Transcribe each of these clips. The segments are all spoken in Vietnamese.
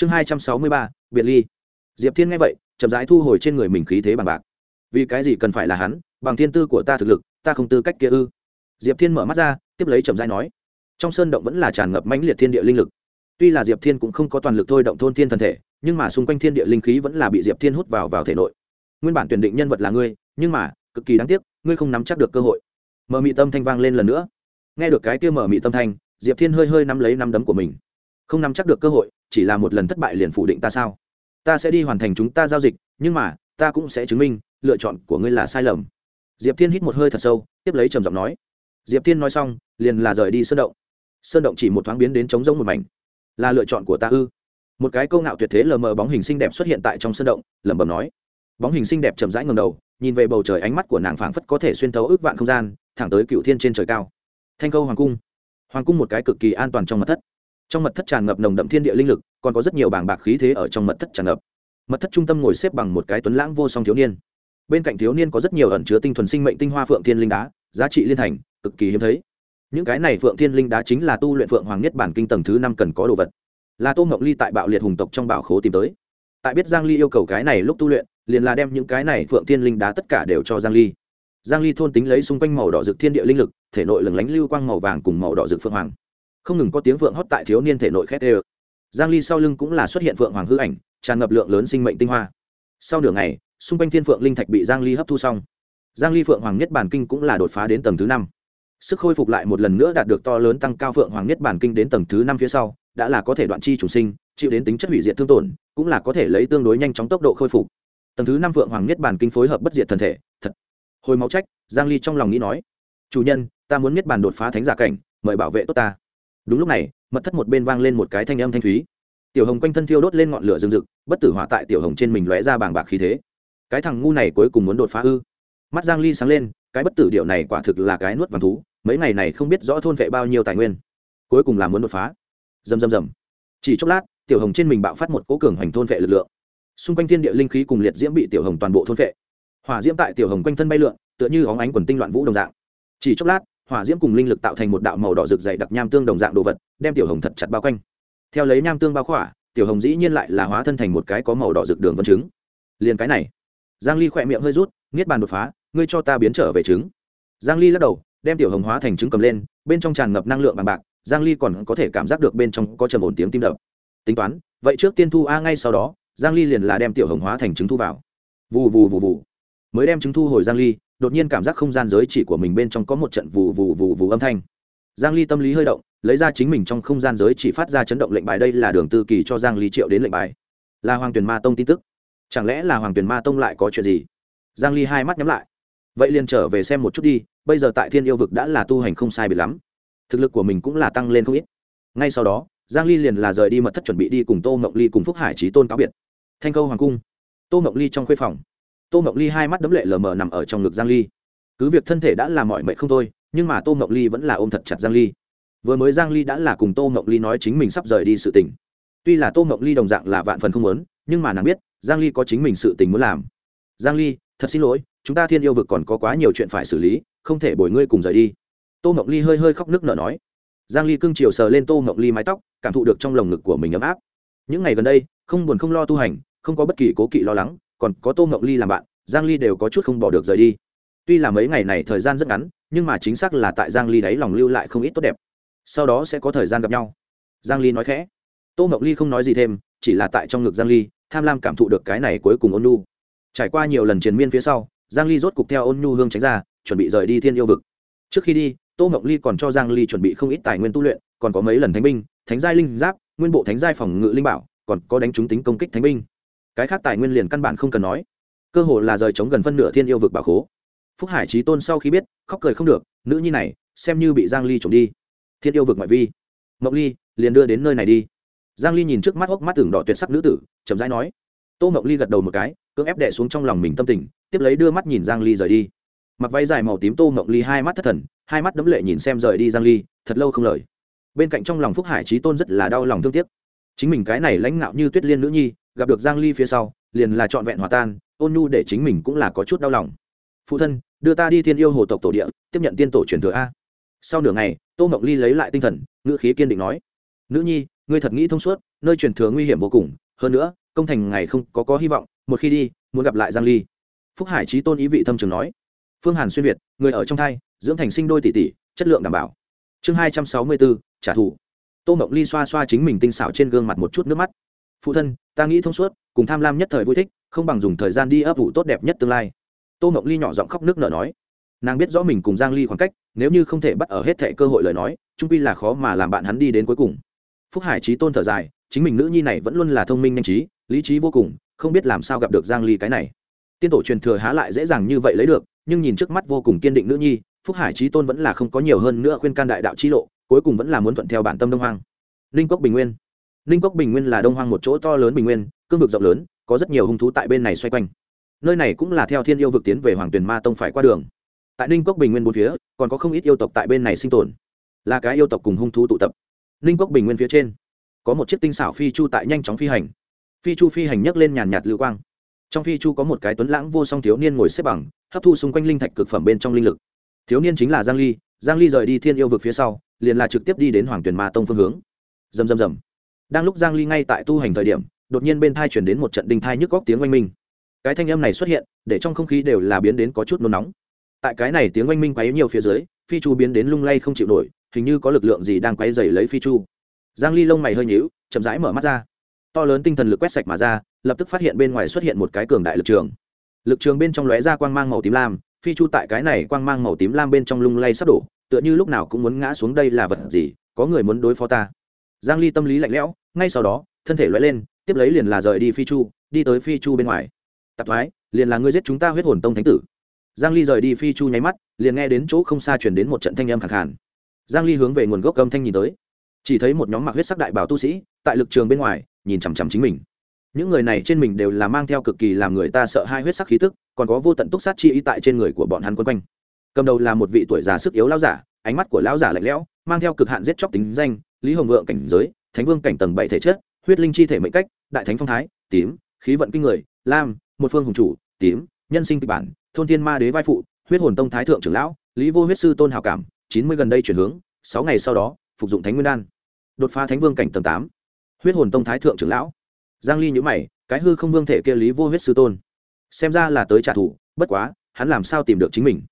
chương hai trăm sáu mươi ba, biệt ly. Diệp thiên nghe vậy, chậm rãi thu hồi trên người mình khí thế bằng bạc. Vì cái gì cần phải là hắn, bằng thiên tư của ta thực lực, ta không tư cách kia ư? Diệp thiên mở mắt ra, tiếp lấy chậm rãi nói. Trong sơn động vẫn là tràn ngập mãnh liệt thiên địa linh lực. Tuy là diệp thiên cũng không có toàn lực thôi động thôn thiên thần thể, nhưng mà xung quanh thiên địa linh khí vẫn là bị diệp thiên hút vào vào thể nội. Nguyên bản tuyển định nhân vật là ngươi, nhưng mà, cực kỳ đáng tiếc, ngươi không nắm chắc được cơ hội. Mở mị tâm thanh vang lên lần nữa. Nghe được cái kia mở mị tâm thanh, diệp thiên hơi hơi nắm lấy nắm đấm của mình. Không nắm chắc được cơ hội chỉ là một lần thất bại liền phủ định ta sao? Ta sẽ đi hoàn thành chúng ta giao dịch, nhưng mà, ta cũng sẽ chứng minh, lựa chọn của ngươi là sai lầm. Diệp thiên hít một hơi thật sâu, tiếp lấy trầm giọng nói. Diệp thiên nói xong, liền là rời đi sơn động. Sơn động chỉ một thoáng biến đến trống rỗng một mảnh. Là lựa chọn của ta ư? Một cái câu ngạo tuyệt thế lờ mờ bóng hình xinh đẹp xuất hiện tại trong sơn động, lẩm bẩm nói. Bóng hình xinh đẹp chậm rãi ngầm đầu, nhìn về bầu trời ánh mắt của nàng phảng phất có thể xuyên thấu ước vạn không gian, thẳng tới cựu thiên trên trời cao. Thanh câu hoàng cung. Hoàng cung một cái cực kỳ an toàn trong mật thất trong mật thất tràn ngập nồng đậm thiên địa linh lực, còn có rất nhiều bảng bạc khí thế ở trong mật thất tràn ngập. Mật thất trung tâm ngồi xếp bằng một cái tuấn lãng vô song thiếu niên. Bên cạnh thiếu niên có rất nhiều ẩn chứa tinh thuần sinh mệnh tinh hoa phượng thiên linh đá, giá trị liên thành, cực kỳ hiếm thấy. Những cái này phượng thiên linh đá chính là tu luyện phượng hoàng nhất bản kinh tầng thứ năm cần có đồ vật. Là tô ngọc ly tại bạo liệt hùng tộc trong bảo khố tìm tới. Tại biết giang ly yêu cầu cái này lúc tu luyện, liền là đem những cái này phượng thiên linh đá tất cả đều cho giang ly. Giang ly thôn tính lấy xung quanh màu đỏ rực thiên địa linh lực, thể nội lừng lánh lưu quang màu vàng cùng màu đỏ rực phượng hoàng không ngừng có tiếng vượng hót tại thiếu niên thể nội khét ê giang ly sau lưng cũng là xuất hiện vượng hoàng hư ảnh, tràn ngập lượng lớn sinh mệnh tinh hoa. Sau nửa ngày, xung quanh thiên phượng linh thạch bị giang ly hấp thu xong. Giang ly phượng hoàng nhất bản kinh cũng là đột phá đến tầng thứ năm. Sức khôi phục lại một lần nữa đạt được to lớn tăng cao phượng hoàng nhất bản kinh đến tầng thứ năm phía sau, đã là có thể đoạn chi chủ sinh, chịu đến tính chất hủy diệt thương tổn, cũng là có thể lấy tương đối nhanh chóng tốc độ khôi phục. Tầng thứ năm phượng hoàng nhất bản kinh phối hợp bất diệt thần thể, thật. Hồi máu trách, giang ly trong lòng nghĩ nói, chủ nhân, ta muốn nhất bản đột phá thánh giả cảnh, mời bảo vệ tốt ta đúng lúc này, mật thất một bên vang lên một cái thanh âm thanh thúy. Tiểu hồng quanh thân thiêu đốt lên ngọn lửa rừng rực, bất tử hỏa tại tiểu hồng trên mình lóe ra bàng bạc khí thế. Cái thằng ngu này cuối cùng muốn đột phá ư? Mắt giang ly sáng lên, cái bất tử điệu này quả thực là cái nuốt vàng thú, mấy ngày này không biết rõ thôn vệ bao nhiêu tài nguyên. Cuối cùng là muốn đột phá. Rầm rầm rầm. Chỉ chốc lát, tiểu hồng trên mình bạo phát một cố cường hoành thôn vệ lực lượng. Xung quanh thiên địa linh khí cùng liệt diễm bị tiểu hồng toàn bộ thôn vệ. Hỏa diễm tại tiểu hồng quanh thân bay lượn, tựa như óng ánh quần tinh loạn vũ đồng dạng. Chỉ chốc lát hỏa diễm cùng linh lực tạo thành một đạo màu đỏ rực dày đặc nham tương đồng dạng đồ vật, đem tiểu hồng thật chặt bao quanh. Theo lấy nham tương bao khỏa, tiểu hồng dĩ nhiên lại là hóa thân thành một cái có màu đỏ rực đường vân trứng. Liền cái này. Giang ly khỏe miệng hơi rút, niết bàn đột phá, ngươi cho ta biến trở về trứng. Giang ly lắc đầu, đem tiểu hồng hóa thành trứng cầm lên, bên trong tràn ngập năng lượng bằng bạc, giang ly còn có thể cảm giác được bên trong có trầm ổn tiếng tim đập. Tính toán, vậy trước tiên thu a ngay sau đó. Giang ly liền là đem tiểu hồng hóa thành trứng thu vào. Vù vù vù vù mới đem chứng thu hồi giang ly, đột nhiên cảm giác không gian giới chỉ của mình bên trong có một trận vù vù vù vù âm thanh. Giang ly tâm lý hơi động, lấy ra chính mình trong không gian giới chỉ phát ra chấn động lệnh bài đây là đường tư kỳ cho giang ly triệu đến lệnh bài. Là hoàng tuyền ma tông tin tức. Chẳng lẽ là hoàng tuyền ma tông lại có chuyện gì? Giang ly hai mắt nhắm lại. Vậy liền trở về xem một chút đi, bây giờ tại thiên yêu vực đã là tu hành không sai biệt lắm. Thực lực của mình cũng là tăng lên không ít. Ngay sau đó, giang ly liền là rời đi mật thất chuẩn bị đi cùng tô ngọc ly cùng phúc hải trí tôn cáo biệt. Thanh câu hoàng cung. Tô ngọc ly trong khuê phòng tô ngọc ly hai mắt đấm lệ lờ mờ nằm ở trong ngực giang ly. Cứ việc thân thể đã là mọi mệnh không thôi, nhưng mà tô ngọc ly vẫn là ôm thật chặt giang ly. Vừa mới giang ly đã là cùng tô ngọc ly nói chính mình sắp rời đi sự tình. Tuy là tô ngọc ly đồng dạng là vạn phần không muốn, nhưng mà nàng biết, giang ly có chính mình sự tình muốn làm. Giang ly, thật xin lỗi, chúng ta thiên yêu vực còn có quá nhiều chuyện phải xử lý, không thể bồi ngươi cùng rời đi. Tô ngọc ly hơi hơi khóc nước nở nói. Giang ly cưng chiều sờ lên tô ngọc ly mái tóc, cảm thụ được trong lồng ngực của mình ấm áp. Những ngày gần đây, không buồn không lo tu hành, không có bất kỳ cố kỵ lo lắng còn có tô ngọc ly làm bạn, giang ly đều có chút không bỏ được rời đi. Tuy là mấy ngày này thời gian rất ngắn, nhưng mà chính xác là tại giang ly đấy lòng lưu lại không ít tốt đẹp. Sau đó sẽ có thời gian gặp nhau. Giang ly nói khẽ. Tô ngọc ly không nói gì thêm, chỉ là tại trong ngực giang ly, tham lam cảm thụ được cái này cuối cùng ôn nhu. Trải qua nhiều lần triền miên phía sau, giang ly rốt cục theo ôn nhu hương tránh ra, chuẩn bị rời đi thiên yêu vực. Trước khi đi, tô ngọc ly còn cho giang ly chuẩn bị không ít tài nguyên tu luyện, còn có mấy lần thánh binh, thánh giai linh giáp, nguyên bộ thánh giai phòng ngự linh bảo, còn có đánh trúng tính công kích thánh binh cái khác tài nguyên liền căn bản không cần nói. Cơ hội là rời chống gần phân nửa thiên yêu vực bảo khố. Phúc hải trí tôn sau khi biết, khóc cười không được, nữ nhi này, xem như bị giang ly trộm đi. Thiên yêu vực ngoại vi. Ngọc ly, liền đưa đến nơi này đi. Giang ly nhìn trước mắt hốc mắt tưởng đỏ tuyệt sắc nữ tử, chậm rãi nói. Tô ngọc ly gật đầu một cái, cưỡng ép đè xuống trong lòng mình tâm tình, tiếp lấy đưa mắt nhìn giang ly rời đi. Mặc váy dài màu tím tô ngọc ly hai mắt thất thần, hai mắt đấm lệ nhìn xem rời đi giang ly, thật lâu không lời. Bên cạnh trong lòng phúc hải trí tôn rất là đau lòng thương tiếc. Chính mình cái này lãnh ngạo như tuyết liên nữ nhi gặp được giang ly phía sau liền là trọn vẹn hòa tan ôn nhu để chính mình cũng là có chút đau lòng. Phụ thân đưa ta đi thiên yêu hồ tộc tổ địa tiếp nhận tiên tổ truyền thừa a. Sau nửa ngày tô ngọc ly lấy lại tinh thần ngữ khí kiên định nói. Nữ nhi ngươi thật nghĩ thông suốt nơi truyền thừa nguy hiểm vô cùng hơn nữa công thành ngày không có có hy vọng một khi đi muốn gặp lại giang ly. Phúc hải trí tôn ý vị thâm trường nói. Phương hàn xuyên việt người ở trong thai dưỡng thành sinh đôi tỷ tỷ chất lượng đảm bảo. Chương 264, trả thù. Tô mộng ly xoa xoa chính mình tinh xảo trên gương mặt một chút nước mắt phụ thân, ta nghĩ thông suốt, cùng tham lam nhất thời vui thích, không bằng dùng thời gian đi ấp ủ tốt đẹp nhất tương lai. Tô mộng ly nhỏ giọng khóc nước nở nói. Nàng biết rõ mình cùng giang ly khoảng cách, nếu như không thể bắt ở hết thệ cơ hội lời nói, trung quy là khó mà làm bạn hắn đi đến cuối cùng. Phúc hải trí tôn thở dài, chính mình nữ nhi này vẫn luôn là thông minh nhanh trí, lý trí vô cùng, không biết làm sao gặp được giang ly cái này. Tiên tổ truyền thừa há lại dễ dàng như vậy lấy được, nhưng nhìn trước mắt vô cùng kiên định nữ nhi, phúc hải trí tôn vẫn là không có nhiều hơn nữa khuyên can đại đạo chi lộ, cuối cùng vẫn là muốn thuận theo bản tâm đông hoang. Ninh cốc bình nguyên ninh cốc bình nguyên là đông hoang một chỗ to lớn bình nguyên, cương vực rộng lớn, có rất nhiều hung thú tại bên này xoay quanh. Nơi này cũng là theo thiên yêu vực tiến về hoàng tuyền ma tông phải qua đường. Tại ninh cốc bình nguyên bốn phía, còn có không ít yêu tộc tại bên này sinh tồn. Là cái yêu tộc cùng hung thú tụ tập. Ninh cốc bình nguyên phía trên, có một chiếc tinh xảo phi chu tại nhanh chóng phi hành. Phi chu phi hành nhấc lên nhàn nhạt lưu quang. Trong phi chu có một cái tuấn lãng vô song thiếu niên ngồi xếp bằng, hấp thu xung quanh linh thạch cực phẩm bên trong linh lực. Thiếu niên chính là giang ly. Giang ly rời đi thiên yêu vực phía sau, liền là trực tiếp đi đến hoàng tuyền ma tông phương hướng. Rầm rầm rầm đang lúc giang ly ngay tại tu hành thời điểm, đột nhiên bên thai chuyển đến một trận đinh thai nhức góc tiếng oanh minh. Cái thanh âm này xuất hiện, để trong không khí đều là biến đến có chút nôn nóng. Tại cái này tiếng oanh minh quấy nhiều phía dưới, phi chu biến đến lung lay không chịu nổi, hình như có lực lượng gì đang quấy dày lấy phi chu. Giang ly lông mày hơi nhíu, chậm rãi mở mắt ra. To lớn tinh thần lực quét sạch mà ra, lập tức phát hiện bên ngoài xuất hiện một cái cường đại lực trường. Lực trường bên trong lóe ra quang mang màu tím lam, phi chu tại cái này quang mang màu tím lam bên trong lung lay sắp đổ, tựa như lúc nào cũng muốn ngã xuống đây là vật gì, có người muốn đối phó ta giang ly tâm lý lạnh lẽo, ngay sau đó, thân thể lóe lên, tiếp lấy liền là rời đi phi chu, đi tới phi chu bên ngoài. Tạp thoái, liền là ngươi giết chúng ta huyết hồn tông thánh tử. Giang ly rời đi phi chu nháy mắt, liền nghe đến chỗ không xa truyền đến một trận thanh âm khàn khàn. Giang ly hướng về nguồn gốc âm thanh nhìn tới. Chỉ thấy một nhóm mặc huyết sắc đại bảo tu sĩ, tại lực trường bên ngoài, nhìn chằm chằm chính mình. Những người này trên mình đều là mang theo cực kỳ làm người ta sợ hai huyết sắc khí tức, còn có vô tận túc sát chi ý tại trên người của bọn hắn quân quanh. Cầm đầu là một vị tuổi già sức yếu lão giả, ánh mắt của lão giả lạnh lẽo, mang theo cực hạn giết chóc tính danh lý hồng vượng cảnh giới, thánh vương cảnh tầng bảy thể chất, huyết linh chi thể mệnh cách, đại thánh phong thái, tím, khí vận kinh người, lam, một phương hùng chủ, tím, nhân sinh kịch bản, thôn thiên ma đế vai phụ, huyết hồn tông thái thượng trưởng lão, lý vô huyết sư tôn hào cảm, chín mươi gần đây chuyển hướng, sáu ngày sau đó, phục dụng thánh nguyên đan. Đột phá thánh vương cảnh tầng tám, huyết hồn tông thái thượng trưởng lão. Giang ly nhữ mày, cái hư không vương thể kia lý vô huyết sư tôn, xem ra là tới trả thù, bất quá, hắn làm sao tìm được chính mình?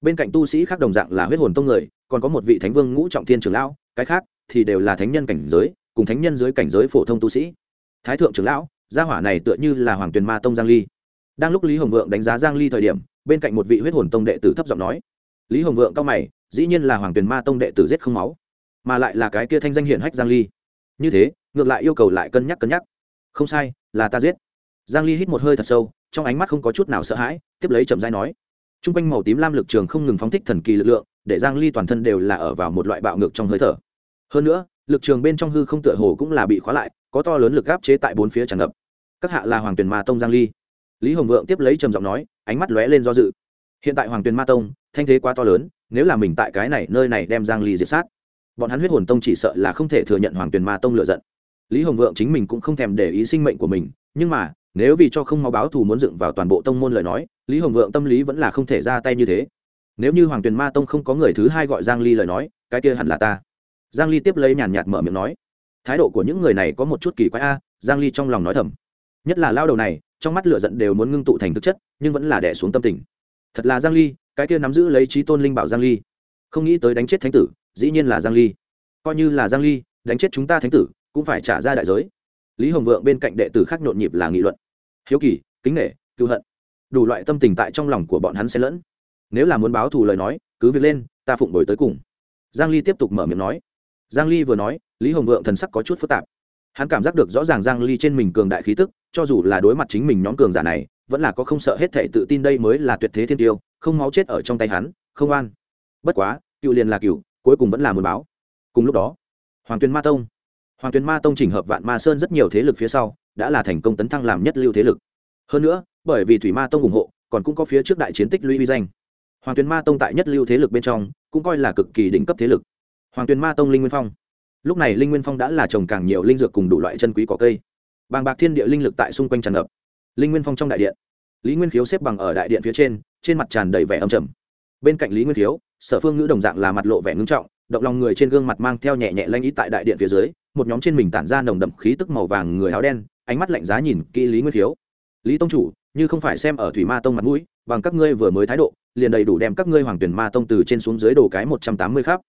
Bên cạnh tu sĩ khác đồng dạng là huyết hồn tông người, còn có một vị thánh vương ngũ trọng thiên trưởng lão, cái khác thì đều là thánh nhân cảnh giới, cùng thánh nhân dưới cảnh giới phổ thông tu sĩ. Thái thượng trưởng lão, gia hỏa này tựa như là hoàng tuyền ma tông giang ly. Đang lúc lý hồng vượng đánh giá giang ly thời điểm, bên cạnh một vị huyết hồn tông đệ tử thấp giọng nói. Lý hồng vượng cao mày, dĩ nhiên là hoàng tuyền ma tông đệ tử giết không máu, mà lại là cái kia thanh danh hiển hách giang ly. Như thế, ngược lại yêu cầu lại cân nhắc cân nhắc. Không sai, là ta giết. Giang ly hít một hơi thật sâu, trong ánh mắt không có chút nào sợ hãi, tiếp lấy chậm rãi nói. Trung quanh màu tím lam lực trường không ngừng phóng thích thần kỳ lực lượng, để giang ly toàn thân đều là ở vào một loại bạo ngược trong hơi thở hơn nữa, lực trường bên trong hư không tựa hồ cũng là bị khóa lại, có to lớn lực áp chế tại bốn phía tràn ngập. Các hạ là hoàng tuyền ma tông giang ly. Lý hồng vượng tiếp lấy trầm giọng nói, ánh mắt lóe lên do dự. Hiện tại hoàng tuyền ma tông, thanh thế quá to lớn, nếu là mình tại cái này, nơi này đem giang ly diệt sát, bọn hắn huyết hồn tông chỉ sợ là không thể thừa nhận hoàng tuyền ma tông lựa giận. Lý hồng vượng chính mình cũng không thèm để ý sinh mệnh của mình, nhưng mà, nếu vì cho không máu báo thù muốn dựng vào toàn bộ tông môn lời nói, lý hồng vượng tâm lý vẫn là không thể ra tay như thế. Nếu như hoàng tuyền ma tông không có người thứ hai gọi giang ly lời nói, cái kia hẳn là ta giang ly tiếp lấy nhàn nhạt mở miệng nói, thái độ của những người này có một chút kỳ quái a. Giang ly trong lòng nói thầm, nhất là lao đầu này, trong mắt lửa giận đều muốn ngưng tụ thành thực chất, nhưng vẫn là đè xuống tâm tình. Thật là giang ly, cái kia nắm giữ lấy trí tôn linh bảo giang ly. Không nghĩ tới đánh chết thánh tử, dĩ nhiên là giang ly. Coi như là giang ly, đánh chết chúng ta thánh tử, cũng phải trả ra đại giới. Lý hồng vượng bên cạnh đệ tử khác nhộn nhịp là nghị luận. Hiếu kỳ, kính nể cứu hận. Đủ loại tâm tình tại trong lòng của bọn hắn sẽ lẫn. Nếu là muốn báo thù lời nói, cứ việc lên, ta phụng đổi tới cùng. Giang ly tiếp tục mở miệng nói giang ly vừa nói, lý hồng vượng thần sắc có chút phức tạp. Hắn cảm giác được rõ ràng giang ly trên mình cường đại khí tức, cho dù là đối mặt chính mình nhóm cường giả này, vẫn là có không sợ hết thể tự tin đây mới là tuyệt thế thiên tiêu, không máu chết ở trong tay hắn, không an bất quá, cựu liền là cựu, cuối cùng vẫn là muốn báo. Cùng lúc đó, hoàng tuyền ma tông. Hoàng tuyền ma tông chỉnh hợp vạn ma sơn rất nhiều thế lực phía sau, đã là thành công tấn thăng làm nhất lưu thế lực. Hơn nữa, bởi vì thủy ma tông ủng hộ, còn cũng có phía trước đại chiến tích lũy uy danh. Hoàng tuyền ma tông tại nhất lưu thế lực bên trong, cũng coi là cực kỳ đỉnh cấp thế lực hoàng tuyền ma tông linh nguyên phong. Lúc này linh nguyên phong đã là trồng càng nhiều linh dược cùng đủ loại chân quý cỏ cây. Bàng bạc thiên địa linh lực tại xung quanh tràn ngập. Linh nguyên phong trong đại điện. Lý nguyên khiếu xếp bằng ở đại điện phía trên trên mặt tràn đầy vẻ âm trầm. Bên cạnh lý nguyên khiếu, sở phương ngữ đồng dạng là mặt lộ vẻ ngưng trọng, động lòng người trên gương mặt mang theo nhẹ nhẹ lanh ý tại đại điện phía dưới, một nhóm trên mình tản ra nồng đậm khí tức màu vàng người áo đen, ánh mắt lạnh giá nhìn kỹ lý nguyên khiếu. Lý tông chủ, như không phải xem ở thủy ma tông mặt mũi, bằng các ngươi vừa mới thái độ, liền đầy đủ đem các ngươi hoàng tuyển ma tông từ trên xuống dưới đồ cái một trăm tám mươi khắp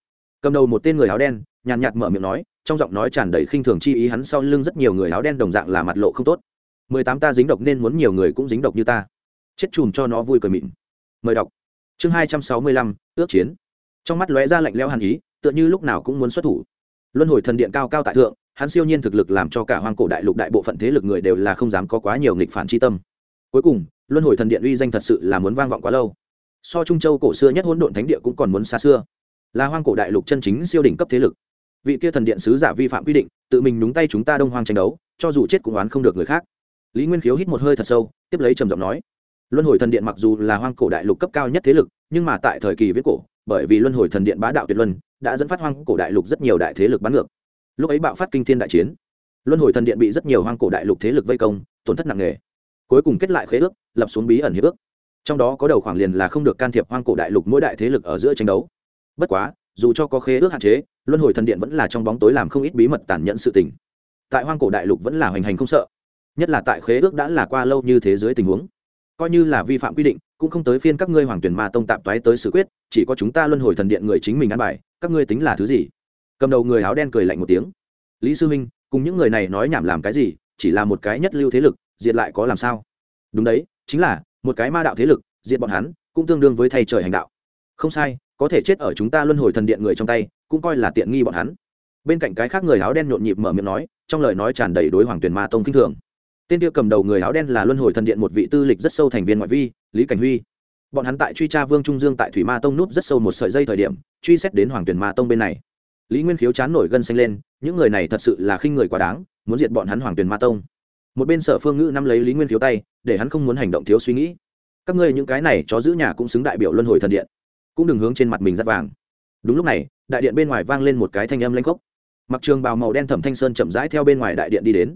cầm đầu một tên người áo đen, nhàn nhạt mở miệng nói, trong giọng nói tràn đầy khinh thường chi ý hắn sau lưng rất nhiều người áo đen đồng dạng là mặt lộ không tốt. Mười tám ta dính độc nên muốn nhiều người cũng dính độc như ta. Chết chùm cho nó vui cười mịn. Mời đọc. Chương hai trăm sáu mươi lăm, ước chiến. Trong mắt lóe ra lạnh lẽo hàn ý, tựa như lúc nào cũng muốn xuất thủ. Luân hồi thần điện cao cao tại thượng, hắn siêu nhiên thực lực làm cho cả hoang cổ đại lục đại bộ phận thế lực người đều là không dám có quá nhiều nghịch phản chi tâm. Cuối cùng, luân hồi thần điện uy danh thật sự là muốn vang vọng quá lâu. So trung châu cổ xưa nhất hỗn độn thánh địa cũng còn muốn xa xưa là hoang cổ đại lục chân chính siêu đỉnh cấp thế lực. Vị kia thần điện sứ giả vi phạm quy định, tự mình đúng tay chúng ta đông hoang tranh đấu, cho dù chết cũng oán không được người khác. Lý nguyên khiếu hít một hơi thật sâu, tiếp lấy trầm giọng nói, luân hồi thần điện mặc dù là hoang cổ đại lục cấp cao nhất thế lực, nhưng mà tại thời kỳ viết cổ, bởi vì luân hồi thần điện bá đạo tuyệt luân, đã dẫn phát hoang cổ đại lục rất nhiều đại thế lực bắn ngược. Lúc ấy bạo phát kinh thiên đại chiến, luân hồi thần điện bị rất nhiều hoang cổ đại lục thế lực vây công, tổn thất nặng nề. Cuối cùng kết lại khế ước, lập xuống bí ẩn hiệp ước. Trong đó có đầu khoảng liền là không được can thiệp hoang cổ đại lục mỗi đại thế lực ở giữa tranh đấu bất quá, dù cho có khế ước hạn chế, luân hồi thần điện vẫn là trong bóng tối làm không ít bí mật tàn nhẫn sự tình. Tại hoang cổ đại lục vẫn là hoành hành không sợ. Nhất là tại khế ước đã là qua lâu như thế giới tình huống. Coi như là vi phạm quy định, cũng không tới phiên các ngươi hoàng tuyển ma tông tạm toái tới xử quyết, chỉ có chúng ta luân hồi thần điện người chính mình ăn bài, các ngươi tính là thứ gì? Cầm đầu người áo đen cười lạnh một tiếng. Lý sư minh, cùng những người này nói nhảm làm cái gì, chỉ là một cái nhất lưu thế lực, diệt lại có làm sao? Đúng đấy, chính là, một cái ma đạo thế lực, diệt bọn hắn, cũng tương đương với thay trời hành đạo. Không sai có thể chết ở chúng ta luân hồi thần điện người trong tay, cũng coi là tiện nghi bọn hắn. Bên cạnh cái khác người áo đen nhộn nhịp mở miệng nói, trong lời nói tràn đầy đối hoàng tuyển ma tông kinh thường. Tên kia cầm đầu người áo đen là luân hồi thần điện một vị tư lịch rất sâu thành viên ngoại vi, lý cảnh huy. Bọn hắn tại truy tra vương trung dương tại thủy ma tông núp rất sâu một sợi dây thời điểm, truy xét đến hoàng tuyển ma tông bên này. Lý nguyên khiếu chán nổi gân xanh lên, những người này thật sự là khinh người quá đáng, muốn diệt bọn hắn hoàng tuyển ma tông. Một bên sở phương ngữ nắm lấy lý nguyên khiếu tay, để hắn không muốn hành động thiếu suy nghĩ. Các ngươi những cái này chó giữ nhà cũng xứng đại biểu luân hồi thần điện cũng đừng hướng trên mặt mình dắt vàng. Đúng lúc này, đại điện bên ngoài vang lên một cái thanh âm lanh khốc. Mặc trường bào màu đen thẩm thanh sơn chậm rãi theo bên ngoài đại điện đi đến.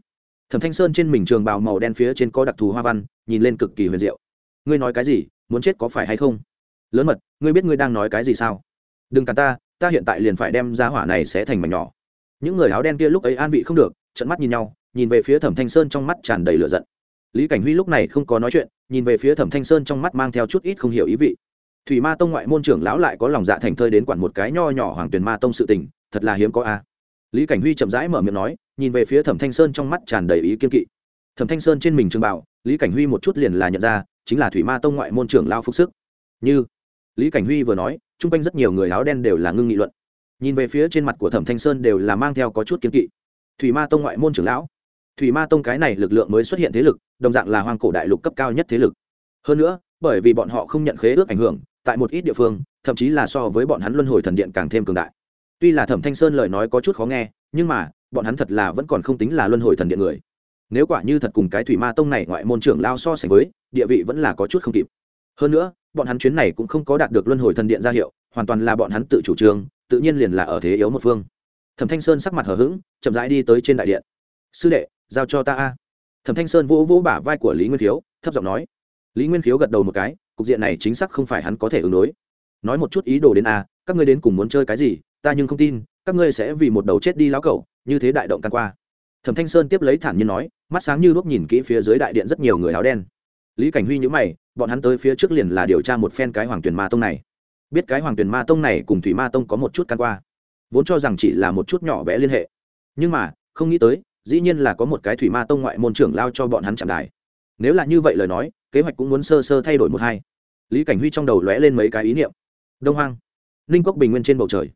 Thẩm thanh sơn trên mình trường bào màu đen phía trên có đặc thù hoa văn, nhìn lên cực kỳ huyền diệu. Ngươi nói cái gì, muốn chết có phải hay không? Lớn mật, ngươi biết ngươi đang nói cái gì sao? Đừng cản ta ta hiện tại liền phải đem giá hỏa này sẽ thành mảnh nhỏ. Những người áo đen kia lúc ấy an vị không được trận mắt nhìn nhau, nhìn về phía thẩm thanh sơn trong mắt tràn đầy lửa giận. Lý cảnh huy lúc này không có nói chuyện, nhìn về phía thẩm thanh sơn trong mắt mang theo chút ít không hiểu ý vị thủy ma tông ngoại môn trưởng lão lại có lòng dạ thành thơi đến quản một cái nho nhỏ hoàng tuyền ma tông sự tình, thật là hiếm có a. Lý cảnh huy chậm rãi mở miệng nói, nhìn về phía thẩm thanh sơn trong mắt tràn đầy ý kiên kỵ. Thẩm thanh sơn trên mình trường bảo, lý cảnh huy một chút liền là nhận ra, chính là thủy ma tông ngoại môn trưởng lao phục sức. Như lý cảnh huy vừa nói, chung quanh rất nhiều người áo đen đều là ngưng nghị luận. Nhìn về phía trên mặt của thẩm thanh sơn đều là mang theo có chút kiên kỵ. Thủy ma tông ngoại môn trưởng lão. Thủy ma tông cái này lực lượng mới xuất hiện thế lực, đồng dạng là hoang cổ đại lục cấp cao nhất thế lực. Hơn nữa, bởi vì bọn họ không nhận khế ước ảnh hưởng tại một ít địa phương, thậm chí là so với bọn hắn luân hồi thần điện càng thêm cường đại. Tuy là thẩm thanh sơn lời nói có chút khó nghe, nhưng mà, bọn hắn thật là vẫn còn không tính là luân hồi thần điện người. Nếu quả như thật cùng cái thủy ma tông này ngoại môn trưởng lao so sánh với, địa vị vẫn là có chút không kịp. Hơn nữa, bọn hắn chuyến này cũng không có đạt được luân hồi thần điện ra hiệu, hoàn toàn là bọn hắn tự chủ trương, tự nhiên liền là ở thế yếu một phương. Thẩm thanh sơn sắc mặt hờ hững, chậm rãi đi tới trên đại điện. Sư đệ, giao cho ta a. Thẩm thanh sơn vỗ vỗ bả vai của lý nguyên khiếu, thấp giọng nói. Lý nguyên khiếu gật đầu một cái cục diện này chính xác không phải hắn có thể ứng đối. Nói một chút ý đồ đến a, các ngươi đến cùng muốn chơi cái gì, ta nhưng không tin, các ngươi sẽ vì một đầu chết đi lão cẩu, như thế đại động căn qua. Thẩm thanh sơn tiếp lấy thản nhiên nói, mắt sáng như lúc nhìn kỹ phía dưới đại điện rất nhiều người áo đen. Lý cảnh huy nhữ mày, bọn hắn tới phía trước liền là điều tra một phen cái hoàng tuyển ma tông này. Biết cái hoàng tuyển ma tông này cùng thủy ma tông có một chút căn qua. Vốn cho rằng chỉ là một chút nhỏ bé liên hệ. Nhưng mà, không nghĩ tới, dĩ nhiên là có một cái thủy ma tông ngoại môn trưởng lao cho bọn hắn chạm đài nếu là như vậy lời nói, kế hoạch cũng muốn sơ sơ thay đổi một hai. Lý cảnh huy trong đầu lóe lên mấy cái ý niệm. Đông hoang, ninh cốc bình nguyên trên bầu trời.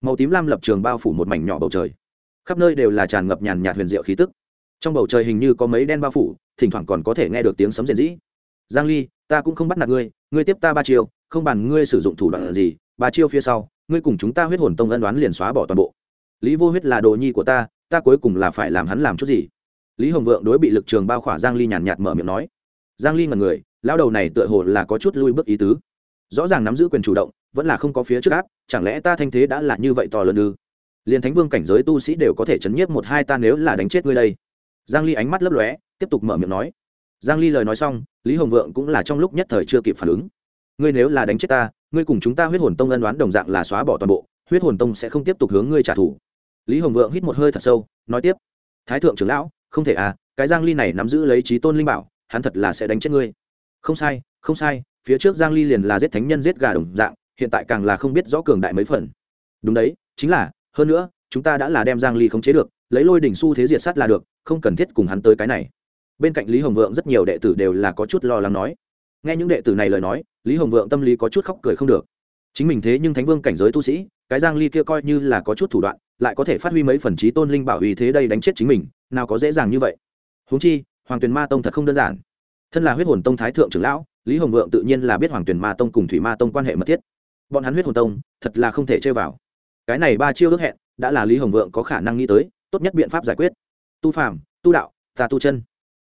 Màu tím lam lập trường bao phủ một mảnh nhỏ bầu trời. Khắp nơi đều là tràn ngập nhàn nhạt huyền diệu khí tức. Trong bầu trời hình như có mấy đen bao phủ, thỉnh thoảng còn có thể nghe được tiếng sấm rền rĩ. Giang ly, ta cũng không bắt nạt ngươi ngươi tiếp ta ba chiêu, không bàn ngươi sử dụng thủ đoạn gì, ba chiêu phía sau, ngươi cùng chúng ta huyết hồn tông ân đoán liền xóa bỏ toàn bộ. Lý vô huyết là đồ nhi của ta ta cuối cùng là phải làm hắn làm chút gì? Lý hồng vượng đối bị lực trường bao khỏa giang ly nhàn nhạt mở miệng nói. Giang ly ngần người, lão đầu này tựa hồ là có chút lui bước ý tứ. Rõ ràng nắm giữ quyền chủ động, vẫn là không có phía trước áp, chẳng lẽ ta thanh thế đã là như vậy to lớn ư? Liền thánh vương cảnh giới tu sĩ đều có thể chấn nhiếp một hai ta nếu là đánh chết ngươi đây. Giang ly ánh mắt lấp lóe, tiếp tục mở miệng nói. Giang ly lời nói xong, lý hồng vượng cũng là trong lúc nhất thời chưa kịp phản ứng. Ngươi nếu là đánh chết ta, ngươi cùng chúng ta huyết hồn tông ân đoán đồng dạng là xóa bỏ toàn bộ, huyết hồn tông sẽ không tiếp tục hướng ngươi trả thù. Lý hồng vượng hít một hơi thật sâu, nói tiếp. Thái thượng trưởng lão không thể à cái giang ly này nắm giữ lấy trí tôn linh bảo, hắn thật là sẽ đánh chết ngươi. Không sai không sai, phía trước giang ly liền là giết thánh nhân giết gà đồng dạng, hiện tại càng là không biết rõ cường đại mấy phần. Đúng đấy, chính là, hơn nữa, chúng ta đã là đem giang ly khống chế được, lấy lôi đỉnh su thế diệt sát là được, không cần thiết cùng hắn tới cái này. Bên cạnh lý hồng vượng rất nhiều đệ tử đều là có chút lo lắng nói. Nghe những đệ tử này lời nói, lý hồng vượng tâm lý có chút khóc cười không được. Chính mình thế nhưng thánh vương cảnh giới tu sĩ, cái giang ly kia coi như là có chút thủ đoạn lại có thể phát huy mấy phần trí tôn linh bảo uy thế đây đánh chết chính mình, nào có dễ dàng như vậy. Huống chi, hoàng tuyền ma tông thật không đơn giản. Thân là huyết hồn tông thái thượng trưởng lão, lý hồng vượng tự nhiên là biết hoàng tuyền ma tông cùng thủy ma tông quan hệ mật thiết. Bọn hắn huyết hồn tông, thật là không thể chơi vào. Cái này ba chiêu ước hẹn, đã là lý hồng vượng có khả năng nghĩ tới, tốt nhất biện pháp giải quyết. Tu phàm, tu đạo, ta tu chân.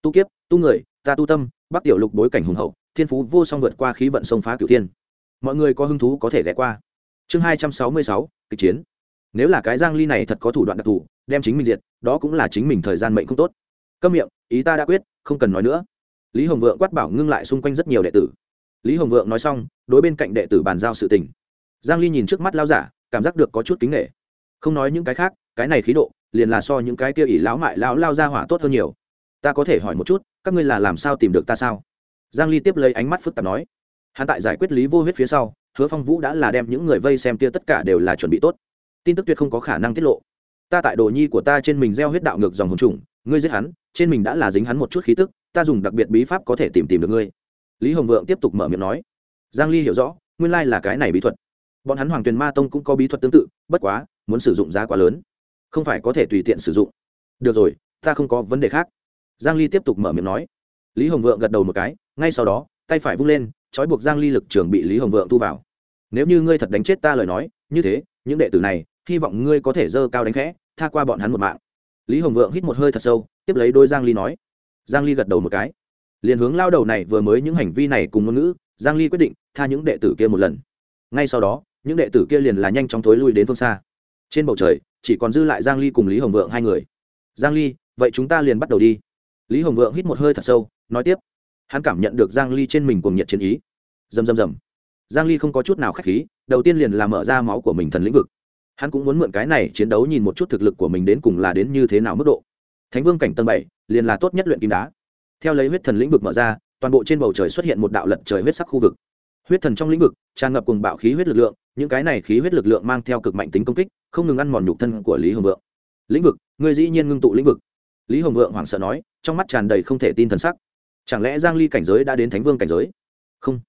Tu kiếp, tu người, ta tu tâm, bắc tiểu lục bối cảnh hùng hậu, thiên phú vô song vượt qua khí vận sông phá cửu thiên. Mọi người có hứng thú có thể ghé qua. Chương hai trăm sáu mươi sáu, kịch chiến nếu là cái giang ly này thật có thủ đoạn đặc thù, đem chính mình diệt, đó cũng là chính mình thời gian mệnh không tốt. Câm miệng, ý ta đã quyết, không cần nói nữa. Lý hồng vượng quát bảo ngưng lại xung quanh rất nhiều đệ tử. Lý hồng vượng nói xong, đối bên cạnh đệ tử bàn giao sự tình. Giang ly nhìn trước mắt lao giả, cảm giác được có chút kính nghệ không nói những cái khác, cái này khí độ, liền là so những cái kia ỉ lão mại lão lao ra hỏa tốt hơn nhiều. Ta có thể hỏi một chút, các ngươi là làm sao tìm được ta sao? Giang ly tiếp lấy ánh mắt phức tạp nói. Hắn tại giải quyết lý vô huyết phía sau, hứa phong vũ đã là đem những người vây xem kia tất cả đều là chuẩn bị tốt tin tức tuyệt không có khả năng tiết lộ. Ta tại đồ nhi của ta trên mình gieo huyết đạo ngược dòng hồn trùng, ngươi giết hắn, trên mình đã là dính hắn một chút khí tức, ta dùng đặc biệt bí pháp có thể tìm tìm được ngươi. Lý hồng vượng tiếp tục mở miệng nói. Giang ly hiểu rõ, nguyên lai là cái này bí thuật. Bọn hắn hoàng tuyền ma tông cũng có bí thuật tương tự, bất quá, muốn sử dụng giá quá lớn. Không phải có thể tùy tiện sử dụng. Được rồi, ta không có vấn đề khác. Giang ly tiếp tục mở miệng nói. Lý hồng vượng gật đầu một cái, ngay sau đó, tay phải vung lên, trói buộc giang ly lực trường bị lý hồng vượng thu vào. Nếu như ngươi thật đánh chết ta lời nói, như thế, những đệ tử này hy vọng ngươi có thể dơ cao đánh khẽ, tha qua bọn hắn một mạng. Lý hồng vượng hít một hơi thật sâu, tiếp lấy đôi giang ly nói. Giang ly gật đầu một cái. Liền hướng lao đầu này vừa mới những hành vi này cùng ngôn ngữ, giang ly quyết định tha những đệ tử kia một lần. Ngay sau đó, những đệ tử kia liền là nhanh chóng thối lui đến phương xa. Trên bầu trời, chỉ còn dư lại giang ly cùng lý hồng vượng hai người. Giang ly, vậy chúng ta liền bắt đầu đi. Lý hồng vượng hít một hơi thật sâu, nói tiếp. Hắn cảm nhận được giang ly trên mình cùng nhiệt chiến ý. Rầm rầm rầm. Giang ly không có chút nào khách khí, đầu tiên liền là mở ra máu của mình thần lĩnh vực hắn cũng muốn mượn cái này chiến đấu nhìn một chút thực lực của mình đến cùng là đến như thế nào mức độ. Thánh vương cảnh tầng bảy, liền là tốt nhất luyện kim đá. Theo lấy huyết thần lĩnh vực mở ra, toàn bộ trên bầu trời xuất hiện một đạo lật trời huyết sắc khu vực. Huyết thần trong lĩnh vực tràn ngập cùng bạo khí huyết lực lượng, những cái này khí huyết lực lượng mang theo cực mạnh tính công kích, không ngừng ăn mòn nhục thân của lý hồng vượng. Lĩnh vực, người dĩ nhiên ngưng tụ lĩnh vực. Lý hồng vượng hoảng sợ nói, trong mắt tràn đầy không thể tin thần sắc. Chẳng lẽ giang ly cảnh giới đã đến thánh vương cảnh giới? Không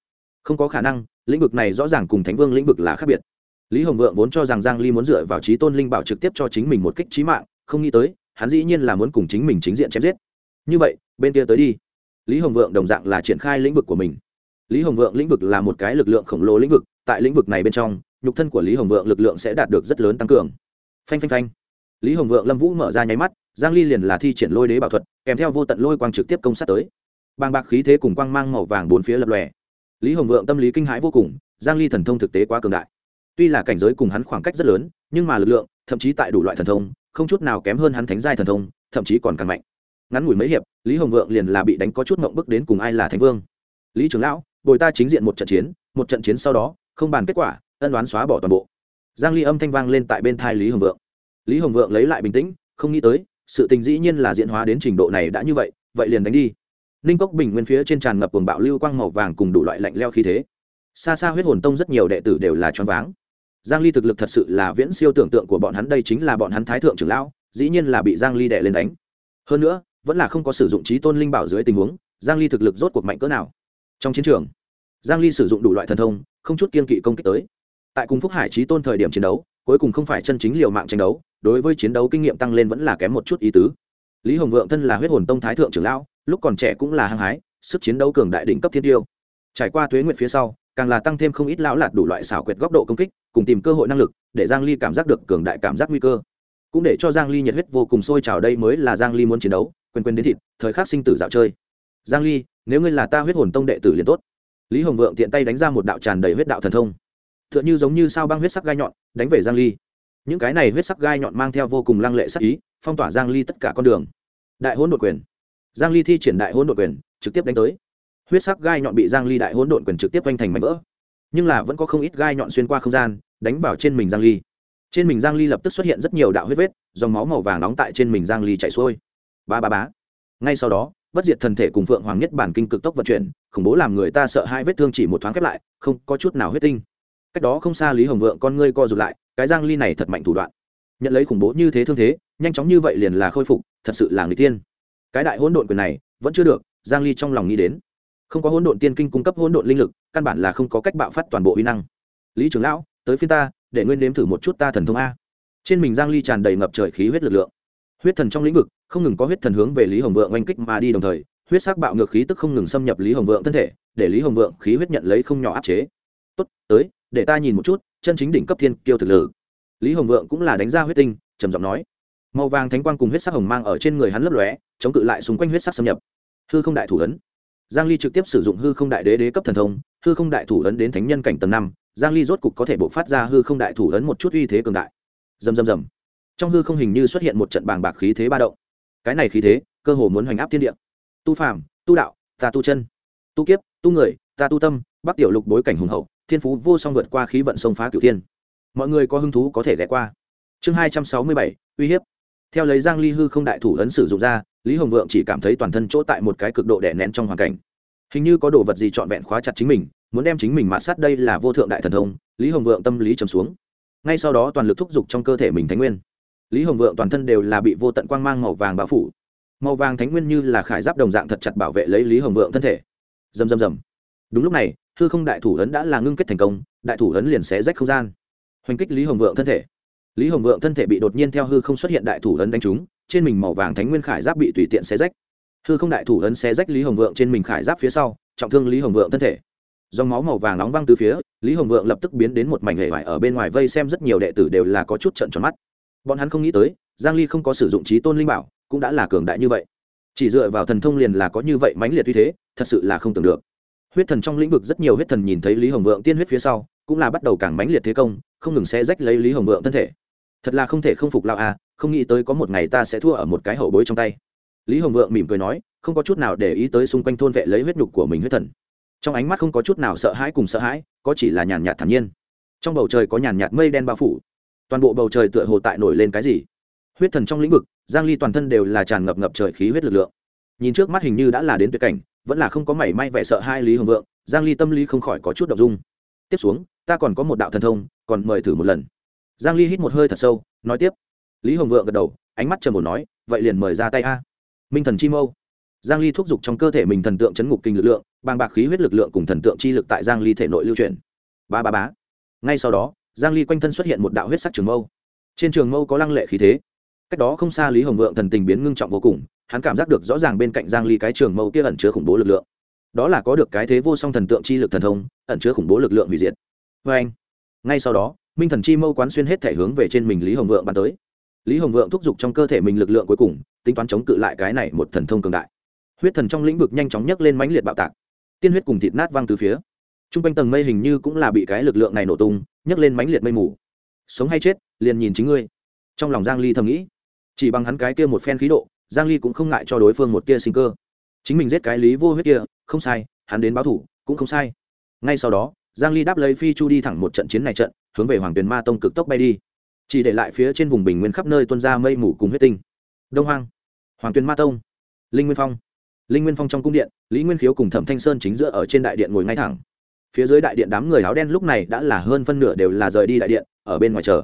không có khả năng, lĩnh vực này rõ ràng cùng thánh vương lĩnh vực là khác biệt lý hồng vượng vốn cho rằng giang ly muốn dựa vào trí tôn linh bảo trực tiếp cho chính mình một kích trí mạng, không nghĩ tới, hắn dĩ nhiên là muốn cùng chính mình chính diện chém giết. Như vậy, bên kia tới đi. Lý hồng vượng đồng dạng là triển khai lĩnh vực của mình. Lý hồng vượng lĩnh vực là một cái lực lượng khổng lồ lĩnh vực, tại lĩnh vực này bên trong, nhục thân của lý hồng vượng lực lượng sẽ đạt được rất lớn tăng cường. Phanh phanh phanh. Lý hồng vượng lâm vũ mở ra nháy mắt, giang ly liền là thi triển lôi đế bảo thuật, kèm theo vô tận lôi quang trực tiếp công sát tới. Bàng bạc khí thế cùng quang mang màu vàng bốn phía lập lòe. Lý hồng vượng tâm lý kinh hãi vô cùng, giang ly thần thông thực tế quá cường đại tuy là cảnh giới cùng hắn khoảng cách rất lớn, nhưng mà lực lượng, thậm chí tại đủ loại thần thông, không chút nào kém hơn hắn thánh giai thần thông, thậm chí còn càng mạnh. Ngắn ngủi mấy hiệp, lý hồng vượng liền là bị đánh có chút mộng bức đến cùng ai là thánh vương. Lý trưởng lão, bồi ta chính diện một trận chiến, một trận chiến sau đó, không bàn kết quả, ân đoán xóa bỏ toàn bộ. Giang ly âm thanh vang lên tại bên thai lý hồng vượng. Lý hồng vượng lấy lại bình tĩnh, không nghĩ tới, sự tình dĩ nhiên là diễn hóa đến trình độ này đã như vậy vậy liền đánh đi. Ninh cốc bình nguyên phía trên tràn ngập cuồng bạo lưu quang màu vàng cùng đủ loại lạnh leo khí thế. Xa xa huyết hồn tông rất nhiều đệ tử đều là choáng váng giang ly thực lực thật sự là viễn siêu tưởng tượng của bọn hắn, đây chính là bọn hắn thái thượng trưởng lão, dĩ nhiên là bị giang ly đè lên đánh. Hơn nữa, vẫn là không có sử dụng trí tôn linh bảo dưới tình huống, giang ly thực lực rốt cuộc mạnh cỡ nào. Trong chiến trường, giang ly sử dụng đủ loại thần thông, không chút kiên kỵ công kích tới. Tại cùng phúc hải trí tôn thời điểm chiến đấu, cuối cùng không phải chân chính liều mạng tranh đấu, đối với chiến đấu kinh nghiệm tăng lên vẫn là kém một chút ý tứ. Lý hồng vượng thân là huyết hồn tông thái thượng trưởng lão, lúc còn trẻ cũng là hăng hái, sức chiến đấu cường đại đỉnh cấp thiên tiêu. Trải qua tuế nguyện phía sau càng là tăng thêm không ít lão lạt đủ loại xảo quyệt góc độ công kích, cùng tìm cơ hội năng lực, để giang ly cảm giác được cường đại cảm giác nguy cơ. Cũng để cho giang ly nhiệt huyết vô cùng sôi trào đây mới là giang ly muốn chiến đấu quên quên đến thịt, thời khắc sinh tử dạo chơi. Giang ly, nếu ngươi là ta huyết hồn tông đệ tử liền tốt. Lý hồng vượng tiện tay đánh ra một đạo tràn đầy huyết đạo thần thông. Tựa như giống như sao băng huyết sắc gai nhọn, đánh về giang ly. Những cái này huyết sắc gai nhọn mang theo vô cùng lăng lệ sắc ý, phong tỏa giang ly tất cả con đường. Đại hỗn độn quyền. Giang ly thi triển đại hỗn độn quyền, trực tiếp đánh tới huyết sắc gai nhọn bị giang ly đại hỗn độn quyền trực tiếp vanh thành mảnh vỡ. Nhưng là vẫn có không ít gai nhọn xuyên qua không gian, đánh vào trên mình giang ly. Trên mình giang ly lập tức xuất hiện rất nhiều đạo huyết vết, dòng máu màu vàng nóng tại trên mình giang ly chảy xuôi. Ba ba bá ngay sau đó, bất diệt thần thể cùng phượng hoàng nhất bản kinh cực tốc vận chuyển, khủng bố làm người ta sợ hai vết thương chỉ một thoáng khép lại, không có chút nào huyết tinh. Cách đó không xa lý hồng vượng con ngươi co rụt lại, cái giang ly này thật mạnh thủ đoạn. Nhận lấy khủng bố như thế thương thế, nhanh chóng như vậy liền là khôi phục, thật sự là người tiên cái đại hỗn độn quyền này, vẫn chưa được, giang ly trong lòng nghĩ đến không có hỗn độn tiên kinh cung cấp hỗn độn linh lực, căn bản là không có cách bạo phát toàn bộ uy năng. Lý trưởng lão, tới phiên ta, để nguyên nếm thử một chút ta thần thông a. Trên mình giang ly tràn đầy ngập trời khí huyết lực lượng. Huyết thần trong lĩnh vực, không ngừng có huyết thần hướng về lý hồng vượng oanh kích mà đi đồng thời, huyết sắc bạo ngược khí tức không ngừng xâm nhập lý hồng vượng thân thể, để lý hồng vượng khí huyết nhận lấy không nhỏ áp chế. Tốt, tới, để ta nhìn một chút, chân chính đỉnh cấp thiên kiêu thực lực. Lý hồng vượng cũng là đánh ra huyết tinh, trầm giọng nói. Màu vàng thánh quang cùng huyết sắc hồng mang ở trên người hắn lấp lóe, chống cự lại xung quanh huyết sắc xâm nhập. Hư không đại thủ ấn giang ly trực tiếp sử dụng hư không đại đế đế cấp thần thông, hư không đại thủ ấn đến thánh nhân cảnh tầng năm, giang ly rốt cục có thể bộc phát ra hư không đại thủ ấn một chút uy thế cường đại. Rầm rầm rầm. Trong hư không hình như xuất hiện một trận bàng bạc khí thế ba động. Cái này khí thế, cơ hồ muốn hoành áp thiên địa. Tu phàm, tu đạo, ta tu chân. Tu kiếp, tu người, ta tu tâm, bắc tiểu lục bối cảnh hùng hậu, thiên phú vô song vượt qua khí vận sông phá cửu thiên. Mọi người có hứng thú có thể ghé qua. Chương hai trăm sáu mươi bảy, uy hiếp theo lấy giang ly hư không đại thủ ấn sử dụng ra, lý hồng vượng chỉ cảm thấy toàn thân chỗ tại một cái cực độ đè nén trong hoàn cảnh. Hình như có đồ vật gì trọn vẹn khóa chặt chính mình, muốn đem chính mình mà sát đây là vô thượng đại thần thông, lý hồng vượng tâm lý trầm xuống. Ngay sau đó toàn lực thúc giục trong cơ thể mình thánh nguyên. Lý hồng vượng toàn thân đều là bị vô tận quang mang màu vàng bao phủ. Màu vàng thánh nguyên như là khải giáp đồng dạng thật chặt bảo vệ lấy lý hồng vượng thân thể. Dầm dầm dầm đúng lúc này, hư không đại thủ ấn đã là ngưng kết thành công, đại thủ ấn liền xé rách không gian. Hoành kích lý hồng vượng thân thể lý hồng vượng thân thể bị đột nhiên theo hư không xuất hiện đại thủ ấn đánh trúng, trên mình màu vàng thánh nguyên khải giáp bị tùy tiện xé rách. Hư không đại thủ ấn xé rách lý hồng vượng trên mình khải giáp phía sau, trọng thương lý hồng vượng thân thể. Dòng máu màu vàng nóng văng từ phía, lý hồng vượng lập tức biến đến một mảnh hệ vải ở bên ngoài vây xem rất nhiều đệ tử đều là có chút trận tròn mắt. Bọn hắn không nghĩ tới, giang ly không có sử dụng trí tôn linh bảo, cũng đã là cường đại như vậy. Chỉ dựa vào thần thông liền là có như vậy mãnh liệt như thế, thật sự là không tưởng được. Huyết thần trong lĩnh vực rất nhiều huyết thần nhìn thấy lý hồng vượng tiên huyết phía sau, cũng là bắt đầu càng mãnh liệt thế công, không ngừng xé rách lấy lý hồng vượng thân thể thật là không thể không phục lao a không nghĩ tới có một ngày ta sẽ thua ở một cái hậu bối trong tay. Lý hồng vượng mỉm cười nói, không có chút nào để ý tới xung quanh thôn vệ lấy huyết nhục của mình huyết thần. Trong ánh mắt không có chút nào sợ hãi cùng sợ hãi, có chỉ là nhàn nhạt thản nhiên. Trong bầu trời có nhàn nhạt mây đen bao phủ. Toàn bộ bầu trời tựa hồ tại nổi lên cái gì? Huyết thần trong lĩnh vực, giang ly toàn thân đều là tràn ngập ngập trời khí huyết lực lượng. Nhìn trước mắt hình như đã là đến tuyệt cảnh, vẫn là không có mảy may vẻ sợ hai lý hồng vượng, giang ly tâm lý không khỏi có chút động dung. Tiếp xuống, ta còn có một đạo thần thông, còn mời thử một lần giang ly hít một hơi thật sâu, nói tiếp. Lý hồng vượng gật đầu, ánh mắt trầm ổn nói, vậy liền mời ra tay a. Minh thần chi mâu. Giang ly thúc giục trong cơ thể mình thần tượng chấn ngục kinh lực lượng, bàng bạc khí huyết lực lượng cùng thần tượng chi lực tại giang ly thể nội lưu truyền. Ba ba bá ngay sau đó, giang ly quanh thân xuất hiện một đạo huyết sắc trường mâu. Trên trường mâu có lăng lệ khí thế. Cách đó không xa lý hồng vượng thần tình biến ngưng trọng vô cùng, hắn cảm giác được rõ ràng bên cạnh giang ly cái trường mâu kia ẩn chứa khủng bố lực lượng. Đó là có được cái thế vô song thần tượng chi lực thần thông, ẩn chứa khủng bố lực lượng hủy diệt. Với anh ngay sau đó minh thần chi mâu quán xuyên hết thể hướng về trên mình lý hồng vượng bắn tới. Lý hồng vượng thúc giục trong cơ thể mình lực lượng cuối cùng, tính toán chống cự lại cái này một thần thông cường đại. Huyết thần trong lĩnh vực nhanh chóng nhấc lên mãnh liệt bạo tạc. Tiên huyết cùng thịt nát văng từ phía. T r u n g quanh tầng mây hình như cũng là bị cái lực lượng này nổ tung, nhấc lên mãnh liệt mây mù. Sống hay chết, liền nhìn chính ngươi. Trong lòng giang ly thầm nghĩ. Chỉ bằng hắn cái kia một phen khí độ, giang ly cũng không ngại cho đối phương một tia sinh cơ. Chính mình giết cái lý vô huyết kia, không sai, hắn đến báo thủ, cũng không sai. Ngay sau đó, giang ly đáp lấy phi chu đi thẳng một trận chiến này trận hướng về hoàng tuyền ma tông cực tốc bay đi chỉ để lại phía trên vùng bình nguyên khắp nơi tuôn ra mây mù cùng huyết tinh đông hoang hoàng tuyền ma tông linh nguyên phong linh nguyên phong trong cung điện lý nguyên khiếu cùng thẩm thanh sơn chính giữa ở trên đại điện ngồi ngay thẳng phía dưới đại điện đám người áo đen lúc này đã là hơn phân nửa đều là rời đi đại điện ở bên ngoài chờ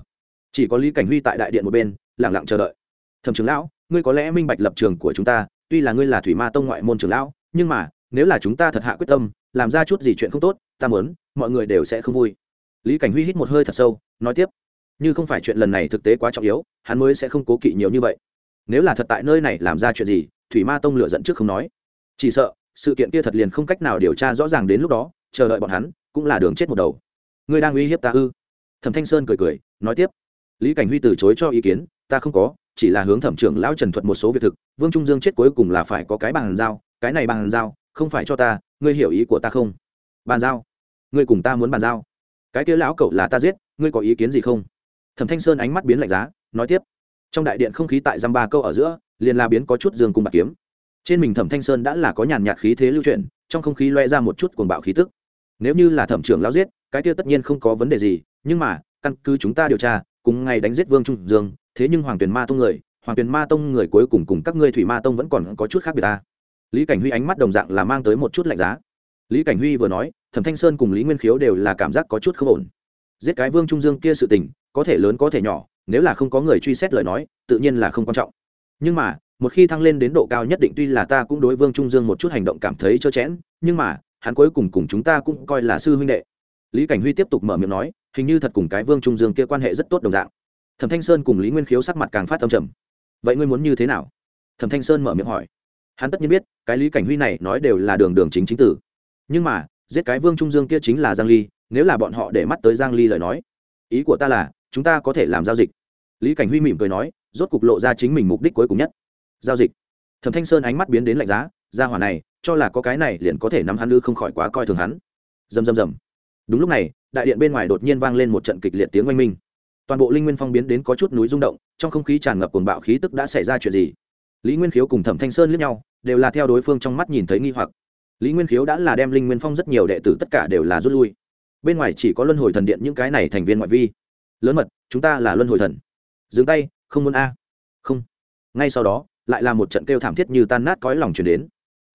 chỉ có lý cảnh huy tại đại điện một bên lẳng lặng chờ đợi thẩm trưởng lão ngươi có lẽ minh bạch lập trường của chúng ta tuy là ngươi là thủy ma tông ngoại môn trưởng lão nhưng mà nếu là chúng ta thật hạ quyết tâm làm ra chút gì chuyện không tốt ta muốn mọi người đều sẽ không vui lý cảnh huy hít một hơi thật sâu, nói tiếp, như không phải chuyện lần này thực tế quá trọng yếu, hắn mới sẽ không cố kỵ nhiều như vậy. Nếu là thật tại nơi này làm ra chuyện gì, thủy ma tông lựa dẫn trước không nói. Chỉ sợ, sự kiện kia thật liền không cách nào điều tra rõ ràng đến lúc đó, chờ đợi bọn hắn, cũng là đường chết một đầu. Ngươi đang uy hiếp ta ư? Thẩm thanh sơn cười cười, nói tiếp, lý cảnh huy từ chối cho ý kiến, ta không có, chỉ là hướng thẩm trưởng lão trần thuật một số việc thực, vương trung dương chết cuối cùng là phải có cái bàn giao, cái này bàn giao, không phải cho ta, ngươi hiểu ý của ta không? Bàn giao? Ngươi cùng ta muốn bàn giao? Cái kia lão cậu là ta giết, ngươi có ý kiến gì không? Thẩm thanh sơn ánh mắt biến lạnh giá, nói tiếp. Trong đại điện không khí tại dăm ba câu ở giữa, liền la biến có chút dương cung bạc kiếm. Trên mình thẩm thanh sơn đã là có nhàn nhạt khí thế lưu chuyển, trong không khí loe ra một chút cuồng bạo khí tức. Nếu như là thẩm trưởng lão giết, cái kia tất nhiên không có vấn đề gì, nhưng mà, căn cứ chúng ta điều tra, cùng ngày đánh giết vương trung dương, thế nhưng hoàng tuyền ma tông người, hoàng tuyền ma tông người cuối cùng cùng các ngươi thủy ma tông vẫn còn có chút khác biệt ta. Lý cảnh huy ánh mắt đồng dạng là mang tới một chút lạnh giá lý cảnh huy vừa nói, thẩm thanh sơn cùng lý nguyên khiếu đều là cảm giác có chút không ổn. Giết cái vương trung dương kia sự tình, có thể lớn có thể nhỏ, nếu là không có người truy xét lời nói, tự nhiên là không quan trọng. Nhưng mà, một khi thăng lên đến độ cao nhất định tuy là ta cũng đối vương trung dương một chút hành động cảm thấy trơ chẽn, nhưng mà, hắn cuối cùng cùng chúng ta cũng coi là sư huynh đệ. Lý cảnh huy tiếp tục mở miệng nói, hình như thật cùng cái vương trung dương kia quan hệ rất tốt đồng dạng. Thẩm thanh sơn cùng lý nguyên khiếu sắc mặt càng phát tâm trầm. Vậy ngươi muốn như thế nào? Thẩm thanh sơn mở miệng hỏi. Hắn tất nhiên biết, cái lý cảnh huy này nói đều là đường đường chính chính tử nhưng mà, giết cái vương trung dương kia chính là giang ly, nếu là bọn họ để mắt tới giang ly lời nói, ý của ta là, chúng ta có thể làm giao dịch. Lý cảnh huy mỉm cười nói, rốt cục lộ ra chính mình mục đích cuối cùng nhất. Giao dịch. Thẩm thanh sơn ánh mắt biến đến lạnh giá, ra hỏa này, cho là có cái này liền có thể nắm hắn ư không khỏi quá coi thường hắn. Dầm dầm dầm đúng lúc này, đại điện bên ngoài đột nhiên vang lên một trận kịch liệt tiếng oanh minh. Toàn bộ linh nguyên phong biến đến có chút núi rung động, trong không khí tràn ngập cuồng bạo khí tức đã xảy ra chuyện gì? Lý nguyên khiếu cùng thẩm thanh sơn lướt nhau, đều là theo đối phương trong mắt nhìn thấy nghi hoặc lý nguyên khiếu đã là đem linh nguyên phong rất nhiều đệ tử tất cả đều là rút lui. Bên ngoài chỉ có luân hồi thần điện những cái này thành viên ngoại vi. Lớn mật, chúng ta là luân hồi thần. Dừng tay, không muốn a. Không. Ngay sau đó, lại là một trận kêu thảm thiết như tan nát cõi lòng chuyển đến.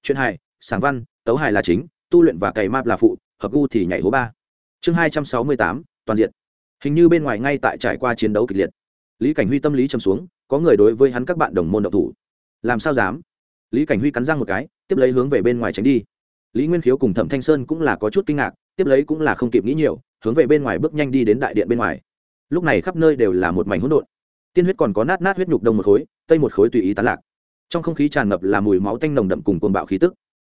Chuyện hài sáng văn, tấu hài là chính, tu luyện và cày map là phụ, hợp gu thì nhảy hố ba. Chương hai trăm sáu mươi tám, toàn diện. Hình như bên ngoài ngay tại trải qua chiến đấu kịch liệt. Lý cảnh huy tâm lý châm xuống, có người đối với hắn các bạn đồng môn độc thủ. Làm sao dám? Lý cảnh huy cắn răng một cái tiếp lấy hướng về bên ngoài tránh đi. Lý nguyên khiếu cùng thẩm thanh sơn cũng là có chút kinh ngạc, tiếp lấy cũng là không kịp nghĩ nhiều, hướng về bên ngoài bước nhanh đi đến đại điện bên ngoài. Lúc này khắp nơi đều là một mảnh hỗn độn. Tiên huyết còn có nát nát huyết nhục đông một khối, tây một khối tùy ý tán lạc. Trong không khí tràn ngập là mùi máu tanh nồng đậm cùng cồn bạo khí tức.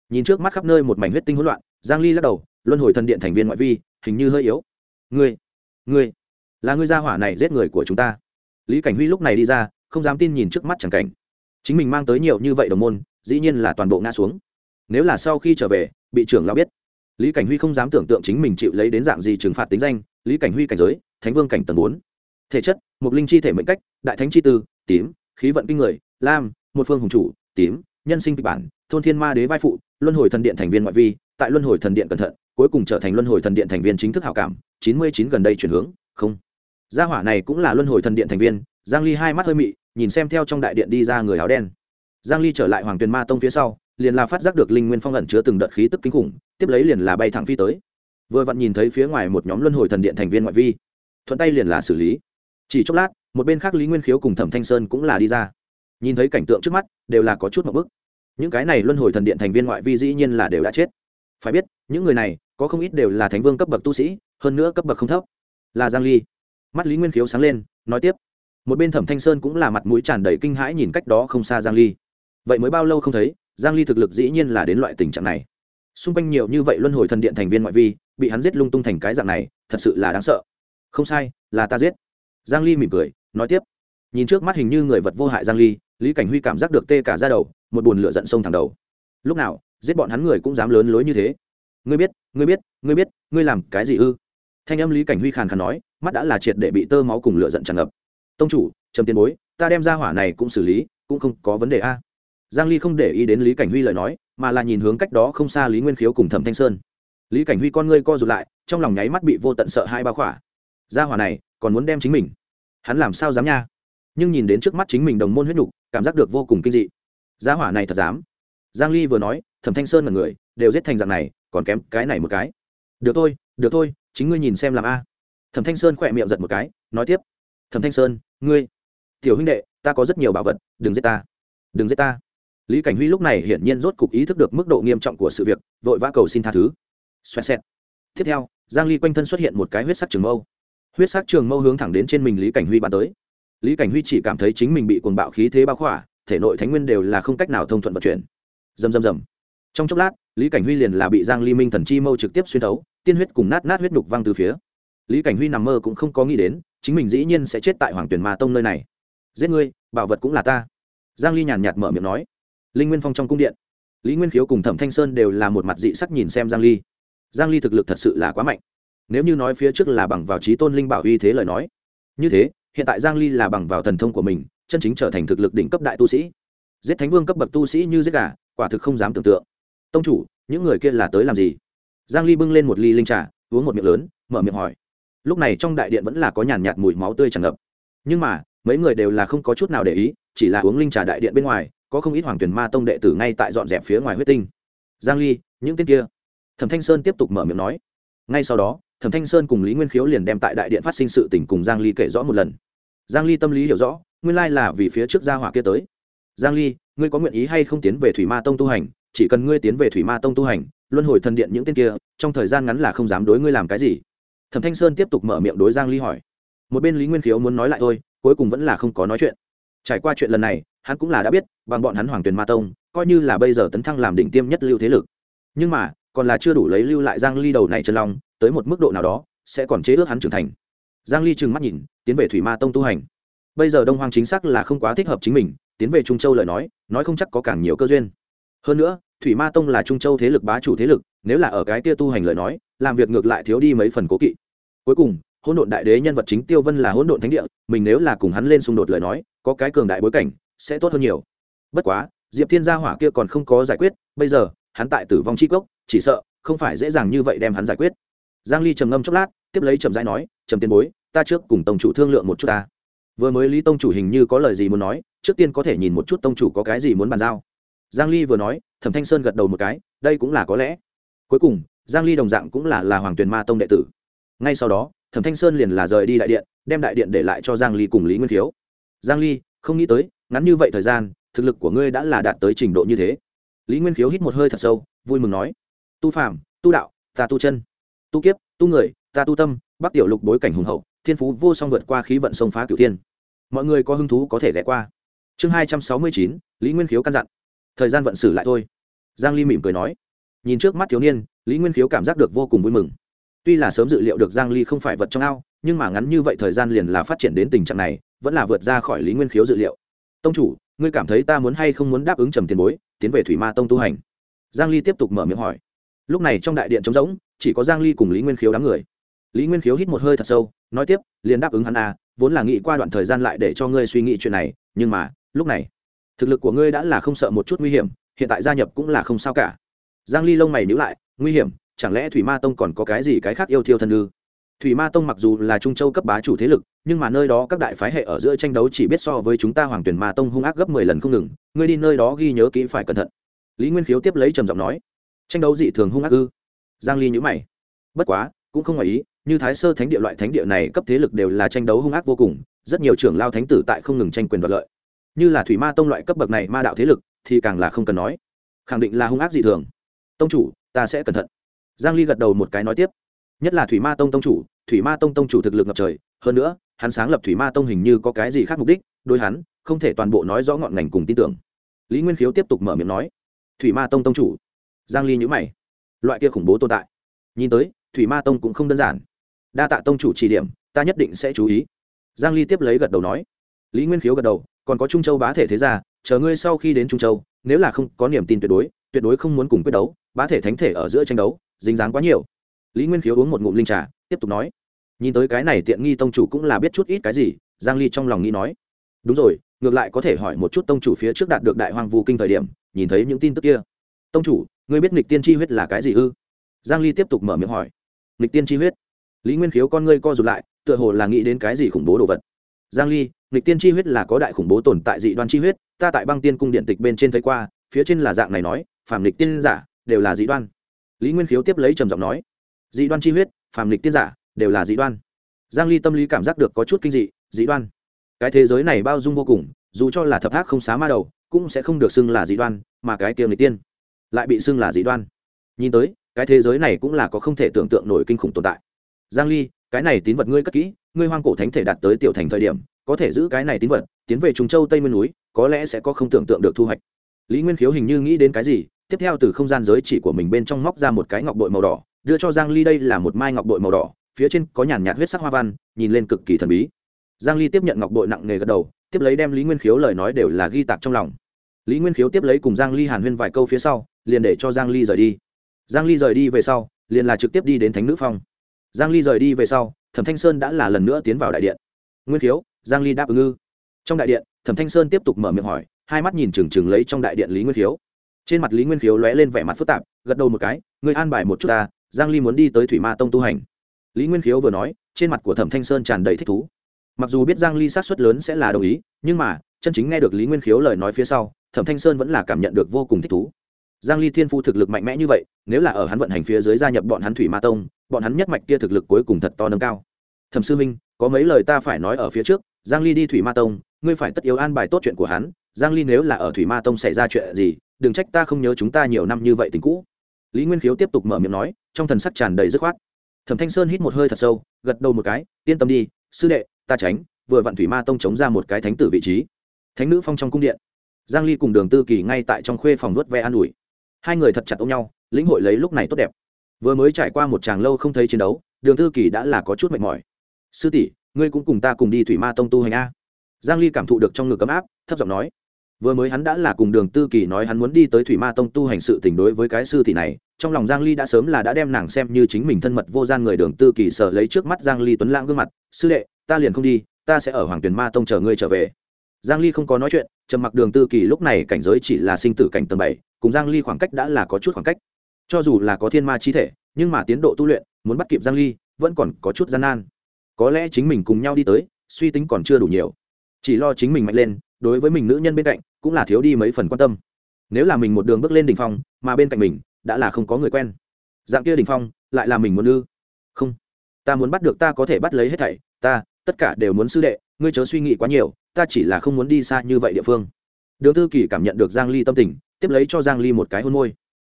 Nhìn trước mắt khắp nơi một mảnh huyết tinh hỗn loạn, giang ly lắc đầu, luân hồi thần điện thành viên ngoại vi, hình như hơi yếu. Ngươi ngươi, là ngươi gia hỏa này giết người của chúng ta. Lý cảnh huy lúc này đi ra, không dám tin nhìn trước mắt chẳng cảnh. Chính mình mang tới nhiều như vậy đồng môn dĩ nhiên là toàn bộ ngã xuống. Nếu là sau khi trở về, bị trưởng lão biết, lý cảnh huy không dám tưởng tượng chính mình chịu lấy đến dạng gì trừng phạt tính danh, lý cảnh huy cảnh giới, thánh vương cảnh tầng bốn. Thể chất một linh chi thể mệnh cách, đại thánh chi tư, tím, khí vận kinh người, lam, một phương hùng chủ, tím, nhân sinh kịch bản, thôn thiên ma đế vai phụ, luân hồi thần điện thành viên ngoại vi, tại luân hồi thần điện cẩn thận, cuối cùng trở thành luân hồi thần điện thành viên chính thức hảo cảm, chín mươi chín gần đây chuyển hướng, không. Gia hỏa này cũng là luân hồi thần điện thành viên, giang ly hai mắt hơi mị, nhìn xem theo trong đại điện đi ra người áo đen giang ly trở lại hoàng tuyền ma tông phía sau, liền là phát giác được linh nguyên phong ẩn chứa từng đợt khí tức kinh khủng, tiếp lấy liền là bay thẳng phi tới. Vừa vặn nhìn thấy phía ngoài một nhóm luân hồi thần điện thành viên ngoại vi, thuận tay liền là xử lý. Chỉ chốc lát, một bên khác lý nguyên khiếu cùng thẩm thanh sơn cũng là đi ra. Nhìn thấy cảnh tượng trước mắt, đều là có chút một bức. Những cái này luân hồi thần điện thành viên ngoại vi dĩ nhiên là đều đã chết. Phải biết, những người này, có không ít đều là thánh vương cấp bậc tu sĩ, hơn nữa cấp bậc không thấp. Là giang ly. Mắt lý nguyên khiếu sáng lên, nói tiếp. Một bên thẩm thanh sơn cũng là mặt mũi tràn đầy kinh hãi nhìn cách đó không xa giang ly vậy mới bao lâu không thấy, giang ly thực lực dĩ nhiên là đến loại tình trạng này. Xung quanh nhiều như vậy luân hồi thần điện thành viên ngoại vi, bị hắn giết lung tung thành cái dạng này, thật sự là đáng sợ. Không sai, là ta giết. Giang ly mỉm cười, nói tiếp. Nhìn trước mắt hình như người vật vô hại giang ly, lý cảnh huy cảm giác được tê cả da đầu, một buồn lửa giận sông thẳng đầu. Lúc nào, giết bọn hắn người cũng dám lớn lối như thế. Ngươi biết ngươi biết ngươi biết, ngươi làm cái gì ư? Thanh âm lý cảnh huy khàn khàn nói, mắt đã là triệt để bị tơ máu cùng lửa giận tràn ngập. Tông chủ, trầm tiền bối, ta đem ra hỏa này cũng xử lý, cũng không có vấn đề a giang ly không để ý đến lý cảnh huy lời nói, mà là nhìn hướng cách đó không xa lý nguyên khiếu cùng thẩm thanh sơn. Lý cảnh huy con ngươi co rụt lại, trong lòng nháy mắt bị vô tận sợ hai ba khỏa. Gia hỏa này, còn muốn đem chính mình? Hắn làm sao dám nha? Nhưng nhìn đến trước mắt chính mình đồng môn huyết nhục, cảm giác được vô cùng kinh dị. Gia hỏa này thật dám. Giang ly vừa nói, thẩm thanh sơn là người, đều giết thành dạng này, còn kém cái này một cái. Được thôi được thôi, chính ngươi nhìn xem làm a. Thẩm thanh sơn khỏe miệng giật một cái, nói tiếp. Thẩm thanh sơn, ngươi, tiểu huynh đệ, ta có rất nhiều bảo vật, đừng giết ta. Đừng giết ta lý cảnh huy lúc này hiển nhiên rốt cục ý thức được mức độ nghiêm trọng của sự việc, vội vã cầu xin tha thứ. Xoẹt xẹt. Tiếp theo, giang ly quanh thân xuất hiện một cái huyết sắc trường mâu. Huyết sắc trường mâu hướng thẳng đến trên mình lý cảnh huy bắn tới. Lý cảnh huy chỉ cảm thấy chính mình bị cuồng bạo khí thế bao khỏa, thể nội thánh nguyên đều là không cách nào thông thuận vận chuyển. Dầm dầm dầm trong chốc lát, lý cảnh huy liền là bị giang ly minh thần chi mâu trực tiếp xuyên thấu, tiên huyết cùng nát nát huyết đục văng từ phía. Lý cảnh huy nằm mơ cũng không có nghĩ đến, chính mình dĩ nhiên sẽ chết tại hoàng tuyển ma tông nơi này. Giết ngươi, bảo vật cũng là ta. Giang ly nhàn nhạt mở miệng nói linh nguyên phong trong cung điện lý nguyên khiếu cùng thẩm thanh sơn đều là một mặt dị sắc nhìn xem giang ly giang ly thực lực thật sự là quá mạnh nếu như nói phía trước là bằng vào trí tôn linh bảo uy thế lời nói như thế hiện tại giang ly là bằng vào thần thông của mình chân chính trở thành thực lực đỉnh cấp đại tu sĩ giết thánh vương cấp bậc tu sĩ như giết gà quả thực không dám tưởng tượng tông chủ những người kia là tới làm gì giang ly bưng lên một ly linh trà uống một miệng lớn mở miệng hỏi lúc này trong đại điện vẫn là có nhàn nhạt mùi máu tươi tràn ngập nhưng mà mấy người đều là không có chút nào để ý chỉ là uống linh trà đại điện bên ngoài có không ít hoàng tuyển ma tông đệ tử ngay tại dọn dẹp phía ngoài huyết tinh. Giang ly, những tên kia. Thẩm thanh sơn tiếp tục mở miệng nói. Ngay sau đó, thẩm thanh sơn cùng lý nguyên khiếu liền đem tại đại điện phát sinh sự tình cùng giang ly kể rõ một lần. Giang ly tâm lý hiểu rõ, nguyên lai là vì phía trước gia hỏa kia tới. Giang ly, ngươi có nguyện ý hay không tiến về thủy ma tông tu hành? Chỉ cần ngươi tiến về thủy ma tông tu hành, luân hồi thần điện những tên kia, trong thời gian ngắn là không dám đối ngươi làm cái gì. Thẩm thanh sơn tiếp tục mở miệng đối giang ly hỏi. Một bên lý nguyên khiếu muốn nói lại thôi, cuối cùng vẫn là không có nói chuyện trải qua chuyện lần này, hắn cũng là đã biết, bằng bọn hắn hoàng tuyền ma tông, coi như là bây giờ tấn thăng làm đỉnh tiêm nhất lưu thế lực. Nhưng mà, còn là chưa đủ lấy lưu lại giang ly đầu này chân long, tới một mức độ nào đó, sẽ còn chế ước hắn trưởng thành. Giang ly trừng mắt nhìn, tiến về thủy ma tông tu hành. Bây giờ đông hoàng chính xác là không quá thích hợp chính mình, tiến về trung châu lời nói nói không chắc có càng nhiều cơ duyên. Hơn nữa, thủy ma tông là trung châu thế lực bá chủ thế lực, nếu là ở cái kia tu hành lời nói, làm việc ngược lại thiếu đi mấy phần cố kỵ. Cuối cùng hỗn độn đại đế nhân vật chính tiêu vân là hỗn độn thánh địa, mình nếu là cùng hắn lên xung đột lời nói, có cái cường đại bối cảnh, sẽ tốt hơn nhiều. Bất quá, diệp thiên gia hỏa kia còn không có giải quyết, bây giờ, hắn tại tử vong chi cốc, chỉ sợ, không phải dễ dàng như vậy đem hắn giải quyết. Giang ly trầm ngâm chốc lát, tiếp lấy trầm rãi nói, trầm tiền bối, ta trước cùng tông chủ thương lượng một chút ta. Vừa mới lý tông chủ hình như có lời gì muốn nói, trước tiên có thể nhìn một chút tông chủ có cái gì muốn bàn giao. Giang ly vừa nói, thẩm thanh sơn gật đầu một cái, đây cũng là có lẽ. Cuối cùng, giang ly đồng dạng cũng là là hoàng tuyền ma tông đệ tử. Ngay sau đó thẩm thanh sơn liền là rời đi đại điện, đem đại điện để lại cho giang ly cùng lý nguyên thiếu giang ly, không nghĩ tới, ngắn như vậy thời gian, thực lực của ngươi đã là đạt tới trình độ như thế. Lý nguyên khiếu hít một hơi thật sâu, vui mừng nói, tu phàm tu đạo, ta tu chân, tu kiếp, tu người, ta tu tâm, bắc tiểu lục bối cảnh hùng hậu, thiên phú vô song vượt qua khí vận sông phá cửu thiên. Mọi người có hứng thú có thể ghé qua. Chương hai trăm sáu mươi chín, lý nguyên khiếu căn dặn. Thời gian vận xử lại thôi. Giang ly mỉm cười nói. Nhìn trước mắt thiếu niên, lý nguyên khiếu cảm giác được vô cùng vui mừng tuy là sớm dự liệu được giang ly không phải vật trong ao, nhưng mà ngắn như vậy thời gian liền là phát triển đến tình trạng này, vẫn là vượt ra khỏi lý nguyên khiếu dự liệu. Tông chủ, ngươi cảm thấy ta muốn hay không muốn đáp ứng trầm tiền bối, tiến về thủy ma tông tu hành? Giang ly tiếp tục mở miệng hỏi. Lúc này trong đại điện trống rỗng, chỉ có giang ly cùng lý nguyên khiếu đám người. Lý nguyên khiếu hít một hơi thật sâu, nói tiếp, liền đáp ứng hắn à vốn là nghĩ qua đoạn thời gian lại để cho ngươi suy nghĩ chuyện này, nhưng mà, lúc này, thực lực của ngươi đã là không sợ một chút nguy hiểm, hiện tại gia nhập cũng là không sao cả. Giang ly lông mày nhíu lại, nguy hiểm chẳng lẽ thủy ma tông còn có cái gì cái khác yêu thiêu thân ư? Thủy ma tông mặc dù là trung châu cấp bá chủ thế lực, nhưng mà nơi đó các đại phái hệ ở giữa tranh đấu chỉ biết so với chúng ta hoàng tuyển ma tông hung ác gấp mười lần không ngừng. Ngươi đi nơi đó ghi nhớ kỹ phải cẩn thận. Lý nguyên khiếu tiếp lấy trầm giọng nói. Tranh đấu dị thường hung ác ư? Giang ly nhữ mày. Bất quá, cũng không ngoài ý, như thái sơ thánh địa loại thánh địa này cấp thế lực đều là tranh đấu hung ác vô cùng, rất nhiều trưởng lao thánh tử tại không ngừng tranh quyền đoạt lợi. Như là thủy ma tông loại cấp bậc này ma đạo thế lực, thì càng là không cần nói. Khẳng định là hung ác dị thường. Tông chủ, ta sẽ cẩn thận giang ly gật đầu một cái nói tiếp. Nhất là thủy ma tông tông chủ, thủy ma tông tông chủ thực lực ngập trời, hơn nữa, hắn sáng lập thủy ma tông hình như có cái gì khác mục đích, đối hắn, không thể toàn bộ nói rõ ngọn ngành cùng tin tưởng. Lý nguyên khiếu tiếp tục mở miệng nói, thủy ma tông tông chủ. Giang ly nhíu mày. Loại kia khủng bố tồn tại. Nhìn tới, thủy ma tông cũng không đơn giản. Đa tạ tông chủ chỉ điểm, ta nhất định sẽ chú ý. Giang ly tiếp lấy gật đầu nói. Lý nguyên khiếu gật đầu, còn có trung châu bá thể thế gia, chờ ngươi sau khi đến trung châu, nếu là không có niềm tin tuyệt đối tuyệt đối không muốn cùng quyết đấu bá thể thánh thể ở giữa tranh đấu, dính dáng quá nhiều. Lý nguyên khiếu uống một ngụm linh trà, tiếp tục nói, nhìn tới cái này tiện nghi tông chủ cũng là biết chút ít cái gì, giang ly trong lòng nghĩ nói, đúng rồi, ngược lại có thể hỏi một chút tông chủ phía trước đạt được đại hoàng vu kinh thời điểm, nhìn thấy những tin tức kia. Tông chủ, ngươi biết nghịch tiên chi huyết là cái gì ư? Giang ly tiếp tục mở miệng hỏi. Nghịch tiên chi huyết? Lý nguyên khiếu con ngươi co rụt lại, tựa hồ là nghĩ đến cái gì khủng bố đồ vật. Giang ly, nghịch tiên chi huyết là có đại khủng bố tồn tại dị đoan chi huyết, ta tại băng tiên cung điện tịch bên trên thấy qua, phía trên là dạng này nói phạm nghịch tiên giả đều là dị đoan. Lý nguyên khiếu tiếp lấy trầm giọng nói, dị đoan chi huyết, phàm lịch tiên giả, đều là dị đoan. Giang ly tâm lý cảm giác được có chút kinh dị dị đoan. Cái thế giới này bao dung vô cùng, dù cho là thập ác không xá ma đầu, cũng sẽ không được xưng là dị đoan, mà cái tiêm nghịch tiên lại bị xưng là dị đoan. Nhìn tới, cái thế giới này cũng là có không thể tưởng tượng nổi kinh khủng tồn tại. Giang ly, cái này tín vật ngươi cất kỹ, ngươi hoang cổ thánh thể đạt tới tiểu thành thời điểm, có thể giữ cái này tín vật, tiến về trung châu tây nguyên núi, có lẽ sẽ có không tưởng tượng được thu hoạch. Lý nguyên khiếu hình như nghĩ đến cái gì tiếp theo từ không gian giới chỉ của mình bên trong móc ra một cái ngọc bội màu đỏ, đưa cho giang ly đây là một mai ngọc bội màu đỏ, phía trên có nhàn nhạt huyết sắc hoa văn, nhìn lên cực kỳ thần bí. Giang ly tiếp nhận ngọc bội nặng nề gật đầu, tiếp lấy đem lý nguyên khiếu lời nói đều là ghi tạc trong lòng. Lý nguyên khiếu tiếp lấy cùng giang ly hàn huyên vài câu phía sau, liền để cho giang ly rời đi. Giang ly rời đi về sau, liền là trực tiếp đi đến thánh nữ phong. Giang ly rời đi về sau, thẩm thanh sơn đã là lần nữa tiến vào đại điện. Nguyên khiếu, giang ly đáp ứng ư? Trong đại điện, thẩm thanh sơn tiếp tục mở miệng hỏi, hai mắt nhìn chừng chừng lấy trong đại điện lý nguyên khiếu trên mặt lý nguyên khiếu lóe lên vẻ mặt phức tạp, gật đầu một cái người an bài một chút ta, giang ly muốn đi tới thủy ma tông tu hành. Lý nguyên khiếu vừa nói, trên mặt của thẩm thanh sơn tràn đầy thích thú. Mặc dù biết giang ly sát suất lớn sẽ là đồng ý, nhưng mà, chân chính nghe được lý nguyên khiếu lời nói phía sau, thẩm thanh sơn vẫn là cảm nhận được vô cùng thích thú. Giang ly thiên phu thực lực mạnh mẽ như vậy, nếu là ở hắn vận hành phía dưới gia nhập bọn hắn thủy ma tông, bọn hắn nhất mạch kia thực lực cuối cùng thật to nâng cao. Thẩm sư minh, có mấy lời ta phải nói ở phía trước, giang ly đi thủy ma tông, ngươi phải tất yếu an bài tốt chuyện của hắn, giang ly nếu là ở thủy ma tông xảy ra chuyện gì đừng trách ta không nhớ chúng ta nhiều năm như vậy tình cũ. Lý nguyên khiếu tiếp tục mở miệng nói, trong thần sắc tràn đầy dứt khoát. Thẩm thanh sơn hít một hơi thật sâu, gật đầu một cái, yên tâm đi, sư đệ, ta tránh, vừa vặn thủy ma tông chống ra một cái thánh tử vị trí. Thánh nữ phong trong cung điện. Giang ly cùng đường tư kỳ ngay tại trong khuê phòng nuốt ve an ủi. Hai người thật chặt ôm nhau, lĩnh hội lấy lúc này tốt đẹp. Vừa mới trải qua một tràng lâu không thấy chiến đấu, đường tư kỳ đã là có chút mệt mỏi. Sư tỷ, ngươi cũng cùng ta cùng đi thủy ma tông tu hành a. Giang ly cảm thụ được trong ngực cấm áp, thấp giọng nói vừa mới hắn đã là cùng đường tư kỳ nói hắn muốn đi tới thủy ma tông tu hành sự tình đối với cái sư tỷ này trong lòng giang ly đã sớm là đã đem nàng xem như chính mình thân mật vô gian người đường tư kỳ sở lấy trước mắt giang ly tuấn lãng gương mặt sư đệ ta liền không đi ta sẽ ở hoàng tuyền ma tông chờ ngươi trở về. Giang ly không có nói chuyện trầm mặc đường tư kỳ lúc này cảnh giới chỉ là sinh tử cảnh tầng 7, cùng giang ly khoảng cách đã là có chút khoảng cách. Cho dù là có thiên ma chi thể nhưng mà tiến độ tu luyện muốn bắt kịp giang ly vẫn còn có chút gian nan. Có lẽ chính mình cùng nhau đi tới suy tính còn chưa đủ nhiều. Chỉ lo chính mình mạnh lên đối với mình nữ nhân bên cạnh cũng là thiếu đi mấy phần quan tâm. Nếu là mình một đường bước lên đỉnh phong, mà bên cạnh mình đã là không có người quen. Dạng kia đỉnh phong, lại là mình muốn ư? Không. Ta muốn bắt được ta có thể bắt lấy hết thảy, ta, tất cả đều muốn sư đệ, ngươi chớ suy nghĩ quá nhiều, ta chỉ là không muốn đi xa như vậy địa phương. Đường tư kỳ cảm nhận được giang ly tâm tình, tiếp lấy cho giang ly một cái hôn môi.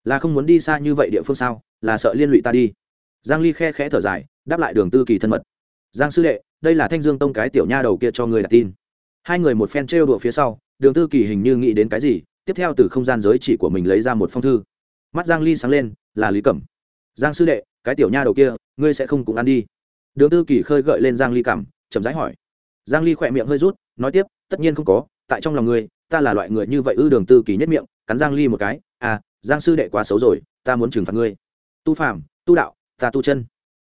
Là không muốn đi xa như vậy địa phương sao? Là sợ liên lụy ta đi. Giang ly khe khẽ thở dài, đáp lại đường tư kỳ thân mật. Giang sư đệ, đây là thanh dương tông cái tiểu nha đầu kia cho người đặt tin hai người một phen trêu đùa phía sau, đường tư kỳ hình như nghĩ đến cái gì, tiếp theo từ không gian giới chỉ của mình lấy ra một phong thư. Mắt giang ly sáng lên, là lý cẩm. Giang sư đệ, cái tiểu nha đầu kia, ngươi sẽ không cùng ăn đi. Đường tư kỳ khơi gợi lên giang ly cảm, chậm rãi hỏi. Giang ly khỏe miệng hơi rút, nói tiếp, tất nhiên không có, tại trong lòng ngươi, ta là loại người như vậy ư? Đường tư kỳ nhất miệng, cắn giang ly một cái à giang sư đệ quá xấu rồi, ta muốn trừng phạt ngươi. Tu phàm, tu đạo, ta tu chân.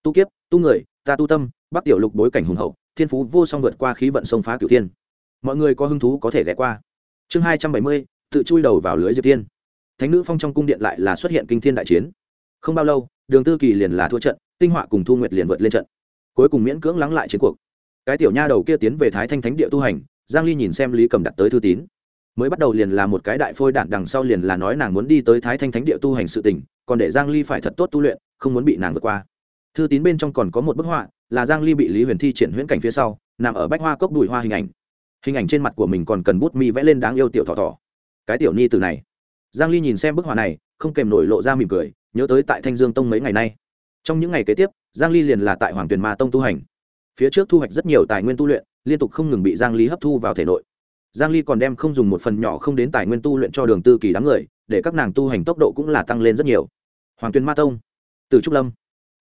Tu kiếp, tu người, ta tu tâm, bắc tiểu lục bối cảnh hùng hậu, thiên phú vô song vượt qua khí vận sông phá cửu thiên mọi người có hứng thú có thể ghé qua. Chương hai trăm bảy mươi, tự chui đầu vào lưới diệp tiên thánh nữ phong trong cung điện lại là xuất hiện kinh thiên đại chiến. Không bao lâu, đường tư kỳ liền là thua trận, tinh họa cùng thu nguyệt liền vượt lên trận. Cuối cùng miễn cưỡng lắng lại chiến cuộc. Cái tiểu nha đầu kia tiến về thái thanh thánh địa tu hành, giang ly nhìn xem lý cầm đặt tới thư tín. Mới bắt đầu liền là một cái đại phôi đạn đằng sau liền là nói nàng muốn đi tới thái thanh thánh địa tu hành sự tình, còn để giang ly phải thật tốt tu luyện, không muốn bị nàng vượt qua. Thư tín bên trong còn có một bức họa, là giang ly bị lý huyền thi triển huyễn cảnh phía sau, nằm ở bách hoa cốc đùi hoa hình ảnh hình ảnh trên mặt của mình còn cần bút mi vẽ lên đáng yêu tiểu thỏ thỏ cái tiểu ni từ này. Giang ly nhìn xem bức họa này, không kèm nổi lộ ra mỉm cười, nhớ tới tại thanh dương tông mấy ngày nay. Trong những ngày kế tiếp, giang ly liền là tại hoàng tuyền ma tông tu hành. Phía trước thu hoạch rất nhiều tài nguyên tu luyện, liên tục không ngừng bị giang ly hấp thu vào thể nội. Giang ly còn đem không dùng một phần nhỏ không đến tài nguyên tu luyện cho đường tư kỳ đám người, để các nàng tu hành tốc độ cũng là tăng lên rất nhiều. Hoàng tuyền ma tông. Từ trúc lâm.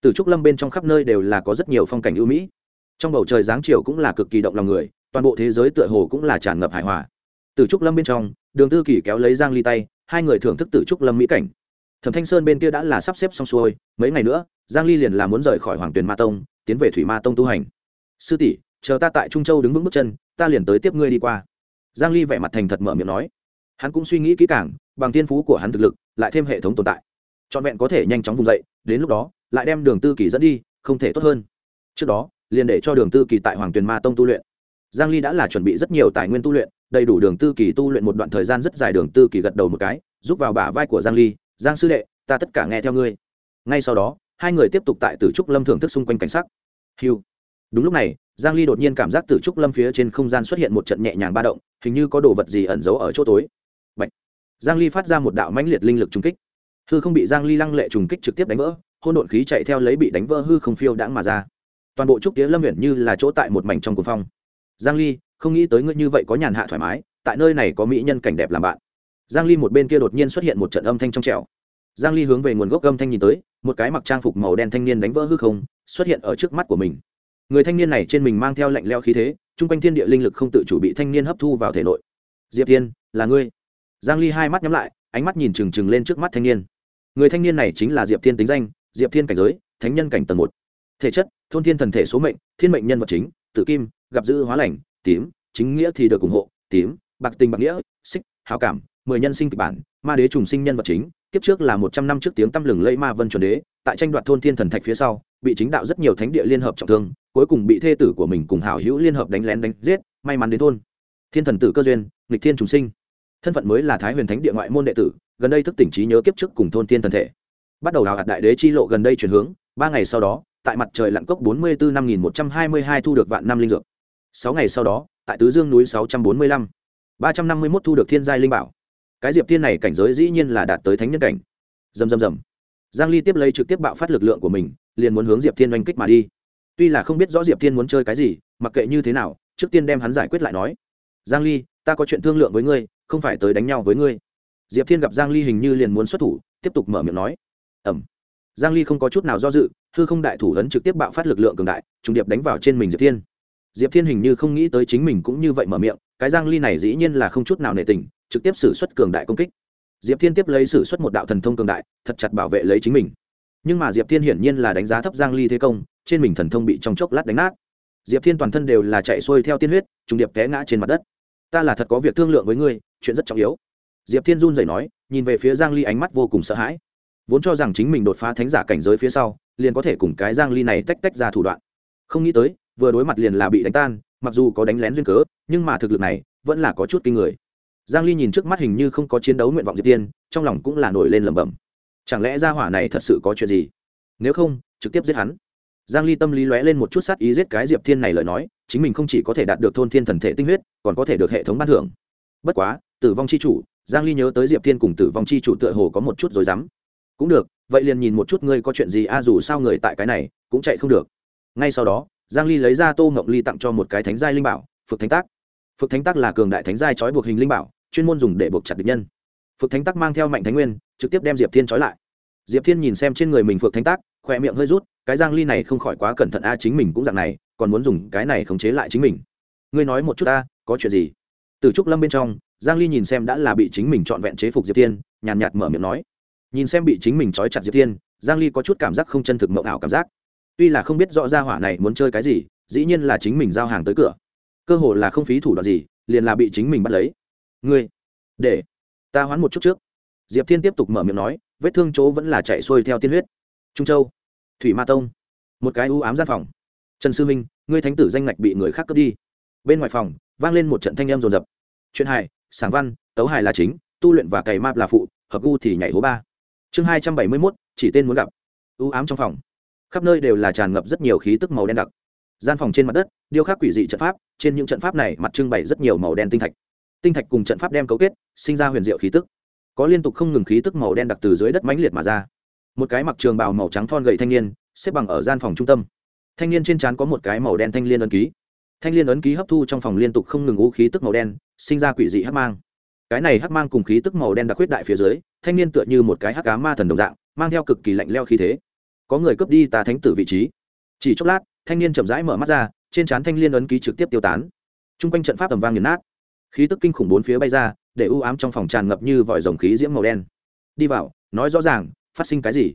Từ trúc lâm bên trong khắp nơi đều là có rất nhiều phong cảnh ưu mỹ trong bầu trời giáng chiều cũng là cực kỳ động lòng người, toàn bộ thế giới tựa hồ cũng là tràn ngập hài hòa. Từ trúc lâm bên trong, đường tư kỳ kéo lấy giang ly tay, hai người thưởng thức từ trúc lâm mỹ cảnh. Thẩm thanh sơn bên kia đã là sắp xếp xong xuôi, mấy ngày nữa, giang ly liền là muốn rời khỏi hoàng tuyền ma tông, tiến về thủy ma tông tu hành. Sư tỷ, chờ ta tại trung châu đứng vững bước chân, ta liền tới tiếp ngươi đi qua. Giang ly vẻ mặt thành thật mở miệng nói. Hắn cũng suy nghĩ kỹ càng, bằng thiên phú của hắn thực lực, lại thêm hệ thống tồn tại. Trọn vẹn có thể nhanh chóng vùng dậy, đến lúc đó, lại đem đường tư kỳ dẫn đi, không thể tốt hơn. Trước đó liền để cho đường tư kỳ tại hoàng tuyền ma tông tu luyện. Giang ly đã là chuẩn bị rất nhiều tài nguyên tu luyện, đầy đủ đường tư kỳ tu luyện một đoạn thời gian rất dài đường tư kỳ gật đầu một cái giúp vào bả vai của giang ly, giang sư đệ, ta tất cả nghe theo ngươi. Ngay sau đó, hai người tiếp tục tại tử trúc lâm thưởng thức xung quanh cảnh sắc. Hiu đúng lúc này, giang ly đột nhiên cảm giác tử trúc lâm phía trên không gian xuất hiện một trận nhẹ nhàng ba động, hình như có đồ vật gì ẩn giấu ở chỗ tối. Bạch. giang ly phát ra một đạo mãnh liệt linh lực trùng kích. Hư không bị giang ly lăng lệ trùng kích trực tiếp đánh vỡ hôn độn khí chạy theo lấy bị đánh vỡ hư không phiêu đãng mà ra toàn bộ trúc tía lâm huyện như là chỗ tại một mảnh trong cuồng phong. Giang ly, không nghĩ tới ngươi như vậy có nhàn hạ thoải mái, tại nơi này có mỹ nhân cảnh đẹp làm bạn. Giang ly một bên kia đột nhiên xuất hiện một trận âm thanh trong trẻo. Giang ly hướng về nguồn gốc âm thanh nhìn tới, một cái mặc trang phục màu đen thanh niên đánh vỡ hư không, xuất hiện ở trước mắt của mình. Người thanh niên này trên mình mang theo lạnh leo khí thế, trung quanh thiên địa linh lực không tự chủ bị thanh niên hấp thu vào thể nội. Diệp thiên, là ngươi? Giang ly hai mắt nhắm lại, ánh mắt nhìn trừng trừng lên trước mắt thanh niên. Người thanh niên này chính là diệp thiên tính danh, diệp thiên cảnh giới, thánh nhân cảnh tầng một. Thể chất thôn thiên thần thể số mệnh, thiên mệnh nhân vật chính tự kim, gặp dữ hóa lành, tím, chính nghĩa thì được ủng hộ, tím, bạc tình bạc nghĩa, xích hào cảm, mười nhân sinh kịch bản, ma đế trùng sinh nhân vật chính, kiếp trước là một trăm năm trước tiếng tăm lừng lây ma vân chuẩn đế, tại tranh đoạt thôn thiên thần thạch phía sau, bị chính đạo rất nhiều thánh địa liên hợp trọng thương, cuối cùng bị thê tử của mình cùng hảo hữu liên hợp đánh lén đánh giết, may mắn đến thôn. Thiên thần tử cơ duyên, nghịch thiên trùng sinh. Thân phận mới là thái huyền thánh địa ngoại môn đệ tử, gần đây thức tỉnh trí nhớ kiếp trước cùng thôn thiên thần thể. Bắt đầu đào hạt đại đế chi lộ gần đây chuyển hướng, ba ngày sau đó tại mặt trời lặn cốc bốn mươi bốn năm nghìn một trăm hai mươi hai thu được vạn năm linh dược. Sáu ngày sau đó, tại tứ dương núi sáu trăm bốn mươi lăm, ba trăm năm mươi mốt thu được thiên giai linh bảo. Cái diệp thiên này cảnh giới dĩ nhiên là đạt tới thánh nhân cảnh. Dầm dầm dầm giang ly tiếp lấy trực tiếp bạo phát lực lượng của mình, liền muốn hướng diệp thiên oanh kích mà đi. Tuy là không biết rõ diệp thiên muốn chơi cái gì, mặc kệ như thế nào, trước tiên đem hắn giải quyết lại nói. Giang ly, ta có chuyện thương lượng với ngươi, không phải tới đánh nhau với ngươi. Diệp thiên gặp giang ly hình như liền muốn xuất thủ, tiếp tục mở miệng nói. Ẩm giang ly không có chút nào do dự hư không đại thủ ấn trực tiếp bạo phát lực lượng cường đại, trùng điệp đánh vào trên mình diệp thiên. Diệp thiên hình như không nghĩ tới chính mình cũng như vậy mở miệng, cái giang ly này dĩ nhiên là không chút nào nể tình, trực tiếp sử xuất cường đại công kích. Diệp thiên tiếp lấy sử xuất một đạo thần thông cường đại, thật chặt bảo vệ lấy chính mình. Nhưng mà diệp thiên hiển nhiên là đánh giá thấp giang ly thế công, trên mình thần thông bị trong chốc lát đánh nát. Diệp thiên toàn thân đều là chạy xuôi theo tiên huyết, trùng điệp té ngã trên mặt đất. Ta là thật có việc thương lượng với ngươi, chuyện rất trọng yếu. Diệp thiên run rẩy nói, nhìn về phía giang ly ánh mắt vô cùng sợ hãi. Vốn cho rằng chính mình đột phá thánh giả cảnh giới phía sau liền có thể cùng cái giang ly này tách tách ra thủ đoạn. Không nghĩ tới, vừa đối mặt liền là bị đánh tan, mặc dù có đánh lén duyên cớ, nhưng mà thực lực này vẫn là có chút kinh người. Giang ly nhìn trước mắt hình như không có chiến đấu nguyện vọng diệp tiên, trong lòng cũng là nổi lên lẩm bẩm. Chẳng lẽ gia hỏa này thật sự có chuyện gì? Nếu không, trực tiếp giết hắn. Giang ly tâm lý lóe lên một chút sát ý giết cái diệp thiên này lời nói, chính mình không chỉ có thể đạt được thôn thiên thần thể tinh huyết, còn có thể được hệ thống ban thưởng. Bất quá, tử vong chi chủ, giang ly nhớ tới diệp thiên cùng tử vong chi chủ tựa hồ có một chút rồi dám cũng được, vậy liền nhìn một chút ngươi có chuyện gì, a, dù sao người tại cái này, cũng chạy không được. Ngay sau đó, giang ly lấy ra tô ngọc ly tặng cho một cái thánh giai linh bảo phực thánh tác phực thánh tác là cường đại thánh giai trói buộc hình linh bảo, chuyên môn dùng để buộc chặt địch nhân. Phực thánh tác mang theo mạnh thánh nguyên, trực tiếp đem diệp thiên trói lại. Diệp thiên nhìn xem trên người mình phực thánh tác khỏe miệng hơi rút, cái giang ly này không khỏi quá cẩn thận, a, chính mình cũng dạng này, còn muốn dùng cái này khống chế lại chính mình. Ngươi nói một chút ta có chuyện gì? Từ trúc lâm bên trong, giang ly nhìn xem đã là bị chính mình trọn vẹn chế phục diệp thiên, nhàn nhạt mở miệng nói nhìn xem bị chính mình trói chặt diệp thiên, giang ly có chút cảm giác không chân thực mộng ảo cảm giác. Tuy là không biết rõ ra hỏa này muốn chơi cái gì, dĩ nhiên là chính mình giao hàng tới cửa. Cơ hồ là không phí thủ đoạn gì, liền là bị chính mình bắt lấy. Ngươi, để ta hoán một chút trước. Diệp thiên tiếp tục mở miệng nói, vết thương chỗ vẫn là chạy xuôi theo tiên huyết. Trung châu, thủy ma tông, một cái u ám gian phòng. Trần sư minh, ngươi thánh tử danh ngạch bị người khác cướp đi. Bên ngoài phòng, vang lên một trận thanh âm rồn rập chuyện hài sáng văn, tấu hài là chính, tu luyện và cày map là phụ, hợp gu thì nhảy hố ba chương hai trăm bảy mươi mốt, chỉ tên muốn gặp. Ưu ám trong phòng. Khắp nơi đều là tràn ngập rất nhiều khí tức màu đen đặc. Gian phòng trên mặt đất, điêu khắc quỷ dị trận pháp, trên những trận pháp này mặt trưng bày rất nhiều màu đen tinh thạch. Tinh thạch cùng trận pháp đem cấu kết, sinh ra huyền diệu khí tức. Có liên tục không ngừng khí tức màu đen đặc từ dưới đất mãnh liệt mà ra. Một cái mặc trường bào màu trắng thon gậy thanh niên, xếp bằng ở gian phòng trung tâm. Thanh niên trên trán có một cái màu đen thanh liên ấn ký. Thanh liên ấn ký hấp thu trong phòng liên tục không ngừng u khí tức màu đen, sinh ra quỷ dị hắc mang cái này hắc mang cùng khí tức màu đen đặc huyết đại phía dưới, thanh niên tựa như một cái hắc cá ma thần đồng dạng, mang theo cực kỳ lạnh leo khí thế. Có người cướp đi tà thánh tử vị trí. Chỉ chốc lát, thanh niên chậm rãi mở mắt ra, trên trán thanh liên ấn ký trực tiếp tiêu tán. T r u n g quanh trận pháp tầm vang nghiền nát. Khí tức kinh khủng bốn phía bay ra, để u ám trong phòng tràn ngập như vòi rồng khí diễm màu đen. Đi vào, nói rõ ràng, phát sinh cái gì?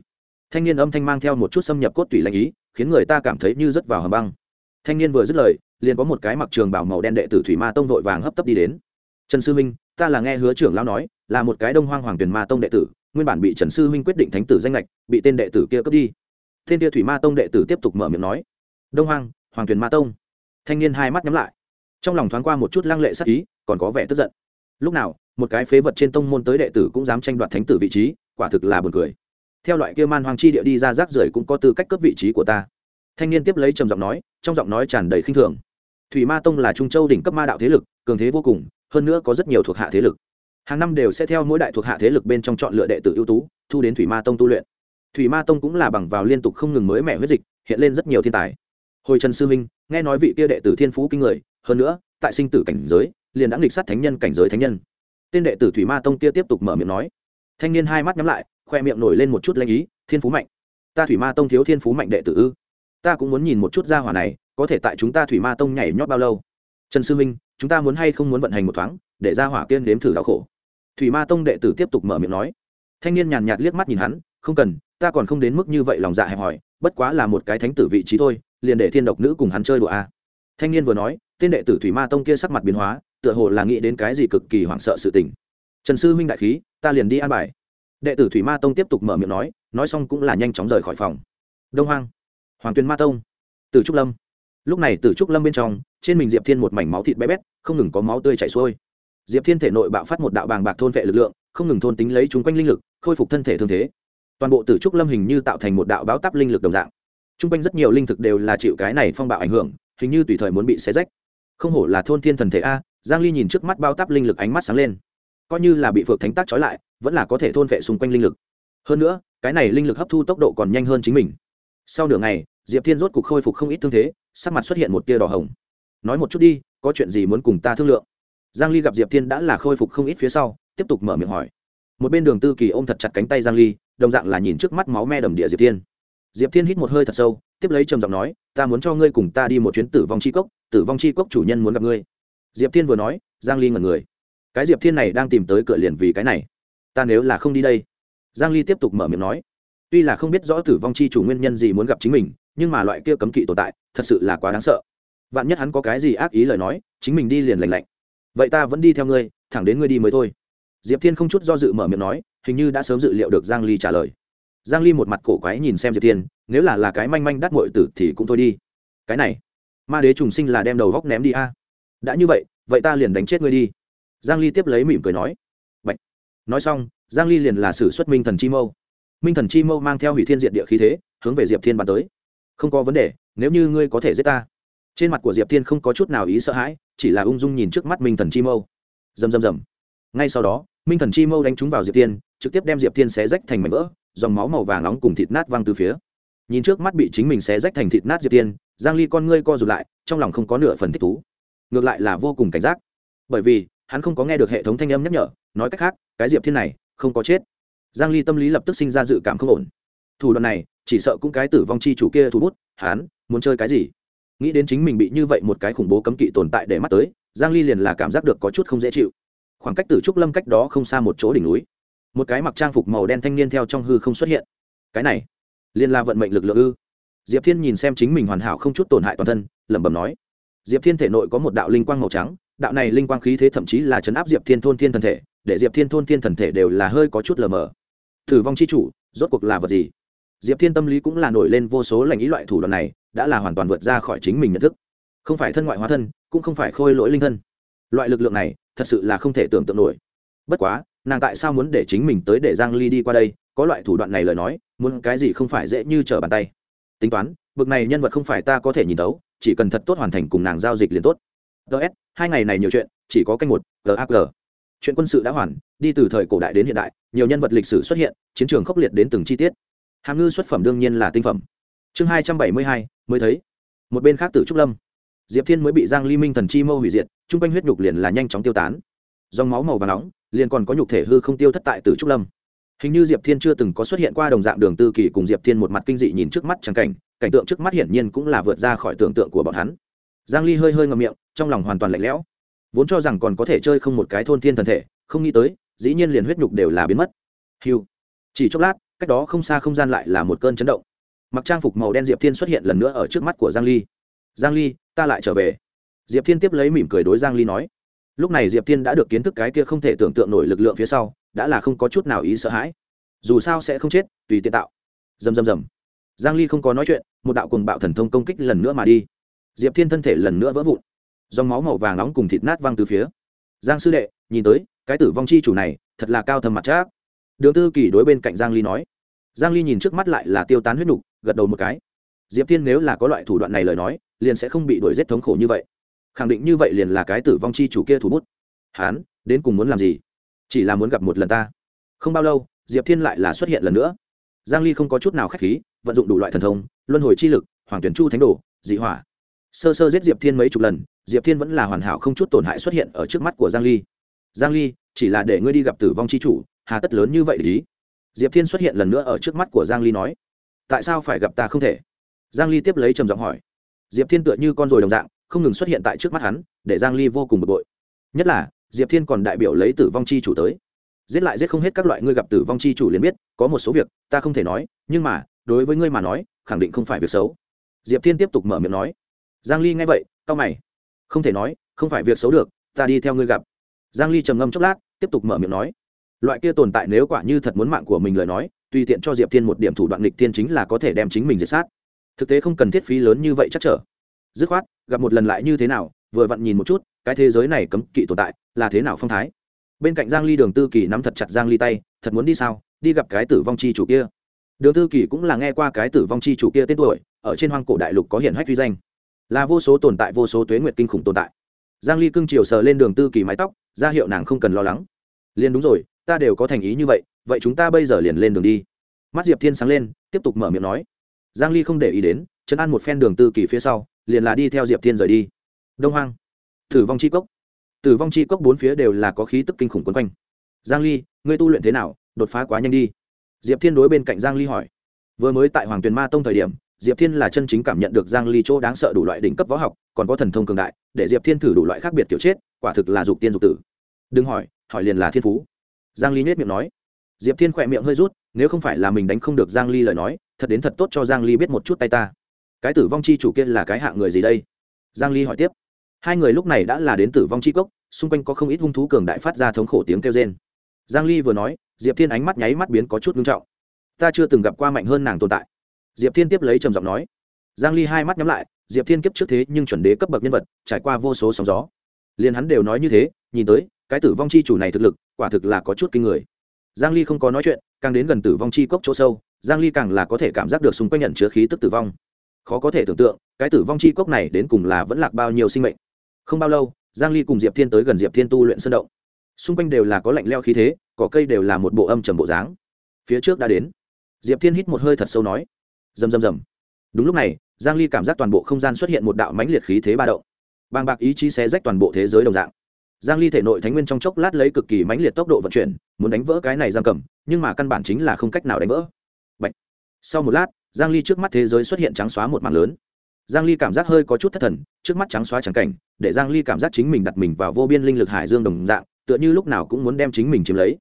Thanh niên âm thanh mang theo một chút xâm nhập cốt tủy lạnh ý, khiến người ta cảm thấy như rớt vào hầm băng. Thanh niên vừa dứt lời, liền có một cái mặc trường bảo màu đen đệ tử thủy ma tông vội vàng hấp tấp đi đến. Trần sư minh ta là nghe hứa trưởng lão nói, là một cái đông hoang hoàng tuyển ma tông đệ tử, nguyên bản bị trần sư minh quyết định thánh tử danh lệch bị tên đệ tử kia cướp đi. Thiên kia thủy ma tông đệ tử tiếp tục mở miệng nói, đông hoang, hoàng tuyển ma tông. Thanh niên hai mắt nhắm lại. Trong lòng thoáng qua một chút lăng lệ sắc ý, còn có vẻ tức giận. Lúc nào, một cái phế vật trên tông môn tới đệ tử cũng dám tranh đoạt thánh tử vị trí, quả thực là buồn cười. Theo loại kia man hoàng chi địa đi ra rác rưởi cũng có tư cách cấp vị trí của ta. Thanh niên tiếp lấy trầm giọng nói, trong giọng nói tràn đầy khinh thường. Thủy ma tông là trung châu đỉnh cấp ma đạo thế lực, cường thế vô cùng hơn nữa có rất nhiều thuộc hạ thế lực. Hàng năm đều sẽ theo mỗi đại thuộc hạ thế lực bên trong chọn lựa đệ tử ưu tú, thu đến thủy ma tông tu luyện. Thủy ma tông cũng là bằng vào liên tục không ngừng mới mẻ huyết dịch, hiện lên rất nhiều thiên tài. Hồi trần sư minh, nghe nói vị kia đệ tử thiên phú kinh người, hơn nữa, tại sinh tử cảnh giới, liền đã nghịch sát thánh nhân cảnh giới thánh nhân. Tên đệ tử thủy ma tông kia tiếp tục mở miệng nói. Thanh niên hai mắt nhắm lại, khoe miệng nổi lên một chút lanh ý, thiên phú mạnh. Ta thủy ma tông thiếu thiên phú mạnh đệ tử ư? Ta cũng muốn nhìn một chút gia hỏa này, có thể tại chúng ta thủy ma tông nhảy nhót bao lâu? Trần sư minh chúng ta muốn hay không muốn vận hành một thoáng, để gia hỏa kiên đếm thử đau khổ. Thủy ma tông đệ tử tiếp tục mở miệng nói. Thanh niên nhàn nhạt liếc mắt nhìn hắn, không cần, ta còn không đến mức như vậy lòng dạ hẹp hòi, bất quá là một cái thánh tử vị trí thôi, liền để thiên độc nữ cùng hắn chơi đùa a. À. thanh niên vừa nói, tên đệ tử thủy ma tông kia sắc mặt biến hóa, tựa hồ là nghĩ đến cái gì cực kỳ hoảng sợ sự tình. Trần sư huynh đại khí, ta liền đi an bài. Đệ tử thủy ma tông tiếp tục mở miệng nói nói xong cũng là nhanh chóng rời khỏi phòng. Đông hoang. Hoàng tuyên ma tông. Từ trúc lâm lúc này từ trúc lâm bên trong, trên mình diệp thiên một mảnh máu thịt bé bét, không ngừng có máu tươi chảy xuôi. Diệp thiên thể nội bạo phát một đạo bàng bạc thôn vệ lực lượng, không ngừng thôn tính lấy chúng quanh linh lực, khôi phục thân thể thương thế. Toàn bộ tử trúc lâm hình như tạo thành một đạo báo tắp linh lực đồng dạng. T r u n g quanh rất nhiều linh thực đều là chịu cái này phong bạo ảnh hưởng, hình như tùy thời muốn bị xé rách. Không hổ là thôn thiên thần thể a, giang ly nhìn trước mắt bao tắp linh lực ánh mắt sáng lên. Coi như là bị phược thánh tác trói lại, vẫn là có thể thôn vệ xung quanh linh lực. Hơn nữa, cái này linh lực hấp thu tốc độ còn nhanh hơn chính mình. Sau nửa ngày, diệp thiên rốt cục khôi phục không ít thương thế sắc mặt xuất hiện một tia đỏ hồng. Nói một chút đi, có chuyện gì muốn cùng ta thương lượng? Giang ly gặp diệp thiên đã là khôi phục không ít phía sau, tiếp tục mở miệng hỏi. Một bên đường tư kỳ ôm thật chặt cánh tay giang ly, đồng dạng là nhìn trước mắt máu me đầm địa diệp thiên. Diệp thiên hít một hơi thật sâu, tiếp lấy trầm giọng nói, ta muốn cho ngươi cùng ta đi một chuyến tử vong chi cốc, tử vong chi cốc chủ nhân muốn gặp ngươi. Diệp thiên vừa nói, giang ly ngẩn người. Cái diệp thiên này đang tìm tới cửa liền vì cái này. Ta nếu là không đi đây? Giang ly tiếp tục mở miệng nói, tuy là không biết rõ tử vong chi chủ nguyên nhân gì muốn gặp chính mình nhưng mà loại kia cấm kỵ tồn tại, thật sự là quá đáng sợ. Vạn nhất hắn có cái gì ác ý lời nói, chính mình đi liền lành lạnh. Vậy ta vẫn đi theo ngươi, thẳng đến ngươi đi mới thôi. Diệp thiên không chút do dự mở miệng nói, hình như đã sớm dự liệu được giang ly trả lời. Giang ly một mặt cổ quái nhìn xem diệp thiên, nếu là là cái manh manh đắt muội tử thì cũng thôi đi. Cái này, ma đế trùng sinh là đem đầu góc ném đi a. Đã như vậy vậy ta liền đánh chết ngươi đi. Giang ly tiếp lấy mỉm cười nói. Bạch. nói xong, giang ly liền là sử xuất minh thần chi mâu. Minh thần chi mâu mang theo hủy thiên diệt địa khí thế, hướng về diệp thiên bàn tới không có vấn đề, nếu như ngươi có thể giết ta. Trên mặt của diệp thiên không có chút nào ý sợ hãi, chỉ là ung dung nhìn trước mắt minh thần chi mâu. Rầm rầm rầm. Ngay sau đó, minh thần chi mâu đánh trúng vào diệp thiên, trực tiếp đem diệp thiên xé rách thành mảnh vỡ, dòng máu màu vàng nóng cùng thịt nát văng từ phía. Nhìn trước mắt bị chính mình xé rách thành thịt nát diệp thiên, giang ly con ngươi co rụt lại, trong lòng không có nửa phần thích thú. Ngược lại là vô cùng cảnh giác. Bởi vì, hắn không có nghe được hệ thống thanh âm nhắc nhở, nói cách khác, cái diệp thiên này, không có chết. Giang ly tâm lý lập tức sinh ra dự cảm không ổn. Thủ đoạn này chỉ sợ cũng cái tử vong chi chủ kia thu bút, hắn muốn chơi cái gì? Nghĩ đến chính mình bị như vậy một cái khủng bố cấm kỵ tồn tại để mắt tới, giang ly liền là cảm giác được có chút không dễ chịu. Khoảng cách từ trúc lâm cách đó không xa một chỗ đỉnh núi. Một cái mặc trang phục màu đen thanh niên theo trong hư không xuất hiện. Cái này liên la vận mệnh lực lượng ư? Diệp thiên nhìn xem chính mình hoàn hảo không chút tổn hại toàn thân, lẩm bẩm nói. Diệp thiên thể nội có một đạo linh quang màu trắng, đạo này linh quang khí thế thậm chí là chấn áp diệp thiên thôn thiên thần thể, để diệp thiên thôn thiên thần thể đều là hơi có chút lờ mờ. Thử vong chi chủ, rốt cuộc là vật gì? Diệp thiên tâm lý cũng là nổi lên vô số lành ý loại thủ đoạn này, đã là hoàn toàn vượt ra khỏi chính mình nhận thức. Không phải thân ngoại hóa thân, cũng không phải khôi lỗi linh thân. Loại lực lượng này, thật sự là không thể tưởng tượng nổi. Bất quá, nàng tại sao muốn để chính mình tới để giang ly đi qua đây? Có loại thủ đoạn này lời nói, muốn cái gì không phải dễ như trở bàn tay. Tính toán, bực này nhân vật không phải ta có thể nhìn tấu chỉ cần thật tốt hoàn thành cùng nàng giao dịch liền tốt. Ts hai ngày này nhiều chuyện, chỉ có canh một gag chuyện quân sự đã hoàn, đi từ thời cổ đại đến hiện đại, nhiều nhân vật lịch sử xuất hiện, chiến trường khốc liệt đến từng chi tiết hàm ngư xuất phẩm đương nhiên là tinh phẩm. Chương hai trăm bảy mươi hai, mới thấy. Một bên khác tử trúc lâm. Diệp thiên mới bị giang ly minh thần chi mâu hủy diệt, chung quanh huyết nhục liền là nhanh chóng tiêu tán. Dòng máu màu và nóng, liền còn có nhục thể hư không tiêu thất tại tử trúc lâm. Hình như diệp thiên chưa từng có xuất hiện qua đồng dạng đường tư kỳ cùng diệp thiên một mặt kinh dị nhìn trước mắt trắng cảnh cảnh tượng trước mắt hiển nhiên cũng là vượt ra khỏi tưởng tượng của bọn hắn. Giang ly hơi hơi ngậm miệng, trong lòng hoàn toàn lạnh lẽo. Vốn cho rằng còn có thể chơi không một cái thôn thiên thần thể, không nghĩ tới, dĩ nhiên liền huyết nhục đều là biến mất. Hiu chỉ chốc lát cách đó không xa không gian lại là một cơn chấn động. Mặc trang phục màu đen diệp thiên xuất hiện lần nữa ở trước mắt của giang ly. Giang ly, ta lại trở về. Diệp thiên tiếp lấy mỉm cười đối giang ly nói. Lúc này diệp thiên đã được kiến thức cái kia không thể tưởng tượng nổi lực lượng phía sau, đã là không có chút nào ý sợ hãi. Dù sao sẽ không chết, tùy tiện tạo. Dầm dầm dầm giang ly không có nói chuyện, một đạo cùng bạo thần thông công kích lần nữa mà đi. Diệp thiên thân thể lần nữa vỡ vụn. Dòng máu màu vàng nóng cùng thịt nát văng từ phía. Giang sư đệ, nhìn tới, cái tử vong chi chủ này, thật là cao thầm mặt trác đường tư kỳ đối bên cạnh giang ly nói. Giang ly nhìn trước mắt lại là tiêu tán huyết nục gật đầu một cái. Diệp thiên nếu là có loại thủ đoạn này lời nói, liền sẽ không bị đuổi giết thống khổ như vậy. Khẳng định như vậy liền là cái tử vong chi chủ kia thủ bút. Hán, đến cùng muốn làm gì? Chỉ là muốn gặp một lần ta. Không bao lâu, diệp thiên lại là xuất hiện lần nữa. Giang ly không có chút nào khách khí, vận dụng đủ loại thần thông, luân hồi chi lực, hoàng tuyển chu thánh đồ, dị hỏa. Sơ sơ giết diệp thiên mấy chục lần, diệp thiên vẫn là hoàn hảo không chút tổn hại xuất hiện ở trước mắt của giang ly. Giang ly, chỉ là để ngươi đi gặp tử vong chi chủ hà tất lớn như vậy lý diệp thiên xuất hiện lần nữa ở trước mắt của giang ly nói, tại sao phải gặp ta không thể? Giang ly tiếp lấy trầm giọng hỏi. Diệp thiên tựa như con rồi đồng dạng, không ngừng xuất hiện tại trước mắt hắn, để giang ly vô cùng bực bội. Nhất là, diệp thiên còn đại biểu lấy tử vong chi chủ tới. Giết lại giết không hết các loại ngươi gặp tử vong chi chủ liền biết, có một số việc, ta không thể nói, nhưng mà, đối với ngươi mà nói, khẳng định không phải việc xấu. Diệp thiên tiếp tục mở miệng nói. Giang ly nghe vậy cao mày. Không thể nói, không phải việc xấu được, ta đi theo ngươi gặp. Giang ly trầm ngâm chốc lát, tiếp tục mở miệng nói loại kia tồn tại nếu quả như thật muốn mạng của mình lời nói, tùy tiện cho diệp thiên một điểm thủ đoạn nghịch thiên chính là có thể đem chính mình diệt sát. Thực tế không cần thiết phí lớn như vậy chắc trở. Dứt khoát, gặp một lần lại như thế nào, vừa vặn nhìn một chút, cái thế giới này cấm kỵ tồn tại là thế nào phong thái. Bên cạnh giang ly đường tư kỳ nắm thật chặt giang ly tay, thật muốn đi sao, đi gặp cái tử vong chi chủ kia. Đường tư kỳ cũng là nghe qua cái tử vong chi chủ kia tên tuổi, ở trên hoang cổ đại lục có hiển hách uy danh. Là vô số tồn tại, vô số tuế nguyệt kinh khủng tồn tại. Giang ly cưng chiều sờ lên đường tư kỳ mái tóc, ra hiệu nàng không cần lo lắng. Liền đúng rồi ta đều có thành ý như vậy vậy chúng ta bây giờ liền lên đường đi. Mắt diệp thiên sáng lên, tiếp tục mở miệng nói. Giang ly không để ý đến chân ăn một phen đường tư kỳ phía sau, liền là đi theo diệp thiên rời đi. Đông hoang, tử vong chi cốc. Tử vong chi cốc bốn phía đều là có khí tức kinh khủng quấn quanh. Giang ly, ngươi tu luyện thế nào? Đột phá quá nhanh đi. Diệp thiên đối bên cạnh giang ly hỏi. Vừa mới tại hoàng tuyền ma tông thời điểm, diệp thiên là chân chính cảm nhận được giang ly chỗ đáng sợ đủ loại đỉnh cấp võ học, còn có thần thông cường đại, để diệp thiên thử đủ loại khác biệt kiểu chết, quả thực là dục tiên dục tử. Đừng hỏi hỏi liền là thiên phú giang ly nhếch miệng nói. Diệp thiên khỏe miệng hơi rút, nếu không phải là mình đánh không được giang ly lời nói, thật đến thật tốt cho giang ly biết một chút tay ta. Cái tử vong chi chủ kia là cái hạng người gì đây? Giang ly hỏi tiếp. Hai người lúc này đã là đến tử vong chi cốc, xung quanh có không ít hung thú cường đại phát ra thống khổ tiếng kêu rên. Giang ly vừa nói, diệp thiên ánh mắt nháy mắt biến có chút nghiêm trọng. Ta chưa từng gặp qua mạnh hơn nàng tồn tại. Diệp thiên tiếp lấy trầm giọng nói. Giang ly hai mắt nhắm lại, diệp thiên kiếp trước thế nhưng chuẩn đế cấp bậc nhân vật, trải qua vô số sóng gió. Liền hắn đều nói như thế, nhìn tới cái tử vong chi chủ này thực lực, quả thực là có chút kinh người. Giang ly không có nói chuyện, càng đến gần tử vong chi cốc chỗ sâu, giang ly càng là có thể cảm giác được xung quanh nhận chứa khí tức tử vong. Khó có thể tưởng tượng, cái tử vong chi cốc này đến cùng là vẫn lạc bao nhiêu sinh mệnh. Không bao lâu, giang ly cùng diệp thiên tới gần diệp thiên tu luyện sơn động. Xung quanh đều là có lạnh leo khí thế, cỏ cây đều là một bộ âm trầm bộ dáng. Phía trước đã đến. Diệp thiên hít một hơi thật sâu nói. Rầm rầm rầm. Đúng lúc này, giang ly cảm giác toàn bộ không gian xuất hiện một đạo mãnh liệt khí thế ba động. Bàng bạc ý chí xé rách toàn bộ thế giới đồng dạng giang ly thể nội thánh nguyên trong chốc lát lấy cực kỳ mãnh liệt tốc độ vận chuyển, muốn đánh vỡ cái này giam cầm, nhưng mà căn bản chính là không cách nào đánh vỡ. Bạch. sau một lát, giang ly trước mắt thế giới xuất hiện trắng xóa một mảng lớn. Giang ly cảm giác hơi có chút thất thần, trước mắt trắng xóa trắng cảnh, để giang ly cảm giác chính mình đặt mình vào vô biên linh lực hải dương đồng dạng, tựa như lúc nào cũng muốn đem chính mình chiếm lấy.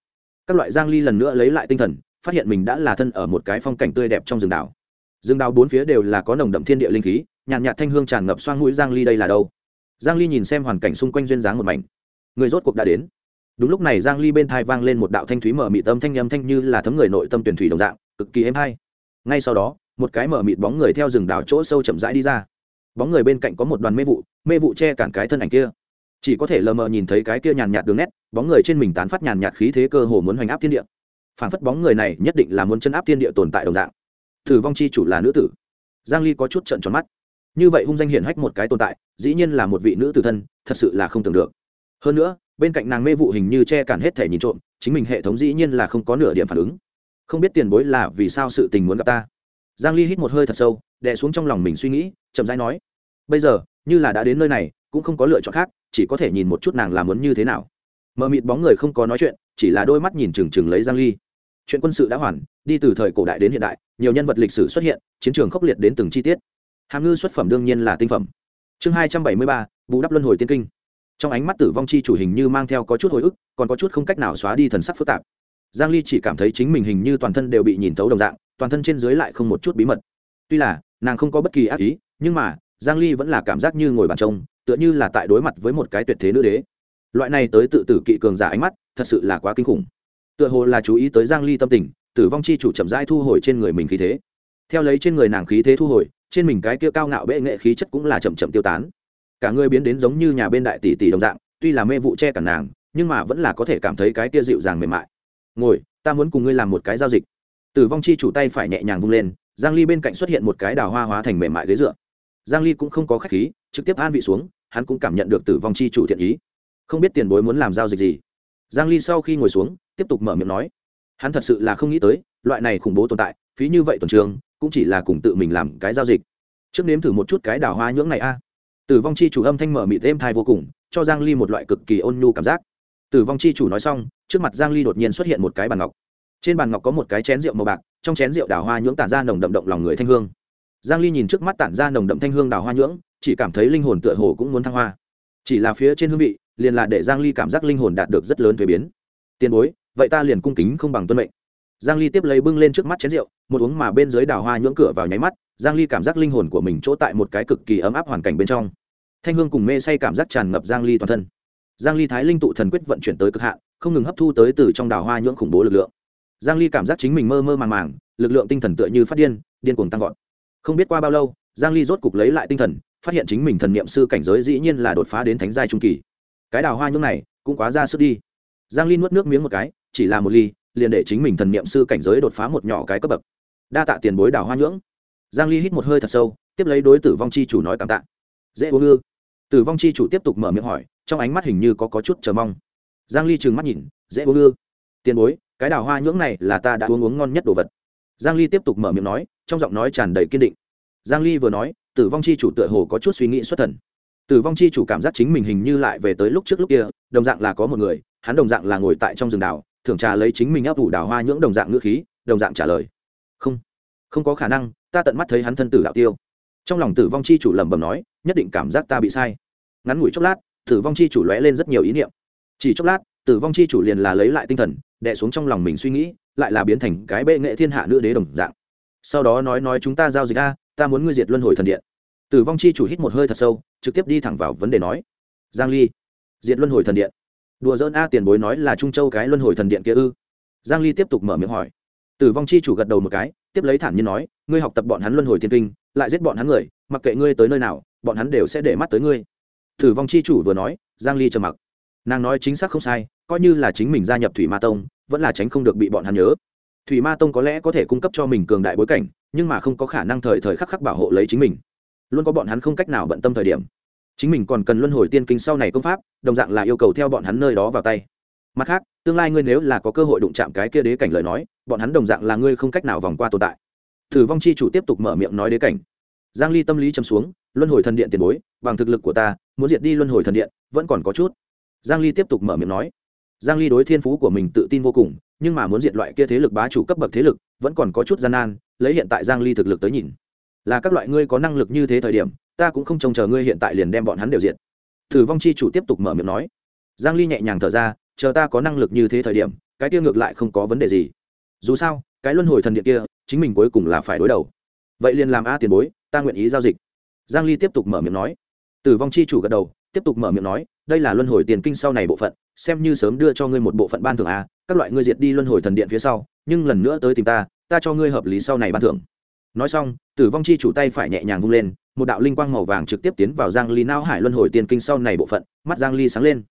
Các loại giang ly lần nữa lấy lại tinh thần, phát hiện mình đã là thân ở một cái phong cảnh tươi đẹp trong rừng đảo. Rừng đảo bốn phía đều là có nồng đậm thiên địa linh khí, nhàn nhạt thanh hương tràn ngập xoang mũi giang ly đây là đâu? Giang ly nhìn xem hoàn cảnh xung quanh duyên dáng một mảnh người rốt cuộc đã đến. Đúng lúc này giang ly bên thai vang lên một đạo thanh thúy mở mịt tâm thanh, âm thanh như là thấm người nội tâm tuyển thủy đồng dạng, cực kỳ êm hay. Ngay sau đó, một cái mở mịt bóng người theo rừng đảo chỗ sâu chậm rãi đi ra. Bóng người bên cạnh có một đoàn mê vụ mê vụ che cản cái thân ảnh kia. Chỉ có thể lờ mờ nhìn thấy cái kia nhàn nhạt đường nét, bóng người trên mình tán phát nhàn nhạt khí thế cơ hồ muốn hoành áp thiên địa. Phản phất bóng người này nhất định là muốn chân áp thiên địa tồn tại đồng dạng. Thử vong chi chủ là nữ tử. Giang ly có chút trận tròn mắt. Như vậy hung danh hiển hách một cái tồn tại, dĩ nhiên là một vị nữ tử thân, thật sự là không tưởng được hơn nữa bên cạnh nàng mê vụ hình như che cản hết thể nhìn trộm chính mình hệ thống dĩ nhiên là không có nửa điểm phản ứng. Không biết tiền bối là vì sao sự tình muốn gặp ta. Giang ly hít một hơi thật sâu đè xuống trong lòng mình suy nghĩ chậm rãi nói bây giờ như là đã đến nơi này cũng không có lựa chọn khác chỉ có thể nhìn một chút nàng làm muốn như thế nào. Mờ mịt bóng người không có nói chuyện chỉ là đôi mắt nhìn chừng chừng lấy giang ly. Chuyện quân sự đã hoàn đi từ thời cổ đại đến hiện đại nhiều nhân vật lịch sử xuất hiện chiến trường khốc liệt đến từng chi tiết. Hàm ngư xuất phẩm đương nhiên là tinh phẩm. Chương 273, bù đắp luân hồi tiên kinh trong ánh mắt tử vong chi chủ hình như mang theo có chút hồi ức, còn có chút không cách nào xóa đi thần sắc phức tạp. Giang ly chỉ cảm thấy chính mình hình như toàn thân đều bị nhìn thấu đồng dạng, toàn thân trên dưới lại không một chút bí mật. Tuy là, nàng không có bất kỳ ác ý, nhưng mà, giang ly vẫn là cảm giác như ngồi bàn trông, tựa như là tại đối mặt với một cái tuyệt thế nữ đế. Loại này tới tự tử kỵ cường giả ánh mắt, thật sự là quá kinh khủng. Tựa hồ là chú ý tới giang ly tâm tình, tử vong chi chủ chậm rãi thu hồi trên người mình khí thế. Theo lấy trên người nàng khí thế thu hồi, trên mình cái kia cao ngạo bệ nghệ khí chất cũng là chậm chậm tiêu tán cả người biến đến giống như nhà bên đại tỷ tỷ đồng dạng, tuy là mê vụ che cả nàng, nhưng mà vẫn là có thể cảm thấy cái kia dịu dàng mềm mại. Ngồi, ta muốn cùng ngươi làm một cái giao dịch. Tử vong chi chủ tay phải nhẹ nhàng vung lên, giang ly bên cạnh xuất hiện một cái đào hoa hóa thành mềm mại ghế dựa. Giang ly cũng không có khách khí, trực tiếp an vị xuống, hắn cũng cảm nhận được tử vong chi chủ thiện ý. Không biết tiền bối muốn làm giao dịch gì. Giang ly sau khi ngồi xuống, tiếp tục mở miệng nói. Hắn thật sự là không nghĩ tới, loại này khủng bố tồn tại, phí như vậy tuần trường cũng chỉ là cùng tự mình làm cái giao dịch. Trước nếm thử một chút cái đào hoa nhưỡng này a tử vong chi chủ âm thanh mở mịt êm thai vô cùng, cho giang ly một loại cực kỳ ôn nhu cảm giác. Tử vong chi chủ nói xong, trước mặt giang ly đột nhiên xuất hiện một cái bàn ngọc. Trên bàn ngọc có một cái chén rượu màu bạc, trong chén rượu đào hoa nhưỡng tản ra nồng đậm động lòng người thanh hương. Giang ly nhìn trước mắt tản ra nồng đậm thanh hương đào hoa nhưỡng, chỉ cảm thấy linh hồn tựa hồ cũng muốn thăng hoa. Chỉ là phía trên hương vị, liền là để giang ly cảm giác linh hồn đạt được rất lớn thuế biến. Tiền bối, vậy ta liền cung kính không bằng tuân mệnh. Giang ly tiếp lấy bưng lên trước mắt chén rượu, một uống mà bên dưới đào hoa nhưỡng cửa vào nháy mắt giang ly cảm giác linh hồn của mình chỗ tại một cái cực kỳ ấm áp hoàn cảnh bên trong. Thanh hương cùng mê say cảm giác tràn ngập giang ly toàn thân. Giang ly thái linh tụ thần quyết vận chuyển tới cực hạn, không ngừng hấp thu tới từ trong đào hoa nhưỡng khủng bố lực lượng. Giang ly cảm giác chính mình mơ mơ màng màng, lực lượng tinh thần tựa như phát điên điên cuồng tăng vọt. Không biết qua bao lâu, giang ly rốt cục lấy lại tinh thần, phát hiện chính mình thần niệm sư cảnh giới dĩ nhiên là đột phá đến thánh giai trung kỳ. Cái đào hoa nhưỡng này cũng quá ra sức đi. Giang ly nuốt nước miếng một cái, chỉ là một ly, liền để chính mình thần niệm sư cảnh giới đột phá một nhỏ cái cấp bậc. Đa tạ tiền bối đào hoa nhưỡng giang ly hít một hơi thật sâu, tiếp lấy đối tử vong chi chủ nói cảm tạ. Dễ uống ư? Tử vong chi chủ tiếp tục mở miệng hỏi, trong ánh mắt hình như có có chút chờ mong. Giang ly trừng mắt nhìn, dễ uống ư? Tiền bối, cái đào hoa nhưỡng này là ta đã uống uống ngon nhất đồ vật. Giang ly tiếp tục mở miệng nói, trong giọng nói tràn đầy kiên định. Giang ly vừa nói, tử vong chi chủ tựa hồ có chút suy nghĩ xuất thần. Tử vong chi chủ cảm giác chính mình hình như lại về tới lúc trước lúc kia, đồng dạng là có một người, hắn đồng dạng là ngồi tại trong rừng đào, thưởng trà lấy chính mình áp ủ đào hoa nhưỡng đồng dạng ngữ khí, đồng dạng trả lời. Không không có khả năng, ta tận mắt thấy hắn thân tử đạo tiêu. Trong lòng tử vong chi chủ lẩm bẩm nói, nhất định cảm giác ta bị sai. Ngắn ngủi chốc lát, tử vong chi chủ lóe lên rất nhiều ý niệm. Chỉ chốc lát, tử vong chi chủ liền là lấy lại tinh thần, đè xuống trong lòng mình suy nghĩ, lại là biến thành cái bệ nghệ thiên hạ nữ đế đồng dạng. Sau đó nói nói chúng ta giao dịch a, ta muốn ngươi diệt luân hồi thần điện. Tử vong chi chủ hít một hơi thật sâu, trực tiếp đi thẳng vào vấn đề nói. Giang ly, diệt luân hồi thần điện. Đùa dỡn a tiền bối nói là trung châu cái luân hồi thần điện kia ư? Giang ly tiếp tục mở miệng hỏi. Tử vong chi chủ gật đầu một cái tiếp lấy thản nhiên nói, ngươi học tập bọn hắn luân hồi tiên kinh, lại giết bọn hắn người, mặc kệ ngươi tới nơi nào, bọn hắn đều sẽ để mắt tới ngươi. Thử vong chi chủ vừa nói, giang ly trầm mặc. Nàng nói chính xác không sai, coi như là chính mình gia nhập thủy ma tông, vẫn là tránh không được bị bọn hắn nhớ. Thủy ma tông có lẽ có thể cung cấp cho mình cường đại bối cảnh, nhưng mà không có khả năng thời thời khắc khắc bảo hộ lấy chính mình. Luôn có bọn hắn không cách nào bận tâm thời điểm. Chính mình còn cần luân hồi tiên kinh sau này công pháp, đồng dạng là yêu cầu theo bọn hắn nơi đó vào tay mặt khác, tương lai ngươi nếu là có cơ hội đụng chạm cái kia đế cảnh lời nói, bọn hắn đồng dạng là ngươi không cách nào vòng qua tồn tại. Thử vong chi chủ tiếp tục mở miệng nói đế cảnh. Giang ly tâm lý châm xuống, luân hồi thần điện tiền bối, bằng thực lực của ta, muốn diệt đi luân hồi thần điện, vẫn còn có chút. Giang ly tiếp tục mở miệng nói. Giang ly đối thiên phú của mình tự tin vô cùng, nhưng mà muốn diệt loại kia thế lực bá chủ cấp bậc thế lực, vẫn còn có chút gian nan, lấy hiện tại giang ly thực lực tới nhìn. Là các loại ngươi có năng lực như thế thời điểm, ta cũng không trông chờ ngươi hiện tại liền đem bọn hắn đều diệt. Thử vong chi chủ tiếp tục mở miệng nói. Giang ly nhẹ nhàng thở ra chờ ta có năng lực như thế thời điểm, cái kia ngược lại không có vấn đề gì. Dù sao, cái luân hồi thần điện kia, chính mình cuối cùng là phải đối đầu. Vậy liền làm a tiền bối, ta nguyện ý giao dịch. Giang ly tiếp tục mở miệng nói. Tử vong chi chủ gật đầu, tiếp tục mở miệng nói, đây là luân hồi tiền kinh sau này bộ phận, xem như sớm đưa cho ngươi một bộ phận ban thưởng a, các loại ngươi diệt đi luân hồi thần điện phía sau, nhưng lần nữa tới tìm ta ta cho ngươi hợp lý sau này ban thưởng. Nói xong, tử vong chi chủ tay phải nhẹ nhàng vung lên, một đạo linh quang màu vàng trực tiếp tiến vào giang ly não hải luân hồi tiền kinh sau này bộ phận, mắt giang ly sáng lên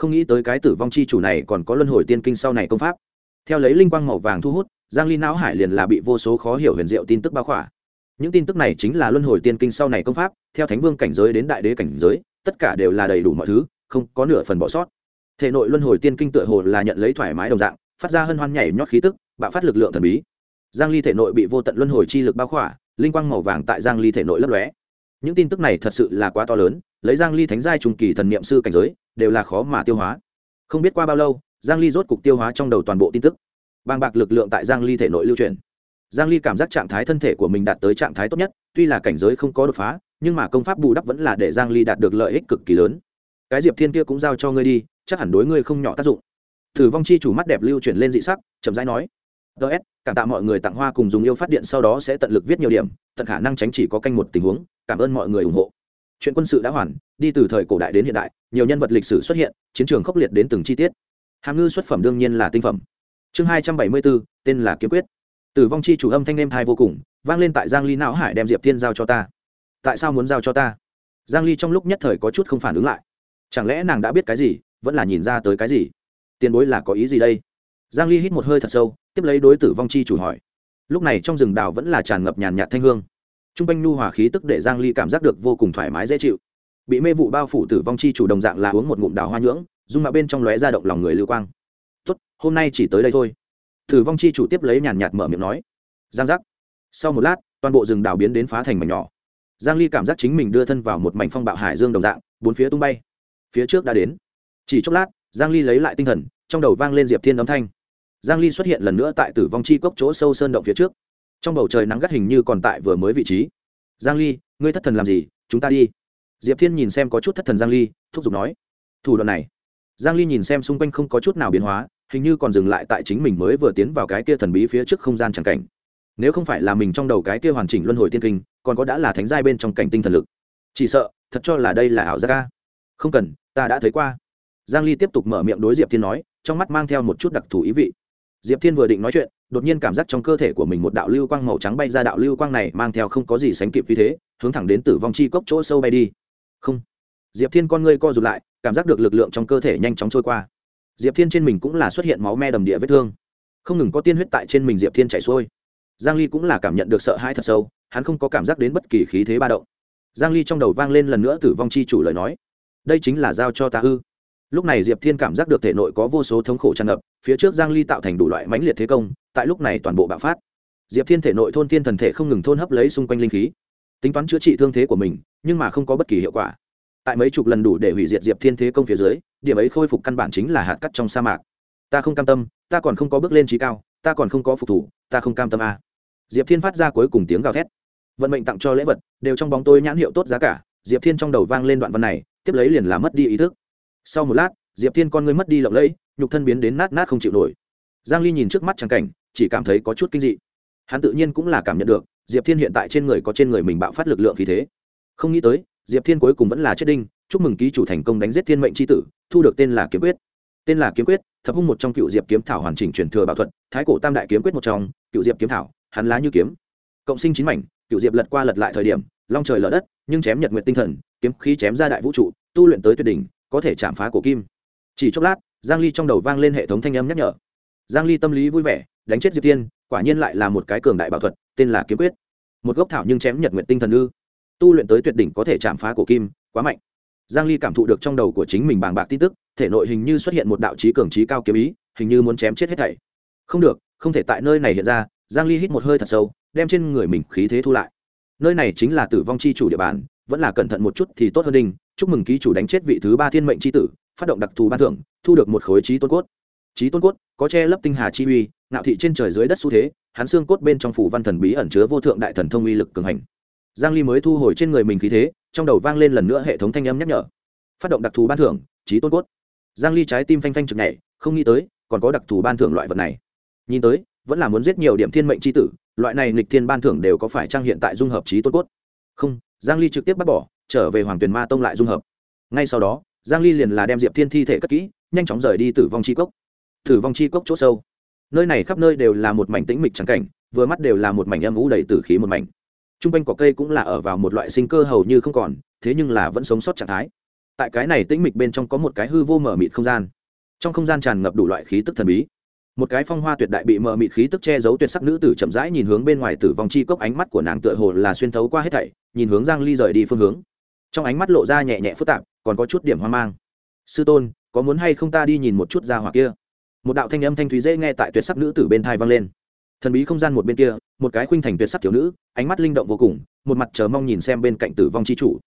không nghĩ tới cái tử vong chi chủ này còn có luân hồi tiên kinh sau này công pháp. Theo lấy linh quang màu vàng thu hút, giang ly não hải liền là bị vô số khó hiểu huyền diệu tin tức bao khỏa. Những tin tức này chính là luân hồi tiên kinh sau này công pháp, theo thánh vương cảnh giới đến đại đế cảnh giới, tất cả đều là đầy đủ mọi thứ, không có nửa phần bỏ sót. Thể nội luân hồi tiên kinh tựa hồ là nhận lấy thoải mái đồng dạng, phát ra hân hoan nhảy nhót khí tức, bạo phát lực lượng thần bí. Giang ly thể nội bị vô tận luân hồi chi lực bao khỏa, linh quang màu vàng tại giang ly thể nội lấp lóe những tin tức này thật sự là quá to lớn, lấy giang ly thánh giai trùng kỳ thần niệm sư cảnh giới, đều là khó mà tiêu hóa. Không biết qua bao lâu, giang ly rốt cục tiêu hóa trong đầu toàn bộ tin tức. Bàng bạc lực lượng tại giang ly thể nội lưu truyền. Giang ly cảm giác trạng thái thân thể của mình đạt tới trạng thái tốt nhất, tuy là cảnh giới không có đột phá, nhưng mà công pháp bù đắp vẫn là để giang ly đạt được lợi ích cực kỳ lớn. Cái diệp thiên kia cũng giao cho ngươi đi, chắc hẳn đối ngươi không nhỏ tác dụng. Thử vong chi chủ mắt đẹp lưu chuyển lên dị sắc, chậm rãi nói. Ts cảm tạ mọi người tặng hoa cùng dùng yêu phát điện sau đó sẽ tận lực viết nhiều điểm, tận khả năng tránh chỉ có canh một tình huống cảm ơn mọi người ủng hộ. Chuyện quân sự đã hoàn, đi từ thời cổ đại đến hiện đại, nhiều nhân vật lịch sử xuất hiện, chiến trường khốc liệt đến từng chi tiết. Hàm ngư xuất phẩm đương nhiên là tinh phẩm. Chương hai trăm bảy mươi bốn tên là kiếm quyết. Tử vong chi chủ âm thanh nêm thai vô cùng, vang lên tại giang ly não hải đem diệp thiên giao cho ta. Tại sao muốn giao cho ta? Giang ly trong lúc nhất thời có chút không phản ứng lại. Chẳng lẽ nàng đã biết cái gì, vẫn là nhìn ra tới cái gì? Tiền bối là có ý gì đây? Giang ly hít một hơi thật sâu, tiếp lấy đối tử vong chi chủ hỏi. Lúc này trong rừng đào vẫn là tràn ngập nhàn nhạt thanh hương. Trung r quanh nhu hòa khí tức để giang ly cảm giác được vô cùng thoải mái, dễ chịu. Bị mê vụ bao phủ tử vong chi chủ đồng dạng là uống một ngụm đào hoa nhưỡng, dung mạo bên trong lóe ra động lòng người lưu quang. Tốt, hôm nay chỉ tới đây thôi. Tử vong chi chủ tiếp lấy nhàn nhạt mở miệng nói. Giang giác. Sau một lát, toàn bộ rừng đào biến đến phá thành mảnh nhỏ. Giang ly cảm giác chính mình đưa thân vào một mảnh phong bạo hải dương đồng dạng, bốn phía tung bay. Phía trước đã đến. Chỉ chốc lát, giang ly lấy lại tinh thần, trong đầu vang lên diệp thiên âm thanh. Giang ly xuất hiện lần nữa tại tử vong chi cốc chỗ sâu sơn động phía trước trong bầu trời nắng gắt hình như còn tại vừa mới vị trí. Giang ly, ngươi thất thần làm gì? Chúng ta đi. Diệp thiên nhìn xem có chút thất thần giang ly, thúc giục nói. Thủ đoạn này. Giang ly nhìn xem xung quanh không có chút nào biến hóa, hình như còn dừng lại tại chính mình mới vừa tiến vào cái kia thần bí phía trước không gian chẳng cảnh. Nếu không phải là mình trong đầu cái kia hoàn chỉnh luân hồi tiên kinh, còn có đã là thánh giai bên trong cảnh tinh thần lực. Chỉ sợ, thật cho là đây là ảo giác ca không cần, ta đã thấy qua. Giang ly tiếp tục mở miệng đối diệp thiên nói, trong mắt mang theo một chút đặc thù ý vị diệp thiên vừa định nói chuyện, đột nhiên cảm giác trong cơ thể của mình một đạo lưu quang màu trắng bay ra, đạo lưu quang này mang theo không có gì sánh kịp vì thế, hướng thẳng đến tử vong chi cốc chỗ sâu bay đi. Không. Diệp thiên con ngươi co rụt lại, cảm giác được lực lượng trong cơ thể nhanh chóng trôi qua. Diệp thiên trên mình cũng là xuất hiện máu me đầm địa vết thương. Không ngừng có tiên huyết tại trên mình diệp thiên chảy xuôi. Giang ly cũng là cảm nhận được sợ hãi thật sâu, hắn không có cảm giác đến bất kỳ khí thế ba động. Giang ly trong đầu vang lên lần nữa tử vong chi chủ lời nói. Đây chính là giao cho ta ư. Lúc này diệp thiên cảm giác được thể nội có vô số thống khổ tràn ngập phía trước giang ly tạo thành đủ loại mãnh liệt thế công, tại lúc này toàn bộ bạo phát. Diệp thiên thể nội thôn thiên thần thể không ngừng thôn hấp lấy xung quanh linh khí, tính toán chữa trị thương thế của mình, nhưng mà không có bất kỳ hiệu quả. Tại mấy chục lần đủ để hủy diệt diệp thiên thế công phía dưới, điểm ấy khôi phục căn bản chính là hạt cắt trong sa mạc. Ta không cam tâm, ta còn không có bước lên trí cao, ta còn không có phục thủ, ta không cam tâm a. À. diệp thiên phát ra cuối cùng tiếng gào thét. Vận mệnh tặng cho lễ vật, đều trong bóng tôi nhãn hiệu tốt giá cả, diệp thiên trong đầu vang lên đoạn văn này, tiếp lấy liền là mất đi ý thức. Sau một lát diệp thiên con ngươi mất đi lộng lẫy, nhục thân biến đến nát nát không chịu nổi. Giang ly nhìn trước mắt trắng cảnh, chỉ cảm thấy có chút kinh dị. Hắn tự nhiên cũng là cảm nhận được, diệp thiên hiện tại trên người có trên người mình bạo phát lực lượng khí thế. Không nghĩ tới, diệp thiên cuối cùng vẫn là chết đinh, chúc mừng ký chủ thành công đánh giết thiên mệnh c tử, thu được tên là kiếm quyết. Tên là kiếm quyết, thập hung một trong cựu diệp kiếm thảo hoàn chỉnh truyền thừa bảo thuật, thái cổ tam đại kiếm quyết một trong, cựu diệp kiếm thảo, hắn lá như kiếm. Cộng sinh chín mảnh, cựu diệp lật qua lật lại thời điểm, long trời lở đất, nhưng chém nhật nguyện tinh thần, kiếm khí chém ra đại vũ trụ, tu luyện tới tuyệt đỉnh, có thể chạm phá cổ kim chỉ chốc lát, giang ly trong đầu vang lên hệ thống thanh âm nhắc nhở. Giang ly tâm lý vui vẻ, đánh chết diệp tiên quả nhiên lại là một cái cường đại bảo thuật, tên là kiếm quyết. Một gốc thảo nhưng chém nhật nguyện tinh thần ư. Tu luyện tới tuyệt đỉnh có thể chạm phá cổ kim, quá mạnh. Giang ly cảm thụ được trong đầu của chính mình bàng bạc tin tức, thể nội hình như xuất hiện một đạo chí cường chí cao kiếm ý, hình như muốn chém chết hết thảy. Không được, không thể tại nơi này hiện ra, giang ly hít một hơi thật sâu, đem trên người mình khí thế thu lại. Nơi này chính là tử vong chi chủ địa bàn, vẫn là cẩn thận một chút thì tốt hơn đình. chúc mừng ký chủ đánh chết vị thứ ba thiên mệnh chi tử phát động đặc thù ban thưởng, thu được một khối trí tôn cốt. Trí tôn cốt có che lấp tinh hà chi uy, ngạo thị trên trời dưới đất xu thế, hắn xương cốt bên trong phủ văn thần bí ẩn chứa vô thượng đại thần thông uy lực cường hành. Giang ly mới thu hồi trên người mình khí thế, trong đầu vang lên lần nữa hệ thống thanh âm nhắc nhở. Phát động đặc thù ban thưởng, trí tôn cốt. Giang ly trái tim phanh phanh trực nhảy, không nghĩ tới, còn có đặc thù ban thưởng loại vật này. Nhìn tới, vẫn là muốn giết nhiều điểm thiên mệnh chi tử, loại này nghịch thiên ban thưởng đều có phải trang hiện tại dung hợp trí tôn cốt? Không, giang ly trực tiếp bắt bỏ, trở về hoàng tuyền ma tông lại dung hợp. Ngay sau đó giang ly liền là đem diệp thiên thi thể cất kỹ, nhanh chóng rời đi tử vong chi cốc. Tử vong chi cốc chỗ sâu. Nơi này khắp nơi đều là một mảnh tĩnh mịch trắng cảnh, vừa mắt đều là một mảnh âm u đầy tử khí một mảnh. Trung quanh cỏ cây cũng là ở vào một loại sinh cơ hầu như không còn, thế nhưng là vẫn sống sót trạng thái. Tại cái này tĩnh mịch bên trong có một cái hư vô mở mịt không gian. Trong không gian tràn ngập đủ loại khí tức thần bí. Một cái phong hoa tuyệt đại bị mờ mịt khí tức che giấu tuyệt sắc nữ tử chậm rãi nhìn hướng bên ngoài tử vong chi cốc, ánh mắt của nàng tựa hồ là xuyên thấu qua hết thảy, nhìn hướng giang ly rời đi phương hướng. Trong ánh mắt lộ ra nhẹ nhẹ phức tạp còn có chút điểm hoang mang. Sư tôn, có muốn hay không ta đi nhìn một chút ra hỏa kia? Một đạo thanh âm thanh thúy dễ nghe tại tuyệt sắc nữ tử bên thai vang lên. Thần bí không gian một bên kia, một cái khuynh thành tuyệt sắc thiếu nữ, ánh mắt linh động vô cùng, một mặt chờ mong nhìn xem bên cạnh tử vong chi chủ.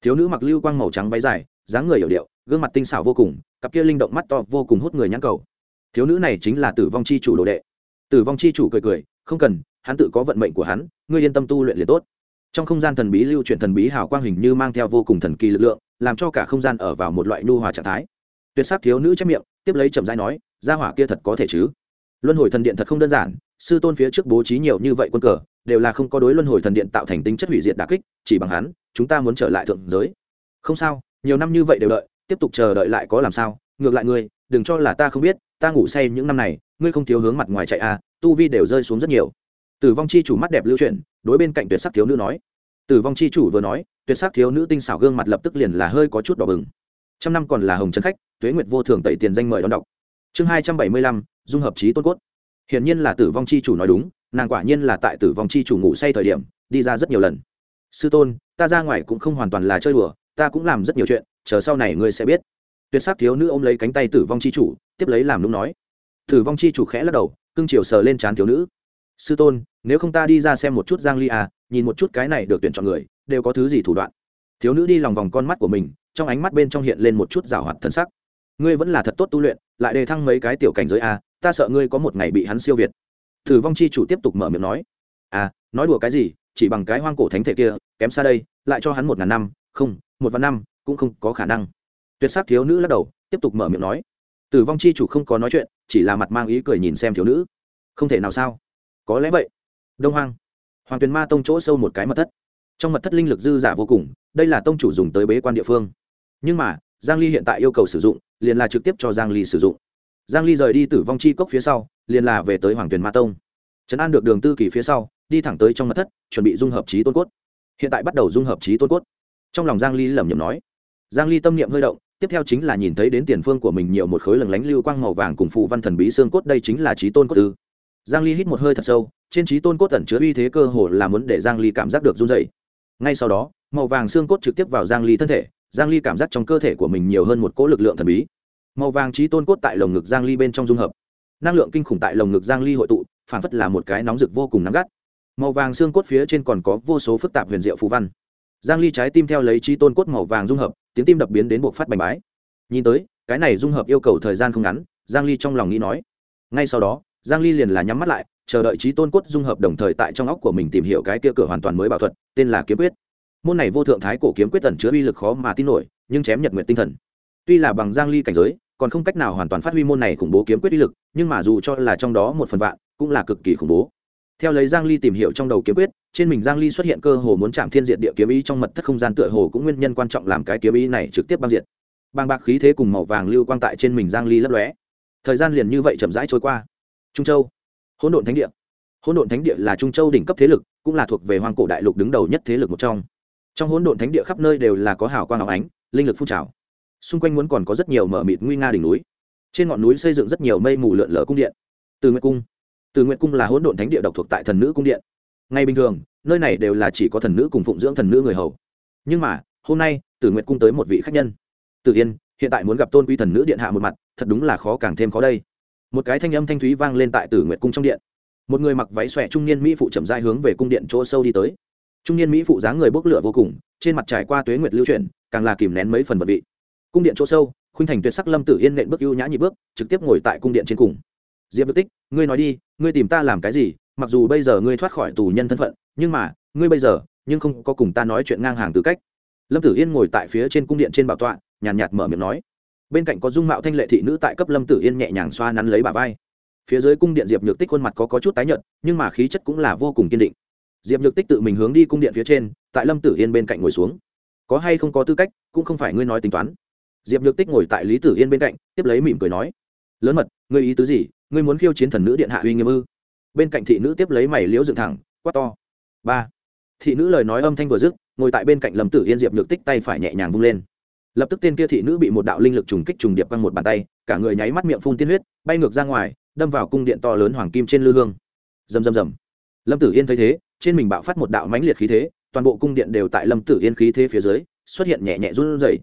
Thiếu nữ mặc lưu quang màu trắng váy dài, dáng người hiểu điệu, gương mặt tinh xảo vô cùng, cặp kia linh động mắt to vô cùng hút người nhãn cầu. Thiếu nữ này chính là tử vong chi chủ đồ đệ. Tử vong chi chủ cười cười, không cần, hắn tự có vận mệnh của hắn, ngươi yên tâm tu luyện liền tốt. Trong không gian thần bí lưu chuyển thần bí hào quang hình như mang theo vô cùng thần kỳ lực lượng làm cho cả không gian ở vào một loại nhu hòa trạng thái. Tuyệt sắc thiếu nữ chép miệng, tiếp lấy chậm rãi nói, gia hỏa kia thật có thể chứ? Luân hồi thần điện thật không đơn giản, sư tôn phía trước bố trí nhiều như vậy quân cờ, đều là không có đối luân hồi thần điện tạo thành tính chất hủy diệt đà kích, chỉ bằng hắn, chúng ta muốn trở lại thượng giới. Không sao, nhiều năm như vậy đều đợi, tiếp tục chờ đợi lại có làm sao, ngược lại ngươi, đừng cho là ta không biết, ta ngủ say những năm này, ngươi không thiếu hướng mặt ngoài chạy à tu vi đều rơi xuống rất nhiều. Tử vong chi chủ mắt đẹp lưu chuyển, đối bên cạnh tuyệt sắc thiếu nữ nói. Tử vong chi chủ vừa nói tuyệt sắc thiếu nữ tinh xảo gương mặt lập tức liền là hơi có chút đỏ bừng. Trăm năm còn là hồng trấn khách, tuế nguyệt vô thường tẩy tiền danh mời đón đọc. Chương hai trăm bảy mươi lăm, dung hợp trí tôn cốt. Hiển nhiên là tử vong chi chủ nói đúng, nàng quả nhiên là tại tử vong chi chủ ngủ say thời điểm, đi ra rất nhiều lần. Sư tôn, ta ra ngoài cũng không hoàn toàn là chơi đùa, ta cũng làm rất nhiều chuyện, chờ sau này ngươi sẽ biết. Tuyệt sắc thiếu nữ ôm lấy cánh tay tử vong chi chủ, tiếp lấy làm đúng nói. Tử vong chi chủ khẽ lắc đầu, cưng chiều sờ lên trán thiếu nữ sư tôn, nếu không ta đi ra xem một chút giang ly à nhìn một chút cái này được tuyển chọn người, đều có thứ gì thủ đoạn. Thiếu nữ đi lòng vòng con mắt của mình, trong ánh mắt bên trong hiện lên một chút rào hoạt thân sắc. Ngươi vẫn là thật tốt tu luyện, lại đề thăng mấy cái tiểu cảnh giới a ta sợ ngươi có một ngày bị hắn siêu việt. Thử vong chi chủ tiếp tục mở miệng nói. À nói đùa cái gì, chỉ bằng cái hoang cổ thánh thể kia, kém xa đây, lại cho hắn một ngàn năm, không, một vạn năm, cũng không có khả năng. Tuyệt sắc thiếu nữ lắc đầu, tiếp tục mở miệng nói. Tử vong chi chủ không có nói chuyện, chỉ là mặt mang ý cười nhìn xem thiếu nữ. Không thể nào sao? Có lẽ vậy. Đông hoang. Hoàng tuyền ma tông chỗ sâu một cái mật thất. Trong mật thất linh lực dư giả vô cùng, đây là tông chủ dùng tới bế quan địa phương. Nhưng mà, giang ly hiện tại yêu cầu sử dụng, liền là trực tiếp cho giang ly sử dụng. Giang ly rời đi tử vong chi cốc phía sau, liền là về tới hoàng tuyền ma tông. Trấn an được đường tư kỳ phía sau, đi thẳng tới trong mật thất, chuẩn bị dung hợp trí tôn cốt. Hiện tại bắt đầu dung hợp trí tôn cốt. Trong lòng giang ly lẩm nhẩm nói. Giang ly tâm niệm hơi động, tiếp theo chính là nhìn thấy đến tiền phương của mình nhiều một khối lừng lánh lưu quang màu vàng cùng phụ văn thần bí xương cốt, đây chính là trí tôn cốt ư? Giang ly hít một hơi thật sâu, trên trí tôn cốt tẩn chứa uy thế cơ hồ là muốn để giang ly cảm giác được run dậy ngay sau đó, màu vàng xương cốt trực tiếp vào giang ly thân thể, giang ly cảm giác trong cơ thể của mình nhiều hơn một cỗ lực lượng thần bí. Màu vàng trí tôn cốt tại lồng ngực giang ly bên trong dung hợp. Năng lượng kinh khủng tại lồng ngực giang ly hội tụ, phản phất là một cái nóng rực vô cùng nắng gắt. Màu vàng xương cốt phía trên còn có vô số phức tạp huyền diệu phù văn. Giang ly trái tim theo lấy trí tôn cốt màu vàng dung hợp, tiếng tim đập biến đến buộc phát bành bái. Nhìn tới, cái này dung hợp yêu cầu thời gian không ngắn, giang ly trong lòng nghĩ nói. Ngay sau đó giang ly liền là nhắm mắt lại, chờ đợi trí tôn cốt dung hợp đồng thời tại trong óc của mình tìm hiểu cái kia cửa hoàn toàn mới bảo thuật, tên là kiếm quyết. Môn này vô thượng thái cổ kiếm quyết tẩn chứa uy lực khó mà tin nổi, nhưng chém nhật nguyện tinh thần. Tuy là bằng giang ly cảnh giới, còn không cách nào hoàn toàn phát huy môn này khủng bố kiếm quyết uy lực, nhưng mà dù cho là trong đó một phần vạn, cũng là cực kỳ khủng bố. Theo lấy giang ly tìm hiểu trong đầu kiếm quyết, trên mình giang ly xuất hiện cơ hồ muốn chạm thiên diện địa kiếm ý trong mật thất không gian tựa hồ cũng nguyên nhân quan trọng làm cái kiếm ý này trực tiếp băng diện bàng bạc khí thế cùng màu vàng lưu quang tại trên mình giang ly lấp lóe. Thời gian liền như vậy chậm rãi trôi qua trung châu. Hỗn độn thánh địa. Hỗn độn thánh địa là trung châu đỉnh cấp thế lực, cũng là thuộc về hoang cổ đại lục đứng đầu nhất thế lực một trong. Trong hỗn độn thánh địa khắp nơi đều là có hào quang áo ánh, linh lực phun trào. Xung quanh muốn còn có rất nhiều mở mịt nguy nga đỉnh núi. Trên ngọn núi xây dựng rất nhiều mây mù lượn lờ cung điện. Từ nguyệt cung. Từ nguyệt cung là hỗn độn thánh địa độc thuộc tại thần nữ cung điện. Ngay bình thường, nơi này đều là chỉ có thần nữ cùng phụng dưỡng thần nữ người hầu. Nhưng mà, hôm nay, từ nguyệt cung tới một vị khách nhân. Tử yên, hiện tại muốn gặp tôn quý thần nữ điện hạ một mặt, thật đúng là khó càng thêm khó đây một cái thanh âm thanh thúy vang lên tại tử nguyệt cung trong điện. Một người mặc váy xòe trung niên mỹ phụ chậm dai hướng về cung điện chỗ sâu đi tới. Trung niên mỹ phụ dáng người bốc lửa vô cùng trên mặt trải qua tuế nguyệt lưu chuyển càng là kìm nén mấy phần vật vị. Cung điện chỗ sâu khuynh thành tuyệt sắc lâm tử yên nện bước ưu nhã nhị bước trực tiếp ngồi tại cung điện trên cùng. Diệp đức tích ngươi nói đi ngươi tìm ta làm cái gì? Mặc dù bây giờ ngươi thoát khỏi tù nhân thân phận nhưng mà ngươi bây giờ nhưng không có cùng ta nói chuyện ngang hàng tư cách. Lâm tử yên ngồi tại phía trên cung điện trên bảo tọa nhàn nhạt, nhạt mở miệng nói bên cạnh có dung mạo thanh lệ thị nữ tại cấp lâm tử yên nhẹ nhàng xoa nắn lấy bà vai. Phía dưới cung điện diệp nhược tích khuôn mặt có, có chút tái nhợt nhưng mà khí chất cũng là vô cùng kiên định. Diệp nhược tích tự mình hướng đi cung điện phía trên tại lâm tử yên bên cạnh ngồi xuống. Có hay không có tư cách cũng không phải ngươi nói tính toán. Diệp nhược tích ngồi tại lý tử yên bên cạnh tiếp lấy mỉm cười nói lớn mật ngươi ý tứ gì? Ngươi muốn khiêu chiến thần nữ điện hạ uy nghiêm ư? Bên cạnh thị nữ tiếp lấy mày liễu dựng thẳng quát to ba. Thị nữ lời nói âm thanh vừa dứt ngồi tại bên cạnh lâm tử yên diệp nhược tích tay phải nhẹ nhàng vung lên lập tức tên kia thị nữ bị một đạo linh lực trùng kích trùng điệp quanh một bàn tay, cả người nháy mắt miệng phun tiên huyết, bay ngược ra ngoài, đâm vào cung điện to lớn hoàng kim trên lư hương. Rầm rầm rầm. Lâm tử yên thấy thế, trên mình bạo phát một đạo mãnh liệt khí thế, toàn bộ cung điện đều tại lâm tử yên khí thế phía dưới, xuất hiện nhẹ nhẹ run rẩy.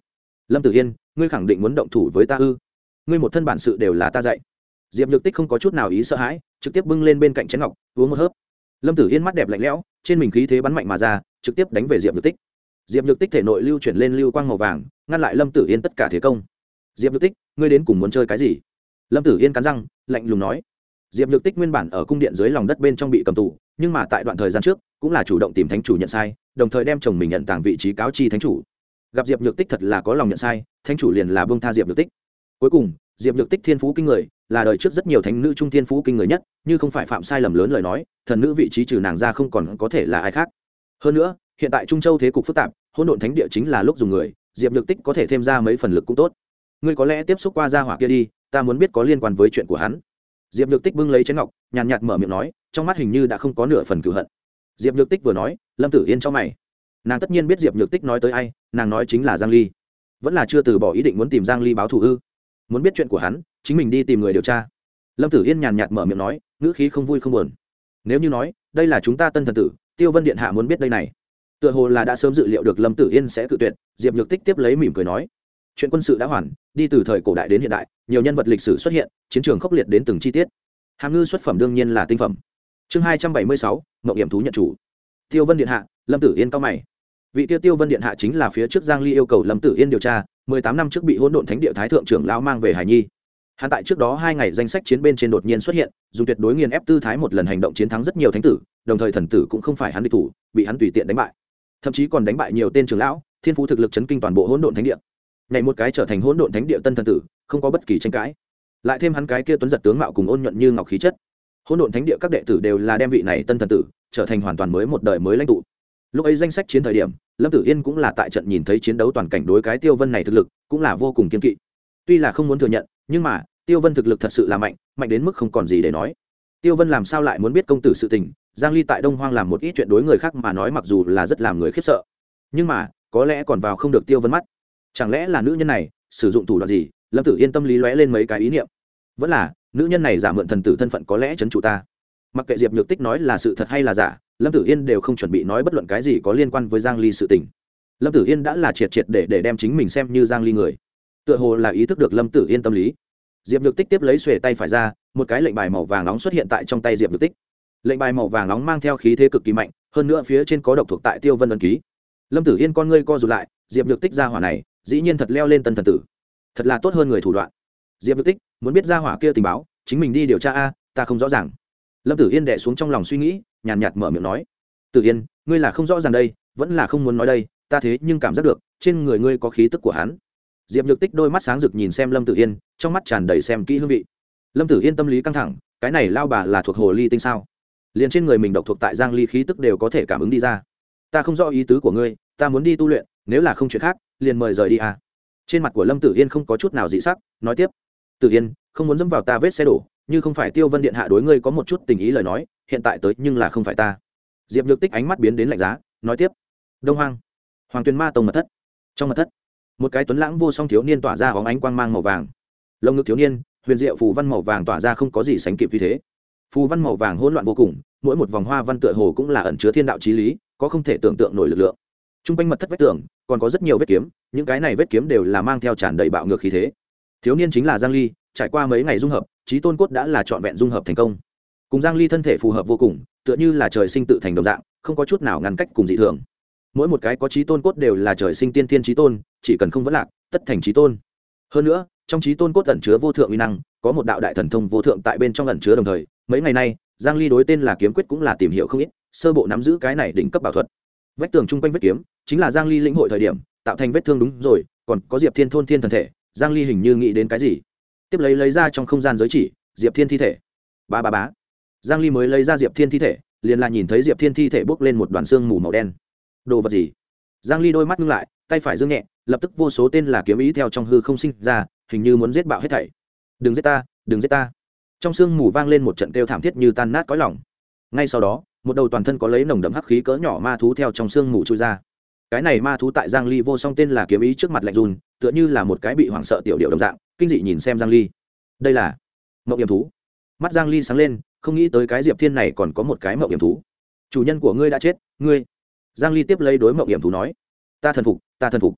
Lâm tử yên, ngươi khẳng định muốn động thủ với ta ư? Ngươi một thân bản sự đều là ta dạy. Diệp nhược tích không có chút nào ý sợ hãi, trực tiếp bưng lên bên cạnh chén ngọc, uống một hớp. Lâm tử yên mắt đẹp lạnh lẽo, trên mình khí thế bắn mạnh mà ra, trực tiếp đánh về diệp nhược tích diệp nhược tích thể nội lưu chuyển lên lưu quang màu vàng, ngăn lại lâm tử yên tất cả thế công. Diệp nhược tích, ngươi đến cùng muốn chơi cái gì? Lâm tử yên cắn răng, lạnh lùng nói. Diệp nhược tích nguyên bản ở cung điện dưới lòng đất bên trong bị cầm tù, nhưng mà tại đoạn thời gian trước, cũng là chủ động tìm thánh chủ nhận sai, đồng thời đem chồng mình nhận tàng vị trí cáo chi thánh chủ. Gặp diệp nhược tích thật là có lòng nhận sai, thánh chủ liền là bông tha diệp nhược tích. Cuối cùng, diệp nhược tích thiên phú kinh người, là đời trước rất nhiều thánh nữ trung thiên phú kinh người nhất, như không phải phạm sai lầm lớn lời nói, thần nữ vị trí trừ nàng ra không còn có thể là ai khác. Hơn nữa, hiện tại trung châu thế cục phức tạp hỗn độn thánh địa chính là lúc dùng người, diệp nhược tích có thể thêm ra mấy phần lực cũng tốt. Ngươi có lẽ tiếp xúc qua gia hỏa kia đi, ta muốn biết có liên quan với chuyện của hắn. Diệp nhược tích bưng lấy chén ngọc, nhàn nhạt mở miệng nói, trong mắt hình như đã không có nửa phần cửu hận. Diệp nhược tích vừa nói, lâm tử yên cho mày. Nàng tất nhiên biết diệp nhược tích nói tới ai, nàng nói chính là giang ly. Vẫn là chưa từ bỏ ý định muốn tìm giang ly báo thù ư. Muốn biết chuyện của hắn, chính mình đi tìm người điều tra. Lâm tử yên nhàn nhạt mở miệng nói, ngữ khí không vui không buồn. Nếu như nói, đây là chúng ta tân thần tử, tiêu vân điện hạ muốn biết đây này tựa hồ là đã sớm dự liệu được lâm tử yên sẽ cự tuyệt, diệp nhược tích tiếp lấy mỉm cười nói, chuyện quân sự đã hoàn, đi từ thời cổ đại đến hiện đại, nhiều nhân vật lịch sử xuất hiện, chiến trường khốc liệt đến từng chi tiết. Hàm ngư xuất phẩm đương nhiên là tinh phẩm. Chương hai trăm bảy mươi sáu mậu hiểm thú nhận chủ. Tiêu vân điện hạ, lâm tử yên cao mày. Vị tiêu tiêu vân điện hạ chính là phía trước giang ly yêu cầu lâm tử yên điều tra, mười tám năm trước bị hỗn độn thánh địa thái thượng trưởng lão mang về hải nhi. Hắn tại trước đó hai ngày danh sách chiến bên trên đột nhiên xuất hiện, dùng tuyệt đối nghiền ép tư thái một lần hành động chiến thắng rất nhiều thánh tử, đồng thời thần tử cũng không phải hắn địch thủ, bị hắn tùy tiện đánh bại thậm chí còn đánh bại nhiều tên trưởng lão, thiên phú thực lực chấn kinh toàn bộ hỗn độn thánh địa. Nhảy một cái trở thành hỗn độn thánh địa tân thần tử, không có bất kỳ tranh cãi. Lại thêm hắn cái kia tuấn giật tướng mạo cùng ôn nhuận như ngọc khí chất. Hỗn độn thánh địa các đệ tử đều là đem vị này tân thần tử trở thành hoàn toàn mới một đời mới lãnh tụ. Lúc ấy danh sách chiến thời điểm, lâm tử yên cũng là tại trận nhìn thấy chiến đấu toàn cảnh đối cái tiêu vân này thực lực, cũng là vô cùng kiên kỵ. Tuy là không muốn thừa nhận, nhưng mà, tiêu vân thực lực thật sự là mạnh mạnh đến mức không còn gì để nói tiêu vân làm sao lại muốn biết công tử sự tình? Giang ly tại đông hoang làm một ít chuyện đối người khác mà nói mặc dù là rất làm người khiếp sợ. Nhưng mà, có lẽ còn vào không được tiêu vân mắt. Chẳng lẽ là nữ nhân này sử dụng thủ đoạn gì? Lâm tử yên tâm lý lóe lên mấy cái ý niệm. Vẫn là, nữ nhân này giả mượn thần tử thân phận có lẽ chấn chủ ta. Mặc kệ diệp nhược tích nói là sự thật hay là giả, lâm tử yên đều không chuẩn bị nói bất luận cái gì có liên quan với giang ly sự tình. Lâm tử yên đã là triệt triệt để để đem chính mình xem như giang ly người. Tựa hồ là ý thức được lâm tử yên tâm lý diệp nhược tích tiếp lấy xuề tay phải ra, một cái lệnh bài màu vàng nóng xuất hiện tại trong tay diệp nhược tích. Lệnh bài màu vàng nóng mang theo khí thế cực kỳ mạnh, hơn nữa phía trên có độc thuộc tại tiêu vân ân ký. Lâm tử yên con ngươi co rụt lại, diệp nhược tích ra hỏa này, dĩ nhiên thật leo lên tân thần tử. Thật là tốt hơn người thủ đoạn. Diệp nhược tích, muốn biết ra hỏa kia tình báo, chính mình đi điều tra a, ta không rõ ràng. Lâm tử yên đẻ xuống trong lòng suy nghĩ, nhàn nhạt mở miệng nói. Tử yên, ngươi là không rõ ràng đây, vẫn là không muốn nói đây, ta thế nhưng cảm giác được, trên người ngươi có khí tức của hắn diệp nhược tích đôi mắt sáng rực nhìn xem lâm tử yên, trong mắt tràn đầy xem kỹ hương vị. Lâm tử yên tâm lý căng thẳng, cái này lao bà là thuộc hồ ly tinh sao? Liền trên người mình độc thuộc tại giang ly khí tức đều có thể cảm ứng đi ra. Ta không rõ ý tứ của ngươi, ta muốn đi tu luyện, nếu là không chuyện khác, liền mời rời đi à? Trên mặt của lâm tử yên không có chút nào dị sắc, nói tiếp. Tử yên, không muốn dẫm vào ta vết xe đổ, như không phải tiêu vân điện hạ đối ngươi có một chút tình ý lời nói, hiện tại tới nhưng là không phải ta. Diệp nhược tích ánh mắt biến đến lạnh giá, nói tiếp. Đông hoang, hoàng tuyền ma tông mật thất. Trong mật thất một cái tuấn lãng vô song thiếu niên tỏa ra hóng ánh quang mang màu vàng. Lồng ngực thiếu niên, huyền diệu phù văn màu vàng tỏa ra không có gì sánh kịp như thế. Phù văn màu vàng hỗn loạn vô cùng, mỗi một vòng hoa văn tựa hồ cũng là ẩn chứa thiên đạo trí lý, có không thể tưởng tượng nổi lực lượng. T r u n g quanh mật thất vết tường, còn có rất nhiều vết kiếm, những cái này vết kiếm đều là mang theo tràn đầy bạo ngược khí thế. Thiếu niên chính là giang ly, trải qua mấy ngày dung hợp trí tôn cốt đã là trọn vẹn dung hợp thành công. Cùng giang ly thân thể phù hợp vô cùng, tựa như là trời sinh tự thành đồng dạng, không có chút nào ngăn cách cùng dị thường mỗi một cái có trí tôn cốt đều là trời sinh tiên tiên trí tôn, chỉ cần không vấn lạc, tất thành trí tôn. Hơn nữa, trong trí tôn cốt ẩn chứa vô thượng uy năng, có một đạo đại thần thông vô thượng tại bên trong ẩn chứa đồng thời, mấy ngày nay, giang ly đối tên là kiếm quyết cũng là tìm hiểu không ít, sơ bộ nắm giữ cái này đỉnh cấp bảo thuật. Vách tường chung quanh vết kiếm, chính là giang ly lĩnh hội thời điểm, tạo thành vết thương đúng rồi, còn có diệp thiên thôn thiên thần thể, giang ly hình như nghĩ đến cái gì? Tiếp lấy lấy ra trong không gian giới chỉ, diệp thiên thi thể. Ba ba bá giang ly mới lấy ra diệp thiên thi thể, liền là nhìn thấy diệp thiên thi thể bốc lên một đoàn xương mù màu đen đồ vật gì? Giang ly đôi mắt ngưng lại, tay phải dương nhẹ, lập tức vô số tên là kiếm ý theo trong hư không sinh ra, hình như muốn giết bạo hết thảy. Đừng giết ta, đừng giết ta. Trong sương mù vang lên một trận kêu thảm thiết như tan nát cõi lòng. Ngay sau đó, một đầu toàn thân có lấy nồng đậm hắc khí cỡ nhỏ ma thú theo trong sương mù trôi ra. Cái này ma thú tại giang ly vô song tên là kiếm ý trước mặt lạnh run, tựa như là một cái bị hoảng sợ tiểu điệu đồng dạng, kinh dị nhìn xem giang ly. Đây là mộng yểm thú. Mắt giang ly sáng lên, không nghĩ tới cái diệp thiên này còn có một cái mộng yểm thú. Chủ nhân của ngươi đã chết, ngươi giang ly tiếp lấy đối mộng yểm thú nói, ta thần phục, ta thần phục.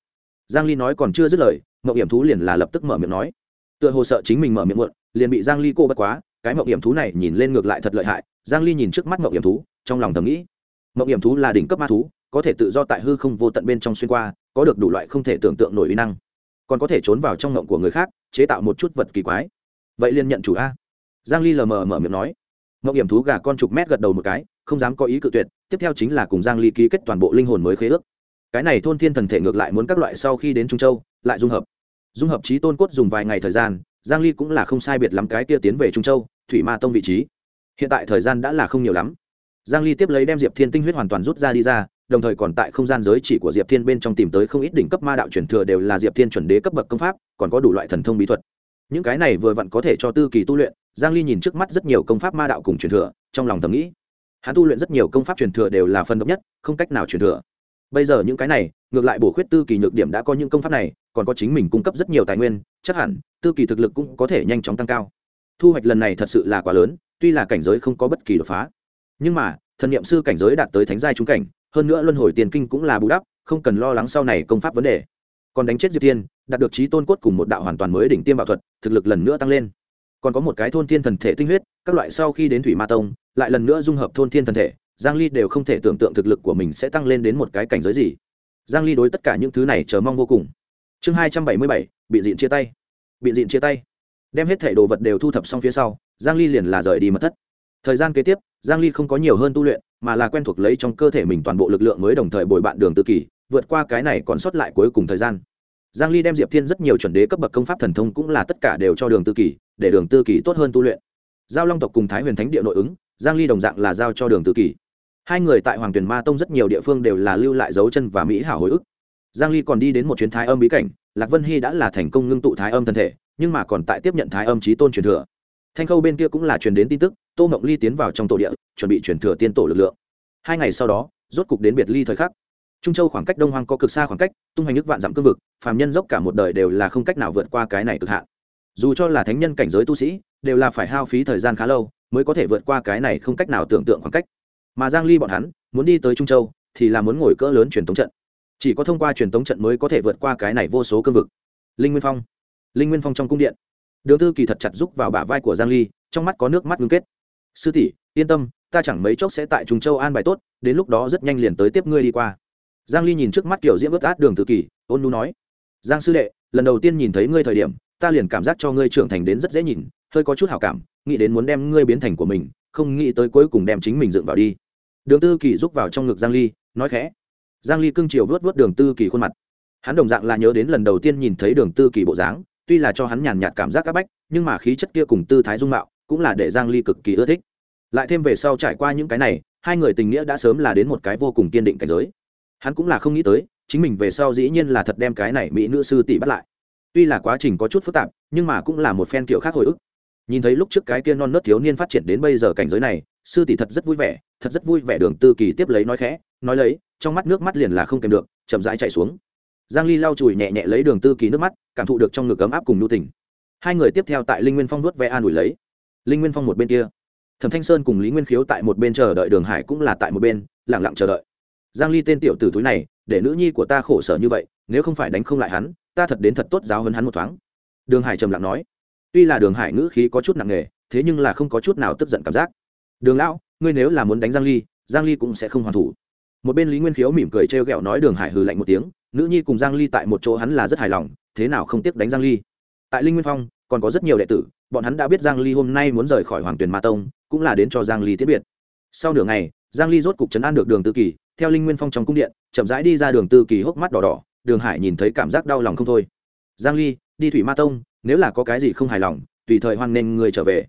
Giang ly nói còn chưa dứt lời, mộng yểm thú liền là lập tức mở miệng nói. Tựa hồ sợ chính mình mở miệng muộn, liền bị giang ly cô bất quá, cái mộng hiểm thú này nhìn lên ngược lại thật lợi hại. Giang ly nhìn trước mắt mộng hiểm thú, trong lòng thầm nghĩ, mộng hiểm thú là đỉnh cấp ma thú, có thể tự do tại hư không vô tận bên trong xuyên qua, có được đủ loại không thể tưởng tượng nổi uy năng. Còn có thể trốn vào trong mộng của người khác, chế tạo một chút vật kỳ quái. Vậy liền nhận chủ a. Giang ly lờ mờ mở miệng nói. Mộng hiểm thú gà con chục mét gật đầu một cái, không dám có ý cự tuyệt tiếp theo chính là cùng giang ly ký kết toàn bộ linh hồn mới khế ước. Cái này thôn thiên thần thể ngược lại muốn các loại sau khi đến trung châu, lại dung hợp. Dung hợp trí tôn cốt dùng vài ngày thời gian, giang ly cũng là không sai biệt lắm cái kia tiến về trung châu, thủy ma tông vị trí. Hiện tại thời gian đã là không nhiều lắm. Giang ly tiếp lấy đem diệp thiên tinh huyết hoàn toàn rút ra đi ra, đồng thời còn tại không gian giới chỉ của diệp thiên bên trong tìm tới không ít đỉnh cấp ma đạo truyền thừa đều là diệp thiên chuẩn đế cấp bậc công pháp, còn có đủ loại thần thông bí thuật. Những cái này vừa vặn có thể cho tư kỳ tu luyện, giang ly nhìn trước mắt rất nhiều công pháp ma đạo cùng truyền thừa, trong lòng thầm nghĩ hắn tu luyện rất nhiều công pháp truyền thừa đều là phần độc nhất, không cách nào truyền thừa. Bây giờ những cái này, ngược lại bổ khuyết tư kỳ nhược điểm đã có những công pháp này, còn có chính mình cung cấp rất nhiều tài nguyên, chắc hẳn, tư kỳ thực lực cũng có thể nhanh chóng tăng cao. Thu hoạch lần này thật sự là quá lớn, tuy là cảnh giới không có bất kỳ đột phá. Nhưng mà, thần n i ệ m sư cảnh giới đạt tới thánh giai trung cảnh, hơn nữa luân hồi tiền kinh cũng là bù đắp, không cần lo lắng sau này công pháp vấn đề. Còn đánh chết diệp tiên đạt được trí tôn cốt cùng một đạo hoàn toàn mới đỉnh tiêm bảo thuật, thực lực lần nữa tăng lên còn có một cái thôn thiên thần thể tinh huyết các loại sau khi đến thủy ma tông lại lần nữa dung hợp thôn thiên thần thể giang ly đều không thể tưởng tượng thực lực của mình sẽ tăng lên đến một cái cảnh giới gì. Giang ly đối tất cả những thứ này chờ mong vô cùng. Chương 277, bị diện chia tay. Bị diện chia tay. Đem hết thể đồ vật đều thu thập xong phía sau giang ly liền là rời đi mất thất. Thời gian kế tiếp giang ly không có nhiều hơn tu luyện mà là quen thuộc lấy trong cơ thể mình toàn bộ lực lượng mới đồng thời bồi bạn đường tự kỷ vượt qua cái này còn sót lại cuối cùng thời gian giang ly đem diệp thiên rất nhiều chuẩn đế cấp bậc công pháp thần thông cũng là tất cả đều cho đường tư Kỳ, để đường tư Kỳ tốt hơn tu luyện. Giao long tộc cùng thái huyền thánh địa nội ứng giang ly đồng dạng là giao cho đường tư Kỳ. hai người tại hoàng tuyền ma tông rất nhiều địa phương đều là lưu lại dấu chân và mỹ hảo hồi ức. Giang ly còn đi đến một chuyến thái âm bí cảnh lạc vân hy đã là thành công ngưng tụ thái âm thân thể nhưng mà còn tại tiếp nhận thái âm trí tôn truyền thừa. Thanh khâu bên kia cũng là truyền đến tin tức tô mộng ly tiến vào trong tổ địa chuẩn bị truyền thừa tiên tổ lực lượng. Hai ngày sau đó rốt cục đến biệt ly thời khắc trung châu khoảng cách đông hoang có cực xa khoảng cách, tung hoành nước vạn dặm cương vực, phàm nhân dốc cả một đời đều là không cách nào vượt qua cái này cực hạn. Dù cho là thánh nhân cảnh giới tu sĩ, đều là phải hao phí thời gian khá lâu mới có thể vượt qua cái này không cách nào tưởng tượng khoảng cách. Mà giang ly bọn hắn, muốn đi tới trung châu, thì là muốn ngồi cỡ lớn truyền tống trận. Chỉ có thông qua truyền tống trận mới có thể vượt qua cái này vô số cương vực. Linh nguyên phong. Linh nguyên phong trong cung điện. Đường tư kỳ thật chặt rúc vào bả vai của giang ly, trong mắt có nước mắt ngưng kết. Sư tỷ, yên tâm, ta chẳng mấy chốc sẽ tại trung châu an bài tốt, đến lúc đó rất nhanh liền tới tiếp ngươi đi qua giang ly nhìn trước mắt kiểu diễm ướt át đường tư kỳ, ôn nu nói, giang sư đệ, lần đầu tiên nhìn thấy ngươi thời điểm, ta liền cảm giác cho ngươi trưởng thành đến rất dễ nhìn, hơi có chút hảo cảm, nghĩ đến muốn đem ngươi biến thành của mình, không nghĩ tới cuối cùng đem chính mình dựng vào đi. Đường tư kỳ rúc vào trong ngực giang ly, nói khẽ. Giang ly cưng chiều vớt vớt đường tư kỳ khuôn mặt. Hắn đồng dạng là nhớ đến lần đầu tiên nhìn thấy đường tư kỳ bộ dáng, tuy là cho hắn nhàn nhạt cảm giác áp bách, nhưng mà khí chất kia cùng tư thái dung mạo cũng là để giang ly cực kỳ ưa thích. Lại thêm về sau trải qua những cái này, hai người tình nghĩa đã sớm là đến một cái vô cùng kiên định cảnh giới hắn cũng là không nghĩ tới, chính mình về sau dĩ nhiên là thật đem cái này mỹ nữ sư tỷ bắt lại. Tuy là quá trình có chút phức tạp, nhưng mà cũng là một phen kiểu khác hồi ức. Nhìn thấy lúc trước cái kia non nớt thiếu niên phát triển đến bây giờ cảnh giới này, sư tỷ thật rất vui vẻ, thật rất vui vẻ đường tư kỳ tiếp lấy nói khẽ, nói lấy, trong mắt nước mắt liền là không kèm được, chậm rãi chạy xuống. Giang ly lau chùi nhẹ nhẹ lấy đường tư kỳ nước mắt, cảm thụ được trong ngực ấm áp cùng nhu tình. Hai người tiếp theo tại linh nguyên phong nuốt ve an ủi lấy. Linh nguyên phong một bên kia. Thẩm thanh sơn cùng lý nguyên khiếu tại một bên chờ đợi đường hải cũng là tại một bên, lặng lặng chờ đợi giang ly tên tiểu tử túi này, để nữ nhi của ta khổ sở như vậy, nếu không phải đánh không lại hắn, ta thật đến thật tốt giáo hơn hắn một thoáng. Đường hải trầm lặng nói. Tuy là đường hải ngữ khí có chút nặng nề, thế nhưng là không có chút nào tức giận cảm giác. Đường lão, ngươi nếu là muốn đánh giang ly giang ly cũng sẽ không hoàn thủ. Một bên lý nguyên khiếu mỉm cười trêu ghẹo nói đường hải hừ lạnh một tiếng, nữ nhi cùng giang ly tại một chỗ hắn là rất hài lòng, thế nào không tiếc đánh giang ly. Tại linh nguyên phong, còn có rất nhiều đệ tử, bọn hắn đã biết giang ly hôm nay muốn rời khỏi hoàng tuyền ma tông, cũng là đến cho giang ly tiễn biệt. Sau nửa ngày, giang ly rốt cục chấn an được đường tư kỳ theo linh nguyên phong trong cung điện, chậm rãi đi ra đường tư kỳ hốc mắt đỏ đỏ, đường hải nhìn thấy cảm giác đau lòng không thôi. Giang ly, đi thủy ma tông, nếu là có cái gì không hài lòng, tùy thời hoan nên người trở về.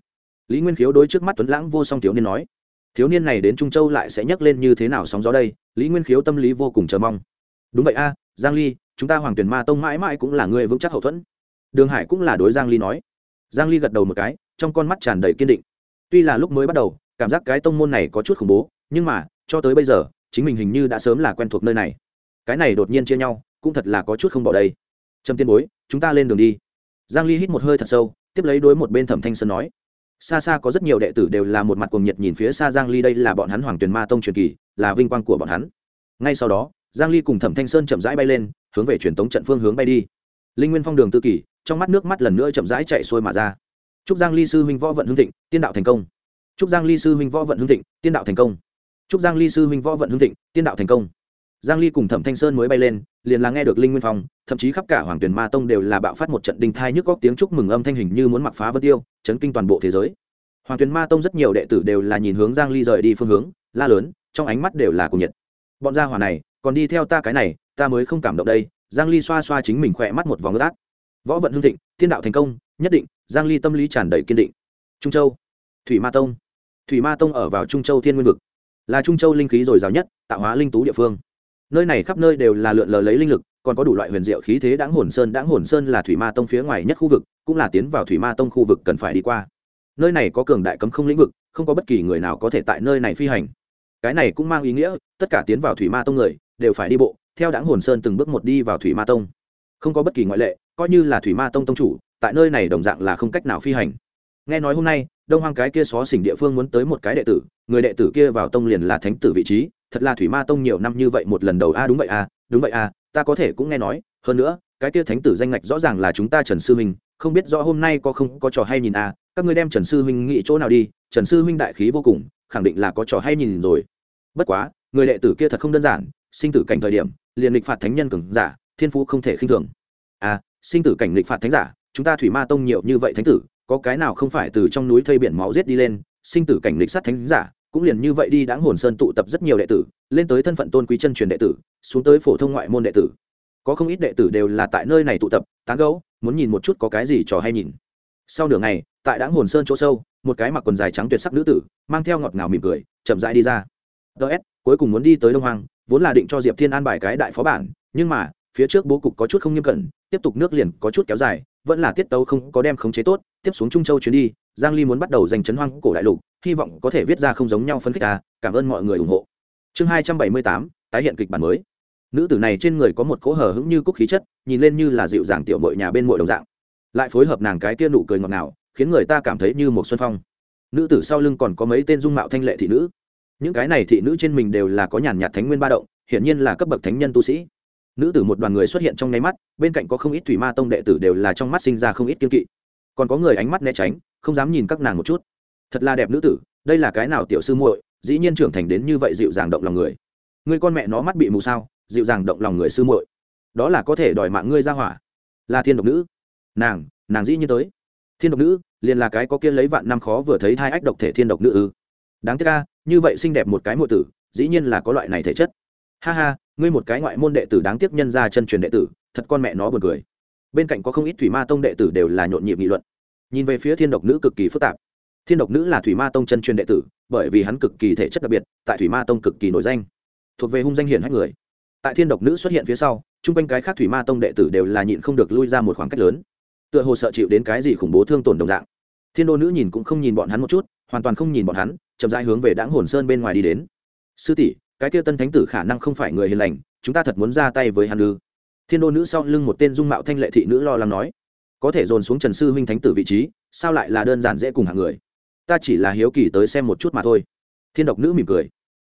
Lý nguyên khiếu đối trước mắt tuấn lãng vô song thiếu niên nói. Thiếu niên này đến trung châu lại sẽ nhấc lên như thế nào sóng gió đây, lý nguyên khiếu tâm lý vô cùng chờ mong. Đúng vậy a, giang ly, chúng ta hoàng tuyển ma tông mãi mãi cũng là người vững chắc hậu thuẫn. Đường hải cũng là đối giang ly nói. Giang ly gật đầu một cái, trong con mắt tràn đầy kiên định. Tuy là lúc mới bắt đầu, cảm giác cái tông môn này có chút khủng bố, nhưng mà, cho tới bây giờ chính mình hình như đã sớm là quen thuộc nơi này. Cái này đột nhiên chia nhau, cũng thật là có chút không bỏ đây. Trầm tiên bối, chúng ta lên đường đi. Giang ly hít một hơi thật sâu, tiếp lấy đối một bên thẩm thanh sơn nói. Xa xa có rất nhiều đệ tử đều là một mặt cuồng nhiệt nhìn phía xa giang ly, đây là bọn hắn hoàng tuyền ma tông truyền kỳ, là vinh quang của bọn hắn. Ngay sau đó, giang ly cùng thẩm thanh sơn chậm rãi bay lên, hướng về truyền tống trận phương hướng bay đi. Linh nguyên phong đường tư kỳ, trong mắt nước mắt lần nữa chậm rãi chạy xuôi mà ra. Chúc giang ly sư huynh võ vận hưng thịnh, tiên đạo thành công. Chúc giang ly sư huynh võ vận hưng thịnh, tiên đạo thành công chúc giang ly sư huynh võ vận hưng thịnh, tiên đạo thành công. Giang ly cùng thẩm thanh sơn mới bay lên, liền là nghe được linh nguyên phong, thậm chí khắp cả hoàng tuyển ma tông đều là bạo phát một trận đinh thai nhức góc tiếng chúc mừng âm thanh hình như muốn mặc phá vân tiêu, chấn kinh toàn bộ thế giới. Hoàng tuyển ma tông rất nhiều đệ tử đều là nhìn hướng giang ly rời đi phương hướng, la lớn, trong ánh mắt đều là cùng nhiệt. Bọn gia hỏa này, còn đi theo ta cái này, ta mới không cảm động đây. Giang ly xoa xoa chính mình khỏe mắt một vòng ướt át. Võ vận hương thịnh thiên đạo thành công, nhất định, giang ly tâm lý tràn đầy kiên định. Trung châu, thủy ma tông. Thủy ma tông ở vào trung châu thiên nguyên vực là trung châu linh khí dồi dào nhất, tạo hóa linh tú địa phương. Nơi này khắp nơi đều là lượn lờ lấy linh lực, còn có đủ loại huyền diệu khí thế đáng hồn sơn. Đáng hồn sơn là thủy ma tông phía ngoài nhất khu vực, cũng là tiến vào thủy ma tông khu vực cần phải đi qua. Nơi này có cường đại cấm không lĩnh vực, không có bất kỳ người nào có thể tại nơi này phi hành. Cái này cũng mang ý nghĩa, tất cả tiến vào thủy ma tông người, đều phải đi bộ, theo đáng hồn sơn từng bước một đi vào thủy ma tông. Không có bất kỳ ngoại lệ, coi như là thủy ma tông tông chủ, tại nơi này đồng dạng là không cách nào phi hành. Nghe nói hôm nay, đông hoang cái kia xó xỉnh địa phương muốn tới một cái đệ tử người đệ tử kia vào tông liền là thánh tử vị trí, thật là thủy ma tông nhiều năm như vậy một lần đầu, a, đúng vậy, a, đúng vậy, a, ta có thể cũng nghe nói, hơn nữa, cái kia thánh tử danh ngạch rõ ràng là chúng ta trần sư huynh, không biết rõ hôm nay có không có trò hay nhìn, a, các ngươi đem trần sư huynh nghĩ chỗ nào đi, trần sư huynh đại khí vô cùng, khẳng định là có trò hay nhìn rồi. Bất quá, người đệ tử kia thật không đơn giản, sinh tử cảnh thời điểm, liền lịch phạt thánh nhân cường giả, thiên phú không thể khinh thường. A, sinh tử cảnh lịch phạt thánh giả, chúng ta thủy ma tông nhiều như vậy thánh tử, có cái nào không phải từ trong núi thây biển máu giết đi lên, sinh tử cảnh lịch sát thánh giả cũng liền như vậy đi đáng hồn sơn tụ tập rất nhiều đệ tử, lên tới thân phận tôn quý chân truyền đệ tử, xuống tới phổ thông ngoại môn đệ tử. Có không ít đệ tử đều là tại nơi này tụ tập, tán gấu muốn nhìn một chút có cái gì trò hay nhìn. Sau nửa ngày, tại đáng hồn sơn chỗ sâu, một cái mặc quần dài trắng tuyệt sắc nữ tử, mang theo ngọt ngào mỉm cười, chậm rãi đi ra. Ts cuối cùng muốn đi tới đông hoàng vốn là định cho diệp thiên an bài cái đại phó bản, nhưng mà, phía trước bố cục có chút không nghiêm cẩn, tiếp tục nước liền có chút kéo dài vẫn là tiết tấu không có đem khống chế tốt tiếp xuống trung châu chuyến đi giang ly muốn bắt đầu giành chấn hoang cổ đại lục hy vọng có thể viết ra không giống nhau phân khích à cảm ơn mọi người ủng hộ. Chương 278, tái hiện kịch bản mới. Nữ tử này trên người có một cỗ hở hững như cúc khí chất nhìn lên như là dịu dàng tiểu mội nhà bên mội đồng dạng. Lại phối hợp nàng cái kia nụ cười ngọt ngào khiến người ta cảm thấy như một xuân phong. Nữ tử sau lưng còn có mấy tên dung mạo thanh lệ thị nữ. Những cái này thị nữ trên mình đều là có nhàn nhạt thánh nguyên ba động hiển nhiên là cấp bậc thánh nhân tu sĩ nữ tử một đoàn người xuất hiện trong nháy mắt, bên cạnh có không ít thủy ma tông đệ tử đều là trong mắt sinh ra không ít kiên kỵ. Còn có người ánh mắt né tránh, không dám nhìn các nàng một chút. Thật là đẹp nữ tử, đây là cái nào tiểu sư muội, dĩ nhiên trưởng thành đến như vậy dịu dàng động lòng người. Người con mẹ nó mắt bị mù sao, dịu dàng động lòng người sư muội. Đó là có thể đòi mạng ngươi ra hỏa. Là thiên độc nữ. Nàng nàng dĩ nhiên tới. Thiên độc nữ, liền là cái có kia lấy vạn năm khó vừa thấy hai ách độc thể thiên độc nữ ư. Đáng tiếc ca như vậy xinh đẹp một cái muội tử, dĩ nhiên là có loại này thể chất. Ha ha ngươi một cái ngoại môn đệ tử đáng tiếc nhân ra chân truyền đệ tử, thật con mẹ nó buồn cười. Bên cạnh có không ít thủy ma tông đệ tử đều là nhộn nhịp nghị luận. Nhìn về phía thiên độc nữ cực kỳ phức tạp. Thiên độc nữ là thủy ma tông chân truyền đệ tử, bởi vì hắn cực kỳ thể chất đặc biệt, tại thủy ma tông cực kỳ nổi danh. Thuộc về hung danh hiển hách người. Tại thiên độc nữ xuất hiện phía sau, chung quanh cái khác thủy ma tông đệ tử đều là nhịn không được lui ra một khoảng cách lớn. Tựa hồ sợ chịu đến cái gì khủng bố thương tổn đồng dạng. Thiên đô nữ nhìn cũng không nhìn bọn hắn một chút, hoàn toàn không nhìn bọn hắn, chậm rãi hướng về đáng hồn sơn bên ngoài đi đến. Sư tỷ cái kia tân thánh tử khả năng không phải người hiền lành, chúng ta thật muốn ra tay với hắn ư? Thiên đô nữ sau lưng một tên dung mạo thanh lệ thị nữ lo lắng nói. Có thể dồn xuống trần sư huynh thánh tử vị trí, sao lại là đơn giản dễ cùng hàng người? Ta chỉ là hiếu kỳ tới xem một chút mà thôi. Thiên độc nữ mỉm cười.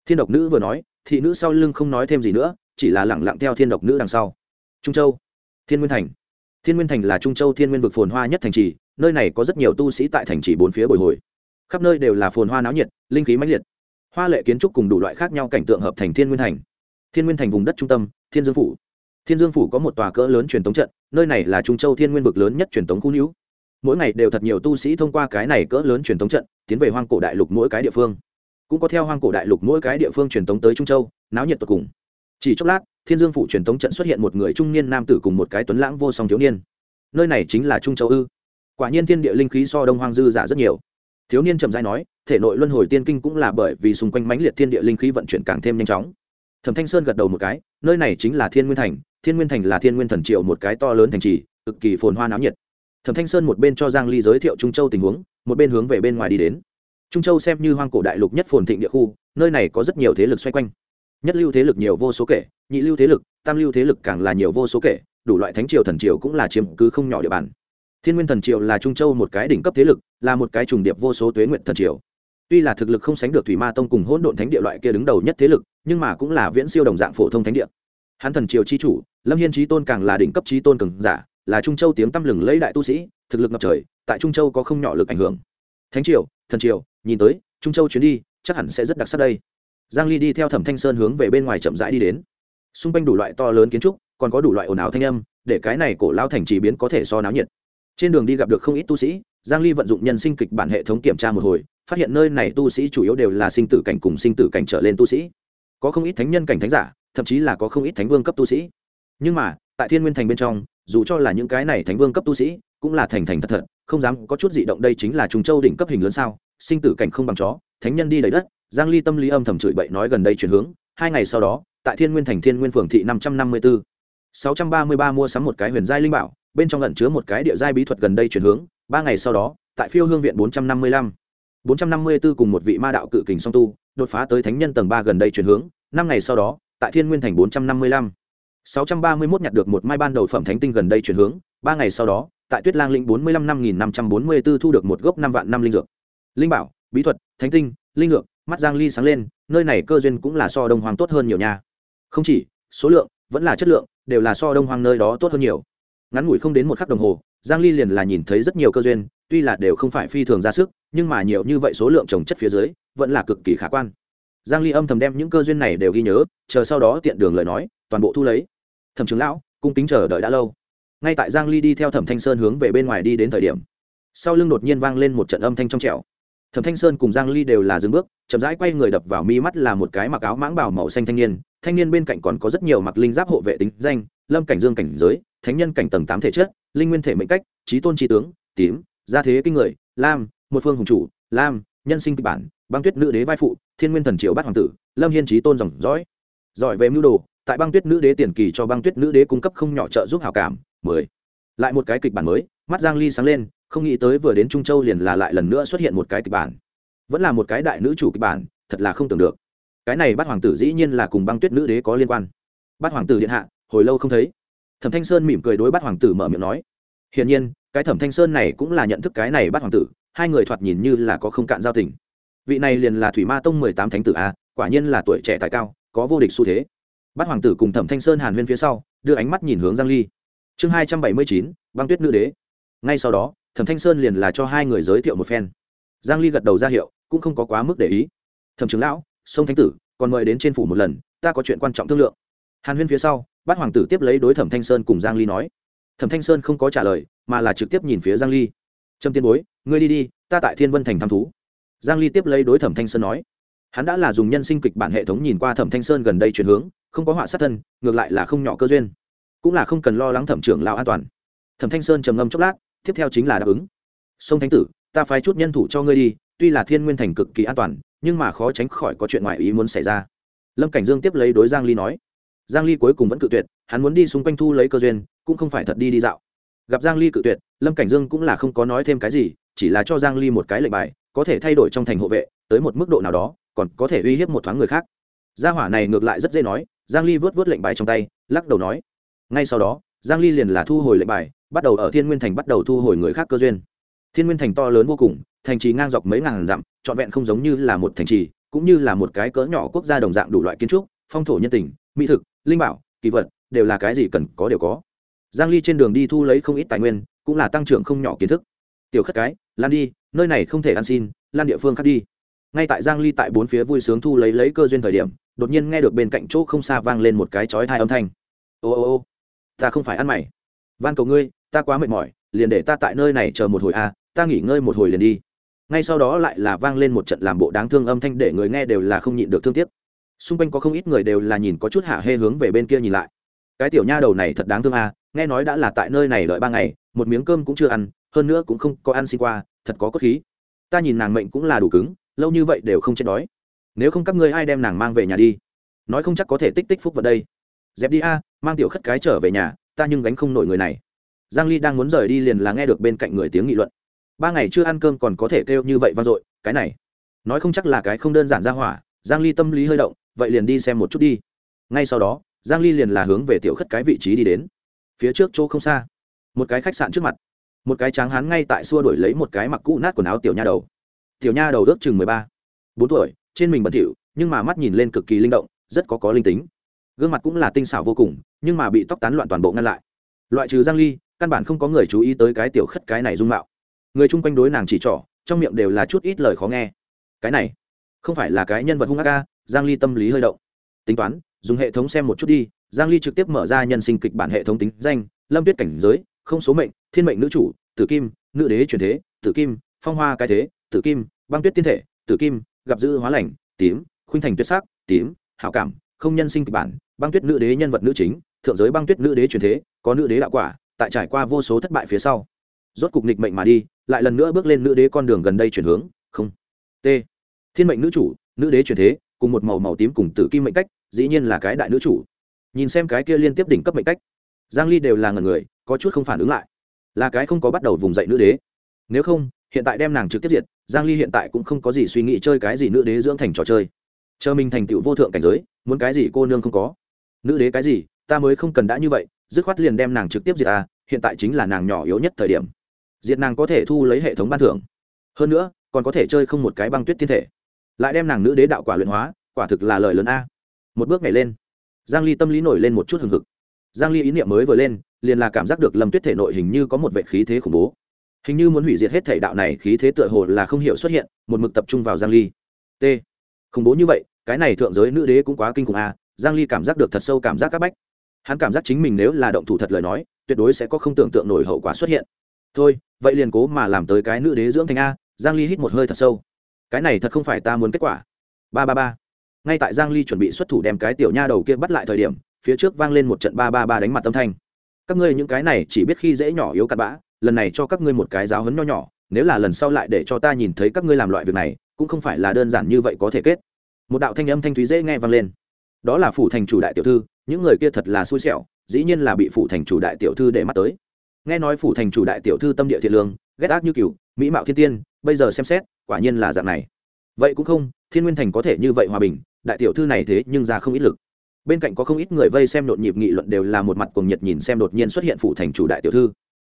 Thiên độc nữ vừa nói, thị nữ sau lưng không nói thêm gì nữa, chỉ là lẳng lặng theo thiên độc nữ đằng sau. Trung châu. Thiên nguyên thành. Thiên nguyên thành là trung châu thiên nguyên vực phồn hoa nhất thành trì, nơi này có rất nhiều tu sĩ tại thành trì bốn phía bồi hồi. Khắp nơi đều là phồn hoa náo nhiệt, linh khí mãnh liệt hoa lệ kiến trúc cùng đủ loại khác nhau cảnh tượng hợp thành thiên nguyên thành. Thiên nguyên thành vùng đất trung tâm, thiên dương phủ. Thiên dương phủ có một tòa cỡ lớn truyền thống trận, nơi này là trung châu thiên nguyên vực lớn nhất truyền thống khu hữu mỗi ngày đều thật nhiều tu sĩ thông qua cái này cỡ lớn truyền thống trận, tiến về hoang cổ đại lục mỗi cái địa phương. Cũng có theo hoang cổ đại lục mỗi cái địa phương truyền thống tới trung châu, náo nhiệt tột cùng. Chỉ chốc lát, thiên dương phủ truyền thống trận xuất hiện một người trung niên nam tử cùng một cái tuấn lãng vô song thiếu niên. Nơi này chính là trung châu ư. Quả nhiên thiên địa linh khí so đông hoang dư giả rất nhiều thiếu niên trầm dai nói, thể nội luân hồi tiên kinh cũng là bởi vì xung quanh mãnh liệt thiên địa linh khí vận chuyển càng thêm nhanh chóng. Thẩm thanh sơn gật đầu một cái, nơi này chính là thiên nguyên thành, thiên nguyên thành là thiên nguyên thần triệu một cái to lớn thành trì, cực kỳ phồn hoa náo nhiệt. Thẩm thanh sơn một bên cho giang ly giới thiệu trung châu tình huống, một bên hướng về bên ngoài đi đến. Trung châu xem như hoang cổ đại lục nhất phồn thịnh địa khu, nơi này có rất nhiều thế lực xoay quanh. Nhất lưu thế lực nhiều vô số kể, nhị lưu thế lực, tam lưu thế lực càng là nhiều vô số kể, đủ loại thánh triều thần triều cũng là chiếm cứ không nhỏ địa bàn thiên nguyên thần triều là trung châu một cái đỉnh cấp thế lực, là một cái trùng điệp vô số tuế nguyện thần triều. Tuy là thực lực không sánh được thủy ma tông cùng hỗn độn thánh địa loại kia đứng đầu nhất thế lực, nhưng mà cũng là viễn siêu đồng dạng phổ thông thánh địa. Hắn thần triều chi chủ, lâm hiên trí tôn càng là đỉnh cấp trí tôn cường giả, là trung châu tiếng tăm lừng lấy đại tu sĩ, thực lực ngập trời, tại trung châu có không nhỏ lực ảnh hưởng. Thánh triều, thần triều, nhìn tới, trung châu chuyến đi, chắc hẳn sẽ rất đặc sắc đây. Giang ly đi theo thẩm thanh sơn hướng về bên ngoài chậm rãi đi đến. Xung quanh đủ loại to lớn kiến trúc, còn có đủ loại ồn ào thanh âm, để cái này cổ lao thành trì biến có thể so náo nhiệt trên đường đi gặp được không ít tu sĩ, giang ly vận dụng nhân sinh kịch bản hệ thống kiểm tra một hồi, phát hiện nơi này tu sĩ chủ yếu đều là sinh tử cảnh cùng sinh tử cảnh trở lên tu sĩ. Có không ít thánh nhân cảnh thánh giả, thậm chí là có không ít thánh vương cấp tu sĩ. Nhưng mà, tại thiên nguyên thành bên trong, dù cho là những cái này thánh vương cấp tu sĩ, cũng là thành thành thật thật, không dám có chút dị động đây chính là trùng châu đỉnh cấp hình lớn sao, sinh tử cảnh không bằng chó, thánh nhân đi đầy đất, giang ly tâm lý âm thầm chửi bậy nói gần đây chuyển hướng, hai ngày sau đó, tại thiên nguyên thành thiên nguyên phường thị 554 633 mua sắm một cái huyền giai linh bảo bên trong lẩn chứa một cái địa giai bí thuật gần đây chuyển hướng, ba ngày sau đó, tại phiêu hương viện 455 454 cùng một vị ma đạo cự kình song tu, đột phá tới thánh nhân tầng ba gần đây chuyển hướng, năm ngày sau đó, tại thiên nguyên thành 455 631 nhặt được một mai ban đầu phẩm thánh tinh gần đây chuyển hướng, ba ngày sau đó, tại tuyết lang lĩnh 45 năm nghìn thu được một gốc năm vạn năm linh dược. Linh bảo, bí thuật, thánh tinh, linh dược, mắt giang ly sáng lên, nơi này cơ duyên cũng là so đông hoàng tốt hơn nhiều nha. Không chỉ, số lượng, vẫn là chất lượng, đều là so đông hoàng nơi đó tốt hơn nhiều ngắn ngủi không đến một khắc đồng hồ, giang ly liền là nhìn thấy rất nhiều cơ duyên, tuy là đều không phải phi thường ra sức, nhưng mà nhiều như vậy số lượng trồng chất phía dưới, vẫn là cực kỳ khả quan. Giang ly âm thầm đem những cơ duyên này đều ghi nhớ, chờ sau đó tiện đường lời nói, toàn bộ thu lấy. Thẩm trưởng lão, cung kính chờ đợi đã lâu. Ngay tại giang ly đi theo thẩm thanh sơn hướng về bên ngoài đi đến thời điểm, sau lưng đột nhiên vang lên một trận âm thanh trong trẻo. Thẩm thanh sơn cùng giang ly đều là dừng bước, chậm rãi quay người đập vào mi mắt là một cái mặc áo mãng bào màu xanh thanh niên thanh niên bên cạnh còn có rất nhiều mặc linh giáp hộ vệ tính danh, lâm cảnh dương cảnh giới thánh nhân cảnh tầng tám thể chất, linh nguyên thể mệnh cách, trí tôn trí tướng, tím, gia thế kinh người, lam, một phương hùng chủ, lam, nhân sinh kịch bản, băng tuyết nữ đế vai phụ, thiên nguyên thần triều bát hoàng tử, lâm hiên trí tôn dòng dõi. Giỏi về mưu đồ, tại băng tuyết nữ đế tiền kỳ cho băng tuyết nữ đế cung cấp không nhỏ trợ giúp hảo cảm. Mười. Lại một cái kịch bản mới, mắt giang ly sáng lên, không nghĩ tới vừa đến trung châu liền là lại lần nữa xuất hiện một cái kịch bản. Vẫn là một cái đại nữ chủ kịch bản, thật là không tưởng được. Cái này bát hoàng tử dĩ nhiên là cùng băng tuyết nữ đế có liên quan. Bát hoàng tử điện hạ, hồi lâu không thấy thẩm thanh sơn mỉm cười đối bắt hoàng tử mở miệng nói, hiển nhiên, cái thẩm thanh sơn này cũng là nhận thức cái này bắt hoàng tử, hai người thoạt nhìn như là có không cạn giao tình. Vị này liền là thủy ma tông mười tám thánh tử a, quả nhiên là tuổi trẻ tài cao, có vô địch xu thế. Bắt hoàng tử cùng thẩm thanh sơn hàn huyên phía sau, đưa ánh mắt nhìn hướng giang ly. Chương hai trăm bảy mươi chín, băng tuyết nữ đế. Ngay sau đó, thẩm thanh sơn liền là cho hai người giới thiệu một phen. Giang ly gật đầu ra hiệu, cũng không có quá mức để ý. Thẩm trưởng lão, sông thánh tử, còn mời đến trên phủ một lần, ta có chuyện quan trọng thương lượng hàn huyên phía sau, bát hoàng tử tiếp lấy đối thẩm thanh sơn cùng giang ly nói. Thẩm thanh sơn không có trả lời, mà là trực tiếp nhìn phía giang ly. Trâm tiên bối, ngươi đi đi, ta tại thiên vân thành thăm thú. Giang ly tiếp lấy đối thẩm thanh sơn nói. Hắn đã là dùng nhân sinh kịch bản hệ thống nhìn qua thẩm thanh sơn gần đây chuyển hướng, không có họa sát thân, ngược lại là không nhỏ cơ duyên. Cũng là không cần lo lắng thẩm trưởng lão an toàn. Thẩm thanh sơn trầm ngâm chốc lát, tiếp theo chính là đáp ứng. Sông thánh tử, ta phái chút nhân thủ cho ngươi đi, tuy là thiên nguyên thành cực kỳ an toàn, nhưng mà khó tránh khỏi có chuyện ngoại ý muốn xảy ra. Lâm cảnh dương tiếp lấy đối giang ly nói giang ly cuối cùng vẫn cự tuyệt, hắn muốn đi xung quanh thu lấy cơ duyên, cũng không phải thật đi đi dạo. Gặp giang ly cự tuyệt, lâm cảnh dương cũng là không có nói thêm cái gì, chỉ là cho giang ly một cái lệnh bài, có thể thay đổi trong thành hộ vệ, tới một mức độ nào đó, còn có thể uy hiếp một thoáng người khác. Gia hỏa này ngược lại rất dễ nói, giang ly vớt vớt lệnh bài trong tay, lắc đầu nói. Ngay sau đó, giang ly liền là thu hồi lệnh bài, bắt đầu ở thiên nguyên thành bắt đầu thu hồi người khác cơ duyên. Thiên nguyên thành to lớn vô cùng, thành trì ngang dọc mấy ngàn dặm, trọn vẹn không giống như là một thành trì, cũng như là một cái cỡ nhỏ quốc gia đồng dạng đủ loại kiến trúc, phong thổ nhân tình, mỹ thực linh bảo kỳ vật đều là cái gì cần có đều có. Giang ly trên đường đi thu lấy không ít tài nguyên cũng là tăng trưởng không nhỏ kiến thức. Tiểu khất cái lan đi nơi này không thể ăn xin lan địa phương khác đi. Ngay tại giang ly tại bốn phía vui sướng thu lấy lấy cơ duyên thời điểm đột nhiên nghe được bên cạnh chỗ không xa vang lên một cái chói tai âm thanh. Ô ô ô ta không phải ăn mày. Van cầu ngươi ta quá mệt mỏi liền để ta tại nơi này chờ một hồi a à, ta nghỉ ngơi một hồi liền đi. Ngay sau đó lại là vang lên một trận làm bộ đáng thương âm thanh để người nghe đều là không nhịn được thương tiếc xung quanh có không ít người đều là nhìn có chút hạ hê hướng về bên kia nhìn lại. Cái tiểu nha đầu này thật đáng thương à nghe nói đã là tại nơi này đợi ba ngày, một miếng cơm cũng chưa ăn, hơn nữa cũng không có ăn xin qua, thật có cốt khí. Ta nhìn nàng mệnh cũng là đủ cứng, lâu như vậy đều không chết đói. Nếu không các ngươi ai đem nàng mang về nhà đi? Nói không chắc có thể tích tích phúc vào đây. Dẹp đi a, mang tiểu khất cái trở về nhà, ta nhưng gánh không nổi người này. Giang ly đang muốn rời đi liền là nghe được bên cạnh người tiếng nghị luận. Ba ngày chưa ăn cơm còn có thể kêu như vậy vang dội, cái này. Nói không chắc là cái không đơn giản ra hỏa, giang ly tâm lý hơi động vậy liền đi xem một chút đi. Ngay sau đó, giang ly liền là hướng về tiểu khất cái vị trí đi đến. Phía trước chỗ không xa, một cái khách sạn trước mặt. Một cái tráng hán ngay tại xua đuổi lấy một cái mặc cũ nát quần áo tiểu nha đầu. Tiểu nha đầu ước chừng mười ba, bốn tuổi, trên mình bẩn thỉu, nhưng mà mắt nhìn lên cực kỳ linh động, rất có có linh tính. Gương mặt cũng là tinh xảo vô cùng, nhưng mà bị tóc tán loạn toàn bộ ngăn lại. Loại trừ giang ly, căn bản không có người chú ý tới cái tiểu khất cái này dung mạo. Người chung quanh đối nàng chỉ trỏ, trong miệng đều là chút ít lời khó nghe. Cái này, không phải là cái nhân vật hung ác ca giang ly tâm lý hơi động. Tính toán, dùng hệ thống xem một chút đi. Giang ly trực tiếp mở ra nhân sinh kịch bản hệ thống tính danh, lâm tuyết cảnh giới, không số mệnh, thiên mệnh nữ chủ, tử kim, nữ đế truyền thế, tử kim, phong hoa cái thế, tử kim, băng tuyết tiên thể, tử kim, gặp dữ hóa lành, tím, khuynh thành tuyệt sắc, tím, hảo cảm, không nhân sinh kịch bản, băng tuyết nữ đế nhân vật nữ chính, thượng giới băng tuyết nữ đế truyền thế, có nữ đế đạo quả, tại trải qua vô số thất bại phía sau. Rốt cục nịch mệnh mà đi, lại lần nữa bước lên nữ đế con đường gần đây chuyển hướng, không. T. Thiên mệnh nữ chủ, nữ đế truyền thế cùng một màu màu tím cùng tử kim mệnh cách, dĩ nhiên là cái đại nữ chủ. Nhìn xem cái kia liên tiếp đỉnh cấp mệnh cách, giang ly đều là ngần người, có chút không phản ứng lại. Là cái không có bắt đầu vùng dậy nữ đế. Nếu không, hiện tại đem nàng trực tiếp diệt, giang ly hiện tại cũng không có gì suy nghĩ chơi cái gì nữ đế dưỡng thành trò chơi. Chờ mình thành tựu vô thượng cảnh giới, muốn cái gì cô nương không có. Nữ đế cái gì, ta mới không cần đã như vậy, dứt khoát liền đem nàng trực tiếp diệt ta hiện tại chính là nàng nhỏ yếu nhất thời điểm. Diệt nàng có thể thu lấy hệ thống ban thưởng. Hơn nữa, còn có thể chơi không một cái băng tuyết thiên thể lại đem nàng nữ đế đạo quả luyện hóa, quả thực là lời lớn a. Một bước nhảy lên. Giang ly tâm lý nổi lên một chút hừng hực. Giang ly ý niệm mới vừa lên, liền là cảm giác được lâm tuyết thể nội hình như có một vệ khí thế khủng bố. Hình như muốn hủy diệt hết thể đạo này, khí thế tựa hồ là không hiểu xuất hiện, một mực tập trung vào giang ly. T. Khủng bố như vậy, cái này thượng giới nữ đế cũng quá kinh khủng a, giang ly cảm giác được thật sâu cảm giác các bách. Hắn cảm giác chính mình nếu là động thủ thật lời nói, tuyệt đối sẽ có không tưởng tượng nổi hậu quả xuất hiện. Thôi, vậy liền cố mà làm tới cái nữ đế dưỡng thành a, giang ly hít một hơi thật sâu cái này thật không phải ta muốn kết quả. Ba ba ba. Ngay tại giang ly chuẩn bị xuất thủ đem cái tiểu nha đầu kia bắt lại thời điểm, phía trước vang lên một trận ba ba ba đánh mặt âm thanh. Các ngươi những cái này chỉ biết khi dễ nhỏ yếu cặn bã, lần này cho các ngươi một cái giáo hấn nho nhỏ, nếu là lần sau lại để cho ta nhìn thấy các ngươi làm loại việc này, cũng không phải là đơn giản như vậy có thể kết. Một đạo thanh âm thanh thúy dễ nghe vang lên. Đó là phủ thành chủ đại tiểu thư, những người kia thật là xui xẻo, dĩ nhiên là bị phủ thành chủ đại tiểu thư để mắt tới. Nghe nói phủ thành chủ đại tiểu thư tâm địa thiện lương, ghét ác như cựu mỹ mạo thiên tiên bây giờ xem xét, quả nhiên là dạng này. Vậy cũng không, thiên nguyên thành có thể như vậy hòa bình, đại tiểu thư này thế nhưng ra không ít lực. Bên cạnh có không ít người vây xem nhộn nhịp nghị luận đều là một mặt cùng nhiệt nhìn xem đột nhiên xuất hiện phụ thành chủ đại tiểu thư.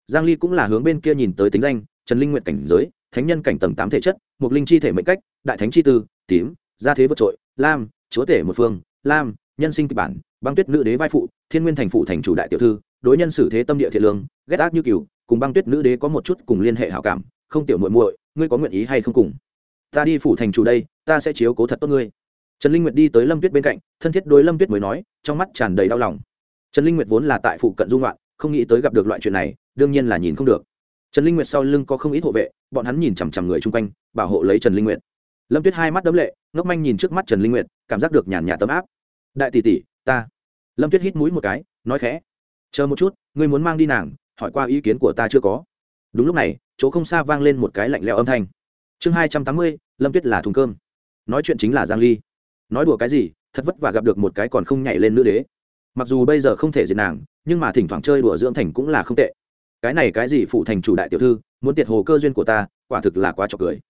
Giang ly cũng là hướng bên kia nhìn tới tính danh, trần linh nguyện cảnh giới, thánh nhân cảnh tầng tám thể chất một linh chi thể mệnh cách, đại thánh chi tư, tím, gia thế vượt trội, lam, chúa tể một phương, lam, nhân sinh kịch bản, băng tuyết nữ đế vai phụ, thiên nguyên thành phụ thành chủ đại tiểu thư, đối nhân xử thế tâm địa thiện lương, ghét ác như cừu, cùng băng tuyết nữ đế có một chút cùng liên hệ hảo cảm, không tiểu muội muội ngươi có nguyện ý hay không cùng? Ta đi phủ thành chủ đây, ta sẽ chiếu cố thật tốt ngươi. Trần linh nguyệt đi tới lâm tuyết bên cạnh, thân thiết đối lâm tuyết mới nói, trong mắt tràn đầy đau lòng. Trần linh nguyệt vốn là tại phụ cận dung loạn không nghĩ tới gặp được loại chuyện này, đương nhiên là nhìn không được. Trần linh nguyệt sau lưng có không ít hộ vệ, bọn hắn nhìn chằm chằm người chung quanh, bảo hộ lấy trần linh nguyệt. Lâm tuyết hai mắt đấm lệ ngốc manh nhìn trước mắt trần linh nguyệt, cảm giác được nhàn nhạt tấm áp. Đại tỷ tỷ, ta. Lâm tuyết hít mũi một cái, nói khẽ, chờ một chút, ngươi muốn mang đi nàng, hỏi qua ý kiến của ta chưa có đúng lúc này, chỗ không xa vang lên một cái lạnh lẽo âm thanh. Chương hai trăm tám mươi, lâm tuyết là thùng cơm. Nói chuyện chính là giang ly. Nói đùa cái gì, thật vất vả gặp được một cái còn không nhảy lên nữ đế. Mặc dù bây giờ không thể diệt nàng, nhưng mà thỉnh thoảng chơi đùa dưỡng thành cũng là không tệ. Cái này cái gì phụ thành chủ đại tiểu thư, muốn tiệt hồ cơ duyên của ta, quả thực là quá trọc cười.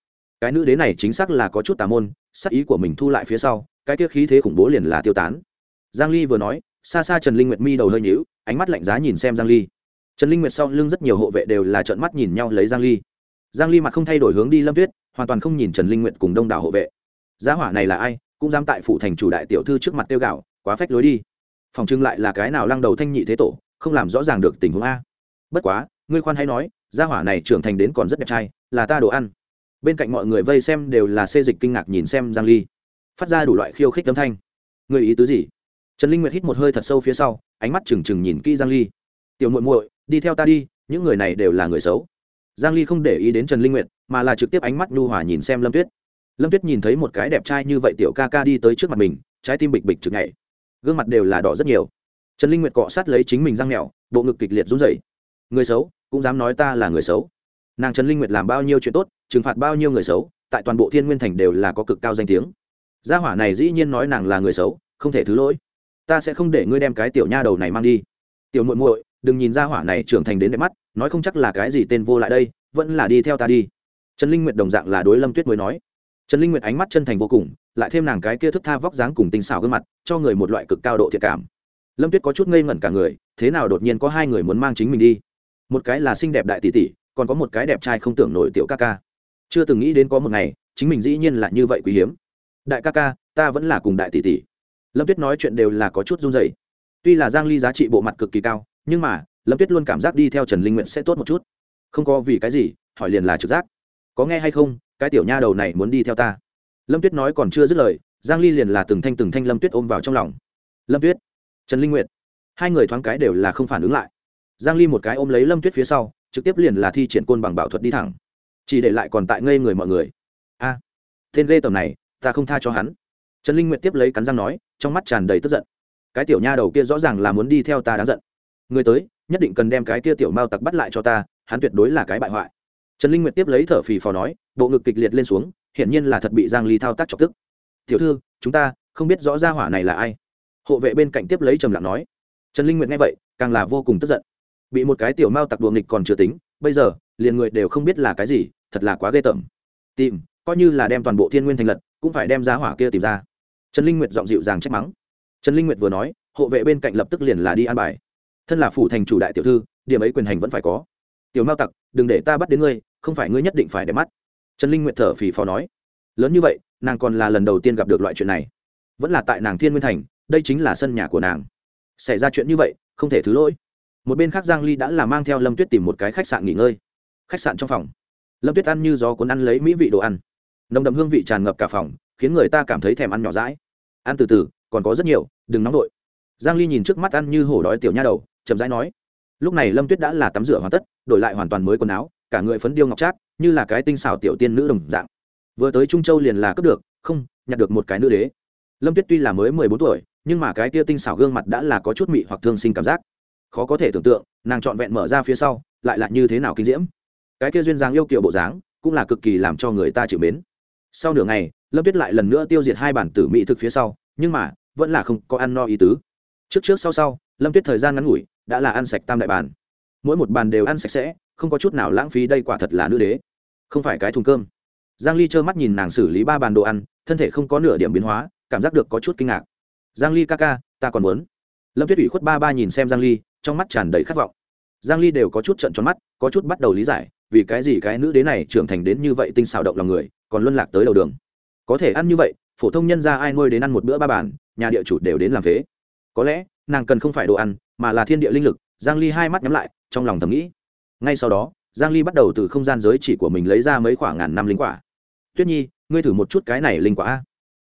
Cái nữ đế này chính xác là có chút tà môn, sắc ý của mình thu lại phía sau, cái kia khí thế khủng bố liền là tiêu tán. Giang ly vừa nói, xa xa trần linh nguyệt mi đầu hơi nhíu, ánh mắt lạnh giá nhìn xem giang ly trần linh nguyệt sau lưng rất nhiều hộ vệ đều là trợn mắt nhìn nhau lấy giang ly. Giang ly mặt không thay đổi hướng đi lâm tuyết, hoàn toàn không nhìn trần linh nguyệt cùng đông đảo hộ vệ. Giá hỏa này là ai, cũng dám tại phủ thành chủ đại tiểu thư trước mặt tiêu gạo, quá phách lối đi. Phòng trưng lại là cái nào lăng đầu thanh nhị thế tổ, không làm rõ ràng được tình huống a. Bất quá, ngươi khoan hay nói, gia hỏa này trưởng thành đến còn rất đẹp trai, là ta đồ ăn. Bên cạnh mọi người vây xem đều là xê dịch kinh ngạc nhìn xem giang ly. Phát ra đủ loại khiêu khích âm thanh. Người ý tứ gì? Trần linh nguyệt hít một hơi thật sâu phía sau, ánh mắt trừng trừng nhìn kỹ giang ly. Tiểu muội muội đi theo ta đi, những người này đều là người xấu. Giang ly không để ý đến trần linh nguyệt, mà là trực tiếp ánh mắt nhu hòa nhìn xem lâm tuyết. Lâm tuyết nhìn thấy một cái đẹp trai như vậy tiểu ca ca đi tới trước mặt mình, trái tim bịch bịch trực nhảy. Gương mặt đều là đỏ rất nhiều. Trần linh nguyệt cọ sát lấy chính mình răng mèo, bộ ngực kịch liệt run rẩy. Người xấu, cũng dám nói ta là người xấu. Nàng trần linh nguyệt làm bao nhiêu chuyện tốt, trừng phạt bao nhiêu người xấu, tại toàn bộ thiên nguyên thành đều là có cực cao danh tiếng. Gia hỏa này dĩ nhiên nói nàng là người xấu, không thể thứ lỗi. Ta sẽ không để ngươi đem cái tiểu nha đầu này mang đi. Tiểu muội muội đừng nhìn ra hỏa này trưởng thành đến đẹp mắt, nói không chắc là cái gì tên vô lại đây, vẫn là đi theo ta đi. Trần linh nguyệt đồng dạng là đối lâm tuyết mới nói. Trần linh nguyệt ánh mắt chân thành vô cùng, lại thêm nàng cái kia thức tha vóc dáng cùng tinh xảo gương mặt, cho người một loại cực cao độ thiệt cảm. Lâm tuyết có chút ngây ngẩn cả người, thế nào đột nhiên có hai người muốn mang chính mình đi? Một cái là xinh đẹp đại tỷ tỷ, còn có một cái đẹp trai không tưởng nổi tiểu ca ca. Chưa từng nghĩ đến có một ngày, chính mình dĩ nhiên là như vậy quý hiếm. Đại ca ca, ta vẫn là cùng đại tỷ tỷ. Lâm tuyết nói chuyện đều là có chút run dày tuy là giang ly giá trị bộ mặt cực kỳ cao nhưng mà lâm tuyết luôn cảm giác đi theo trần linh nguyện sẽ tốt một chút. Không có vì cái gì hỏi liền là trực giác. Có nghe hay không cái tiểu nha đầu này muốn đi theo ta. Lâm tuyết nói còn chưa dứt lời giang ly liền là từng thanh từng thanh lâm tuyết ôm vào trong lòng. Lâm tuyết trần linh nguyệt. Hai người thoáng cái đều là không phản ứng lại. Giang ly một cái ôm lấy lâm tuyết phía sau trực tiếp liền là thi triển côn bằng bảo thuật đi thẳng. Chỉ để lại còn tại ngây người mọi người. A à, tên lê tầm này ta không tha cho hắn. Trần linh nguyệt tiếp lấy cắn răng nói trong mắt tràn đầy tức giận. Cái tiểu nha đầu kia rõ ràng là muốn đi theo ta đáng giận người tới, nhất định cần đem cái kia tiểu mao tặc bắt lại cho ta, hắn tuyệt đối là cái bại hoại. Trần linh nguyệt tiếp lấy thở phì phò nói, bộ ngực kịch liệt lên xuống, hiển nhiên là thật bị giang ly thao tác chọc tức. Tiểu thư, chúng ta không biết rõ ra hỏa này là ai. Hộ vệ bên cạnh tiếp lấy trầm lặng nói. Trần linh nguyệt nghe vậy, càng là vô cùng tức giận. Bị một cái tiểu mao tặc đùa nghịch còn chưa tính, bây giờ, liền người đều không biết là cái gì, thật là quá ghê tởm. Tìm, coi như là đem toàn bộ thiên nguyên thành lật, cũng phải đem ra hỏa kia tìm ra. Trần linh nguyệt giọng dịu dàng trách mắng. Trần linh nguyệt vừa nói, hộ vệ bên cạnh lập tức liền là đi an bài thân là phủ thành chủ đại tiểu thư, điểm ấy quyền hành vẫn phải có. Tiểu mao tặc, đừng để ta bắt đến ngươi, không phải ngươi nhất định phải để mắt. Trần linh nguyện thở phì phò nói. Lớn như vậy, nàng còn là lần đầu tiên gặp được loại chuyện này. Vẫn là tại nàng thiên nguyên thành, đây chính là sân nhà của nàng. Xảy ra chuyện như vậy, không thể thứ lỗi. Một bên khác giang ly đã là mang theo lâm tuyết tìm một cái khách sạn nghỉ ngơi. Khách sạn trong phòng. Lâm tuyết ăn như gió cuốn ăn lấy mỹ vị đồ ăn. Nồng đậm hương vị tràn ngập cả phòng, khiến người ta cảm thấy thèm ăn nhỏ rãi ăn từ từ, còn có rất nhiều, đừng nóng vội. Giang ly nhìn trước mắt ăn như hổ đói tiểu nha đầu chậm rãi nói, lúc này lâm tuyết đã là tắm rửa hoàn tất, đổi lại hoàn toàn mới quần áo, cả người phấn điêu ngọc trác, như là cái tinh xảo tiểu tiên nữ đồng dạng. Vừa tới trung châu liền là cướp được, không, nhặt được một cái nữ đế. Lâm tuyết tuy là mới mười bốn tuổi, nhưng mà cái tia tinh xảo gương mặt đã là có chút mị hoặc thương sinh cảm giác. Khó có thể tưởng tượng, nàng trọn vẹn mở ra phía sau, lại là như thế nào kinh diễm. Cái kia duyên dáng yêu kiểu bộ dáng, cũng là cực kỳ làm cho người ta chịu mến. Sau nửa ngày, lâm tuyết lại lần nữa tiêu diệt hai bản tử mỹ thực phía sau, nhưng mà, vẫn là không có ăn no ý tứ. Trước trước sau sau, lâm tuyết thời gian ngắn ngủi đã là ăn sạch tam đại bàn, mỗi một bàn đều ăn sạch sẽ không có chút nào lãng phí đây quả thật là nữ đế. Không phải cái thùng cơm. Giang ly trơ mắt nhìn nàng xử lý ba bàn đồ ăn thân thể không có nửa điểm biến hóa cảm giác được có chút kinh ngạc. Giang ly ca ca ta còn muốn. Lâm tuyết ủy khuất ba ba nhìn xem giang ly trong mắt tràn đầy khát vọng. Giang ly đều có chút trận tròn mắt có chút bắt đầu lý giải vì cái gì cái nữ đế này trưởng thành đến như vậy tinh xào động lòng người còn luân lạc tới đầu đường. Có thể ăn như vậy phổ thông nhân ra ai nuôi đến ăn một bữa ba bàn nhà địa chủ đều đến làm phế có lẽ, nàng cần không phải đồ ăn, mà là thiên địa linh lực, giang ly hai mắt nhắm lại, trong lòng thầm nghĩ. Ngay sau đó, giang ly bắt đầu từ không gian giới chỉ của mình lấy ra mấy khoảng ngàn năm linh quả. Tuyết nhi, ngươi thử một chút cái này linh quả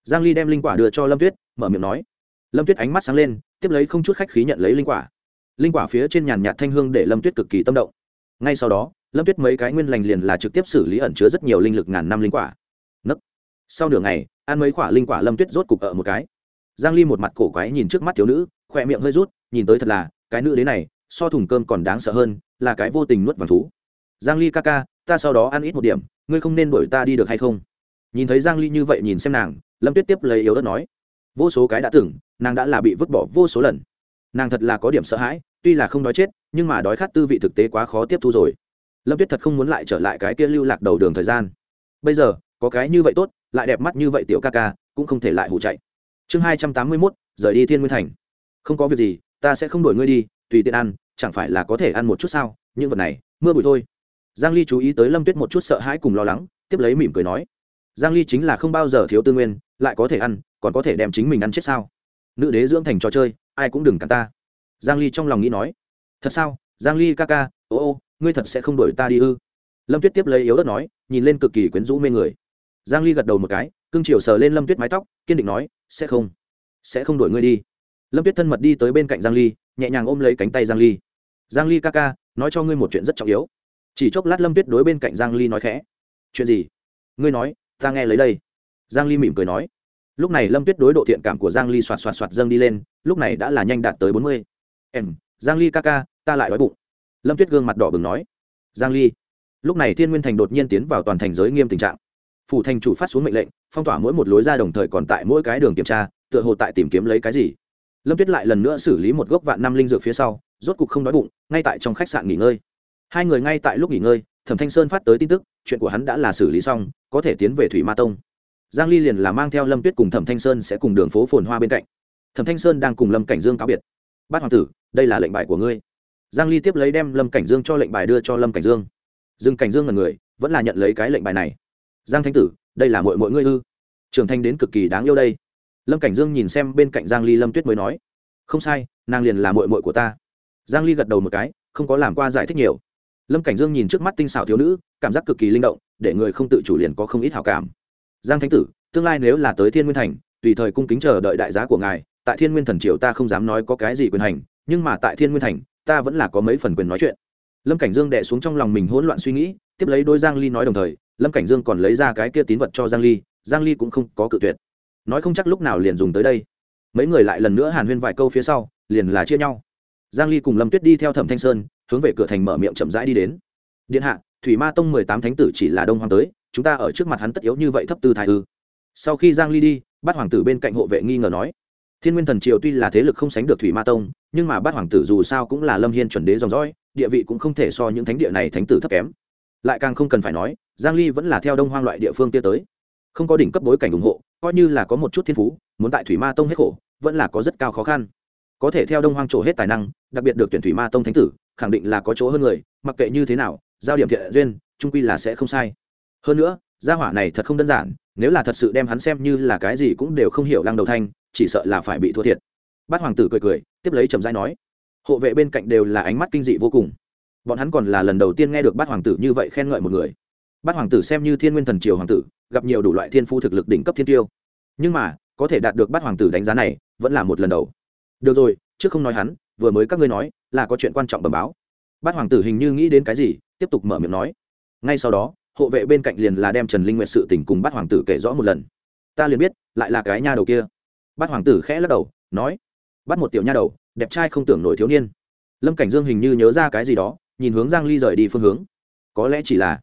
giang ly đem linh quả đưa cho lâm tuyết, mở miệng nói. Lâm tuyết ánh mắt sáng lên, tiếp lấy không chút khách khí nhận lấy linh quả. Linh quả phía trên nhàn nhạt thanh hương để lâm tuyết cực kỳ tâm động. Ngay sau đó, lâm tuyết mấy cái nguyên lành liền là trực tiếp xử lý ẩn chứa rất nhiều linh lực ngàn năm linh quả. Nấc. Sau nửa ngày, ăn mấy quả linh quả lâm tuyết rốt cục ở một cái giang ly một mặt cổ quái nhìn trước mắt thiếu nữ, khỏe miệng hơi rút, nhìn tới thật là, cái nữ đến này, so thùng cơm còn đáng sợ hơn, là cái vô tình nuốt vàng thú. Giang ly ca ca, ta sau đó ăn ít một điểm, ngươi không nên đuổi ta đi được hay không? Nhìn thấy giang ly như vậy nhìn xem nàng, lâm tuyết tiếp lấy yếu ớt nói. Vô số cái đã từng nàng đã là bị vứt bỏ vô số lần. Nàng thật là có điểm sợ hãi, tuy là không đói chết, nhưng mà đói khát tư vị thực tế quá khó tiếp thu rồi. Lâm tuyết thật không muốn lại trở lại cái kia lưu lạc đầu đường thời gian. Bây giờ, có cái như vậy tốt, lại đẹp mắt như vậy tiểu ca ca, cũng không thể lại hù chạy chương hai trăm tám mươi mốt, rời đi thiên nguyên thành. Không có việc gì, ta sẽ không đổi ngươi đi, tùy tiện ăn, chẳng phải là có thể ăn một chút sao? Những vật này, mưa bụi thôi. Giang ly chú ý tới lâm tuyết một chút sợ hãi cùng lo lắng, tiếp lấy mỉm cười nói, giang ly chính là không bao giờ thiếu tư nguyên, lại có thể ăn, còn có thể đem chính mình ăn chết sao? Nữ đế dưỡng thành trò chơi, ai cũng đừng cản ta. Giang ly trong lòng nghĩ nói, thật sao? Giang ly ca ca, ô ô, ngươi thật sẽ không đuổi ta đi ư? Lâm tuyết tiếp lấy yếu đất nói, nhìn lên cực kỳ quyến rũ mê người. Giang ly gật đầu một cái cưng triều sờ lên lâm tuyết mái tóc, kiên định nói, sẽ không sẽ không đuổi ngươi đi. Lâm tuyết thân mật đi tới bên cạnh giang ly, nhẹ nhàng ôm lấy cánh tay giang ly. Giang ly ca ca, nói cho ngươi một chuyện rất trọng yếu. Chỉ chốc lát lâm tuyết đối bên cạnh giang ly nói khẽ, chuyện gì? Ngươi nói, ta nghe lấy đây. Giang ly mỉm cười nói. Lúc này lâm tuyết đối độ thiện cảm của giang ly xoạt xoạt xoạt dâng đi lên, lúc này đã là nhanh đạt tới 40. em, giang ly ca ca, ta lại đói bụng. Lâm tuyết gương mặt đỏ bừng nói. Giang ly. Lúc này thiên nguyên thành đột nhiên tiến vào toàn thành giới nghiêm tình trạng. Phủ thành chủ phát xuống mệnh lệnh phong tỏa mỗi một lối ra đồng thời còn tại mỗi cái đường kiểm tra, tựa hồ tại tìm kiếm lấy cái gì. Lâm tuyết lại lần nữa xử lý một gốc vạn năm linh dược phía sau, rốt cục không đói bụng, ngay tại trong khách sạn nghỉ ngơi. Hai người ngay tại lúc nghỉ ngơi, thẩm thanh sơn phát tới tin tức, chuyện của hắn đã là xử lý xong, có thể tiến về thủy ma tông. Giang ly liền là mang theo lâm tuyết cùng thẩm thanh sơn sẽ cùng đường phố phồn hoa bên cạnh. Thẩm thanh sơn đang cùng lâm cảnh dương cáo biệt. Bát hoàng tử, đây là lệnh bài của ngươi. Giang ly tiếp lấy đem lâm cảnh dương cho lệnh bài đưa cho lâm cảnh dương. Dương cảnh dương là người, vẫn là nhận lấy cái lệnh bài này. Giang thanh tử đây là mọi mọi ngươi ư? Trưởng thành đến cực kỳ đáng yêu đây. Lâm cảnh dương nhìn xem bên cạnh giang ly lâm tuyết mới nói, không sai, nàng liền là mội mội của ta. Giang ly gật đầu một cái, không có làm qua giải thích nhiều. Lâm cảnh dương nhìn trước mắt tinh xảo thiếu nữ, cảm giác cực kỳ linh động, để người không tự chủ liền có không ít hảo cảm. Giang thánh tử, tương lai nếu là tới thiên nguyên thành, tùy thời cung kính chờ đợi đại giá của ngài, tại thiên nguyên thần triều ta không dám nói có cái gì quyền hành, nhưng mà tại thiên nguyên thành, ta vẫn là có mấy phần quyền nói chuyện. Lâm cảnh dương đệ xuống trong lòng mình hỗn loạn suy nghĩ, tiếp lấy đôi giang ly nói đồng thời lâm cảnh dương còn lấy ra cái kia tín vật cho giang ly giang ly cũng không có cự tuyệt. Nói không chắc lúc nào liền dùng tới đây. Mấy người lại lần nữa hàn huyên vài câu phía sau, liền là chia nhau. Giang ly cùng lâm tuyết đi theo thẩm thanh sơn, hướng về cửa thành mở miệng chậm rãi đi đến. Điện hạ, thủy ma tông 18 thánh tử chỉ là đông hoàng tới, chúng ta ở trước mặt hắn tất yếu như vậy thấp tư thái ư? Sau khi giang ly đi, bát hoàng tử bên cạnh hộ vệ nghi ngờ nói, thiên nguyên thần triều tuy là thế lực không sánh được thủy ma tông, nhưng mà bát hoàng tử dù sao cũng là lâm hiên chuẩn đế dòng dõi, địa vị cũng không thể so những thánh địa này thánh tử thấp kém lại càng không cần phải nói, giang ly vẫn là theo đông hoang loại địa phương kia tới. Không có đỉnh cấp bối cảnh ủng hộ, coi như là có một chút thiên phú, muốn tại thủy ma tông hết khổ, vẫn là có rất cao khó khăn. Có thể theo đông hoang trổ hết tài năng, đặc biệt được tuyển thủy ma tông thánh tử, khẳng định là có chỗ hơn người, mặc kệ như thế nào, giao điểm thiện duyên trung quy là sẽ không sai. Hơn nữa, gia hỏa này thật không đơn giản, nếu là thật sự đem hắn xem như là cái gì cũng đều không hiểu lăng đầu thanh, chỉ sợ là phải bị thua thiệt. Bát hoàng tử cười cười, tiếp lấy trầm rãi nói, hộ vệ bên cạnh đều là ánh mắt kinh dị vô cùng bọn hắn còn là lần đầu tiên nghe được bát hoàng tử như vậy khen ngợi một người. Bát hoàng tử xem như thiên nguyên thần triều hoàng tử, gặp nhiều đủ loại thiên phu thực lực đỉnh cấp thiên tiêu. Nhưng mà, có thể đạt được bát hoàng tử đánh giá này, vẫn là một lần đầu. Được rồi, trước không nói hắn, vừa mới các ngươi nói, là có chuyện quan trọng bẩm báo. Bát hoàng tử hình như nghĩ đến cái gì, tiếp tục mở miệng nói. Ngay sau đó, hộ vệ bên cạnh liền là đem trần linh nguyệt sự tình cùng bát hoàng tử kể rõ một lần. Ta liền biết, lại là cái nha đầu kia. Bát hoàng tử khẽ lắc đầu, nói. Bắt một tiểu nha đầu, đẹp trai không tưởng nổi thiếu niên. Lâm cảnh dương hình như nhớ ra cái gì đó nhìn hướng giang ly rời đi phương hướng. Có lẽ chỉ là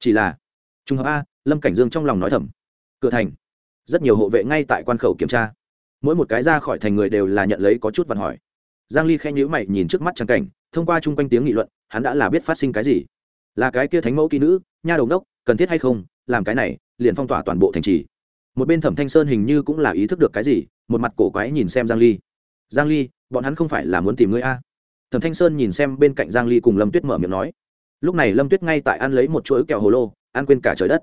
chỉ là trùng hợp a, lâm cảnh dương trong lòng nói thầm. Cửa thành, rất nhiều hộ vệ ngay tại quan khẩu kiểm tra. Mỗi một cái ra khỏi thành người đều là nhận lấy có chút vận hỏi. Giang ly khẽ nhíu mày nhìn trước mắt trang cảnh, thông qua chung quanh tiếng nghị luận, hắn đã là biết phát sinh cái gì. Là cái kia thánh mẫu kỹ nữ, nha đầu đốc cần thiết hay không, làm cái này, liền phong tỏa toàn bộ thành trì. Một bên thẩm thanh sơn hình như cũng là ý thức được cái gì, một mặt cổ quái nhìn xem giang ly. Giang ly, bọn hắn không phải là muốn tìm ngươi a thẩm thanh sơn nhìn xem bên cạnh giang ly cùng lâm tuyết mở miệng nói. Lúc này lâm tuyết ngay tại ăn lấy một chuỗi kẹo hồ lô, ăn quên cả trời đất.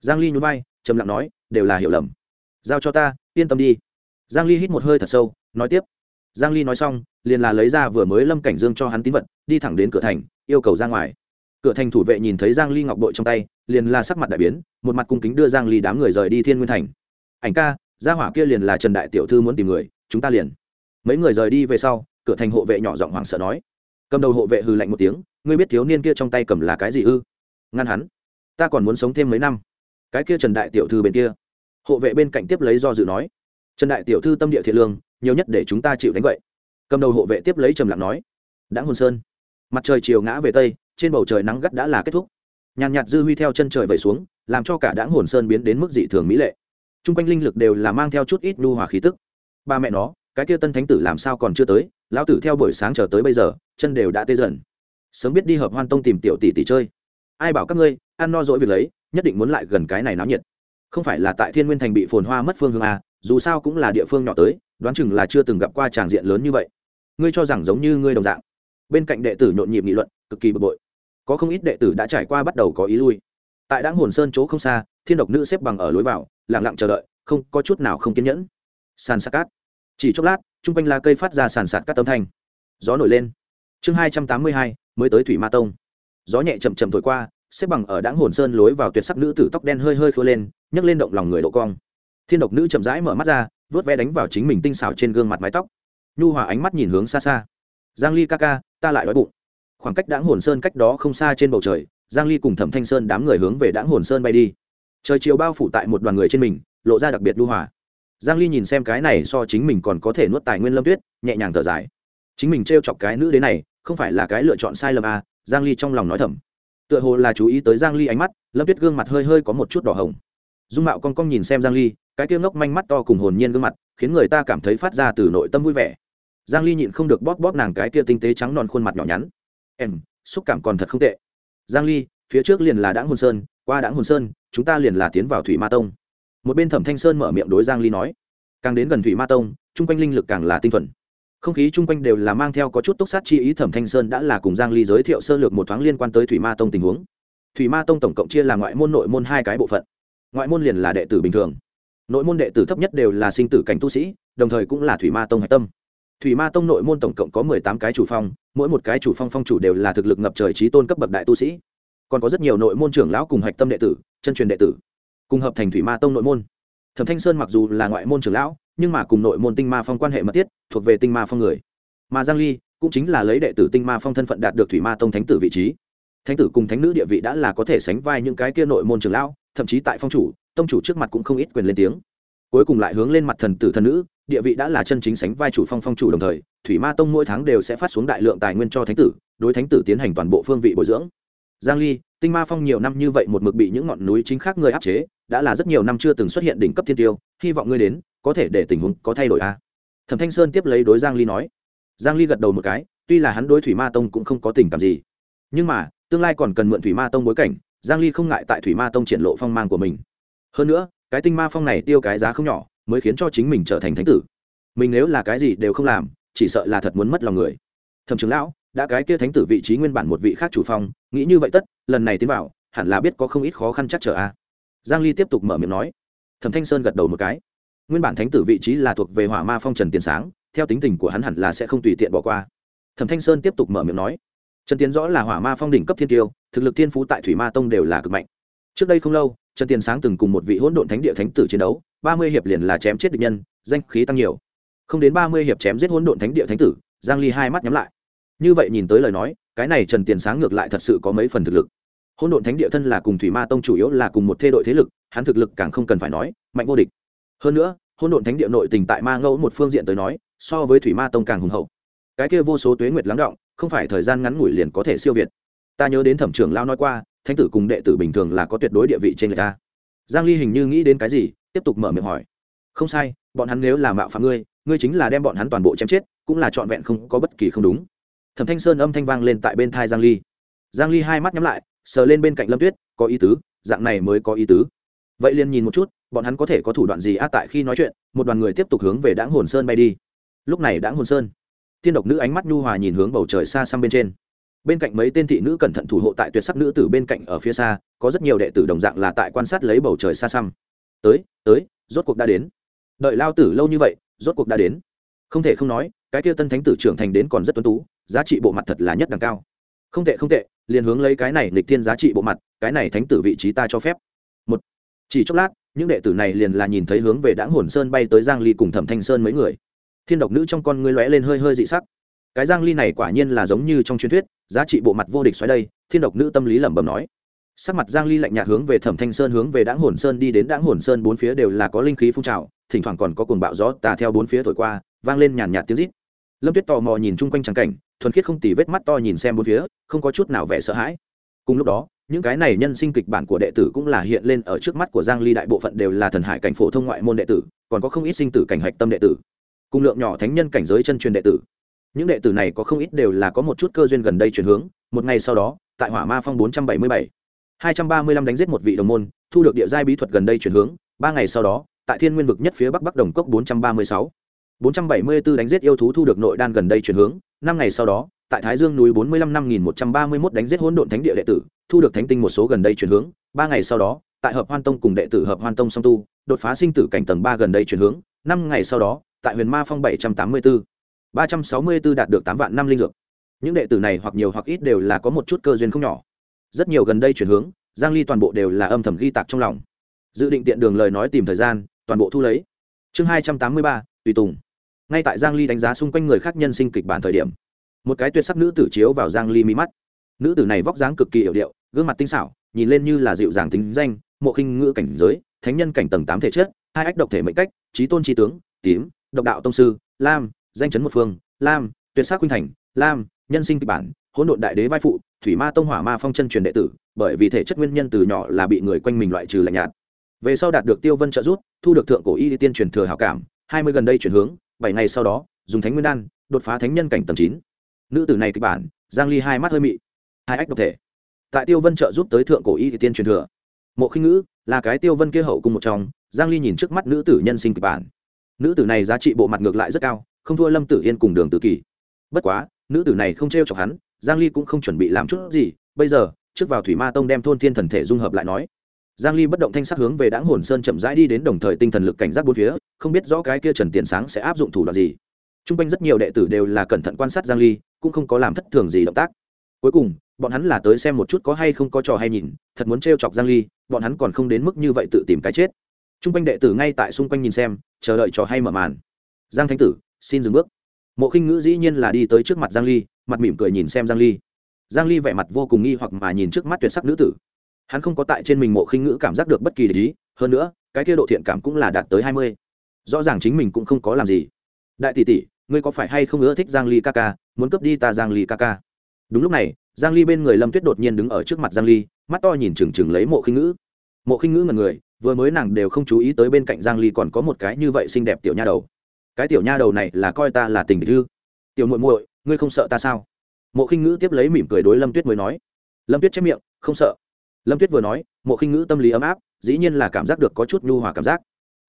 Giang ly nhún vai, trầm lặng nói, đều là hiểu lầm. Giao cho ta, yên tâm đi. Giang ly hít một hơi thật sâu, nói tiếp. Giang ly nói xong, liền là lấy ra vừa mới lâm cảnh dương cho hắn tín vật, đi thẳng đến cửa thành, yêu cầu ra ngoài. Cửa thành thủ vệ nhìn thấy giang ly ngọc bội trong tay, liền là sắc mặt đại biến, một mặt cung kính đưa giang ly đám người rời đi thiên nguyên thành. Ảnh ca, gia hỏa kia liền là trần đại tiểu thư muốn tìm người, chúng ta liền. Mấy người rời đi về sau cửa thành hộ vệ nhỏ giọng hoảng sợ nói. Cầm đầu hộ vệ hừ lạnh một tiếng, ngươi biết thiếu niên kia trong tay cầm là cái gì ư? Ngăn hắn. Ta còn muốn sống thêm mấy năm. Cái kia trần đại tiểu thư bên kia. Hộ vệ bên cạnh tiếp lấy do dự nói. Trần đại tiểu thư tâm địa thiện lương, nhiều nhất để chúng ta chịu đánh vậy. Cầm đầu hộ vệ tiếp lấy trầm lặng nói. Đã hồn sơn. Mặt trời chiều ngã về tây, trên bầu trời nắng gắt đã là kết thúc. Nhàn nhạt dư huy theo chân trời vẩy xuống, làm cho cả đãng hồn sơn biến đến mức dị thường mỹ lệ. T r u n g quanh linh lực đều là mang theo chút ít nhu hòa khí tức. Ba mẹ nó, cái kia tân thánh tử làm sao còn chưa tới? Lão tử theo buổi sáng chờ tới bây giờ chân đều đã tê dần. Sớm biết đi hợp hoan tông tìm tiểu tỷ tỷ chơi. Ai bảo các ngươi ăn no dỗi việc lấy nhất định muốn lại gần cái này náo nhiệt. Không phải là tại thiên nguyên thành bị phồn hoa mất phương hương à, dù sao cũng là địa phương nhỏ tới đoán chừng là chưa từng gặp qua tràng diện lớn như vậy. Ngươi cho rằng giống như ngươi đồng dạng. Bên cạnh đệ tử nhộn nhịp nghị luận cực kỳ bực bội. Có không ít đệ tử đã trải qua bắt đầu có ý lui. Tại đáng hồn sơn chỗ không xa thiên độc nữ xếp bằng ở lối vào lẳng lặng chờ đợi không có chút nào không kiên nhẫn. San sát cát. Chỉ chốc lát chung quanh lá cây phát ra sàn sạt các tấm thanh. Gió nổi lên. Chương hai trăm tám mươi hai, mới tới thủy ma tông. Gió nhẹ chậm chậm thổi qua, xếp bằng ở đáng hồn sơn lối vào tuyệt sắc nữ tử tóc đen hơi hơi khô lên, nhấc lên động lòng người độ cong. Thiên độc nữ chậm rãi mở mắt ra, vớt ve đánh vào chính mình tinh xảo trên gương mặt mái tóc. Nhu hòa ánh mắt nhìn hướng xa xa. Giang ly ca ca, ta lại đói bụng. Khoảng cách đáng hồn sơn cách đó không xa trên bầu trời, giang ly cùng thẩm thanh sơn đám người hướng về đáng hồn sơn bay đi. Trời chiều bao phủ tại một đoàn người trên mình, lộ ra đặc biệt nhu hòa giang ly nhìn xem cái này so chính mình còn có thể nuốt tài nguyên lâm tuyết, nhẹ nhàng thở dài. Chính mình trêu chọc cái nữ đến này, không phải là cái lựa chọn sai lầm à giang ly trong lòng nói thầm. Tựa hồ là chú ý tới giang ly ánh mắt, lâm tuyết gương mặt hơi hơi có một chút đỏ hồng. Dung mạo con con nhìn xem giang ly, cái kia ngốc manh mắt to cùng hồn nhiên gương mặt, khiến người ta cảm thấy phát ra từ nội tâm vui vẻ. Giang ly nhịn không được bóp bóp nàng cái kia tinh tế trắng non khuôn mặt nhỏ nhắn. Em, xúc cảm còn thật không tệ. Giang ly, phía trước liền là đãng hồn sơn, qua đãng hồn sơn, chúng ta liền là tiến vào thủy ma tông một bên thẩm thanh sơn mở miệng đối giang ly nói càng đến gần thủy ma tông trung quanh linh lực càng là tinh thuần không khí chung quanh đều là mang theo có chút túc sát chi ý thẩm thanh sơn đã là cùng giang ly giới thiệu sơ lược một thoáng liên quan tới thủy ma tông tình huống thủy ma tông tổng cộng chia là ngoại môn nội môn hai cái bộ phận ngoại môn liền là đệ tử bình thường nội môn đệ tử thấp nhất đều là sinh tử cảnh tu sĩ đồng thời cũng là thủy ma tông hạch tâm thủy ma tông nội môn tổng cộng có mười tám cái chủ phong mỗi một cái chủ phong phong chủ đều là thực lực ngập trời trí tôn cấp bậc đại tu sĩ còn có rất nhiều nội môn trưởng lão cùng hạch tâm đệ tử chân truyền đệ tử cùng hợp thành thủy ma tông nội môn. Thẩm thanh sơn mặc dù là ngoại môn trưởng lão, nhưng mà cùng nội môn tinh ma phong quan hệ mật thiết, thuộc về tinh ma phong người. Mà giang ly cũng chính là lấy đệ tử tinh ma phong thân phận đạt được thủy ma tông thánh tử vị trí. Thánh tử cùng thánh nữ địa vị đã là có thể sánh vai những cái kia nội môn trưởng lão, thậm chí tại phong chủ, tông chủ trước mặt cũng không ít quyền lên tiếng. Cuối cùng lại hướng lên mặt thần tử thần nữ, địa vị đã là chân chính sánh vai chủ phong phong chủ đồng thời, thủy ma tông mỗi tháng đều sẽ phát xuống đại lượng tài nguyên cho thánh tử, đối thánh tử tiến hành toàn bộ phương vị bồi dưỡng. Giang ly tinh ma phong nhiều năm như vậy một mực bị những ngọn núi chính khác người áp chế, đã là rất nhiều năm chưa từng xuất hiện đỉnh cấp thiên tiêu, hy vọng ngươi đến, có thể để tình huống có thay đổi a à? thẩm thanh sơn tiếp lấy đối giang ly nói. Giang ly gật đầu một cái, tuy là hắn đối thủy ma tông cũng không có tình cảm gì, nhưng mà, tương lai còn cần mượn thủy ma tông bối cảnh, giang ly không ngại tại thủy ma tông triển lộ phong mang của mình. Hơn nữa, cái tinh ma phong này tiêu cái giá không nhỏ, mới khiến cho chính mình trở thành thánh tử. Mình nếu là cái gì đều không làm, chỉ sợ là thật muốn mất lòng người. Thẩm trưởng lão đã cái kia thánh tử vị trí nguyên bản một vị khác chủ phong, nghĩ như vậy tất, lần này tiến vào, hẳn là biết có không ít khó khăn chắc trở a. Giang ly tiếp tục mở miệng nói. Thẩm thanh sơn gật đầu một cái. Nguyên bản thánh tử vị trí là thuộc về hỏa ma phong trần tiền sáng, theo tính tình của hắn hẳn là sẽ không tùy tiện bỏ qua. Thẩm thanh sơn tiếp tục mở miệng nói. Trần tiến rõ là hỏa ma phong đỉnh cấp thiên tiêu thực lực thiên phú tại thủy ma tông đều là cực mạnh. Trước đây không lâu, trần tiền sáng từng cùng một vị hỗn độn thánh địa thánh tử chiến đấu, ba mươi hiệp liền là chém chết địch nhân, danh khí tăng nhiều. Không đến ba mươi hiệp chém giết hỗn độn thánh địa thánh tử, giang ly hai mắt nhắm lại như vậy nhìn tới lời nói, cái này trần tiền sáng ngược lại thật sự có mấy phần thực lực. Hôn độn thánh địa thân là cùng thủy ma tông chủ yếu là cùng một thê đội thế lực, hắn thực lực càng không cần phải nói, mạnh vô địch. Hơn nữa Hôn độn thánh địa nội tình tại ma ngẫu một phương diện tới nói, so với thủy ma tông càng hùng hậu. Cái kia vô số tuế nguyệt lắng động, không phải thời gian ngắn ngủi liền có thể siêu việt. Ta nhớ đến thẩm trưởng lao nói qua, thánh tử cùng đệ tử bình thường là có tuyệt đối địa vị trên người ta. Giang ly hình như nghĩ đến cái gì, tiếp tục mở miệng hỏi. Không sai, bọn hắn nếu là mạo phạm ngươi ngươi chính là đem bọn hắn toàn bộ chém chết, cũng là trọn vẹn không có bất kỳ không đúng thẩm thanh sơn âm thanh vang lên tại bên thai giang ly giang ly hai mắt nhắm lại sờ lên bên cạnh lâm tuyết có ý tứ dạng này mới có ý tứ vậy liền nhìn một chút bọn hắn có thể có thủ đoạn gì á tại khi nói chuyện một đoàn người tiếp tục hướng về đãng hồn sơn bay đi lúc này đãng hồn sơn tiên độc nữ ánh mắt nhu hòa nhìn hướng bầu trời xa xăm bên trên bên cạnh mấy tên thị nữ cẩn thận thủ hộ tại tuyệt sắc nữ tử bên cạnh ở phía xa có rất nhiều đệ tử đồng dạng là tại quan sát lấy bầu trời xa xăm tới tới rốt cuộc đã đến đợi lao tử lâu như vậy rốt cuộc đã đến không thể không nói cái kia tân thánh tử trưởng thành đến còn rất tuấn tú giá trị bộ mặt thật là nhất đẳng cao. Không tệ không tệ, liền hướng lấy cái này lịch thiên giá trị bộ mặt, cái này thánh tử vị trí ta cho phép. Một, chỉ chốc lát, những đệ tử này liền là nhìn thấy hướng về đãng hồn sơn bay tới giang ly cùng thẩm thanh sơn mấy người. Thiên độc nữ trong con ngươi lóe lên hơi hơi dị sắc. Cái giang ly này quả nhiên là giống như trong truyền thuyết, giá trị bộ mặt vô địch xoáy đây, thiên độc nữ tâm lý lẩm bẩm nói. Sắc mặt giang ly lạnh nhạt hướng về thẩm thanh sơn, hướng về đãng hồn sơn đi đến đãng hồn sơn, bốn phía đều là có linh khí phun trào, thỉnh thoảng còn có cuồng bạo gió tà theo bốn phía thổi qua, vang lên nhàn nhạt tiếng rít. Lâm tuyết tò mò nhìn chung quanh trắng cảnh thuần khiết không tì vết mắt to nhìn xem bốn phía, không có chút nào vẻ sợ hãi. Cùng lúc đó, những cái này nhân sinh kịch bản của đệ tử cũng là hiện lên ở trước mắt của giang ly, đại bộ phận đều là thần hải cảnh phổ thông ngoại môn đệ tử, còn có không ít sinh tử cảnh hạch tâm đệ tử. Cùng lượng nhỏ thánh nhân cảnh giới chân truyền đệ tử. Những đệ tử này có không ít đều là có một chút cơ duyên gần đây chuyển hướng, một ngày sau đó, tại hỏa ma phong 477 235 đánh giết một vị đồng môn, thu được địa giai bí thuật gần đây chuyển hướng, ba ngày sau đó, tại thiên nguyên vực nhất phía bắc bắc đồng cốc 436 474 đánh giết yêu thú thu được nội đan gần đây chuyển hướng năm ngày sau đó tại thái dương núi 45 năm nghìn một trăm ba mươi một đánh giết hỗn độn thánh địa đệ tử thu được thánh tinh một số gần đây chuyển hướng. Ba ngày sau đó tại hợp hoan tông cùng đệ tử hợp hoan tông song tu đột phá sinh tử cảnh tầng ba gần đây chuyển hướng. Năm ngày sau đó tại huyền ma phong 784 364 đạt được tám vạn năm linh dược. Những đệ tử này hoặc nhiều hoặc ít đều là có một chút cơ duyên không nhỏ. Rất nhiều gần đây chuyển hướng giang ly toàn bộ đều là âm thầm ghi tạc trong lòng. Dự định tiện đường lời nói tìm thời gian toàn bộ thu lấy. Chương 283, tùy tùng ngay tại giang ly đánh giá xung quanh người khác nhân sinh kịch bản thời điểm, một cái tuyệt sắc nữ tử chiếu vào giang ly mí mắt. Nữ tử này vóc dáng cực kỳ hiểu điệu, gương mặt tinh xảo, nhìn lên như là dịu dàng tính danh, mộ khinh ngữ cảnh giới, thánh nhân cảnh tầng tám thể chất, hai ách độc thể mệnh cách, trí tôn trí tướng, tím, độc đạo tông sư, lam, danh chấn một phương, lam, tuyệt sắc khuynh thành, lam, nhân sinh kịch bản, hỗn độn đại đế vai phụ, thủy ma tông hỏa ma phong chân truyền đệ tử, bởi vì thể chất nguyên nhân từ nhỏ là bị người quanh mình loại trừ lạnh nhạt. Về sau đạt được tiêu vân trợ giúp, thu được thượng cổ y tiên truyền thừa hảo cảm, hai mươi gần đây chuyển hướng bảy ngày sau đó, dùng thánh nguyên đan, đột phá thánh nhân cảnh tầng chín. Nữ tử này kịch bản, giang ly hai mắt hơi mị. Hai ách độc thể. Tại tiêu vân trợ giúp tới thượng cổ y tiên truyền thừa. Mộ khinh ngữ, là cái tiêu vân kia hậu cung một trong, giang ly nhìn trước mắt nữ tử nhân sinh kịch bản. Nữ tử này giá trị bộ mặt ngược lại rất cao, không thua lâm tử yên cùng đường tử kỳ. Bất quá, nữ tử này không trêu chọc hắn, giang ly cũng không chuẩn bị làm chút gì. Bây giờ, trước vào thủy ma tông đem thôn thiên thần thể dung hợp lại nói giang ly bất động thanh sắc hướng về đãng hồn sơn chậm rãi đi đến đồng thời tinh thần lực cảnh giác bốn phía, không biết rõ cái kia trần tiền sáng sẽ áp dụng thủ đoạn gì. Trung quanh rất nhiều đệ tử đều là cẩn thận quan sát giang ly, cũng không có làm thất thường gì động tác. Cuối cùng, bọn hắn là tới xem một chút có hay không có trò hay nhìn, thật muốn trêu chọc giang ly, bọn hắn còn không đến mức như vậy tự tìm cái chết. Trung quanh đệ tử ngay tại xung quanh nhìn xem, chờ đợi trò hay mở màn. Giang thánh tử, xin dừng bước. Mộ khinh ngữ dĩ nhiên là đi tới trước mặt giang ly, mặt mỉm cười nhìn xem giang ly. Giang ly vẻ mặt vô cùng nghi hoặc mà nhìn trước mắt tuyệt sắc nữ tử hắn không có tại trên mình mộ khinh ngữ cảm giác được bất kỳ lý hơn nữa, cái kia độ thiện cảm cũng là đạt tới 20. rõ ràng chính mình cũng không có làm gì. Đại tỷ tỷ, ngươi có phải hay không ưa thích giang ly ca ca? Muốn cướp đi ta giang ly ca ca. Đúng lúc này, giang ly bên người lâm tuyết đột nhiên đứng ở trước mặt giang ly, mắt to nhìn chừng chừng lấy mộ khinh ngữ. Mộ khinh ngữ ngần người, vừa mới nàng đều không chú ý tới bên cạnh giang ly còn có một cái như vậy xinh đẹp tiểu nha đầu. Cái tiểu nha đầu này là coi ta là tình địch ư tiểu muội muội, ngươi không sợ ta sao? Mộ khinh ngữ tiếp lấy mỉm cười đối lâm tuyết mới nói. Lâm tuyết chép miệng, không sợ lâm tuyết vừa nói, mộ khinh ngữ tâm lý ấm áp, dĩ nhiên là cảm giác được có chút nhu hòa cảm giác.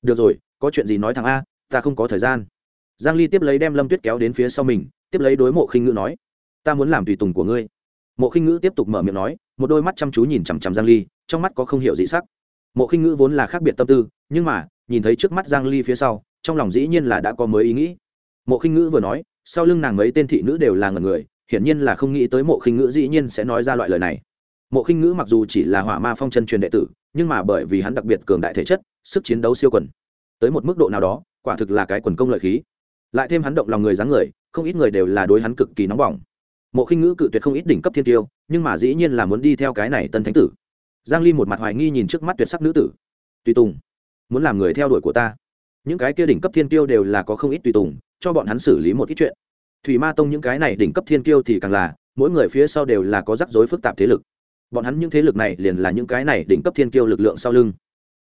Được rồi, có chuyện gì nói thằng a, ta không có thời gian. Giang ly tiếp lấy đem lâm tuyết kéo đến phía sau mình, tiếp lấy đối mộ khinh ngữ nói, ta muốn làm tùy tùng của ngươi. Mộ khinh ngữ tiếp tục mở miệng nói, một đôi mắt chăm chú nhìn chằm chằm giang ly, trong mắt có không hiểu dị sắc. Mộ khinh ngữ vốn là khác biệt tâm tư, nhưng mà, nhìn thấy trước mắt giang ly phía sau, trong lòng dĩ nhiên là đã có mới ý nghĩ. Mộ khinh ngữ vừa nói, sau lưng nàng mấy tên thị nữ đều là ngẩn người, hiển nhiên là không nghĩ tới mộ khinh ngữ dĩ nhiên sẽ nói ra loại lời này mộ khinh ngữ mặc dù chỉ là hỏa ma phong chân truyền đệ tử, nhưng mà bởi vì hắn đặc biệt cường đại thể chất, sức chiến đấu siêu quần. Tới một mức độ nào đó, quả thực là cái quần công lợi khí. Lại thêm hắn động lòng người dáng người, không ít người đều là đối hắn cực kỳ nóng bỏng. Mộ khinh ngữ cự tuyệt không ít đỉnh cấp thiên tiêu, nhưng mà dĩ nhiên là muốn đi theo cái này tân thánh tử. Giang ly một mặt hoài nghi nhìn trước mắt tuyệt sắc nữ tử. Tùy tùng, muốn làm người theo đuổi của ta. Những cái kia đỉnh cấp thiên tiêu đều là có không ít tùy tùng, cho bọn hắn xử lý một ít chuyện. Thủy ma tông những cái này đỉnh cấp thiên tiêu thì càng là, mỗi người phía sau đều là có rắc rối phức tạp thế lực bọn hắn những thế lực này liền là những cái này đỉnh cấp thiên kiêu lực lượng sau lưng.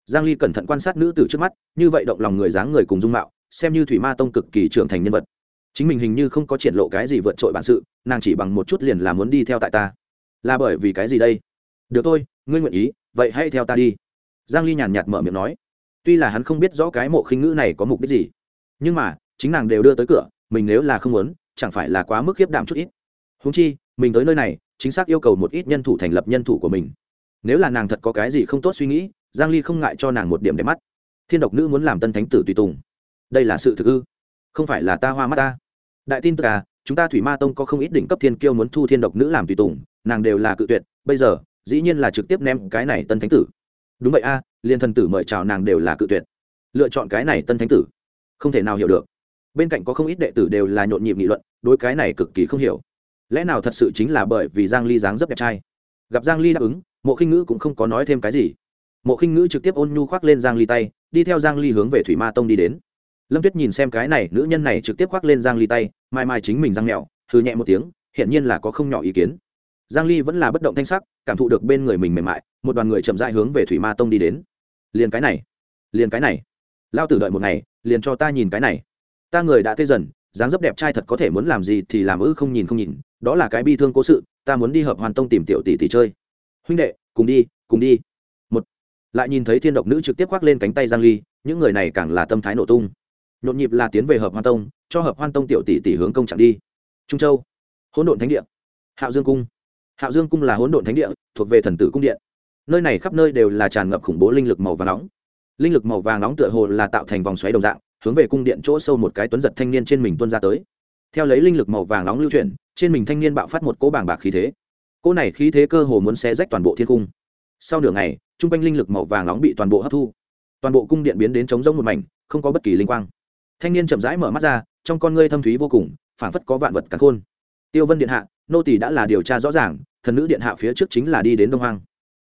Giang ly cẩn thận quan sát nữ tử trước mắt, như vậy động lòng người dáng người cùng dung mạo, xem như thủy ma tông cực kỳ trưởng thành nhân vật. Chính mình hình như không có triển lộ cái gì vượt trội bản sự, nàng chỉ bằng một chút liền là muốn đi theo tại ta. Là bởi vì cái gì đây? Được thôi, ngươi nguyện ý, vậy hãy theo ta đi. Giang ly nhàn nhạt mở miệng nói. Tuy là hắn không biết rõ cái mộ khinh ngữ này có mục đích gì, nhưng mà, chính nàng đều đưa tới cửa, mình nếu là không muốn, chẳng phải là quá mức khiếp đảm chút ít. Huống chi mình tới nơi này chính xác yêu cầu một ít nhân thủ thành lập nhân thủ của mình. Nếu là nàng thật có cái gì không tốt suy nghĩ giang ly không ngại cho nàng một điểm để mắt. Thiên độc nữ muốn làm tân thánh tử tùy tùng. Đây là sự thực ư? Không phải là ta hoa mắt ta. Đại tin tức à chúng ta thủy ma tông có không ít đỉnh cấp thiên kiêu muốn thu thiên độc nữ làm tùy tùng nàng đều là cự tuyệt bây giờ dĩ nhiên là trực tiếp ném cái này tân thánh tử. Đúng vậy a à, liên thần tử mời chào nàng đều là cự tuyệt. Lựa chọn cái này tân thánh tử. Không thể nào hiểu được. Bên cạnh có không ít đệ tử đều là nhộn nhịp nghị luận đối cái này cực kỳ không hiểu lẽ nào thật sự chính là bởi vì giang ly dáng dấp đẹp trai? Gặp giang ly đáp ứng mộ khinh ngữ cũng không có nói thêm cái gì. Mộ khinh ngữ trực tiếp ôn nhu khoác lên giang ly tay đi theo giang ly hướng về thủy ma tông đi đến. Lâm tuyết nhìn xem cái này nữ nhân này trực tiếp khoác lên giang ly tay mai mai chính mình răng nghèo, hừ nhẹ một tiếng hiện nhiên là có không nhỏ ý kiến. Giang ly vẫn là bất động thanh sắc cảm thụ được bên người mình mềm mại một đoàn người chậm rãi hướng về thủy ma tông đi đến. Liền cái này liền cái này. Lao tử đợi một ngày liền cho ta nhìn cái này. Ta người đã tê dần dáng dấp đẹp trai thật có thể muốn làm gì thì làm ư không nhìn không nhìn đó là cái bi thương cố sự, ta muốn đi hợp hoàn tông tìm tiểu tỷ tỷ chơi. Huynh đệ, cùng đi cùng đi. Một, lại nhìn thấy thiên độc nữ trực tiếp khoác lên cánh tay giang ly, những người này càng là tâm thái nổ tung. Nhộn nhịp là tiến về hợp hoan tông, cho hợp hoan tông tiểu tỷ tỷ hướng công trạng đi. Trung châu, hỗn độn thánh địa, hạo dương cung. Hạo dương cung là hỗn độn thánh địa, thuộc về thần tử cung điện. Nơi này khắp nơi đều là tràn ngập khủng bố linh lực màu vàng nóng. Linh lực màu vàng nóng tựa hồ là tạo thành vòng xoáy đồng dạng, hướng về cung điện chỗ sâu một cái tuấn giật thanh niên trên mình tuôn ra tới theo lấy linh lực màu vàng nóng lưu chuyển, trên mình thanh niên bạo phát một cỗ bảng bạc khí thế. Cỗ này khí thế cơ hồ muốn xé rách toàn bộ thiên cung. Sau nửa ngày, trung quanh linh lực màu vàng nóng bị toàn bộ hấp thu. Toàn bộ cung điện biến đến trống rỗng một mảnh, không có bất kỳ linh quang. Thanh niên chậm rãi mở mắt ra, trong con ngươi thâm thúy vô cùng, phảng phất có vạn vật cắn khôn. Tiêu vân điện hạ, nô tỳ đã là điều tra rõ ràng, thần nữ điện hạ phía trước chính là đi đến đông hoang.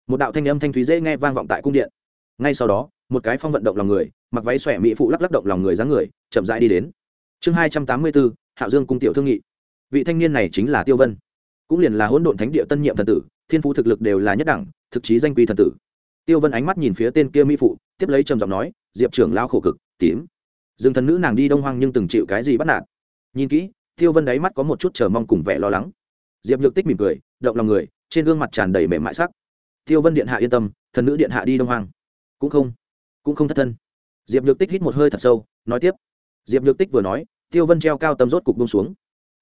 Một đạo thanh âm thanh thúy dễ nghe vang vọng tại cung điện. Ngay sau đó, một cái phong vận động lòng người, mặc váy xòe mỹ phụ lắc lắc động lòng người dáng người, chậm rãi đi đến. Chương hai trăm tám mươi bốn hạo dương cung tiểu thương nghị. Vị thanh niên này chính là tiêu vân. Cũng liền là hỗn độn thánh địa tân nhiệm thần tử, thiên phú thực lực đều là nhất đẳng, thực chí danh quy thần tử. Tiêu vân ánh mắt nhìn phía tên kia mỹ phụ, tiếp lấy trầm giọng nói, diệp trưởng lao khổ cực, tím. Dương thần nữ nàng đi đông hoang nhưng từng chịu cái gì bắt nạt? Nhìn kỹ, tiêu vân đáy mắt có một chút chờ mong cùng vẻ lo lắng. Diệp nhược tích mỉm cười, động lòng người, trên gương mặt tràn đầy mềm mại sắc. Tiêu vân điện hạ yên tâm, thần nữ điện hạ đi đông hoang. Cũng không cũng không thất thân. Diệp nhược tích hít một hơi thật sâu, nói tiếp. Diệp nhược tích vừa nói tiêu vân treo cao tâm rốt cục bông xuống.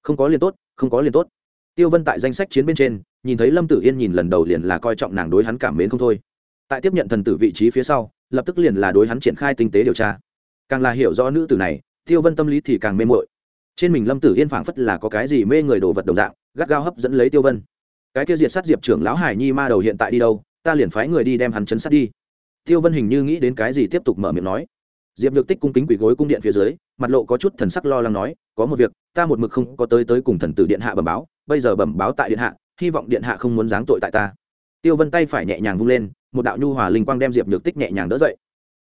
Không có liền tốt, không có liền tốt. Tiêu vân tại danh sách chiến bên trên, nhìn thấy lâm tử yên nhìn lần đầu liền là coi trọng nàng đối hắn cảm mến không thôi. Tại tiếp nhận thần tử vị trí phía sau, lập tức liền là đối hắn triển khai tinh tế điều tra. Càng là hiểu rõ nữ tử này, tiêu vân tâm lý thì càng mê mội trên mình lâm tử yên phảng phất là có cái gì mê người đồ vật đồng dạng, gắt gao hấp dẫn lấy tiêu vân. Cái kia diệt sát diệp trưởng lão hải nhi ma đầu hiện tại đi đâu, ta liền phái người đi đem hắn chấn sát đi. Tiêu vân hình như nghĩ đến cái gì tiếp tục mở miệng nói diệp nhược tích cung kính quỷ gối cung điện phía dưới, mặt lộ có chút thần sắc lo lắng nói, có một việc, ta một mực không có tới tới cùng thần tử điện hạ bẩm báo, bây giờ bẩm báo tại điện hạ, hy vọng điện hạ không muốn giáng tội tại ta. Tiêu vân tay phải nhẹ nhàng vung lên, một đạo nhu hòa linh quang đem diệp nhược tích nhẹ nhàng đỡ dậy.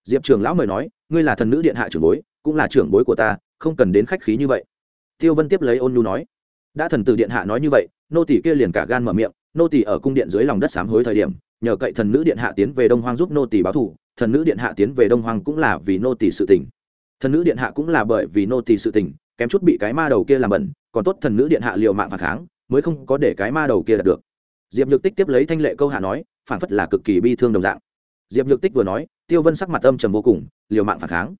Diệp trường lão mời nói, ngươi là thần nữ điện hạ trưởng bối, cũng là trưởng bối của ta, không cần đến khách khí như vậy. Tiêu vân tiếp lấy ôn nhu nói, đã thần tử điện hạ nói như vậy, nô tỷ kia liền cả gan mở miệng, nô tỷ ở cung điện dưới lòng đất sám hối thời điểm, nhờ cậy thần nữ điện hạ tiến về đông hoang giúp nô tỷ báo thù thần nữ điện hạ tiến về đông hoang cũng là vì nô tỳ sự tình. Thần nữ điện hạ cũng là bởi vì nô tỳ sự tình, kém chút bị cái ma đầu kia làm bẩn, còn tốt thần nữ điện hạ liều mạng phản kháng, mới không có để cái ma đầu kia đạt được. Diệp nhược tích tiếp lấy thanh lệ câu hạ nói, phản phất là cực kỳ bi thương đồng dạng. Diệp nhược tích vừa nói, tiêu vân sắc mặt âm trầm vô cùng, liều mạng phản kháng.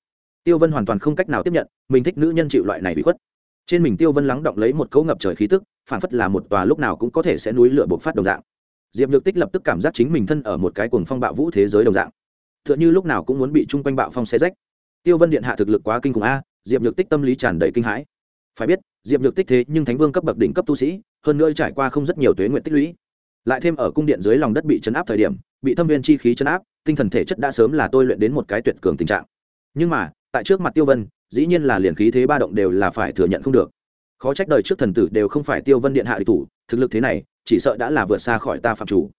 Tiêu vân hoàn toàn không cách nào tiếp nhận, mình thích nữ nhân chịu loại này bị khuất. Trên mình tiêu vân lắng động lấy một cấu ngập trời khí tức, phản phất là một tòa lúc nào cũng có thể sẽ núi lửa bộc phát đồng dạng. Diệp nhược tích lập tức cảm giác chính mình thân ở một cái cuồng phong bạo vũ thế giới đồng dạng. Tựa như lúc nào cũng muốn bị chung quanh bạo phong xe rách. Tiêu vân điện hạ thực lực quá kinh khủng a, diệp nhược tích tâm lý tràn đầy kinh hãi. Phải biết, diệp nhược tích thế nhưng thánh vương cấp bậc đỉnh cấp tu sĩ, hơn nữa trải qua không rất nhiều tuế nguyện tích lũy. Lại thêm ở cung điện dưới lòng đất bị chấn áp thời điểm, bị thâm viên chi khí chấn áp, tinh thần thể chất đã sớm là tôi luyện đến một cái tuyệt cường tình trạng. Nhưng mà, tại trước mặt tiêu vân, dĩ nhiên là liền khí thế ba động đều là phải thừa nhận không được. Khó trách đời trước thần tử đều không phải tiêu vân điện hạ địch thủ, thực lực thế này, chỉ sợ đã là vượt xa khỏi ta phạm chủ.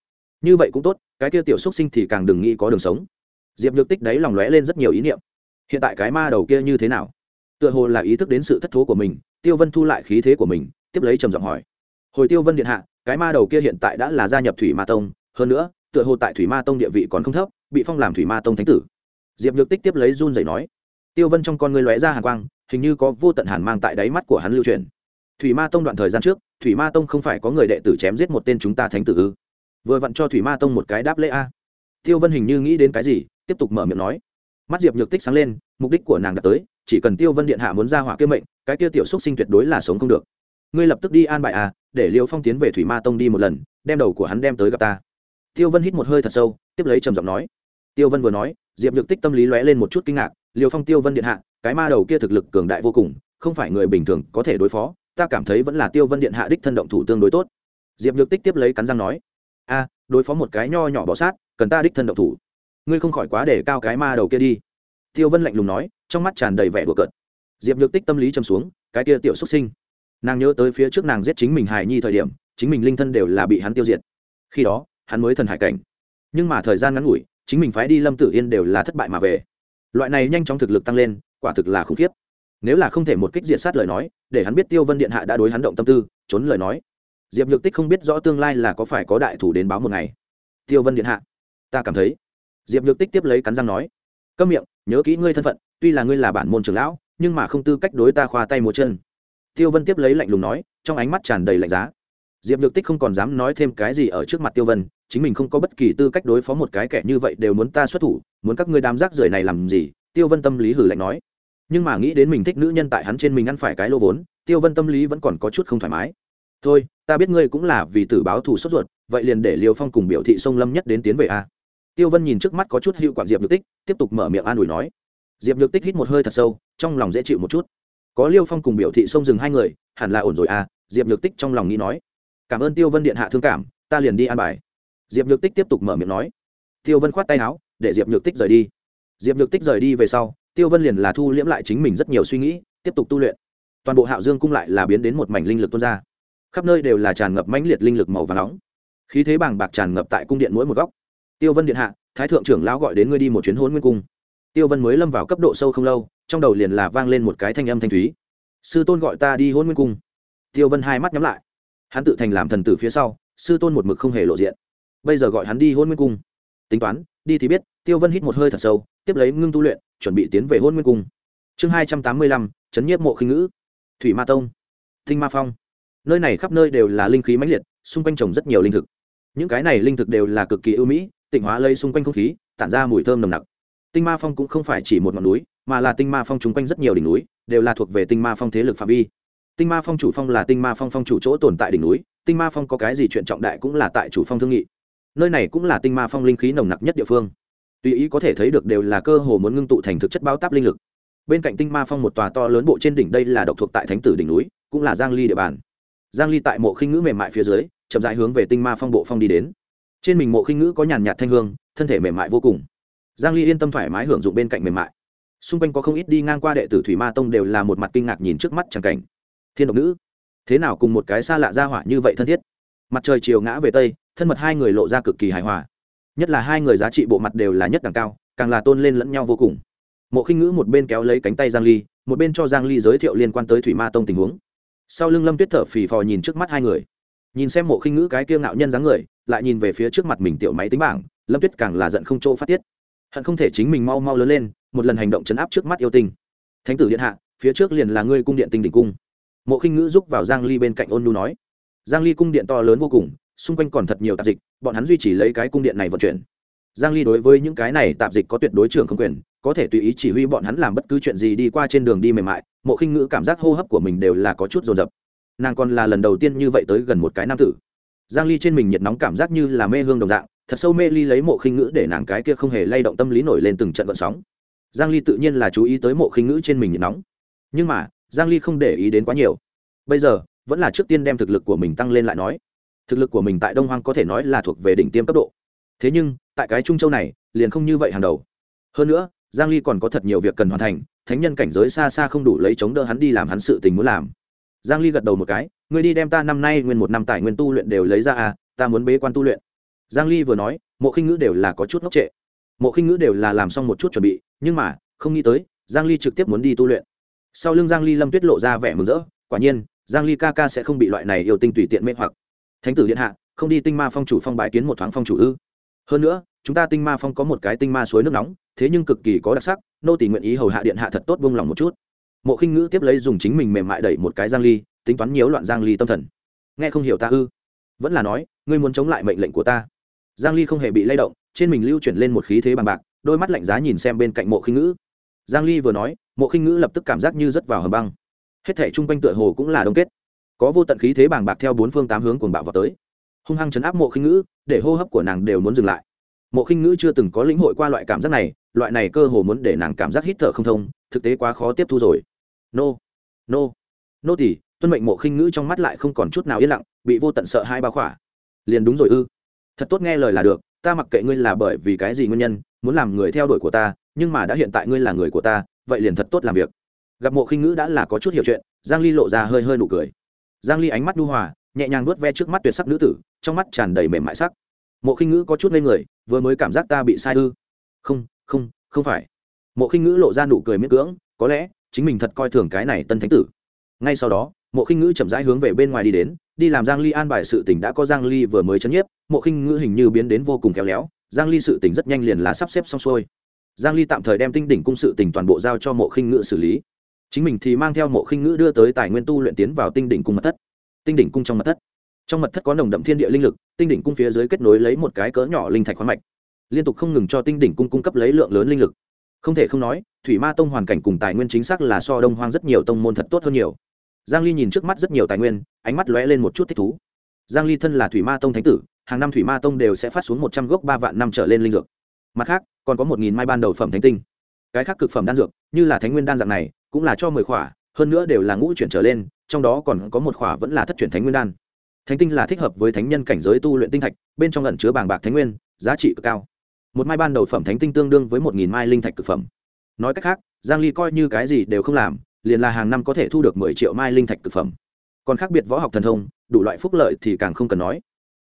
Như vậy cũng tốt, cái tiêu tiểu xúc sinh thì càng đừng nghĩ có đường sống diệp nhược tích đấy lòng lóe lên rất nhiều ý niệm. Hiện tại cái ma đầu kia như thế nào? Tựa hồ là ý thức đến sự thất thố của mình, tiêu vân thu lại khí thế của mình, tiếp lấy trầm giọng hỏi. Hồi tiêu vân điện hạ, cái ma đầu kia hiện tại đã là gia nhập thủy ma tông, hơn nữa, tựa hồ tại thủy ma tông địa vị còn không thấp, bị phong làm thủy ma tông thánh tử. Diệp nhược tích tiếp lấy run dậy nói. Tiêu vân trong con ngươi lóe ra hàn quang, hình như có vô tận hàn mang tại đáy mắt của hắn lưu truyền. Thủy ma tông đoạn thời gian trước, thủy ma tông không phải có người đệ tử chém giết một tên chúng ta thánh tử ư? Vừa vặn cho thủy ma tông một cái đáp lễ a tiêu vân hình như nghĩ đến cái gì, tiếp tục mở miệng nói. Mắt diệp nhược tích sáng lên, mục đích của nàng đã tới, chỉ cần tiêu vân điện hạ muốn ra hỏa kia mệnh, cái kia tiểu xúc sinh tuyệt đối là sống không được. Ngươi lập tức đi an bài à để liêu phong tiến về thủy ma tông đi một lần, đem đầu của hắn đem tới gặp ta. Tiêu vân hít một hơi thật sâu, tiếp lấy trầm giọng nói. Tiêu vân vừa nói, diệp nhược tích tâm lý lóe lên một chút kinh ngạc, liêu phong tiêu vân điện hạ, cái ma đầu kia thực lực cường đại vô cùng, không phải người bình thường có thể đối phó, ta cảm thấy vẫn là tiêu vân điện hạ đích thân động thủ tương đối tốt. Diệp nhược tích tiếp lấy cắn răng nói, a, đối phó một cái nho nhỏ bỏ sát cần ta đích thân động thủ. Ngươi không khỏi quá để cao cái ma đầu kia đi. Tiêu vân lạnh lùng nói, trong mắt tràn đầy vẻ đùa cợt. Diệp nhược tích tâm lý châm xuống, cái kia tiểu xuất sinh. Nàng nhớ tới phía trước nàng giết chính mình hài nhi thời điểm, chính mình linh thân đều là bị hắn tiêu diệt. Khi đó, hắn mới thần hải cảnh. Nhưng mà thời gian ngắn ngủi, chính mình phái đi lâm tử yên đều là thất bại mà về. Loại này nhanh chóng thực lực tăng lên, quả thực là khủng khiếp. Nếu là không thể một kích diệt sát lời nói, để hắn biết tiêu vân điện hạ đã đối hắn động tâm tư, trốn lời nói. Diệp nhược tích không biết rõ tương lai là có phải có đại thủ đến báo một ngày. Tiêu vân điện hạ ta cảm thấy. Diệp nhược tích tiếp lấy cắn răng nói, câm miệng, nhớ kỹ ngươi thân phận, tuy là ngươi là bản môn trưởng lão, nhưng mà không tư cách đối ta khoa tay múa chân. Tiêu vân tiếp lấy lạnh lùng nói, trong ánh mắt tràn đầy lạnh giá. Diệp nhược tích không còn dám nói thêm cái gì ở trước mặt tiêu vân, chính mình không có bất kỳ tư cách đối phó một cái kẻ như vậy đều muốn ta xuất thủ, muốn các ngươi đám rác rưởi này làm gì? Tiêu vân tâm lý hử lạnh nói. Nhưng mà nghĩ đến mình thích nữ nhân tại hắn trên mình ăn phải cái lô vốn, tiêu vân tâm lý vẫn còn có chút không thoải mái. Thôi, ta biết ngươi cũng là vì tử báo thù sốt ruột, vậy liền để liều phong cùng biểu thị sông lâm nhất đến tiến về a tiêu vân nhìn trước mắt có chút hữu quản diệp nhược tích, tiếp tục mở miệng an ủi nói. Diệp nhược tích hít một hơi thật sâu, trong lòng dễ chịu một chút. Có liêu phong cùng biểu thị sông dừng hai người, hẳn là ổn rồi à diệp nhược tích trong lòng nghĩ nói. Cảm ơn tiêu vân điện hạ thương cảm, ta liền đi an bài. Diệp nhược tích tiếp tục mở miệng nói. Tiêu vân khoát tay áo, để diệp nhược tích rời đi. Diệp nhược tích rời đi về sau, tiêu vân liền là thu liễm lại chính mình rất nhiều suy nghĩ, tiếp tục tu luyện. Toàn bộ hạo dương cung lại là biến đến một mảnh linh lực tuôn ra. Khắp nơi đều là tràn ngập mãnh liệt linh lực màu và nóng. Khí thế bàng bạc tràn ngập tại cung điện mỗi một góc tiêu vân điện hạ, thái thượng trưởng lão gọi đến ngươi đi một chuyến hôn nguyên cung. Tiêu vân mới lâm vào cấp độ sâu không lâu, trong đầu liền là vang lên một cái thanh âm thanh thúy. Sư tôn gọi ta đi hôn nguyên cung. Tiêu vân hai mắt nhắm lại. Hắn tự thành làm thần tử phía sau, sư tôn một mực không hề lộ diện. Bây giờ gọi hắn đi hôn nguyên cung. Tính toán, đi thì biết, tiêu vân hít một hơi thật sâu, tiếp lấy ngưng tu luyện, chuẩn bị tiến về hôn nguyên cung. Chương hai trăm tám mươi lăm, chấn nhiếp mộ khinh ngữ. Thủy ma tông. Thinh ma phong. Nơi này khắp nơi đều là linh khí mãnh liệt, xung quanh trồng rất nhiều linh thực. Những cái này linh thực đều là cực kỳ ưu mỹ tịnh hóa lây xung quanh không khí, tản ra mùi thơm nồng nặc. Tinh ma phong cũng không phải chỉ một ngọn núi, mà là tinh ma phong chung quanh rất nhiều đỉnh núi, đều là thuộc về tinh ma phong thế lực phạm vi. Tinh ma phong chủ phong là tinh ma phong phong chủ chỗ tồn tại đỉnh núi, tinh ma phong có cái gì chuyện trọng đại cũng là tại chủ phong thương nghị. Nơi này cũng là tinh ma phong linh khí nồng nặc nhất địa phương. Tùy ý có thể thấy được đều là cơ hồ muốn ngưng tụ thành thực chất bao táp linh lực. Bên cạnh tinh ma phong một tòa to lớn bộ trên đỉnh đây là độc thuộc tại thánh tử đỉnh núi, cũng là giang ly địa bàn. Giang ly tại mộ khinh ngữ mềm mại phía dưới, chậm rãi hướng về tinh ma phong bộ phong đi đến trên mình mộ khinh ngữ có nhàn nhạt thanh hương, thân thể mềm mại vô cùng. Giang ly yên tâm thoải mái hưởng dụng bên cạnh mềm mại. Xung quanh có không ít đi ngang qua đệ tử thủy ma tông đều là một mặt kinh ngạc nhìn trước mắt chẳng cảnh. Thiên độc nữ, thế nào cùng một cái xa lạ ra hỏa như vậy thân thiết? Mặt trời chiều ngã về tây, thân mật hai người lộ ra cực kỳ hài hòa. Nhất là hai người giá trị bộ mặt đều là nhất đẳng cao, càng là tôn lên lẫn nhau vô cùng. Mộ khinh ngữ một bên kéo lấy cánh tay giang ly, một bên cho giang ly giới thiệu liên quan tới thủy ma tông tình huống. Sau lưng lâm tuyết thở phì phò nhìn trước mắt hai người nhìn xem mộ khinh ngữ cái kiêu ngạo nhân dáng người, lại nhìn về phía trước mặt mình tiểu máy tính bảng, lâm tuyết càng là giận không chỗ phát tiết. Hận không thể chính mình mau mau lớn lên, một lần hành động chấn áp trước mắt yêu tinh. Thánh tử điện hạ, phía trước liền là ngươi cung điện tinh đỉnh cung. Mộ khinh ngữ giúp vào giang ly bên cạnh ôn nu nói. Giang ly cung điện to lớn vô cùng, xung quanh còn thật nhiều tạp dịch, bọn hắn duy trì lấy cái cung điện này vận chuyển. Giang ly đối với những cái này tạp dịch có tuyệt đối trưởng không quyền, có thể tùy ý chỉ huy bọn hắn làm bất cứ chuyện gì đi qua trên đường đi mềm mại, mộ khinh ngữ cảm giác hô hấp của mình đều là có chút dồn dập nàng còn là lần đầu tiên như vậy tới gần một cái nam tử. Giang ly trên mình nhiệt nóng cảm giác như là mê hương đồng dạng, thật sâu mê ly lấy mộ khinh ngữ để nàng cái kia không hề lay động tâm lý nổi lên từng trận gợn sóng. Giang ly tự nhiên là chú ý tới mộ khinh ngữ trên mình nhiệt nóng. Nhưng mà, giang ly không để ý đến quá nhiều. Bây giờ, vẫn là trước tiên đem thực lực của mình tăng lên lại nói. Thực lực của mình tại đông hoang có thể nói là thuộc về đỉnh tiêm cấp độ. Thế nhưng, tại cái trung châu này, liền không như vậy hàng đầu. Hơn nữa, giang ly còn có thật nhiều việc cần hoàn thành, thánh nhân cảnh giới xa xa không đủ lấy chống đỡ hắn đi làm hắn sự tình muốn làm giang ly gật đầu một cái, ngươi đi đem ta năm nay nguyên một năm tài nguyên tu luyện đều lấy ra à ta muốn bế quan tu luyện. Giang ly vừa nói, mộ khinh ngữ đều là có chút ngốc trệ. Mộ khinh ngữ đều là làm xong một chút chuẩn bị, nhưng mà, không nghĩ tới, giang ly trực tiếp muốn đi tu luyện. Sau lưng giang ly lâm tuyết lộ ra vẻ mừng rỡ, quả nhiên, giang ly ca ca sẽ không bị loại này yêu tinh tùy tiện mê hoặc. Thánh tử điện hạ, không đi tinh ma phong chủ phong bái kiến một thoáng phong chủ ư? Hơn nữa, chúng ta tinh ma phong có một cái tinh ma suối nước nóng, thế nhưng cực kỳ có đặc sắc, nô tỳ nguyện ý hầu hạ điện hạ thật tốt buông lòng một chút mộ khinh ngữ tiếp lấy dùng chính mình mềm mại đẩy một cái giang ly, tính toán nhiễu loạn giang ly tâm thần. Nghe không hiểu ta ư? Vẫn là nói, ngươi muốn chống lại mệnh lệnh của ta. Giang ly không hề bị lay động, trên mình lưu chuyển lên một khí thế bằng bạc, đôi mắt lạnh giá nhìn xem bên cạnh mộ khinh ngữ. Giang ly vừa nói, mộ khinh ngữ lập tức cảm giác như rất vào hầm băng. Hết thể trung quanh tựa hồ cũng là đông kết. Có vô tận khí thế bàng bạc theo bốn phương tám hướng cuồng bạo vào tới. Hung hăng chấn áp mộ khinh ngữ, để hô hấp của nàng đều muốn dừng lại. Mộ khinh ngữ chưa từng có lĩnh hội qua loại cảm giác này, loại này cơ hồ muốn để nàng cảm giác hít thở không thông thực tế quá khó tiếp thu rồi. Nô nô nô tỷ tuân mệnh mộ khinh ngữ trong mắt lại không còn chút nào yên lặng, bị vô tận sợ hai bao khỏa. Liền đúng rồi ư. Thật tốt nghe lời là được, ta mặc kệ ngươi là bởi vì cái gì nguyên nhân, muốn làm người theo đuổi của ta, nhưng mà đã hiện tại ngươi là người của ta, vậy liền thật tốt làm việc. Gặp mộ khinh ngữ đã là có chút hiểu chuyện, giang ly lộ ra hơi hơi nụ cười. Giang ly ánh mắt nhu hòa, nhẹ nhàng vuốt ve trước mắt tuyệt sắc nữ tử, trong mắt tràn đầy mềm mại sắc. Mộ khinh ngữ có chút lên người, vừa mới cảm giác ta bị sai ư. Không không không phải mộ khinh ngữ lộ ra nụ cười miễn cưỡng, có lẽ chính mình thật coi thường cái này tân thánh tử. Ngay sau đó, mộ khinh ngữ chậm rãi hướng về bên ngoài đi đến, đi làm giang ly an bài sự tình đã có giang ly vừa mới chấn nhiếp, mộ khinh ngữ hình như biến đến vô cùng khéo léo, giang ly sự tình rất nhanh liền lá sắp xếp xong xuôi. Giang ly tạm thời đem tinh đỉnh cung sự tình toàn bộ giao cho mộ khinh ngữ xử lý. Chính mình thì mang theo mộ khinh ngữ đưa tới tài nguyên tu luyện tiến vào tinh đỉnh cung mật thất. Tinh đỉnh cung trong mật thất. Trong mật thất có nồng đậm thiên địa linh lực, tinh đỉnh cung phía dưới kết nối lấy một cái cỡ nhỏ linh thạch khoáng mạch. Liên tục không ngừng cho tinh đỉnh cung cung cấp lấy lượng lớn linh lực không thể không nói, thủy ma tông hoàn cảnh cùng tài nguyên chính xác là so đông hoang rất nhiều tông môn thật tốt hơn nhiều. Giang ly nhìn trước mắt rất nhiều tài nguyên, ánh mắt lóe lên một chút thích thú. Giang ly thân là thủy ma tông thánh tử, hàng năm thủy ma tông đều sẽ phát xuống 100 gốc ba vạn năm trở lên linh dược. Mặt khác, còn có 1.000 mai ban đầu phẩm thánh tinh. Cái khác cực phẩm đan dược, như là thánh nguyên đan dạng này, cũng là cho 10 khỏa, hơn nữa đều là ngũ chuyển trở lên, trong đó còn có một khỏa vẫn là thất chuyển thánh nguyên đan. Thánh tinh là thích hợp với thánh nhân cảnh giới tu luyện tinh thạch, bên trong ẩn chứa bàng bạc thánh nguyên, giá trị cực cao một mai ban đầu phẩm thánh tinh tương đương với một nghìn mai linh thạch cực phẩm. Nói cách khác, giang ly coi như cái gì đều không làm, liền là hàng năm có thể thu được 10 triệu mai linh thạch cực phẩm. Còn khác biệt võ học thần thông, đủ loại phúc lợi thì càng không cần nói.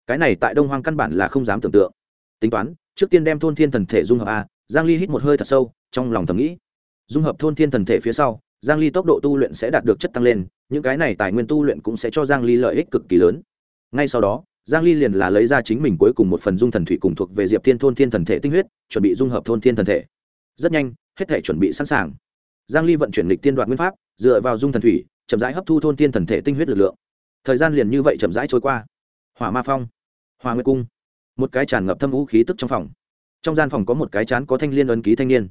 Cái này tại đông hoang căn bản là không dám tưởng tượng. Tính toán, trước tiên đem thôn thiên thần thể dung hợp a, giang ly hít một hơi thật sâu, trong lòng thầm nghĩ. Dung hợp thôn thiên thần thể phía sau, giang ly tốc độ tu luyện sẽ đạt được chất tăng lên, những cái này tài nguyên tu luyện cũng sẽ cho giang ly lợi ích cực kỳ lớn. Ngay sau đó giang ly liền là lấy ra chính mình cuối cùng một phần dung thần thủy cùng thuộc về diệp thiên thôn thiên thần thể tinh huyết, chuẩn bị dung hợp thôn thiên thần thể. Rất nhanh, hết thể chuẩn bị sẵn sàng. Giang ly vận chuyển lịch tiên đoạt nguyên pháp, dựa vào dung thần thủy, chậm rãi hấp thu thôn thiên thần thể tinh huyết lực lượng. Thời gian liền như vậy chậm rãi trôi qua. Hỏa ma phong, hỏa nguyệt cung, một cái tràn ngập thâm vũ khí tức trong phòng. Trong gian phòng có một cái chán có thanh liên ấn ký thanh niên.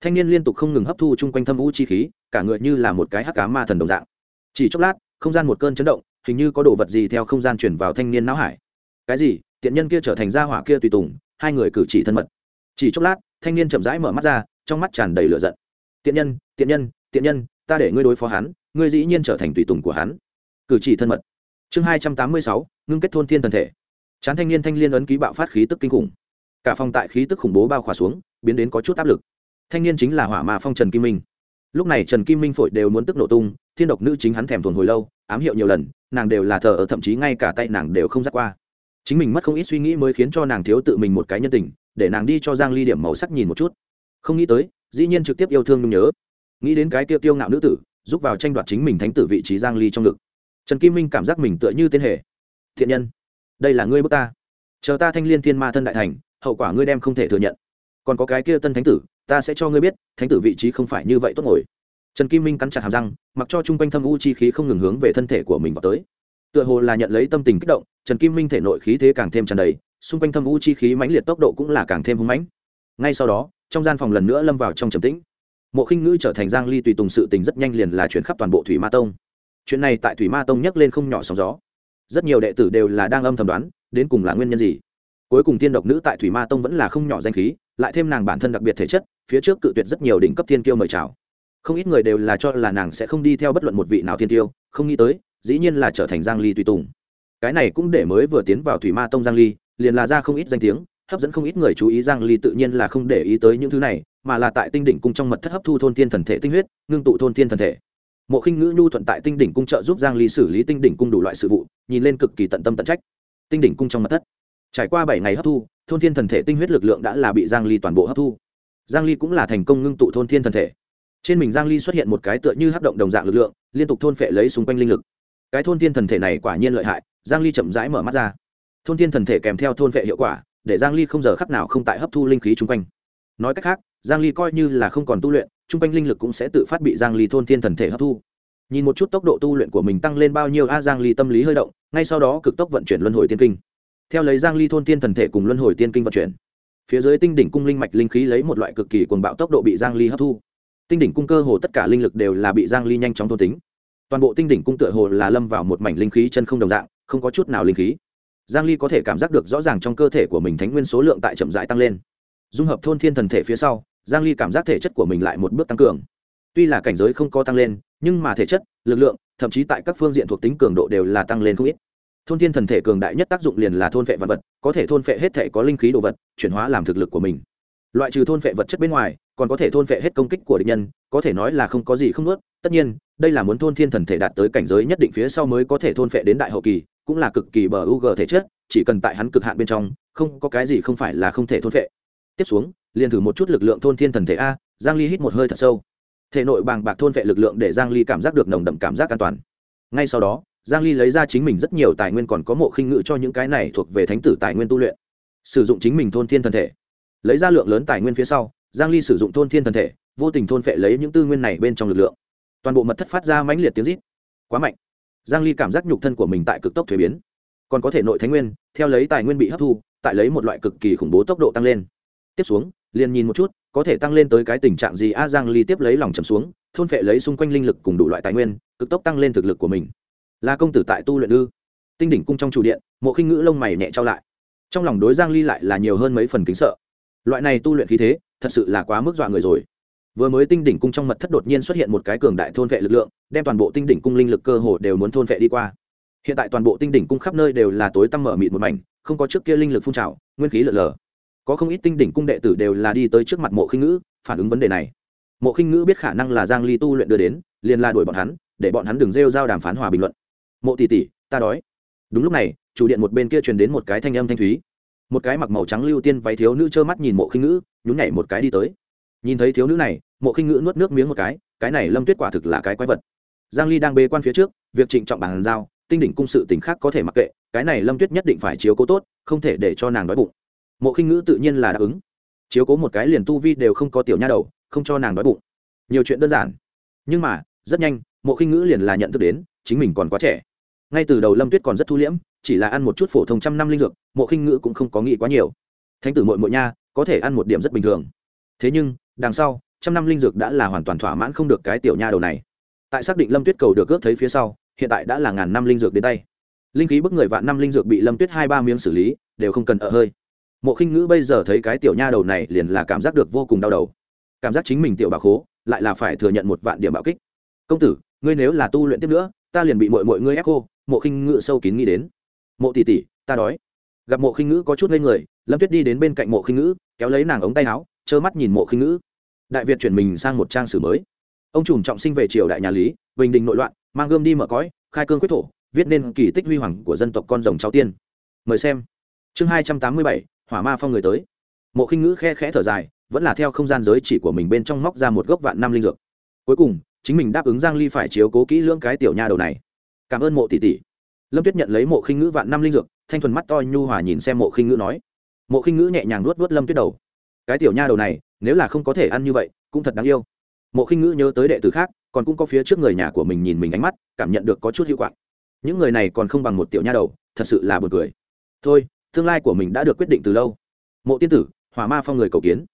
Thanh niên liên tục không ngừng hấp thu chung quanh thâm vũ chi khí, cả người như là một cái hắc cá ma thần đồng dạng. Chỉ chốc lát, không gian một cơn chấn động hình như có đồ vật gì theo không gian chuyển vào thanh niên não hải. Cái gì? Tiện nhân kia trở thành gia hỏa kia tùy tùng, hai người cử chỉ thân mật. Chỉ chốc lát, thanh niên chậm rãi mở mắt ra, trong mắt tràn đầy lửa giận. Tiện nhân tiện nhân tiện nhân, ta để ngươi đối phó hắn, ngươi dĩ nhiên trở thành tùy tùng của hắn. Cử chỉ thân mật. Chương hai trăm tám mươi sáu, ngưng kết thôn thiên thần thể. Chán thanh niên thanh liên ấn ký bạo phát khí tức kinh khủng. Cả phòng tại khí tức khủng bố bao khỏa xuống, biến đến có chút áp lực. Thanh niên chính là hỏa mà phong trần kim minh. Lúc này trần kim minh phổi đều muốn tức nổ tung, thiên độc nữ chính hắn thèm thuồng hồi lâu, ám hiệu nhiều lần nàng đều là thờ ở thậm chí ngay cả tay nàng đều không dắt qua. Chính mình mất không ít suy nghĩ mới khiến cho nàng thiếu tự mình một cái nhân tình, để nàng đi cho giang ly điểm màu sắc nhìn một chút. Không nghĩ tới, dĩ nhiên trực tiếp yêu thương nhung nhớ. Nghĩ đến cái tiêu tiêu ngạo nữ tử, giúp vào tranh đoạt chính mình thánh tử vị trí giang ly trong ngực. Trần kim minh cảm giác mình tựa như tên hề. Thiện nhân, đây là ngươi bước ta. Chờ ta thanh liên thiên ma thân đại thành, hậu quả ngươi đem không thể thừa nhận. Còn có cái kia tân thánh tử, ta sẽ cho ngươi biết, thánh tử vị trí không phải như vậy tốt ngồi trần kim minh cắn chặt hàm răng, mặc cho chung quanh thâm u chi khí không ngừng hướng về thân thể của mình vào tới. Tựa hồ là nhận lấy tâm tình kích động, trần kim minh thể nội khí thế càng thêm tràn đầy, xung quanh thâm u chi khí mãnh liệt tốc độ cũng là càng thêm hung mãnh. Ngay sau đó, trong gian phòng lần nữa lâm vào trong trầm tĩnh. Mộ khinh ngữ trở thành giang ly tùy tùng sự tình rất nhanh liền là chuyển khắp toàn bộ thủy ma tông. Chuyện này tại thủy ma tông nhắc lên không nhỏ sóng gió. Rất nhiều đệ tử đều là đang âm thầm đoán, đến cùng là nguyên nhân gì. Cuối cùng tiên độc nữ tại thủy ma tông vẫn là không nhỏ danh khí, lại thêm nàng bản thân đặc biệt thể chất, phía trước cự tuyệt rất nhiều đỉnh cấp thiên kiêu mời chào không ít người đều là cho là nàng sẽ không đi theo bất luận một vị nào thiên tiêu, không nghĩ tới, dĩ nhiên là trở thành giang ly tùy tùng. Cái này cũng để mới vừa tiến vào thủy ma tông giang ly, liền là ra không ít danh tiếng, hấp dẫn không ít người chú ý giang ly tự nhiên là không để ý tới những thứ này, mà là tại tinh đỉnh cung trong mật thất hấp thu thôn thiên thần thể tinh huyết, ngưng tụ thôn thiên thần thể. Mộ khinh ngữ nhu thuận tại tinh đỉnh cung trợ giúp giang ly xử lý tinh đỉnh cung đủ loại sự vụ, nhìn lên cực kỳ tận tâm tận trách. Tinh đỉnh cung trong mật thất, trải qua 7 ngày hấp thu, thôn thiên thần thể tinh huyết lực lượng đã là bị giang ly toàn bộ hấp thu. Giang ly cũng là thành công ngưng tụ thôn thiên thần thể trên mình giang ly xuất hiện một cái tựa như hấp động đồng dạng lực lượng, liên tục thôn phệ lấy xung quanh linh lực. Cái thôn thiên thần thể này quả nhiên lợi hại, giang ly chậm rãi mở mắt ra. Thôn thiên thần thể kèm theo thôn phệ hiệu quả, để giang ly không giờ khắc nào không tại hấp thu linh khí chung quanh. Nói cách khác, giang ly coi như là không còn tu luyện, chung quanh linh lực cũng sẽ tự phát bị giang ly thôn thiên thần thể hấp thu. Nhìn một chút tốc độ tu luyện của mình tăng lên bao nhiêu, a, giang ly tâm lý hơi động, ngay sau đó cực tốc vận chuyển luân hồi tiên kinh. Theo lấy giang ly thôn thiên thần thể cùng luân hồi tiên kinh vận chuyển, phía dưới tinh đỉnh cung linh mạch linh khí lấy một loại cực kỳ cuồng bạo tốc độ bị giang ly hấp thu tinh đỉnh cung cơ hồ tất cả linh lực đều là bị giang ly nhanh chóng thôn tính. Toàn bộ tinh đỉnh cung tựa hồ là lâm vào một mảnh linh khí chân không đồng dạng, không có chút nào linh khí. Giang ly có thể cảm giác được rõ ràng trong cơ thể của mình thánh nguyên số lượng tại chậm rãi tăng lên. Dung hợp thôn thiên thần thể phía sau, giang ly cảm giác thể chất của mình lại một bước tăng cường. Tuy là cảnh giới không có tăng lên, nhưng mà thể chất, lực lượng, thậm chí tại các phương diện thuộc tính cường độ đều là tăng lên không ít. Thôn thiên thần thể cường đại nhất tác dụng liền là thôn vệ vật vật, có thể thôn vệ hết thể có linh khí đồ vật, chuyển hóa làm thực lực của mình. Loại trừ thôn vệ vật chất bên ngoài còn có thể thôn vệ hết công kích của địch nhân, có thể nói là không có gì không nuốt. Tất nhiên, đây là muốn thôn thiên thần thể đạt tới cảnh giới nhất định phía sau mới có thể thôn vệ đến đại hậu kỳ, cũng là cực kỳ bờ u g thể chất, chỉ cần tại hắn cực hạn bên trong, không có cái gì không phải là không thể thôn vệ tiếp xuống, liền thử một chút lực lượng thôn thiên thần thể a, giang ly hít một hơi thật sâu. Thể nội bàng bạc thôn vệ lực lượng để giang ly cảm giác được nồng đậm cảm giác an toàn. Ngay sau đó, giang ly lấy ra chính mình rất nhiều tài nguyên còn có mộ khinh ngự cho những cái này thuộc về thánh tử tài nguyên tu luyện. Sử dụng chính mình thôn thiên thần thể. Lấy ra lượng lớn tài nguyên phía sau giang ly sử dụng thôn thiên thần thể, vô tình thôn phệ lấy những tư nguyên này bên trong lực lượng. Toàn bộ mật thất phát ra mãnh liệt tiếng rít. Quá mạnh. Giang ly cảm giác nhục thân của mình tại cực tốc thuế biến. Còn có thể nội thánh nguyên, theo lấy tài nguyên bị hấp thu, tại lấy một loại cực kỳ khủng bố tốc độ tăng lên. Tiếp xuống, liền nhìn một chút, có thể tăng lên tới cái tình trạng gì? A, giang ly tiếp lấy lòng trầm xuống, thôn phệ lấy xung quanh linh lực cùng đủ loại tài nguyên, cực tốc tăng lên thực lực của mình. Là công tử tại tu luyện ư? Tinh đỉnh cung trong chủ điện, mộ khinh ngữ lông mày nhẹ trao lại. Trong lòng đối giang ly lại là nhiều hơn mấy phần kính sợ. Loại này tu luyện khí thế thật sự là quá mức dọa người rồi. Vừa mới tinh đỉnh cung trong mật thất đột nhiên xuất hiện một cái cường đại thôn vệ lực lượng, đem toàn bộ tinh đỉnh cung linh lực cơ hồ đều muốn thôn vệ đi qua. Hiện tại toàn bộ tinh đỉnh cung khắp nơi đều là tối tăm mở mịt một mảnh, không có trước kia linh lực phun trào, nguyên khí lở lờ. có không ít tinh đỉnh cung đệ tử đều là đi tới trước mặt mộ khinh ngữ, phản ứng vấn đề này. Mộ khinh ngữ biết khả năng là giang ly tu luyện đưa đến, liền la đuổi bọn hắn, để bọn hắn đừng rêu giao đàm phán hòa bình luận. Mộ tỷ tỷ, ta đói. Đúng lúc này, chủ điện một bên kia truyền đến một cái thanh âm thanh thúy một cái mặc màu trắng lưu tiên váy thiếu nữ trơ mắt nhìn mộ khinh ngữ, nhún nhảy một cái đi tới. Nhìn thấy thiếu nữ này, mộ khinh ngữ nuốt nước miếng một cái cái này lâm tuyết quả thực là cái quái vật. Giang ly đang bê quan phía trước, việc trịnh trọng bàn giao, tinh đỉnh cung sự tình khác có thể mặc kệ, cái này lâm tuyết nhất định phải chiếu cố tốt, không thể để cho nàng đói bụng. Mộ khinh ngữ tự nhiên là đáp ứng. Chiếu cố một cái liền tu vi đều không có tiểu nha đầu, không cho nàng đói bụng. Nhiều chuyện đơn giản. Nhưng mà, rất nhanh, mộ khinh ngữ liền là nhận thức đến, chính mình còn quá trẻ. Ngay từ đầu lâm tuyết còn rất thu liễm chỉ là ăn một chút phổ thông trăm năm linh dược, mộ khinh ngữ cũng không có nghĩ quá nhiều. Thánh tử mội mội nha, có thể ăn một điểm rất bình thường. Thế nhưng, đằng sau, trăm năm linh dược đã là hoàn toàn thỏa mãn không được cái tiểu nha đầu này. Tại xác định lâm tuyết cầu được ước thấy phía sau, hiện tại đã là ngàn năm linh dược đến tay. Linh khí bức người vạn năm linh dược bị lâm tuyết hai ba miếng xử lý, đều không cần ở hơi. Mộ khinh ngữ bây giờ thấy cái tiểu nha đầu này liền là cảm giác được vô cùng đau đầu. Cảm giác chính mình tiểu bà khố, lại là phải thừa nhận một vạn điểm bạo kích. Công tử, ngươi nếu là tu luyện tiếp nữa, ta liền bị mội mội ngươi ép cô mộ khinh ngữ sâu kín nghĩ đến mộ tỷ tỷ, ta đói. Gặp mộ khinh ngữ có chút lên người, lâm tuyết đi đến bên cạnh mộ khinh ngữ, kéo lấy nàng ống tay áo, trơ mắt nhìn mộ khinh ngữ. Đại việt chuyển mình sang một trang sử mới. Ông trùm trọng sinh về triều đại nhà lý, bình định nội loạn, mang gươm đi mở cõi, khai cương quyết thổ, viết nên kỳ tích huy hoàng của dân tộc con rồng cháu tiên. Mời xem. Chương hai trăm tám mươi bảy, hỏa ma phong người tới. Mộ khinh ngữ khe khẽ thở dài, vẫn là theo không gian giới chỉ của mình bên trong móc ra một gốc vạn năm linh dược. Cuối cùng, chính mình đáp ứng giang ly phải chiếu cố kỹ lưỡng cái tiểu nha đầu này. Cảm ơn mộ tỷ tỷ lâm tuyết nhận lấy mộ khinh ngữ vạn năm linh dược, thanh thuần mắt to nhu hòa nhìn xem mộ khinh ngữ nói. Mộ khinh ngữ nhẹ nhàng nuốt nuốt lâm tuyết đầu. Cái tiểu nha đầu này, nếu là không có thể ăn như vậy, cũng thật đáng yêu. Mộ khinh ngữ nhớ tới đệ tử khác, còn cũng có phía trước người nhà của mình nhìn mình ánh mắt, cảm nhận được có chút hiệu quả những người này còn không bằng một tiểu nha đầu, thật sự là buồn cười. Thôi, tương lai của mình đã được quyết định từ lâu. Mộ tiên tử, hỏa ma phong người cầu kiến.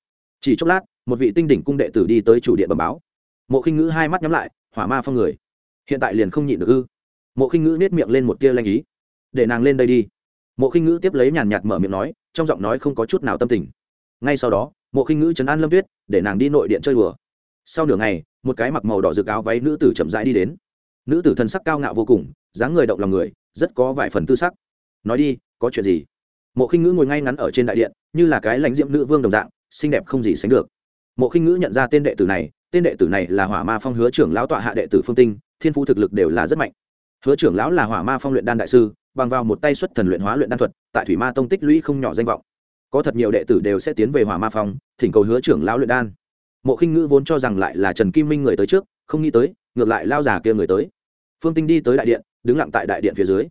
Chỉ chốc lát, một vị tinh đỉnh cung đệ tử đi tới chủ điện bẩm báo. Mộ khinh ngữ hai mắt nhắm lại, hỏa ma phong người. Hiện tại liền không nhịn được ư? Mộ khinh ngữ nết miệng lên một tia lanh ý. Để nàng lên đây đi. Mộ khinh ngữ tiếp lấy nhàn nhạt mở miệng nói, trong giọng nói không có chút nào tâm tình. Ngay sau đó, mộ khinh ngữ chấn an lâm tuyết, để nàng đi nội điện chơi đùa. Sau nửa ngày, một cái mặc màu đỏ rực áo váy nữ tử chậm rãi đi đến. Nữ tử thân sắc cao ngạo vô cùng, dáng người động lòng người, rất có vài phần tư sắc. Nói đi, có chuyện gì? Mộ khinh ngữ ngồi ngay ngắn ở trên đại điện, như là cái lãnh diệm nữ vương đồng dạng, xinh đẹp không gì sánh được. Mộ khinh ngữ nhận ra tên đệ tử này, tên đệ tử này là hỏa ma phong hứa trưởng lão tọa hạ đệ tử phương tinh, thiên phú thực lực đều là rất mạnh hứa trưởng lão là hỏa ma phong luyện đan đại sư, bằng vào một tay xuất thần luyện hóa luyện đan thuật, tại thủy ma tông tích lũy không nhỏ danh vọng. Có thật nhiều đệ tử đều sẽ tiến về hỏa ma phong, thỉnh cầu hứa trưởng lão luyện đan. Mộ khinh ngữ vốn cho rằng lại là trần kim minh người tới trước, không nghĩ tới, ngược lại lao già kia người tới. Phương tinh đi tới đại điện, đứng lặng tại đại điện phía dưới.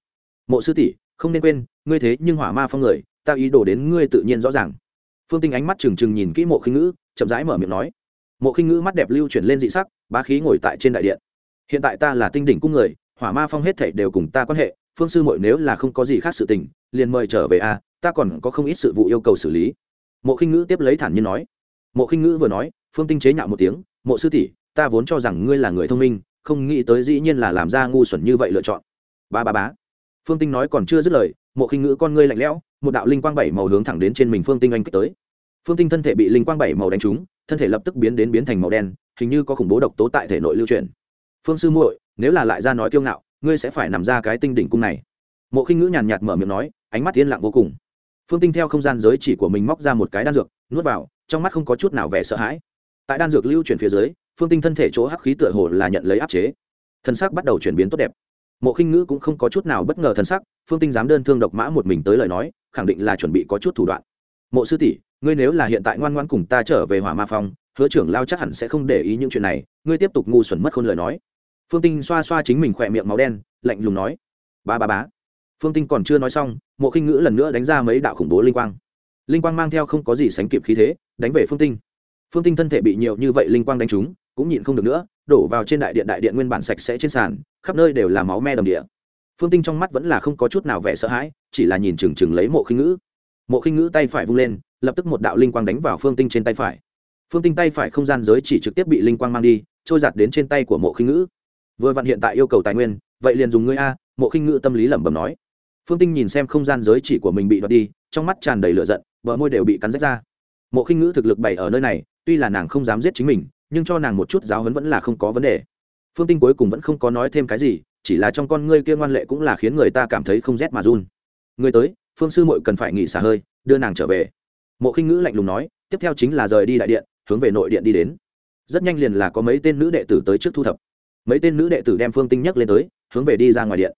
Mộ sư tỷ, không nên quên, ngươi thế nhưng hỏa ma phong người, ta ý đồ đến ngươi tự nhiên rõ ràng. Phương tinh ánh mắt trừng trừng nhìn kỹ mộ khinh ngữ, chậm rãi mở miệng nói. Mộ khinh ngữ mắt đẹp lưu chuyển lên dị sắc, bá khí ngồi tại trên đại điện. Hiện tại ta là tinh đỉnh cung người hỏa ma phong hết thảy đều cùng ta quan hệ, phương sư muội nếu là không có gì khác sự tình, liền mời trở về a, ta còn có không ít sự vụ yêu cầu xử lý. Mộ khinh ngữ tiếp lấy thản nhiên nói. Mộ khinh ngữ vừa nói, phương tinh chế nhạo một tiếng, mộ sư tỷ, ta vốn cho rằng ngươi là người thông minh, không nghĩ tới dĩ nhiên là làm ra ngu xuẩn như vậy lựa chọn. Ba ba bá phương tinh nói còn chưa dứt lời, mộ khinh ngữ con ngươi lạnh lẽo, một đạo linh quang bảy màu hướng thẳng đến trên mình phương tinh anh kích tới. Phương tinh thân thể bị linh quang bảy màu đánh trúng, thân thể lập tức biến đến biến thành màu đen, hình như có khủng bố độc tố tại thể nội lưu truyền. Phương sư muội nếu là lại ra nói kiêu ngạo, ngươi sẽ phải nằm ra cái tinh đỉnh cung này. Mộ khinh ngữ nhàn nhạt mở miệng nói, ánh mắt yên lặng vô cùng. Phương tinh theo không gian giới chỉ của mình móc ra một cái đan dược, nuốt vào, trong mắt không có chút nào vẻ sợ hãi. Tại đan dược lưu chuyển phía dưới, phương tinh thân thể chỗ hắc khí tựa hồ là nhận lấy áp chế. Thân xác bắt đầu chuyển biến tốt đẹp. Mộ khinh ngữ cũng không có chút nào bất ngờ thân sắc, phương tinh dám đơn thương độc mã một mình tới lời nói, khẳng định là chuẩn bị có chút thủ đoạn. Mộ sư tỷ, ngươi nếu là hiện tại ngoan ngoan cùng ta trở về hỏa ma phong, hứa trưởng lao chắc hẳn sẽ không để ý những chuyện này, ngươi tiếp tục ngu xuẩn mất khôn lời nói phương tinh xoa xoa chính mình khỏe miệng máu đen, lạnh lùng nói ba ba bá. Phương tinh còn chưa nói xong, mộ khinh ngữ lần nữa đánh ra mấy đạo khủng bố linh quang. Linh quang mang theo không có gì sánh kịp khí thế, đánh về phương tinh. Phương tinh thân thể bị nhiều như vậy linh quang đánh trúng, cũng nhịn không được nữa, đổ vào trên đại điện đại điện nguyên bản sạch sẽ trên sàn, khắp nơi đều là máu me đầm địa. Phương tinh trong mắt vẫn là không có chút nào vẻ sợ hãi, chỉ là nhìn chừng chừng lấy mộ khinh ngữ. Mộ khinh ngữ tay phải vung lên, lập tức một đạo linh quang đánh vào phương tinh trên tay phải. Phương tinh tay phải không gian giới chỉ trực tiếp bị linh quang mang đi, trôi giạt đến trên tay của mộ khinh ngữ vừa vặn hiện tại yêu cầu tài nguyên, vậy liền dùng ngươi a, mộ khinh ngự tâm lý lẩm bẩm nói. Phương tinh nhìn xem không gian giới chỉ của mình bị đoạt đi, trong mắt tràn đầy lửa giận, bờ môi đều bị cắn rách ra. Mộ khinh ngữ thực lực bày ở nơi này, tuy là nàng không dám giết chính mình, nhưng cho nàng một chút giáo hấn vẫn là không có vấn đề. Phương tinh cuối cùng vẫn không có nói thêm cái gì, chỉ là trong con ngươi kia ngoan lệ cũng là khiến người ta cảm thấy không rét mà run. Người tới, phương sư muội cần phải nghỉ xả hơi, đưa nàng trở về. Mộ khinh ngữ lạnh lùng nói, tiếp theo chính là rời đi đại điện, hướng về nội điện đi đến. Rất nhanh liền là có mấy tên nữ đệ tử tới trước thu thập mấy tên nữ đệ tử đem phương tinh nhắc lên tới, hướng về đi ra ngoài điện.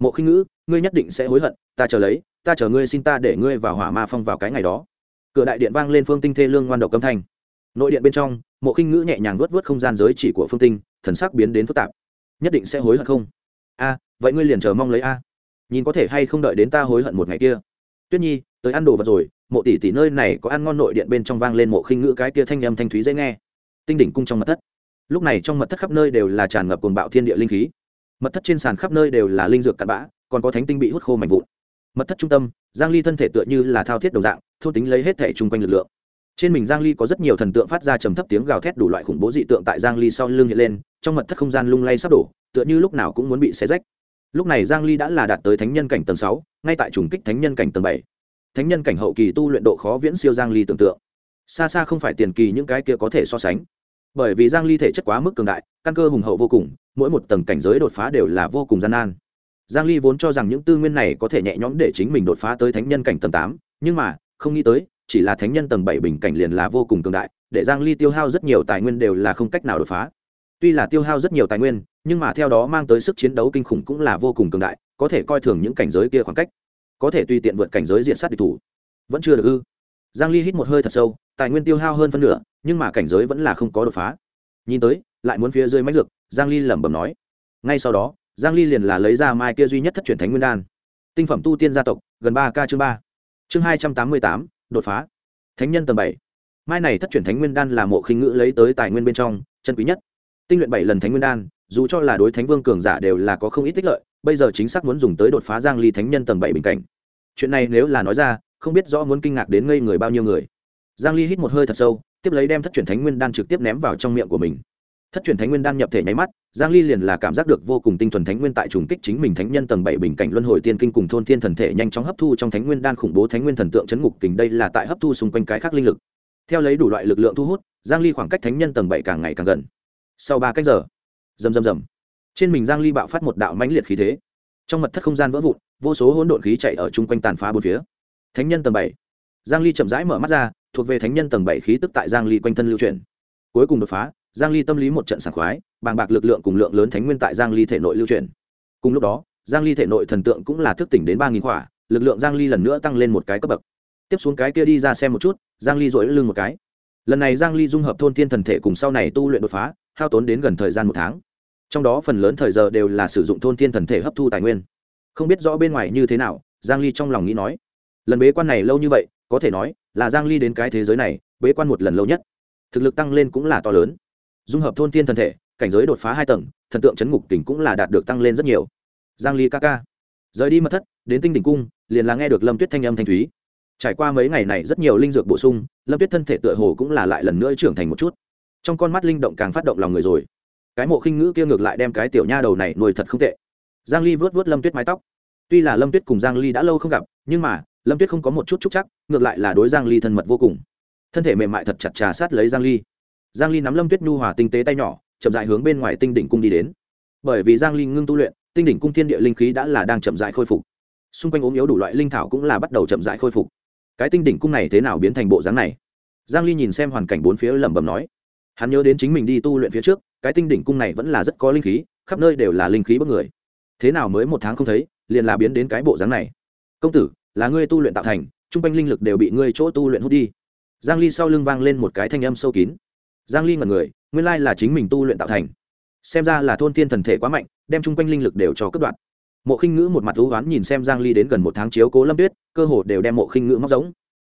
Mộ khinh ngữ, ngươi nhất định sẽ hối hận, ta chờ lấy, ta chờ ngươi xin ta để ngươi vào hỏa ma phong vào cái ngày đó. Cửa đại điện vang lên phương tinh thê lương ngoan độc âm thanh. Nội điện bên trong, mộ khinh ngữ nhẹ nhàng vớt vớt không gian giới chỉ của phương tinh, thần sắc biến đến phức tạp. Nhất định sẽ hối hận không? A, vậy ngươi liền chờ mong lấy a. Nhìn có thể hay không đợi đến ta hối hận một ngày kia. Tuyết nhi, tới ăn đồ vật rồi, mộ tỷ tỷ nơi này có ăn ngon nội điện bên trong vang lên mộ khinh ngữ cái kia thanh âm thanh thúy dễ nghe. Tinh đỉnh cung trong mặt thất lúc này trong mật thất khắp nơi đều là tràn ngập cồn bạo thiên địa linh khí. Mật thất trên sàn khắp nơi đều là linh dược cặn bã còn có thánh tinh bị hút khô mạnh vụn. Mật thất trung tâm giang ly thân thể tựa như là thao thiết đồng dạng thôn tính lấy hết thể chung quanh lực lượng. Trên mình giang ly có rất nhiều thần tượng phát ra trầm thấp tiếng gào thét đủ loại khủng bố dị tượng tại giang ly sau lưng hiện lên trong mật thất không gian lung lay sắp đổ tựa như lúc nào cũng muốn bị xé rách. Lúc này giang ly đã là đạt tới thánh nhân cảnh tầng 6, ngay tại trùng kích thánh nhân cảnh tầng 7. thánh nhân cảnh hậu kỳ tu luyện độ khó viễn siêu giang ly tưởng tượng. Xa xa không phải tiền kỳ những cái kia có thể so sánh bởi vì giang ly thể chất quá mức cường đại căn cơ hùng hậu vô cùng mỗi một tầng cảnh giới đột phá đều là vô cùng gian nan. Giang ly vốn cho rằng những tư nguyên này có thể nhẹ nhõm để chính mình đột phá tới thánh nhân cảnh tầng 8, nhưng mà không nghĩ tới chỉ là thánh nhân tầng 7 bình cảnh liền là vô cùng cường đại để giang ly tiêu hao rất nhiều tài nguyên đều là không cách nào đột phá. Tuy là tiêu hao rất nhiều tài nguyên nhưng mà theo đó mang tới sức chiến đấu kinh khủng cũng là vô cùng cường đại có thể coi thường những cảnh giới kia khoảng cách. Có thể tùy tiện vượt cảnh giới diện sát địch thủ. Vẫn chưa được ư. Giang ly hít một hơi thật sâu tài nguyên tiêu hao hơn phân nửa nhưng mà cảnh giới vẫn là không có đột phá. Nhìn tới, lại muốn phía dưới máy dược, giang ly lẩm bẩm nói. Ngay sau đó, giang ly liền là lấy ra mai kia duy nhất thất truyền thánh nguyên đan. Tinh phẩm tu tiên gia tộc, gần ba k chương ba. Chương hai trăm tám mươi tám, đột phá. Thánh nhân tầng bảy. Mai này thất truyền thánh nguyên đan là mộ khinh ngữ lấy tới tài nguyên bên trong, chân quý nhất. Tinh luyện bảy lần thánh nguyên đan, dù cho là đối thánh vương cường giả đều là có không ít tích lợi, bây giờ chính xác muốn dùng tới đột phá giang ly thánh nhân tầng bảy bình cảnh. Chuyện này nếu là nói ra, không biết rõ muốn kinh ngạc đến ngây người bao nhiêu người. Giang ly hít một hơi thật sâu tiếp lấy đem thất truyền thánh nguyên đan trực tiếp ném vào trong miệng của mình. Thất truyền thánh nguyên đan nhập thể nháy mắt, giang ly liền là cảm giác được vô cùng tinh thuần thánh nguyên tại trùng kích chính mình thánh nhân tầng bảy bình cảnh luân hồi tiên kinh cùng thôn thiên thần thể nhanh chóng hấp thu trong thánh nguyên đan khủng bố thánh nguyên thần tượng chấn ngục kình đây là tại hấp thu xung quanh cái khác linh lực. Theo lấy đủ loại lực lượng thu hút, giang ly khoảng cách thánh nhân tầng bảy càng ngày càng gần. Sau ba cách giờ, rầm rầm rầm. Trên mình giang ly bạo phát một đạo mãnh liệt khí thế. Trong mật thất không gian vỡ vụn, vô số hỗn độn khí chạy ở chung quanh tàn phá bốn phía. Thánh nhân tầng bảy. Giang ly chậm rãi mở mắt ra thuộc về thánh nhân tầng bảy khí tức tại giang ly quanh thân lưu chuyển cuối cùng đột phá, giang ly tâm lý một trận sảng khoái, bàng bạc lực lượng cùng lượng lớn thánh nguyên tại giang ly thể nội lưu chuyển cùng lúc đó, giang ly thể nội thần tượng cũng là thức tỉnh đến ba nghìn khỏa, lực lượng giang ly lần nữa tăng lên một cái cấp bậc. Tiếp xuống cái kia đi ra xem một chút, giang ly dội lưng một cái. Lần này giang ly dung hợp thôn thiên thần thể cùng sau này tu luyện đột phá, hao tốn đến gần thời gian một tháng. Trong đó phần lớn thời giờ đều là sử dụng thôn thiên thần thể hấp thu tài nguyên. Không biết rõ bên ngoài như thế nào, giang ly trong lòng nghĩ nói, lần bế quan này lâu như vậy có thể nói, là giang ly đến cái thế giới này, bế quan một lần lâu nhất. Thực lực tăng lên cũng là to lớn. Dung hợp thôn thiên thần thể, cảnh giới đột phá hai tầng, thần tượng chấn ngục tỉnh cũng là đạt được tăng lên rất nhiều. Giang ly ca ca. Rời đi mật thất, đến tinh đỉnh cung, liền là nghe được lâm tuyết thanh âm thanh thúy. Trải qua mấy ngày này rất nhiều linh dược bổ sung, lâm tuyết thân thể tựa hồ cũng là lại lần nữa trưởng thành một chút. Trong con mắt linh động càng phát động lòng người rồi. Cái mộ khinh ngữ kia ngược lại đem cái tiểu nha đầu này nuôi thật không tệ. Giang ly vớt vớt lâm tuyết mái tóc. Tuy là lâm tuyết cùng giang ly đã lâu không gặp, nhưng mà lâm tuyết không có một chút trúc chắc, ngược lại là đối giang ly thân mật vô cùng. Thân thể mềm mại thật chặt trà sát lấy giang ly. Giang ly nắm lâm tuyết nhu hòa tinh tế tay nhỏ, chậm rãi hướng bên ngoài tinh đỉnh cung đi đến. Bởi vì giang ly ngưng tu luyện, tinh đỉnh cung thiên địa linh khí đã là đang chậm rãi khôi phục. Xung quanh ốm yếu đủ loại linh thảo cũng là bắt đầu chậm rãi khôi phục. Cái tinh đỉnh cung này thế nào biến thành bộ dáng này? Giang ly nhìn xem hoàn cảnh bốn phía lẩm bẩm nói. Hắn nhớ đến chính mình đi tu luyện phía trước, cái tinh đỉnh cung này vẫn là rất có linh khí, khắp nơi đều là linh khí bất người. Thế nào mới một tháng không thấy, liền là biến đến cái bộ dáng này? Công tử là ngươi tu luyện tạo thành, trung quanh linh lực đều bị ngươi chỗ tu luyện hút đi. Giang ly sau lưng vang lên một cái thanh âm sâu kín. Giang ly ngẩn người, nguyên lai là chính mình tu luyện tạo thành. Xem ra là thôn thiên thần thể quá mạnh, đem trung quanh linh lực đều cho cướp đoạt. Mộ khinh ngữ một mặt thú oán nhìn xem giang ly đến gần một tháng chiếu cố lâm tuyết, cơ hồ đều đem mộ khinh ngữ móc giống.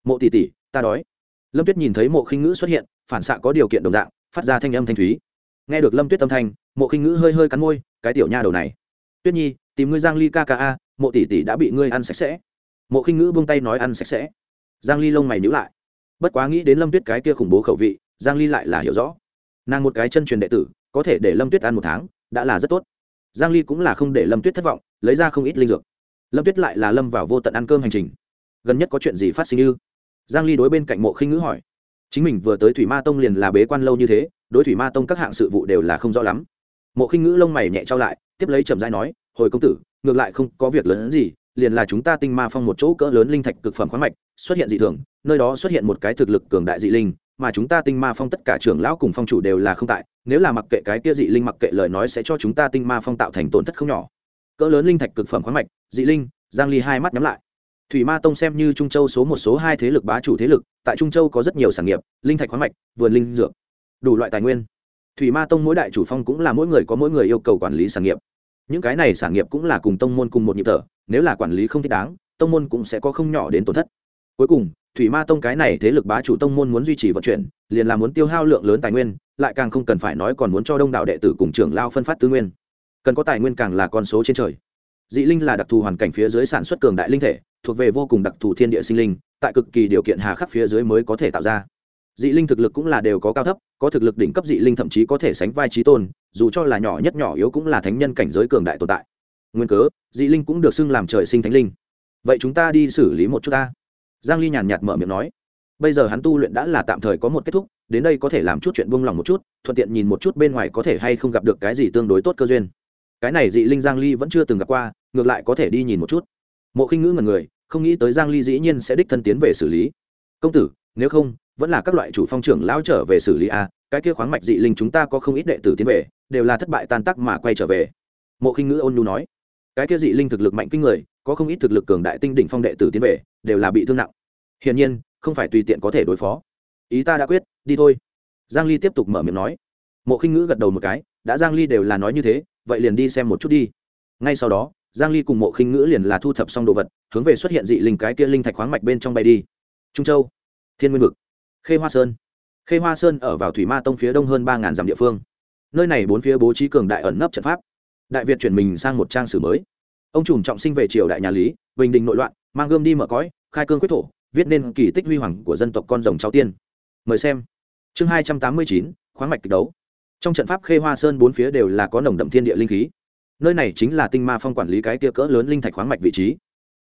Mộ tỷ tỷ, ta đói. Lâm tuyết nhìn thấy mộ khinh ngữ xuất hiện, phản xạ có điều kiện đồng dạng, phát ra thanh âm thanh thúy. Nghe được lâm tuyết âm thanh, mộ khinh ngữ hơi hơi cắn môi, cái tiểu nha đầu này. Tuyết nhi, tìm ngươi giang ly ca ca a, mộ tỷ tỷ đã bị ngươi ăn sạch sẽ mộ khinh ngữ buông tay nói ăn sạch sẽ. Giang ly lông mày nhíu lại. Bất quá nghĩ đến lâm tuyết cái kia khủng bố khẩu vị, giang ly lại là hiểu rõ. Nàng một cái chân truyền đệ tử, có thể để lâm tuyết ăn một tháng, đã là rất tốt. Giang ly cũng là không để lâm tuyết thất vọng, lấy ra không ít linh dược. Lâm tuyết lại là lâm vào vô tận ăn cơm hành trình. Gần nhất có chuyện gì phát sinh ư? Giang ly đối bên cạnh mộ khinh ngữ hỏi. Chính mình vừa tới thủy ma tông liền là bế quan lâu như thế, đối thủy ma tông các hạng sự vụ đều là không rõ lắm. Mộ khinh ngữ lông mày nhẹ trao lại, tiếp lấy trầm dai nói, hồi công tử, ngược lại không có việc lớn gì liền là chúng ta tinh ma phong một chỗ cỡ lớn linh thạch cực phẩm khoáng mạch, xuất hiện dị thường, nơi đó xuất hiện một cái thực lực cường đại dị linh, mà chúng ta tinh ma phong tất cả trưởng lão cùng phong chủ đều là không tại, nếu là mặc kệ cái kia dị linh mặc kệ lời nói sẽ cho chúng ta tinh ma phong tạo thành tổn thất không nhỏ. Cỡ lớn linh thạch cực phẩm khoáng mạch, dị linh, giang ly hai mắt nhắm lại. Thủy ma tông xem như trung châu số một số hai thế lực bá chủ thế lực, tại trung châu có rất nhiều sản nghiệp, linh thạch khoáng mạch, vườn linh dược, đủ loại tài nguyên. Thủy ma tông mỗi đại chủ phong cũng là mỗi người có mỗi người yêu cầu quản lý sản nghiệp. Những cái này sản nghiệp cũng là cùng tông môn cùng một nhịp thở nếu là quản lý không thích đáng, tông môn cũng sẽ có không nhỏ đến tổn thất. Cuối cùng, thủy ma tông cái này thế lực bá chủ tông môn muốn duy trì vận chuyển, liền là muốn tiêu hao lượng lớn tài nguyên, lại càng không cần phải nói còn muốn cho đông đảo đệ tử cùng trưởng lao phân phát tư nguyên. Cần có tài nguyên càng là con số trên trời. Dị linh là đặc thù hoàn cảnh phía dưới sản xuất cường đại linh thể, thuộc về vô cùng đặc thù thiên địa sinh linh, tại cực kỳ điều kiện hà khắc phía dưới mới có thể tạo ra. Dị linh thực lực cũng là đều có cao thấp, có thực lực đỉnh cấp dị linh thậm chí có thể sánh vai trí tôn, dù cho là nhỏ nhất nhỏ yếu cũng là thánh nhân cảnh giới cường đại tồn tại nguyên cớ, dị linh cũng được xưng làm trời sinh thánh linh. Vậy chúng ta đi xử lý một chút ta. Giang ly nhàn nhạt mở miệng nói. Bây giờ hắn tu luyện đã là tạm thời có một kết thúc, đến đây có thể làm chút chuyện buông lòng một chút, thuận tiện nhìn một chút bên ngoài có thể hay không gặp được cái gì tương đối tốt cơ duyên. Cái này dị linh giang ly vẫn chưa từng gặp qua, ngược lại có thể đi nhìn một chút. Mộ khinh ngữ ngần người, không nghĩ tới giang ly dĩ nhiên sẽ đích thân tiến về xử lý. Công tử, nếu không, vẫn là các loại chủ phong trưởng lão trở về xử lý a, cái kia khoáng mạch dị linh chúng ta có không ít đệ tử tiến về, đều là thất bại tan tác mà quay trở về. Mộ khinh ngữ ôn nhu nói cái kia dị linh thực lực mạnh kinh người, có không ít thực lực cường đại tinh đỉnh phong đệ tử tiến về, đều là bị thương nặng. Hiển nhiên, không phải tùy tiện có thể đối phó. Ý ta đã quyết, đi thôi. Giang ly tiếp tục mở miệng nói. Mộ khinh ngữ gật đầu một cái, đã giang ly đều là nói như thế, vậy liền đi xem một chút đi. Ngay sau đó, giang ly cùng mộ khinh ngữ liền là thu thập xong đồ vật, hướng về xuất hiện dị linh cái kia linh thạch khoáng mạch bên trong bay đi. Trung châu, thiên nguyên vực, khê hoa sơn. Khê hoa sơn ở vào thủy ma tông phía đông hơn ba ngàn dặm địa phương. Nơi này bốn phía bố trí cường đại ẩn nấp trận pháp đại việt chuyển mình sang một trang sử mới. Ông trùm trọng sinh về triều đại nhà lý, bình định nội loạn, mang gươm đi mở cõi, khai cương quyết thổ, viết nên kỳ tích huy hoàng của dân tộc con rồng cháu tiên. Mời xem. Chương hai trăm tám mươi chín, khoáng mạch kịch đấu. Trong trận pháp khê hoa sơn bốn phía đều là có nồng đậm thiên địa linh khí. Nơi này chính là tinh ma phong quản lý cái tia cỡ lớn linh thạch khoáng mạch vị trí.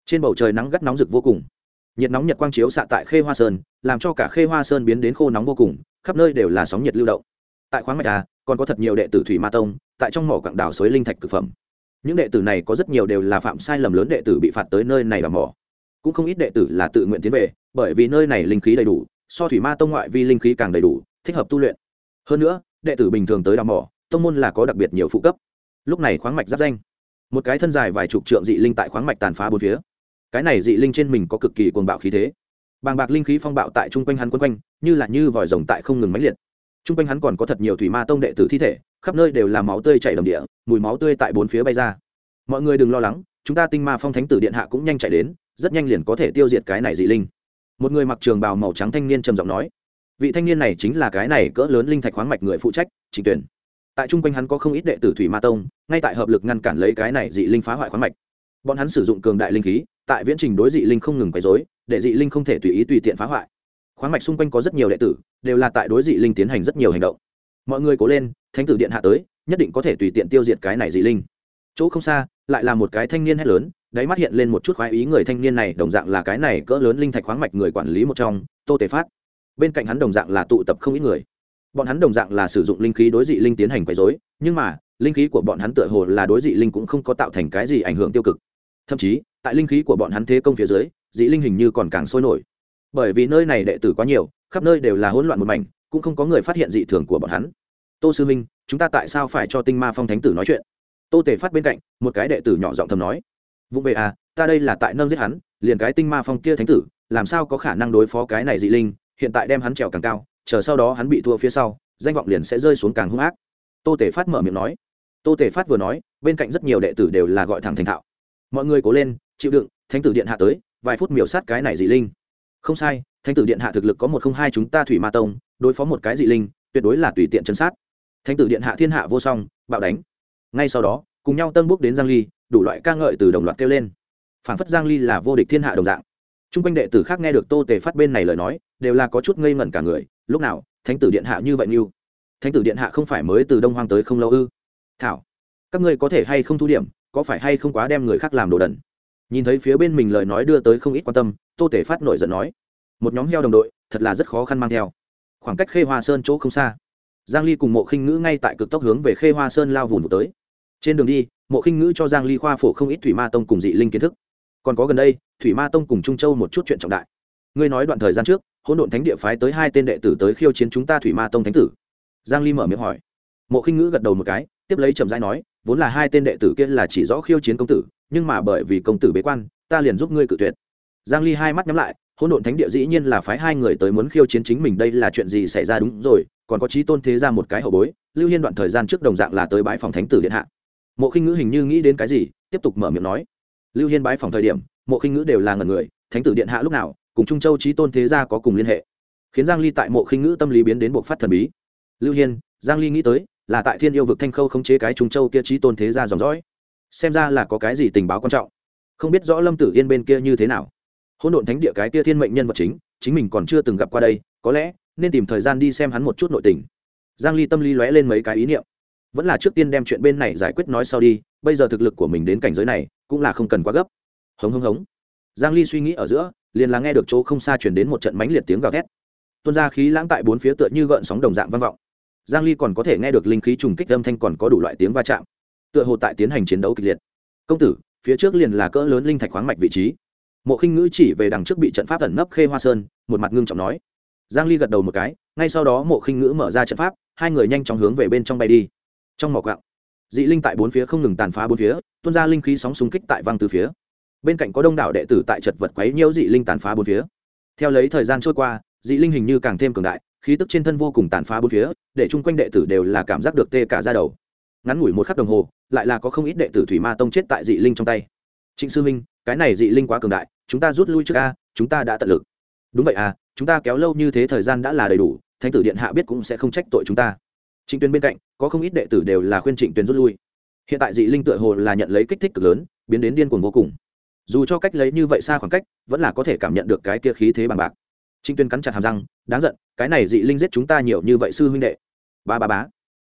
Trên bầu trời nắng gắt nóng rực vô cùng. Nhiệt nóng nhật quang chiếu xạ tại khê hoa sơn, làm cho cả khê hoa sơn biến đến khô nóng vô cùng, khắp nơi đều là sóng nhiệt lưu động. Tại khoáng mạch à còn có thật nhiều đệ tử thủy ma tông tại trong mỏ quặng đảo suối linh thạch thực phẩm. Những đệ tử này có rất nhiều đều là phạm sai lầm lớn đệ tử bị phạt tới nơi này đào mỏ. Cũng không ít đệ tử là tự nguyện tiến về, bởi vì nơi này linh khí đầy đủ, so thủy ma tông ngoại vi linh khí càng đầy đủ, thích hợp tu luyện. Hơn nữa, đệ tử bình thường tới đào mỏ, tông môn là có đặc biệt nhiều phụ cấp. Lúc này khoáng mạch giáp danh. Một cái thân dài vài chục trượng dị linh tại khoáng mạch tàn phá bốn phía. Cái này dị linh trên mình có cực kỳ cuồng bạo khí thế. Bàng bạc linh khí phong bạo tại chung quanh hắn quân quanh, như là như vòi rồng tại không ngừng máy liệt. Chung quanh hắn còn có thật nhiều thủy ma tông đệ tử thi thể khắp nơi đều là máu tươi chảy đầm địa, mùi máu tươi tại bốn phía bay ra. Mọi người đừng lo lắng, chúng ta tinh ma phong thánh tử điện hạ cũng nhanh chạy đến, rất nhanh liền có thể tiêu diệt cái này dị linh. Một người mặc trường bào màu trắng thanh niên trầm giọng nói, vị thanh niên này chính là cái này cỡ lớn linh thạch khoáng mạch người phụ trách, trịnh tuyển tại trung quanh hắn có không ít đệ tử thủy ma tông, ngay tại hợp lực ngăn cản lấy cái này dị linh phá hoại khoáng mạch. Bọn hắn sử dụng cường đại linh khí, tại viễn trình đối dị linh không ngừng quấy dối để dị linh không thể tùy ý tùy tiện phá hoại. Khoáng mạch xung quanh có rất nhiều đệ tử, đều là tại đối dị linh tiến hành rất nhiều hành động mọi người cố lên, thánh tử điện hạ tới, nhất định có thể tùy tiện tiêu diệt cái này dị linh. Chỗ không xa, lại là một cái thanh niên hét lớn, đáy mắt hiện lên một chút khoái ý người thanh niên này, đồng dạng là cái này cỡ lớn linh thạch khoáng mạch người quản lý một trong, tô tề phát. Bên cạnh hắn đồng dạng là tụ tập không ít người. Bọn hắn đồng dạng là sử dụng linh khí đối dị linh tiến hành quấy dối nhưng mà, linh khí của bọn hắn tựa hồ là đối dị linh cũng không có tạo thành cái gì ảnh hưởng tiêu cực. Thậm chí, tại linh khí của bọn hắn thế công phía dưới, dị linh hình như còn càng sôi nổi. Bởi vì nơi này đệ tử quá nhiều, khắp nơi đều là hỗn loạn một mảnh cũng không có người phát hiện dị thường của bọn hắn. Tô sư minh, chúng ta tại sao phải cho tinh ma phong thánh tử nói chuyện? Tô tề phát bên cạnh, một cái đệ tử nhỏ giọng thầm nói. Vụng về à ta đây là tại nâng giết hắn, liền cái tinh ma phong kia thánh tử, làm sao có khả năng đối phó cái này dị linh, hiện tại đem hắn trèo càng cao, chờ sau đó hắn bị thua phía sau, danh vọng liền sẽ rơi xuống càng hung ác. Tô tề phát mở miệng nói. Tô tề phát vừa nói, bên cạnh rất nhiều đệ tử đều là gọi thẳng thành thạo. Mọi người cố lên, chịu đựng, thánh tử điện hạ tới, vài phút miểu sát cái này dị linh. Không sai thánh tử điện hạ thực lực có một không hai chúng ta thủy ma tông đối phó một cái dị linh tuyệt đối là tùy tiện chân sát thánh tử điện hạ thiên hạ vô song bạo đánh ngay sau đó cùng nhau tân bước đến giang ly đủ loại ca ngợi từ đồng loạt kêu lên phản phất giang ly là vô địch thiên hạ đồng dạng Trung quanh đệ tử khác nghe được Tô Tề phát bên này lời nói, đều là có chút ngây ngẩn cả người, lúc nào, Thánh tử điện hạ như vậy như? Thánh tử điện hạ không phải mới từ Đông Hoang tới không lâu ư? Thảo, các ngươi có thể hay không thu điểm, có phải hay không quá đem người khác làm đồ đần? Nhìn thấy phía bên mình lời nói đưa tới không ít quan tâm, Tô Tề phát nổi giận nói, một nhóm heo đồng đội, thật là rất khó khăn mang theo. Khoảng cách Khê Hoa Sơn chỗ không xa, Giang Ly cùng Mộ Khinh Ngữ ngay tại cực tốc hướng về Khê Hoa Sơn lao vùn vụt tới. Trên đường đi, Mộ Khinh Ngữ cho Giang Ly khoa phổ không ít thủy ma tông cùng dị linh kiến thức. Còn có gần đây thủy ma tông cùng trung châu một chút chuyện trọng đại. Ngươi nói đoạn thời gian trước hỗn độn thánh địa phái tới hai tên đệ tử tới khiêu chiến chúng ta thủy ma tông thánh tử. Giang ly mở miệng hỏi. Mộ khinh ngữ gật đầu một cái tiếp lấy chậm rãi nói vốn là hai tên đệ tử kia là chỉ rõ khiêu chiến công tử nhưng mà bởi vì công tử bế quan ta liền giúp ngươi cự tuyệt. Giang ly hai mắt nhắm lại hỗn độn thánh địa dĩ nhiên là phái hai người tới muốn khiêu chiến chính mình, đây là chuyện gì xảy ra đúng rồi, còn có trí tôn thế ra một cái hậu bối, lưu hiên đoạn thời gian trước đồng dạng là tới bãi phòng thánh tử điện hạ. Mộ khinh ngữ hình như nghĩ đến cái gì, tiếp tục mở miệng nói. Lưu hiên bái phòng thời điểm, mộ khinh ngữ đều là ngần người, thánh tử điện hạ lúc nào, cùng trung châu trí tôn thế gia có cùng liên hệ. Khiến giang ly tại mộ khinh ngữ tâm lý biến đến buộc phát thần bí. Lưu hiên, giang ly nghĩ tới, là tại thiên yêu vực thanh khâu khống chế cái trung châu kia trí tôn thế gia dòng dõi. Xem ra là có cái gì tình báo quan trọng. Không biết rõ lâm tử yên bên kia như thế nào hỗn độn thánh địa cái kia thiên mệnh nhân vật chính chính mình còn chưa từng gặp qua đây, có lẽ nên tìm thời gian đi xem hắn một chút nội tình. Giang ly tâm lý lóe lên mấy cái ý niệm. Vẫn là trước tiên đem chuyện bên này giải quyết nói sau đi, bây giờ thực lực của mình đến cảnh giới này, cũng là không cần quá gấp. Hống hống hống. Giang ly suy nghĩ ở giữa, liền là nghe được chỗ không xa chuyển đến một trận mãnh liệt tiếng gào thét. Tuôn ra khí lãng tại bốn phía tựa như gợn sóng đồng dạng vang vọng. Giang ly còn có thể nghe được linh khí trùng kích âm thanh còn có đủ loại tiếng va chạm, tựa hồ tại tiến hành chiến đấu kịch liệt. Công tử, phía trước liền là cỡ lớn linh thạch khoáng mạch vị trí mộ khinh ngữ chỉ về đằng trước bị trận pháp ẩn nấp khê hoa sơn, một mặt ngưng trọng nói. Giang ly gật đầu một cái, ngay sau đó mộ khinh ngữ mở ra trận pháp, hai người nhanh chóng hướng về bên trong bay đi. Trong mỏ gạo dị linh tại bốn phía không ngừng tàn phá bốn phía, tuôn ra linh khí sóng xung kích tại văng từ phía. Bên cạnh có đông đảo đệ tử tại chật vật quấy nhiễu dị linh tàn phá bốn phía. Theo lấy thời gian trôi qua, dị linh hình như càng thêm cường đại, khí tức trên thân vô cùng tàn phá bốn phía, để chung quanh đệ tử đều là cảm giác được tê cả ra đầu. Ngắn ngủi một khắc đồng hồ, lại là có không ít đệ tử thủy ma tông chết tại dị linh trong tay. Trịnh sư minh cái này dị linh quá cường đại, chúng ta rút lui trước a, chúng ta đã tận lực. Đúng vậy à chúng ta kéo lâu như thế thời gian đã là đầy đủ, thánh tử điện hạ biết cũng sẽ không trách tội chúng ta. Trịnh tuyến bên cạnh, có không ít đệ tử đều là khuyên trịnh tuyến rút lui. Hiện tại dị linh tựa hồ là nhận lấy kích thích cực lớn, biến đến điên cuồng vô cùng. Dù cho cách lấy như vậy xa khoảng cách, vẫn là có thể cảm nhận được cái kia khí thế bằng bạc. Trịnh tuyên cắn chặt hàm răng, đáng giận, cái này dị linh giết chúng ta nhiều như vậy sư huynh đệ. Ba ba bá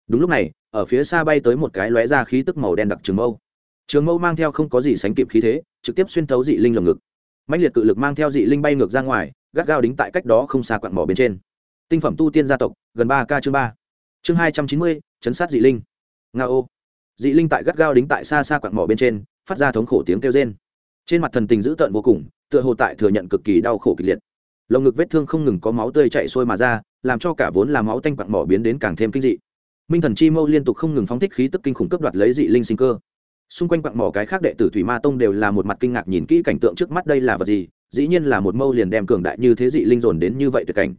đúng lúc này, ở phía xa bay tới một cái lóe ra khí tức màu đen đặc trường mâu. Trường mâu mang theo không có gì sánh kịp khí thế trực tiếp xuyên thấu dị linh lồng ngực. Mạnh liệt cự lực mang theo dị linh bay ngược ra ngoài, gắt gao đính tại cách đó không xa quặng mỏ bên trên. Tinh phẩm tu tiên gia tộc, gần ba k chương ba. Chương hai trăm chín mươi, chấn sát dị linh. Nga ô. Dị linh tại gắt gao đính tại xa xa quặng mỏ bên trên, phát ra thống khổ tiếng kêu rên. Trên mặt thần tình dữ tợn vô cùng, tựa hồ tại thừa nhận cực kỳ đau khổ kịch liệt. Lồng ngực vết thương không ngừng có máu tươi chạy sôi mà ra, làm cho cả vốn là máu tanh quặng mỏ biến đến càng thêm kinh dị. Minh thần chi mâu liên tục không ngừng phóng thích khí tức kinh khủng cấp đoạt lấy dị linh sinh cơ xung quanh quặng mỏ cái khác đệ tử thủy ma tông đều là một mặt kinh ngạc nhìn kỹ cảnh tượng trước mắt đây là vật gì, dĩ nhiên là một mâu liền đem cường đại như thế dị linh dồn đến như vậy tuyệt cảnh.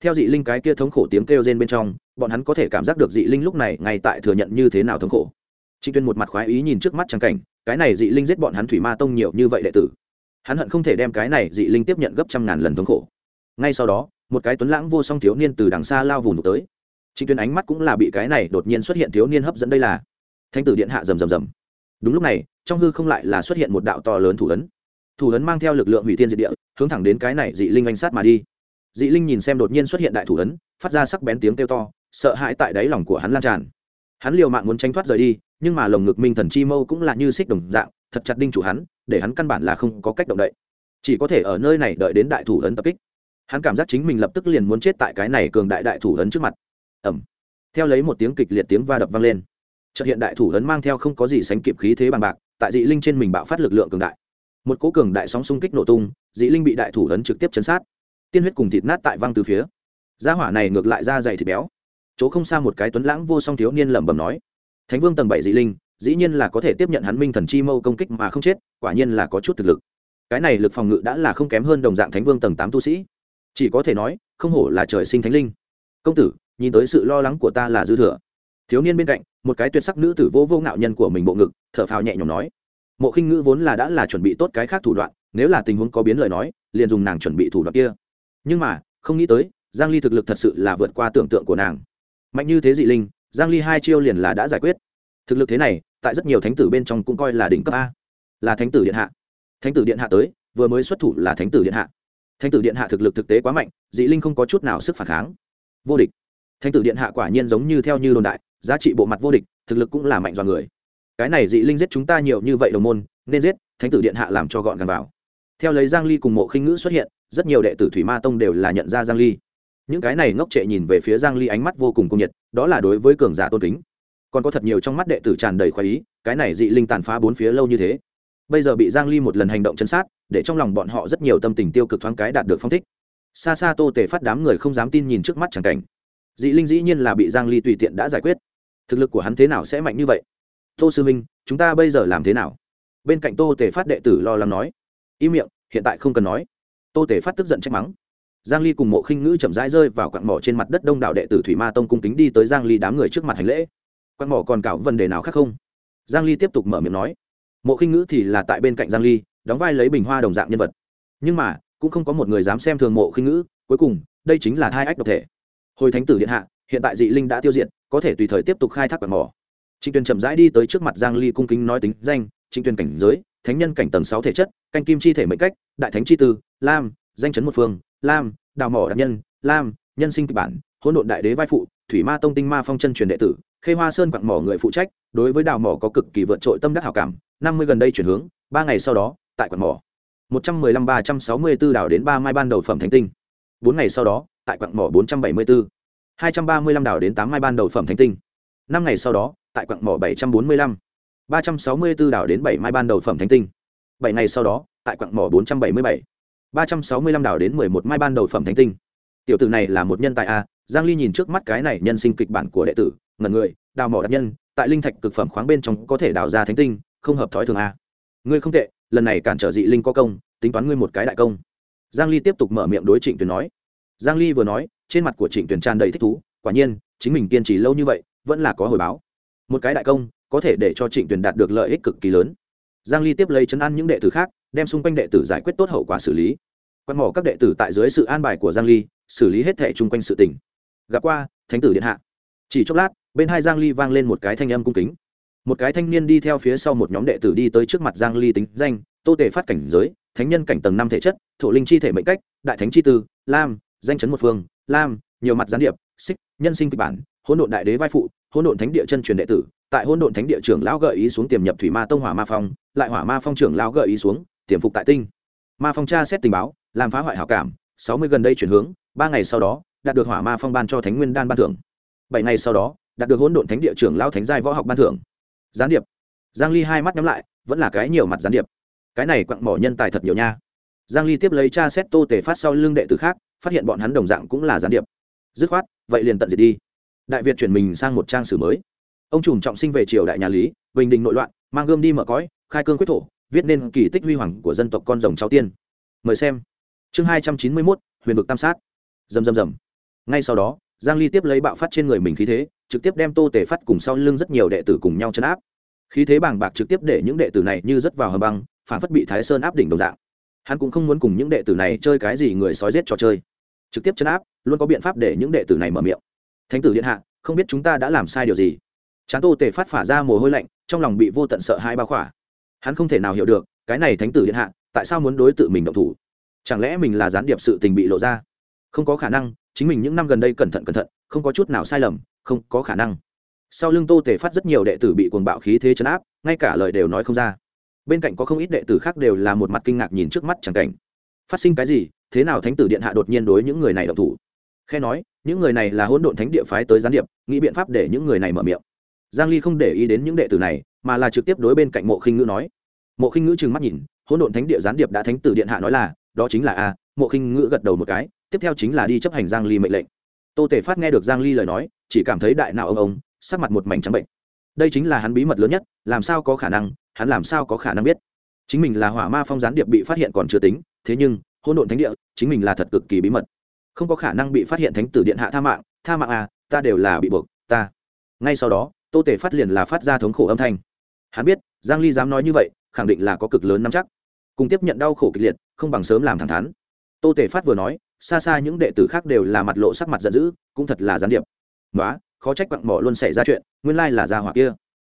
Theo dị linh cái kia thống khổ tiếng kêu rên bên trong, bọn hắn có thể cảm giác được dị linh lúc này ngay tại thừa nhận như thế nào thống khổ. Trịnh tuyên một mặt khoái ý nhìn trước mắt trang cảnh, cái này dị linh giết bọn hắn thủy ma tông nhiều như vậy đệ tử. Hắn hận không thể đem cái này dị linh tiếp nhận gấp trăm ngàn lần thống khổ. Ngay sau đó, một cái tuấn lãng vô song thiếu niên từ đằng xa lao vùng tới. Trịnh tuyên ánh mắt cũng là bị cái này đột nhiên xuất hiện thiếu niên hấp dẫn đây là. Thanh tử điện hạ rầm rầm rầm đúng lúc này, trong hư không lại là xuất hiện một đạo to lớn thủ ấn. Thủ ấn mang theo lực lượng hủy thiên diệt địa, hướng thẳng đến cái này dị linh anh sát mà đi. Dị linh nhìn xem đột nhiên xuất hiện đại thủ ấn, phát ra sắc bén tiếng kêu to, sợ hãi tại đáy lòng của hắn lan tràn. Hắn liều mạng muốn tranh thoát rời đi, nhưng mà lồng ngực minh thần chi mâu cũng là như xích đồng dạng, thật chặt đinh chủ hắn, để hắn căn bản là không có cách động đậy. Chỉ có thể ở nơi này đợi đến đại thủ ấn tập kích. Hắn cảm giác chính mình lập tức liền muốn chết tại cái này cường đại đại thủ ấn trước mặt. Ẩm theo lấy một tiếng kịch liệt tiếng va đập vang lên chợt hiện đại thủ ấn mang theo không có gì sánh kịp khí thế bằng bạc, tại dị linh trên mình bạo phát lực lượng cường đại. Một cố cường đại sóng xung kích nổ tung, dị linh bị đại thủ ấn trực tiếp chấn sát. Tiên huyết cùng thịt nát tại văng từ phía. Gia hỏa này ngược lại ra dày thịt béo. Chỗ không xa một cái tuấn lãng vô song thiếu niên lẩm bẩm nói, thánh vương tầng bảy dị linh, dĩ nhiên là có thể tiếp nhận hắn minh thần chi mâu công kích mà không chết, quả nhiên là có chút thực lực. Cái này lực phòng ngự đã là không kém hơn đồng dạng thánh vương tầng tám tu sĩ. Chỉ có thể nói, không hổ là trời sinh thánh linh. Công tử, nhìn tới sự lo lắng của ta là dư thừa. Thiếu niên bên cạnh một cái tuyệt sắc nữ tử vô vô ngạo nhân của mình bộ ngực, thở phào nhẹ nhõm nói, mộ khinh ngữ vốn là đã là chuẩn bị tốt cái khác thủ đoạn, nếu là tình huống có biến lời nói, liền dùng nàng chuẩn bị thủ đoạn kia. Nhưng mà, không nghĩ tới, giang ly thực lực thật sự là vượt qua tưởng tượng của nàng. Mạnh như thế dị linh, giang ly hai chiêu liền là đã giải quyết. Thực lực thế này, tại rất nhiều thánh tử bên trong cũng coi là đỉnh cấp a. Là thánh tử điện hạ. Thánh tử điện hạ tới, vừa mới xuất thủ là thánh tử điện hạ. Thánh tử điện hạ thực lực thực tế quá mạnh, dị linh không có chút nào sức phản kháng. Vô địch. Thánh tử điện hạ quả nhiên giống như theo như đồn đại giá trị bộ mặt vô địch, thực lực cũng là mạnh do người. Cái này dị linh giết chúng ta nhiều như vậy đồng môn, nên giết, thánh tử điện hạ làm cho gọn gàng vào. Theo lấy giang ly cùng mộ khinh ngữ xuất hiện, rất nhiều đệ tử thủy ma tông đều là nhận ra giang ly. Những cái này ngốc trệ nhìn về phía giang ly ánh mắt vô cùng cung nhiệt, đó là đối với cường giả tôn kính. Còn có thật nhiều trong mắt đệ tử tràn đầy khoái ý, cái này dị linh tàn phá bốn phía lâu như thế. Bây giờ bị giang ly một lần hành động chân sát, để trong lòng bọn họ rất nhiều tâm tình tiêu cực thoáng cái đạt được phong thích. Xa xa tô tề phát đám người không dám tin nhìn trước mắt chẳng cảnh. Dị linh dĩ nhiên là bị giang ly tùy tiện đã giải quyết thực lực của hắn thế nào sẽ mạnh như vậy? Tô sư minh chúng ta bây giờ làm thế nào? Bên cạnh tô tề phát đệ tử lo lắng nói. Im miệng, hiện tại không cần nói. Tô tề phát tức giận trách mắng. Giang ly cùng mộ khinh ngữ chậm rãi rơi vào quặng mỏ trên mặt đất đông đảo đệ tử thủy ma tông cung kính đi tới giang ly đám người trước mặt hành lễ. Quặng mỏ còn cảo vấn đề nào khác không? Giang ly tiếp tục mở miệng nói. Mộ khinh ngữ thì là tại bên cạnh giang ly, đóng vai lấy bình hoa đồng dạng nhân vật. Nhưng mà, cũng không có một người dám xem thường mộ khinh ngữ. Cuối cùng, đây chính là hai ách độc thể. Hồi thánh tử điện hạ hiện tại dị linh đã tiêu diệt, có thể tùy thời tiếp tục khai thác quặng mỏ trịnh tuyền chậm rãi đi tới trước mặt giang ly cung kính nói tính danh, trịnh tuyền cảnh giới, thánh nhân cảnh tầng 6 thể chất, canh kim chi thể mệnh cách, đại thánh chi tư, lam, danh chấn một phương, lam, đào mỏ đặc nhân, lam, nhân sinh kịch bản, hỗn độn đại đế vai phụ, thủy ma tông tinh ma phong chân truyền đệ tử, khê hoa sơn quặng mỏ người phụ trách, đối với đào mỏ có cực kỳ vượt trội tâm đắc hảo cảm, năm mươi gần đây chuyển hướng, ba ngày sau đó, tại quặng mỏ. Một trăm mười lăm ba trăm sáu mươi b đào đến ba mai ban đầu phẩm thánh tinh. Bốn ngày sau đó, tại quặng mỏ bốn trăm bảy mươi bốn hai trăm ba mươi lăm đảo đến tám mai ban đầu phẩm thánh tinh. Năm ngày sau đó, tại quặng mỏ bảy trăm bốn mươi lăm, ba trăm sáu mươi b ố đến bảy mai ban đầu phẩm thánh tinh. Bảy ngày sau đó, tại quặng mỏ bốn trăm bảy mươi bảy, ba trăm sáu mươi lăm đảo đến mười một mai ban đầu phẩm thánh tinh. Tiểu tử này là một nhân tài a, giang ly nhìn trước mắt cái này nhân sinh kịch bản của đệ tử ngần người, đào mỏ đặc nhân, tại linh thạch cực phẩm khoáng bên trong có thể đào ra thánh tinh, không hợp thói thường a. Ngươi không tệ, lần này cản trở dị linh có công, tính toán ngươi một cái đại công. Giang ly tiếp tục mở miệng đối trịnh tuyền nói. Giang ly vừa nói trên mặt của trịnh tuyền tràn đầy thích thú quả nhiên chính mình kiên trì lâu như vậy vẫn là có hồi báo một cái đại công có thể để cho trịnh tuyền đạt được lợi ích cực kỳ lớn giang ly tiếp lấy chấn an những đệ tử khác đem xung quanh đệ tử giải quyết tốt hậu quả xử lý quan mỏ các đệ tử tại dưới sự an bài của giang ly xử lý hết thẻ chung quanh sự tình gặp qua thánh tử điện hạ chỉ chốc lát bên hai giang ly vang lên một cái thanh âm cung kính một cái thanh niên đi theo phía sau một nhóm đệ tử đi tới trước mặt giang ly tính danh tô tề phát cảnh giới thánh nhân cảnh tầng năm thể chất thổ linh chi thể mệnh cách đại thánh chi tư lam danh chấn một phương lam, nhiều mặt gián điệp xích nhân sinh kịch bản, hỗn độn đại đế vai phụ, hỗn độn thánh địa chân truyền đệ tử. Tại hỗn độn thánh địa trưởng lão gợi ý xuống tiềm nhập thủy ma tông hỏa ma phong, lại hỏa ma phong trưởng lão gợi ý xuống, tiềm phục tại tinh. Ma phong tra xét tình báo, làm phá hoại hảo cảm, sáu mươi gần đây chuyển hướng, ba ngày sau đó, đạt được hỏa ma phong ban cho thánh nguyên đan ban thưởng. Bảy ngày sau đó, đạt được hỗn độn thánh địa trưởng lão thánh giai võ học ban thưởng. Gián điệp. Giang ly hai mắt nhắm lại, vẫn là cái nhiều mặt gián điệp. Cái này quặng mỏ nhân tài thật nhiều nha. Giang ly tiếp lấy tra xét tô tề phát sau lưng đệ tử khác phát hiện bọn hắn đồng dạng cũng là gián điệp. Dứt khoát, vậy liền tận diệt đi. Đại việt chuyển mình sang một trang sử mới. Ông trùm trọng sinh về triều đại nhà lý, bình định nội loạn, mang gươm đi mở cõi, khai cương quyết thổ, viết nên kỳ tích huy hoàng của dân tộc con rồng cháu tiên. Mời xem. Chương hai trăm chín mươi mốt, huyền vực tam sát. Rầm rầm rầm. Ngay sau đó, giang ly tiếp lấy bạo phát trên người mình khí thế, trực tiếp đem tô tề phát cùng sau lưng rất nhiều đệ tử cùng nhau chấn áp. Khí thế bàng bạc trực tiếp để những đệ tử này như rất vào hầm băng phản phất bị thái sơn áp đỉnh đồng dạng. Hắn cũng không muốn cùng những đệ tử này chơi cái gì người sói giết trò chơi trực tiếp chấn áp, luôn có biện pháp để những đệ tử này mở miệng. Thánh tử điện hạ, không biết chúng ta đã làm sai điều gì? Chán tô tề phát phả ra mồ hôi lạnh, trong lòng bị vô tận sợ hai bao khỏa. Hắn không thể nào hiểu được, cái này thánh tử điện hạ, tại sao muốn đối tự mình động thủ? Chẳng lẽ mình là gián điệp sự tình bị lộ ra? Không có khả năng, chính mình những năm gần đây cẩn thận cẩn thận, không có chút nào sai lầm, không có khả năng. Sau lưng tô tề phát rất nhiều đệ tử bị cuồng bạo khí thế chấn áp, ngay cả lời đều nói không ra. Bên cạnh có không ít đệ tử khác đều là một mặt kinh ngạc nhìn trước mắt chẳng cảnh. Phát sinh cái gì thế nào thánh tử điện hạ đột nhiên đối những người này động thủ? Khe nói, những người này là hỗn độn thánh địa phái tới gián điệp, nghĩ biện pháp để những người này mở miệng. Giang ly không để ý đến những đệ tử này, mà là trực tiếp đối bên cạnh mộ khinh ngữ nói. Mộ khinh ngữ trừng mắt nhìn, hỗn độn thánh địa gián điệp đã thánh tử điện hạ nói là, đó chính là a, mộ khinh ngữ gật đầu một cái, tiếp theo chính là đi chấp hành giang ly mệnh lệnh. Tô tể phát nghe được giang ly lời nói, chỉ cảm thấy đại não ông ông, sắc mặt một mảnh trắng bệnh. Đây chính là hắn bí mật lớn nhất, làm sao có khả năng, hắn làm sao có khả năng biết? Chính mình là hỏa ma phong gián điệp bị phát hiện còn chưa tính, thế nhưng hôn độn thánh địa, chính mình là thật cực kỳ bí mật. Không có khả năng bị phát hiện thánh tử điện hạ tha mạng tha mạng à ta đều là bị buộc, ta. Ngay sau đó, tô tể phát liền là phát ra thống khổ âm thanh. Hắn biết, giang ly dám nói như vậy, khẳng định là có cực lớn nắm chắc. Cùng tiếp nhận đau khổ kịch liệt, không bằng sớm làm thẳng thắn. Tô tể phát vừa nói, xa xa những đệ tử khác đều là mặt lộ sắc mặt giận dữ, cũng thật là gián điệp. Quá khó trách quặng mỏ luôn xảy ra chuyện, nguyên lai là gia hỏa kia.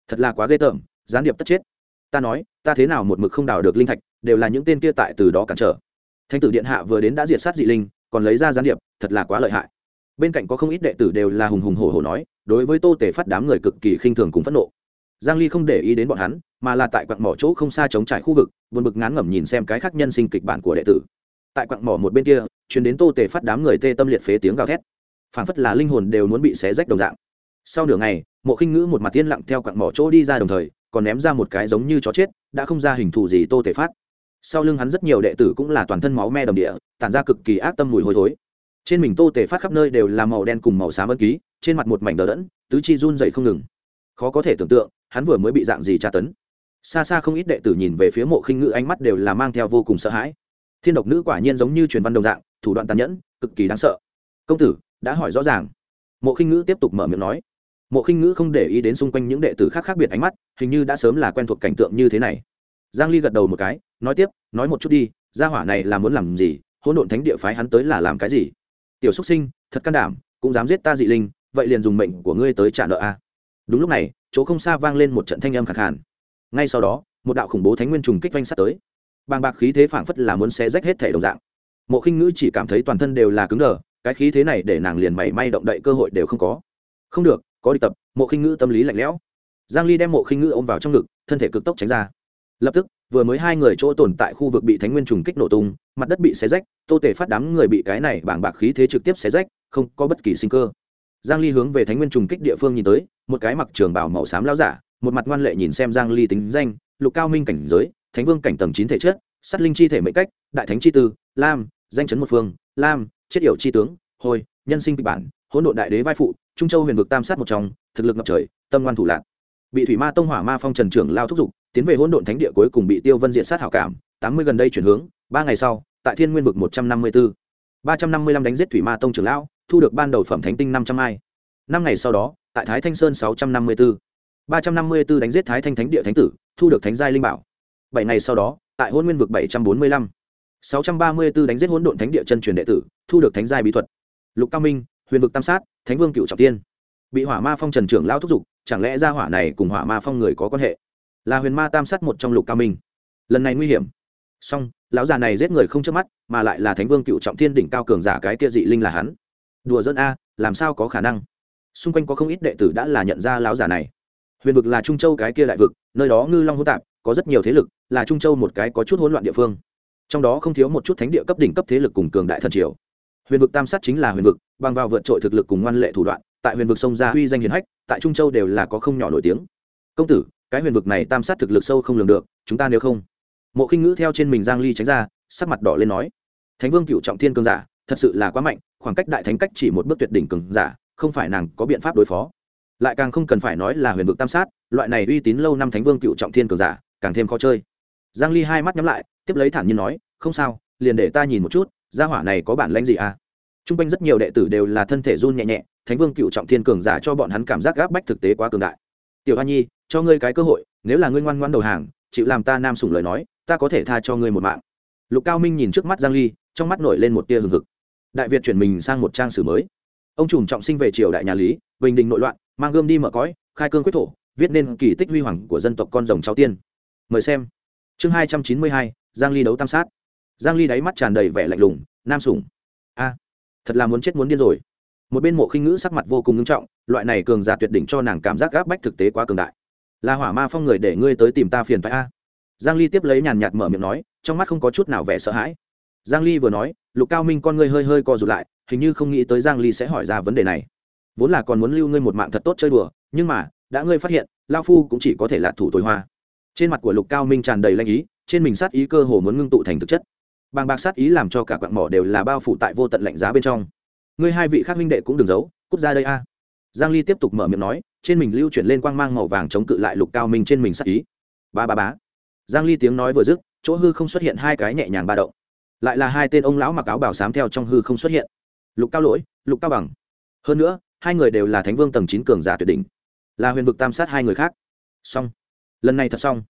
Thật là quá ghê tởm, gián điệp tất chết. Ta nói, ta thế nào một mực không đào được linh thạch, đều là những tên kia tại từ đó cản trở thanh tử điện hạ vừa đến đã diệt sát dị linh, còn lấy ra gián điệp, thật là quá lợi hại. Bên cạnh có không ít đệ tử đều là hùng hùng hổ hổ nói, đối với tô tể phát đám người cực kỳ khinh thường cùng phẫn nộ. Giang ly không để ý đến bọn hắn, mà là tại quặng mỏ chỗ không xa chống trải khu vực, buồn bực ngán ngẩm nhìn xem cái khác nhân sinh kịch bản của đệ tử. Tại quặng mỏ một bên kia, truyền đến tô tể phát đám người tê tâm liệt phế tiếng gào thét. Phảng phất là linh hồn đều muốn bị xé rách đồng dạng. Sau nửa ngày, mộ khinh ngữ một mặt tiên lặng theo quặng mỏ chỗ đi ra đồng thời, còn ném ra một cái giống như chó chết, đã không ra hình thù gì tô tể phát sau lưng hắn rất nhiều đệ tử cũng là toàn thân máu me đầm địa, tản ra cực kỳ ác tâm mùi hôi thối. Trên mình tô tể phát khắp nơi đều là màu đen cùng màu xám ân ký, trên mặt một mảnh đờ đẫn, tứ chi run dậy không ngừng. Khó có thể tưởng tượng, hắn vừa mới bị dạng gì tra tấn. Xa xa không ít đệ tử nhìn về phía mộ khinh ngữ ánh mắt đều là mang theo vô cùng sợ hãi. Thiên độc nữ quả nhiên giống như truyền văn đồng dạng, thủ đoạn tàn nhẫn, cực kỳ đáng sợ. Công tử, đã hỏi rõ ràng. Mộ khinh ngữ tiếp tục mở miệng nói. Mộ khinh ngữ không để ý đến xung quanh những đệ tử khác khác biệt ánh mắt, hình như đã sớm là quen thuộc cảnh tượng như thế này giang ly gật đầu một cái, nói tiếp, nói một chút đi, gia hỏa này là muốn làm gì? Hỗn độn thánh địa phái hắn tới là làm cái gì? Tiểu xuất sinh, thật can đảm, cũng dám giết ta dị linh, vậy liền dùng mệnh của ngươi tới trả nợ a. Đúng lúc này, chỗ không xa vang lên một trận thanh âm khẳng khàn. Ngay sau đó, một đạo khủng bố thánh nguyên trùng kích vanh sát tới. Bàng bạc khí thế phảng phất là muốn xé rách hết thể đồng dạng. Mộ khinh ngữ chỉ cảm thấy toàn thân đều là cứng đờ, cái khí thế này để nàng liền mảy may động đậy cơ hội đều không có. Không được, có đi tập, mộ khinh ngữ tâm lý lạnh lẽo. Giang ly đem mộ khinh ngữ ôm vào trong ngực, thân thể cực tốc tránh ra lập tức, vừa mới hai người chỗ tồn tại khu vực bị thánh nguyên trùng kích nổ tung, mặt đất bị xé rách, tô tể phát đám người bị cái này bảng bạc khí thế trực tiếp xé rách, không có bất kỳ sinh cơ. Giang ly hướng về thánh nguyên trùng kích địa phương nhìn tới, một cái mặc trường bảo màu xám lao giả, một mặt ngoan lệ nhìn xem giang ly tính danh, lục cao minh cảnh giới, thánh vương cảnh tầng chín thể chất, sát linh chi thể mệnh cách, đại thánh chi tư, lam, danh chấn một phương, lam, chết yểu chi tướng, hồi, nhân sinh kịch bản, hỗn độn đại đế vai phụ, trung châu huyền vực tam sát một trong, thực lực ngập trời, tâm ngoan thủ lạc bị thủy ma tông hỏa ma phong trần trưởng lao thúc giục, tiến về hỗn độn thánh địa cuối cùng bị tiêu vân diện sát hảo cảm, tám mươi gần đây chuyển hướng, ba ngày sau, tại thiên nguyên vực một trăm năm mươi bốn ba trăm năm mươi lăm đánh giết thủy ma tông trưởng lão, thu được ban đầu phẩm thánh tinh năm trăm hai năm ngày sau đó, tại thái thanh sơn sáu trăm năm mươi bốn ba trăm năm mươi bốn đánh giết thái thanh thánh địa thánh tử, thu được thánh giai linh bảo. Bảy ngày sau đó, tại hôn nguyên vực bảy trăm bốn mươi lăm, sáu trăm ba mươi bốn đánh giết hỗn độn thánh địa chân truyền đệ tử, thu được thánh giai bí thuật. Lục cao minh, huyền vực tam sát, thánh vương cựu trọng tiên. Bị hỏa ma phong trần trưởng lao thúc giục chẳng lẽ ra hỏa này cùng hỏa ma phong người có quan hệ? Là huyền ma tam sát một trong lục cao minh. Lần này nguy hiểm. Song lão già này giết người không chớp mắt, mà lại là thánh vương cựu trọng thiên đỉnh cao cường giả cái kia dị linh là hắn. Đùa dân a, làm sao có khả năng? Xung quanh có không ít đệ tử đã là nhận ra lão già này. Huyền vực là trung châu cái kia đại vực, nơi đó ngư long hỗn tạp, có rất nhiều thế lực, là trung châu một cái có chút hỗn loạn địa phương. Trong đó không thiếu một chút thánh địa cấp đỉnh cấp thế lực cùng cường đại thần triều. Huyền vực tam sát chính là huyền vực, bằng vào vượt trội thực lực cùng ngoan lệ thủ đoạn tại huyền vực sông ra huy danh hiền hách, tại trung châu đều là có không nhỏ nổi tiếng. Công tử, cái huyền vực này tam sát thực lực sâu không lường được, chúng ta nếu không. Mộ khinh ngữ theo trên mình giang ly tránh ra, sắc mặt đỏ lên nói, thánh vương cựu trọng thiên cường giả, thật sự là quá mạnh, khoảng cách đại thánh cách chỉ một bước tuyệt đỉnh cường giả, không phải nàng có biện pháp đối phó. Lại càng không cần phải nói là huyền vực tam sát, loại này uy tín lâu năm thánh vương cựu trọng thiên cường giả, càng thêm khó chơi. Giang ly hai mắt nhắm lại, tiếp lấy thản nhiên nói, không sao, liền để ta nhìn một chút, gia hỏa này có bản lãnh gì à? Trung quanh rất nhiều đệ tử đều là thân thể run nhẹ nhẹ, Thánh Vương Cựu Trọng Thiên cường giả cho bọn hắn cảm giác gáp bách thực tế quá cường đại. Tiểu Hoa Nhi, cho ngươi cái cơ hội, nếu là ngươi ngoan ngoãn đầu hàng, chịu làm ta nam sủng lời nói, ta có thể tha cho ngươi một mạng. lục cao minh nhìn trước mắt giang ly trong mắt nổi lên một tia hừng hực. Đại việt chuyển mình sang một trang sử mới. Ông trùm trọng sinh về triều đại nhà lý bình định nội loạn mang gươm đi mở cõi khai cương quyết thổ viết nên kỳ tích huy hoàng của dân tộc con rồng cháu tiên. Mời xem. Chương hai trăm chín mươi hai giang ly đấu tam sát. Giang ly đáy mắt tràn đầy vẻ lạnh lùng nam sủng thật là muốn chết muốn điên rồi. Một bên mộ khinh ngữ sắc mặt vô cùng nghiêm trọng, loại này cường giả tuyệt đỉnh cho nàng cảm giác gáp bách thực tế quá cường đại. Là hỏa ma phong người để ngươi tới tìm ta phiền phải a? Giang ly tiếp lấy nhàn nhạt mở miệng nói, trong mắt không có chút nào vẻ sợ hãi. Giang ly vừa nói, lục cao minh con ngươi hơi hơi co rụt lại, hình như không nghĩ tới giang ly sẽ hỏi ra vấn đề này. Vốn là còn muốn lưu ngươi một mạng thật tốt chơi đùa, nhưng mà, đã ngươi phát hiện lao phu cũng chỉ có thể là thủ tối hoa. Trên mặt của lục cao minh tràn đầy lanh ý, trên mình sát ý cơ hồ muốn ngưng tụ thành thực chất bàng bạc sát ý làm cho cả quặng mỏ đều là bao phủ tại vô tận lạnh giá bên trong. Ngươi hai vị khác minh đệ cũng đừng giấu, cút ra đây a. Giang ly tiếp tục mở miệng nói, trên mình lưu chuyển lên quang mang màu vàng chống cự lại lục cao minh trên mình sát ý. Ba ba bá giang ly tiếng nói vừa dứt, chỗ hư không xuất hiện hai cái nhẹ nhàng ba động. Lại là hai tên ông lão mặc áo bảo sám theo trong hư không xuất hiện. Lục cao lỗi, lục cao bằng. Hơn nữa, hai người đều là thánh vương tầng chín cường giả tuyệt đỉnh. Là huyền vực tam sát hai người khác. Xong. Lần này thật xong.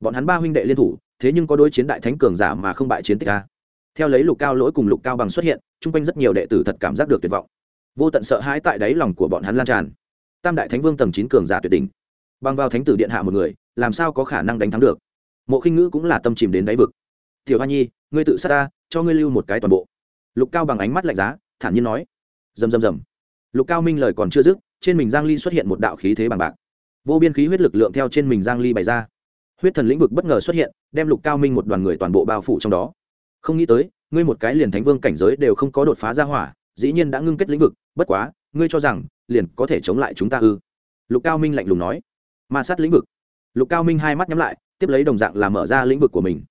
Bọn hắn ba huynh đệ liên thủ thế nhưng có đối chiến đại thánh cường giả mà không bại chiến tích a. Theo lấy lục cao lỗi cùng lục cao bằng xuất hiện, chung quanh rất nhiều đệ tử thật cảm giác được tuyệt vọng. Vô tận sợ hãi tại đáy lòng của bọn hắn lan tràn. Tam đại thánh vương tầng chín cường giả tuyệt đỉnh. Bằng vào thánh tử điện hạ một người, làm sao có khả năng đánh thắng được? Mộ khinh ngữ cũng là tâm chìm đến đáy vực. Tiểu hoa nhi, ngươi tự sát ta, cho ngươi lưu một cái toàn bộ. Lục cao bằng ánh mắt lạnh giá, thản nhiên nói. Rầm rầm rầm. Lục cao minh lời còn chưa dứt, trên mình giang ly xuất hiện một đạo khí thế bằng bạc. Vô biên khí huyết lực lượng theo trên mình giang ly bày ra huyết thần lĩnh vực bất ngờ xuất hiện, đem lục cao minh một đoàn người toàn bộ bao phủ trong đó. Không nghĩ tới, ngươi một cái liền thánh vương cảnh giới đều không có đột phá ra hỏa, dĩ nhiên đã ngưng kết lĩnh vực, bất quá, ngươi cho rằng, liền có thể chống lại chúng ta ư? Lục cao minh lạnh lùng nói. Ma sát lĩnh vực. Lục cao minh hai mắt nhắm lại, tiếp lấy đồng dạng là mở ra lĩnh vực của mình.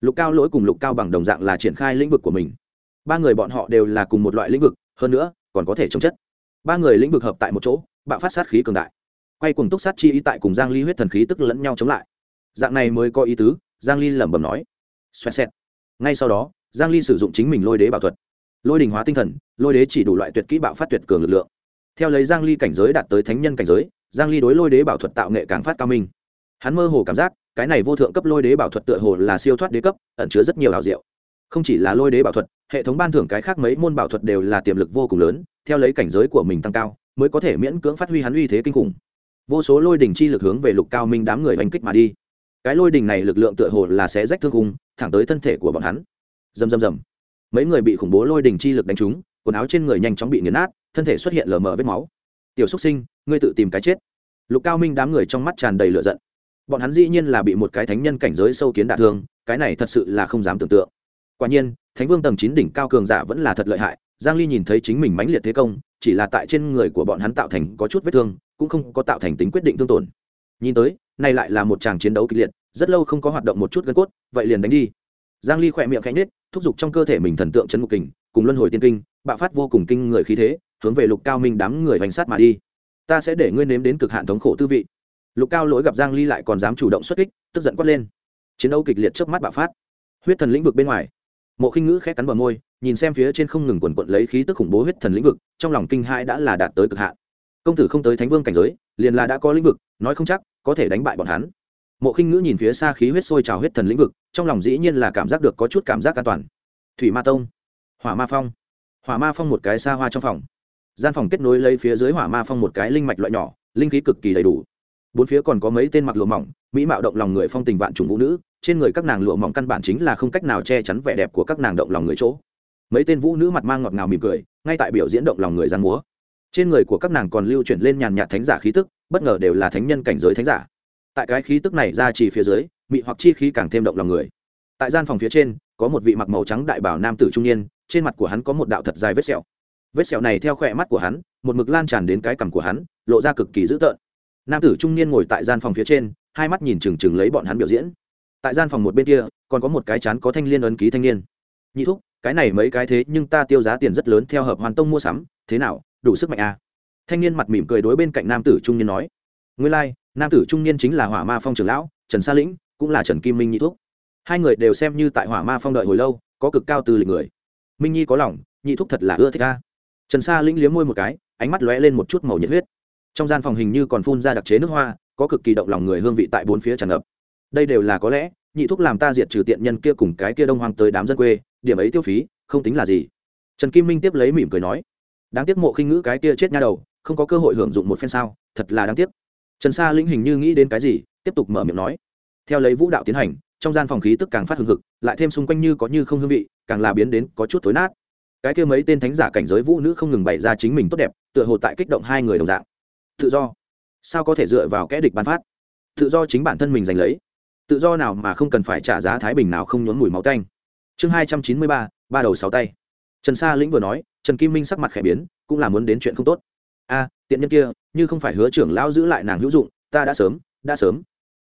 Lục cao lỗi cùng lục cao bằng đồng dạng là triển khai lĩnh vực của mình. Ba người bọn họ đều là cùng một loại lĩnh vực, hơn nữa, còn có thể chống chất. Ba người lĩnh vực hợp tại một chỗ, bạo phát sát khí cường đại. Quay cùng túc sát chi ý tại cùng giang ly huyết thần khí tức lẫn nhau chống lại dạng này mới có ý tứ, giang ly lẩm bẩm nói. Xoẹt xẹt. Ngay sau đó, giang ly sử dụng chính mình lôi đế bảo thuật. Lôi đình hóa tinh thần, lôi đế chỉ đủ loại tuyệt kỹ bạo phát tuyệt cường lực lượng. Theo lấy giang ly cảnh giới đạt tới thánh nhân cảnh giới, giang ly đối lôi đế bảo thuật tạo nghệ càng phát cao minh. Hắn mơ hồ cảm giác, cái này vô thượng cấp lôi đế bảo thuật tựa hồ là siêu thoát đế cấp, ẩn chứa rất nhiều hào diệu. Không chỉ là lôi đế bảo thuật, hệ thống ban thưởng cái khác mấy môn bảo thuật đều là tiềm lực vô cùng lớn, theo lấy cảnh giới của mình tăng cao, mới có thể miễn cưỡng phát huy hắn uy thế kinh khủng. Vô số lôi đỉnh chi lực hướng về lục cao minh đám người hành kích mà đi cái lôi đỉnh này lực lượng tựa hồ là sẽ rách thương khung, thẳng tới thân thể của bọn hắn. Rầm rầm rầm. Mấy người bị khủng bố lôi đỉnh chi lực đánh trúng, quần áo trên người nhanh chóng bị nghiền nát, thân thể xuất hiện lờ mờ vết máu. Tiểu xúc sinh, ngươi tự tìm cái chết. Lục cao minh đám người trong mắt tràn đầy lửa giận. Bọn hắn dĩ nhiên là bị một cái thánh nhân cảnh giới sâu kiến đả thương, cái này thật sự là không dám tưởng tượng. Quả nhiên, thánh vương tầng chín đỉnh cao cường giả vẫn là thật lợi hại, giang ly nhìn thấy chính mình mãnh liệt thế công, chỉ là tại trên người của bọn hắn tạo thành có chút vết thương, cũng không có tạo thành tính quyết định thương tổn. Nhìn tới này lại là một tràng chiến đấu kịch liệt rất lâu không có hoạt động một chút gân cốt vậy liền đánh đi. Giang ly khỏe miệng khẽ nhếch, thúc giục trong cơ thể mình thần tượng chấn ngục kình cùng luân hồi tiên kinh bạo phát vô cùng kinh người khí thế hướng về lục cao minh đám người hành sát mà đi. Ta sẽ để ngươi nếm đến cực hạn thống khổ tư vị. Lục cao lỗi gặp giang ly lại còn dám chủ động xuất kích tức giận quát lên. Chiến đấu kịch liệt trước mắt bạo phát. Huyết thần lĩnh vực bên ngoài. Mộ khinh ngữ khẽ cắn bờ môi nhìn xem phía trên không ngừng quần quận lấy khí tức khủng bố huyết thần lĩnh vực trong lòng kinh hãi đã là đạt tới cực hạn. Công tử không tới thánh vương cảnh giới liền là đã có lĩnh vực nói không chắc có thể đánh bại bọn hắn. Mộ khinh ngữ nhìn phía xa khí huyết sôi trào huyết thần lĩnh vực, trong lòng dĩ nhiên là cảm giác được có chút cảm giác an toàn. Thủy ma tông, hỏa ma phong. Hỏa ma phong một cái xa hoa trong phòng. Gian phòng kết nối lấy phía dưới hỏa ma phong một cái linh mạch loại nhỏ, linh khí cực kỳ đầy đủ. Bốn phía còn có mấy tên mặc lụa mỏng, mỹ mạo động lòng người phong tình vạn trùng vũ nữ, trên người các nàng lụa mỏng căn bản chính là không cách nào che chắn vẻ đẹp của các nàng động lòng người chỗ. Mấy tên vũ nữ mặt mang ngọt ngào mỉm cười, ngay tại biểu diễn động lòng người giang múa. Trên người của các nàng còn lưu chuyển lên nhàn nhạt thánh giả khí tức bất ngờ đều là thánh nhân cảnh giới thánh giả. Tại cái khí tức này ra chỉ phía dưới, mị hoặc chi khí càng thêm động lòng người. Tại gian phòng phía trên, có một vị mặc màu trắng đại bảo nam tử trung niên, trên mặt của hắn có một đạo thật dài vết sẹo. Vết sẹo này theo khỏe mắt của hắn, một mực lan tràn đến cái cằm của hắn, lộ ra cực kỳ dữ tợn. Nam tử trung niên ngồi tại gian phòng phía trên, hai mắt nhìn chừng chừng lấy bọn hắn biểu diễn. Tại gian phòng một bên kia, còn có một cái chán có thanh liên ấn ký thanh niên. Nhị thúc, cái này mấy cái thế nhưng ta tiêu giá tiền rất lớn, theo hợp hoàn tông mua sắm, thế nào, đủ sức mạnh à? Thanh niên mặt mỉm cười đối bên cạnh nam tử trung niên nói nguyên lai、like, nam tử trung niên chính là hỏa ma phong trưởng lão trần sa lĩnh cũng là trần kim minh nhị thúc. Hai người đều xem như tại hỏa ma phong đợi hồi lâu có cực cao từ lịch người. Minh nhi có lòng nhị thúc thật là ưa thích ca trần sa lĩnh liếm môi một cái ánh mắt lóe lên một chút màu nhiệt huyết. Trong gian phòng hình như còn phun ra đặc chế nước hoa có cực kỳ động lòng người hương vị tại bốn phía tràn ngập. Đây đều là có lẽ nhị thúc làm ta diệt trừ tiện nhân kia cùng cái kia đông hoang tới đám dân quê điểm ấy tiêu phí không tính là gì. Trần kim minh tiếp lấy mỉm cười nói đáng tiếc mộ khinh ngữ cái kia chết nha đầu không có cơ hội hưởng dụng một phen sao, thật là đáng tiếc. Trần sa lĩnh hình như nghĩ đến cái gì, tiếp tục mở miệng nói. Theo lấy vũ đạo tiến hành, trong gian phòng khí tức càng phát hưng hực, lại thêm xung quanh như có như không hương vị, càng là biến đến có chút tối nát. Cái kia mấy tên thánh giả cảnh giới vũ nữ không ngừng bày ra chính mình tốt đẹp, tựa hồ tại kích động hai người đồng dạng. Tự do. Sao có thể dựa vào kẽ địch ban phát? Tự do chính bản thân mình giành lấy. Tự do nào mà không cần phải trả giá thái bình nào không nhốn mùi máu tanh. Chương hai trăm chín mươi ba ba đầu sáu tay. Trần sa lĩnh vừa nói, trần kim minh sắc mặt khẽ biến, cũng là muốn đến chuyện không tốt a, tiện nhân kia, như không phải hứa trưởng lão giữ lại nàng hữu dụng, ta đã sớm đã sớm.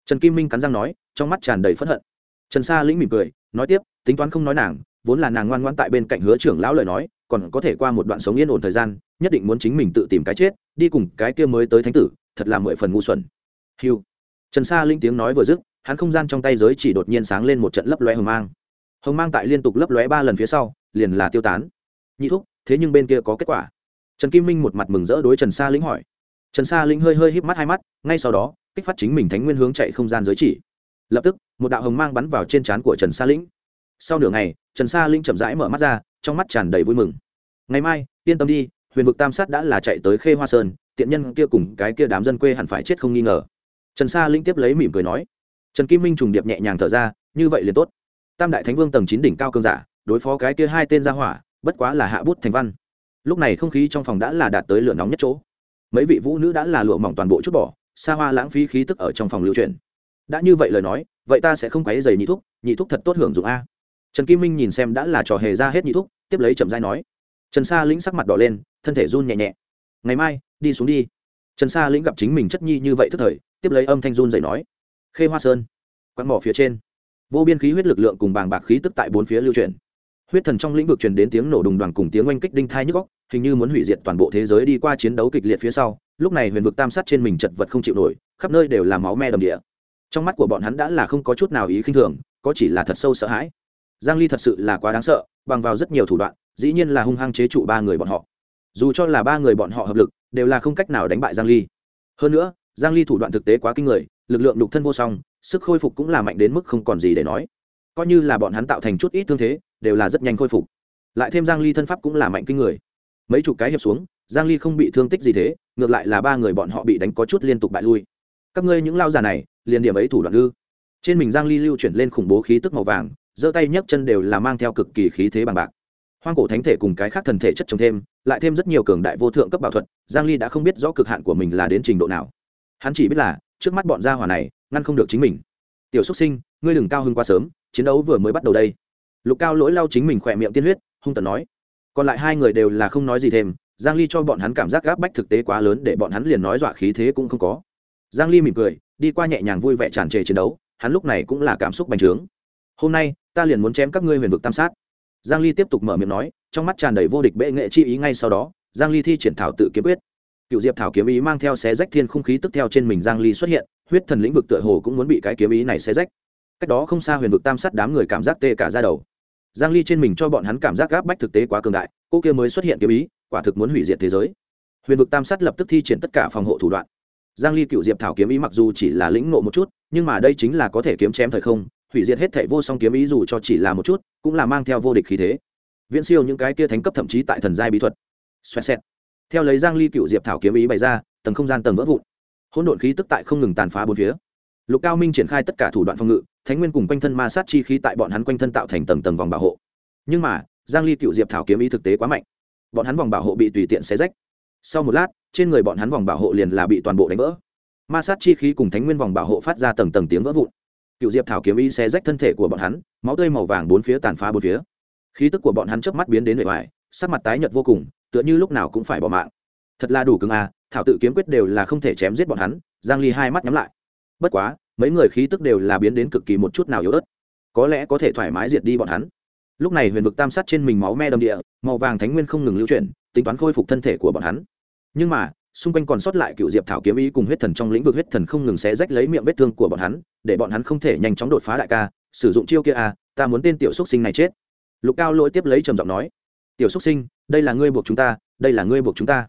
Trần kim minh cắn răng nói, trong mắt tràn đầy phẫn hận. Trần sa lĩnh mỉm cười, nói tiếp, tính toán không nói nàng, vốn là nàng ngoan ngoan tại bên cạnh hứa trưởng lão lời nói, còn có thể qua một đoạn sống yên ổn thời gian, nhất định muốn chính mình tự tìm cái chết, đi cùng cái kia mới tới thánh tử, thật là mười phần ngu xuẩn. Hiu trần sa linh tiếng nói vừa dứt, hắn không gian trong tay giới chỉ đột nhiên sáng lên một trận lấp lóe hồng mang. Hồng mang tại liên tục lấp lóe ba lần phía sau, liền là tiêu tán. Nhị thúc, thế nhưng bên kia có kết quả trần kim minh một mặt mừng rỡ đối trần sa lĩnh hỏi. Trần sa lĩnh hơi hơi híp mắt hai mắt, ngay sau đó, kích phát chính mình thánh nguyên hướng chạy không gian giới chỉ. Lập tức, một đạo hồng mang bắn vào trên trán của trần sa lĩnh. Sau nửa ngày, trần sa lĩnh chậm rãi mở mắt ra, trong mắt tràn đầy vui mừng. Ngày mai, yên tâm đi, huyền vực tam sát đã là chạy tới khê hoa sơn, tiện nhân kia cùng cái kia đám dân quê hẳn phải chết không nghi ngờ. Trần sa linh tiếp lấy mỉm cười nói. Trần kim minh trùng điệp nhẹ nhàng thở ra, như vậy liền tốt. Tam đại thánh vương tầng chín đỉnh cao cơn giả, đối phó cái kia hai tên gia hỏa, bất quá là hạ bút thành văn lúc này không khí trong phòng đã là đạt tới lửa nóng nhất chỗ. Mấy vị vũ nữ đã là lụa mỏng toàn bộ chút bỏ, xa hoa lãng phí khí tức ở trong phòng lưu truyền. Đã như vậy lời nói, vậy ta sẽ không quấy giày nhị thúc nhị thúc thật tốt hưởng dụng a. Trần kim minh nhìn xem đã là trò hề ra hết nhị thúc, tiếp lấy chậm dai nói. Trần sa lĩnh sắc mặt đỏ lên, thân thể run nhẹ nhẹ. Ngày mai, đi xuống đi. Trần sa lĩnh gặp chính mình chất nhi như vậy thức thời, tiếp lấy âm thanh run dậy nói. Khê hoa sơn quăng mỏ phía trên. Vô biên khí huyết lực lượng cùng bàng bạc khí tức tại bốn phía lưu truyền. Huyết thần trong lĩnh vực truyền đến tiếng nổ đùng đoàn cùng tiếng oanh kích đinh thai nhức góc hình như muốn hủy diệt toàn bộ thế giới đi qua chiến đấu kịch liệt phía sau, lúc này huyền vực tam sát trên mình chật vật không chịu nổi, khắp nơi đều là máu me đầm địa. Trong mắt của bọn hắn đã là không có chút nào ý khinh thường, có chỉ là thật sâu sợ hãi. Giang ly thật sự là quá đáng sợ, bằng vào rất nhiều thủ đoạn, dĩ nhiên là hung hăng chế trụ ba người bọn họ. Dù cho là ba người bọn họ hợp lực, đều là không cách nào đánh bại giang ly. Hơn nữa, giang ly thủ đoạn thực tế quá kinh người, lực lượng đục thân vô song, sức khôi phục cũng là mạnh đến mức không còn gì để nói. Coi như là bọn hắn tạo thành chút ít thương thế, đều là rất nhanh khôi phục. Lại thêm giang ly thân pháp cũng là mạnh kinh người mấy chục cái hiệp xuống, giang ly không bị thương tích gì thế, ngược lại là ba người bọn họ bị đánh có chút liên tục bại lui. Các ngươi những lao già này, liền điểm ấy thủ đoạn ư? Trên mình giang ly lưu chuyển lên khủng bố khí tức màu vàng, giơ tay nhấc chân đều là mang theo cực kỳ khí thế bằng bạc. Hoang cổ thánh thể cùng cái khác thần thể chất trồng thêm, lại thêm rất nhiều cường đại vô thượng cấp bảo thuật, giang ly đã không biết rõ cực hạn của mình là đến trình độ nào. Hắn chỉ biết là, trước mắt bọn gia hỏa này, ngăn không được chính mình. Tiểu xuất sinh, ngươi đừng cao hơn quá sớm, chiến đấu vừa mới bắt đầu đây. Lục cao lỗi lau chính mình khỏe miệng tiên huyết, hung tận nói còn lại hai người đều là không nói gì thêm, giang ly cho bọn hắn cảm giác gáp bách thực tế quá lớn để bọn hắn liền nói dọa khí thế cũng không có. Giang ly mỉm cười, đi qua nhẹ nhàng vui vẻ tràn trề chiến đấu, hắn lúc này cũng là cảm xúc bành trướng. Hôm nay, ta liền muốn chém các ngươi huyền vực tam sát. Giang ly tiếp tục mở miệng nói, trong mắt tràn đầy vô địch bệ nghệ chi ý ngay sau đó, giang ly thi triển thảo tự kiếm quyết. Cựu diệp thảo kiếm ý mang theo xé rách thiên không khí tức theo trên mình giang ly xuất hiện, huyết thần lĩnh vực tựa hồ cũng muốn bị cái kiếm ý này xé rách. Cách đó không xa huyền vực tam sát đám người cảm giác tê cả ra đầu giang ly trên mình cho bọn hắn cảm giác gáp bách thực tế quá cường đại, cô kia mới xuất hiện kiếm ý, quả thực muốn hủy diệt thế giới. Huyền vực tam sát lập tức thi triển tất cả phòng hộ thủ đoạn. Giang ly cựu diệp thảo kiếm ý mặc dù chỉ là lĩnh ngộ một chút, nhưng mà đây chính là có thể kiếm chém thời không, hủy diệt hết thảy vô song kiếm ý dù cho chỉ là một chút, cũng là mang theo vô địch khí thế. Viễn siêu những cái kia thánh cấp thậm chí tại thần giai bí thuật. Xoẹt xẹt. Theo lấy giang ly cựu diệp thảo kiếm ý bày ra, tầng không gian tầng vỡ vụn. Hỗn độn khí tức tại không ngừng tàn phá bốn phía lục cao minh triển khai tất cả thủ đoạn phòng ngự, thánh nguyên cùng quanh thân ma sát chi khí tại bọn hắn quanh thân tạo thành tầng tầng vòng bảo hộ. Nhưng mà, giang ly cựu diệp thảo kiếm ý thực tế quá mạnh. Bọn hắn vòng bảo hộ bị tùy tiện xé rách. Sau một lát, trên người bọn hắn vòng bảo hộ liền là bị toàn bộ đánh vỡ. Ma sát chi khí cùng thánh nguyên vòng bảo hộ phát ra tầng tầng tiếng vỡ vụn. Cựu diệp thảo kiếm ý xé rách thân thể của bọn hắn, máu tươi màu vàng bốn phía tàn phá bốn phía. Khí tức của bọn hắn chớp mắt biến đến bề ngoài sắc mặt tái nhợt vô cùng, tựa như lúc nào cũng phải bỏ mạng. Thật là đủ cứng à thảo tự kiếm quyết đều là không thể chém giết bọn hắn, giang ly hai mắt nhắm lại bất quá, mấy người khí tức đều là biến đến cực kỳ một chút nào yếu ớt. Có lẽ có thể thoải mái diệt đi bọn hắn. Lúc này huyền vực tam sát trên mình máu me đầm địa, màu vàng thánh nguyên không ngừng lưu chuyển, tính toán khôi phục thân thể của bọn hắn. Nhưng mà, xung quanh còn sót lại cựu diệp thảo kiếm ý cùng huyết thần trong lĩnh vực huyết thần không ngừng xé rách lấy miệng vết thương của bọn hắn, để bọn hắn không thể nhanh chóng đột phá đại ca, sử dụng chiêu kia à ta muốn tên tiểu xúc sinh này chết. Lục cao lỗi tiếp lấy trầm giọng nói, tiểu xúc sinh, đây là ngươi buộc chúng ta, đây là ngươi buộc chúng ta.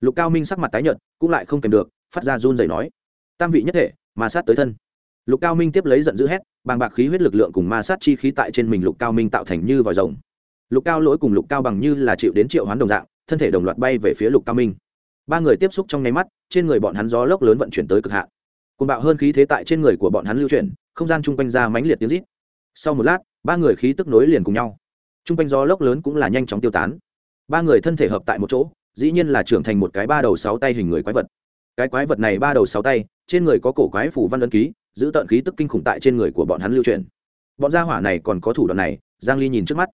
Lục cao minh sắc mặt tái nhợt, cũng lại không kèm được, phát ra run rẩy nói, tam vị nhất thể Ma sát tới thân. Lục cao minh tiếp lấy giận dữ hét, bàng bạc khí huyết lực lượng cùng ma sát chi khí tại trên mình lục cao minh tạo thành như vòi rồng. Lục cao lỗi cùng lục cao bằng như là chịu đến triệu hoán đồng dạng, thân thể đồng loạt bay về phía lục cao minh. Ba người tiếp xúc trong nháy mắt, trên người bọn hắn gió lốc lớn vận chuyển tới cực hạn. Côn bạo hơn khí thế tại trên người của bọn hắn lưu chuyển, không gian chung quanh ra mãnh liệt tiếng rít. Sau một lát, ba người khí tức nối liền cùng nhau. Chung quanh gió lốc lớn cũng là nhanh chóng tiêu tán. Ba người thân thể hợp tại một chỗ, dĩ nhiên là trưởng thành một cái ba đầu sáu tay hình người quái vật. Cái quái vật này ba đầu sáu tay trên người có cổ quái phủ văn ấn ký, giữ tận khí tức kinh khủng tại trên người của bọn hắn lưu truyền. Bọn gia hỏa này còn có thủ đoạn này, giang ly nhìn trước mắt.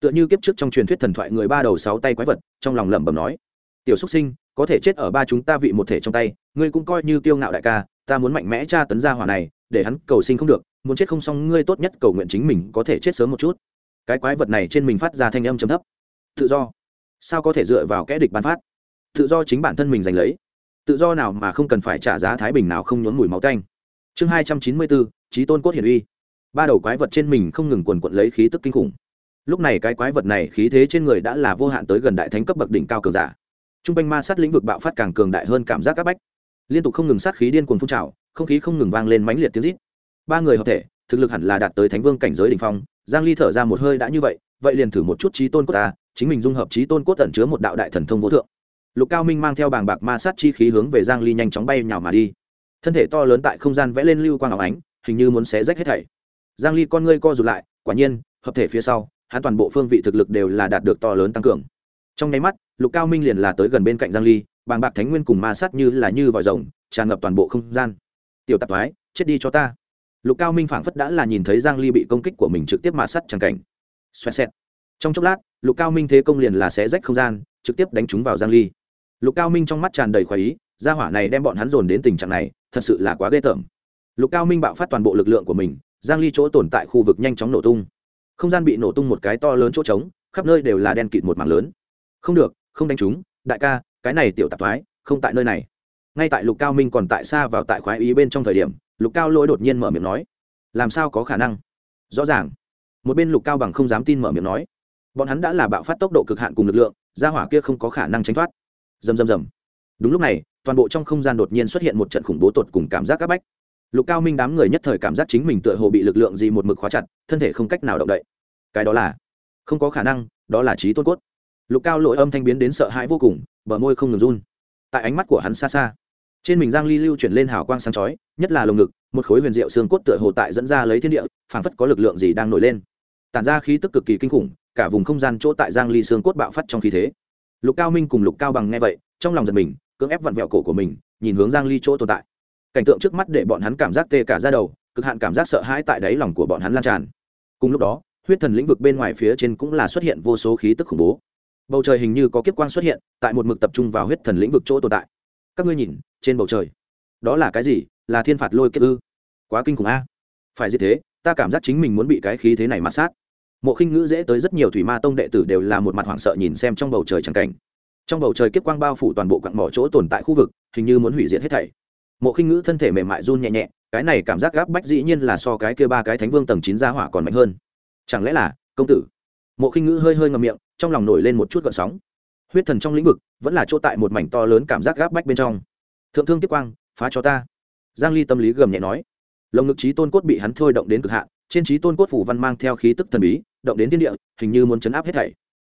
Tựa như kiếp trước trong truyền thuyết thần thoại người ba đầu sáu tay quái vật, trong lòng lẩm bẩm nói, tiểu xuất sinh, có thể chết ở ba chúng ta vị một thể trong tay, ngươi cũng coi như kiêu ngạo đại ca, ta muốn mạnh mẽ tra tấn gia hỏa này, để hắn cầu sinh không được, muốn chết không xong ngươi tốt nhất cầu nguyện chính mình có thể chết sớm một chút. Cái quái vật này trên mình phát ra thanh âm trầm thấp. Tự do, sao có thể dựa vào kẽ địch bán phát? Tự do chính bản thân mình giành lấy tự do nào mà không cần phải trả giá thái bình nào không nhốn mùi máu tanh. Chương hai trăm chín mươi bốn trí tôn cốt hiển uy. Ba đầu quái vật trên mình không ngừng quần quận lấy khí tức kinh khủng. Lúc này cái quái vật này khí thế trên người đã là vô hạn tới gần đại thánh cấp bậc đỉnh cao cường giả. T r u n g quanh ma sát lĩnh vực bạo phát càng cường đại hơn cảm giác áp bách. Liên tục không ngừng sát khí điên cuồng phun trào, không khí không ngừng vang lên mãnh liệt tiếng rít. Ba người hợp thể, thực lực hẳn là đạt tới thánh vương cảnh giới đ ỉ n h phong, giang ly thở ra một hơi đã như vậy vậy liền thử một chút trí tôn cốt ta, chính mình dung hợp trí tôn cốt tẩn chứa một đạo đại thần thông vô thượng lục cao minh mang theo bàng bạc ma sát chi khí hướng về giang ly nhanh chóng bay nhào mà đi. Thân thể to lớn tại không gian vẽ lên lưu quang áo ánh, hình như muốn xé rách hết thảy. Giang ly con ngươi co rụt lại, quả nhiên, hợp thể phía sau, hắn toàn bộ phương vị thực lực đều là đạt được to lớn tăng cường. Trong nháy mắt, lục cao minh liền là tới gần bên cạnh giang ly, bàng bạc thánh nguyên cùng ma sát như là như vòi rồng, tràn ngập toàn bộ không gian. Tiểu tạp thoái, chết đi cho ta. Lục cao minh phảng phất đã là nhìn thấy giang ly bị công kích của mình trực tiếp ma sát chẳng cảnh. Xoẹt xẹt. Trong chốc lát, lục cao minh thế công liền là xé rách không gian, trực tiếp đánh trúng vào giang ly lục cao minh trong mắt tràn đầy khoái ý, gia hỏa này đem bọn hắn dồn đến tình trạng này, thật sự là quá ghê tởm. Lục cao minh bạo phát toàn bộ lực lượng của mình, giang ly chỗ tồn tại khu vực nhanh chóng nổ tung. Không gian bị nổ tung một cái to lớn chỗ trống, khắp nơi đều là đen kịt một mảng lớn. Không được, không đánh chúng, đại ca, cái này tiểu tạp thoái, không tại nơi này. Ngay tại lục cao minh còn tại xa vào tại khoái ý bên trong thời điểm, lục cao lỗi đột nhiên mở miệng nói, làm sao có khả năng? Rõ ràng. Một bên lục cao bằng không dám tin mở miệng nói, bọn hắn đã là bạo phát tốc độ cực hạn cùng lực lượng, gia hỏa kia không có khả năng tránh thoát dầm dầm dầm đúng lúc này, toàn bộ trong không gian đột nhiên xuất hiện một trận khủng bố tột cùng cảm giác áp bách. Lục cao minh đám người nhất thời cảm giác chính mình tựa hồ bị lực lượng gì một mực khóa chặt, thân thể không cách nào động đậy. Cái đó là không có khả năng, đó là trí tôn cốt. Lục cao lỗi âm thanh biến đến sợ hãi vô cùng, bờ môi không ngừng run. Tại ánh mắt của hắn xa xa, trên mình giang ly lưu chuyển lên hào quang sáng chói, nhất là lồng ngực, một khối huyền diệu xương cốt tựa hồ tại dẫn ra lấy thiên địa, phảng phất có lực lượng gì đang nổi lên. Tản ra khí tức cực kỳ kinh khủng, cả vùng không gian chỗ tại giang ly xương cốt bạo phát trong khí thế lục cao minh cùng lục cao bằng nghe vậy, trong lòng giật mình, cưỡng ép vặn vẹo cổ của mình, nhìn hướng giang ly chỗ tồn tại. Cảnh tượng trước mắt để bọn hắn cảm giác tê cả ra đầu, cực hạn cảm giác sợ hãi tại đáy lòng của bọn hắn lan tràn. Cùng lúc đó, huyết thần lĩnh vực bên ngoài phía trên cũng là xuất hiện vô số khí tức khủng bố. Bầu trời hình như có kiếp quang xuất hiện, tại một mực tập trung vào huyết thần lĩnh vực chỗ tồn tại. Các ngươi nhìn, trên bầu trời, đó là cái gì? Là thiên phạt lôi kiếp ư? Quá kinh khủng a. Phải gì thế? Ta cảm giác chính mình muốn bị cái khí thế này mát sát mộ khinh ngữ dễ tới rất nhiều thủy ma tông đệ tử đều là một mặt hoảng sợ nhìn xem trong bầu trời trắng cảnh. Trong bầu trời kiếp quang bao phủ toàn bộ quặng mỏ chỗ tồn tại khu vực, hình như muốn hủy diệt hết thảy. Mộ khinh ngữ thân thể mềm mại run nhẹ nhẹ, cái này cảm giác gáp bách dĩ nhiên là so cái kia ba cái thánh vương tầng chín gia hỏa còn mạnh hơn. Chẳng lẽ là, công tử? Mộ khinh ngữ hơi hơi ngầm miệng, trong lòng nổi lên một chút gợn sóng. Huyết thần trong lĩnh vực, vẫn là chỗ tại một mảnh to lớn cảm giác gáp bách bên trong. Thượng thương Kiếp quang, phá cho ta. Giang ly tâm lý gầm nhẹ nói. Lồng ngực trí tôn cốt bị hắn thôi động đến cực hạn trên trí tôn cốt phủ văn mang theo khí tức thần bí, động đến thiên địa, hình như muốn chấn áp hết thảy.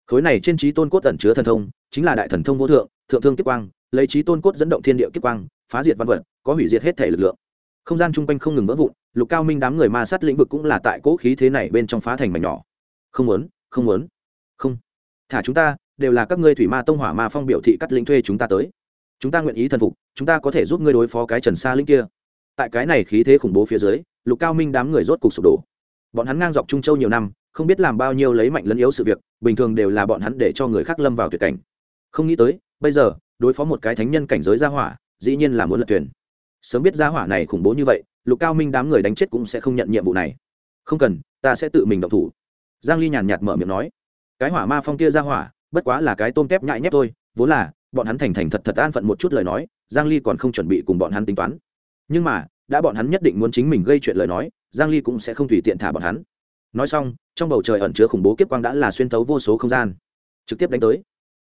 Khối này trên trí tôn cốt tẩn chứa thần thông, chính là đại thần thông vô thượng thượng thương kiếp quang, lấy trí tôn cốt dẫn động thiên địa kiếp quang, phá diệt văn vật, có hủy diệt hết thể lực lượng. Không gian chung quanh không ngừng vỡ vụn, lục cao minh đám người ma sát lĩnh vực cũng là tại cỗ khí thế này bên trong phá thành mảnh nhỏ. Không muốn không muốn, không. Thả chúng ta, đều là các ngươi thủy ma tông hỏa ma phong biểu thị cắt lĩnh thuê chúng ta tới. Chúng ta nguyện ý thần phục, chúng ta có thể giúp ngươi đối phó cái trần xa lĩnh kia. Tại cái này khí thế khủng bố phía dưới lục cao minh đám người rốt cục sụp đổ. Bọn hắn ngang dọc trung châu nhiều năm, không biết làm bao nhiêu lấy mạnh lẫn yếu sự việc, bình thường đều là bọn hắn để cho người khác lâm vào tuyệt cảnh. Không nghĩ tới, bây giờ, đối phó một cái thánh nhân cảnh giới gia hỏa, dĩ nhiên là muốn lật thuyền. Sớm biết gia hỏa này khủng bố như vậy, lục cao minh đám người đánh chết cũng sẽ không nhận nhiệm vụ này. Không cần, ta sẽ tự mình động thủ. Giang ly nhàn nhạt mở miệng nói. Cái hỏa ma phong kia ra hỏa, bất quá là cái tôm tép nhại nhép thôi, vốn là, bọn hắn thành thành thật thật an phận một chút lời nói, giang ly còn không chuẩn bị cùng bọn hắn tính toán. Nhưng mà đã bọn hắn nhất định muốn chính mình gây chuyện lời nói, giang ly cũng sẽ không tùy tiện thả bọn hắn. Nói xong, trong bầu trời ẩn chứa khủng bố kiếp quang đã là xuyên tấu vô số không gian. Trực tiếp đánh tới.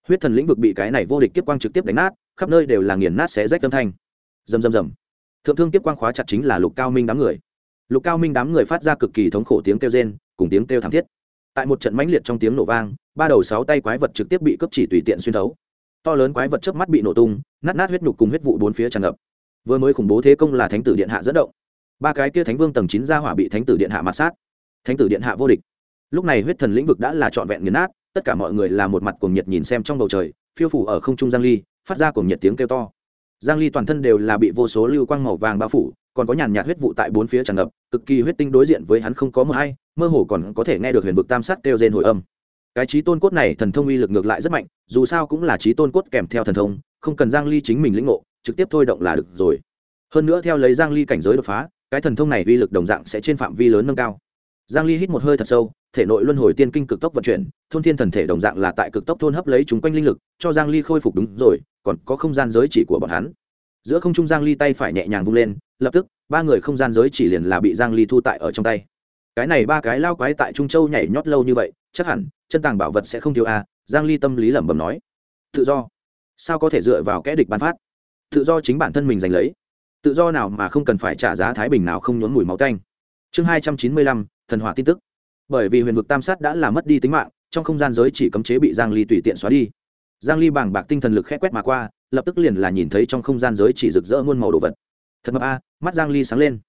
Huyết thần lĩnh vực bị cái này vô địch kiếp quang trực tiếp đánh nát, khắp nơi đều là nghiền nát xé rách âm thanh. Rầm rầm rầm. Thượng thương kiếp quang khóa chặt chính là lục cao minh đám người. Lục cao minh đám người phát ra cực kỳ thống khổ tiếng kêu rên, cùng tiếng kêu thảm thiết. Tại một trận mãnh liệt trong tiếng nổ vang, ba đầu sáu tay quái vật trực tiếp bị cấp chỉ tùy tiện xuyên thấu. To lớn quái vật trước mắt bị nổ tung, nát nát huyết nhục cùng huyết vụ bốn phía tràn ngập vừa mới khủng bố thế công là thánh tử điện hạ dẫn động. Ba cái kia thánh vương tầng chín ra hỏa bị thánh tử điện hạ mặt sát. Thánh tử điện hạ vô địch. Lúc này huyết thần lĩnh vực đã là trọn vẹn nghiền nát, tất cả mọi người là một mặt cuồng nhiệt nhìn xem trong bầu trời, phiêu phủ ở không trung giang ly, phát ra cuồng nhiệt tiếng kêu to. Giang ly toàn thân đều là bị vô số lưu quang màu vàng bao phủ, còn có nhàn nhạt huyết vụ tại bốn phía tràn ngập, cực kỳ huyết tinh đối diện với hắn không có mưa hay, mơ hồ còn có thể nghe được huyền vực tam sát kêu rên hồi âm. Cái trí tôn cốt này thần thông uy lực ngược lại rất mạnh, dù sao cũng là trí tôn cốt kèm theo thần thông, không cần giang ly chính mình lĩnh ngộ trực tiếp thôi động là được rồi. Hơn nữa theo lấy giang ly cảnh giới đột phá, cái thần thông này uy lực đồng dạng sẽ trên phạm vi lớn nâng cao. Giang ly hít một hơi thật sâu, thể nội luân hồi tiên kinh cực tốc vận chuyển, thôn thiên thần thể đồng dạng là tại cực tốc thôn hấp lấy chúng quanh linh lực, cho giang ly khôi phục đúng rồi, còn có không gian giới chỉ của bọn hắn. Giữa không trung giang ly tay phải nhẹ nhàng vung lên, lập tức, ba người không gian giới chỉ liền là bị giang ly thu tại ở trong tay. Cái này ba cái lao quái tại trung châu nhảy nhót lâu như vậy, chắc hẳn, chân tàng bảo vật sẽ không thiếu a, giang ly tâm lý lẩm bẩm nói. Tự do. Sao có thể dựa vào kẽ địch ban phát? Tự do chính bản thân mình giành lấy. Tự do nào mà không cần phải trả giá thái bình nào không nhốn mùi máu tanh. Chương 295, thần hỏa tin tức. Bởi vì huyền vực tam sát đã làm mất đi tính mạng trong không gian giới chỉ cấm chế bị giang ly tùy tiện xóa đi. Giang ly bảng bạc tinh thần lực khẽ quét mà qua lập tức liền là nhìn thấy trong không gian giới chỉ rực rỡ muôn màu đồ vật. Thật mập a mắt giang ly sáng lên.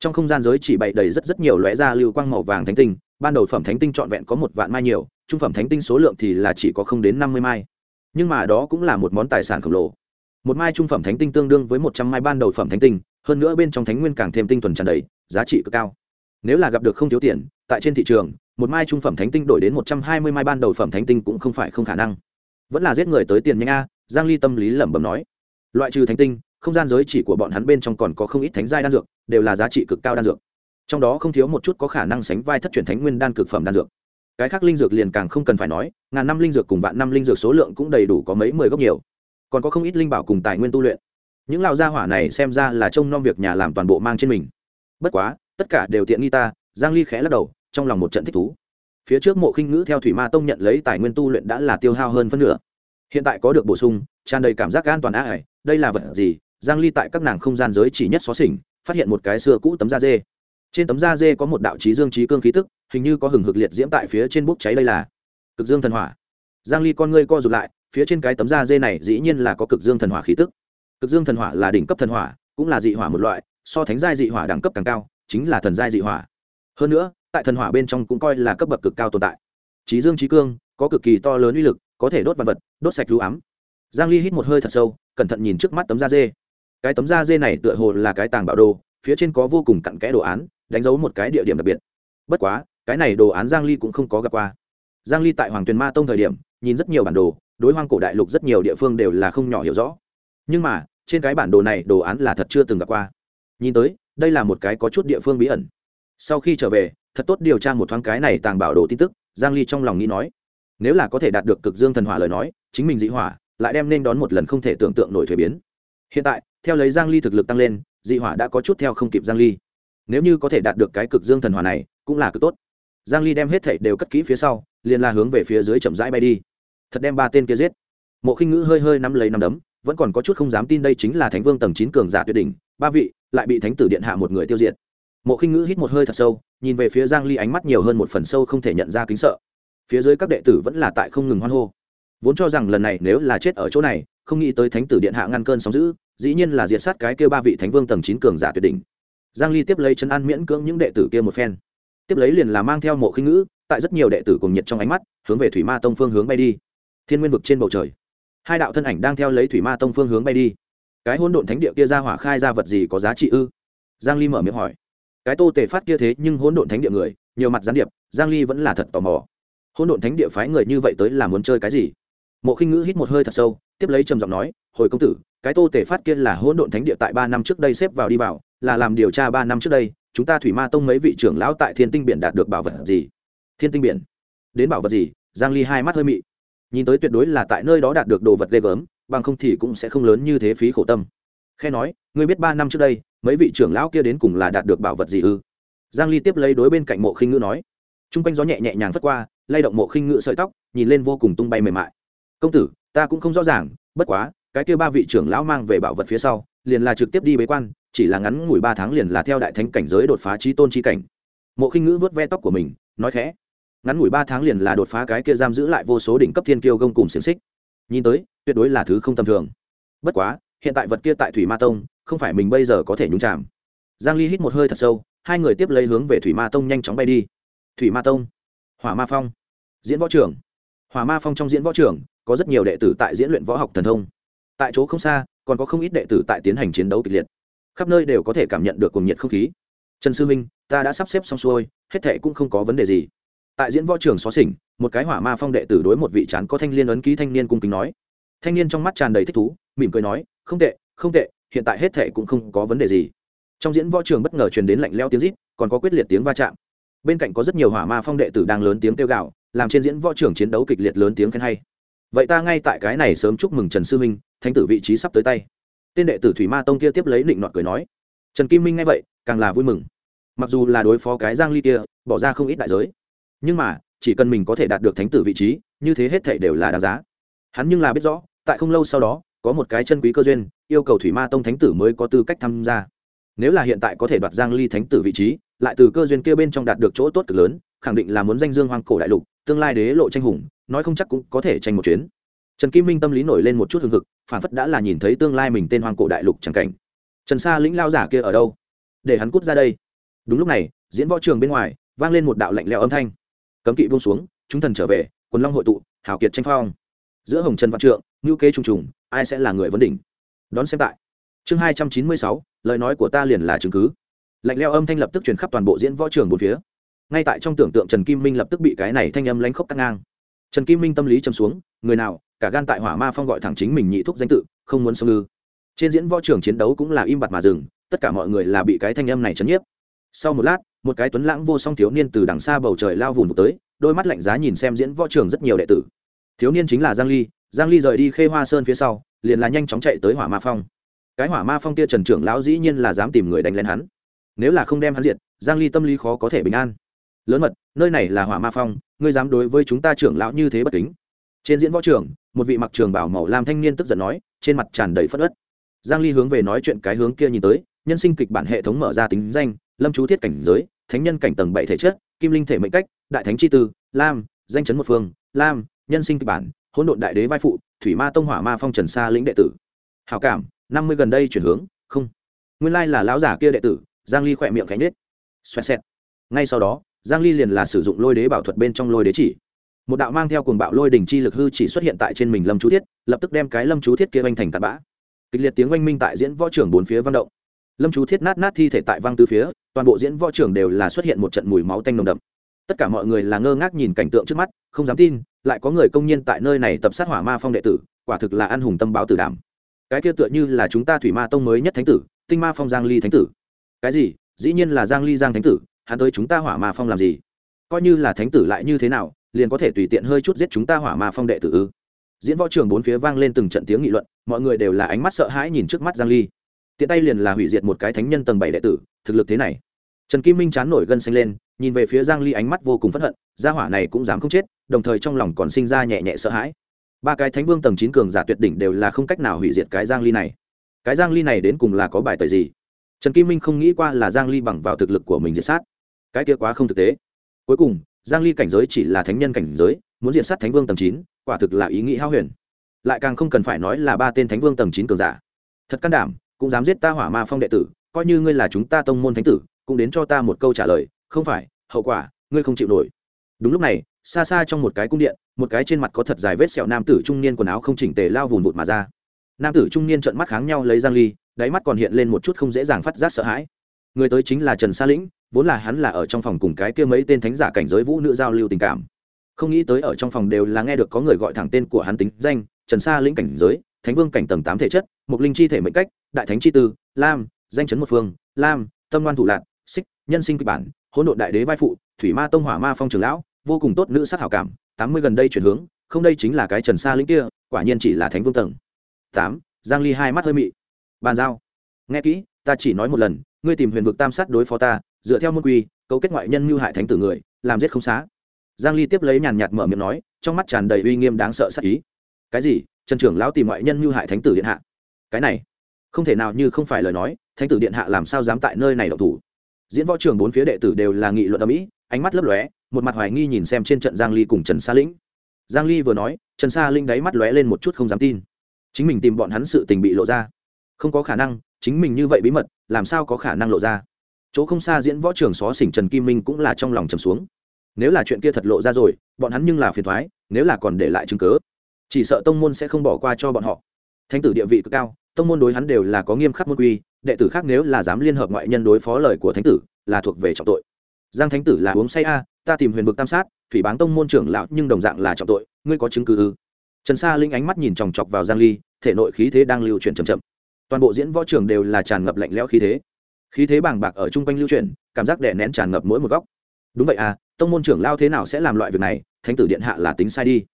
Trong không gian giới chỉ bày đầy rất rất nhiều lóe ra lưu quang màu vàng thánh tinh ban đầu phẩm thánh tinh trọn vẹn có một vạn mai nhiều trung phẩm thánh tinh số lượng thì là chỉ có không đến 50 mai. Nhưng mà đó cũng là một món tài sản khổng lồ một mai trung phẩm thánh tinh tương đương với một trăm mai ban đầu phẩm thánh tinh, hơn nữa bên trong thánh nguyên càng thêm tinh thuần tràn đầy, giá trị cực cao. Nếu là gặp được không thiếu tiền, tại trên thị trường, một mai trung phẩm thánh tinh đổi đến một trăm hai mươi mai ban đầu phẩm thánh tinh cũng không phải không khả năng. Vẫn là giết người tới tiền nhanh a, giang ly tâm lý lẩm bẩm nói. Loại trừ thánh tinh, không gian giới chỉ của bọn hắn bên trong còn có không ít thánh giai đan dược, đều là giá trị cực cao đan dược. Trong đó không thiếu một chút có khả năng sánh vai thất truyền thánh nguyên đan cực phẩm đan dược. Cái khác linh dược liền càng không cần phải nói, ngàn năm linh dược cùng vạn năm linh dược số lượng cũng đầy đủ có mấy mười gốc nhiều còn có không ít linh bảo cùng tài nguyên tu luyện. Những lão gia hỏa này xem ra là trông nom việc nhà làm toàn bộ mang trên mình. Bất quá, tất cả đều tiện nghi ta, giang ly khẽ lắc đầu, trong lòng một trận thích thú. Phía trước mộ khinh ngữ theo thủy ma tông nhận lấy tài nguyên tu luyện đã là tiêu hao hơn phân nửa. Hiện tại có được bổ sung, tràn đầy cảm giác an toàn á ải, đây là vật gì? Giang ly tại các nàng không gian giới chỉ nhất xóa xỉnh, phát hiện một cái xưa cũ tấm da dê. Trên tấm da dê có một đạo trí dương trí cương khí tức, hình như có hừng hực liệt diễm tại phía trên bốc cháy đây là cực dương thần hỏa. Giang ly con ngươi co rụt lại phía trên cái tấm da dê này dĩ nhiên là có cực dương thần hỏa khí tức. Cực dương thần hỏa là đỉnh cấp thần hỏa, cũng là dị hỏa một loại, so thánh giai dị hỏa đẳng cấp càng cao, chính là thần giai dị hỏa. Hơn nữa, tại thần hỏa bên trong cũng coi là cấp bậc cực cao tồn tại. Trí dương trí cương, có cực kỳ to lớn uy lực, có thể đốt vật vật, đốt sạch rú ám. giang ly hít một hơi thật sâu, cẩn thận nhìn trước mắt tấm da dê. Cái tấm da dê này tựa hồ là cái tàng bảo đồ, phía trên có vô cùng cặn kẽ đồ án, đánh dấu một cái địa điểm đặc biệt. Bất quá, cái này đồ án giang ly cũng không có gặp qua. Giang ly tại hoàng tuyền ma tông thời điểm, nhìn rất nhiều bản đồ đối hoang cổ đại lục rất nhiều địa phương đều là không nhỏ hiểu rõ. Nhưng mà, trên cái bản đồ này đồ án là thật chưa từng gặp qua. Nhìn tới, đây là một cái có chút địa phương bí ẩn. Sau khi trở về, thật tốt điều tra một thoáng cái này tàng bảo đồ tin tức, giang ly trong lòng nghĩ nói, nếu là có thể đạt được cực dương thần hỏa lời nói, chính mình dị hỏa, lại đem nên đón một lần không thể tưởng tượng nổi thuế biến. Hiện tại, theo lấy giang ly thực lực tăng lên, dị hỏa đã có chút theo không kịp giang ly. Nếu như có thể đạt được cái cực dương thần hỏa này, cũng là cực tốt. Giang ly đem hết thảy đều cất kỹ phía sau, liền là hướng về phía dưới chậm rãi bay đi thật đem ba tên kia giết. Mộ khinh ngữ hơi hơi nắm lấy nắm đấm, vẫn còn có chút không dám tin đây chính là thánh vương tầng chín cường giả tuyệt đỉnh, ba vị lại bị thánh tử điện hạ một người tiêu diệt. Mộ khinh ngữ hít một hơi thật sâu, nhìn về phía giang ly ánh mắt nhiều hơn một phần sâu không thể nhận ra kính sợ. Phía dưới các đệ tử vẫn là tại không ngừng hoan hô. Vốn cho rằng lần này nếu là chết ở chỗ này, không nghĩ tới thánh tử điện hạ ngăn cơn sóng dữ, dĩ nhiên là diệt sát cái kia ba vị thánh vương tầng chín cường giả tuyệt đỉnh. Giang ly tiếp lấy chân an miễn cưỡng những đệ tử kia một phen. Tiếp lấy liền là mang theo mộ khinh ngữ, tại rất nhiều đệ tử cùng nhiệt trong ánh mắt, hướng về thủy ma tông phương hướng bay đi thiên nguyên vực trên bầu trời. Hai đạo thân ảnh đang theo lấy thủy ma tông phương hướng bay đi. Cái hôn độn thánh địa kia ra hỏa khai ra vật gì có giá trị ư? Giang ly mở miệng hỏi. Cái tô tề phát kia thế nhưng hôn độn thánh địa người, nhiều mặt gián điệp, giang ly vẫn là thật tò mò. Hôn độn thánh địa phái người như vậy tới là muốn chơi cái gì? Mộ khinh ngữ hít một hơi thật sâu, tiếp lấy trầm giọng nói, hồi công tử, cái tô tề phát kia là hôn độn thánh địa tại ba năm trước đây xếp vào đi vào, là làm điều tra ba năm trước đây, chúng ta thủy ma tông mấy vị trưởng lão tại thiên tinh biển đạt được bảo vật gì? Thiên tinh biển? Đến bảo vật gì? Giang ly hai mắt hơi mị nhìn tới tuyệt đối là tại nơi đó đạt được đồ vật ghê gớm, bằng không thì cũng sẽ không lớn như thế phí khổ tâm. Khe nói, ngươi biết ba năm trước đây, mấy vị trưởng lão kia đến cùng là đạt được bảo vật gì ư? Giang ly tiếp lấy đối bên cạnh mộ khinh ngữ nói. Trung quanh gió nhẹ nhẹ nhàng phất qua, lay động mộ khinh ngữ sợi tóc, nhìn lên vô cùng tung bay mềm mại. Công tử, ta cũng không rõ ràng, bất quá, cái kia ba vị trưởng lão mang về bảo vật phía sau, liền là trực tiếp đi bế quan, chỉ là ngắn ngủi ba tháng liền là theo đại thánh cảnh giới đột phá trí tôn chi cảnh. Mộ khinh ngữ vớt ve tóc của mình, nói khẽ ngắn ngủi ba tháng liền là đột phá cái kia giam giữ lại vô số đỉnh cấp thiên kiêu gông cùng xiềng xích. Nhìn tới, tuyệt đối là thứ không tầm thường. Bất quá, hiện tại vật kia tại thủy ma tông, không phải mình bây giờ có thể nhúng chạm giang ly hít một hơi thật sâu, hai người tiếp lấy hướng về thủy ma tông nhanh chóng bay đi. Thủy ma tông, hỏa ma phong, diễn võ trưởng. Hỏa ma phong trong diễn võ trưởng, có rất nhiều đệ tử tại diễn luyện võ học thần thông. Tại chỗ không xa, còn có không ít đệ tử tại tiến hành chiến đấu kịch liệt. Khắp nơi đều có thể cảm nhận được cuồng nhiệt không khí. Trần sư minh, ta đã sắp xếp xong xuôi, hết thệ cũng không có vấn đề gì tại diễn võ trường xó xỉnh, một cái hỏa ma phong đệ tử đối một vị chán có thanh liên ấn ký thanh niên cung kính nói. Thanh niên trong mắt tràn đầy thích thú, mỉm cười nói, không tệ không tệ, hiện tại hết thệ cũng không có vấn đề gì. Trong diễn võ trường bất ngờ truyền đến lạnh leo tiếng rít, còn có quyết liệt tiếng va chạm. Bên cạnh có rất nhiều hỏa ma phong đệ tử đang lớn tiếng kêu gào, làm trên diễn võ trường chiến đấu kịch liệt lớn tiếng khen hay. Vậy ta ngay tại cái này sớm chúc mừng trần sư minh, thánh tử vị trí sắp tới tay. Tên đệ tử thủy ma tông kia tiếp lấy định nọt cười nói. Trần kim minh nghe vậy, càng là vui mừng. Mặc dù là đối phó cái giang ly kia, bỏ ra không ít đại giới nhưng mà, chỉ cần mình có thể đạt được thánh tử vị trí, như thế hết thảy đều là đáng giá. Hắn nhưng là biết rõ, tại không lâu sau đó, có một cái chân quý cơ duyên, yêu cầu thủy ma tông thánh tử mới có tư cách tham gia. Nếu là hiện tại có thể đoạt giang ly thánh tử vị trí, lại từ cơ duyên kia bên trong đạt được chỗ tốt cực lớn, khẳng định là muốn danh dương hoang cổ đại lục, tương lai đế lộ tranh hùng, nói không chắc cũng có thể tranh một chuyến. Trần kim minh tâm lý nổi lên một chút hưng hực, phản phất đã là nhìn thấy tương lai mình tên hoang cổ đại lục chẳng cảnh. Trần sa lĩnh lao giả kia ở đâu? Để hắn cút ra đây. Đúng lúc này, diễn võ trường bên ngoài, vang lên một đạo lạnh lẽo âm thanh cấm kỵ buông xuống, chúng thần trở về, quần long hội tụ, hào kiệt tranh phong. Giữa hồng trần văn trượng ngữ kế trùng trùng, ai sẽ là người vấn đỉnh? Đón xem tại. Chương hai trăm chín mươi sáu, lời nói của ta liền là chứng cứ. Lạnh leo âm thanh lập tức truyền khắp toàn bộ diễn võ trường bốn phía. Ngay tại trong tưởng tượng trần kim minh lập tức bị cái này thanh âm lánh khốc cắt ngang. Trần kim minh tâm lý châm xuống, người nào, cả gan tại hỏa ma phong gọi thẳng chính mình nhị thúc danh tự, không muốn xông ư trên diễn võ trường chiến đấu cũng là im bặt mà dừng, tất cả mọi người là bị cái thanh âm này chấn nhiếp sau một lát, một cái tuấn lãng vô song thiếu niên từ đằng xa bầu trời lao vùng tới, đôi mắt lạnh giá nhìn xem diễn võ trường rất nhiều đệ tử. Thiếu niên chính là giang ly giang ly rời đi khê hoa sơn phía sau, liền là nhanh chóng chạy tới hỏa ma phong. Cái hỏa ma phong kia trần trưởng lão dĩ nhiên là dám tìm người đánh lên hắn. Nếu là không đem hắn diệt, giang ly tâm lý khó có thể bình an. Lớn mật, nơi này là hỏa ma phong, ngươi dám đối với chúng ta trưởng lão như thế bất kính? Trên diễn võ trường, một vị mặc trường bảo màu lam thanh niên tức giận nói, trên mặt tràn đầy phất ất giang ly hướng về nói chuyện cái hướng kia nhìn tới, nhân sinh kịch bản hệ thống mở ra tính danh lâm chú thiết cảnh giới, thánh nhân cảnh tầng bảy thể chất, kim linh thể mệnh cách, đại thánh chi tư, lam, danh chấn một phương, lam, nhân sinh kịch bản, hỗn độn đại đế vai phụ, thủy ma tông hỏa ma phong trần sa lĩnh đệ tử. Hảo cảm, năm mươi gần đây chuyển hướng, không. Nguyên lai là lão giả kia đệ tử, giang ly khỏe miệng cánh nết xoẹt xẹt. Ngay sau đó, giang ly liền là sử dụng lôi đế bảo thuật bên trong lôi đế chỉ. Một đạo mang theo cuồng bạo lôi đỉnh chi lực hư chỉ xuất hiện tại trên mình lâm chú thiết, lập tức đem cái lâm chú thiết kia oanh thành tạt bã. Kịch liệt tiếng oanh minh tại diễn võ trưởng bốn phía văn động lâm chú thiết nát nát thi thể tại văng từ phía, toàn bộ diễn võ trưởng đều là xuất hiện một trận mùi máu tanh nồng đậm. Tất cả mọi người là ngơ ngác nhìn cảnh tượng trước mắt, không dám tin, lại có người công nhân tại nơi này tập sát hỏa ma phong đệ tử, quả thực là ăn hùng tâm báo tử đảm. Cái kia tựa như là chúng ta thủy ma tông mới nhất thánh tử, tinh ma phong giang ly thánh tử. Cái gì? Dĩ nhiên là giang ly giang thánh tử, hắn tới chúng ta hỏa ma phong làm gì? Coi như là thánh tử lại như thế nào, liền có thể tùy tiện hơi chút giết chúng ta hỏa ma phong đệ tử ư? Diễn võ trường bốn phía vang lên từng trận tiếng nghị luận, mọi người đều là ánh mắt sợ hãi nhìn trước mắt giang ly tiện tay liền là hủy diệt một cái thánh nhân tầng bảy đệ tử, thực lực thế này. Trần kim minh chán nổi gân xanh lên, nhìn về phía giang ly ánh mắt vô cùng phẫn hận, gia hỏa này cũng dám không chết, đồng thời trong lòng còn sinh ra nhẹ nhẹ sợ hãi. Ba cái thánh vương tầng chín cường giả tuyệt đỉnh đều là không cách nào hủy diệt cái giang ly này. Cái giang ly này đến cùng là có bài tời gì? Trần kim minh không nghĩ qua là giang ly bằng vào thực lực của mình diệt sát. Cái kia quá không thực tế. Cuối cùng, giang ly cảnh giới chỉ là thánh nhân cảnh giới, muốn diệt sát thánh vương tầng chín, quả thực là ý nghĩ hao huyền. Lại càng không cần phải nói là ba tên thánh vương tầng chín cường giả. Thật can đảm cũng dám giết ta hỏa ma phong đệ tử, coi như ngươi là chúng ta tông môn thánh tử, cũng đến cho ta một câu trả lời, không phải, hậu quả, ngươi không chịu nổi. Đúng lúc này, xa xa trong một cái cung điện, một cái trên mặt có thật dài vết sẹo nam tử trung niên quần áo không chỉnh tề lao vùn vụt mà ra. Nam tử trung niên trợn mắt kháng nhau lấy giang ly, đáy mắt còn hiện lên một chút không dễ dàng phát giác sợ hãi. Người tới chính là trần sa lĩnh, vốn là hắn là ở trong phòng cùng cái kia mấy tên thánh giả cảnh giới vũ nữ giao lưu tình cảm. Không nghĩ tới ở trong phòng đều là nghe được có người gọi thẳng tên của hắn tính danh, trần sa lĩnh cảnh giới, thánh vương cảnh tầng tám thể chất mục linh chi thể mệnh cách đại thánh chi tư, lam, danh chấn một phương, lam, tâm loan thủ lạc, xích, nhân sinh kịch bản, hỗn độn đại đế vai phụ, thủy ma tông hỏa ma phong trường lão, vô cùng tốt nữ sắc hảo cảm, tám mươi gần đây chuyển hướng, không đây chính là cái trần sa lĩnh kia, quả nhiên chỉ là thánh vương tầng. tám, giang ly hai mắt hơi mị. Bàn giao. Nghe kỹ, ta chỉ nói một lần, ngươi tìm huyền vực tam sát đối phó ta, dựa theo môn quy, cấu kết ngoại nhân mưu hại thánh tử người, làm giết không xá. Giang ly tiếp lấy nhàn nhạt mở miệng nói, trong mắt tràn đầy uy nghiêm đáng sợ sắc ý. Cái gì? Trần trưởng lão tìm ngoại nhân mưu hại thánh tử điện hạ. Cái này không thể nào như không phải lời nói, thánh tử điện hạ làm sao dám tại nơi này độc thủ? Diễn võ trường bốn phía đệ tử đều là nghị luận ở mỹ ánh mắt lấp lóe, một mặt hoài nghi nhìn xem trên trận giang ly cùng trần sa lĩnh. Giang ly vừa nói, trần sa linh đáy mắt lóe lên một chút không dám tin. Chính mình tìm bọn hắn sự tình bị lộ ra. Không có khả năng, chính mình như vậy bí mật, làm sao có khả năng lộ ra? Chỗ không xa diễn võ trường xó xỉnh trần kim minh cũng là trong lòng trầm xuống. Nếu là chuyện kia thật lộ ra rồi, bọn hắn nhưng là phiền thoái, nếu là còn để lại chứng cớ chỉ sợ tông môn sẽ không bỏ qua cho bọn họ thánh tử địa vị cực cao, tông môn đối hắn đều là có nghiêm khắc môn quy, đệ tử khác nếu là dám liên hợp ngoại nhân đối phó lời của thánh tử, là thuộc về trọng tội. Giang thánh tử là uống say a, ta tìm huyền vực tam sát, phỉ báng tông môn trưởng lão nhưng đồng dạng là trọng tội, ngươi có chứng cứ ư? Trần sa linh ánh mắt nhìn chòng chọc vào giang ly, thể nội khí thế đang lưu chuyển chậm chậm. Toàn bộ diễn võ trường đều là tràn ngập lạnh lẽo khí thế. Khí thế bàng bạc ở trung quanh lưu chuyển, cảm giác đè nén tràn ngập mỗi một góc. Đúng vậy à tông môn trưởng lao thế nào sẽ làm loại việc này, thánh tử điện hạ là tính sai đi.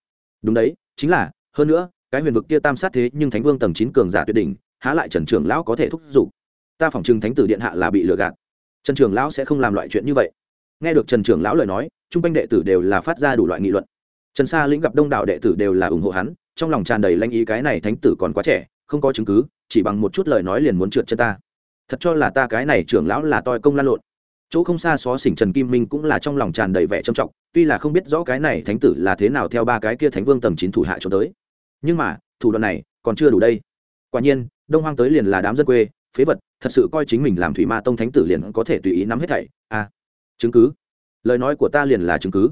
Đúng đấy, chính là, hơn nữa cái huyền vực kia tam sát thế nhưng thánh vương tầng chín cường giả tuyệt đỉnh, há lại trần trưởng lão có thể thúc giục? Ta phỏng chừng thánh tử điện hạ là bị lừa gạt. Trần trưởng lão sẽ không làm loại chuyện như vậy. Nghe được trần trưởng lão lời nói, trung quanh đệ tử đều là phát ra đủ loại nghị luận. Trần sa lĩnh gặp đông đảo đệ tử đều là ủng hộ hắn, trong lòng tràn đầy lanh ý cái này thánh tử còn quá trẻ, không có chứng cứ, chỉ bằng một chút lời nói liền muốn trượt chân ta. Thật cho là ta cái này trưởng lão là toi công lan lộn. Chỗ không xa xó xỉnh trần kim minh cũng là trong lòng tràn đầy vẻ trầm trọng, tuy là không biết rõ cái này thánh tử là thế nào theo ba cái kia thánh vương tầng chín thủ hạ cho tới nhưng mà, thủ đoạn này còn chưa đủ đây. Quả nhiên, đông hoang tới liền là đám dân quê, phế vật, thật sự coi chính mình làm thủy ma tông thánh tử liền có thể tùy ý nắm hết thảy. À chứng cứ? Lời nói của ta liền là chứng cứ.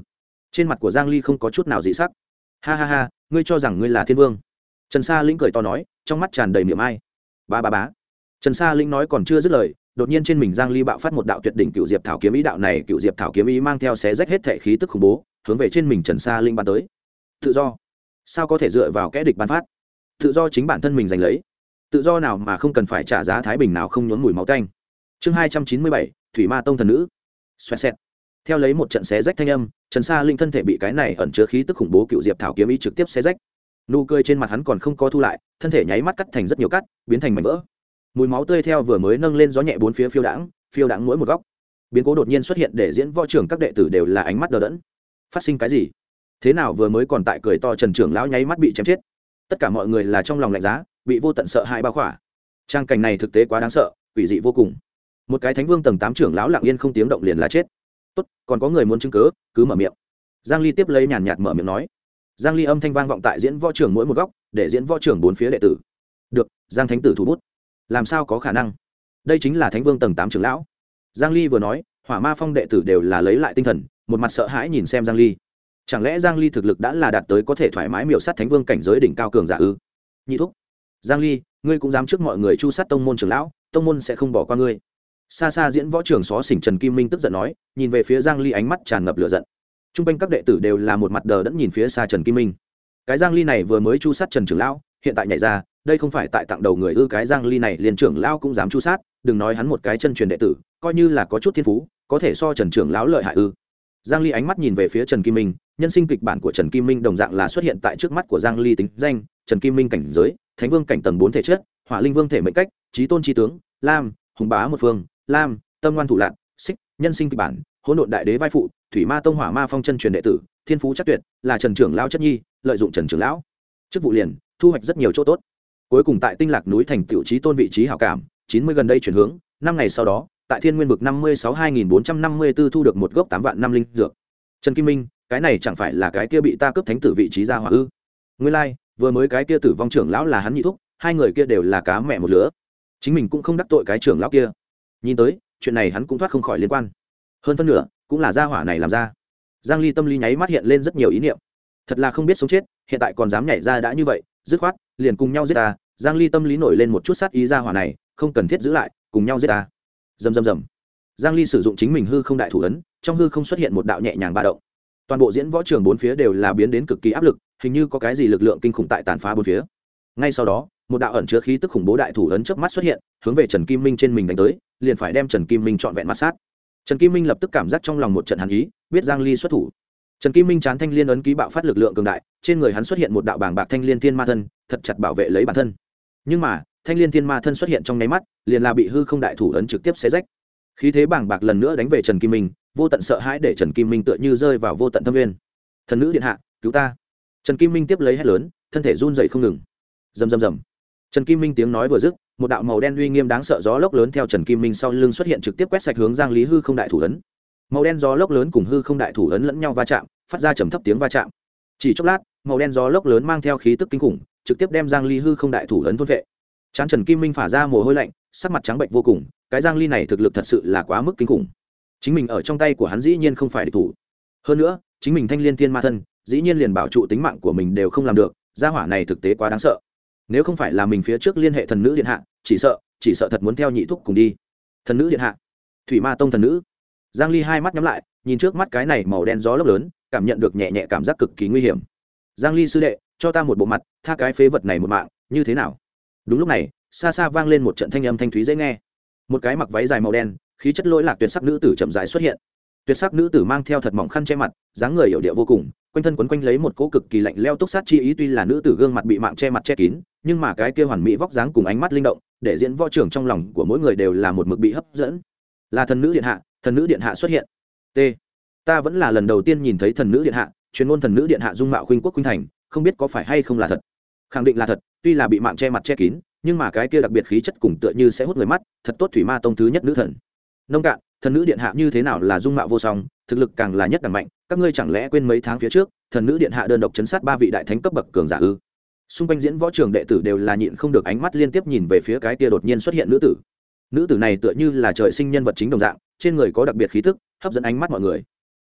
Trên mặt của giang ly không có chút nào dị sắc. Ha ha ha, ngươi cho rằng ngươi là thiên vương? Trần sa lĩnh cười to nói, trong mắt tràn đầy miệng ai. Ba ba bá trần sa lĩnh nói còn chưa dứt lời, đột nhiên trên mình giang ly bạo phát một đạo tuyệt đỉnh cựu diệp thảo kiếm ý, đạo này cựu diệp thảo kiếm ý mang theo xé rách hết thể khí tức khủng bố, hướng về trên mình trần sa linh ban tới. Tự do sao có thể dựa vào kẽ địch ban phát? Tự do chính bản thân mình giành lấy. Tự do nào mà không cần phải trả giá thái bình nào không nhốn mùi máu canh chương hai trăm chín mươi bảy, thủy ma tông thần nữ. Xoẹt xẹt. Theo lấy một trận xé rách thanh âm, trần sa linh thân thể bị cái này ẩn chứa khí tức khủng bố cựu diệp thảo kiếm ý trực tiếp xé rách. Nụ cười trên mặt hắn còn không có thu lại, thân thể nháy mắt cắt thành rất nhiều cắt biến thành mảnh vỡ. Mùi máu tươi theo vừa mới nâng lên gió nhẹ bốn phía phiêu đãng phiêu đãng mỗi một góc. Biến cố đột nhiên xuất hiện để diễn võ trưởng các đệ tử đều là ánh mắt đờ đẫn. Phát sinh cái gì? Thế nào vừa mới còn tại cười to trần trưởng lão nháy mắt bị chém chết. Tất cả mọi người là trong lòng lạnh giá, bị vô tận sợ hãi bao khỏa. Trang cảnh này thực tế quá đáng sợ, quỷ dị vô cùng. Một cái thánh vương tầng tám trưởng lão lặng yên không tiếng động liền là chết. Tốt, còn có người muốn chứng cớ cứ mở miệng. Giang ly tiếp lấy nhàn nhạt mở miệng nói. Giang ly âm thanh vang vọng tại diễn võ trưởng mỗi một góc, để diễn võ trưởng bốn phía đệ tử. Được, giang thánh tử thủ bút. Làm sao có khả năng? Đây chính là thánh vương tầng tám trưởng lão. Giang ly vừa nói, hỏa ma phong đệ tử đều là lấy lại tinh thần, một mặt sợ hãi nhìn xem giang ly chẳng lẽ giang ly thực lực đã là đạt tới có thể thoải mái miểu sát thánh vương cảnh giới đỉnh cao cường giả ư? Nhị thúc, giang ly, ngươi cũng dám trước mọi người chu sát tông môn trưởng lão, tông môn sẽ không bỏ qua ngươi. Xa xa diễn võ trưởng xó xỉnh trần kim minh tức giận nói, nhìn về phía giang ly ánh mắt tràn ngập lửa giận. Trung quanh các đệ tử đều là một mặt đờ đẫn nhìn phía xa trần kim minh. Cái giang ly này vừa mới chu sát trần trưởng lão, hiện tại nhảy ra, đây không phải tại tặng đầu người ư, cái giang ly này liền trưởng lão cũng dám chu sát, đừng nói hắn một cái chân truyền đệ tử, coi như là có chút thiên phú, có thể so trần trưởng lão lợi hại ư giang ly ánh mắt nhìn về phía trần kim minh, nhân sinh kịch bản của trần kim minh đồng dạng là xuất hiện tại trước mắt của giang ly tính danh, trần kim minh cảnh giới, thánh vương cảnh tầng 4 thể chất, hỏa linh vương thể mệnh cách trí tôn chi tướng, lam, hùng bá một phương, lam, tâm ngoan thủ lạn, xích, nhân sinh kịch bản, hỗn độn đại đế vai phụ, thủy ma tông hỏa ma phong chân truyền đệ tử, thiên phú chắc tuyệt, là trần trưởng lão chất nhi, lợi dụng trần trưởng lão. Chức vụ liền, thu hoạch rất nhiều chỗ tốt. Cuối cùng tại tinh lạc núi thành tiểu trí tôn vị trí hảo cảm, chín mươi gần đây chuyển hướng, năm ngày sau đó tại thiên nguyên vực năm mươi sáu hai nghìn bốn trăm năm mươi b ố thu được một gốc tám vạn năm linh dược. Trần kim minh cái này chẳng phải là cái kia bị ta cướp thánh tử vị trí ra hỏa ư? Nguyên lai、like, vừa mới cái kia tử vong trưởng lão là hắn nhị thúc hai người kia đều là cá mẹ một lứa. Chính mình cũng không đắc tội cái trưởng lão kia. Nhìn tới chuyện này hắn cũng thoát không khỏi liên quan. Hơn phân nửa cũng là gia hỏa này làm ra. Giang ly tâm lý nháy mắt hiện lên rất nhiều ý niệm. Thật là không biết sống chết hiện tại còn dám nhảy ra đã như vậy dứt khoát liền cùng nhau giết ta. Giang ly tâm lý nổi lên một chút sát ý gia hỏa này không cần thiết giữ lại cùng nhau giết ta dầm dầm dầm giang ly sử dụng chính mình hư không đại thủ ấn, trong hư không xuất hiện một đạo nhẹ nhàng ba động. Toàn bộ diễn võ trường bốn phía đều là biến đến cực kỳ áp lực, hình như có cái gì lực lượng kinh khủng tại tàn phá bốn phía. Ngay sau đó, một đạo ẩn chứa khí tức khủng bố đại thủ ấn trước mắt xuất hiện, hướng về trần kim minh trên mình đánh tới, liền phải đem trần kim minh trọn vẹn mặt sát. Trần kim minh lập tức cảm giác trong lòng một trận hàn ý, biết giang ly xuất thủ. Trần kim minh chán thanh liên ấn ký bạo phát lực lượng cường đại, trên người hắn xuất hiện một đạo bảng bạc thanh liên thiên ma thân, thật chặt bảo vệ lấy bản thân. Nhưng mà thanh liên thiên ma thân xuất hiện trong nháy mắt, liền là bị hư không đại thủ ấn trực tiếp xé rách. Khí thế bảng bạc lần nữa đánh về trần kim minh, vô tận sợ hãi để trần kim minh tựa như rơi vào vô tận thâm nguyên. Thần nữ điện hạ, cứu ta. Trần kim minh tiếp lấy hét lớn, thân thể run dậy không ngừng. Rầm rầm rầm. Trần kim minh tiếng nói vừa dứt, một đạo màu đen uy nghiêm đáng sợ gió lốc lớn theo trần kim minh sau lưng xuất hiện trực tiếp quét sạch hướng giang lý hư không đại thủ ấn. Màu đen gió lốc lớn cùng hư không đại thủ ấn lẫn nhau va chạm, phát ra trầm thấp tiếng va chạm. Chỉ chốc lát, màu đen gió lốc lớn mang theo khí tức kinh khủng, trực tiếp đem giang ly hư không đại thủ ấn thôn vệ chán trần kim minh phả ra mồ hôi lạnh, sắc mặt trắng bệnh vô cùng, cái giang ly này thực lực thật sự là quá mức kinh khủng. Chính mình ở trong tay của hắn dĩ nhiên không phải địch thủ. Hơn nữa, chính mình thanh liên thiên ma thân, dĩ nhiên liền bảo trụ tính mạng của mình đều không làm được, gia hỏa này thực tế quá đáng sợ. Nếu không phải là mình phía trước liên hệ thần nữ điện hạ, chỉ sợ chỉ sợ thật muốn theo nhị thúc cùng đi. Thần nữ điện hạ. Thủy ma tông thần nữ. Giang ly hai mắt nhắm lại, nhìn trước mắt cái này màu đen gió lốc lớn, cảm nhận được nhẹ nhẹ cảm giác cực kỳ nguy hiểm. Giang ly sư đệ, cho ta một bộ mặt, tha cái phế vật này một mạng, như thế nào? Đúng lúc này, xa xa vang lên một trận thanh âm thanh thúy dễ nghe. Một cái mặc váy dài màu đen, khí chất lỗi lạc tuyệt sắc nữ tử chậm rãi xuất hiện. Tuyệt sắc nữ tử mang theo thật mỏng khăn che mặt, dáng người hiểu điệu vô cùng, quanh thân quấn quanh lấy một cỗ cực kỳ lạnh leo túc sát chi ý tuy là nữ tử gương mặt bị mạng che mặt che kín, nhưng mà cái kia hoàn mỹ vóc dáng cùng ánh mắt linh động, để diễn võ trưởng trong lòng của mỗi người đều là một mực bị hấp dẫn. Là thần nữ điện hạ, thần nữ điện hạ xuất hiện. T. Ta vẫn là lần đầu tiên nhìn thấy thần nữ điện hạ, chuyên môn thần nữ điện hạ dung mạo khuynh quốc khuynh thành, không biết có phải hay không là thật. Khẳng định là thật tuy là bị mạng che mặt che kín, nhưng mà cái kia đặc biệt khí chất cùng tựa như sẽ hút người mắt, thật tốt thủy ma tông thứ nhất nữ thần. Nông cạn, thần nữ điện hạ như thế nào là dung mạo vô song, thực lực càng là nhất đẳng mạnh, các ngươi chẳng lẽ quên mấy tháng phía trước, thần nữ điện hạ đơn độc chấn sát ba vị đại thánh cấp bậc cường giả ư? Xung quanh diễn võ trường đệ tử đều là nhịn không được ánh mắt liên tiếp nhìn về phía cái kia đột nhiên xuất hiện nữ tử. Nữ tử này tựa như là trời sinh nhân vật chính đồng dạng, trên người có đặc biệt khí thức hấp dẫn ánh mắt mọi người.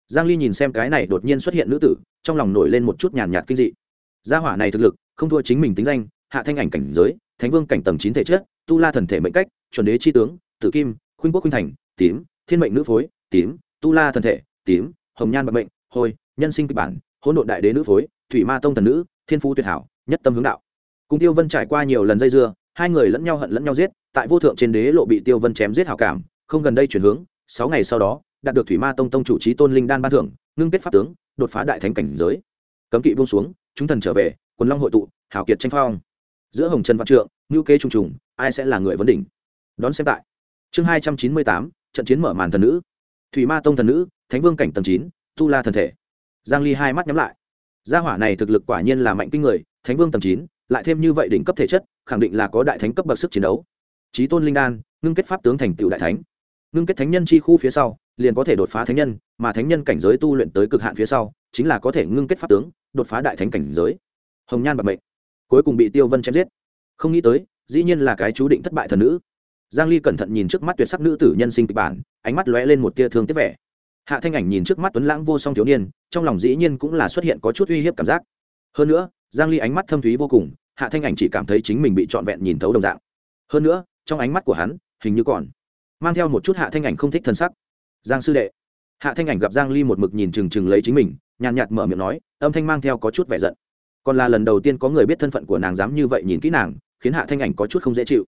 Giang ly nhìn xem cái này đột nhiên xuất hiện nữ tử, trong lòng nổi lên một chút nhàn nhạt kinh dị. Gia hỏa này thực lực, không thua chính mình tính danh hạ thanh ảnh cảnh giới, thánh vương cảnh tầng chín thể chất, tu la thần thể mệnh cách, chuẩn đế chi tướng, tử kim, khuynh quốc khuynh thành, tím, thiên mệnh nữ phối, tím, tu la thần thể, tím, hồng nhan bạc mệnh hồi nhân sinh kịch bản, hỗn độn đại đế nữ phối, thủy ma tông thần nữ, thiên phú tuyệt hảo, nhất tâm hướng đạo. Cùng tiêu vân trải qua nhiều lần dây dưa, hai người lẫn nhau hận lẫn nhau giết, tại vô thượng trên đế lộ bị tiêu vân chém giết hảo cảm, không gần đây chuyển hướng, sáu ngày sau đó, đạt được thủy ma tông tông chủ trí tôn linh đan ban thưởng, ngưng kết pháp tướng, đột phá đại thánh cảnh giới. Cấm kỵ buông xuống, chúng thần trở về, quần long hội tụ, hảo kiệt tranh phong giữa hồng trần văn trượng ngữ kế trùng trùng, ai sẽ là người vấn đỉnh? Đón xem tại. Chương hai trăm chín mươi tám, trận chiến mở màn thần nữ. Thủy ma tông thần nữ, thánh vương cảnh tầng chín, tu la thần thể. Giang ly hai mắt nhắm lại. Gia hỏa này thực lực quả nhiên là mạnh kinh người, thánh vương tầng chín, lại thêm như vậy đỉnh cấp thể chất, khẳng định là có đại thánh cấp bậc sức chiến đấu. Trí tôn linh đan, ngưng kết pháp tướng thành tựu đại thánh. Ngưng kết thánh nhân chi khu phía sau, liền có thể đột phá thánh nhân, mà thánh nhân cảnh giới tu luyện tới cực hạn phía sau, chính là có thể ngưng kết pháp tướng, đột phá đại thánh cảnh giới. Hồng nhan bạc mệnh cuối cùng bị tiêu vân chém giết. Không nghĩ tới, dĩ nhiên là cái chú định thất bại thần nữ. Giang ly cẩn thận nhìn trước mắt tuyệt sắc nữ tử nhân sinh kịch bản, ánh mắt lóe lên một tia thương tiếc vẻ. Hạ thanh ảnh nhìn trước mắt tuấn lãng vô song thiếu niên, trong lòng dĩ nhiên cũng là xuất hiện có chút uy hiếp cảm giác. Hơn nữa, giang ly ánh mắt thâm thúy vô cùng, hạ thanh ảnh chỉ cảm thấy chính mình bị trọn vẹn nhìn thấu đồng dạng. Hơn nữa, trong ánh mắt của hắn, hình như còn mang theo một chút hạ thanh ảnh không thích thân sắc. Giang sư đệ. Hạ thanh ảnh gặp giang ly một mực nhìn chừng chừng lấy chính mình, nhàn nhạt mở miệng nói, âm thanh mang theo có chút vẻ giận còn là lần đầu tiên có người biết thân phận của nàng dám như vậy nhìn kỹ nàng, khiến hạ thanh ảnh có chút không dễ chịu.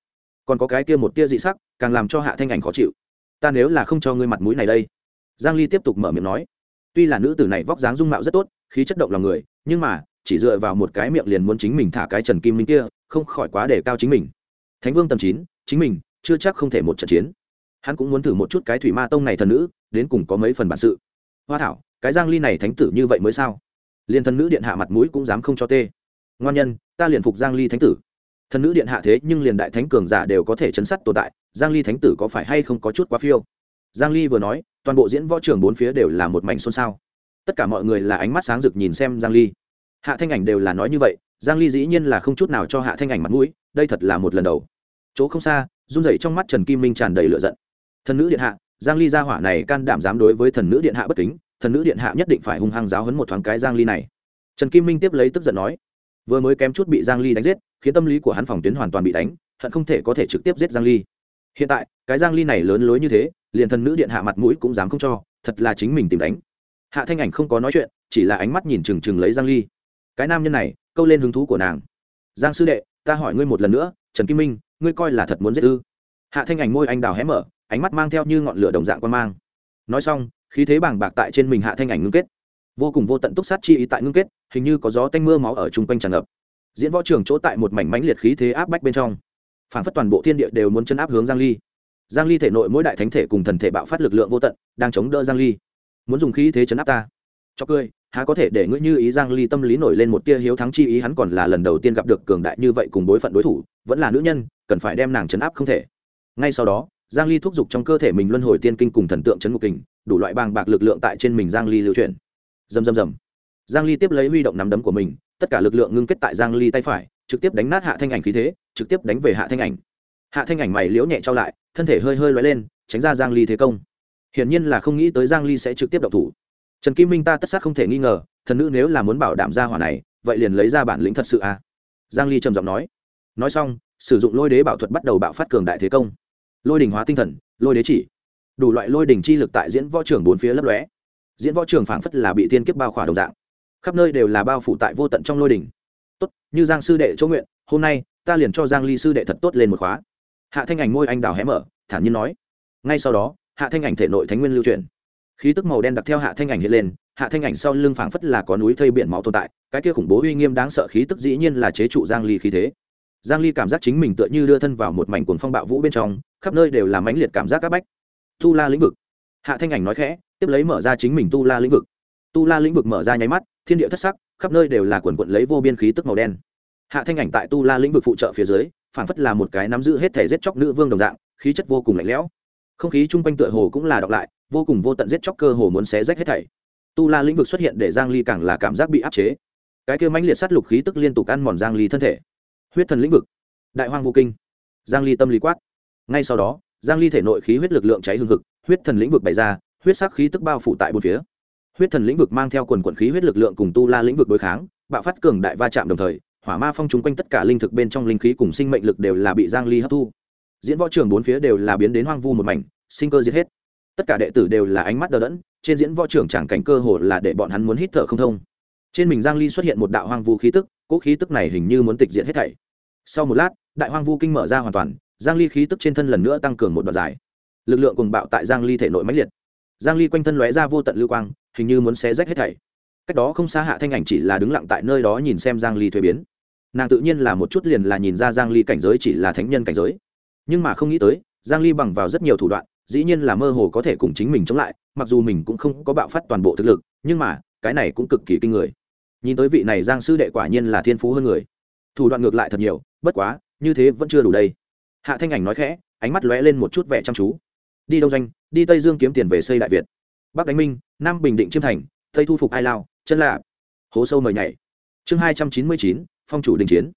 Còn có cái kia một tia dị sắc, càng làm cho hạ thanh ảnh khó chịu. Ta nếu là không cho ngươi mặt mũi này đây. Giang ly tiếp tục mở miệng nói. Tuy là nữ tử này vóc dáng dung mạo rất tốt, khí chất động lòng người, nhưng mà, chỉ dựa vào một cái miệng liền muốn chính mình thả cái trần kim minh kia, không khỏi quá để cao chính mình. Thánh vương tầm chín, chính mình, chưa chắc không thể một trận chiến. Hắn cũng muốn thử một chút cái thủy ma tông này thần nữ, đến cùng có mấy phần bản sự. Hoa thảo, cái giang ly này thánh tử như vậy mới sao? Liền thần nữ điện hạ mặt mũi cũng dám không cho tê. Ngoan nhân, ta liền phục giang ly thánh tử. Thần nữ điện hạ thế nhưng liền đại thánh cường giả đều có thể chấn sát tồn tại, giang ly thánh tử có phải hay không có chút quá phiêu? Giang ly vừa nói, toàn bộ diễn võ trường bốn phía đều là một mảnh xôn xao. Tất cả mọi người là ánh mắt sáng rực nhìn xem giang ly. Hạ thanh ảnh đều là nói như vậy, giang ly dĩ nhiên là không chút nào cho hạ thanh ảnh mặt mũi, đây thật là một lần đầu. Chỗ không xa, run rẩy trong mắt trần kim minh tràn đầy lửa giận. Thần nữ điện hạ, giang ly gia hỏa này can đảm dám đối với thần nữ điện hạ bất kính thần nữ điện hạ nhất định phải hung hăng giáo hấn một thoáng cái giang ly này. Trần kim minh tiếp lấy tức giận nói, vừa mới kém chút bị giang ly đánh giết, khiến tâm lý của hắn phòng tuyến hoàn toàn bị đánh, hận không thể có thể trực tiếp giết giang ly. Hiện tại, cái giang ly này lớn lối như thế, liền thần nữ điện hạ mặt mũi cũng dám không cho, thật là chính mình tìm đánh. Hạ thanh ảnh không có nói chuyện, chỉ là ánh mắt nhìn chừng chừng lấy giang ly. Cái nam nhân này, câu lên hứng thú của nàng. Giang sư đệ, ta hỏi ngươi một lần nữa, trần kim minh, ngươi coi là thật muốn giết ư? Hạ thanh ảnh môi anh đào hé mở, ánh mắt mang theo như ngọn lửa đồng dạng quan mang. Nói xong khí thế bàng bạc tại trên mình hạ thanh ảnh ngưng kết. Vô cùng vô tận túc sát chi ý tại ngưng kết, hình như có gió tanh mưa máu ở chung quanh tràn ngập. Diễn võ trường chỗ tại một mảnh mãnh liệt khí thế áp bách bên trong. Phản phất toàn bộ thiên địa đều muốn chân áp hướng giang ly. Giang ly thể nội mỗi đại thánh thể cùng thần thể bạo phát lực lượng vô tận, đang chống đỡ giang ly. Muốn dùng khí thế chấn áp ta. Cho cười, há có thể để ngươi như ý giang ly tâm lý nổi lên một tia hiếu thắng chi ý, hắn còn là lần đầu tiên gặp được cường đại như vậy cùng đối phận đối thủ, vẫn là nữ nhân, cần phải đem nàng chấn áp không thể. Ngay sau đó giang ly thúc giục trong cơ thể mình luân hồi tiên kinh cùng thần tượng chấn ngục kình, đủ loại bàng bạc lực lượng tại trên mình giang ly lưu chuyển. Rầm rầm rầm. Giang ly tiếp lấy huy động nắm đấm của mình, tất cả lực lượng ngưng kết tại giang ly tay phải, trực tiếp đánh nát hạ thanh ảnh khí thế, trực tiếp đánh về hạ thanh ảnh. Hạ thanh ảnh mày liễu nhẹ trao lại, thân thể hơi hơi lóe lên, tránh ra giang ly thế công. Hiển nhiên là không nghĩ tới giang ly sẽ trực tiếp động thủ. Trần kim minh ta tất sát không thể nghi ngờ, thần nữ nếu là muốn bảo đảm ra hỏa này, vậy liền lấy ra bản lĩnh thật sự à? Giang ly trầm giọng nói. Nói xong, sử dụng lôi đế bảo thuật bắt đầu bạo phát cường đại thế công lôi đình hóa tinh thần, lôi đế chỉ. Đủ loại lôi đình chi lực tại diễn võ trường bốn phía lấp lóe. Diễn võ trường phảng phất là bị tiên kiếp bao khỏa đồng dạng. Khắp nơi đều là bao phủ tại vô tận trong lôi đình. Tốt, như giang sư đệ chỗ nguyện, hôm nay, ta liền cho giang ly sư đệ thật tốt lên một khóa. Hạ thanh ảnh môi anh đào hé mở, thản nhiên nói. Ngay sau đó, hạ thanh ảnh thể nội thánh nguyên lưu truyền khí tức màu đen đặc theo hạ thanh ảnh hiện lên, hạ thanh ảnh sau lưng phảng phất là có núi thây biển máu tồn tại, cái kia khủng bố uy nghiêm đáng sợ khí tức dĩ nhiên là chế trụ giang ly khí thế. Giang ly cảm giác chính mình tựa như đưa thân vào một mảnh cuồng phong bạo vũ bên trong khắp nơi đều là mãnh liệt cảm giác áp bách. Tu la lĩnh vực. Hạ thanh ảnh nói khẽ, tiếp lấy mở ra chính mình tu la lĩnh vực. Tu la lĩnh vực mở ra nháy mắt, thiên địa thất sắc, khắp nơi đều là quần quận lấy vô biên khí tức màu đen. Hạ thanh ảnh tại tu la lĩnh vực phụ trợ phía dưới, phảng phất là một cái nắm giữ hết thể giết chóc nữ vương đồng dạng, khí chất vô cùng lạnh lẽo. Không khí chung quanh tựa hồ cũng là đọc lại, vô cùng vô tận giết chóc cơ hồ muốn xé rách hết thảy. Tu la lĩnh vực xuất hiện để giang ly càng là cảm giác bị áp chế. Cái kia mãnh liệt sát lục khí tức liên tục ăn mòn giang ly thân thể. Huyết thần lĩnh vực. Đại hoang vô kinh. Giang ly tâm lý quát ngay sau đó, giang ly thể nội khí huyết lực lượng cháy hương hực, huyết thần lĩnh vực bày ra, huyết sắc khí tức bao phủ tại bốn phía. Huyết thần lĩnh vực mang theo quần quần khí huyết lực lượng cùng tu la lĩnh vực đối kháng, bạo phát cường đại va chạm đồng thời, hỏa ma phong chúng quanh tất cả linh thực bên trong linh khí cùng sinh mệnh lực đều là bị giang ly hấp thu. Diễn võ trường bốn phía đều là biến đến hoang vu một mảnh, sinh cơ giết hết. Tất cả đệ tử đều là ánh mắt đờ đẫn, trên diễn võ trường chẳng cảnh cơ hồ là để bọn hắn muốn hít thở không thông. Trên mình giang ly xuất hiện một đạo hoang vu khí tức, cỗ khí tức này hình như muốn tịch diệt hết thảy. Sau một lát, đại hoang vu kinh mở ra hoàn toàn giang ly khí tức trên thân lần nữa tăng cường một đoạn dài. Lực lượng cùng bạo tại giang ly thể nội mãnh liệt. Giang ly quanh thân lóe ra vô tận lưu quang, hình như muốn xé rách hết thảy. Cách đó không xa hạ thanh ảnh chỉ là đứng lặng tại nơi đó nhìn xem giang ly thuế biến. Nàng tự nhiên là một chút liền là nhìn ra giang ly cảnh giới chỉ là thánh nhân cảnh giới. Nhưng mà không nghĩ tới, giang ly bằng vào rất nhiều thủ đoạn, dĩ nhiên là mơ hồ có thể cùng chính mình chống lại, mặc dù mình cũng không có bạo phát toàn bộ thực lực, nhưng mà, cái này cũng cực kỳ kinh người. Nhìn tới vị này giang sư đệ quả nhiên là thiên phú hơn người. Thủ đoạn ngược lại thật nhiều, bất quá, như thế vẫn chưa đủ đây hạ thanh ảnh nói khẽ, ánh mắt lóe lên một chút vẻ chăm chú. Đi đông doanh, đi tây dương kiếm tiền về xây đại việt. Bắc đánh minh, nam bình định chiêm thành, tây thu phục ai lao, chân lạ hố sâu mời nhảy. Chương hai trăm chín mươi chín, phong chủ đình chiến.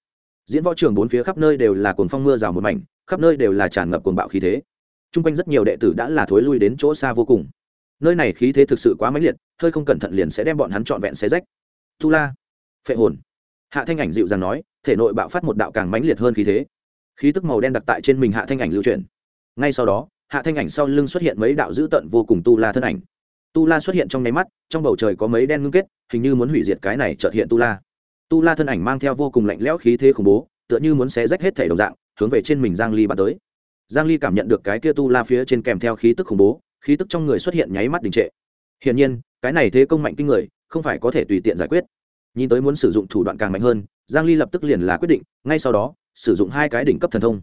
Diễn võ trường bốn phía khắp nơi đều là cồn phong mưa rào một mảnh, khắp nơi đều là tràn ngập cồn bạo khí thế. T r u n g quanh rất nhiều đệ tử đã là thối lui đến chỗ xa vô cùng. Nơi này khí thế thực sự quá mãnh liệt, hơi không cẩn thận liền sẽ đem bọn hắn trọn vẹn xé rách. Tu la. Phệ hồn. Hạ thanh ảnh dịu dàng nói, thể nội bạo phát một đạo càng mãnh liệt hơn khí thế khí tức màu đen đặc tại trên mình hạ thanh ảnh lưu truyền ngay sau đó, hạ thanh ảnh sau lưng xuất hiện mấy đạo dữ tận vô cùng tu la thân ảnh. Tu la xuất hiện trong nháy mắt, trong bầu trời có mấy đen ngưng kết, hình như muốn hủy diệt cái này trợt hiện tu la. Tu la thân ảnh mang theo vô cùng lạnh lẽo khí thế khủng bố, tựa như muốn xé rách hết thể đồng dạng, hướng về trên mình giang ly bắn tới. Giang ly cảm nhận được cái kia tu la phía trên kèm theo khí tức khủng bố, khí tức trong người xuất hiện nháy mắt đình trệ. Hiển nhiên, cái này thế công mạnh kinh người, không phải có thể tùy tiện giải quyết. Nhìn tới muốn sử dụng thủ đoạn càng mạnh hơn, giang ly lập tức liền là quyết định, ngay sau đó sử dụng hai cái đỉnh cấp thần thông.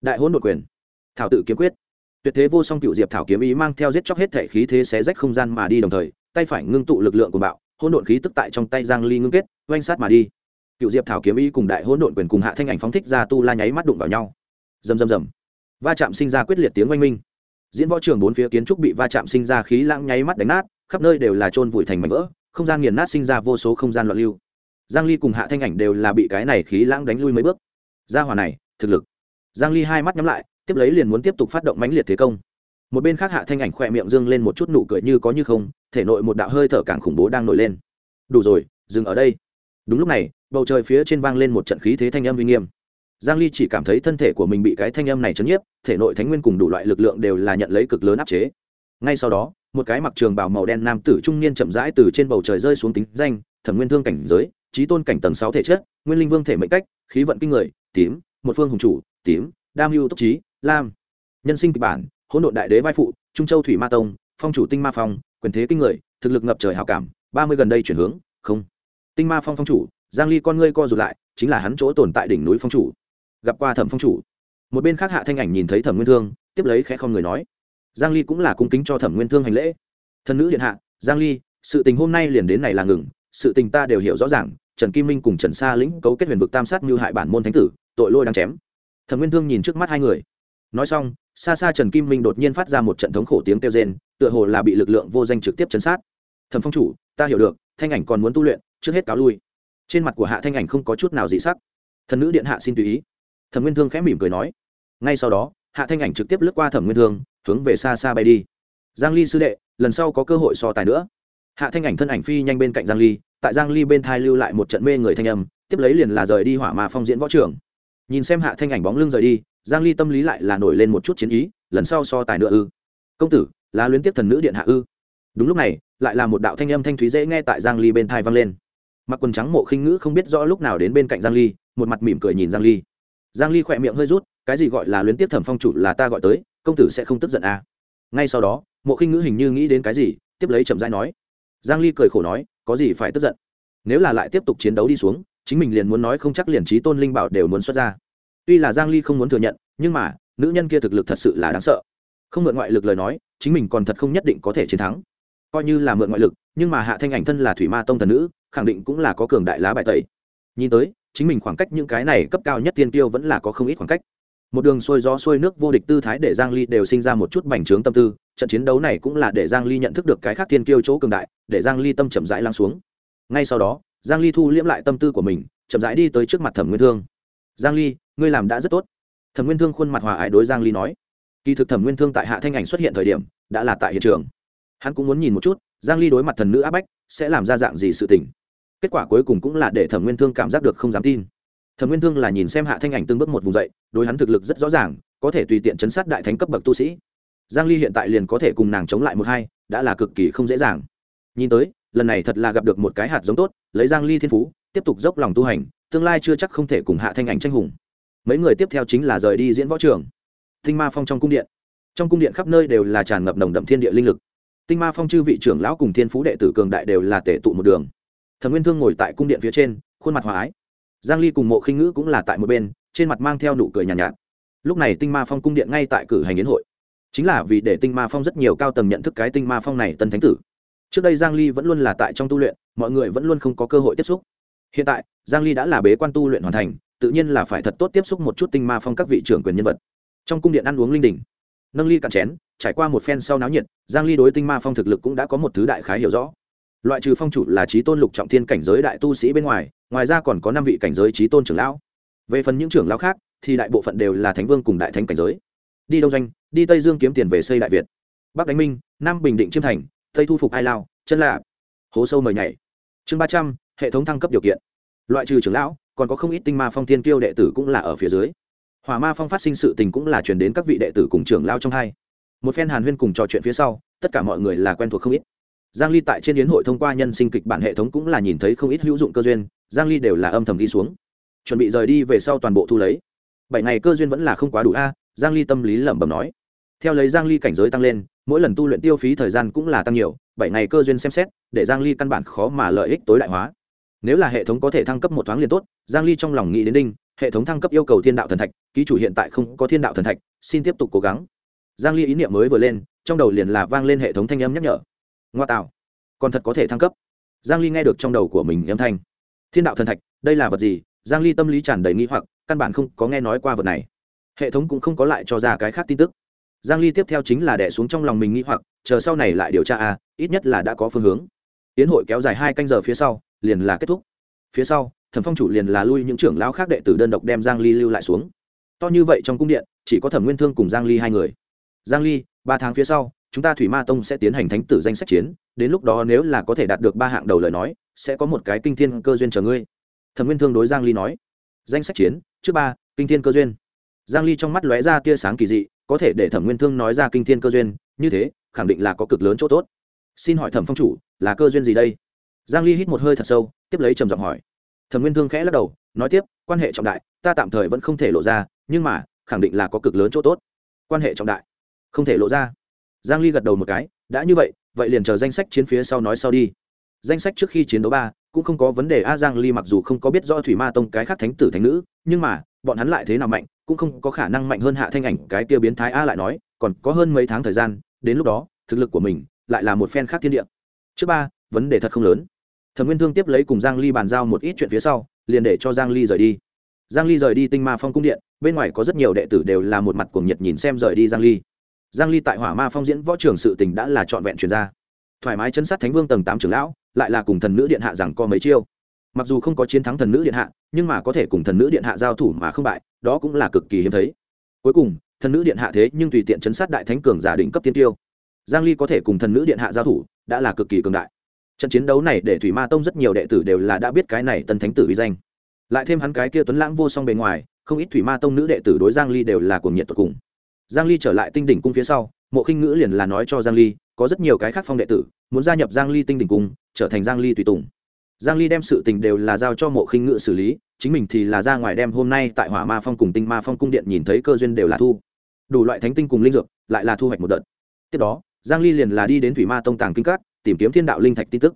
Đại hỗn đột quyền, thảo tự kiếm quyết. Tuyệt thế vô song cựu diệp thảo kiếm ý mang theo giết chóc hết thể khí thế xé rách không gian mà đi đồng thời, tay phải ngưng tụ lực lượng của bạo, hỗn độn khí tức tại trong tay giang ly ngưng kết, oanh sát mà đi. Cựu diệp thảo kiếm ý cùng đại hỗn độn quyền cùng hạ thanh ảnh phóng thích ra tu la nháy mắt đụng vào nhau. Rầm rầm rầm. Va chạm sinh ra quyết liệt tiếng oanh minh. Diễn võ trường bốn phía kiến trúc bị va chạm sinh ra khí lãng nháy mắt đánh nát, khắp nơi đều là trôn vùi thành mảnh vỡ, không gian nghiền nát sinh ra vô số không gian loạn lưu. Giang ly cùng hạ thanh ảnh đều là bị cái này khí lãng đánh lui mấy bước gia hỏa này, thực lực. Giang ly hai mắt nhắm lại, tiếp lấy liền muốn tiếp tục phát động mãnh liệt thế công. Một bên khác hạ thanh ảnh khỏe miệng dương lên một chút nụ cười như có như không, thể nội một đạo hơi thở càng khủng bố đang nổi lên. Đủ rồi, dừng ở đây. Đúng lúc này, bầu trời phía trên vang lên một trận khí thế thanh âm uy nghiêm. Giang ly chỉ cảm thấy thân thể của mình bị cái thanh âm này chấn nhiếp, thể nội thánh nguyên cùng đủ loại lực lượng đều là nhận lấy cực lớn áp chế. Ngay sau đó, một cái mặc trường bào màu đen nam tử trung niên chậm rãi từ trên bầu trời rơi xuống tính danh, thẩm nguyên thương cảnh giới trí tôn cảnh tầng 6 thể chất, nguyên linh vương thể mệnh cách, khí vận kinh người tím, một phương hùng chủ, tím, đam mưu túc trí, lam. Nhân sinh kịch bản, hỗn độn đại đế vai phụ, trung châu thủy ma tông, phong chủ tinh ma phong, quyền thế kinh người, thực lực ngập trời hào cảm, ba mươi gần đây chuyển hướng, không. Tinh ma phong phong chủ, giang ly con ngươi co rụt lại, chính là hắn chỗ tồn tại đỉnh núi phong chủ. Gặp qua thẩm phong chủ. Một bên khác hạ thanh ảnh nhìn thấy thẩm nguyên thương, tiếp lấy khẽ không người nói. Giang ly cũng là cung kính cho thẩm nguyên thương hành lễ. Thân nữ điện hạ, giang ly, sự tình hôm nay liền đến này là ngừng, sự tình ta đều hiểu rõ ràng, trần kim minh cùng trần sa lĩnh cấu kết huyền vực tam sát như hại bản môn thánh tử tội lôi đang chém. Thẩm nguyên thương nhìn trước mắt hai người. Nói xong, xa xa trần kim minh đột nhiên phát ra một trận thống khổ tiếng kêu rên, tựa hồ là bị lực lượng vô danh trực tiếp chấn sát. Thẩm phong chủ, ta hiểu được, thanh ảnh còn muốn tu luyện, trước hết cáo lui. Trên mặt của hạ thanh ảnh không có chút nào dị sắc. Thần nữ điện hạ xin tùy ý. Thẩm nguyên thương khẽ mỉm cười nói. Ngay sau đó, hạ thanh ảnh trực tiếp lướt qua thẩm nguyên thương, hướng về xa xa bay đi. Giang ly sư đệ, lần sau có cơ hội so tài nữa. Hạ thanh ảnh thân ảnh phi nhanh bên cạnh giang ly, tại giang ly bên thai lưu lại một trận mê người thanh âm, tiếp lấy liền là rời đi hỏa mà phong diễn võ trưởng nhìn xem hạ thanh ảnh bóng lưng rời đi, giang ly tâm lý lại là nổi lên một chút chiến ý, lần sau so tài nữa ư. Công tử, là luyến tiếp thần nữ điện hạ ư. Đúng lúc này, lại là một đạo thanh âm thanh thúy dễ nghe tại giang ly bên thai vang lên. Mặc quần trắng mộ khinh ngữ không biết rõ lúc nào đến bên cạnh giang ly, một mặt mỉm cười nhìn giang ly. Giang ly khỏe miệng hơi rút, cái gì gọi là luyến tiếp thẩm phong chủ là ta gọi tới, công tử sẽ không tức giận à. Ngay sau đó, mộ khinh ngữ hình như nghĩ đến cái gì, tiếp lấy chậm rãi nói. Giang ly cười khổ nói, có gì phải tức giận? Nếu là lại tiếp tục chiến đấu đi xuống chính mình liền muốn nói không chắc liền trí tôn linh bảo đều muốn xuất ra. Tuy là giang ly không muốn thừa nhận, nhưng mà, nữ nhân kia thực lực thật sự là đáng sợ. Không mượn ngoại lực lời nói, chính mình còn thật không nhất định có thể chiến thắng. Coi như là mượn ngoại lực, nhưng mà hạ thanh ảnh thân là thủy ma tông thần nữ, khẳng định cũng là có cường đại lá bài tẩy. Nhìn tới, chính mình khoảng cách những cái này cấp cao nhất tiên tiêu vẫn là có không ít khoảng cách. Một đường xuôi gió xuôi nước vô địch tư thái để giang ly đều sinh ra một chút bành trướng tâm tư, trận chiến đấu này cũng là để giang ly nhận thức được cái khác tiên tiêu chỗ cường đại, để giang ly tâm chậm rãi lắng xuống. Ngay sau đó giang ly thu liễm lại tâm tư của mình, chậm rãi đi tới trước mặt thẩm nguyên thương. Giang ly, ngươi làm đã rất tốt. Thẩm nguyên thương khuôn mặt hòa ái đối giang ly nói. Kỳ thực thẩm nguyên thương tại hạ thanh ảnh xuất hiện thời điểm, đã là tại hiện trường. Hắn cũng muốn nhìn một chút, giang ly đối mặt thần nữ áp bách, sẽ làm ra dạng gì sự tình. Kết quả cuối cùng cũng là để thẩm nguyên thương cảm giác được không dám tin. Thẩm nguyên thương là nhìn xem hạ thanh ảnh từng bước một vùng dậy, đối hắn thực lực rất rõ ràng, có thể tùy tiện chấn sát đại thánh cấp bậc tu sĩ. Giang ly hiện tại liền có thể cùng nàng chống lại một hai, đã là cực kỳ không dễ dàng. Nhìn tới lần này thật là gặp được một cái hạt giống tốt lấy giang ly thiên phú tiếp tục dốc lòng tu hành tương lai chưa chắc không thể cùng hạ thanh ảnh tranh hùng. Mấy người tiếp theo chính là rời đi diễn võ trường. Tinh ma phong trong cung điện. Trong cung điện khắp nơi đều là tràn ngập nồng đậm thiên địa linh lực. Tinh ma phong chư vị trưởng lão cùng thiên phú đệ tử cường đại đều là tể tụ một đường. Thẩm nguyên thương ngồi tại cung điện phía trên khuôn mặt hòa ái. Giang ly cùng mộ khinh ngữ cũng là tại một bên trên mặt mang theo nụ cười nhàn nhạt, nhạt. Lúc này tinh ma phong cung điện ngay tại cử hành yến hội. Chính là vì để tinh ma phong rất nhiều cao tầng nhận thức cái tinh ma phong này tân thánh tử trước đây giang ly vẫn luôn là tại trong tu luyện, mọi người vẫn luôn không có cơ hội tiếp xúc. Hiện tại, giang ly đã là bế quan tu luyện hoàn thành, tự nhiên là phải thật tốt tiếp xúc một chút tinh ma phong các vị trưởng quyền nhân vật. Trong cung điện ăn uống linh đình, nâng ly cạn chén, trải qua một phen sau náo nhiệt, giang ly đối tinh ma phong thực lực cũng đã có một thứ đại khái hiểu rõ. Loại trừ phong chủ là trí tôn lục trọng thiên cảnh giới đại tu sĩ bên ngoài ngoài ra còn có năm vị cảnh giới trí tôn trưởng lão. Về phần những trưởng lão khác, thì đại bộ phận đều là thánh vương cùng đại thánh cảnh giới. Đi đông doanh, đi tây dương kiếm tiền về xây đại việt. Bắc đánh minh, nam bình định chiêm thành tây thu phục ai lao, chân lạ hố sâu mời nhảy. Chương ba trăm, hệ thống thăng cấp điều kiện. Loại trừ trưởng lão, còn có không ít tinh ma phong tiên kiêu đệ tử cũng là ở phía dưới. Hỏa ma phong phát sinh sự tình cũng là chuyển đến các vị đệ tử cùng trưởng lao trong hai. Một phen hàn huyên cùng trò chuyện phía sau, tất cả mọi người là quen thuộc không ít. Giang ly tại trên yến hội thông qua nhân sinh kịch bản hệ thống cũng là nhìn thấy không ít hữu dụng cơ duyên, giang ly đều là âm thầm đi xuống. Chuẩn bị rời đi về sau toàn bộ thu lấy. Bảy ngày cơ duyên vẫn là không quá đủ a, giang ly tâm lý lẩm bẩm nói theo lấy giang ly cảnh giới tăng lên, mỗi lần tu luyện tiêu phí thời gian cũng là tăng nhiều, bảy ngày cơ duyên xem xét, để giang ly căn bản khó mà lợi ích tối đại hóa. Nếu là hệ thống có thể thăng cấp một thoáng liền tốt, giang ly trong lòng nghĩ đến đinh, hệ thống thăng cấp yêu cầu thiên đạo thần thạch, ký chủ hiện tại không có thiên đạo thần thạch, xin tiếp tục cố gắng. Giang ly ý niệm mới vừa lên, trong đầu liền là vang lên hệ thống thanh âm nhắc nhở. Ngoa tạo. Còn thật có thể thăng cấp. Giang ly nghe được trong đầu của mình âm thanh. Thiên đạo thần thạch, đây là vật gì? Giang ly tâm lý tràn đầy nghi hoặc, căn bản không có nghe nói qua vật này. Hệ thống cũng không có lại cho ra cái khác tin tức giang ly tiếp theo chính là đè xuống trong lòng mình nghi hoặc chờ sau này lại điều tra a à, ít nhất là đã có phương hướng. Tiến hội kéo dài hai canh giờ phía sau liền là kết thúc. Phía sau thẩm phong chủ liền là lui những trưởng lão khác đệ tử đơn độc đem giang ly lưu lại xuống. To như vậy trong cung điện chỉ có thẩm nguyên thương cùng giang ly hai người. Giang ly ba tháng phía sau chúng ta thủy ma tông sẽ tiến hành thánh tử danh sách chiến đến lúc đó nếu là có thể đạt được ba hạng đầu lời nói sẽ có một cái kinh thiên cơ duyên chờ ngươi. Thẩm nguyên thương đối giang ly nói. Danh sách chiến trước ba kinh thiên cơ duyên. Giang ly trong mắt lóe ra tia sáng kỳ dị có thể để thẩm nguyên thương nói ra kinh thiên cơ duyên như thế khẳng định là có cực lớn chỗ tốt xin hỏi thẩm phong chủ là cơ duyên gì đây giang ly hít một hơi thật sâu tiếp lấy trầm giọng hỏi thẩm nguyên thương khẽ lắc đầu nói tiếp quan hệ trọng đại ta tạm thời vẫn không thể lộ ra nhưng mà khẳng định là có cực lớn chỗ tốt quan hệ trọng đại không thể lộ ra giang ly gật đầu một cái đã như vậy vậy liền chờ danh sách chiến phía sau nói sau đi danh sách trước khi chiến đấu ba cũng không có vấn đề a giang ly mặc dù không có biết rõ thủy ma tông cái khác thánh tử thánh nữ nhưng mà bọn hắn lại thế nào mạnh cũng không có khả năng mạnh hơn hạ thanh ảnh, cái kia biến thái a lại nói, còn có hơn mấy tháng thời gian, đến lúc đó, thực lực của mình lại là một phen khác thiên địa. Trước ba, vấn đề thật không lớn. Thẩm nguyên thương tiếp lấy cùng giang ly bàn giao một ít chuyện phía sau, liền để cho giang ly rời đi. Giang ly rời đi tinh ma phong cung điện, bên ngoài có rất nhiều đệ tử đều là một mặt cuồng nhiệt nhìn xem rời đi giang ly. Giang ly tại hỏa ma phong diễn võ trường sự tình đã là trọn vẹn truyền ra. Thoải mái chân sát thánh vương tầng tám trưởng lão, lại là cùng thần nữ điện hạ rằng có mấy chiêu mặc dù không có chiến thắng thần nữ điện hạ, nhưng mà có thể cùng thần nữ điện hạ giao thủ mà không bại, đó cũng là cực kỳ hiếm thấy. Cuối cùng, thần nữ điện hạ thế nhưng tùy tiện chấn sát đại thánh cường giả định cấp tiên tiêu. Giang ly có thể cùng thần nữ điện hạ giao thủ, đã là cực kỳ cường đại. Trận chiến đấu này để thủy ma tông rất nhiều đệ tử đều là đã biết cái này tân thánh tử uy danh. Lại thêm hắn cái kia tuấn lãng vô song bề ngoài, không ít thủy ma tông nữ đệ tử đối giang ly đều là cuồng nhiệt tuyệt cùng. Giang ly trở lại tinh đỉnh cung phía sau, mộ khinh ngữ liền là nói cho giang ly, có rất nhiều cái khác phong đệ tử, muốn gia nhập giang ly tinh đỉnh cung, trở thành giang ly tùy tùng giang ly đem sự tình đều là giao cho mộ khinh Ngự xử lý, chính mình thì là ra ngoài đem hôm nay tại hỏa ma phong cùng tinh ma phong cung điện nhìn thấy cơ duyên đều là thu. Đủ loại thánh tinh cùng linh dược, lại là thu hoạch một đợt. Tiếp đó, giang ly liền là đi đến thủy ma tông tàng kinh cát tìm kiếm thiên đạo linh thạch tin tức.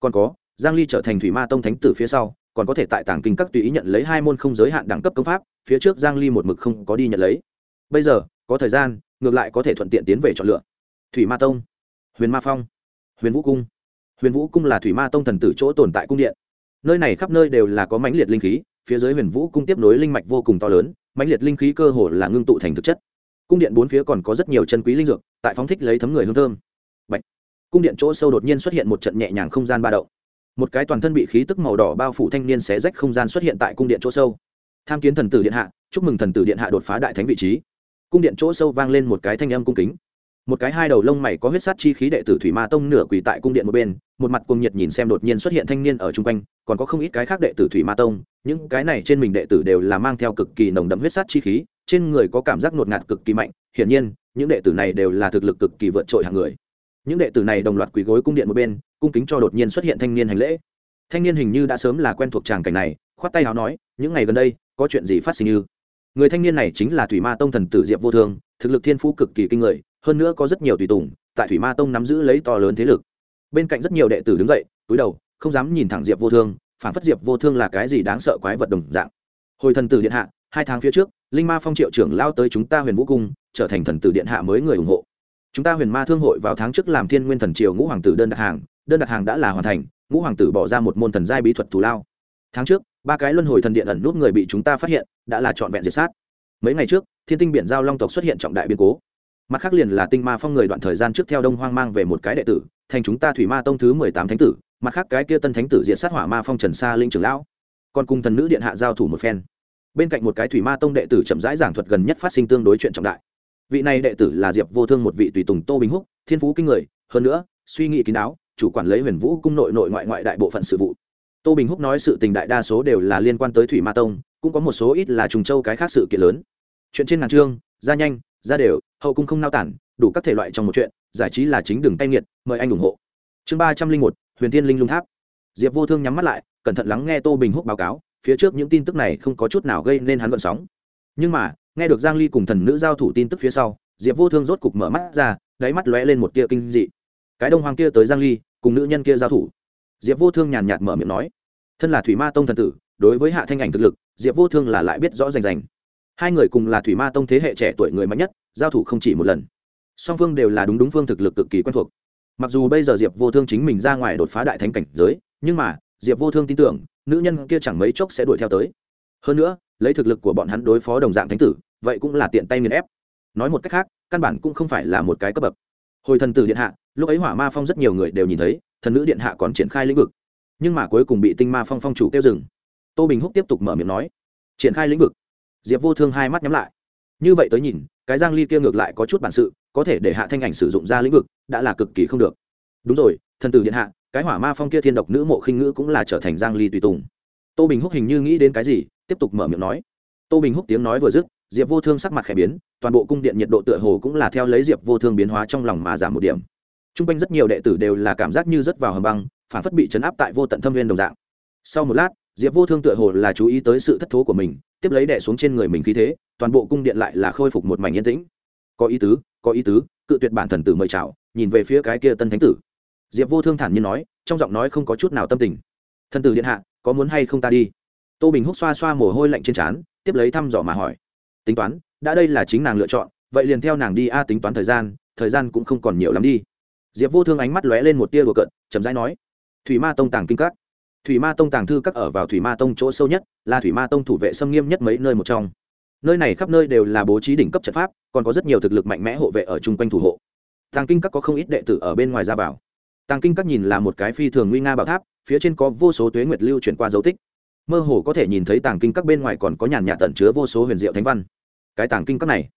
Còn có, giang ly trở thành thủy ma tông thánh tử phía sau, còn có thể tại tàng kinh các tùy ý nhận lấy hai môn không giới hạn đẳng cấp công pháp, phía trước giang ly một mực không có đi nhận lấy. Bây giờ, có thời gian, ngược lại có thể thuận tiện tiến về chọn lựa. Thủy ma tông, huyền ma phong, huyền vũ cung huyền vũ cung là thủy ma tông thần tử chỗ tồn tại cung điện. Nơi này khắp nơi đều là có mãnh liệt linh khí, phía dưới huyền vũ cung tiếp nối linh mạch vô cùng to lớn, mãnh liệt linh khí cơ hồ là ngưng tụ thành thực chất. Cung điện bốn phía còn có rất nhiều chân quý linh dược, tại phóng thích lấy thấm người hương thơm. Bạch. cung điện chỗ sâu đột nhiên xuất hiện một trận nhẹ nhàng không gian ba động. Một cái toàn thân bị khí tức màu đỏ bao phủ thanh niên xé rách không gian xuất hiện tại cung điện chỗ sâu. Tham kiến thần tử điện hạ, chúc mừng thần tử điện hạ đột phá đại thánh vị trí. Cung điện chỗ sâu vang lên một cái thanh âm cung kính một cái hai đầu lông mày có huyết sát chi khí đệ tử thủy ma tông nửa quỳ tại cung điện một bên, một mặt cuồng nhiệt nhìn xem đột nhiên xuất hiện thanh niên ở chung quanh, còn có không ít cái khác đệ tử thủy ma tông, những cái này trên mình đệ tử đều là mang theo cực kỳ nồng đậm huyết sát chi khí, trên người có cảm giác ngột ngạt cực kỳ mạnh, hiển nhiên, những đệ tử này đều là thực lực cực kỳ vượt trội hàng người. Những đệ tử này đồng loạt quỳ gối cung điện một bên, cung kính cho đột nhiên xuất hiện thanh niên hành lễ. Thanh niên hình như đã sớm là quen thuộc tràng cảnh này, khoát tay áo nói, những ngày gần đây, có chuyện gì phát sinh như? Người thanh niên này chính là thủy ma tông thần tử diệp vô thương, thực lực thiên phú cực kỳ kinh người hơn nữa có rất nhiều tùy tùng, tại thủy ma tông nắm giữ lấy to lớn thế lực. Bên cạnh rất nhiều đệ tử đứng dậy, túi đầu, không dám nhìn thẳng diệp vô thương, phản phất diệp vô thương là cái gì đáng sợ quái vật đồng dạng. Hồi thần tử điện hạ, hai tháng phía trước, linh ma phong triệu trưởng lao tới chúng ta huyền vũ cung, trở thành thần tử điện hạ mới người ủng hộ. Chúng ta huyền ma thương hội vào tháng trước làm thiên nguyên thần triều ngũ hoàng tử đơn đặt hàng, đơn đặt hàng đã là hoàn thành, ngũ hoàng tử bỏ ra một môn thần giai bí thuật thù lao. Tháng trước, ba cái luân hồi thần điện ẩn nút người bị chúng ta phát hiện, đã là trọn vẹn diệt sát. Mấy ngày trước, thiên tinh biển giao long tộc xuất hiện trọng đại biến cố mặt khác liền là tinh ma phong người đoạn thời gian trước theo đông hoang mang về một cái đệ tử, thành chúng ta thủy ma tông thứ mười tám thánh tử, mặt khác cái kia tân thánh tử diện sát hỏa ma phong trần sa linh trưởng lão. Còn cùng thần nữ điện hạ giao thủ một phen. Bên cạnh một cái thủy ma tông đệ tử chậm rãi giảng thuật gần nhất phát sinh tương đối chuyện trọng đại. Vị này đệ tử là diệp vô thương một vị tùy tùng tô bình húc, thiên phú kinh người, hơn nữa, suy nghĩ kín đáo, chủ quản lấy huyền vũ cung nội nội ngoại ngoại đại bộ phận sự vụ. Tô bình húc nói sự tình đại đa số đều là liên quan tới thủy ma tông, cũng có một số ít là trùng châu cái khác sự kiện lớn. Chuyện trên ngàn chương, ra nhanh, ra đều hậu cung không nao tản, đủ các thể loại trong một chuyện, giải trí là chính đường tay nghiệt, mời anh ủng hộ. Chương ba trăm linh một, huyền thiên linh lung tháp. Diệp vô thương nhắm mắt lại, cẩn thận lắng nghe tô bình húc báo cáo, phía trước những tin tức này không có chút nào gây nên hắn gợn sóng. Nhưng mà, nghe được giang ly cùng thần nữ giao thủ tin tức phía sau, diệp vô thương rốt cục mở mắt ra, đáy mắt lóe lên một tia kinh dị. Cái đông hoàng kia tới giang ly, cùng nữ nhân kia giao thủ. Diệp vô thương nhàn nhạt mở miệng nói, thân là thủy ma tông thần tử, đối với hạ thanh ảnh thực lực, diệp vô thương là lại biết rõ rành rành. Hai người cùng là thủy ma tông thế hệ trẻ tuổi người mạnh nhất giao thủ không chỉ một lần. Song phương đều là đúng đúng phương thực lực cực kỳ quen thuộc. Mặc dù bây giờ diệp vô thương chính mình ra ngoài đột phá đại thánh cảnh giới, nhưng mà, diệp vô thương tin tưởng, nữ nhân kia chẳng mấy chốc sẽ đuổi theo tới. Hơn nữa, lấy thực lực của bọn hắn đối phó đồng dạng thánh tử, vậy cũng là tiện tay nghiền ép. Nói một cách khác, căn bản cũng không phải là một cái cấp bậc. Hồi thần tử điện hạ, lúc ấy hỏa ma phong rất nhiều người đều nhìn thấy, thần nữ điện hạ còn triển khai lĩnh vực. Nhưng mà cuối cùng bị tinh ma phong phong chủ kêu dừng. Tô bình húc tiếp tục mở miệng nói, triển khai lĩnh vực? Diệp vô thương hai mắt nhắm lại như vậy tới nhìn, cái giang ly kia ngược lại có chút bản sự, có thể để hạ thanh ảnh sử dụng ra lĩnh vực, đã là cực kỳ không được. Đúng rồi, thần tử điện hạ, cái hỏa ma phong kia thiên độc nữ mộ khinh ngữ cũng là trở thành giang ly tùy tùng. Tô bình húc hình như nghĩ đến cái gì, tiếp tục mở miệng nói. Tô bình húc tiếng nói vừa dứt, diệp vô thương sắc mặt khẽ biến, toàn bộ cung điện nhiệt độ tựa hồ cũng là theo lấy diệp vô thương biến hóa trong lòng mà giảm một điểm. Trung quanh rất nhiều đệ tử đều là cảm giác như rớt vào hầm băng, phản phất bị chấn áp tại vô tận thâm viên đồng dạng. Sau một lát, diệp vô thương tựa hồ là chú ý tới sự thất thố của mình tiếp lấy đẻ xuống trên người mình khí thế, toàn bộ cung điện lại là khôi phục một mảnh yên tĩnh. Có ý tứ, có ý tứ, cự tuyệt bản thần tử mời chào, nhìn về phía cái kia tân thánh tử. Diệp vô thương thản nhiên nói, trong giọng nói không có chút nào tâm tình. Thần tử điện hạ, có muốn hay không ta đi? Tô bình húc xoa xoa mồ hôi lạnh trên trán, tiếp lấy thăm dò mà hỏi. Tính toán, đã đây là chính nàng lựa chọn, vậy liền theo nàng đi a, tính toán thời gian thời gian cũng không còn nhiều lắm đi. Diệp vô thương ánh mắt lóe lên một tia đùa cận chậm rãi nói. Thủy ma tông tàng kinh các thủy ma tông tàng thư các ở vào thủy ma tông chỗ sâu nhất, là thủy ma tông thủ vệ xâm nghiêm nhất mấy nơi một trong. Nơi này khắp nơi đều là bố trí đỉnh cấp trận pháp, còn có rất nhiều thực lực mạnh mẽ hộ vệ ở chung quanh thủ hộ. Tàng kinh các có không ít đệ tử ở bên ngoài ra vào. Tàng kinh các nhìn là một cái phi thường nguy nga bảo tháp, phía trên có vô số tuế nguyệt lưu chuyển qua dấu tích. Mơ hồ có thể nhìn thấy tàng kinh các bên ngoài còn có nhàn nhạt tận chứa vô số huyền diệu thánh văn. Cái tàng kinh các này.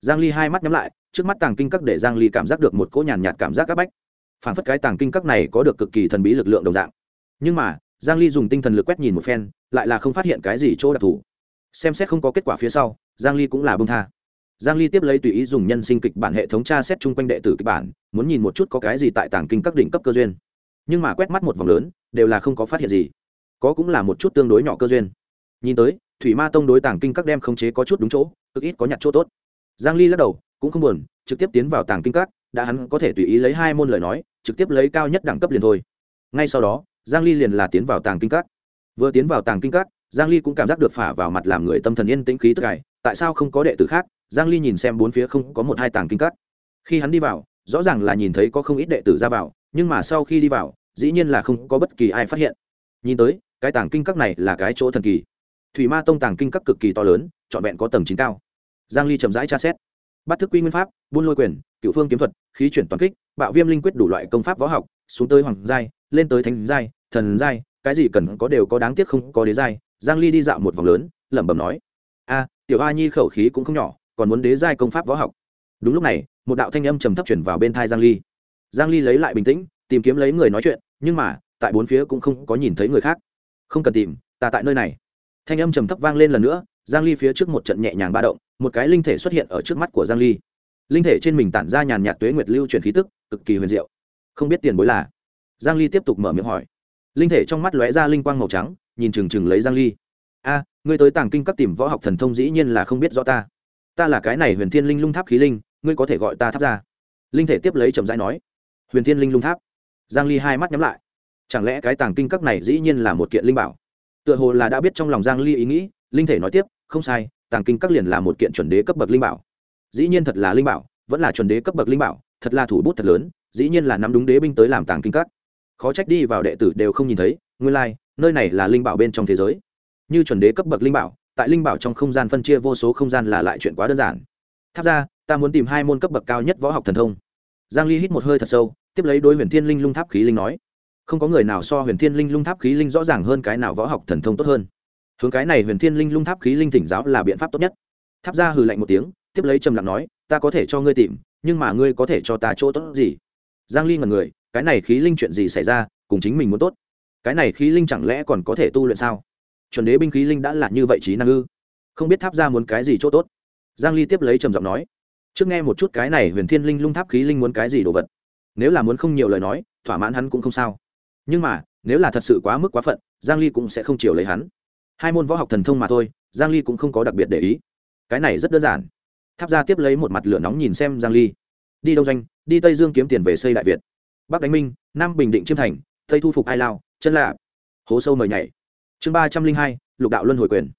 Giang ly hai mắt nhắm lại, trước mắt tàng kinh các để giang ly cảm giác được một cỗ nhàn nhạt cảm giác áp bách. Phản phất cái tàng kinh các này có được cực kỳ thần bí lực lượng đồng dạng. Nhưng mà giang ly dùng tinh thần lực quét nhìn một phen, lại là không phát hiện cái gì chỗ đặc thù. Xem xét không có kết quả phía sau, giang ly cũng là bông tha. Giang ly tiếp lấy tùy ý dùng nhân sinh kịch bản hệ thống tra xét chung quanh đệ tử kịch bản, muốn nhìn một chút có cái gì tại tàng kinh các đỉnh cấp cơ duyên. Nhưng mà quét mắt một vòng lớn, đều là không có phát hiện gì. Có cũng là một chút tương đối nhỏ cơ duyên. Nhìn tới, thủy ma tông đối tàng kinh các đem khống chế có chút đúng chỗ, cực ít có nhặt chỗ tốt. Giang ly lắc đầu, cũng không buồn, trực tiếp tiến vào tàng kinh các, đã hắn có thể tùy ý lấy hai môn lời nói, trực tiếp lấy cao nhất đẳng cấp liền thôi. Ngay sau đó giang ly liền là tiến vào tàng kinh các. Vừa tiến vào tàng kinh các, giang ly cũng cảm giác được phả vào mặt làm người tâm thần yên tĩnh khí tức cải tại sao không có đệ tử khác? Giang ly nhìn xem bốn phía không có một hai tàng kinh các. Khi hắn đi vào, rõ ràng là nhìn thấy có không ít đệ tử ra vào, nhưng mà sau khi đi vào, dĩ nhiên là không có bất kỳ ai phát hiện. Nhìn tới, cái tàng kinh các này là cái chỗ thần kỳ. Thủy ma tông tàng kinh các cực kỳ to lớn, trọn vẹn có tầng chín cao. Giang ly chậm rãi tra xét. Bắt thức quy nguyên pháp, buôn lôi quyền, cựu phương kiếm thuật, khí chuyển toàn kích, bạo viêm linh quyết đủ loại công pháp võ học, xuống tới hoàng giai lên tới thánh giai, thần giai, cái gì cần có đều có đáng tiếc không có đế giai. Giang ly đi dạo một vòng lớn, lẩm bẩm nói, a, tiểu a nhi khẩu khí cũng không nhỏ, còn muốn đế giai công pháp võ học. Đúng lúc này, một đạo thanh âm trầm thấp chuyển vào bên thai giang ly. Giang ly lấy lại bình tĩnh, tìm kiếm lấy người nói chuyện, nhưng mà, tại bốn phía cũng không có nhìn thấy người khác. Không cần tìm, ta tại nơi này. Thanh âm trầm thấp vang lên lần nữa, giang ly phía trước một trận nhẹ nhàng ba động, một cái linh thể xuất hiện ở trước mắt của giang ly. Linh thể trên mình tản ra nhàn nhạt tuế nguyệt lưu chuyển khí tức, cực kỳ huyền diệu. Không biết tiền bối là giang ly tiếp tục mở miệng hỏi. Linh thể trong mắt lóe ra linh quang màu trắng, nhìn chừng chừng lấy giang ly. A, ngươi tới tàng kinh các tìm võ học thần thông dĩ nhiên là không biết rõ ta. Ta là cái này huyền thiên linh lung tháp khí linh, ngươi có thể gọi ta tháp ra linh thể tiếp lấy chậm rãi nói. Huyền thiên linh lung tháp. Giang ly hai mắt nhắm lại. Chẳng lẽ cái tàng kinh các này dĩ nhiên là một kiện linh bảo? Tựa hồ là đã biết trong lòng giang ly ý nghĩ, linh thể nói tiếp, không sai, tàng kinh các liền là một kiện chuẩn đế cấp bậc linh bảo. Dĩ nhiên thật là linh bảo, vẫn là chuẩn đế cấp bậc linh bảo, thật là thủ bút thật lớn, dĩ nhiên là nắm đúng đế binh tới làm tàng kinh các khó trách đi vào đệ tử đều không nhìn thấy nguyên lai、like, nơi này là linh bảo bên trong thế giới. Như chuẩn đế cấp bậc linh bảo tại linh bảo trong không gian phân chia vô số không gian là lại chuyện quá đơn giản. Tháp ra ta muốn tìm hai môn cấp bậc cao nhất võ học thần thông. Giang ly hít một hơi thật sâu tiếp lấy đối huyền thiên linh lung tháp khí linh nói không có người nào so huyền thiên linh lung tháp khí linh rõ ràng hơn cái nào võ học thần thông tốt hơn. Hướng cái này huyền thiên linh lung tháp khí linh thỉnh giáo là biện pháp tốt nhất. Tháp ra hừ lạnh một tiếng tiếp lấy trầm lặng nói ta có thể cho ngươi tìm nhưng mà ngươi có thể cho ta chỗ tốt gì? Giang ly ngần người cái này khí linh chuyện gì xảy ra, cùng chính mình muốn tốt. Cái này khí linh chẳng lẽ còn có thể tu luyện sao? Chuẩn đế binh khí linh đã là như vậy trí năng ư? Không biết tháp ra muốn cái gì chỗ tốt? Giang ly tiếp lấy trầm giọng nói. Trước nghe một chút cái này huyền thiên linh lung tháp khí linh muốn cái gì đồ vật. Nếu là muốn không nhiều lời nói, thỏa mãn hắn cũng không sao. Nhưng mà, nếu là thật sự quá mức quá phận, giang ly cũng sẽ không chiều lấy hắn. Hai môn võ học thần thông mà thôi, giang ly cũng không có đặc biệt để ý. Cái này rất đơn giản. Tháp ra tiếp lấy một mặt lửa nóng nhìn xem giang ly. Đi đông doanh, đi tây dương kiếm tiền về xây đại việt bắc đánh minh, nam bình định chiêm thành, tây thu phục ai lao, chân lạ hố sâu mời nhảy. Chương ba trăm linh hai, lục đạo luân hồi quyền.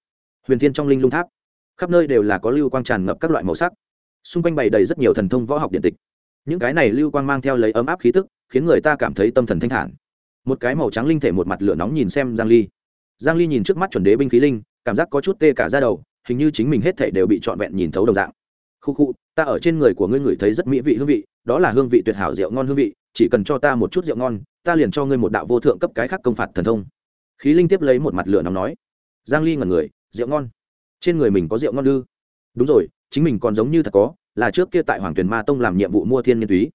Huyền thiên trong linh lung tháp. Khắp nơi đều là có lưu quang tràn ngập các loại màu sắc. Xung quanh bày đầy rất nhiều thần thông võ học điện tịch. Những cái này lưu quang mang theo lấy ấm áp khí tức, khiến người ta cảm thấy tâm thần thanh thản. Một cái màu trắng linh thể một mặt lửa nóng nhìn xem giang ly. Giang ly nhìn trước mắt chuẩn đế binh khí linh, cảm giác có chút tê cả da đầu, hình như chính mình hết thể đều bị trọn vẹn nhìn thấu đồng dạng. Khu khu, ta ở trên người của ngươi ngửi thấy rất mỹ vị hương vị, đó là hương vị tuyệt hảo rượu ngon hương vị chỉ cần cho ta một chút rượu ngon, ta liền cho ngươi một đạo vô thượng cấp cái khác công phạt thần thông. Khí linh tiếp lấy một mặt lửa nóng nói. Giang ly ngẩn người, rượu ngon? Trên người mình có rượu ngon ư? Đúng rồi, chính mình còn giống như thật có, là trước kia tại hoàng tuyền ma tông làm nhiệm vụ mua thiên nhiên túy.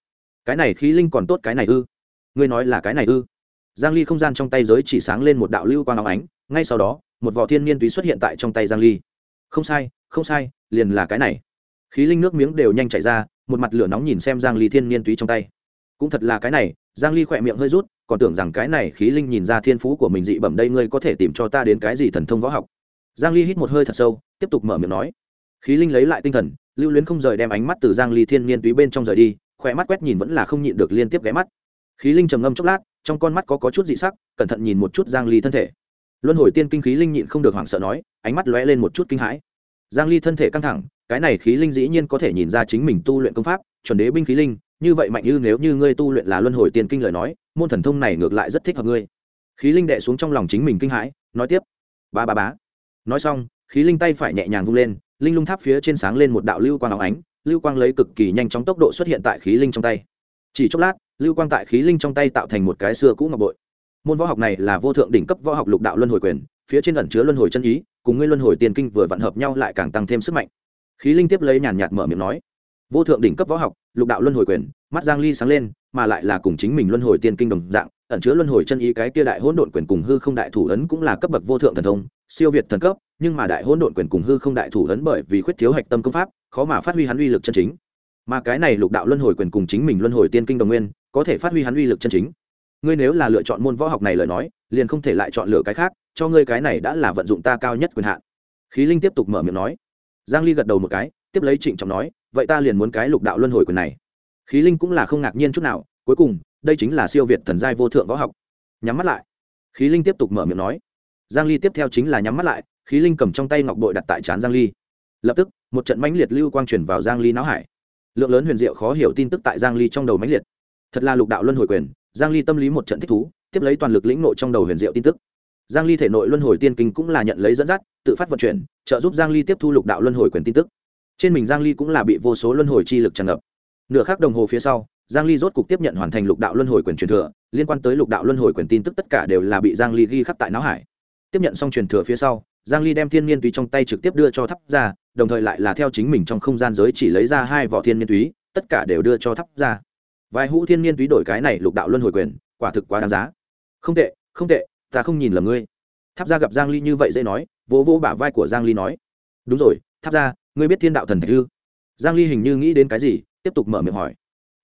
Cái này khí linh còn tốt cái này ư? Ngươi nói là cái này ư? Giang ly không gian trong tay giới chỉ sáng lên một đạo lưu quang óng ánh, ngay sau đó, một vỏ thiên nhiên túy xuất hiện tại trong tay giang ly. Không sai không sai, liền là cái này. Khí linh nước miếng đều nhanh chảy ra, một mặt lửa nóng nhìn xem giang ly thiên nhiên túy trong tay cũng thật là cái này, giang ly khỏe miệng hơi rút, còn tưởng rằng cái này khí linh nhìn ra thiên phú của mình dị bẩm đây ngươi có thể tìm cho ta đến cái gì thần thông võ học. Giang ly hít một hơi thật sâu, tiếp tục mở miệng nói. Khí linh lấy lại tinh thần, lưu luyến không rời đem ánh mắt từ giang ly thiên niên túy bên trong rời đi, khỏe mắt quét nhìn vẫn là không nhịn được liên tiếp ghé mắt. Khí linh trầm ngâm chốc lát, trong con mắt có có chút dị sắc, cẩn thận nhìn một chút giang ly thân thể. Luân hồi tiên kinh khí linh nhịn không được hoảng sợ nói, ánh mắt lóe lên một chút kinh hãi. Giang ly thân thể căng thẳng, cái này khí linh dĩ nhiên có thể nhìn ra chính mình tu luyện công pháp, chuẩn đế binh khí linh như vậy mạnh như, nếu như ngươi tu luyện là luân hồi tiên kinh lời nói, môn thần thông này ngược lại rất thích hợp ngươi. Khí linh đệ xuống trong lòng chính mình kinh hãi, nói tiếp. Ba ba bá nói xong, khí linh tay phải nhẹ nhàng vung lên, linh lung tháp phía trên sáng lên một đạo lưu quang áo ánh, lưu quang lấy cực kỳ nhanh chóng tốc độ xuất hiện tại khí linh trong tay. Chỉ chốc lát, lưu quang tại khí linh trong tay tạo thành một cái xưa cũ ngọc bội. Môn võ học này là vô thượng đỉnh cấp võ học lục đạo luân hồi quyền, phía trên ẩn chứa luân hồi chân ý, cùng ngươi luân hồi tiền kinh vừa vặn hợp nhau lại càng tăng thêm sức mạnh. Khí linh tiếp lấy nhàn nhạt mở miệng nói vô thượng đỉnh cấp võ học, lục đạo luân hồi quyền, mắt giang ly sáng lên, mà lại là cùng chính mình luân hồi tiên kinh đồng dạng, ẩn chứa luân hồi chân ý cái kia đại hỗn độn quyền cùng hư không đại thủ ấn cũng là cấp bậc vô thượng thần thông, siêu việt thần cấp, nhưng mà đại hỗn độn quyền cùng hư không đại thủ ấn bởi vì khuyết thiếu hạch tâm công pháp, khó mà phát huy hắn uy lực chân chính. Mà cái này lục đạo luân hồi quyền cùng chính mình luân hồi tiên kinh đồng nguyên, có thể phát huy hắn uy lực chân chính. Ngươi nếu là lựa chọn môn võ học này lời nói, liền không thể lại chọn lựa cái khác, cho ngươi cái này đã là vận dụng ta cao nhất quyền hạn. Khí linh tiếp tục mở miệng nói. Giang ly gật đầu một cái, tiếp lấy trịnh trọng nói vậy ta liền muốn cái lục đạo luân hồi quyền này. Khí linh cũng là không ngạc nhiên chút nào, cuối cùng, đây chính là siêu việt thần giai vô thượng võ học. Nhắm mắt lại. Khí linh tiếp tục mở miệng nói. Giang ly tiếp theo chính là nhắm mắt lại, khí linh cầm trong tay ngọc bội đặt tại trán giang ly. Lập tức, một trận mãnh liệt lưu quang truyền vào giang ly não hải. Lượng lớn huyền diệu khó hiểu tin tức tại giang ly trong đầu mãnh liệt. Thật là lục đạo luân hồi quyền, giang ly tâm lý một trận thích thú, tiếp lấy toàn lực lĩnh nội trong đầu huyền diệu tin tức. Giang ly thể nội luân hồi tiên kinh cũng là nhận lấy dẫn dắt, tự phát vận chuyển, trợ giúp giang ly tiếp thu lục đạo luân hồi quyền tin tức trên mình giang ly cũng là bị vô số luân hồi chi lực tràn ngập. Nửa khắc đồng hồ phía sau, giang ly rốt cục tiếp nhận hoàn thành lục đạo luân hồi quyền truyền thừa, liên quan tới lục đạo luân hồi quyền tin tức tất cả đều là bị giang ly ghi khắc tại não hải. Tiếp nhận xong truyền thừa phía sau, giang ly đem thiên niên túy trong tay trực tiếp đưa cho thắp ra đồng thời lại là theo chính mình trong không gian giới chỉ lấy ra hai vỏ thiên niên túy, tất cả đều đưa cho thắp ra vài hũ thiên niên túy đổi cái này lục đạo luân hồi quyền, quả thực quá đáng giá. Không tệ không tệ, ta không nhìn lầm ngươi. Tháp ra gặp giang ly như vậy dễ nói, vỗ vỗ bả vai của giang ly nói. Đúng rồi, tháp ra ngươi biết thiên đạo thần thạch ư? Giang ly hình như nghĩ đến cái gì, tiếp tục mở miệng hỏi.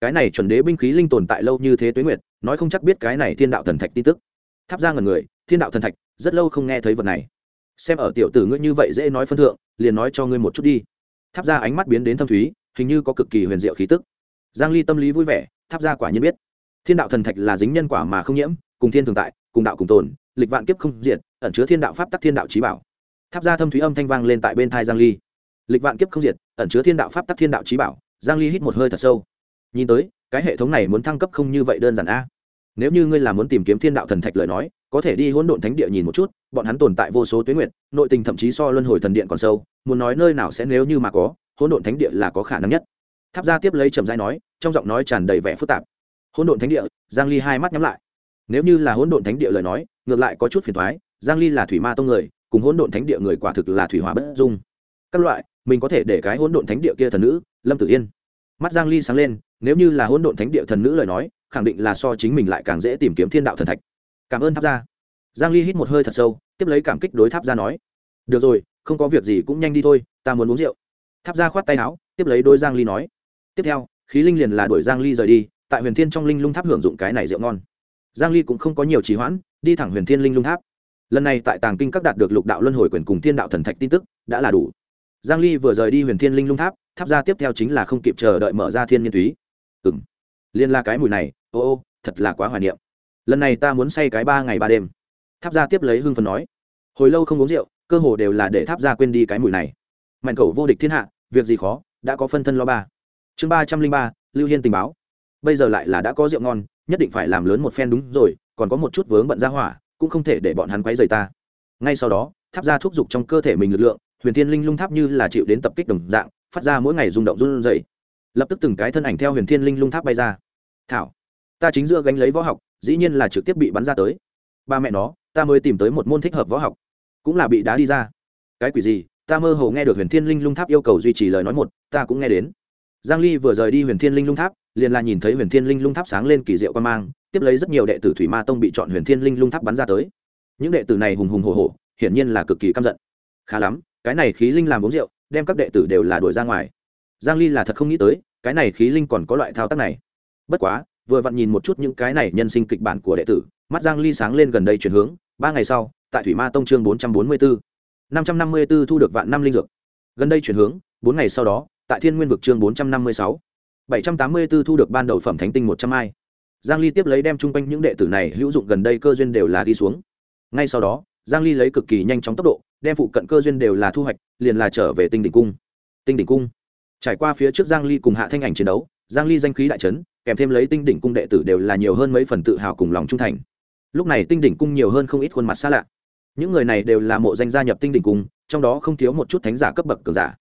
Cái này chuẩn đế binh khí linh tồn tại lâu như thế tuế nguyệt, nói không chắc biết cái này thiên đạo thần thạch tin tức. Tháp ra ngần người, thiên đạo thần thạch, rất lâu không nghe thấy vật này. Xem ở tiểu tử ngươi như vậy dễ nói phân thượng, liền nói cho ngươi một chút đi. Tháp ra ánh mắt biến đến thâm thúy, hình như có cực kỳ huyền diệu khí tức. Giang ly tâm lý vui vẻ, tháp ra quả nhiên biết. Thiên đạo thần thạch là dính nhân quả mà không nhiễm, cùng thiên thường tại, cùng đạo cùng tồn, lịch vạn kiếp không diệt, ẩn chứa thiên đạo pháp tắc thiên đạo trí bảo. Tháp ra thâm thúy âm thanh vang lên tại bên thai giang ly lịch vạn kiếp không diệt, ẩn chứa thiên đạo pháp tắc thiên đạo trí bảo, giang ly hít một hơi thật sâu. Nhìn tới, cái hệ thống này muốn thăng cấp không như vậy đơn giản a. Nếu như ngươi là muốn tìm kiếm thiên đạo thần thạch lời nói, có thể đi hỗn độn thánh địa nhìn một chút, bọn hắn tồn tại vô số tuyến nguyện nội tình thậm chí so luân hồi thần điện còn sâu, muốn nói nơi nào sẽ nếu như mà có, hỗn độn thánh địa là có khả năng nhất. Tháp gia tiếp lấy trầm giai nói, trong giọng nói tràn đầy vẻ phức tạp. Hỗn độn thánh địa, giang ly hai mắt nhắm lại. Nếu như là hỗn độn thánh địa lời nói, ngược lại có chút phiền toái, giang ly là thủy ma tông người, cùng hỗn độn thánh địa người quả thực là thủy hỏa bất dung. Các loại mình có thể để cái hỗn độn thánh địa kia thần nữ, lâm tử yên. Mắt giang ly sáng lên, nếu như là hỗn độn thánh địa thần nữ lời nói, khẳng định là so chính mình lại càng dễ tìm kiếm thiên đạo thần thạch. Cảm ơn tháp gia. Giang ly hít một hơi thật sâu, tiếp lấy cảm kích đối tháp gia nói, được rồi, không có việc gì cũng nhanh đi thôi, ta muốn uống rượu. Tháp gia khoát tay áo, tiếp lấy đôi giang ly nói, tiếp theo, khí linh liền là đuổi giang ly rời đi, tại huyền thiên trong linh lung tháp hưởng dụng cái này rượu ngon. Giang ly cũng không có nhiều trì hoãn, đi thẳng huyền thiên linh lung tháp. Lần này tại tàng kinh các đạt được lục đạo luân hồi quyền cùng thiên đạo thần thạch tin tức, đã là đủ giang ly vừa rời đi huyền thiên linh lung tháp tháp ra tiếp theo chính là không kịp chờ đợi mở ra thiên nhiên túy. Ừm, liên la cái mùi này, ô ô, thật là quá hoài niệm. Lần này ta muốn say cái ba ngày ba đêm. Tháp ra tiếp lấy hưng phần nói. Hồi lâu không uống rượu, cơ hồ đều là để tháp ra quên đi cái mùi này. Mạnh cầu vô địch thiên hạ, việc gì khó, đã có phân thân lo ba. Chương ba trăm linh ba, lưu hiên tình báo. Bây giờ lại là đã có rượu ngon, nhất định phải làm lớn một phen đúng rồi, còn có một chút vướng bận ra hỏa, cũng không thể để bọn hắn quấy rầy ta. Ngay sau đó, tháp ra thúc giục trong cơ thể mình lực lượng huyền thiên linh lung tháp như là chịu đến tập kích đồng dạng, phát ra mỗi ngày rung động run rẩy. Lập tức từng cái thân ảnh theo huyền thiên linh lung tháp bay ra. Thảo, ta chính giữa gánh lấy võ học, dĩ nhiên là trực tiếp bị bắn ra tới. Ba mẹ nó, ta mới tìm tới một môn thích hợp võ học, cũng là bị đá đi ra. Cái quỷ gì? Ta mơ hồ nghe được huyền thiên linh lung tháp yêu cầu duy trì lời nói một, ta cũng nghe đến. Giang ly vừa rời đi huyền thiên linh lung tháp, liền là nhìn thấy huyền thiên linh lung tháp sáng lên kỳ diệu quan mang, tiếp lấy rất nhiều đệ tử thủy ma tông bị chọn huyền thiên linh lung tháp bắn ra tới. Những đệ tử này hùng hùng hổ hổ, hiển nhiên là cực kỳ căm giận. Khá lắm cái này khí linh làm uống rượu, đem các đệ tử đều là đuổi ra ngoài. Giang ly là thật không nghĩ tới, cái này khí linh còn có loại thao tác này. Bất quá, vừa vặn nhìn một chút những cái này nhân sinh kịch bản của đệ tử, mắt giang ly sáng lên gần đây chuyển hướng, ba ngày sau, tại thủy ma tông chương 444 554 thu được vạn năm linh dược. Gần đây chuyển hướng, bốn ngày sau đó, tại thiên nguyên vực chương 456 784 thu được ban đầu phẩm thánh tinh 100 ai giang ly tiếp lấy đem chung quanh những đệ tử này hữu dụng gần đây cơ duyên đều là đi xuống. Ngay sau đó, giang ly lấy cực kỳ nhanh chóng tốc độ đem phụ cận cơ duyên đều là thu hoạch, liền là trở về tinh đỉnh cung. Tinh đỉnh cung. Trải qua phía trước giang ly cùng hạ thanh ảnh chiến đấu, giang ly danh khí đại trấn kèm thêm lấy tinh đỉnh cung đệ tử đều là nhiều hơn mấy phần tự hào cùng lòng trung thành. Lúc này tinh đỉnh cung nhiều hơn không ít khuôn mặt xa lạ. Những người này đều là mộ danh gia nhập tinh đỉnh cung, trong đó không thiếu một chút thánh giả cấp bậc cường giả.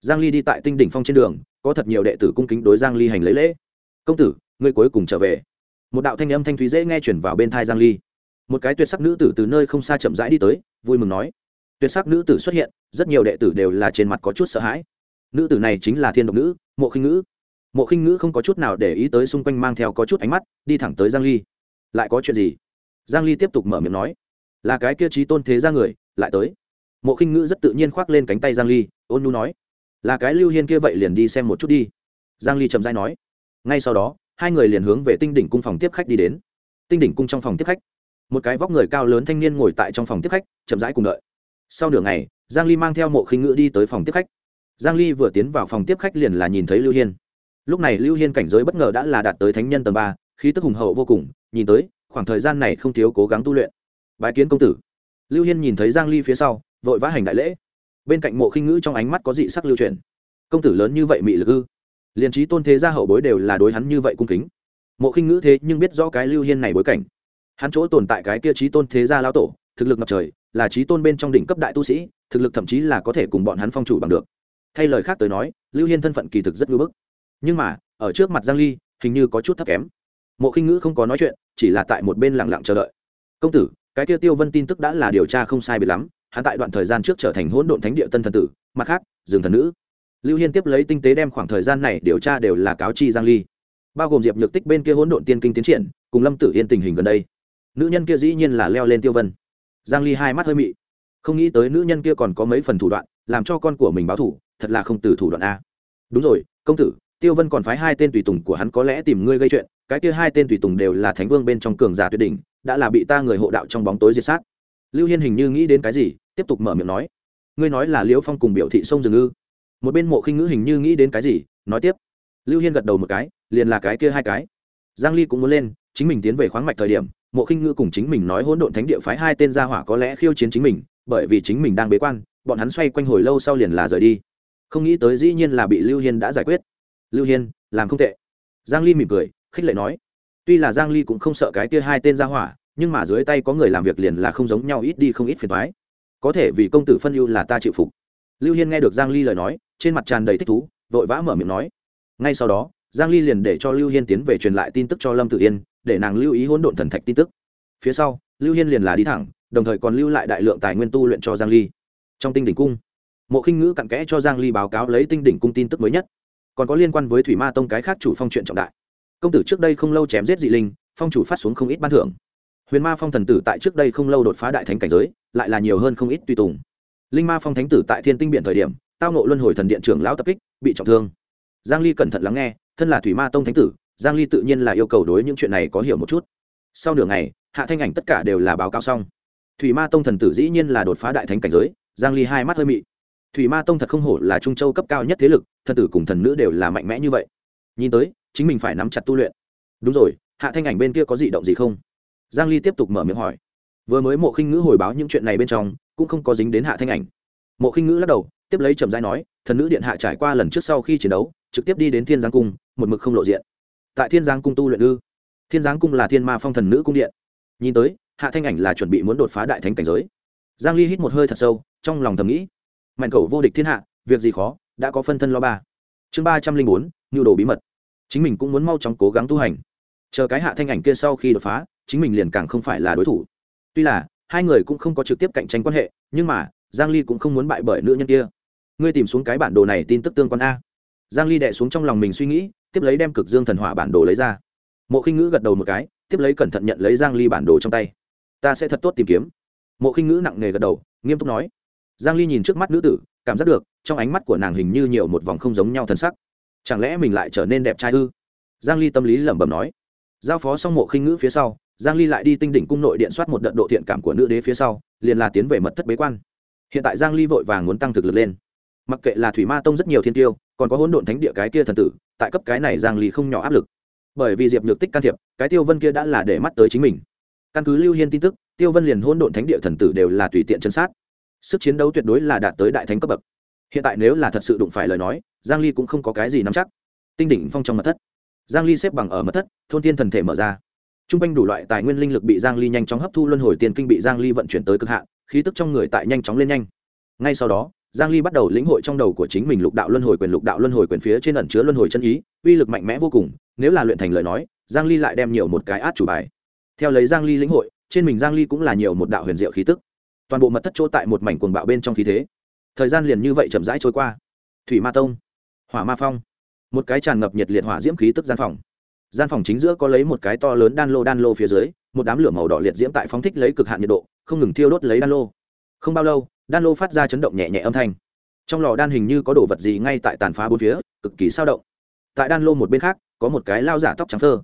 Giang ly đi tại tinh đỉnh phong trên đường, có thật nhiều đệ tử cung kính đối giang ly hành lấy lễ. Công tử, ngươi cuối cùng trở về. Một đạo thanh âm thanh thúy dễ nghe chuyển vào bên thai giang ly. Một cái tuyệt sắc nữ tử từ nơi không xa chậm rãi đi tới, vui mừng nói tuyệt sắc nữ tử xuất hiện, rất nhiều đệ tử đều là trên mặt có chút sợ hãi. Nữ tử này chính là thiên độc nữ, mộ khinh ngữ. Mộ khinh ngữ không có chút nào để ý tới xung quanh mang theo có chút ánh mắt, đi thẳng tới giang ly. Lại có chuyện gì? Giang ly tiếp tục mở miệng nói. Là cái kia trí tôn thế ra người, lại tới. Mộ khinh ngữ rất tự nhiên khoác lên cánh tay giang ly, ôn nu nói. Là cái lưu hiên kia vậy liền đi xem một chút đi. Giang ly chậm rãi nói. Ngay sau đó, hai người liền hướng về tinh đỉnh cung phòng tiếp khách đi đến. Tinh đỉnh cung trong phòng tiếp khách. Một cái vóc người cao lớn thanh niên ngồi tại trong phòng tiếp khách, chậm rãi cùng đợi sau nửa ngày, giang ly mang theo mộ khinh ngữ đi tới phòng tiếp khách. Giang ly vừa tiến vào phòng tiếp khách liền là nhìn thấy lưu hiên. Lúc này lưu hiên cảnh giới bất ngờ đã là đạt tới thánh nhân tầng ba, khí tức hùng hậu vô cùng, nhìn tới, khoảng thời gian này không thiếu cố gắng tu luyện. Bái kiến công tử. Lưu hiên nhìn thấy giang ly phía sau, vội vã hành đại lễ. Bên cạnh mộ khinh ngữ trong ánh mắt có dị sắc lưu truyền công tử lớn như vậy mị lực ư? Liền trí tôn thế gia hậu bối đều là đối hắn như vậy cung kính. Mộ khinh ngữ thế nhưng biết rõ cái lưu hiên này bối cảnh. Hắn chỗ tồn tại cái kia trí tôn thế gia lao tổ, thực lực ngập trời là trí tôn bên trong đỉnh cấp đại tu sĩ, thực lực thậm chí là có thể cùng bọn hắn phong chủ bằng được. Thay lời khác tới nói, lưu hiên thân phận kỳ thực rất ngưỡng bức. Nhưng mà, ở trước mặt giang ly, hình như có chút thấp kém. Mộ khinh ngữ không có nói chuyện, chỉ là tại một bên lặng lặng chờ đợi. Công tử, cái kia tiêu vân tin tức đã là điều tra không sai biệt lắm, hắn tại đoạn thời gian trước trở thành hỗn độn thánh địa tân thần tử, mặt khác dừng thần nữ. Lưu hiên tiếp lấy tinh tế đem khoảng thời gian này điều tra đều là cáo chi giang ly. Bao gồm diệp nhược tích bên kia hỗn độn tiên kinh tiến triển, cùng lâm tử yên tình hình gần đây. Nữ nhân kia dĩ nhiên là leo lên tiêu vân giang ly hai mắt hơi mị. Không nghĩ tới nữ nhân kia còn có mấy phần thủ đoạn, làm cho con của mình báo thủ thật là không từ thủ đoạn a. Đúng rồi, công tử, tiêu vân còn phái hai tên tùy tùng của hắn có lẽ tìm ngươi gây chuyện, cái kia hai tên tùy tùng đều là thánh vương bên trong cường giả tuyệt đỉnh, đã là bị ta người hộ đạo trong bóng tối diệt sát. Lưu hiên hình như nghĩ đến cái gì, tiếp tục mở miệng nói. Ngươi nói là liễu phong cùng biểu thị sông rừng ư? Một bên mộ khinh ngữ hình như nghĩ đến cái gì, nói tiếp. Lưu hiên gật đầu một cái, liền là cái kia hai cái. Giang ly cũng muốn lên, chính mình tiến về khoáng mạch thời điểm mộ khinh Ngư cùng chính mình nói hỗn độn thánh địa phái hai tên gia hỏa có lẽ khiêu chiến chính mình, bởi vì chính mình đang bế quan, bọn hắn xoay quanh hồi lâu sau liền là rời đi. Không nghĩ tới dĩ nhiên là bị lưu hiên đã giải quyết. Lưu hiên, làm không tệ. Giang ly mỉm cười, khích lệ nói, tuy là giang ly cũng không sợ cái kia hai tên gia hỏa, nhưng mà dưới tay có người làm việc liền là không giống nhau, ít đi không ít phiền toái. Có thể vì công tử phân ưu là ta chịu phục. Lưu hiên nghe được giang ly lời nói, trên mặt tràn đầy thích thú, vội vã mở miệng nói. Ngay sau đó, giang ly liền để cho lưu hiên tiến về truyền lại tin tức cho lâm tử yên để nàng lưu ý hỗn độn thần thạch tin tức. Phía sau, lưu hiên liền là đi thẳng, đồng thời còn lưu lại đại lượng tài nguyên tu luyện cho giang ly. Trong tinh đỉnh cung, mộ khinh ngữ cặn kẽ cho giang ly báo cáo lấy tinh đỉnh cung tin tức mới nhất. Còn có liên quan với thủy ma tông cái khác chủ phong chuyện trọng đại. Công tử trước đây không lâu chém giết dị linh, phong chủ phát xuống không ít ban thưởng. Huyền ma phong thần tử tại trước đây không lâu đột phá đại thánh cảnh giới, lại là nhiều hơn không ít tùy tùng. Linh ma phong thánh tử tại thiên tinh biển thời điểm, tao nộ luân hồi thần điện trưởng lão tập kích, bị trọng thương. Giang ly cẩn thận lắng nghe, thân là thủy ma tông thánh tử giang ly tự nhiên là yêu cầu đối những chuyện này có hiểu một chút. Sau nửa ngày, hạ thanh ảnh tất cả đều là báo cáo xong. Thủy ma tông thần tử dĩ nhiên là đột phá đại thánh cảnh giới, giang ly hai mắt hơi mị. Thủy ma tông thật không hổ là trung châu cấp cao nhất thế lực, thần tử cùng thần nữ đều là mạnh mẽ như vậy. Nhìn tới, chính mình phải nắm chặt tu luyện. Đúng rồi, hạ thanh ảnh bên kia có dị động gì không? Giang ly tiếp tục mở miệng hỏi. Vừa mới mộ khinh ngữ hồi báo những chuyện này bên trong, cũng không có dính đến hạ thanh ảnh. Mộ khinh ngữ lắc đầu, tiếp lấy trầm giai nói, thần nữ điện hạ trải qua lần trước sau khi chiến đấu, trực tiếp đi đến thiên giang cung, một mực không lộ diện tại thiên giang cung tu luyện ư? Thiên giang cung là thiên ma phong thần nữ cung điện. Nhìn tới, hạ thanh ảnh là chuẩn bị muốn đột phá đại thánh cảnh giới. Giang ly hít một hơi thật sâu, trong lòng thầm nghĩ, mạnh cầu vô địch thiên hạ, việc gì khó, đã có phân thân lo ba. Chương ba trăm linh bốn, nhu đồ bí mật. Chính mình cũng muốn mau chóng cố gắng tu hành. Chờ cái hạ thanh ảnh kia sau khi đột phá, chính mình liền càng không phải là đối thủ. Tuy là, hai người cũng không có trực tiếp cạnh tranh quan hệ, nhưng mà, giang ly cũng không muốn bại bởi nữ nhân kia. Ngươi tìm xuống cái bản đồ này tin tức tương quan a. Giang ly đệ xuống trong lòng mình suy nghĩ tiếp lấy đem cực dương thần hỏa bản đồ lấy ra. Mộ khinh ngữ gật đầu một cái, tiếp lấy cẩn thận nhận lấy giang ly bản đồ trong tay. Ta sẽ thật tốt tìm kiếm. Mộ khinh ngữ nặng nề gật đầu, nghiêm túc nói. Giang ly nhìn trước mắt nữ tử, cảm giác được, trong ánh mắt của nàng hình như nhiều một vòng không giống nhau thân sắc. Chẳng lẽ mình lại trở nên đẹp trai ư? Giang ly tâm lý lẩm bẩm nói. Giao phó xong mộ khinh ngữ phía sau, giang ly lại đi tinh đỉnh cung nội điện soát một đợt độ thiện cảm của nữ đế phía sau, liền là tiến về mật thất bế quan. Hiện tại giang ly vội vàng muốn tăng thực lực lên mặc kệ là thủy ma tông rất nhiều thiên tiêu, còn có hỗn độn thánh địa cái kia thần tử, tại cấp cái này giang ly không nhỏ áp lực. Bởi vì diệp nhược tích can thiệp, cái tiêu vân kia đã là để mắt tới chính mình. Căn cứ lưu hiên tin tức, tiêu vân liền hỗn độn thánh địa thần tử đều là tùy tiện chân sát. Sức chiến đấu tuyệt đối là đạt tới đại thánh cấp bậc. Hiện tại nếu là thật sự đụng phải lời nói, giang ly cũng không có cái gì nắm chắc. Tinh đỉnh phong trong mật thất. Giang ly xếp bằng ở mật thất, thôn thiên thần thể mở ra. Trung quanh đủ loại tài nguyên linh lực bị giang ly nhanh chóng hấp thu luân hồi tiền kinh bị giang ly vận chuyển tới cực hạn, khí tức trong người tại nhanh chóng lên nhanh. Ngay sau đó giang ly bắt đầu lĩnh hội trong đầu của chính mình lục đạo luân hồi quyền, lục đạo luân hồi quyền phía trên ẩn chứa luân hồi chân ý, uy lực mạnh mẽ vô cùng. Nếu là luyện thành lời nói, giang ly lại đem nhiều một cái át chủ bài. Theo lấy giang ly lĩnh hội, trên mình giang ly cũng là nhiều một đạo huyền diệu khí tức. Toàn bộ mật thất chỗ tại một mảnh cuồng bạo bên trong khí thế. Thời gian liền như vậy chậm rãi trôi qua. Thủy ma tông, hỏa ma phong, một cái tràn ngập nhiệt liệt hỏa diễm khí tức gian phòng. Gian phòng chính giữa có lấy một cái to lớn đan lô đan lô phía dưới, một đám lửa màu đỏ liệt diễm tại phóng thích lấy cực hạn nhiệt độ, không ngừng thiêu đốt lấy đan lô. Không bao lâu đan lô phát ra chấn động nhẹ nhẹ âm thanh. Trong lò đan hình như có đồ vật gì ngay tại tàn phá bốn phía, cực kỳ sao động. Tại đan lô một bên khác, có một cái lao giả tóc trắng thơ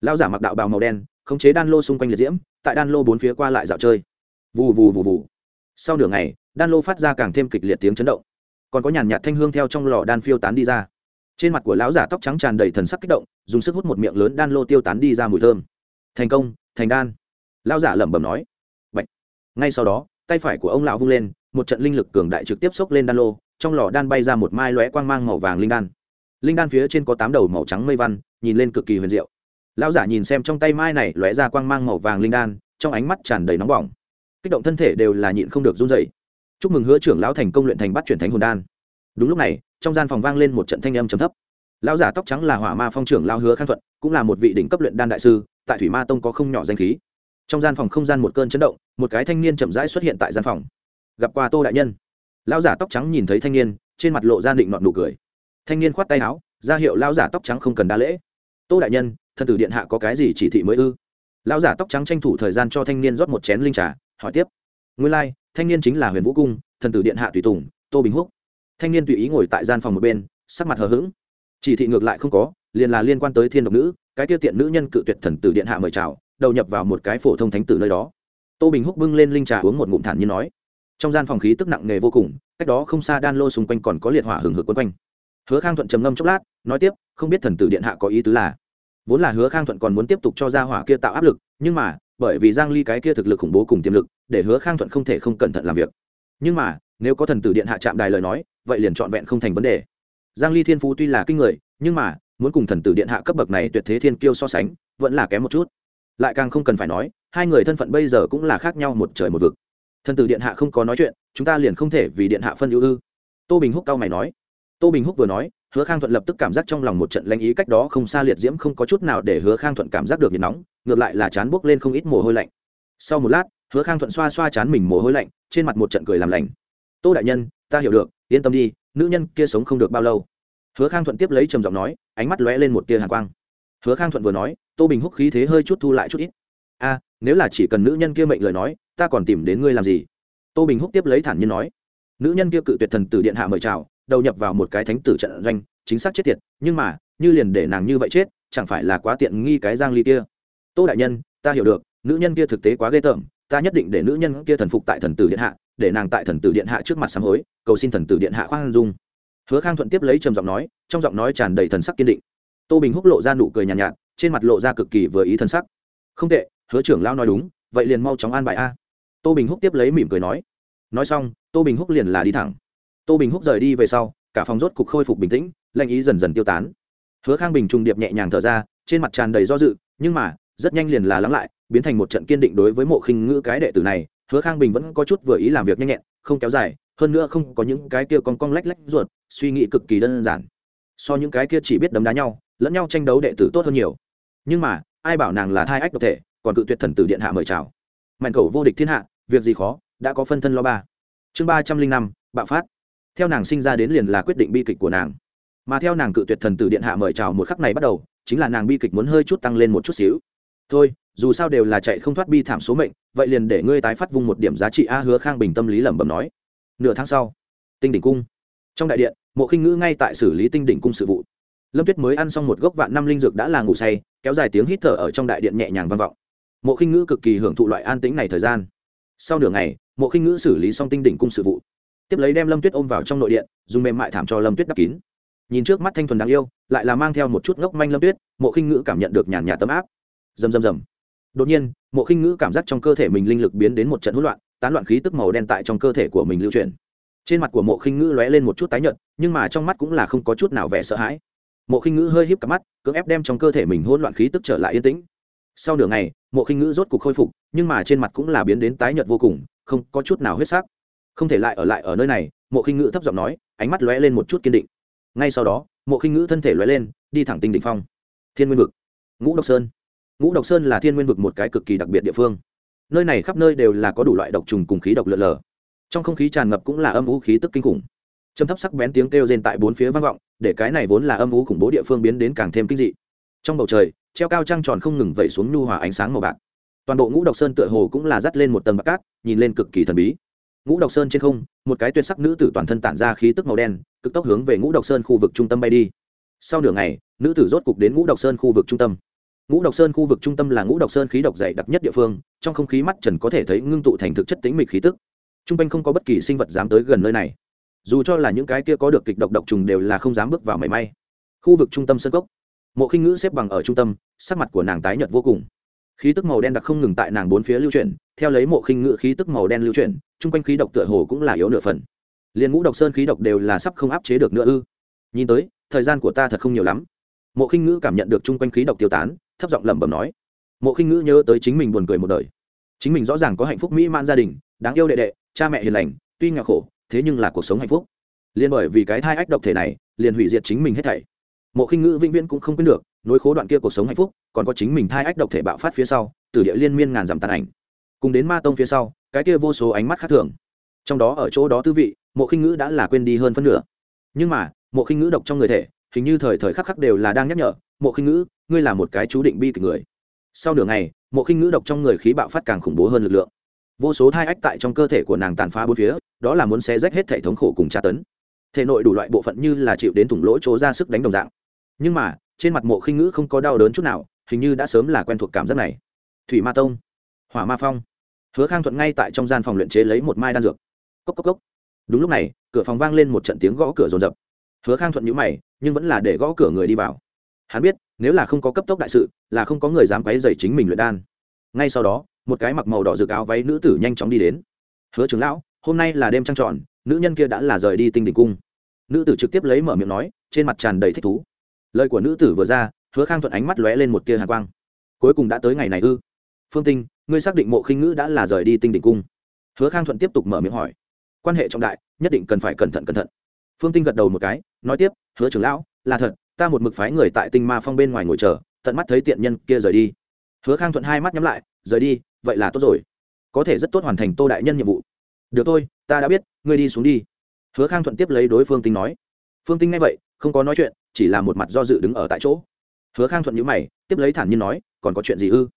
lao giả mặc đạo bào màu đen, khống chế đan lô xung quanh liệt diễm, tại đan lô bốn phía qua lại dạo chơi. Vù vù vù vù. Sau nửa ngày, đan lô phát ra càng thêm kịch liệt tiếng chấn động. Còn có nhàn nhạt thanh hương theo trong lò đan phiêu tán đi ra. Trên mặt của lão giả tóc trắng tràn đầy thần sắc kích động, dùng sức hút một miệng lớn đan lô tiêu tán đi ra mùi thơm. Thành công, thành đan. Lão giả lẩm bẩm nói. Bạch. ngay sau đó, tay phải của ông lão vung lên một trận linh lực cường đại trực tiếp xốc lên đan lô, trong lò đan bay ra một mai lóe quang mang màu vàng linh đan. Linh đan phía trên có tám đầu màu trắng mây văn, nhìn lên cực kỳ huyền diệu. Lão giả nhìn xem trong tay mai này lóe ra quang mang màu vàng linh đan, trong ánh mắt tràn đầy nóng bỏng. Kích động thân thể đều là nhịn không được run dậy chúc mừng hứa trưởng lão thành công luyện thành bắt chuyển thánh hồn đan. Đúng lúc này, trong gian phòng vang lên một trận thanh âm trầm thấp. Lão giả tóc trắng là hỏa ma phong trưởng lao hứa khang thuận, cũng là một vị đỉnh cấp luyện đan đại sư, tại thủy ma tông có không nhỏ danh khí. Trong gian phòng không gian một cơn chấn động, một cái thanh niên chậm rãi xuất hiện tại gian phòng gặp qua tô đại nhân. Lão giả tóc trắng nhìn thấy thanh niên trên mặt lộ ra định nọn nụ cười. Thanh niên khoát tay áo ra hiệu lão giả tóc trắng không cần đa lễ. Tô đại nhân thân tử điện hạ có cái gì chỉ thị mới ư? Lão giả tóc trắng tranh thủ thời gian cho thanh niên rót một chén linh trà hỏi tiếp. Nguyên lai、like, thanh niên chính là huyền vũ cung thần tử điện hạ tùy tùng tô bình húc. Thanh niên tùy ý ngồi tại gian phòng một bên sắc mặt hờ hững. Chỉ thị ngược lại không có liền là liên quan tới thiên độc nữ cái tiêu tiện nữ nhân cự tuyệt thần tử điện hạ mời chào đầu nhập vào một cái phổ thông thánh tử nơi đó. Tô bình húc bưng lên linh trà uống một ngụm thản như nói trong gian phòng khí tức nặng nề vô cùng, cách đó không xa đan lô xung quanh còn có liệt hỏa hừng hực quấn quanh. Hứa khang thuận trầm ngâm chốc lát, nói tiếp, không biết thần tử điện hạ có ý tứ là? Vốn là hứa khang thuận còn muốn tiếp tục cho ra hỏa kia tạo áp lực, nhưng mà, bởi vì giang ly cái kia thực lực khủng bố cùng tiềm lực, để hứa khang thuận không thể không cẩn thận làm việc. Nhưng mà, nếu có thần tử điện hạ chạm đài lời nói, vậy liền trọn vẹn không thành vấn đề. Giang ly thiên phú tuy là kinh người, nhưng mà, muốn cùng thần tử điện hạ cấp bậc này tuyệt thế thiên kiêu so sánh, vẫn là kém một chút. Lại càng không cần phải nói, hai người thân phận bây giờ cũng là khác nhau một trời một vực thần tử điện hạ không có nói chuyện, chúng ta liền không thể vì điện hạ phân ưu ư. Tô bình húc cao mày nói. Tô bình húc vừa nói, hứa khang thuận lập tức cảm giác trong lòng một trận lanh ý cách đó không xa liệt diễm không có chút nào để hứa khang thuận cảm giác được nhiệt nóng, ngược lại là chán buốc lên không ít mồ hôi lạnh. Sau một lát, hứa khang thuận xoa xoa chán mình mồ hôi lạnh, trên mặt một trận cười làm lành. Tô đại nhân, ta hiểu được, yên tâm đi, nữ nhân kia sống không được bao lâu. Hứa khang thuận tiếp lấy trầm giọng nói, ánh mắt lóe lên một tia hàn quang. Hứa khang thuận vừa nói, tô bình húc khí thế hơi chút thu lại chút ít. A, nếu là chỉ cần nữ nhân kia mệnh lời nói ta còn tìm đến ngươi làm gì? Tô bình húc tiếp lấy thản nhiên nói. Nữ nhân kia cự tuyệt thần tử điện hạ mời chào đầu nhập vào một cái thánh tử trận doanh chính xác chết tiệt nhưng mà như liền để nàng như vậy chết chẳng phải là quá tiện nghi cái giang ly kia? Tô đại nhân ta hiểu được nữ nhân kia thực tế quá ghê tởm ta nhất định để nữ nhân kia thần phục tại thần tử điện hạ để nàng tại thần tử điện hạ trước mặt sám hối cầu xin thần tử điện hạ khoan dung. Hứa khang thuận tiếp lấy trầm giọng nói trong giọng nói tràn đầy thần sắc kiên định. Tô bình húc lộ ra nụ cười nhàn nhạt, nhạt trên mặt lộ ra cực kỳ vừa ý thần sắc. Không tệ hứa trưởng lao nói đúng vậy liền mau chóng an bài a tô bình húc tiếp lấy mỉm cười nói nói xong, tô bình húc liền là đi thẳng. Tô bình húc rời đi về sau, cả phòng rốt cục khôi phục bình tĩnh lệnh ý dần dần tiêu tán. Hứa khang bình trùng điệp nhẹ nhàng thở ra, trên mặt tràn đầy do dự, nhưng mà, rất nhanh liền là lắng lại, biến thành một trận kiên định đối với mộ khinh ngữ cái đệ tử này, hứa khang bình vẫn có chút vừa ý làm việc nhanh nhẹn, không kéo dài, hơn nữa không có những cái kia con cong lách lách ruột, suy nghĩ cực kỳ đơn giản. So những cái kia chỉ biết đấm đá nhau, lẫn nhau tranh đấu đệ tử tốt hơn nhiều. Nhưng mà, ai bảo nàng là thai ách độc thể, còn cự tuyệt thần tử điện hạ mời chào. Mạnh cầu vô địch thiên hạ việc gì khó, đã có phân thân lo ba. Chương ba trăm linh năm, bạo phát. Theo nàng sinh ra đến liền là quyết định bi kịch của nàng. Mà theo nàng cự tuyệt thần tử điện hạ mời chào một khắc này bắt đầu, chính là nàng bi kịch muốn hơi chút tăng lên một chút xíu. Thôi, dù sao đều là chạy không thoát bi thảm số mệnh, vậy liền để ngươi tái phát vung một điểm giá trị a hứa khang bình tâm lý lẩm bẩm nói. Nửa tháng sau, tinh đỉnh cung. Trong đại điện, mộ khinh ngữ ngay tại xử lý tinh đỉnh cung sự vụ. Lâm tuyết mới ăn xong một gốc vạn năm linh dược đã là ngủ say, kéo dài tiếng hít thở ở trong đại điện nhẹ nhàng vang vọng. Mộ khinh ngữ cực kỳ hưởng thụ loại an tĩnh này thời gian sau nửa ngày, mộ khinh ngữ xử lý xong tinh đỉnh cung sự vụ. Tiếp lấy đem lâm tuyết ôm vào trong nội điện, dùng mềm mại thảm cho lâm tuyết đắp kín. Nhìn trước mắt thanh thuần đáng yêu, lại là mang theo một chút ngốc manh lâm tuyết, mộ khinh ngữ cảm nhận được nhàn nhạt tấm áp. Rầm rầm rầm. Đột nhiên, mộ khinh ngữ cảm giác trong cơ thể mình linh lực biến đến một trận hỗn loạn, tán loạn khí tức màu đen tại trong cơ thể của mình lưu chuyển. Trên mặt của mộ khinh ngữ lóe lên một chút tái nhợt, nhưng mà trong mắt cũng là không có chút nào vẻ sợ hãi. Mộ khinh ngữ hơi híp cặp mắt, cưỡng ép đem trong cơ thể mình hỗn loạn khí tức trở lại yên tĩnh sau nửa ngày, mộ khinh ngữ rốt cục khôi phục, nhưng mà trên mặt cũng là biến đến tái nhợt vô cùng, không có chút nào huyết sắc. Không thể lại ở lại ở nơi này, mộ khinh ngữ thấp giọng nói, ánh mắt lóe lên một chút kiên định. Ngay sau đó, mộ khinh ngữ thân thể lóe lên, đi thẳng tinh định phong. Thiên nguyên vực. Ngũ độc sơn. Ngũ độc sơn là thiên nguyên vực một cái cực kỳ đặc biệt địa phương. Nơi này khắp nơi đều là có đủ loại độc trùng cùng khí độc lợn lờ. Trong không khí tràn ngập cũng là âm u khí tức kinh khủng. Châm thấp sắc bén tiếng kêu rên tại bốn phía vang vọng, để cái này vốn là âm u khủng bố địa phương biến đến càng thêm kinh dị. Trong bầu trời treo cao trăng tròn không ngừng vẩy xuống nhu hòa ánh sáng màu bạc. Toàn bộ ngũ độc sơn tựa hồ cũng là dắt lên một tầng bạc cát, nhìn lên cực kỳ thần bí. Ngũ độc sơn trên không, một cái tuyệt sắc nữ tử toàn thân tản ra khí tức màu đen, cực tốc hướng về ngũ độc sơn khu vực trung tâm bay đi. Sau nửa ngày, nữ tử rốt cục đến ngũ độc sơn khu vực trung tâm. Ngũ độc sơn khu vực trung tâm là ngũ độc sơn khí độc dày đặc nhất địa phương, trong không khí mắt trần có thể thấy ngưng tụ thành thực chất tính mịch khí tức. T r u n g quanh không có bất kỳ sinh vật dám tới gần nơi này. Dù cho là những cái kia có được kịch độc độc trùng đều là không dám bước vào mảy may. Khu vực trung tâm sân cốc mộ khinh ngữ xếp bằng ở trung tâm, sắc mặt của nàng tái nhợt vô cùng. Khí tức màu đen đặc không ngừng tại nàng bốn phía lưu chuyển, theo lấy mộ khinh ngữ khí tức màu đen lưu chuyển, chung quanh khí độc tựa hồ cũng là yếu nửa phần. Liền ngũ độc sơn khí độc đều là sắp không áp chế được nữa ư. Nhìn tới, thời gian của ta thật không nhiều lắm. Mộ khinh ngữ cảm nhận được chung quanh khí độc tiêu tán, thấp giọng lẩm bẩm nói. Mộ khinh ngữ nhớ tới chính mình buồn cười một đời. Chính mình rõ ràng có hạnh phúc mỹ man gia đình, đáng yêu đệ đệ, cha mẹ hiền lành, tuy nghèo khổ, thế nhưng là cuộc sống hạnh phúc. Liền bởi vì cái thai ách độc thể này, liền hủy diệt chính mình hết thảy mộ khinh ngữ vĩnh viễn cũng không quên được nối khố đoạn kia cuộc sống hạnh phúc, còn có chính mình thai ách độc thể bạo phát phía sau, từ địa liên miên ngàn dặm tàn ảnh. Cùng đến ma tông phía sau, cái kia vô số ánh mắt khác thường. Trong đó ở chỗ đó tư vị, mộ khinh ngữ đã là quên đi hơn phân nửa. Nhưng mà, mộ khinh ngữ độc trong người thể, hình như thời thời khắc khắc đều là đang nhắc nhở, mộ khinh ngữ, ngươi là một cái chú định bi kịch người. Sau nửa ngày, mộ khinh ngữ độc trong người khí bạo phát càng khủng bố hơn lực lượng. Vô số thai ách tại trong cơ thể của nàng tàn phá bốn phía, đó là muốn xé rách hết thể thống khổ cùng tra tấn. Thể nội đủ loại bộ phận như là chịu đến thủng lỗ chỗ ra sức đánh đồng dạng nhưng mà, trên mặt mộ khinh ngữ không có đau đớn chút nào, hình như đã sớm là quen thuộc cảm giác này. Thủy ma tông, hỏa ma phong. Hứa khang thuận ngay tại trong gian phòng luyện chế lấy một mai đan dược. Cốc cốc cốc. Đúng lúc này, cửa phòng vang lên một trận tiếng gõ cửa rồn rập hứa khang thuận nhữ mày, nhưng vẫn là để gõ cửa người đi vào. Hắn biết, nếu là không có cấp tốc đại sự, là không có người dám quấy dày chính mình luyện đan. Ngay sau đó, một cái mặc màu đỏ rực áo váy nữ tử nhanh chóng đi đến. Hứa trưởng lão, hôm nay là đêm trăng tròn, nữ nhân kia đã là rời đi tinh đỉnh cung. Nữ tử trực tiếp lấy mở miệng nói, trên mặt tràn đầy thích thú lời của nữ tử vừa ra, hứa khang thuận ánh mắt lóe lên một tia hạ quang. Cuối cùng đã tới ngày này ư? Phương tinh, ngươi xác định mộ khinh ngữ đã là rời đi tinh đỉnh cung. Hứa khang thuận tiếp tục mở miệng hỏi. Quan hệ trọng đại, nhất định cần phải cẩn thận cẩn thận. Phương tinh gật đầu một cái, nói tiếp, hứa trưởng lão, là thật, ta một mực phái người tại tinh ma phong bên ngoài ngồi chờ, tận mắt thấy tiện nhân kia rời đi. Hứa khang thuận hai mắt nhắm lại, rời đi, vậy là tốt rồi. Có thể rất tốt hoàn thành tô đại nhân nhiệm vụ. Được thôi, ta đã biết, ngươi đi xuống đi. Hứa khang thuận tiếp lấy đối phương tinh nói. Phương tinh nghe vậy không có nói chuyện, chỉ là một mặt do dự đứng ở tại chỗ. Hứa khang thuận nhữ mày, tiếp lấy thản nhiên nói, còn có chuyện gì ư?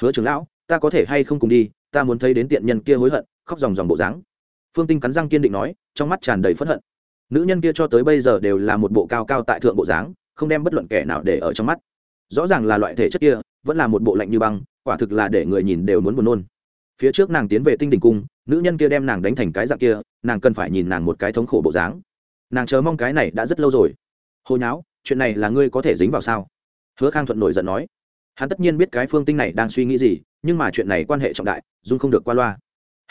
Hứa trưởng lão, ta có thể hay không cùng đi, ta muốn thấy đến tiện nhân kia hối hận, khóc dòng dòng bộ dáng. Phương tinh cắn răng kiên định nói, trong mắt tràn đầy phẫn hận. Nữ nhân kia cho tới bây giờ đều là một bộ cao cao tại thượng bộ dáng, không đem bất luận kẻ nào để ở trong mắt. Rõ ràng là loại thể chất kia, vẫn là một bộ lạnh như băng, quả thực là để người nhìn đều muốn buồn nôn. Phía trước nàng tiến về tinh đình cung, nữ nhân kia đem nàng đánh thành cái dạng kia, nàng cần phải nhìn nàng một cái thống khổ bộ dáng. Nàng chờ mong cái này đã rất lâu rồi hồi nháo, chuyện này là ngươi có thể dính vào sao? Hứa khang thuận nổi giận nói. Hắn tất nhiên biết cái phương tinh này đang suy nghĩ gì, nhưng mà chuyện này quan hệ trọng đại dung không được qua loa.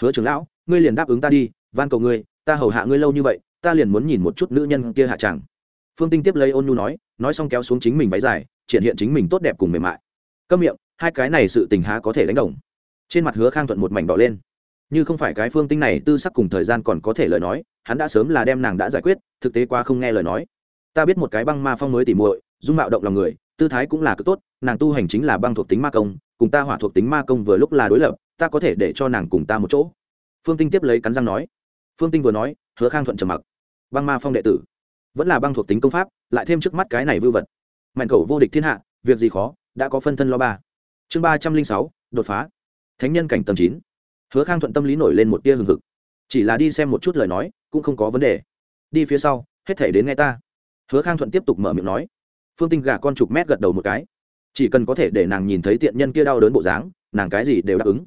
Hứa trưởng lão, ngươi liền đáp ứng ta đi, van cầu ngươi, ta hầu hạ ngươi lâu như vậy, ta liền muốn nhìn một chút nữ nhân kia hạ chẳng. Phương tinh tiếp lấy ôn nhu nói nói xong kéo xuống chính mình váy dài, triển hiện chính mình tốt đẹp cùng mềm mại. Câm miệng, hai cái này sự tình há có thể đánh đồng. Trên mặt hứa khang thuận một mảnh đỏ lên. Như không phải cái phương tinh này tư sắc cùng thời gian còn có thể lời nói, hắn đã sớm là đem nàng đã giải quyết, thực tế qua không nghe lời nói ta biết một cái băng ma phong mới tỉ muội, dung mạo động lòng người, tư thái cũng là cực tốt, nàng tu hành chính là băng thuộc tính ma công, cùng ta hỏa thuộc tính ma công vừa lúc là đối lập, ta có thể để cho nàng cùng ta một chỗ. Phương tinh tiếp lấy cắn răng nói. Phương tinh vừa nói, hứa khang thuận trầm mặc. Băng ma phong đệ tử, vẫn là băng thuộc tính công pháp, lại thêm trước mắt cái này vư vật. Mạnh cầu vô địch thiên hạ, việc gì khó, đã có phân thân lo ba. Chương ba trăm linh sáu, đột phá. Thánh nhân cảnh tầng chín. Hứa khang thuận tâm lý nổi lên một tia hừng hực. Chỉ là đi xem một chút lời nói, cũng không có vấn đề. Đi phía sau, hết thể đến nghe ta hứa khang thuận tiếp tục mở miệng nói. Phương tinh gà con chục mét gật đầu một cái. Chỉ cần có thể để nàng nhìn thấy tiện nhân kia đau đớn bộ dáng, nàng cái gì đều đáp ứng.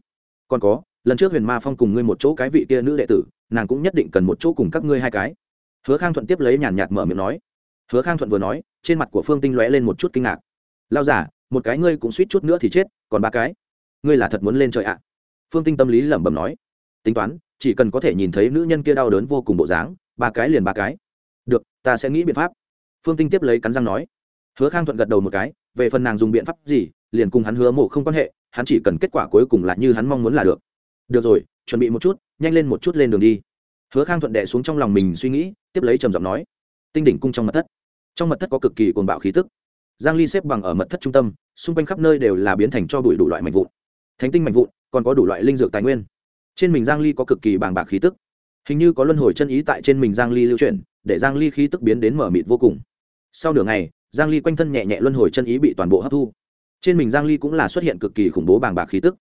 Còn có, lần trước huyền ma phong cùng ngươi một chỗ cái vị kia nữ đệ tử, nàng cũng nhất định cần một chỗ cùng các ngươi hai cái. Hứa khang thuận tiếp lấy nhàn nhạt mở miệng nói. Hứa khang thuận vừa nói, trên mặt của phương tinh lóe lên một chút kinh ngạc. Lao giả một cái ngươi cũng suýt chút nữa thì chết, còn ba cái. Ngươi là thật muốn lên trời ạ? Phương tinh tâm lý lẩm bẩm nói. Tính toán, chỉ cần có thể nhìn thấy nữ nhân kia đau đớn vô cùng bộ dáng, ba cái liền ba cái. Được, ta sẽ nghĩ biện pháp phương tinh tiếp lấy cắn răng nói. Hứa khang thuận gật đầu một cái, về phần nàng dùng biện pháp gì, liền cùng hắn hứa mộ không quan hệ, hắn chỉ cần kết quả cuối cùng là như hắn mong muốn là được. Được rồi, chuẩn bị một chút, nhanh lên một chút lên đường đi. Hứa khang thuận đệ xuống trong lòng mình suy nghĩ, tiếp lấy trầm giọng nói. Tinh đỉnh cung trong mật thất. Trong mật thất có cực kỳ cuồng bạo khí tức. Giang ly xếp bằng ở mật thất trung tâm, xung quanh khắp nơi đều là biến thành cho bụi đủ loại mạnh vụn. Thánh tinh mạnh vụn, còn có đủ loại linh dược tài nguyên. Trên mình giang ly có cực kỳ bàng bạc khí tức. Hình như có luân hồi chân ý tại trên mình giang ly lưu chuyển, để giang ly khí tức biến đến mở mịt vô cùng sau nửa ngày, giang ly quanh thân nhẹ nhẹ luân hồi chân ý bị toàn bộ hấp thu. Trên mình giang ly cũng là xuất hiện cực kỳ khủng bố bàng bạc khí tức.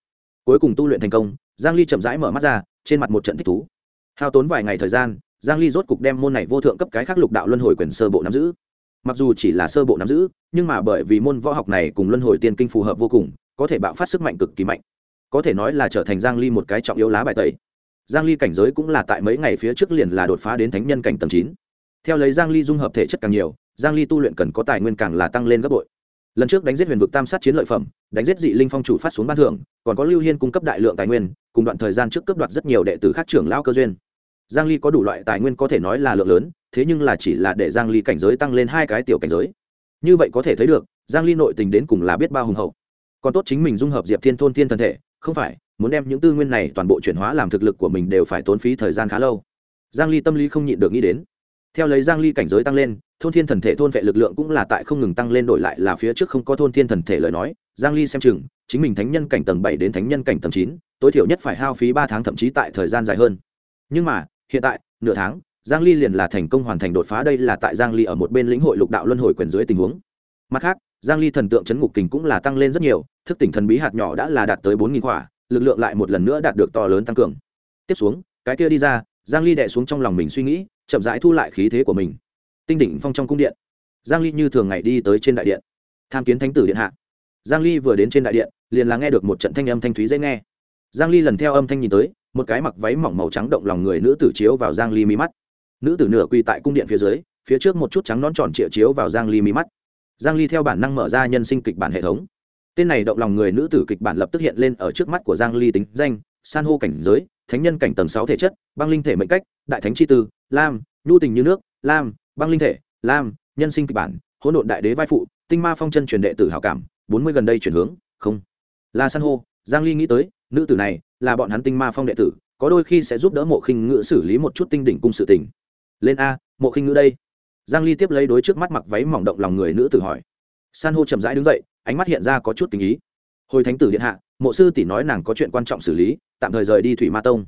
Cuối cùng tu luyện thành công, giang ly chậm rãi mở mắt ra, trên mặt một trận thích thú. Hao tốn vài ngày thời gian, giang ly rốt cục đem môn này vô thượng cấp cái khác lục đạo luân hồi quyền sơ bộ nắm giữ. Mặc dù chỉ là sơ bộ nắm giữ, nhưng mà bởi vì môn võ học này cùng luân hồi tiên kinh phù hợp vô cùng, có thể bạo phát sức mạnh cực kỳ mạnh. Có thể nói là trở thành giang ly một cái trọng yếu lá bài tẩy. Giang ly cảnh giới cũng là tại mấy ngày phía trước liền là đột phá đến thánh nhân cảnh tầng 9. theo lấy giang ly dung hợp thể chất càng nhiều giang ly tu luyện cần có tài nguyên càng là tăng lên gấp bội. Lần trước đánh giết huyền vực tam sát chiến lợi phẩm, đánh giết dị linh phong chủ phát xuống ban thưởng, còn có lưu hiên cung cấp đại lượng tài nguyên, cùng đoạn thời gian trước cấp đoạt rất nhiều đệ tử khác trưởng lao cơ duyên. Giang ly có đủ loại tài nguyên có thể nói là lượng lớn, thế nhưng là chỉ là để giang ly cảnh giới tăng lên hai cái tiểu cảnh giới. Như vậy có thể thấy được, giang ly nội tình đến cùng là biết bao hùng hậu. Còn tốt chính mình dung hợp diệp thiên thôn thiên thân thể, không phải, muốn đem những tư nguyên này toàn bộ chuyển hóa làm thực lực của mình đều phải tốn phí thời gian khá lâu. Giang ly tâm lý không nhịn được nghĩ đến. Theo lấy giang ly cảnh giới tăng lên thôn thiên thần thể thôn vệ lực lượng cũng là tại không ngừng tăng lên đổi lại là phía trước không có thôn thiên thần thể lời nói giang ly xem chừng chính mình thánh nhân cảnh tầng 7 đến thánh nhân cảnh tầng 9, tối thiểu nhất phải hao phí 3 tháng thậm chí tại thời gian dài hơn. Nhưng mà hiện tại nửa tháng giang ly liền là thành công hoàn thành đột phá đây là tại giang ly ở một bên lĩnh hội lục đạo luân hồi quyền dưới tình huống. Mặt khác giang ly thần tượng chấn ngục kình cũng là tăng lên rất nhiều thức tỉnh thần bí hạt nhỏ đã là đạt tới 4.000 quả lực lượng lại một lần nữa đạt được to lớn tăng cường. Tiếp xuống cái kia đi ra giang ly đè xuống trong lòng mình suy nghĩ chậm rãi thu lại khí thế của mình tinh đỉnh phong trong cung điện. Giang ly như thường ngày đi tới trên đại điện. Tham kiến thánh tử điện hạ. Giang ly vừa đến trên đại điện, liền là nghe được một trận thanh âm thanh thúy dễ nghe. Giang ly lần theo âm thanh nhìn tới, một cái mặc váy mỏng màu trắng động lòng người nữ tử chiếu vào giang ly mi mắt. Nữ tử nửa quỳ tại cung điện phía dưới, phía trước một chút trắng nón tròn trịa chiếu vào giang ly mi mắt. Giang ly theo bản năng mở ra nhân sinh kịch bản hệ thống. Tên này động lòng người nữ tử kịch bản lập tức hiện lên ở trước mắt của giang ly tính danh, san hô cảnh giới, thánh nhân cảnh tầng 6 thể chất, băng linh thể mệnh cách, đại thánh chi tư, lam, nhu tình như nước, lam băng linh thể, lam, nhân sinh kịch bản, hỗn độn đại đế vai phụ, tinh ma phong chân truyền đệ tử hảo cảm 40 gần đây chuyển hướng, không. Là san hô, giang ly nghĩ tới, nữ tử này là bọn hắn tinh ma phong đệ tử, có đôi khi sẽ giúp đỡ mộ khinh ngữ xử lý một chút tinh đỉnh cung sự tình. Lên a, mộ khinh ngữ đây. Giang ly tiếp lấy đối trước mắt mặc váy mỏng động lòng người nữ tử hỏi. San hô chậm rãi đứng dậy, ánh mắt hiện ra có chút tình ý. Hồi thánh tử điện hạ, mộ sư tỷ nói nàng có chuyện quan trọng xử lý, tạm thời rời đi thủy ma tông.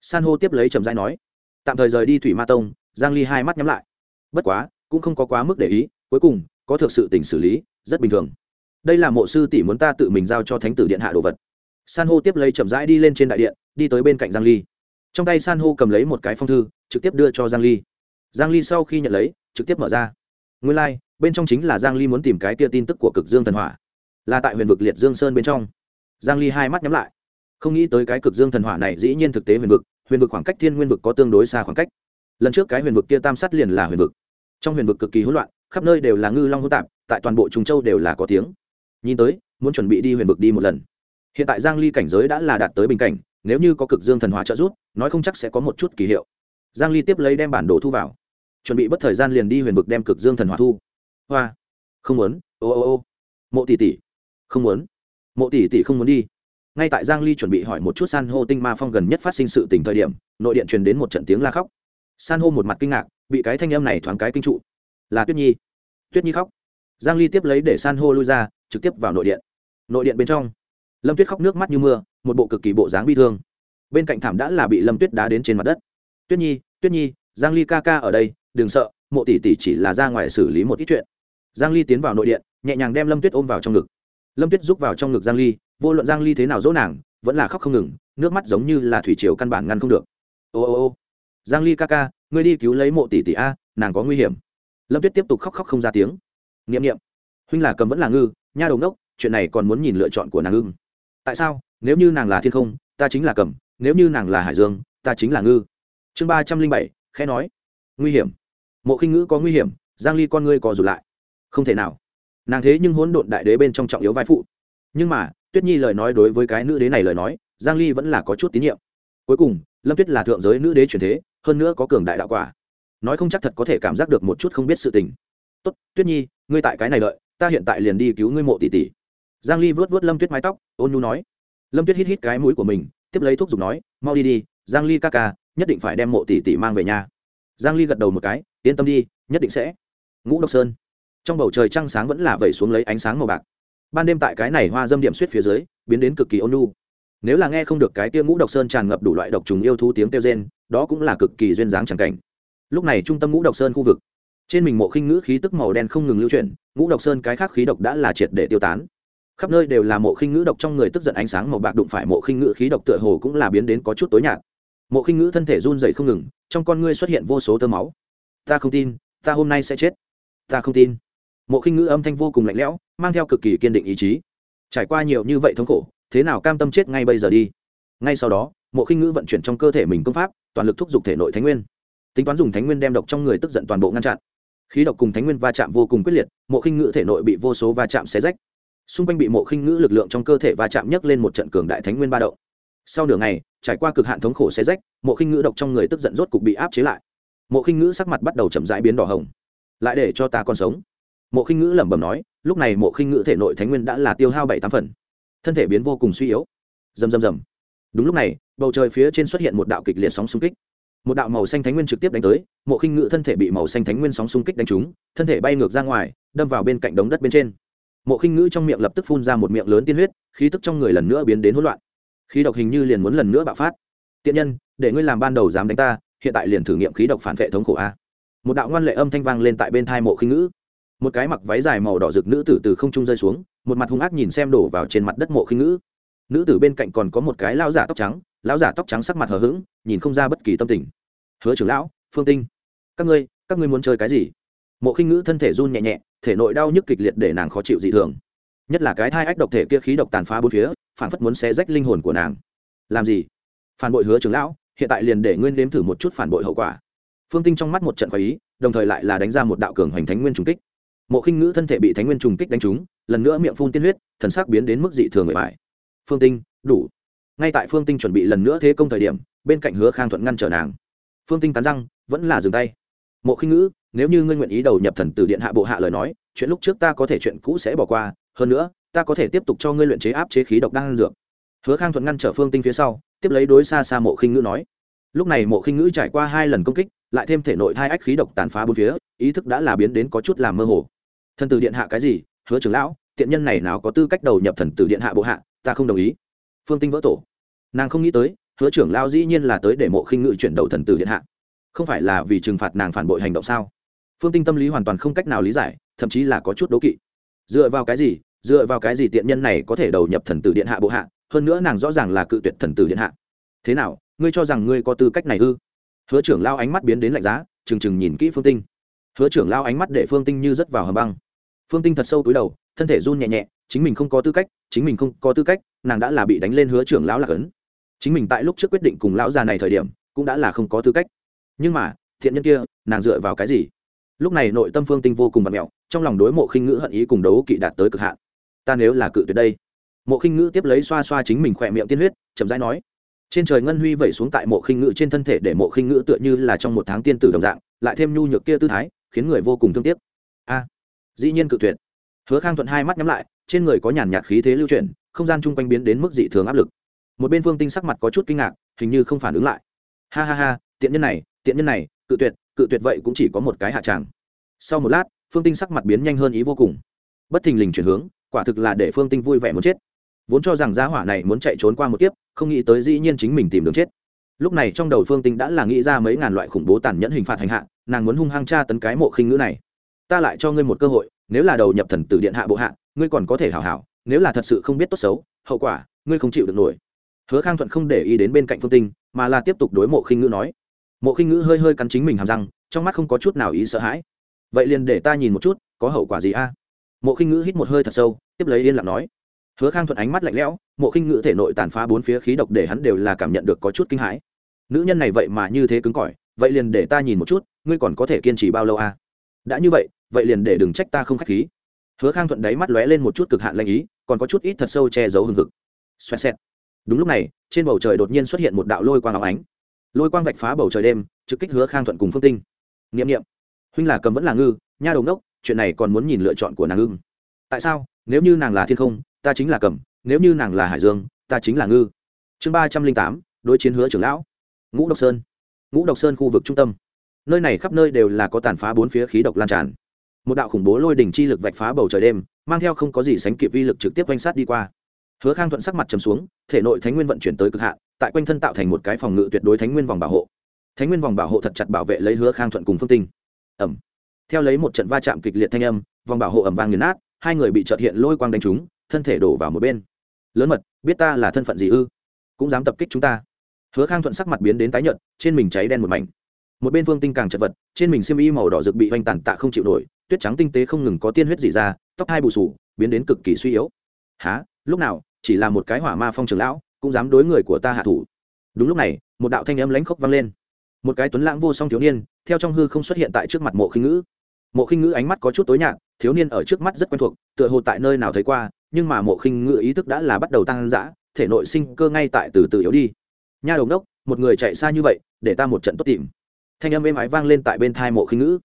San hô tiếp lấy chậm rãi nói. Tạm thời rời đi thủy ma tông, giang ly hai mắt nhắm lại bất quá cũng không có quá mức để ý cuối cùng có thực sự tình xử lý rất bình thường. Đây là mộ sư tỷ muốn ta tự mình giao cho thánh tử điện hạ đồ vật. San hô tiếp lấy chậm rãi đi lên trên đại điện đi tới bên cạnh giang ly. Trong tay san hô cầm lấy một cái phong thư trực tiếp đưa cho giang ly. Giang ly sau khi nhận lấy trực tiếp mở ra. Nguyên lai like, bên trong chính là giang ly muốn tìm cái kia tin tức của cực dương thần hỏa. Là tại huyền vực liệt dương sơn bên trong. Giang ly hai mắt nhắm lại. Không nghĩ tới cái cực dương thần hỏa này dĩ nhiên thực tế huyền vực. Huyền vực khoảng cách thiên nguyên vực có tương đối xa khoảng cách lần trước cái huyền vực kia tam sát liền là huyền vực. Trong huyền vực cực kỳ hỗn loạn, khắp nơi đều là ngư long hỗn tạp, tại toàn bộ trung châu đều là có tiếng. Nhìn tới, muốn chuẩn bị đi huyền vực đi một lần. Hiện tại giang ly cảnh giới đã là đạt tới bình cảnh, nếu như có cực dương thần hỏa trợ giúp, nói không chắc sẽ có một chút kỳ hiệu. Giang ly tiếp lấy đem bản đồ thu vào. Chuẩn bị bất thời gian liền đi huyền vực đem cực dương thần hỏa thu. Hoa. Không muốn. Ô ô ô. Mộ tỷ tỷ. Không muốn. Mộ tỷ tỷ không muốn đi. Ngay tại giang ly chuẩn bị hỏi một chút san hô tinh ma phong gần nhất phát sinh sự tình thời điểm, nội điện truyền đến một trận tiếng la khóc san hô một mặt kinh ngạc, bị cái thanh âm này thoáng cái kinh trụ. Là tuyết nhi. Tuyết nhi khóc. Giang ly tiếp lấy để san hô lui ra, trực tiếp vào nội điện. Nội điện bên trong, lâm tuyết khóc nước mắt như mưa, một bộ cực kỳ bộ dáng bi thương. Bên cạnh thảm đã là bị lâm tuyết đá đến trên mặt đất. Tuyết nhi tuyết nhi, giang ly ca ca ở đây, đừng sợ, mộ tỷ tỷ chỉ là ra ngoài xử lý một ít chuyện. Giang ly tiến vào nội điện, nhẹ nhàng đem lâm tuyết ôm vào trong ngực. Lâm tuyết rúc vào trong ngực giang ly, vô luận giang ly thế nào dỗ nàng, vẫn là khóc không ngừng, nước mắt giống như là thủy triều căn bản ngăn không được. Ô ô ô giang ly ca ca, ngươi đi cứu lấy mộ tỷ tỷ a, nàng có nguy hiểm. Lâm tuyết tiếp tục khóc khóc không ra tiếng. Niệm niệm. Huynh là cầm vẫn là ngư, nha đầu đốc chuyện này còn muốn nhìn lựa chọn của nàng ưng. Tại sao? Nếu như nàng là thiên không, ta chính là cầm, nếu như nàng là hải dương, ta chính là ngư. Chương ba trăm linh bảy, khẽ nói. Nguy hiểm. Mộ khinh ngữ có nguy hiểm, giang ly con ngươi co rụt lại. Không thể nào. Nàng thế nhưng hỗn độn đại đế bên trong trọng yếu vai phụ. Nhưng mà, tuyết nhi lời nói đối với cái nữ đế này lời nói, giang ly vẫn là có chút tín nhiệm. Cuối cùng, lâm tuyết là thượng giới nữ đế truyền thế hơn nữa có cường đại đạo quả. Nói không chắc thật có thể cảm giác được một chút không biết sự tình. Tốt, tuyết nhi, ngươi tại cái này đợi, ta hiện tại liền đi cứu ngươi mộ tỷ tỷ. Giang ly vớt vớt lâm tuyết mái tóc, ôn nhu nói. Lâm tuyết hít hít cái mũi của mình, tiếp lấy thuốc dùng nói, mau đi đi, giang ly ca ca, nhất định phải đem mộ tỷ tỷ mang về nhà. Giang ly gật đầu một cái, yên tâm đi, nhất định sẽ. Ngũ độc sơn. Trong bầu trời trăng sáng vẫn là vẩy xuống lấy ánh sáng màu bạc. Ban đêm tại cái này hoa dâm điểm suýt phía dưới, biến đến cực kỳ ôn nhu nếu là nghe không được cái tia ngũ độc sơn tràn ngập đủ loại độc trùng yêu thú tiếng kêu rên, đó cũng là cực kỳ duyên dáng chẳng cảnh. Lúc này trung tâm ngũ độc sơn khu vực, trên mình mộ khinh ngữ khí tức màu đen không ngừng lưu chuyển, ngũ độc sơn cái khác khí độc đã là triệt để tiêu tán. Khắp nơi đều là mộ khinh ngữ độc trong người tức giận ánh sáng màu bạc đụng phải mộ khinh ngữ khí độc tựa hồ cũng là biến đến có chút tối nhạt. Mộ khinh ngữ thân thể run dày không ngừng, trong con ngươi xuất hiện vô số tơ máu. Ta không tin, ta hôm nay sẽ chết. Ta không tin. Mộ khinh ngữ âm thanh vô cùng lạnh lẽo, mang theo cực kỳ kiên định ý chí. Trải qua nhiều như vậy thống khổ thế nào cam tâm chết ngay bây giờ đi. Ngay sau đó, mộ khinh ngữ vận chuyển trong cơ thể mình công pháp, toàn lực thúc giục thể nội thánh nguyên. Tính toán dùng thánh nguyên đem độc trong người tức giận toàn bộ ngăn chặn. Khí độc cùng thánh nguyên va chạm vô cùng quyết liệt, mộ khinh ngữ thể nội bị vô số va chạm xé rách. Xung quanh bị mộ khinh ngữ lực lượng trong cơ thể va chạm nhấc lên một trận cường đại thánh nguyên ba động. Sau nửa ngày, trải qua cực hạn thống khổ xé rách, mộ khinh ngữ độc trong người tức giận rốt cục bị áp chế lại. Mộ khinh ngữ sắc mặt bắt đầu chậm rãi biến đỏ hồng. Lại để cho ta còn sống? Mộ khinh ngữ lẩm bẩm nói, lúc này mộ khinh ngữ thể nội thánh nguyên đã là tiêu hao bảy tám phần thân thể biến vô cùng suy yếu. Rầm rầm rầm. Đúng lúc này, bầu trời phía trên xuất hiện một đạo kịch liệt sóng xung kích. Một đạo màu xanh thánh nguyên trực tiếp đánh tới, mộ khinh ngự thân thể bị màu xanh thánh nguyên sóng xung kích đánh trúng, thân thể bay ngược ra ngoài, đâm vào bên cạnh đống đất bên trên. Mộ khinh ngự trong miệng lập tức phun ra một miệng lớn tiên huyết, khí tức trong người lần nữa biến đến hỗn loạn. Khí độc hình như liền muốn lần nữa bạo phát. Tiện nhân, để ngươi làm ban đầu dám đánh ta, hiện tại liền thử nghiệm khí độc phản vệ thống khổ a. Một đạo ngoan lệ âm thanh vang lên tại bên thai mộ khinh ngữ một cái mặc váy dài màu đỏ rực nữ tử từ không trung rơi xuống một mặt hung ác nhìn xem đổ vào trên mặt đất mộ khinh ngữ. Nữ tử bên cạnh còn có một cái lao giả tóc trắng, lão giả tóc trắng sắc mặt hờ hững, nhìn không ra bất kỳ tâm tình. Hứa trưởng lão, phương tinh, các ngươi các ngươi muốn chơi cái gì? Mộ khinh ngữ thân thể run nhẹ nhẹ, thể nội đau nhức kịch liệt để nàng khó chịu dị thường. Nhất là cái thai ách độc thể kia khí độc tàn phá bốn phía, phản phất muốn xé rách linh hồn của nàng. Làm gì? Phản bội hứa trưởng lão, hiện tại liền để nguyên đếm thử một chút phản bội hậu quả. Phương tinh trong mắt một trận khoái ý, đồng thời lại là đánh ra một đạo cường hoành thánh nguyên trùng kích. Mộ khinh ngữ thân thể bị thánh nguyên trùng kích đánh trúng lần nữa miệng phun tiên huyết, thần sắc biến đến mức dị thường người phải phương tinh, đủ. Ngay tại phương tinh chuẩn bị lần nữa thế công thời điểm, bên cạnh hứa khang thuận ngăn trở nàng. Phương tinh cắn răng, vẫn là dừng tay. Mộ khinh ngữ, nếu như ngươi nguyện ý đầu nhập thần từ điện hạ bộ hạ lời nói, chuyện lúc trước ta có thể chuyện cũ sẽ bỏ qua, hơn nữa, ta có thể tiếp tục cho ngươi luyện chế áp chế khí độc đang dược. Hứa khang thuận ngăn trở phương tinh phía sau, tiếp lấy đối xa xa mộ khinh ngữ nói. Lúc này mộ khinh ngữ trải qua hai lần công kích, lại thêm thể nội hai ách khí độc tàn phá bốn phía, ý thức đã là biến đến có chút làm mơ hồ. Thần tử điện hạ cái gì hứa trưởng lão, tiện nhân này nào có tư cách đầu nhập thần tử điện hạ bộ hạ, ta không đồng ý. Phương tinh vỡ tổ. Nàng không nghĩ tới, hứa trưởng lão dĩ nhiên là tới để mộ khinh ngự chuyển đầu thần tử điện hạ. Không phải là vì trừng phạt nàng phản bội hành động sao? Phương tinh tâm lý hoàn toàn không cách nào lý giải, thậm chí là có chút đố kỵ. Dựa vào cái gì, dựa vào cái gì tiện nhân này có thể đầu nhập thần tử điện hạ bộ hạ, hơn nữa nàng rõ ràng là cự tuyệt thần tử điện hạ. Thế nào, ngươi cho rằng ngươi có tư cách này ư? Hứa trưởng lao ánh mắt biến đến lạnh giá, trừng trừng nhìn kỹ phương tinh. Hứa trưởng lao ánh mắt để phương tinh như rớt vào hầm băng phương tinh thật sâu túi đầu, thân thể run nhẹ nhẹ, chính mình không có tư cách, chính mình không có tư cách, nàng đã là bị đánh lên hứa trưởng lão lạc ấn. Chính mình tại lúc trước quyết định cùng lão già này thời điểm, cũng đã là không có tư cách. Nhưng mà, thiện nhân kia, nàng dựa vào cái gì? Lúc này nội tâm phương tinh vô cùng bật mẹo, trong lòng đối mộ khinh ngữ hận ý cùng đấu kỵ đạt tới cực hạn. Ta nếu là cự tuyệt đây. Mộ khinh ngữ tiếp lấy xoa xoa chính mình khỏe miệng tiên huyết, chậm rãi nói. Trên trời ngân huy vẩy xuống tại mộ khinh ngữ trên thân thể để mộ khinh ngữ tựa như là trong một tháng tiên tử đồng dạng, lại thêm nhu nhược kia tư thái, khiến người vô cùng thương tiếc. A dĩ nhiên cự tuyệt. Hứa khang thuận hai mắt nhắm lại, trên người có nhàn nhạt khí thế lưu chuyển, không gian chung quanh biến đến mức dị thường áp lực. Một bên phương tinh sắc mặt có chút kinh ngạc, hình như không phản ứng lại. Ha ha ha, tiện nhân này, tiện nhân này, cự tuyệt cự tuyệt vậy cũng chỉ có một cái hạ tràng. Sau một lát, phương tinh sắc mặt biến nhanh hơn ý vô cùng. Bất thình lình chuyển hướng, quả thực là để phương tinh vui vẻ muốn chết. Vốn cho rằng gia hỏa này muốn chạy trốn qua một kiếp, không nghĩ tới dĩ nhiên chính mình tìm đường chết. Lúc này trong đầu phương tinh đã là nghĩ ra mấy ngàn loại khủng bố tàn nhẫn hình phạt hành hạ, nàng muốn hung hăng tra tấn cái mộ khinh ngữ này ta lại cho ngươi một cơ hội, nếu là đầu nhập thần tử điện hạ bộ hạ, ngươi còn có thể hảo hảo, nếu là thật sự không biết tốt xấu, hậu quả, ngươi không chịu được nổi. Hứa khang thuận không để ý đến bên cạnh phương tinh, mà là tiếp tục đối mộ khinh ngữ nói. Mộ khinh ngữ hơi hơi cắn chính mình hàm răng, trong mắt không có chút nào ý sợ hãi. Vậy liền để ta nhìn một chút, có hậu quả gì a? Mộ khinh ngữ hít một hơi thật sâu, tiếp lấy yên lặng nói. Hứa khang thuận ánh mắt lạnh lẽo, mộ khinh ngữ thể nội tàn phá bốn phía khí độc để hắn đều là cảm nhận được có chút kinh hãi. Nữ nhân này vậy mà như thế cứng cỏi, vậy liền để ta nhìn một chút, ngươi còn có thể kiên trì bao lâu a? Đã như vậy vậy liền để đừng trách ta không k h á c h khí. Hứa khang thuận đáy mắt lóe lên một chút cực hạn lanh ý, còn có chút ít thật sâu che giấu hừng hực. Xoẹt xẹt. Đúng lúc này, trên bầu trời đột nhiên xuất hiện một đạo lôi quang áo ánh. Lôi quang vạch phá bầu trời đêm, trực kích hứa khang thuận cùng phương tinh. N i ệ m n i ệ m huynh là cầm vẫn là ngư, nha đầu đốc chuyện này còn muốn nhìn lựa chọn của nàng ưng. Tại sao? Nếu như nàng là thiên không, ta chính là cầm, nếu như nàng là hải dương, ta chính là ngư. Chương ba trăm linh tám, đối chiến hứa trưởng lão. Ngũ độc sơn. Ngũ độc sơn khu vực trung tâm. Nơi này khắp nơi đều là có tàn phá bốn phía khí độc lan tràn một đạo khủng bố lôi đỉnh chi lực vạch phá bầu trời đêm, mang theo không có gì sánh kịp uy lực trực tiếp quanh sát đi qua. Hứa khang thuận sắc mặt trầm xuống, thể nội thánh nguyên vận chuyển tới cực hạn, tại quanh thân tạo thành một cái phòng ngự tuyệt đối thánh nguyên vòng bảo hộ. Thánh nguyên vòng bảo hộ thật chặt bảo vệ lấy hứa khang thuận cùng phương tinh. Ẩm theo lấy một trận va chạm kịch liệt thanh âm, vòng bảo hộ ẩm vang nghiền nát, hai người bị trợt hiện lôi quang đánh trúng, thân thể đổ vào một bên. Lớn mật, biết ta là thân phận gì ư? Cũng dám tập kích chúng ta. Hứa khang thuận sắc mặt biến đến tái nhợt, trên mình cháy đen một mảnh một bên phương tinh càng chật vật, trên mình xiêm y màu đỏ rực bị oanh tàn tạ không chịu nổi, tuyết trắng tinh tế không ngừng có tiên huyết dỉ ra, tóc hai bù sù, biến đến cực kỳ suy yếu. Há lúc nào? Chỉ là một cái hỏa ma phong trường lão, cũng dám đối người của ta hạ thủ? Đúng lúc này, một đạo thanh âm lãnh khốc vang lên. Một cái tuấn lãng vô song thiếu niên, theo trong hư không xuất hiện tại trước mặt mộ khinh ngữ. Mộ khinh ngữ ánh mắt có chút tối nhạt, thiếu niên ở trước mắt rất quen thuộc, tựa hồ tại nơi nào thấy qua, nhưng mà mộ khinh ngữ ý thức đã là bắt đầu tăng dã, thể nội sinh cơ ngay tại từ từ yếu đi. Nha đồng đốc một người chạy xa như vậy, để ta một trận tốt tìm thanh âm êm ái vang lên tại bên thai mộ khinh ngữ.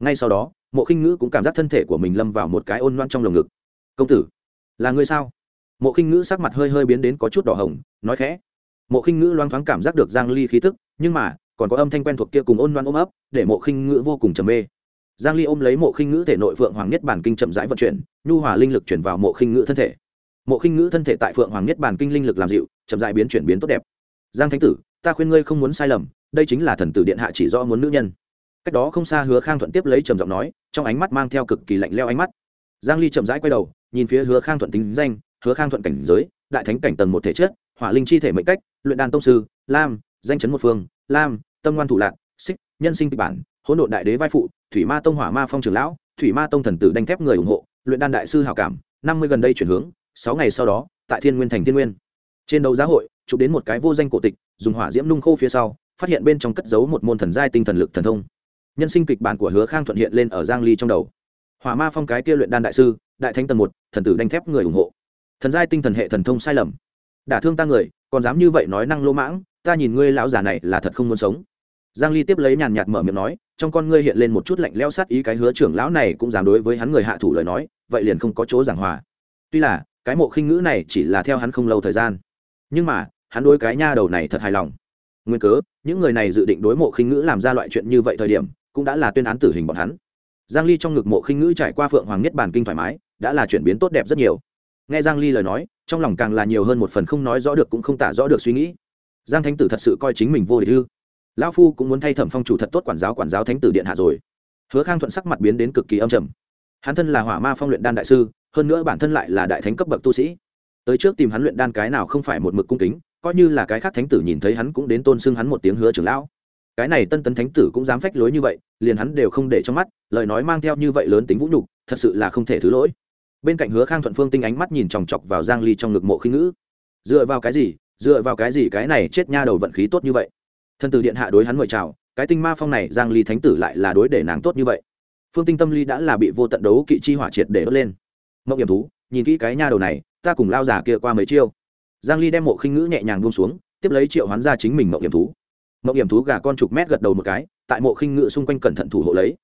Ngay sau đó, mộ khinh ngữ cũng cảm giác thân thể của mình lâm vào một cái ôn loan trong lồng ngực. Công tử, là người sao? Mộ khinh ngữ sắc mặt hơi hơi biến đến có chút đỏ hồng, nói khẽ. Mộ khinh ngữ loang thoáng cảm giác được giang ly khí tức, nhưng mà, còn có âm thanh quen thuộc kia cùng ôn loan ôm ấp, để mộ khinh ngữ vô cùng trầm mê. Giang ly ôm lấy mộ khinh ngữ thể nội phượng hoàng nhất bản kinh chậm rãi vận chuyển, nhu hòa linh lực chuyển vào mộ khinh ngữ thân thể. Mộ khinh ngữ thân thể tại phượng hoàng nhất bản kinh linh lực làm dịu, chậm rãi biến chuyển biến tốt đẹp. Giang thánh tử, ta khuyên ngươi không muốn sai lầm đây chính là thần tử điện hạ chỉ do muốn nữ nhân. Cách đó không xa hứa khang thuận tiếp lấy trầm giọng nói, trong ánh mắt mang theo cực kỳ lạnh leo ánh mắt. Giang ly chậm rãi quay đầu, nhìn phía hứa khang thuận tính danh, hứa khang thuận cảnh giới, đại thánh cảnh tầng một thể chất, hỏa linh chi thể mệnh cách, luyện đan tông sư, lam, danh chấn một phương, lam, tâm ngoan thủ lạc, xích, nhân sinh kịch bản, hỗn độn đại đế vai phụ, thủy ma tông hỏa ma phong trưởng lão, thủy ma tông thần tử đanh thép người ủng hộ, luyện đan đại sư hảo cảm, năm mươi gần đây chuyển hướng, sáu ngày sau đó, tại thiên nguyên thành thiên nguyên. Trên đấu giá hội, chụp đến một cái vô danh cổ tịch, dùng hỏa diễm nung khô phía sau phát hiện bên trong cất giấu một môn thần giai tinh thần lực thần thông. Nhân sinh kịch bản của hứa khang thuận hiện lên ở giang ly trong đầu. Hỏa ma phong cái kia luyện đan đại sư, đại thánh tầng một, thần tử đanh thép người ủng hộ. Thần giai tinh thần hệ thần thông sai lầm. Đả thương ta người, còn dám như vậy nói năng lỗ mãng, ta nhìn ngươi lão già này là thật không muốn sống. Giang ly tiếp lấy nhàn nhạt mở miệng nói, trong con ngươi hiện lên một chút lạnh lẽo sát ý cái hứa trưởng lão này cũng dám đối với hắn người hạ thủ lời nói, vậy liền không có chỗ giảng hòa. Tuy là, cái mộ khinh ngữ này chỉ là theo hắn không lâu thời gian. Nhưng mà, hắn đối cái nha đầu này thật hài lòng nguyên cớ, những người này dự định đối mộ khinh ngữ làm ra loại chuyện như vậy thời điểm, cũng đã là tuyên án tử hình bọn hắn. Giang ly trong ngực mộ khinh ngữ trải qua phượng hoàng nhất bản kinh thoải mái, đã là chuyển biến tốt đẹp rất nhiều. Nghe giang ly lời nói, trong lòng càng là nhiều hơn một phần không nói rõ được cũng không tả rõ được suy nghĩ. Giang thánh tử thật sự coi chính mình vô địch ư? Lão phu cũng muốn thay thẩm phong chủ thật tốt quản giáo quản giáo thánh tử điện hạ rồi. Hứa khang thuận sắc mặt biến đến cực kỳ âm trầm. Hắn thân là hỏa ma phong luyện đan đại sư, hơn nữa bản thân lại là đại thánh cấp bậc tu sĩ. Tới trước tìm hắn luyện đan cái nào không phải một mực cung kính coi như là cái khác thánh tử nhìn thấy hắn cũng đến tôn xưng hắn một tiếng hứa trưởng lão. Cái này tân tấn thánh tử cũng dám phách lối như vậy, liền hắn đều không để trong mắt, lời nói mang theo như vậy lớn tính vũ nhục, thật sự là không thể thứ lỗi. Bên cạnh hứa khang thuận phương tinh ánh mắt nhìn chòng chọc vào giang ly trong ngực mộ khinh ngữ. Dựa vào cái gì, dựa vào cái gì cái này chết nha đầu vận khí tốt như vậy? Thân tử điện hạ đối hắn mời chào, cái tinh ma phong này giang ly thánh tử lại là đối để nàng tốt như vậy. Phương tinh tâm ly đã là bị vô tận đấu kỵ chi hỏa triệt để đốt lên. Mộng hiểm thú, nhìn kỹ cái nha đầu này, ta cùng lao giả kia qua mấy chiêu giang ly đem mộ khinh ngữ nhẹ nhàng buông xuống, tiếp lấy triệu hoán ra chính mình mộng hiểm thú. Mộng hiểm thú gà con chục mét gật đầu một cái, tại mộ khinh ngữ xung quanh cẩn thận thủ hộ lấy.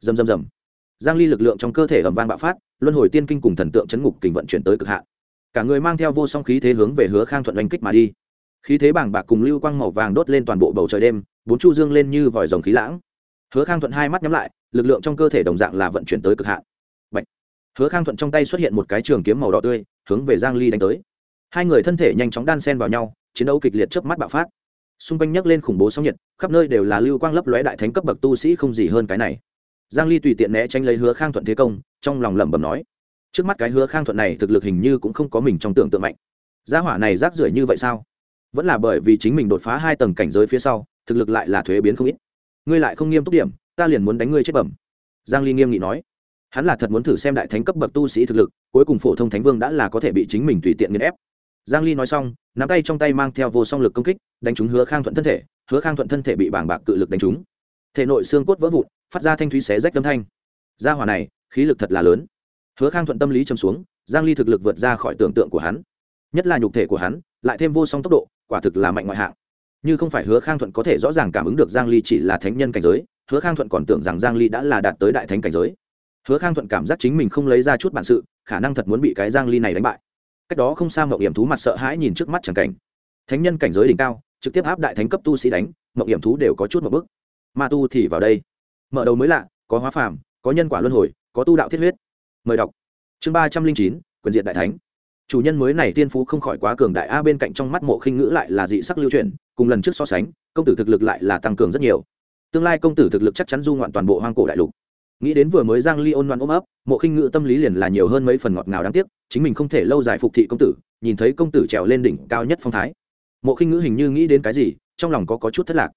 Rầm rầm rầm. Giang ly lực lượng trong cơ thể ầm vang bạo phát, luân hồi tiên kinh cùng thần tượng chấn ngục kình vận chuyển tới cực hạn. Cả người mang theo vô song khí thế hướng về hứa khang thuận đánh kích mà đi. Khí thế bảng bạc cùng lưu quang màu vàng đốt lên toàn bộ bầu trời đêm, bốn chu dương lên như vòi rồng khí lãng. Hứa khang thuận hai mắt nhắm lại, lực lượng trong cơ thể đồng dạng là vận chuyển tới cực hạn. Bạch. hứa khang thuận trong tay xuất hiện một cái trường kiếm màu đỏ tươi, hướng về giang ly đánh tới hai người thân thể nhanh chóng đan sen vào nhau, chiến đấu kịch liệt chớp mắt bạo phát. Xung quanh nhấc lên khủng bố sóng nhiệt, khắp nơi đều là lưu quang lấp lóe đại thánh cấp bậc tu sĩ không gì hơn cái này. Giang ly tùy tiện né tránh lấy hứa khang thuận thế công, trong lòng lẩm bẩm nói, trước mắt cái hứa khang thuận này thực lực hình như cũng không có mình trong tưởng tượng mạnh. Gia hỏa này rác rưởi như vậy sao? Vẫn là bởi vì chính mình đột phá hai tầng cảnh giới phía sau, thực lực lại là thuế biến không ít. Ngươi lại không nghiêm túc điểm, ta liền muốn đánh ngươi chết bẩm. Giang ly nghiêm nghị nói, hắn là thật muốn thử xem đại thánh cấp bậc tu sĩ thực lực, cuối cùng phổ thông thánh vương đã là có thể bị chính mình tùy tiện nghiền ép giang ly nói xong, nắm tay trong tay mang theo vô song lực công kích, đánh trúng hứa khang thuận thân thể, hứa khang thuận thân thể bị bảng bạc cự lực đánh trúng. Thể nội xương cốt vỡ vụn, phát ra thanh thúy xé rách âm thanh. Gia hỏa này, khí lực thật là lớn. Hứa khang thuận tâm lý châm xuống, giang ly thực lực vượt ra khỏi tưởng tượng của hắn. Nhất là nhục thể của hắn, lại thêm vô song tốc độ, quả thực là mạnh ngoại hạng. Như không phải hứa khang thuận có thể rõ ràng cảm ứng được giang ly chỉ là thánh nhân cảnh giới, hứa khang thuận còn tưởng rằng giang ly đã là đạt tới đại thánh cảnh giới. Hứa khang thuận cảm giác chính mình không lấy ra chút bản sự, khả năng thật muốn bị cái giang ly này đánh bại cách đó không xa mậu hiểm thú mặt sợ hãi nhìn trước mắt chẳng cảnh. Thánh nhân cảnh giới đỉnh cao, trực tiếp áp đại thánh cấp tu sĩ đánh, mộng hiểm thú đều có chút một bức ma tu thì vào đây. Mở đầu mới lạ, có hóa phàm, có nhân quả luân hồi, có tu đạo thiết huyết. Mời đọc. Chương ba trăm linh chín, quyền diện đại thánh. Chủ nhân mới này tiên phú không khỏi quá cường đại, a, bên cạnh trong mắt mộ khinh ngữ lại là dị sắc lưu truyền cùng lần trước so sánh, công tử thực lực lại là tăng cường rất nhiều. Tương lai công tử thực lực chắc chắn du ngoạn toàn bộ hoang cổ đại lục. Nghĩ đến vừa mới giang ly ôn loan ôm ấp, mộ khinh ngữ tâm lý liền là nhiều hơn mấy phần ngọt ngào đáng tiếc chính mình không thể lâu dài phục thị công tử, nhìn thấy công tử trèo lên đỉnh cao nhất phong thái. Mộ khinh ngữ hình như nghĩ đến cái gì, trong lòng có có chút thất lạc.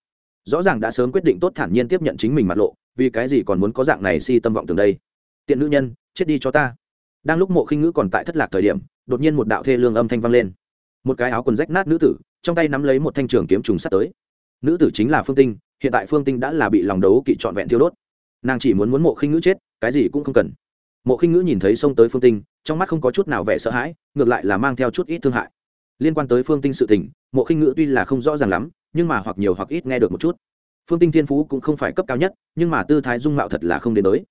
Rõ ràng đã sớm quyết định tốt thản nhiên tiếp nhận chính mình mặt lộ, vì cái gì còn muốn có dạng này si tâm vọng từng đây? Tiện nữ nhân, chết đi cho ta. Đang lúc mộ khinh ngữ còn tại thất lạc thời điểm, đột nhiên một đạo thê lương âm thanh vang lên. Một cái áo quần rách nát nữ tử, trong tay nắm lấy một thanh trường kiếm trùng sắt tới. Nữ tử chính là phương tinh, hiện tại phương tinh đã là bị lòng đấu kỵ trọn vẹn thiêu đốt. Nàng chỉ muốn muốn mộ khinh ngữ chết, cái gì cũng không cần mộ khinh ngữ nhìn thấy xông tới phương tinh, trong mắt không có chút nào vẻ sợ hãi, ngược lại là mang theo chút ít thương hại. Liên quan tới phương tinh sự tình, mộ khinh ngữ tuy là không rõ ràng lắm, nhưng mà hoặc nhiều hoặc ít nghe được một chút. Phương tinh thiên phú cũng không phải cấp cao nhất, nhưng mà tư thái dung mạo thật là không đến tới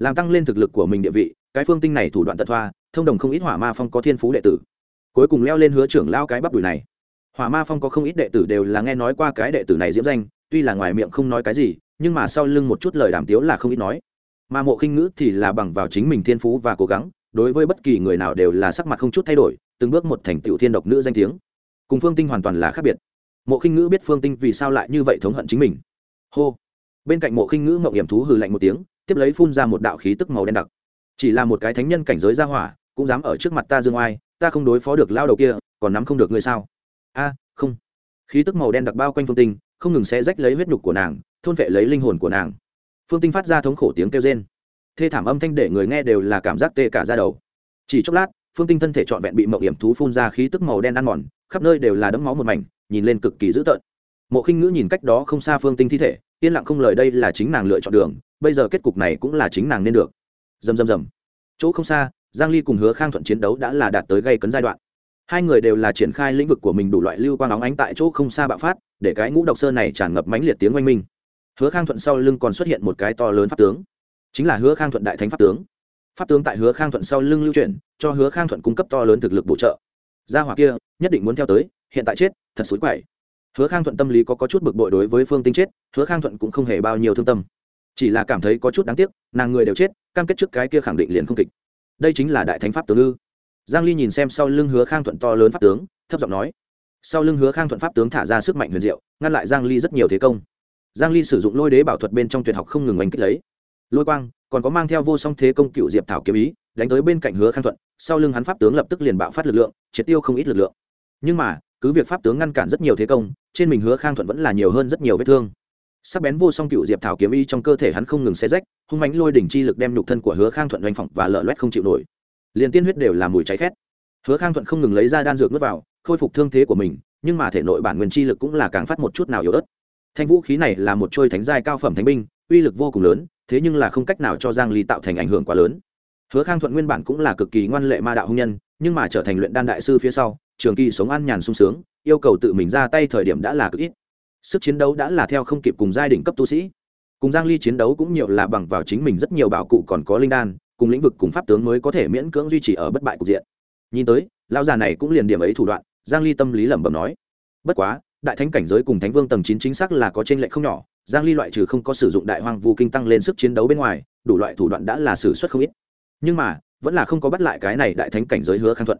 làm tăng lên thực lực của mình địa vị, cái phương tinh này thủ đoạn tật thoa, thông đồng không ít hỏa ma phong có thiên phú đệ tử. Cuối cùng leo lên hứa trưởng lao cái bắp đùi này. Hỏa ma phong có không ít đệ tử đều là nghe nói qua cái đệ tử này diễm danh, tuy là ngoài miệng không nói cái gì, nhưng mà sau lưng một chút lời đàm tiếu là không ít nói mà mộ khinh ngữ thì là bằng vào chính mình thiên phú và cố gắng, đối với bất kỳ người nào đều là sắc mặt không chút thay đổi, từng bước một thành tựu thiên độc nữ danh tiếng. Cùng phương tinh hoàn toàn là khác biệt. Mộ khinh ngữ biết phương tinh vì sao lại như vậy thống hận chính mình. Hô. Bên cạnh mộ khinh ngữ mậu hiểm thú hừ lạnh một tiếng, tiếp lấy phun ra một đạo khí tức màu đen đặc. Chỉ là một cái thánh nhân cảnh giới ra hỏa, cũng dám ở trước mặt ta dương oai, ta không đối phó được lao đầu kia, còn nắm không được ngươi sao? A, không. Khí tức màu đen đặc bao quanh phương tinh, không ngừng xé rách lấy huyết nhục của nàng, thôn vệ lấy linh hồn của nàng phương tinh phát ra thống khổ tiếng kêu rên. Thê thảm âm thanh để người nghe đều là cảm giác tê cả ra đầu. Chỉ chốc lát, phương tinh thân thể trọn vẹn bị mậu hiểm thú phun ra khí tức màu đen ăn mòn, khắp nơi đều là đấm máu một mảnh, nhìn lên cực kỳ dữ tợn. Mộ khinh ngữ nhìn cách đó không xa phương tinh thi thể, yên lặng không lời đây là chính nàng lựa chọn đường, bây giờ kết cục này cũng là chính nàng nên được. Dầm dầm dầm chỗ không xa, giang ly cùng hứa khang thuận chiến đấu đã là đạt tới gây cấn giai đoạn. Hai người đều là triển khai lĩnh vực của mình đủ loại lưu quang óng ánh tại chỗ không xa bạo phát, để cái ngũ độc sơn này tràn ngập mãnh liệt tiếng oanh minh hứa khang thuận sau lưng còn xuất hiện một cái to lớn pháp tướng. Chính là hứa khang thuận đại thánh pháp tướng. Pháp tướng tại hứa khang thuận sau lưng lưu chuyển cho hứa khang thuận cung cấp to lớn thực lực bổ trợ. Gia hỏa kia nhất định muốn theo tới hiện tại chết thật xối quậy. Hứa khang thuận tâm lý có, có chút bực bội đối với phương tinh chết hứa khang thuận cũng không hề bao nhiêu thương tâm. Chỉ là cảm thấy có chút đáng tiếc nàng người đều chết cam kết trước cái kia khẳng định liền không kịch. Đây chính là đại thánh pháp tướng ư? Giang ly nhìn xem sau lưng hứa khang thuận to lớn pháp tướng thấp giọng nói. Sau lưng hứa khang thuận pháp tướng thả ra sức mạnh huyền diệu ngăn lại giang ly rất nhiều thế công giang ly sử dụng lôi đế bảo thuật bên trong tuyệt học không ngừng oanh kích lấy. Lôi quang, còn có mang theo vô song thế công cựu diệp thảo kiếm ý, đánh tới bên cạnh hứa khang thuận, sau lưng hắn pháp tướng lập tức liền bạo phát lực lượng, triệt tiêu không ít lực lượng. Nhưng mà, cứ việc pháp tướng ngăn cản rất nhiều thế công, trên mình hứa khang thuận vẫn là nhiều hơn rất nhiều vết thương. Sắc bén vô song cựu diệp thảo kiếm ý trong cơ thể hắn không ngừng xe rách, hung mánh lôi đỉnh chi lực đem nhục thân của hứa khang thuận doanh phỏng và lợ loét không chịu nổi. Liền tiên huyết đều là mùi cháy khét. Hứa khang thuận không ngừng lấy ra đan dược nuốt vào, khôi phục thương thế của mình, nhưng mà thể nội bản nguyên chi lực cũng là càng phát một chút nào yếu ớt thanh vũ khí này là một trôi thánh giai cao phẩm thánh binh, uy lực vô cùng lớn, thế nhưng là không cách nào cho giang ly tạo thành ảnh hưởng quá lớn. Hứa khang thuận nguyên bản cũng là cực kỳ ngoan lệ ma đạo hung nhân, nhưng mà trở thành luyện đan đại sư phía sau, trường kỳ sống ăn nhàn sung sướng, yêu cầu tự mình ra tay thời điểm đã là cực ít. Sức chiến đấu đã là theo không kịp cùng giai đỉnh cấp tu sĩ. Cùng giang ly chiến đấu cũng nhiều là bằng vào chính mình rất nhiều bảo cụ còn có linh đan, cùng lĩnh vực cùng pháp tướng mới có thể miễn cưỡng duy trì ở bất bại cục diện. Nhìn tới, lão già này cũng liền điểm ấy thủ đoạn, giang ly tâm lý lẩm bẩm nói, bất quá đại thánh cảnh giới cùng thánh vương tầng 9 chính xác là có trên lệch không nhỏ, giang ly loại trừ không có sử dụng đại hoang vu kinh tăng lên sức chiến đấu bên ngoài, đủ loại thủ đoạn đã là sử xuất không ít. Nhưng mà, vẫn là không có bắt lại cái này đại thánh cảnh giới hứa khang thuận.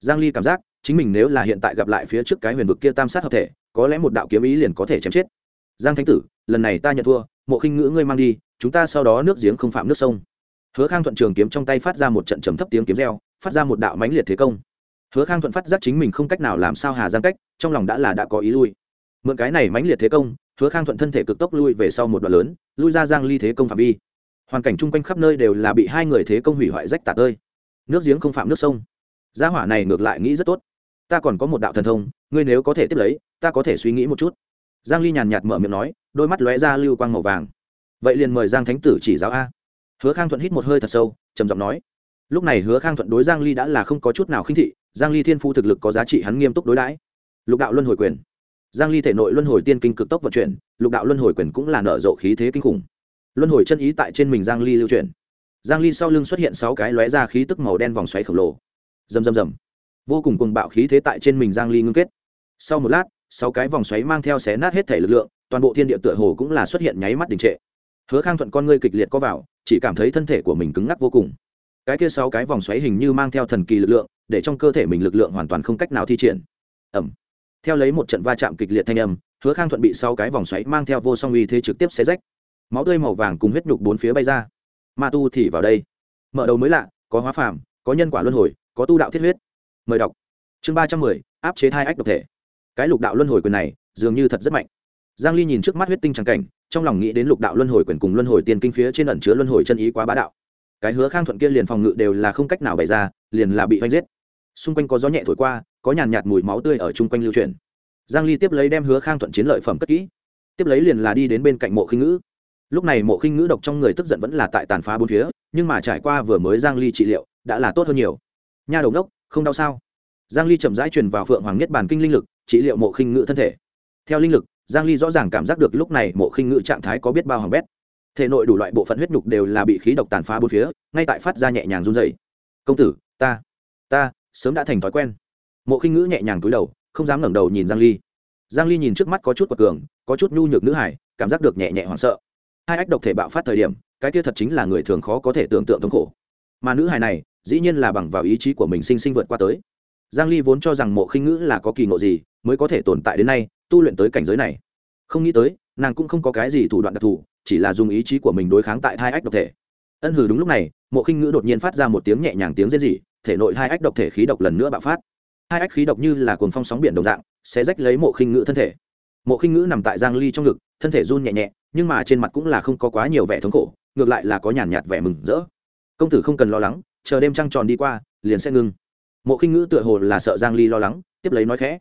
Giang ly cảm giác, chính mình nếu là hiện tại gặp lại phía trước cái huyền vực kia tam sát hợp thể, có lẽ một đạo kiếm ý liền có thể chém chết. Giang thánh tử, lần này ta nhận thua, mộ khinh ngữ ngươi mang đi, chúng ta sau đó nước giếng không phạm nước sông. Hứa khang thuận trường kiếm trong tay phát ra một trận trầm thấp tiếng kiếm reo, phát ra một đạo mãnh liệt thế công. Hứa khang thuận phát giác chính mình không cách nào làm sao hà giang cách trong lòng đã là đã có ý lui. Mượn cái này mãnh liệt thế công, hứa khang thuận thân thể cực tốc lui về sau một đoạn lớn, lui ra giang ly thế công phạm vi. Hoàn cảnh chung quanh khắp nơi đều là bị hai người thế công hủy hoại rách tạc ơi nước giếng không phạm nước sông. Gia hỏa này ngược lại nghĩ rất tốt. Ta còn có một đạo thần thông, ngươi nếu có thể tiếp lấy, ta có thể suy nghĩ một chút. Giang ly nhàn nhạt mở miệng nói, đôi mắt lóe ra lưu quang màu vàng. Vậy liền mời giang thánh tử chỉ giáo a. Hứa khang thuận hít một hơi thật sâu, trầm giọng nói. Lúc này hứa khang thuận đối giang ly đã là không có chút nào khinh thị, giang ly thiên phu thực lực có giá trị hắn nghiêm túc đối đãi lục đạo luân hồi quyền. Giang ly thể nội luân hồi tiên kinh cực tốc vận chuyển, lục đạo luân hồi quyền cũng là nở rộ khí thế kinh khủng. Luân hồi chân ý tại trên mình giang ly lưu chuyển. Giang ly sau lưng xuất hiện sáu cái lóe ra khí tức màu đen vòng xoáy khổng lồ. Rầm rầm rầm. Vô cùng cùng bạo khí thế tại trên mình giang ly ngưng kết. Sau một lát, sáu cái vòng xoáy mang theo xé nát hết thể lực lượng, toàn bộ thiên địa tựa hồ cũng là xuất hiện nháy mắt đình trệ. Hứa khang thuận con ngươi kịch liệt có vào, chỉ cảm thấy thân thể của mình cứng ngắc vô cùng. Cái kia sáu cái vòng xoáy hình như mang theo thần kỳ lực lượng, để trong cơ thể mình lực lượng hoàn toàn không cách nào thi triển. Ẩm theo lấy một trận va chạm kịch liệt thanh âm, hứa khang thuận bị sau cái vòng xoáy mang theo vô song uy thế trực tiếp xé rách. Máu tươi màu vàng cùng huyết nhục bốn phía bay ra. Ma tu thì vào đây. Mở đầu mới lạ, có hóa phàm, có nhân quả luân hồi, có tu đạo thiết huyết. Mời đọc. Chương ba trăm mười, áp chế thai ách độc thể. Cái lục đạo luân hồi quyền này, dường như thật rất mạnh. Giang ly nhìn trước mắt huyết tinh trắng cảnh, trong lòng nghĩ đến lục đạo luân hồi quyền cùng luân hồi tiền kinh phía trên ẩn chứa luân hồi chân ý quá bá đạo. Cái hứa khang thuận kia liền phòng ngự đều là không cách nào bày ra, liền là bị oanh giết xung quanh có gió nhẹ thổi qua, có nhàn nhạt mùi máu tươi ở chung quanh lưu truyền. Giang ly tiếp lấy đem hứa khang thuận chiến lợi phẩm cất kỹ. Tiếp lấy liền là đi đến bên cạnh mộ khinh ngữ. Lúc này mộ khinh ngữ độc trong người tức giận vẫn là tại tàn phá bốn phía, nhưng mà trải qua vừa mới giang ly trị liệu, đã là tốt hơn nhiều. Nha đầu đốc không đau sao? Giang ly chậm rãi truyền vào phượng hoàng nhất bản kinh linh lực, trị liệu mộ khinh ngữ thân thể. Theo linh lực, giang ly rõ ràng cảm giác được lúc này mộ khinh ngữ trạng thái có biết bao hỏng bét. Thể nội đủ loại bộ phận huyết nhục đều là bị khí độc tàn phá bốn phía, ngay tại phát ra nhẹ nhàng run rẩy. Công tử, ta ta sớm đã thành thói quen. Mộ khinh ngữ nhẹ nhàng cúi đầu, không dám ngẩng đầu nhìn giang ly. Giang ly nhìn trước mắt có chút quật cường, có chút nhu nhược nữ hải cảm giác được nhẹ nhẹ hoảng sợ. Hai ách độc thể bạo phát thời điểm, cái kia thật chính là người thường khó có thể tưởng tượng thống khổ. Mà nữ hải này, dĩ nhiên là bằng vào ý chí của mình sinh sinh vượt qua tới. Giang ly vốn cho rằng mộ khinh ngữ là có kỳ ngộ gì, mới có thể tồn tại đến nay, tu luyện tới cảnh giới này. Không nghĩ tới, nàng cũng không có cái gì thủ đoạn đặc thù, chỉ là dùng ý chí của mình đối kháng tại hai ách độc thể. Ân hử đúng lúc này, mộ khinh ngữ đột nhiên phát ra một tiếng nhẹ nhàng tiếng rên rỉ thể nội hai ách độc thể khí độc lần nữa bạo phát. Hai ách khí độc như là cuồng phong sóng biển đồng dạng, sẽ rách lấy mộ khinh ngữ thân thể. Mộ khinh ngữ nằm tại giang ly trong ngực, thân thể run nhẹ nhẹ, nhưng mà trên mặt cũng là không có quá nhiều vẻ thống khổ, ngược lại là có nhàn nhạt vẻ mừng rỡ. Công tử không cần lo lắng, chờ đêm trăng tròn đi qua, liền sẽ ngưng. Mộ khinh ngữ tựa hồ là sợ giang ly lo lắng, tiếp lấy nói khẽ.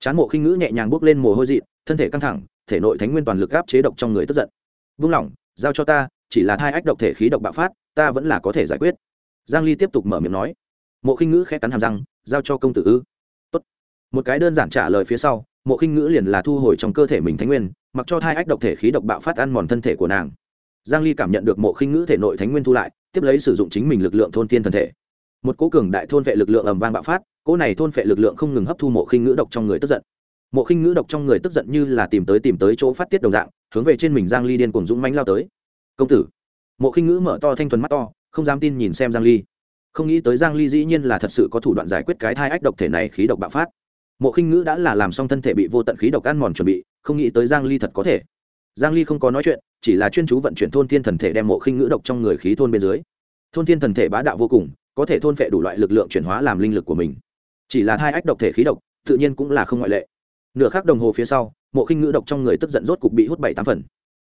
Chán mộ khinh ngữ nhẹ nhàng bước lên mồ hôi dị thân thể căng thẳng, thể nội thánh nguyên toàn lực áp chế độc trong người tức giận. Vung lỏng giao cho ta, chỉ là thai ách độc thể khí độc bạo phát, ta vẫn là có thể giải quyết. Giang ly tiếp tục mở miệng nói mộ khinh ngữ khẽ cắn hàm răng, giao cho công tử ư. Tốt. một cái đơn giản trả lời phía sau, mộ khinh ngữ liền là thu hồi trong cơ thể mình thánh nguyên, mặc cho thai ách độc thể khí độc bạo phát ăn mòn thân thể của nàng. Giang ly cảm nhận được mộ khinh ngữ thể nội thánh nguyên thu lại, tiếp lấy sử dụng chính mình lực lượng thôn tiên thân thể. Một cố cường đại thôn vệ lực lượng ầm vang bạo phát cố này thôn vệ lực lượng không ngừng hấp thu mộ khinh ngữ độc trong người tức giận. Mộ khinh ngữ độc trong người tức giận như là tìm tới tìm tới chỗ phát tiết đồng dạng, hướng về trên mình giang ly điên cuồng dũng mãnh lao tới. Công tử. Mộ khinh ngữ mở to thanh thuần mắt to, không dám tin nhìn xem giang ly không nghĩ tới giang ly dĩ nhiên là thật sự có thủ đoạn giải quyết cái thai ách độc thể này khí độc bạo phát. Mộ khinh ngữ đã là làm xong thân thể bị vô tận khí độc ăn mòn chuẩn bị, không nghĩ tới giang ly thật có thể. Giang ly không có nói chuyện, chỉ là chuyên chú vận chuyển thôn thiên thần thể đem mộ khinh ngữ độc trong người khí thôn bên dưới. Thôn thiên thần thể bá đạo vô cùng, có thể thôn phệ đủ loại lực lượng chuyển hóa làm linh lực của mình. Chỉ là thai ách độc thể khí độc, tự nhiên cũng là không ngoại lệ. Nửa khắc đồng hồ phía sau, mộ khinh ngữ độc trong người tức giận rốt cục bị hút bảy tám phần.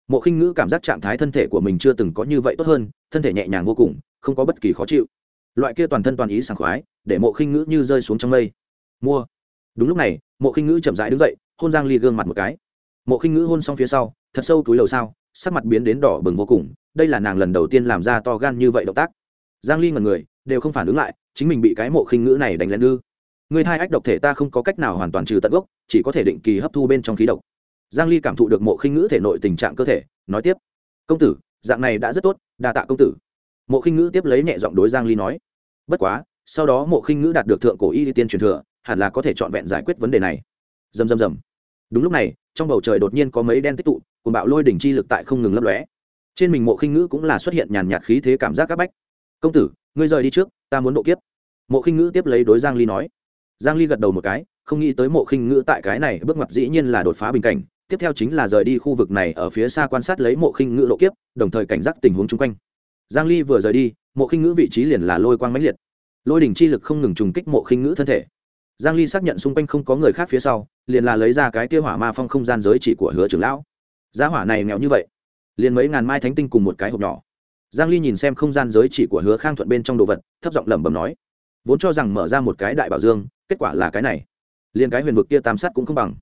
Mộ khinh ngữ cảm giác trạng thái thân thể của mình chưa từng có như vậy tốt hơn, thân thể nhẹ nhàng vô cùng, không có bất kỳ khó chịu loại kia toàn thân toàn ý sảng khoái, để mộ khinh ngữ như rơi xuống trong mây. Mua. Đúng lúc này, mộ khinh ngữ chậm rãi đứng dậy, hôn giang ly gương mặt một cái. Mộ khinh ngữ hôn xong phía sau, thật sâu túi lầu sao sắc mặt biến đến đỏ bừng vô cùng, đây là nàng lần đầu tiên làm ra to gan như vậy động tác. Giang ly ngẩn người, đều không phản ứng lại, chính mình bị cái mộ khinh ngữ này đánh lén ư. Người hai ách độc thể ta không có cách nào hoàn toàn trừ tận gốc, chỉ có thể định kỳ hấp thu bên trong khí độc. Giang ly cảm thụ được mộ khinh ngữ thể nội tình trạng cơ thể, nói tiếp. Công tử, dạng này đã rất tốt, đa tạ công tử mộ khinh ngữ tiếp lấy nhẹ giọng đối giang ly nói, bất quá, sau đó mộ khinh ngữ đạt được thượng cổ y tiên truyền thừa, hẳn là có thể trọn vẹn giải quyết vấn đề này. Dầm dầm dầm đúng lúc này, trong bầu trời đột nhiên có mấy đen tích tụ cùng bạo lôi đỉnh chi lực tại không ngừng lấp lóe. Trên mình mộ khinh ngữ cũng là xuất hiện nhàn nhạt khí thế cảm giác các bách. Công tử, ngươi rời đi trước, ta muốn độ kiếp. Mộ khinh ngữ tiếp lấy đối giang ly nói. Giang ly gật đầu một cái, không nghĩ tới mộ khinh ngữ tại cái này bước ngoặt dĩ nhiên là đột phá bình cảnh, tiếp theo chính là rời đi khu vực này ở phía xa quan sát lấy mộ khinh ngữ độ kiếp, đồng thời cảnh giác tình huống chung quanh giang ly vừa rời đi, mộ khinh ngữ vị trí liền là lôi quang mãnh liệt. Lôi đỉnh chi lực không ngừng trùng kích mộ khinh ngữ thân thể. Giang ly xác nhận xung quanh không có người khác phía sau, liền là lấy ra cái kia hỏa ma phong không gian giới chỉ của hứa trưởng lão. Giá hỏa này nghèo như vậy, liền mấy ngàn mai thánh tinh cùng một cái hộp nhỏ. Giang ly nhìn xem không gian giới chỉ của hứa khang thuận bên trong đồ vật, thấp giọng lẩm bẩm nói, vốn cho rằng mở ra một cái đại bảo dương, kết quả là cái này. Liền cái huyền vực kia tam sát cũng không bằng.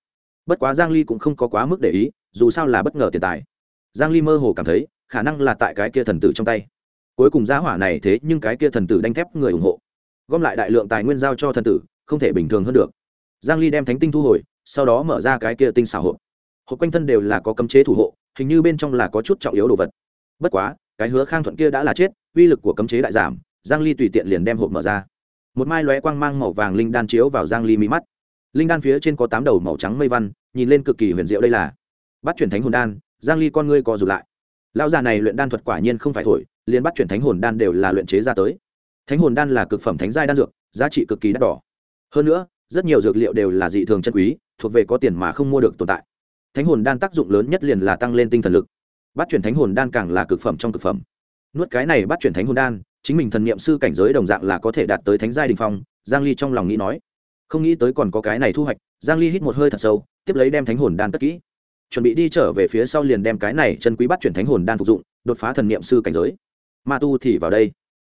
Bất quá giang ly cũng không có quá mức để ý, dù sao là bất ngờ tiền tài. Giang ly mơ hồ cảm thấy, khả năng là tại cái kia thần tử trong tay cuối cùng giá hỏa này thế nhưng cái kia thần tử đanh thép người ủng hộ. Gom lại đại lượng tài nguyên giao cho thần tử, không thể bình thường hơn được. Giang ly đem thánh tinh thu hồi, sau đó mở ra cái kia tinh xảo hộp. Hộp quanh thân đều là có cấm chế thủ hộ, hình như bên trong là có chút trọng yếu đồ vật. Bất quá, cái hứa khang thuận kia đã là chết, uy lực của cấm chế đại giảm, giang ly tùy tiện liền đem hộp mở ra. Một mai lóe quang mang màu vàng linh đan chiếu vào giang ly mí mắt. Linh đan phía trên có tám đầu màu trắng mây văn, nhìn lên cực kỳ huyền diệu đây là. Bắt chuyển thánh hồn đan, giang ly con ngươi co rụt lại. Lão già này luyện đan thuật quả nhiên không phải thổi liền bắt chuyển thánh hồn đan đều là luyện chế ra tới. Thánh hồn đan là cực phẩm thánh giai đan dược, giá trị cực kỳ đắt đỏ. Hơn nữa, rất nhiều dược liệu đều là dị thường chân quý, thuộc về có tiền mà không mua được tồn tại. Thánh hồn đan tác dụng lớn nhất liền là tăng lên tinh thần lực. Bắt chuyển thánh hồn đan càng là cực phẩm trong cực phẩm. Nuốt cái này bắt chuyển thánh hồn đan, chính mình thần niệm sư cảnh giới đồng dạng là có thể đạt tới thánh giai đình phong, giang ly trong lòng nghĩ nói. Không nghĩ tới còn có cái này thu hoạch, giang ly hít một hơi thật sâu, tiếp lấy đem thánh hồn đan cất kỹ. Chuẩn bị đi trở về phía sau liền đem cái này chân quý bắt chuyển thánh hồn đan phục dụng, đột phá thần niệm sư cảnh giới ma tu thì vào đây.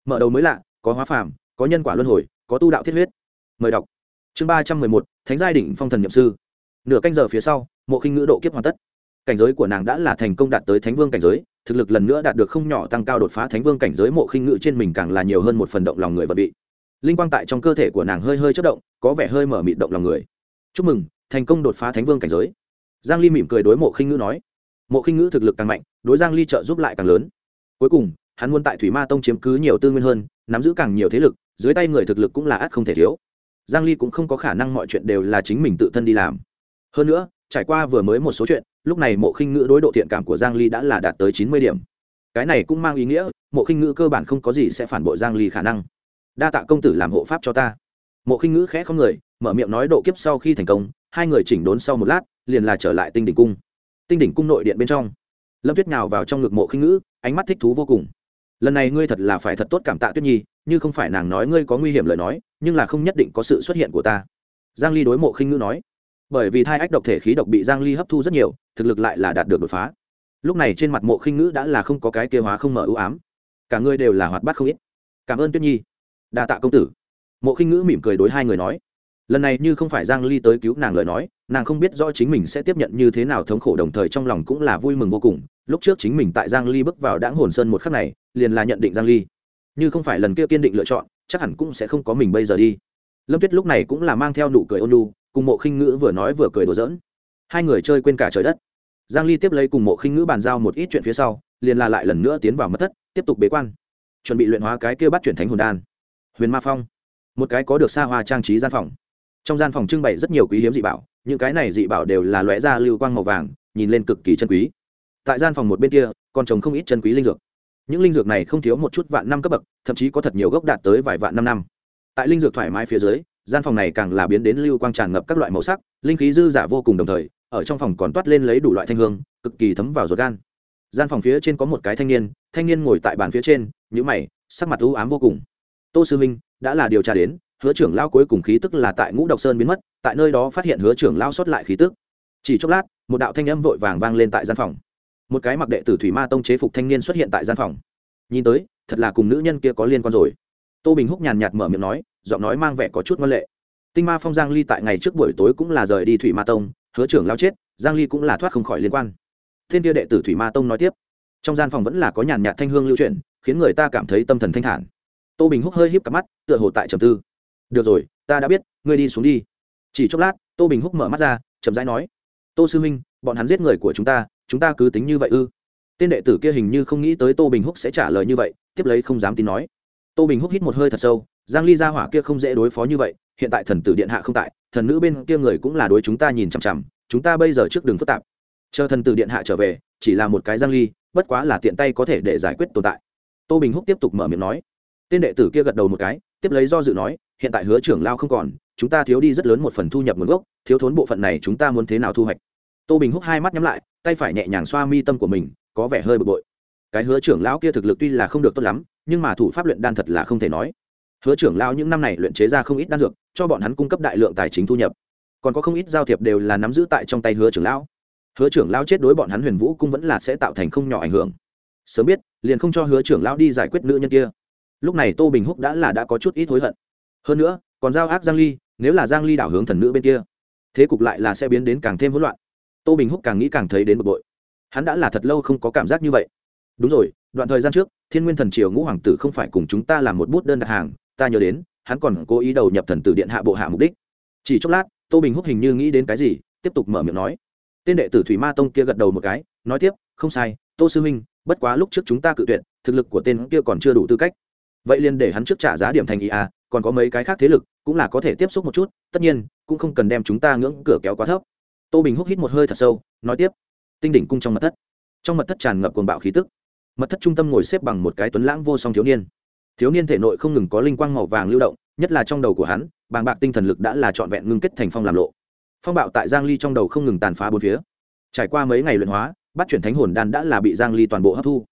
Mở đầu mới lạ, có hóa phàm, có nhân quả luân hồi, có tu đạo thiết huyết. Mời đọc. Chương ba trăm mười một, thánh giai đỉnh phong thần nhậm sư. Nửa canh giờ phía sau, mộ khinh ngữ độ kiếp hoàn tất. Cảnh giới của nàng đã là thành công đạt tới thánh vương cảnh giới, thực lực lần nữa đạt được không nhỏ tăng cao đột phá thánh vương cảnh giới, mộ khinh ngữ trên mình càng là nhiều hơn một phần động lòng người vật vị. Linh quang tại trong cơ thể của nàng hơi hơi chất động, có vẻ hơi mở mịt động lòng người. Chúc mừng, thành công đột phá thánh vương cảnh giới. Giang ly mỉm cười đối mộ khinh ngữ nói. Mộ khinh ngữ thực lực càng mạnh, đối giang ly trợ giúp lại càng lớn. Cuối cùng hắn muốn tại thủy ma tông chiếm cứ nhiều tư nguyên hơn, nắm giữ càng nhiều thế lực, dưới tay người thực lực cũng là ắt không thể thiếu. Giang ly cũng không có khả năng mọi chuyện đều là chính mình tự thân đi làm. Hơn nữa, trải qua vừa mới một số chuyện, lúc này mộ khinh ngữ đối độ thiện cảm của giang ly đã là đạt tới 90 điểm. Cái này cũng mang ý nghĩa, mộ khinh ngữ cơ bản không có gì sẽ phản bội giang ly khả năng. Đa tạ công tử làm hộ pháp cho ta. Mộ khinh ngữ khẽ không người, mở miệng nói độ kiếp sau khi thành công, hai người chỉnh đốn sau một lát, liền là trở lại tinh đỉnh cung. Tinh đỉnh cung nội điện bên trong. Lâm tuyết nhào vào trong ngực mộ khinh ngữ, ánh mắt thích thú vô cùng lần này ngươi thật là phải thật tốt cảm tạ tuyết nhi, như không phải nàng nói ngươi có nguy hiểm lời nói, nhưng là không nhất định có sự xuất hiện của ta. Giang ly đối mộ khinh ngữ nói, bởi vì thai ách độc thể khí độc bị giang ly hấp thu rất nhiều, thực lực lại là đạt được đột phá. Lúc này trên mặt mộ khinh ngữ đã là không có cái kia hóa không mở ưu ám. Cả ngươi đều là hoạt bát không ít. Cảm ơn tuyết nhi. Đa tạ công tử. Mộ khinh ngữ mỉm cười đối hai người nói lần này như không phải giang ly tới cứu nàng lời nói, nàng không biết rõ chính mình sẽ tiếp nhận như thế nào thống khổ đồng thời trong lòng cũng là vui mừng vô cùng. Lúc trước chính mình tại giang ly bước vào đãng hồn sơn một khắc này, liền là nhận định giang ly. Như không phải lần kia kiên định lựa chọn, chắc hẳn cũng sẽ không có mình bây giờ đi. Lâm tuyết lúc này cũng là mang theo nụ cười ôn lu cùng mộ khinh ngữ vừa nói vừa cười đùa giỡn. Hai người chơi quên cả trời đất. Giang ly tiếp lấy cùng mộ khinh ngữ bàn giao một ít chuyện phía sau, liền là lại lần nữa tiến vào mất thất, tiếp tục bế quan. Chuẩn bị luyện hóa cái kia bắt chuyển thánh hồn đan. Huyền ma phong. Một cái có được xa hoa trang trí gian phòng trong gian phòng trưng bày rất nhiều quý hiếm dị bảo, những cái này dị bảo đều là lóe ra lưu quang màu vàng, nhìn lên cực kỳ chân quý. Tại gian phòng một bên kia, còn trồng không ít chân quý linh dược. Những linh dược này không thiếu một chút vạn năm cấp bậc, thậm chí có thật nhiều gốc đạt tới vài vạn năm năm. Tại linh dược thoải mái phía dưới, gian phòng này càng là biến đến lưu quang tràn ngập các loại màu sắc, linh khí dư giả vô cùng đồng thời, ở trong phòng còn toát lên lấy đủ loại thanh hương, cực kỳ thấm vào ruột gan. Gian phòng phía trên có một cái thanh niên thanh niên ngồi tại bàn phía trên nhữ mày, sắc mặt u ám vô cùng. Tô sư minh đã là điều tra đến hứa trưởng lao cuối cùng khí tức là tại ngũ độc sơn biến mất, tại nơi đó phát hiện hứa trưởng lao xuất lại khí tức. Chỉ chốc lát, một đạo thanh âm vội vàng vang lên tại gian phòng. Một cái mặc đệ tử thủy ma tông chế phục thanh niên xuất hiện tại gian phòng. Nhìn tới, thật là cùng nữ nhân kia có liên quan rồi. Tô bình húc nhàn nhạt mở miệng nói, giọng nói mang vẻ có chút ngân lệ. Tinh ma phong giang ly tại ngày trước buổi tối cũng là rời đi thủy ma tông, hứa trưởng lao chết, giang ly cũng là thoát không khỏi liên quan. Thiên kia đệ tử thủy ma tông nói tiếp, trong gian phòng vẫn là có nhàn nhạt thanh hương lưu chuyển, khiến người ta cảm thấy tâm thần thanh thản. Tô bình húc hơi híp cặp mắt, tựa hồ tại trầm tư được rồi, ta đã biết, ngươi đi xuống đi. Chỉ chốc lát, tô bình húc mở mắt ra, chậm rãi nói, tô sư huynh, bọn hắn giết người của chúng ta chúng ta cứ tính như vậy ư? Tên đệ tử kia hình như không nghĩ tới tô bình húc sẽ trả lời như vậy, tiếp lấy không dám tin nói. Tô bình húc hít một hơi thật sâu, giang ly ra hỏa kia không dễ đối phó như vậy, hiện tại thần tử điện hạ không tại, thần nữ bên kia người cũng là đối chúng ta nhìn chằm chằm, chúng ta bây giờ trước đường phức tạp. Chờ thần tử điện hạ trở về, chỉ là một cái giang ly, bất quá là tiện tay có thể để giải quyết tồn tại. Tô bình húc tiếp tục mở miệng nói. Tên đệ tử kia gật đầu một cái, tiếp lấy do dự nói hiện tại hứa trưởng lao không còn, chúng ta thiếu đi rất lớn một phần thu nhập nguồn gốc, thiếu thốn bộ phận này chúng ta muốn thế nào thu hoạch? Tô bình húc hai mắt nhắm lại, tay phải nhẹ nhàng xoa mi tâm của mình, có vẻ hơi bực bội. Cái hứa trưởng lão kia thực lực tuy là không được tốt lắm, nhưng mà thủ pháp luyện đan thật là không thể nói. Hứa trưởng lão những năm này luyện chế ra không ít đan dược, cho bọn hắn cung cấp đại lượng tài chính thu nhập. Còn có không ít giao thiệp đều là nắm giữ tại trong tay hứa trưởng lão. Hứa trưởng lão chết đối bọn hắn huyền vũ cung vẫn là sẽ tạo thành không nhỏ ảnh hưởng. Sớm biết, liền không cho hứa trưởng lão đi giải quyết nữ nhân kia. Lúc này tô bình húc đã là đã có chút ít hối hận hơn nữa, còn giao ác giang ly, nếu là giang ly đảo hướng thần nữ bên kia, thế cục lại là sẽ biến đến càng thêm hỗn loạn. Tô bình húc càng nghĩ càng thấy đến bực bội. Hắn đã là thật lâu không có cảm giác như vậy. Đúng rồi, đoạn thời gian trước, thiên nguyên thần triều ngũ hoàng tử không phải cùng chúng ta làm một bút đơn đặt hàng, ta nhớ đến, hắn còn cố ý đầu nhập thần tử điện hạ bộ hạ mục đích. Chỉ chốc lát, tô bình húc hình như nghĩ đến cái gì, tiếp tục mở miệng nói. Tên đệ tử thủy ma tông kia gật đầu một cái, nói tiếp, không sai, tô sư huynh bất quá lúc trước chúng ta cự tuyệt, thực lực của tên kia còn chưa đủ tư cách. Vậy liền để hắn trước trả giá điểm thành ý à? Còn có mấy cái khác thế lực, cũng là có thể tiếp xúc một chút, tất nhiên, cũng không cần đem chúng ta ngưỡng cửa kéo quá thấp. Tô bình hút hít một hơi thật sâu, nói tiếp. Tinh đỉnh cung trong mật thất. Trong mật thất tràn ngập cuồng bạo khí tức. Mật thất trung tâm ngồi xếp bằng một cái tuấn lãng vô song thiếu niên. Thiếu niên thể nội không ngừng có linh quang màu vàng lưu động, nhất là trong đầu của hắn, bàng bạc tinh thần lực đã là trọn vẹn ngưng kết thành phong làm lộ. Phong bạo tại giang ly trong đầu không ngừng tàn phá bốn phía. Trải qua mấy ngày luyện hóa, bắt chuyển thánh hồn đan đã là bị giang ly toàn bộ hấp thu.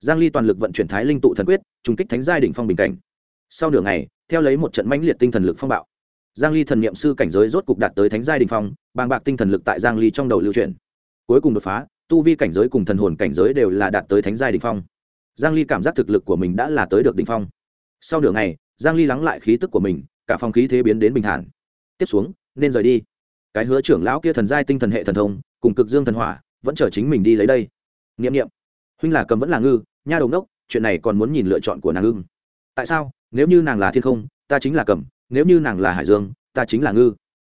Giang ly toàn lực vận chuyển thái linh tụ thần quyết, trùng kích thánh giai đỉnh phong bình cảnh sau nửa ngày theo lấy một trận mãnh liệt tinh thần lực phong bạo giang ly thần niệm sư cảnh giới rốt cục đạt tới thánh giai đỉnh phong bàng bạc tinh thần lực tại giang ly trong đầu lưu truyền, cuối cùng đột phá tu vi cảnh giới cùng thần hồn cảnh giới đều là đạt tới thánh giai đỉnh phong. Giang ly cảm giác thực lực của mình đã là tới được đỉnh phong. Sau nửa ngày giang ly lắng lại khí tức của mình cả phong khí thế biến đến bình thản. Tiếp xuống nên rời đi. Cái hứa trưởng lão kia thần giai tinh thần hệ thần thông cùng cực dương thần hỏa vẫn chờ chính mình đi lấy đây. Niệm niệm. Huynh là cầm vẫn là ngư nha đầu đốc chuyện này còn muốn nhìn lựa chọn của nàng ưng. Tại sao? Nếu như nàng là thiên không, ta chính là cầm, nếu như nàng là hải dương, ta chính là ngư.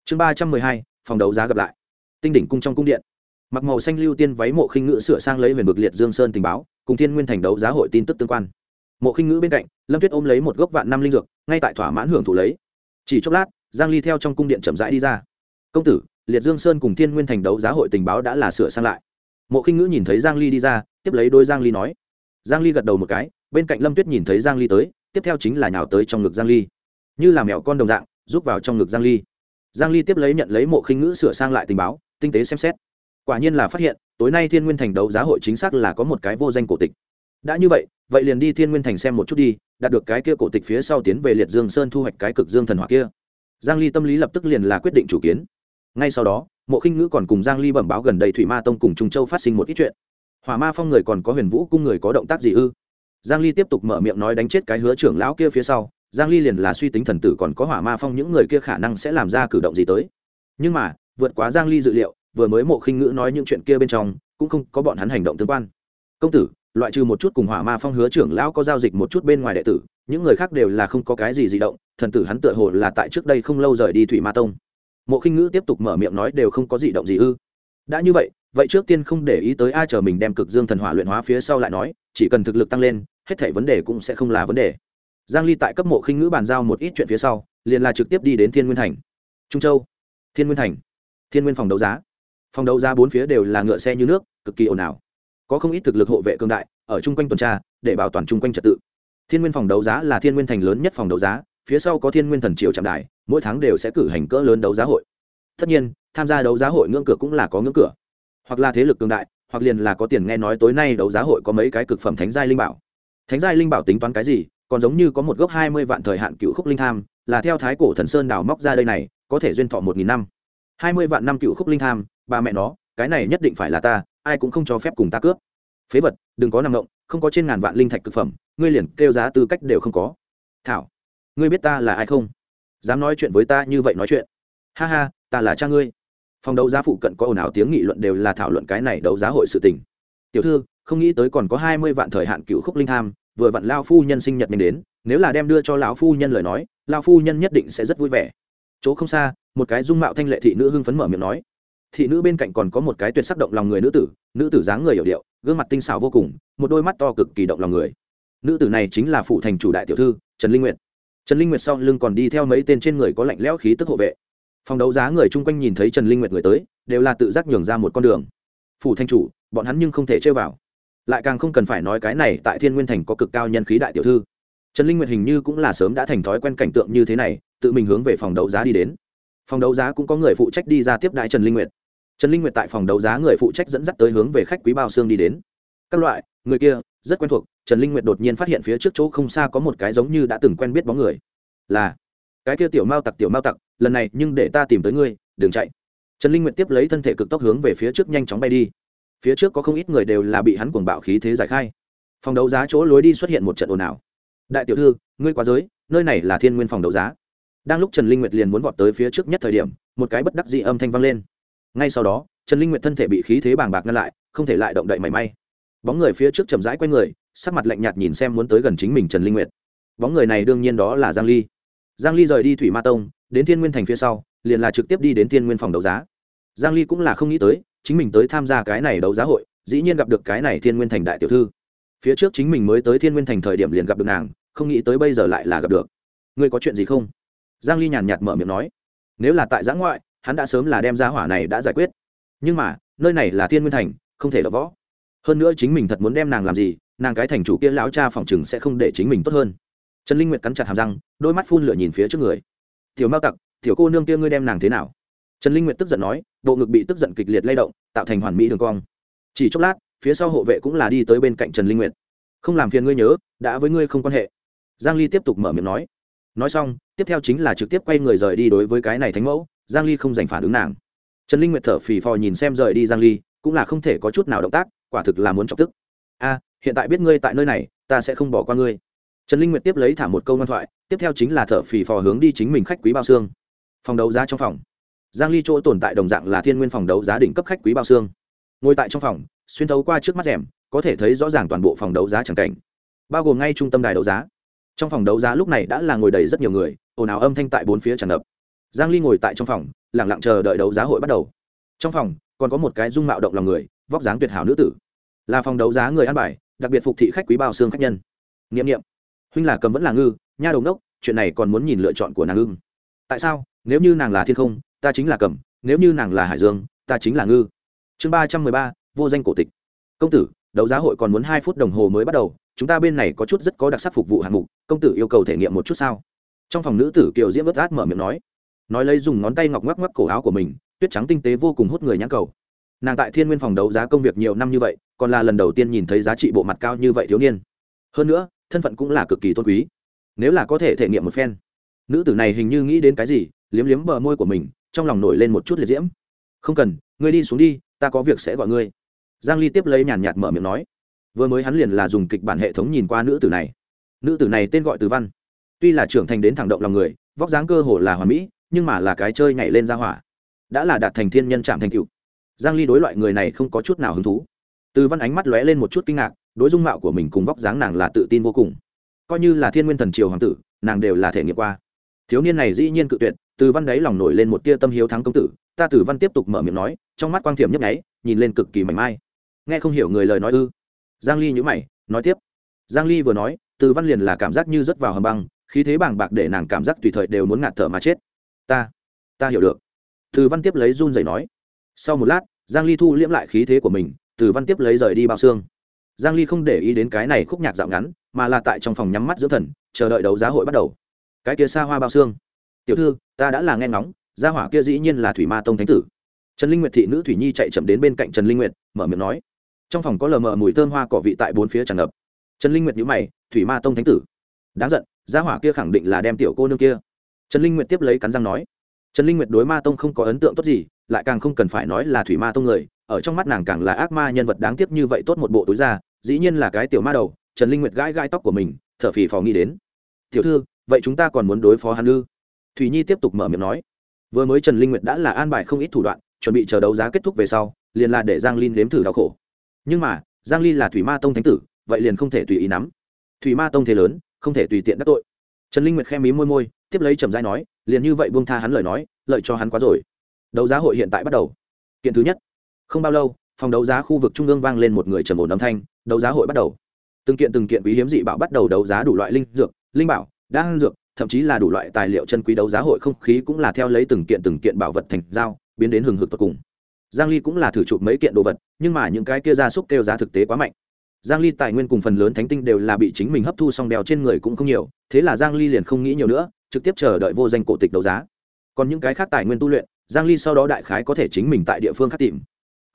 Chương ba trăm mười hai, phòng đấu giá gặp lại. Tinh đỉnh cung trong cung điện. Mặc màu xanh lưu tiên váy mộ khinh ngữ sửa sang lấy về bực liệt dương sơn tình báo, cùng thiên nguyên thành đấu giá hội tin tức tương quan. Mộ khinh ngữ bên cạnh, lâm tuyết ôm lấy một gốc vạn năm linh dược, ngay tại thỏa mãn hưởng thụ lấy. Chỉ chốc lát, giang ly theo trong cung điện chậm rãi đi ra. Công tử, liệt dương sơn cùng thiên nguyên thành đấu giá hội tình báo đã là sửa sang lại. Mộ khinh ngữ nhìn thấy giang ly đi ra, tiếp lấy đôi giang ly nói. Giang ly gật đầu một cái, bên cạnh lâm tuyết nhìn thấy giang ly tới tiếp theo chính là nhào tới trong ngực giang ly. Như là mèo con đồng dạng, rút vào trong ngực giang ly. Giang ly tiếp lấy nhận lấy mộ khinh ngữ sửa sang lại tình báo, tinh tế xem xét. Quả nhiên là phát hiện, tối nay thiên nguyên thành đấu giá hội chính xác là có một cái vô danh cổ tịch. Đã như vậy vậy liền đi thiên nguyên thành xem một chút đi, đạt được cái kia cổ tịch phía sau tiến về liệt dương sơn thu hoạch cái cực dương thần hỏa kia. Giang ly tâm lý lập tức liền là quyết định chủ kiến. Ngay sau đó, mộ khinh ngữ còn cùng giang ly bẩm báo gần đây thủy ma tông cùng trung châu phát sinh một ít chuyện. Hỏa ma phong người còn có huyền vũ cung người có động tác gì ư? Giang ly tiếp tục mở miệng nói đánh chết cái hứa trưởng lão kia phía sau, giang ly liền là suy tính thần tử còn có hỏa ma phong, những người kia khả năng sẽ làm ra cử động gì tới. Nhưng mà, vượt quá giang ly dự liệu, vừa mới mộ khinh ngữ nói những chuyện kia bên trong, cũng không có bọn hắn hành động tương quan. Công tử, loại trừ một chút cùng hỏa ma phong hứa trưởng lão có giao dịch một chút bên ngoài đệ tử, những người khác đều là không có cái gì dị động, thần tử hắn tựa hồ là tại trước đây không lâu rời đi thủy ma tông. Mộ khinh ngữ tiếp tục mở miệng nói đều không có dị động gì ư? Đã như vậy vậy trước tiên không để ý tới ai chờ mình đem cực dương thần hỏa luyện hóa phía sau lại nói, chỉ cần thực lực tăng lên, hết thảy vấn đề cũng sẽ không là vấn đề. Giang ly tại cấp mộ khinh ngữ bàn giao một ít chuyện phía sau, liền là trực tiếp đi đến thiên nguyên thành. Trung châu. Thiên nguyên thành. Thiên nguyên phòng đấu giá. Phòng đấu giá bốn phía đều là ngựa xe như nước, cực kỳ ồn ào. Có không ít thực lực hộ vệ cương đại, ở chung quanh tuần tra, để bảo toàn chung quanh trật tự. Thiên nguyên phòng đấu giá là thiên nguyên thành lớn nhất phòng đấu giá, phía sau có thiên nguyên thần triều trạm đài, mỗi tháng đều sẽ cử hành cỡ lớn đấu giá hội. Tất nhiên, tham gia đấu giá hội ngưỡng cửa cũng là có ngưỡng cửa hoặc là thế lực cường đại, hoặc liền là có tiền nghe nói tối nay đấu giá hội có mấy cái cực phẩm thánh giai linh bảo. Thánh giai linh bảo tính toán cái gì? Còn giống như có một gốc hai mươi vạn thời hạn cựu khúc linh tham, là theo thái cổ thần sơn đào móc ra đây này, có thể duyên thọ một nghìn năm. Hai mươi vạn năm cựu khúc linh tham, bà mẹ nó, cái này nhất định phải là ta, ai cũng không cho phép cùng ta cướp. Phế vật, đừng có nằm động, không có trên ngàn vạn linh thạch cực phẩm, ngươi liền kêu giá tư cách đều không có. Thảo, ngươi biết ta là ai không? Dám nói chuyện với ta như vậy nói chuyện. Ha ha, ta là cha ngươi phòng đấu giá phụ cận có ồn ào tiếng nghị luận đều là thảo luận cái này đấu giá hội sự tình. Tiểu thư, không nghĩ tới còn có hai mươi vạn thời hạn cựu khúc linh tham, vừa vặn lao phu nhân sinh nhật nhanh đến, nếu là đem đưa cho lão phu nhân lời nói lao phu nhân nhất định sẽ rất vui vẻ. Chỗ không xa, một cái dung mạo thanh lệ thị nữ hưng phấn mở miệng nói. Thị nữ bên cạnh còn có một cái tuyệt sắc động lòng người nữ tử nữ tử dáng người hiểu điệu, gương mặt tinh xảo vô cùng, một đôi mắt to cực kỳ động lòng người. Nữ tử này chính là phụ thành chủ đại tiểu thư, trần linh nguyệt. Trần linh nguyệt sau lưng còn đi theo mấy tên trên người có lạnh lẽo khí tức hộ vệ phòng đấu giá người chung quanh nhìn thấy trần linh nguyệt người tới, đều là tự giác nhường ra một con đường. Phủ thanh chủ, bọn hắn nhưng không thể chơi vào. Lại càng không cần phải nói cái này tại thiên nguyên thành có cực cao nhân khí đại tiểu thư. Trần linh nguyệt hình như cũng là sớm đã thành thói quen cảnh tượng như thế này, tự mình hướng về phòng đấu giá đi đến. Phòng đấu giá cũng có người phụ trách đi ra tiếp đại trần linh nguyệt. Trần linh nguyệt tại phòng đấu giá người phụ trách dẫn dắt tới hướng về khách quý bao xương đi đến. Các loại, người kia, rất quen thuộc, trần linh nguyệt đột nhiên phát hiện phía trước chỗ không xa có một cái giống như đã từng quen biết bóng người. Là cái kia tiểu mao tặc, tiểu mao tặc, lần này nhưng để ta tìm tới ngươi, đừng chạy. Trần linh nguyệt tiếp lấy thân thể cực tốc hướng về phía trước nhanh chóng bay đi. Phía trước có không ít người đều là bị hắn cuồng bạo khí thế giải khai. Phòng đấu giá chỗ lối đi xuất hiện một trận ồn ào. Đại tiểu thư, ngươi quá giới, nơi này là thiên nguyên phòng đấu giá. Đang lúc trần linh nguyệt liền muốn vọt tới phía trước nhất thời điểm, một cái bất đắc dị âm thanh vang lên. Ngay sau đó, trần linh nguyệt thân thể bị khí thế bàng bạc ngăn lại, không thể lại động đậy mảy may. Bóng người phía trước chậm rãi q u a y người, sắc mặt lạnh nhạt nhìn xem muốn tới gần chính mình trần linh nguyệt. Bóng người này đương nhiên đó là giang ly giang ly rời đi thủy ma tông, đến thiên nguyên thành phía sau, liền là trực tiếp đi đến thiên nguyên phòng đấu giá. Giang ly cũng là không nghĩ tới, chính mình tới tham gia cái này đấu giá hội, dĩ nhiên gặp được cái này thiên nguyên thành đại tiểu thư. Phía trước chính mình mới tới thiên nguyên thành thời điểm liền gặp được nàng, không nghĩ tới bây giờ lại là gặp được. Ngươi có chuyện gì không? Giang ly nhàn nhạt mở miệng nói. Nếu là tại giã ngoại, hắn đã sớm là đem ra hỏa này đã giải quyết. Nhưng mà, nơi này là thiên nguyên thành, không thể là võ. Hơn nữa chính mình thật muốn đem nàng làm gì, nàng cái thành chủ kia lão cha phòng chừng sẽ không để chính mình tốt hơn trần linh nguyệt cắn chặt hàm răng, đôi mắt phun lửa nhìn phía trước người. Tiểu mao tặc, tiểu cô nương kia ngươi đem nàng thế nào? Trần linh nguyệt tức giận nói, bộ ngực bị tức giận kịch liệt lay động, tạo thành hoàn mỹ đường cong. Chỉ chốc lát, phía sau hộ vệ cũng là đi tới bên cạnh trần linh nguyệt. Không làm phiền ngươi nhớ, đã với ngươi không quan hệ. Giang ly tiếp tục mở miệng nói. Nói xong, tiếp theo chính là trực tiếp quay người rời đi đối với cái này thánh mẫu, giang ly không giành phản ứng nàng. Trần linh nguyệt thở phì phò nhìn xem rời đi giang ly, cũng là không thể có chút nào động tác, quả thực là muốn chọc tức. A, hiện tại biết ngươi tại nơi này, ta sẽ không bỏ qua ngươi trần linh nguyệt tiếp lấy thả một câu ngoan thoại, tiếp theo chính là thợ phì phò hướng đi chính mình khách quý bao xương. Phòng đấu giá trong phòng. Giang ly chỗ tồn tại đồng dạng là thiên nguyên phòng đấu giá đỉnh cấp khách quý bao xương. Ngồi tại trong phòng, xuyên thấu qua trước mắt rèm, có thể thấy rõ ràng toàn bộ phòng đấu giá chẳng cảnh. Bao gồm ngay trung tâm đài đấu giá. Trong phòng đấu giá lúc này đã là ngồi đầy rất nhiều người, ồn ào âm thanh tại bốn phía tràn ngập. Giang ly ngồi tại trong phòng, lặng lặng chờ đợi đấu giá hội bắt đầu. Trong phòng, còn có một cái dung mạo động lòng người, vóc dáng tuyệt hảo nữ tử. Là phòng đấu giá người ăn bài, đặc biệt phục thị khách quý bao xương khách nhân. Nghiệm nghiệm huynh là cầm vẫn là ngư, nha đồng đốc chuyện này còn muốn nhìn lựa chọn của nàng ưng. Tại sao? Nếu như nàng là thiên không, ta chính là cầm, nếu như nàng là hải dương, ta chính là ngư. Chương ba trăm mười ba, vô danh cổ tịch. Công tử, đấu giá hội còn muốn hai phút đồng hồ mới bắt đầu, chúng ta bên này có chút rất có đặc sắc phục vụ hạng mục, công tử yêu cầu thể nghiệm một chút sao? Trong phòng nữ tử kiều diễm vớt át mở miệng nói. Nói lấy dùng ngón tay ngọc ngoắc ngoắc cổ áo của mình, tuyết trắng tinh tế vô cùng hút người nhãn cầu. Nàng tại thiên nguyên phòng đấu giá công việc nhiều năm như vậy, còn là lần đầu tiên nhìn thấy giá trị bộ mặt cao như vậy thiếu niên. Hơn nữa thân phận cũng là cực kỳ tôn quý. Nếu là có thể thể nghiệm một phen, nữ tử này hình như nghĩ đến cái gì, liếm liếm bờ môi của mình, trong lòng nổi lên một chút liệt diễm. Không cần, ngươi đi xuống đi, ta có việc sẽ gọi ngươi. Giang ly tiếp lấy nhàn nhạt mở miệng nói. Vừa mới hắn liền là dùng kịch bản hệ thống nhìn qua nữ tử này. Nữ tử này tên gọi từ văn. Tuy là trưởng thành đến thẳng động lòng người, vóc dáng cơ hồ là hoàn mỹ, nhưng mà là cái chơi nhảy lên ra hỏa. Đã là đạt thành thiên nhân trạm thành cựu giang ly đối loại người này không có chút nào hứng thú. Từ văn ánh mắt lóe lên một chút kinh ngạc đối dung mạo của mình cùng vóc dáng nàng là tự tin vô cùng. Coi như là thiên nguyên thần triều hoàng tử, nàng đều là thể nghiệm qua. Thiếu niên này dĩ nhiên cự tuyệt, từ văn đáy lòng nổi lên một tia tâm hiếu thắng công tử, ta tử văn tiếp tục mở miệng nói, trong mắt quang thiểm nhấp nháy, nhìn lên cực kỳ mảnh mai. Nghe không hiểu người lời nói ư? Giang ly nhíu mày, nói tiếp. Giang ly vừa nói, từ văn liền là cảm giác như rất vào hầm băng, khí thế bàng bạc để nàng cảm giác tùy thời đều muốn ngạt thở mà chết. Ta ta hiểu được. Từ văn tiếp lấy run rẩy nói. Sau một lát, giang ly thu liễm lại khí thế của mình, từ văn tiếp lấy rời đi bao xương giang ly không để ý đến cái này khúc nhạc dạo ngắn, mà là tại trong phòng nhắm mắt dưỡng thần, chờ đợi đấu giá hội bắt đầu. Cái kia xa hoa bao xương tiểu thư, ta đã là nghe ngóng, gia hỏa kia dĩ nhiên là thủy ma tông thánh tử. Trần linh nguyệt thị nữ thủy nhi chạy chậm đến bên cạnh trần linh nguyệt, mở miệng nói. Trong phòng có lờ mờ mùi thơm hoa cỏ vị tại bốn phía tràn ngập. Trần linh nguyệt nhíu mày, thủy ma tông thánh tử. Đáng giận, gia hỏa kia khẳng định là đem tiểu cô nương kia. Trần linh nguyệt tiếp lấy cắn răng nói. Trần linh nguyệt đối ma tông không có ấn tượng tốt gì, lại càng không cần phải nói là thủy ma tông người, ở trong mắt nàng càng là ác ma nhân vật đáng tiếc như vậy tốt một bộ túi ra dĩ nhiên là cái tiểu ma đầu, trần linh nguyệt gãi gãi tóc của mình, thở phì phò nghĩ đến. Tiểu thư, vậy chúng ta còn muốn đối phó hắn ư? Thủy nhi tiếp tục mở miệng nói. Vừa mới trần linh nguyệt đã là an bài không ít thủ đoạn, chuẩn bị chờ đấu giá kết thúc về sau, liền là để giang linh nếm thử đau khổ. Nhưng mà, giang Linh là thủy ma tông thánh tử, vậy liền không thể tùy ý nắm. Thủy ma tông thế lớn, không thể tùy tiện đắc tội. Trần linh nguyệt khe mí môi môi, tiếp lấy trầm dai nói, liền như vậy buông tha hắn lời nói, lợi cho hắn quá rồi. Đấu giá hội hiện tại bắt đầu. Kiện thứ nhất. Không bao lâu, phòng đấu giá khu vực trung ương vang lên một người trầm ổn âm thanh đấu giá hội bắt đầu. Từng kiện từng kiện quý hiếm dị bảo bắt đầu đấu giá đủ loại linh dược, linh bảo, đan dược, thậm chí là đủ loại tài liệu chân quý đấu giá hội không khí cũng là theo lấy từng kiện từng kiện bảo vật thành dao biến đến hừng hực tột cùng. Giang ly cũng là thử chụp mấy kiện đồ vật, nhưng mà những cái kia gia súc kêu giá thực tế quá mạnh. Giang ly tài nguyên cùng phần lớn thánh tinh đều là bị chính mình hấp thu xong đèo trên người cũng không nhiều, thế là giang ly liền không nghĩ nhiều nữa, trực tiếp chờ đợi vô danh cổ tịch đấu giá. Còn những cái khác tài nguyên tu luyện, giang ly sau đó đại khái có thể chính mình tại địa phương khác tìm.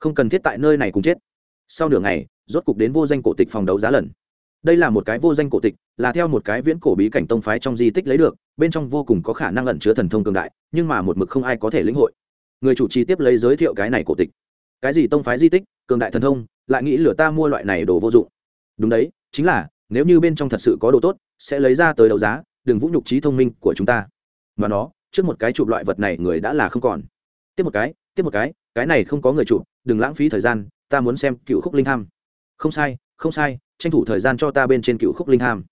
Không cần thiết tại nơi này cùng chết sau nửa ngày, rốt cục đến vô danh cổ tịch phòng đấu giá lần. Đây là một cái vô danh cổ tịch, là theo một cái viễn cổ bí cảnh tông phái trong di tích lấy được, bên trong vô cùng có khả năng ẩn chứa thần thông cường đại, nhưng mà một mực không ai có thể lĩnh hội. Người chủ trì tiếp lấy giới thiệu cái này cổ tịch. Cái gì tông phái di tích, cường đại thần thông, lại nghĩ lửa ta mua loại này đồ vô dụng. Đúng đấy, chính là, nếu như bên trong thật sự có đồ tốt, sẽ lấy ra tới đấu giá, đừng vũ nhục trí thông minh của chúng ta. Mà nó, trước một cái chụp loại vật này người đã là không còn. Tiếp một cái, tiếp một cái cái này không có người chụp, đừng lãng phí thời gian ta muốn xem cựu khúc linh ham. Không sai không sai, tranh thủ thời gian cho ta bên trên cựu khúc linh ham.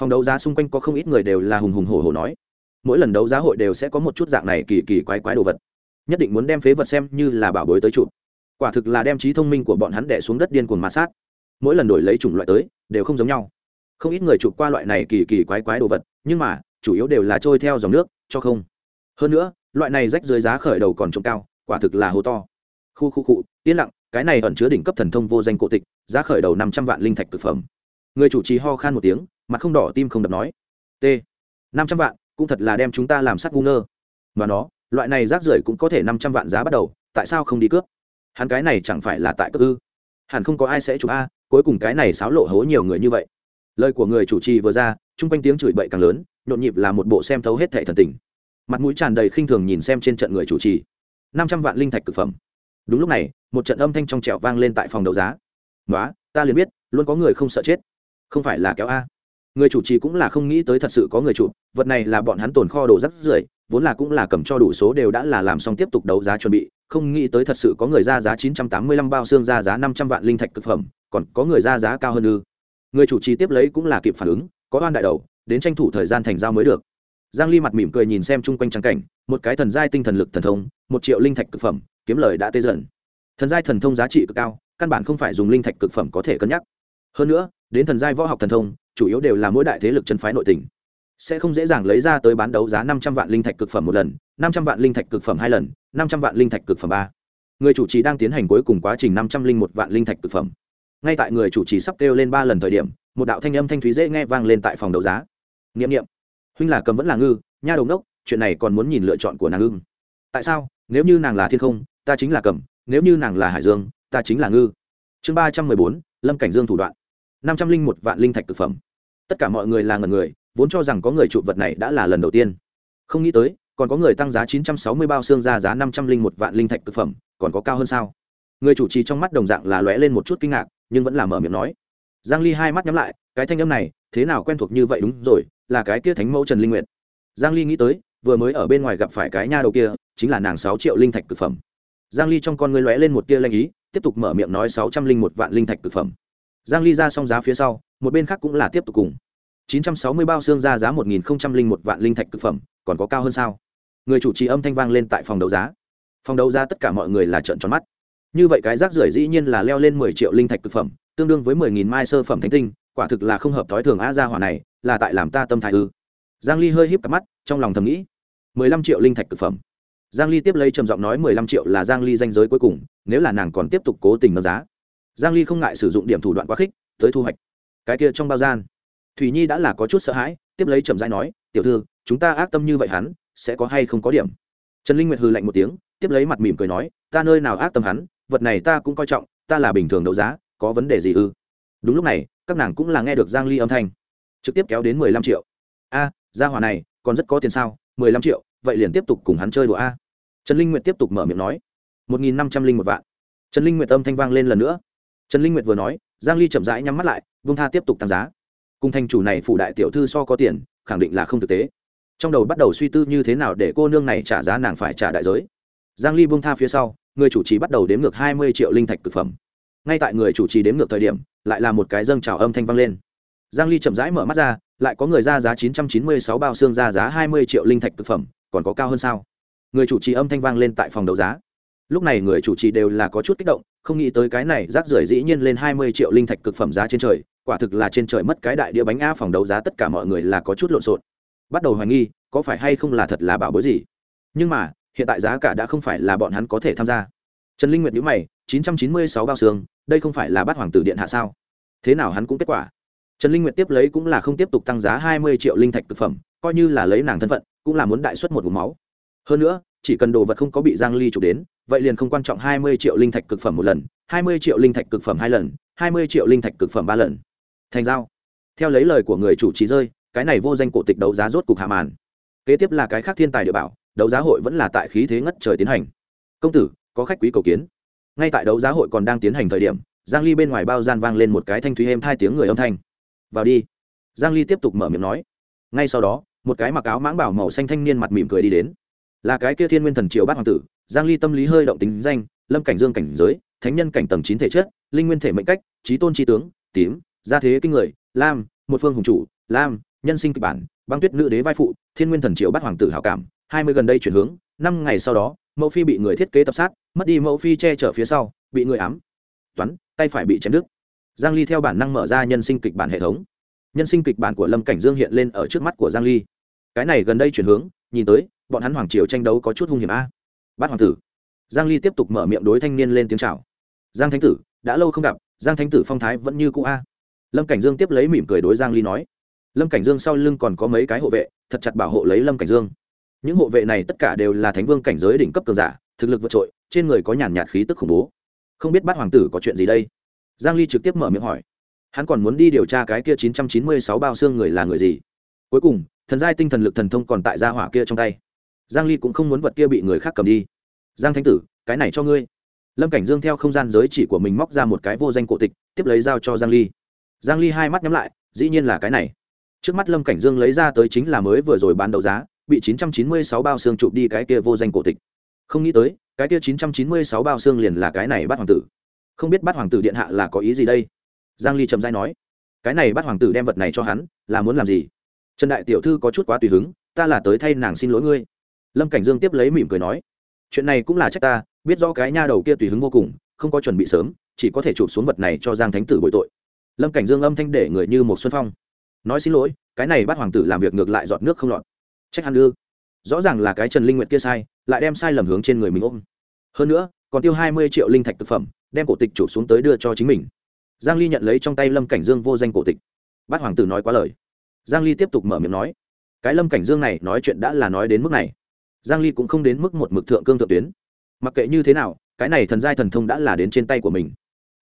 Phòng đấu giá xung quanh có không ít người đều là hùng hùng hổ hổ nói. Mỗi lần đấu giá hội đều sẽ có một chút dạng này kỳ kỳ quái quái đồ vật. Nhất định muốn đem phế vật xem như là bảo bối tới chụp. Quả thực là đem trí thông minh của bọn hắn đẻ xuống đất điên cuồng ma sát. Mỗi lần đổi lấy chủng loại tới, đều không giống nhau. Không ít người chụp qua loại này kỳ kỳ quái quái đồ vật, nhưng mà, chủ yếu đều là trôi theo dòng nước, cho không. Hơn nữa, loại này rách dưới giá khởi đầu còn trông cao, quả thực là hố to. Khu khu cụ yên lặng cái này ẩn chứa đỉnh cấp thần thông vô danh cổ tịch, giá khởi đầu năm trăm vạn linh thạch thực phẩm. Người chủ trì ho khan một tiếng, mặt không đỏ tim không đập nói, t, năm trăm vạn, cũng thật là đem chúng ta làm sát ngu ngơ. Và nó, loại này rác rưởi cũng có thể năm trăm vạn giá bắt đầu, tại sao không đi cướp? Hắn cái này chẳng phải là tại cướp ư? Hẳn không có ai sẽ chụp a, cuối cùng cái này xáo lộ hố nhiều người như vậy. Lời của người chủ trì vừa ra, chung quanh tiếng chửi bậy càng lớn, nhộn nhịp là một bộ xem thấu hết thệ thần tình. Mặt mũi tràn đầy khinh thường nhìn xem trên trận người chủ trì. Năm trăm vạn linh thạch thực phẩm. Đúng lúc này một trận âm thanh trong trẻo vang lên tại phòng đấu giá. Nói ta liền biết, luôn có người không sợ chết. Không phải là kéo a. Người chủ trì cũng là không nghĩ tới thật sự có người chụp, vật này là bọn hắn tồn kho đồ rắc rưởi, vốn là cũng là cầm cho đủ số đều đã là làm xong tiếp tục đấu giá chuẩn bị, không nghĩ tới thật sự có người ra giá chín trăm tám mươi lăm bao xương, ra giá năm trăm vạn linh thạch cực phẩm, còn có người ra giá cao hơn ư. Người chủ trì tiếp lấy cũng là kịp phản ứng, có oan đại đầu, đến tranh thủ thời gian thành giao mới được. Giang ly mặt mỉm cười nhìn xem chung quanh trắng cảnh, một cái thần giai tinh thần lực thần thông, một triệu linh thạch cực phẩm, kiếm lời đã tê dần thần giai thần thông giá trị cực cao, căn bản không phải dùng linh thạch cực phẩm có thể cân nhắc. Hơn nữa, đến thần giai võ học thần thông, chủ yếu đều là mỗi đại thế lực chân phái nội tình. Sẽ không dễ dàng lấy ra tới bán đấu giá năm trăm vạn linh thạch cực phẩm một lần, năm trăm vạn linh thạch cực phẩm hai lần, năm trăm vạn linh thạch cực phẩm ba. Người chủ trì đang tiến hành cuối cùng quá trình năm trăm linh một vạn linh thạch cực phẩm. Ngay tại người chủ trì sắp kêu lên ba lần thời điểm, một đạo thanh âm thanh thúy dễ nghe vang lên tại phòng đấu giá. N i ệ m n i ệ m huynh là cầm vẫn là ngư, nha đầu đốc chuyện này còn muốn nhìn lựa chọn của nàng ưng. Tại sao? Nếu như nàng là thiên không, ta chính là cầm nếu như nàng là hải dương, ta chính là ngư. Chương ba trăm mười bốn, lâm cảnh dương thủ đoạn. năm trăm linh một vạn linh thạch thực phẩm. Tất cả mọi người là ngần người, vốn cho rằng có người trụ vật này đã là lần đầu tiên. Không nghĩ tới, còn có người tăng giá chín trăm sáu mươi bao xương ra giá năm trăm linh một vạn linh thạch thực phẩm, còn có cao hơn sao? Người chủ trì trong mắt đồng dạng là lóe lên một chút kinh ngạc, nhưng vẫn là mở miệng nói. Giang ly hai mắt nhắm lại, cái thanh âm này, thế nào quen thuộc như vậy đúng rồi, là cái kia thánh mẫu trần linh nguyệt. Giang ly nghĩ tới, vừa mới ở bên ngoài gặp phải cái nha đầu kia, chính là nàng 6 triệu linh thạch cực phẩm giang ly trong con ngươi lóe lên một tia lanh ý, tiếp tục mở miệng nói 601 vạn linh thạch cực phẩm. Giang ly ra xong giá phía sau, một bên khác cũng là tiếp tục cùng. 960 bao xương ra giá 1001 vạn linh thạch cực phẩm, còn có cao hơn sao? Người chủ trì âm thanh vang lên tại phòng đấu giá. Phòng đấu giá tất cả mọi người là trợn tròn mắt. Như vậy cái rác rưởi dĩ nhiên là leo lên mười triệu linh thạch thực phẩm, tương đương với mười nghìn mai sơ phẩm thánh tinh, quả thực là không hợp thói thường a gia hỏa này, là tại làm ta tâm thái ư. Giang ly hơi híp cặp mắt, trong lòng thầm nghĩ, mười lăm triệu linh thạch thực phẩm giang ly tiếp lấy trầm giọng nói mười lăm triệu là giang ly danh giới cuối cùng nếu là nàng còn tiếp tục cố tình nâng giá. Giang ly không ngại sử dụng điểm thủ đoạn quá khích tới thu hoạch. Cái kia trong bao gian thủy nhi đã là có chút sợ hãi tiếp lấy trầm rãi nói tiểu thư chúng ta ác tâm như vậy hắn sẽ có hay không có điểm? Trần linh nguyệt hừ lạnh một tiếng tiếp lấy mặt mỉm cười nói ta nơi nào ác tâm hắn vật này ta cũng coi trọng ta là bình thường đấu giá có vấn đề gì ư? Đúng lúc này các nàng cũng là nghe được giang ly âm thanh trực tiếp kéo đến mười lăm triệu. A à, gia hỏa này còn rất có tiền sao mười lăm triệu vậy liền tiếp tục cùng hắn chơi đùa a trần linh nguyệt tiếp tục mở miệng nói, một nghìn năm trăm linh một vạn. Trần linh nguyệt âm thanh vang lên lần nữa. Trần linh nguyệt vừa nói, giang ly chậm rãi nhắm mắt lại Vương tha tiếp tục tăng giá. Cùng thành chủ này phủ đại tiểu thư so có tiền, khẳng định là không thực tế. Trong đầu bắt đầu suy tư như thế nào để cô nương này trả giá nàng phải trả đại giới. Giang ly Vương tha phía sau, người chủ trì bắt đầu đếm ngược 20 triệu linh thạch cực phẩm. Ngay tại người chủ trì đếm ngược thời điểm, lại là một cái dâng trào âm thanh vang lên. Giang ly chậm rãi mở mắt ra, lại có người ra giá 996 bao xương ra giá 20 triệu linh thạch cực phẩm, còn có cao hơn sao? Người chủ trì âm thanh vang lên tại phòng đấu giá. Lúc này người chủ trì đều là có chút kích động, không nghĩ tới cái này rác rưởi dĩ nhiên lên 20 triệu linh thạch cực phẩm giá trên trời, quả thực là trên trời mất cái đại đĩa bánh a phòng đấu giá tất cả mọi người là có chút lộn xộn. Bắt đầu hoài nghi, có phải hay không là thật là bảo bối gì? Nhưng mà, hiện tại giá cả đã không phải là bọn hắn có thể tham gia. Trần linh nguyệt nhíu mày, chín trăm chín mươi sáu bao xương, đây không phải là bắt hoàng tử điện hạ sao? Thế nào hắn cũng kết quả. Trần linh nguyệt tiếp lấy cũng là không tiếp tục tăng giá hai mươi triệu linh thạch thực phẩm, coi như là lấy nàng thân phận, cũng là muốn đại xuất một vùng máu hơn nữa, chỉ cần đồ vật không có bị giang ly chụp đến, vậy liền không quan trọng hai mươi triệu linh thạch cực phẩm một lần, hai mươi triệu linh thạch cực phẩm hai lần, hai mươi triệu linh thạch cực phẩm ba lần. Thành giao. Theo lấy lời của người chủ trì rơi, cái này vô danh cổ tịch đấu giá rốt cục hạ màn. Kế tiếp là cái khác thiên tài địa bảo, đấu giá hội vẫn là tại khí thế ngất trời tiến hành. Công tử, có khách quý cầu kiến. Ngay tại đấu giá hội còn đang tiến hành thời điểm, giang ly bên ngoài bao gian vang lên một cái thanh thúy êm thai tiếng người âm thanh. Vào đi. Giang ly tiếp tục mở miệng nói. Ngay sau đó, một cái mặc áo mãng bảo màu xanh thanh niên mặt mỉm cười đi đến là cái kia thiên nguyên thần triều bát hoàng tử, giang ly tâm lý hơi động tính danh, lâm cảnh dương cảnh giới, thánh nhân cảnh tầng chín thể chất, linh nguyên thể mệnh cách trí tôn trí tướng, tím, gia thế kinh người, lam, một phương hùng chủ, lam, nhân sinh kịch bản, băng tuyết nữ đế vai phụ, thiên nguyên thần triệu bát hoàng tử hảo cảm, hai mươi gần đây chuyển hướng, năm ngày sau đó, mẫu phi bị người thiết kế tập sát, mất đi mẫu phi che chở phía sau, bị người ám. Toán, tay phải bị chém đứt. Giang ly theo bản năng mở ra nhân sinh kịch bản hệ thống. Nhân sinh kịch bản của lâm cảnh dương hiện lên ở trước mắt của giang ly. Cái này gần đây chuyển hướng, nhìn tới bọn hắn hoàng triều tranh đấu có chút hung hiểm a. Bát hoàng tử. Giang ly tiếp tục mở miệng đối thanh niên lên tiếng chào. Giang thánh tử, đã lâu không gặp, giang thánh tử phong thái vẫn như cũ a. Lâm cảnh dương tiếp lấy mỉm cười đối giang ly nói. Lâm cảnh dương sau lưng còn có mấy cái hộ vệ, thật chặt bảo hộ lấy lâm cảnh dương. Những hộ vệ này tất cả đều là thánh vương cảnh giới đỉnh cấp cường giả, thực lực vượt trội, trên người có nhàn nhạt khí tức khủng bố. Không biết bát hoàng tử có chuyện gì đây? Giang ly trực tiếp mở miệng hỏi. Hắn còn muốn đi điều tra cái kia 996 bao xương người là người gì? Cuối cùng, thần giai tinh thần lực thần thông còn tại gia hỏa kia trong tay giang ly cũng không muốn vật kia bị người khác cầm đi. Giang thánh tử, cái này cho ngươi. Lâm cảnh dương theo không gian giới chỉ của mình móc ra một cái vô danh cổ tịch, tiếp lấy giao cho giang ly. Giang ly hai mắt nhắm lại, dĩ nhiên là cái này. Trước mắt lâm cảnh dương lấy ra tới chính là mới vừa rồi bán đấu giá, bị 996 bao xương chụp đi cái kia vô danh cổ tịch. Không nghĩ tới, cái kia 996 bao xương liền là cái này bắt hoàng tử. Không biết bắt hoàng tử điện hạ là có ý gì đây? Giang ly trầm dai nói. Cái này bắt hoàng tử đem vật này cho hắn, là muốn làm gì? Trần đại tiểu thư có chút quá tùy hứng, ta là tới thay nàng xin lỗi ngươi lâm cảnh dương tiếp lấy mỉm cười nói, chuyện này cũng là trách ta, biết rõ cái nha đầu kia tùy hứng vô cùng, không có chuẩn bị sớm, chỉ có thể chụp xuống vật này cho giang thánh tử bội tội. Lâm cảnh dương âm thanh để người như một xuân phong. Nói xin lỗi, cái này bắt hoàng tử làm việc ngược lại dọn nước không lọt. Trách hắn ư? Rõ ràng là cái trần linh nguyện kia sai, lại đem sai lầm hướng trên người mình ôm. Hơn nữa, còn tiêu hai mươi triệu linh thạch thực phẩm, đem cổ tịch chụp xuống tới đưa cho chính mình. Giang ly nhận lấy trong tay lâm cảnh dương vô danh cổ tịch. Bát hoàng tử nói quá lời. Giang ly tiếp tục mở miệng nói, cái lâm cảnh dương này nói chuyện đã là nói đến mức này giang ly cũng không đến mức một mực thượng cương thượng tuyến. Mặc kệ như thế nào, cái này thần giai thần thông đã là đến trên tay của mình.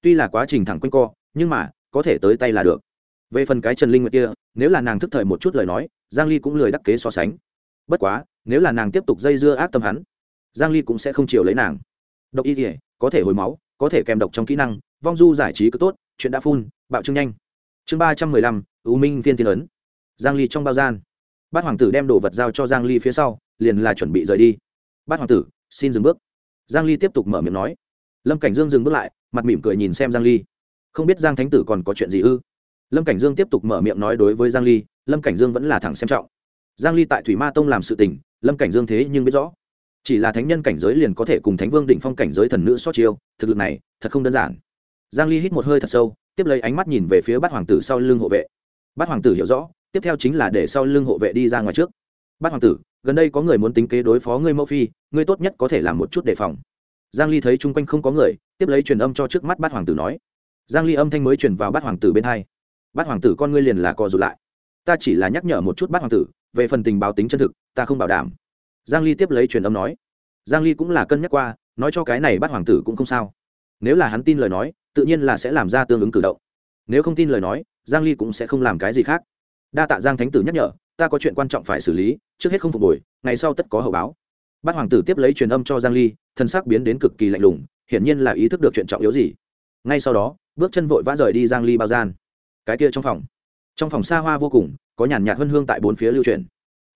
Tuy là quá trình thẳng quanh co, nhưng mà, có thể tới tay là được. Về phần cái trần linh nguyệt kia, nếu là nàng thức thời một chút lời nói, giang ly cũng lười đắc kế so sánh. Bất quá, nếu là nàng tiếp tục dây dưa ác tâm hắn, giang ly cũng sẽ không chiều lấy nàng. Độc y thể có thể hồi máu, có thể kèm độc trong kỹ năng, vong du giải trí cứ tốt, chuyện đã phun, bạo trương nhanh. Chương ba trăm mười lăm, U minh viên tiên ấn. Giang ly trong bao gian bát hoàng tử đem đồ vật giao cho giang ly phía sau, liền là chuẩn bị rời đi. Bát hoàng tử, xin dừng bước. Giang ly tiếp tục mở miệng nói. Lâm cảnh dương dừng bước lại, mặt mỉm cười nhìn xem giang ly. Không biết giang thánh tử còn có chuyện gì ư? Lâm cảnh dương tiếp tục mở miệng nói đối với giang ly, lâm cảnh dương vẫn là thẳng xem trọng. Giang ly tại thủy ma tông làm sự tình, lâm cảnh dương thế nhưng biết rõ. Chỉ là thánh nhân cảnh giới liền có thể cùng thánh vương đỉnh phong cảnh giới thần nữ xót chiêu, thực lực này thật không đơn giản. Giang ly hít một hơi thật sâu, tiếp lấy ánh mắt nhìn về phía bát hoàng tử sau lưng hộ vệ. Bát hoàng tử hiểu rõ tiếp theo chính là để sau lưng hộ vệ đi ra ngoài trước. Bát hoàng tử, gần đây có người muốn tính kế đối phó ngươi mẫu phi, ngươi tốt nhất có thể làm một chút đề phòng. Giang ly thấy chung quanh không có người, tiếp lấy truyền âm cho trước mắt bát hoàng tử nói. Giang ly âm thanh mới truyền vào bát hoàng tử bên hai. Bát hoàng tử con ngươi liền là co rụt lại. Ta chỉ là nhắc nhở một chút bát hoàng tử, về phần tình báo tính chân thực, ta không bảo đảm. Giang ly tiếp lấy truyền âm nói. Giang ly cũng là cân nhắc qua, nói cho cái này bát hoàng tử cũng không sao. Nếu là hắn tin lời nói, tự nhiên là sẽ làm ra tương ứng cử động. Nếu không tin lời nói, giang ly cũng sẽ không làm cái gì khác đa tạ giang thánh tử nhắc nhở, ta có chuyện quan trọng phải xử lý, trước hết không phục hồi, ngày sau tất có hậu báo. Bát hoàng tử tiếp lấy truyền âm cho giang ly, thân xác biến đến cực kỳ lạnh lùng, hiển nhiên là ý thức được chuyện trọng yếu gì. Ngay sau đó, bước chân vội vã rời đi giang ly bao gian. Cái kia trong phòng. Trong phòng xa hoa vô cùng, có nhàn nhạt hương hương tại bốn phía lưu truyền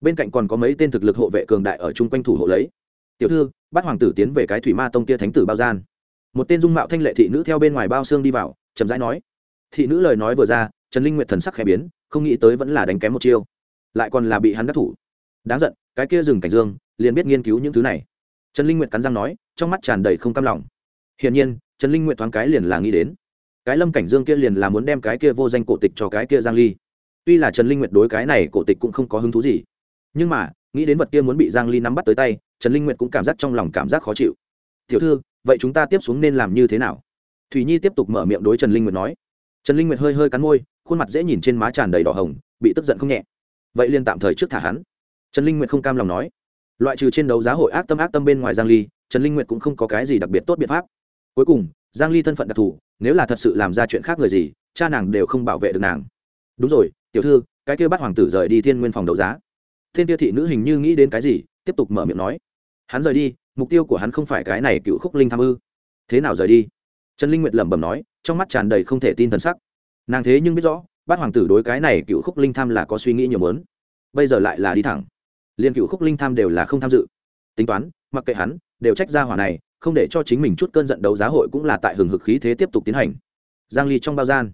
bên cạnh còn có mấy tên thực lực hộ vệ cường đại ở chung quanh thủ hộ lấy. Tiểu thư, bát hoàng tử tiến về cái thủy ma tông kia thánh tử bao gian. Một tên dung mạo thanh lệ thị nữ theo bên ngoài bao xương đi vào, chậm rãi nói. Thị nữ lời nói vừa ra, trần linh nguyệt thần sắc khẽ biến không nghĩ tới vẫn là đánh kém một chiêu. Lại còn là bị hắn đắc thủ. Đáng giận, cái kia dừng cảnh dương, liền biết nghiên cứu những thứ này. Trần linh nguyệt cắn răng nói, trong mắt tràn đầy không cam lòng. Hiển nhiên, trần linh nguyệt thoáng cái liền là nghĩ đến. Cái lâm cảnh dương kia liền là muốn đem cái kia vô danh cổ tịch cho cái kia giang ly. Tuy là trần linh nguyệt đối cái này cổ tịch cũng không có hứng thú gì, nhưng mà, nghĩ đến vật kia muốn bị giang ly nắm bắt tới tay, trần linh nguyệt cũng cảm giác trong lòng cảm giác khó chịu. Tiểu thư, vậy chúng ta tiếp xuống nên làm như thế nào? Thủy nhi tiếp tục mở miệng đối trần linh nguyệt nói. Trần linh nguyệt hơi hơi cắn môi khuôn mặt dễ nhìn trên má tràn đầy đỏ hồng, bị tức giận không nhẹ. Vậy liền tạm thời trước thả hắn. Trần linh nguyệt không cam lòng nói. Loại trừ trên đấu giá hội ác tâm ác tâm bên ngoài giang ly, trần linh nguyệt cũng không có cái gì đặc biệt tốt biện pháp. Cuối cùng, giang ly thân phận đặc thù, nếu là thật sự làm ra chuyện khác người gì, cha nàng đều không bảo vệ được nàng. Đúng rồi, tiểu thư, cái kia bắt hoàng tử rời đi thiên nguyên phòng đấu giá. Thiên tiêu thị nữ hình như nghĩ đến cái gì, tiếp tục mở miệng nói. Hắn rời đi, mục tiêu của hắn không phải cái này cựu khúc linh tham ư. Thế nào rời đi? Trần linh nguyệt lẩm bẩm nói, trong mắt tràn đầy không thể tin thần sắc nàng thế nhưng biết rõ, bát hoàng tử đối cái này cựu khúc linh tham là có suy nghĩ nhiều mớn. Bây giờ lại là đi thẳng. Liền cựu khúc linh tham đều là không tham dự. Tính toán, mặc kệ hắn, đều trách ra hỏa này, không để cho chính mình chút cơn giận đấu giá hội cũng là tại hừng hực khí thế tiếp tục tiến hành. Giang ly trong bao gian,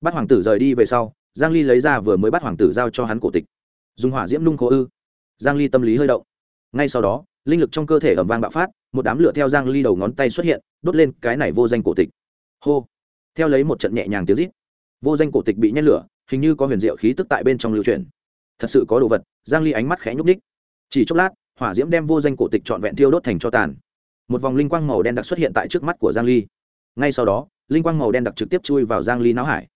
bát hoàng tử rời đi về sau, giang ly lấy ra vừa mới bắt hoàng tử giao cho hắn cổ tịch. Dùng hỏa diễm nung khổ ư. Giang ly tâm lý hơi động. Ngay sau đó, linh lực trong cơ thể ẩm vang bạo phát, một đám lửa theo giang ly đầu ngón tay xuất hiện, đốt lên cái này vô danh cổ tịch. Hô. Theo lấy một trận nhẹ nhàng tiếng rít vô danh cổ tịch bị nhét lửa, hình như có huyền diệu khí tức tại bên trong lưu truyền. Thật sự có đồ vật, giang ly ánh mắt khẽ nhúc ních chỉ chốc lát, hỏa diễm đem vô danh cổ tịch trọn vẹn thiêu đốt thành cho tàn. Một vòng linh quang màu đen đặc xuất hiện tại trước mắt của giang ly. Ngay sau đó, linh quang màu đen đặc trực tiếp chui vào giang ly não hải.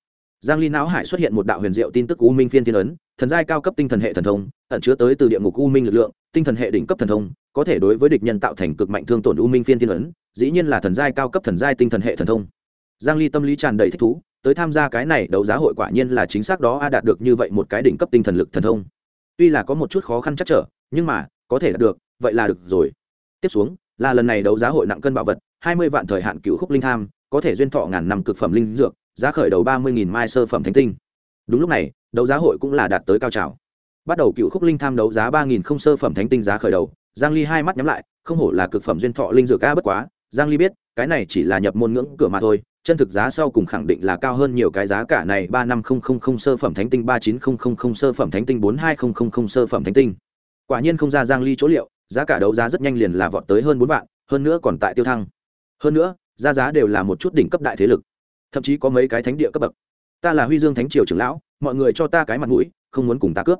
Giang ly não hải xuất hiện một đạo huyền diệu tin tức u minh phiên thiên ấn, thần giai cao cấp tinh thần hệ thần thông, ẩn chứa tới từ địa ngục u minh lực lượng, tinh thần hệ đỉnh cấp thần thông, có thể đối với địch nhân tạo thành cực mạnh thương tổn u minh phiên thiên ấn, dĩ nhiên là thần giai cao cấp thần giai tinh thần hệ thần thông. Giang ly tâm lý tràn đầy thích thú tới tham gia cái này đấu giá hội quả nhiên là chính xác đó, a, đạt được như vậy một cái đỉnh cấp tinh thần lực thần thông. Tuy là có một chút khó khăn chắc trở, nhưng mà, có thể đạt được, vậy là được rồi. Tiếp xuống, là lần này đấu giá hội nặng cân bảo vật 20 vạn thời hạn cựu khúc linh tham, có thể duyên thọ ngàn năm cực phẩm linh dược, giá khởi đầu 30.000 mai sơ phẩm thánh tinh. Đúng lúc này, đấu giá hội cũng là đạt tới cao trào. Bắt đầu cựu khúc linh tham đấu giá ba nghìn không sơ phẩm thánh tinh giá khởi đầu, giang ly hai mắt nhắm lại, không hổ là cực phẩm duyên thọ linh dược a, bất quá, giang ly biết, cái này chỉ là nhập môn ngưỡng cửa mà thôi chân thực giá sau cùng khẳng định là cao hơn nhiều cái giá cả này, ba năm không không không sơ phẩm thánh tinh, ba chín không không không sơ phẩm thánh tinh, bốn hai không không không sơ phẩm thánh tinh. Quả nhiên không ra giang ly chỗ liệu, giá cả đấu giá rất nhanh liền là vọt tới hơn bốn vạn, hơn nữa còn tại tiêu thăng. Hơn nữa, giá giá đều là một chút đỉnh cấp đại thế lực, thậm chí có mấy cái thánh địa cấp bậc. Ta là huy dương thánh triều trưởng lão, mọi người cho ta cái mặt mũi, không muốn cùng ta cướp.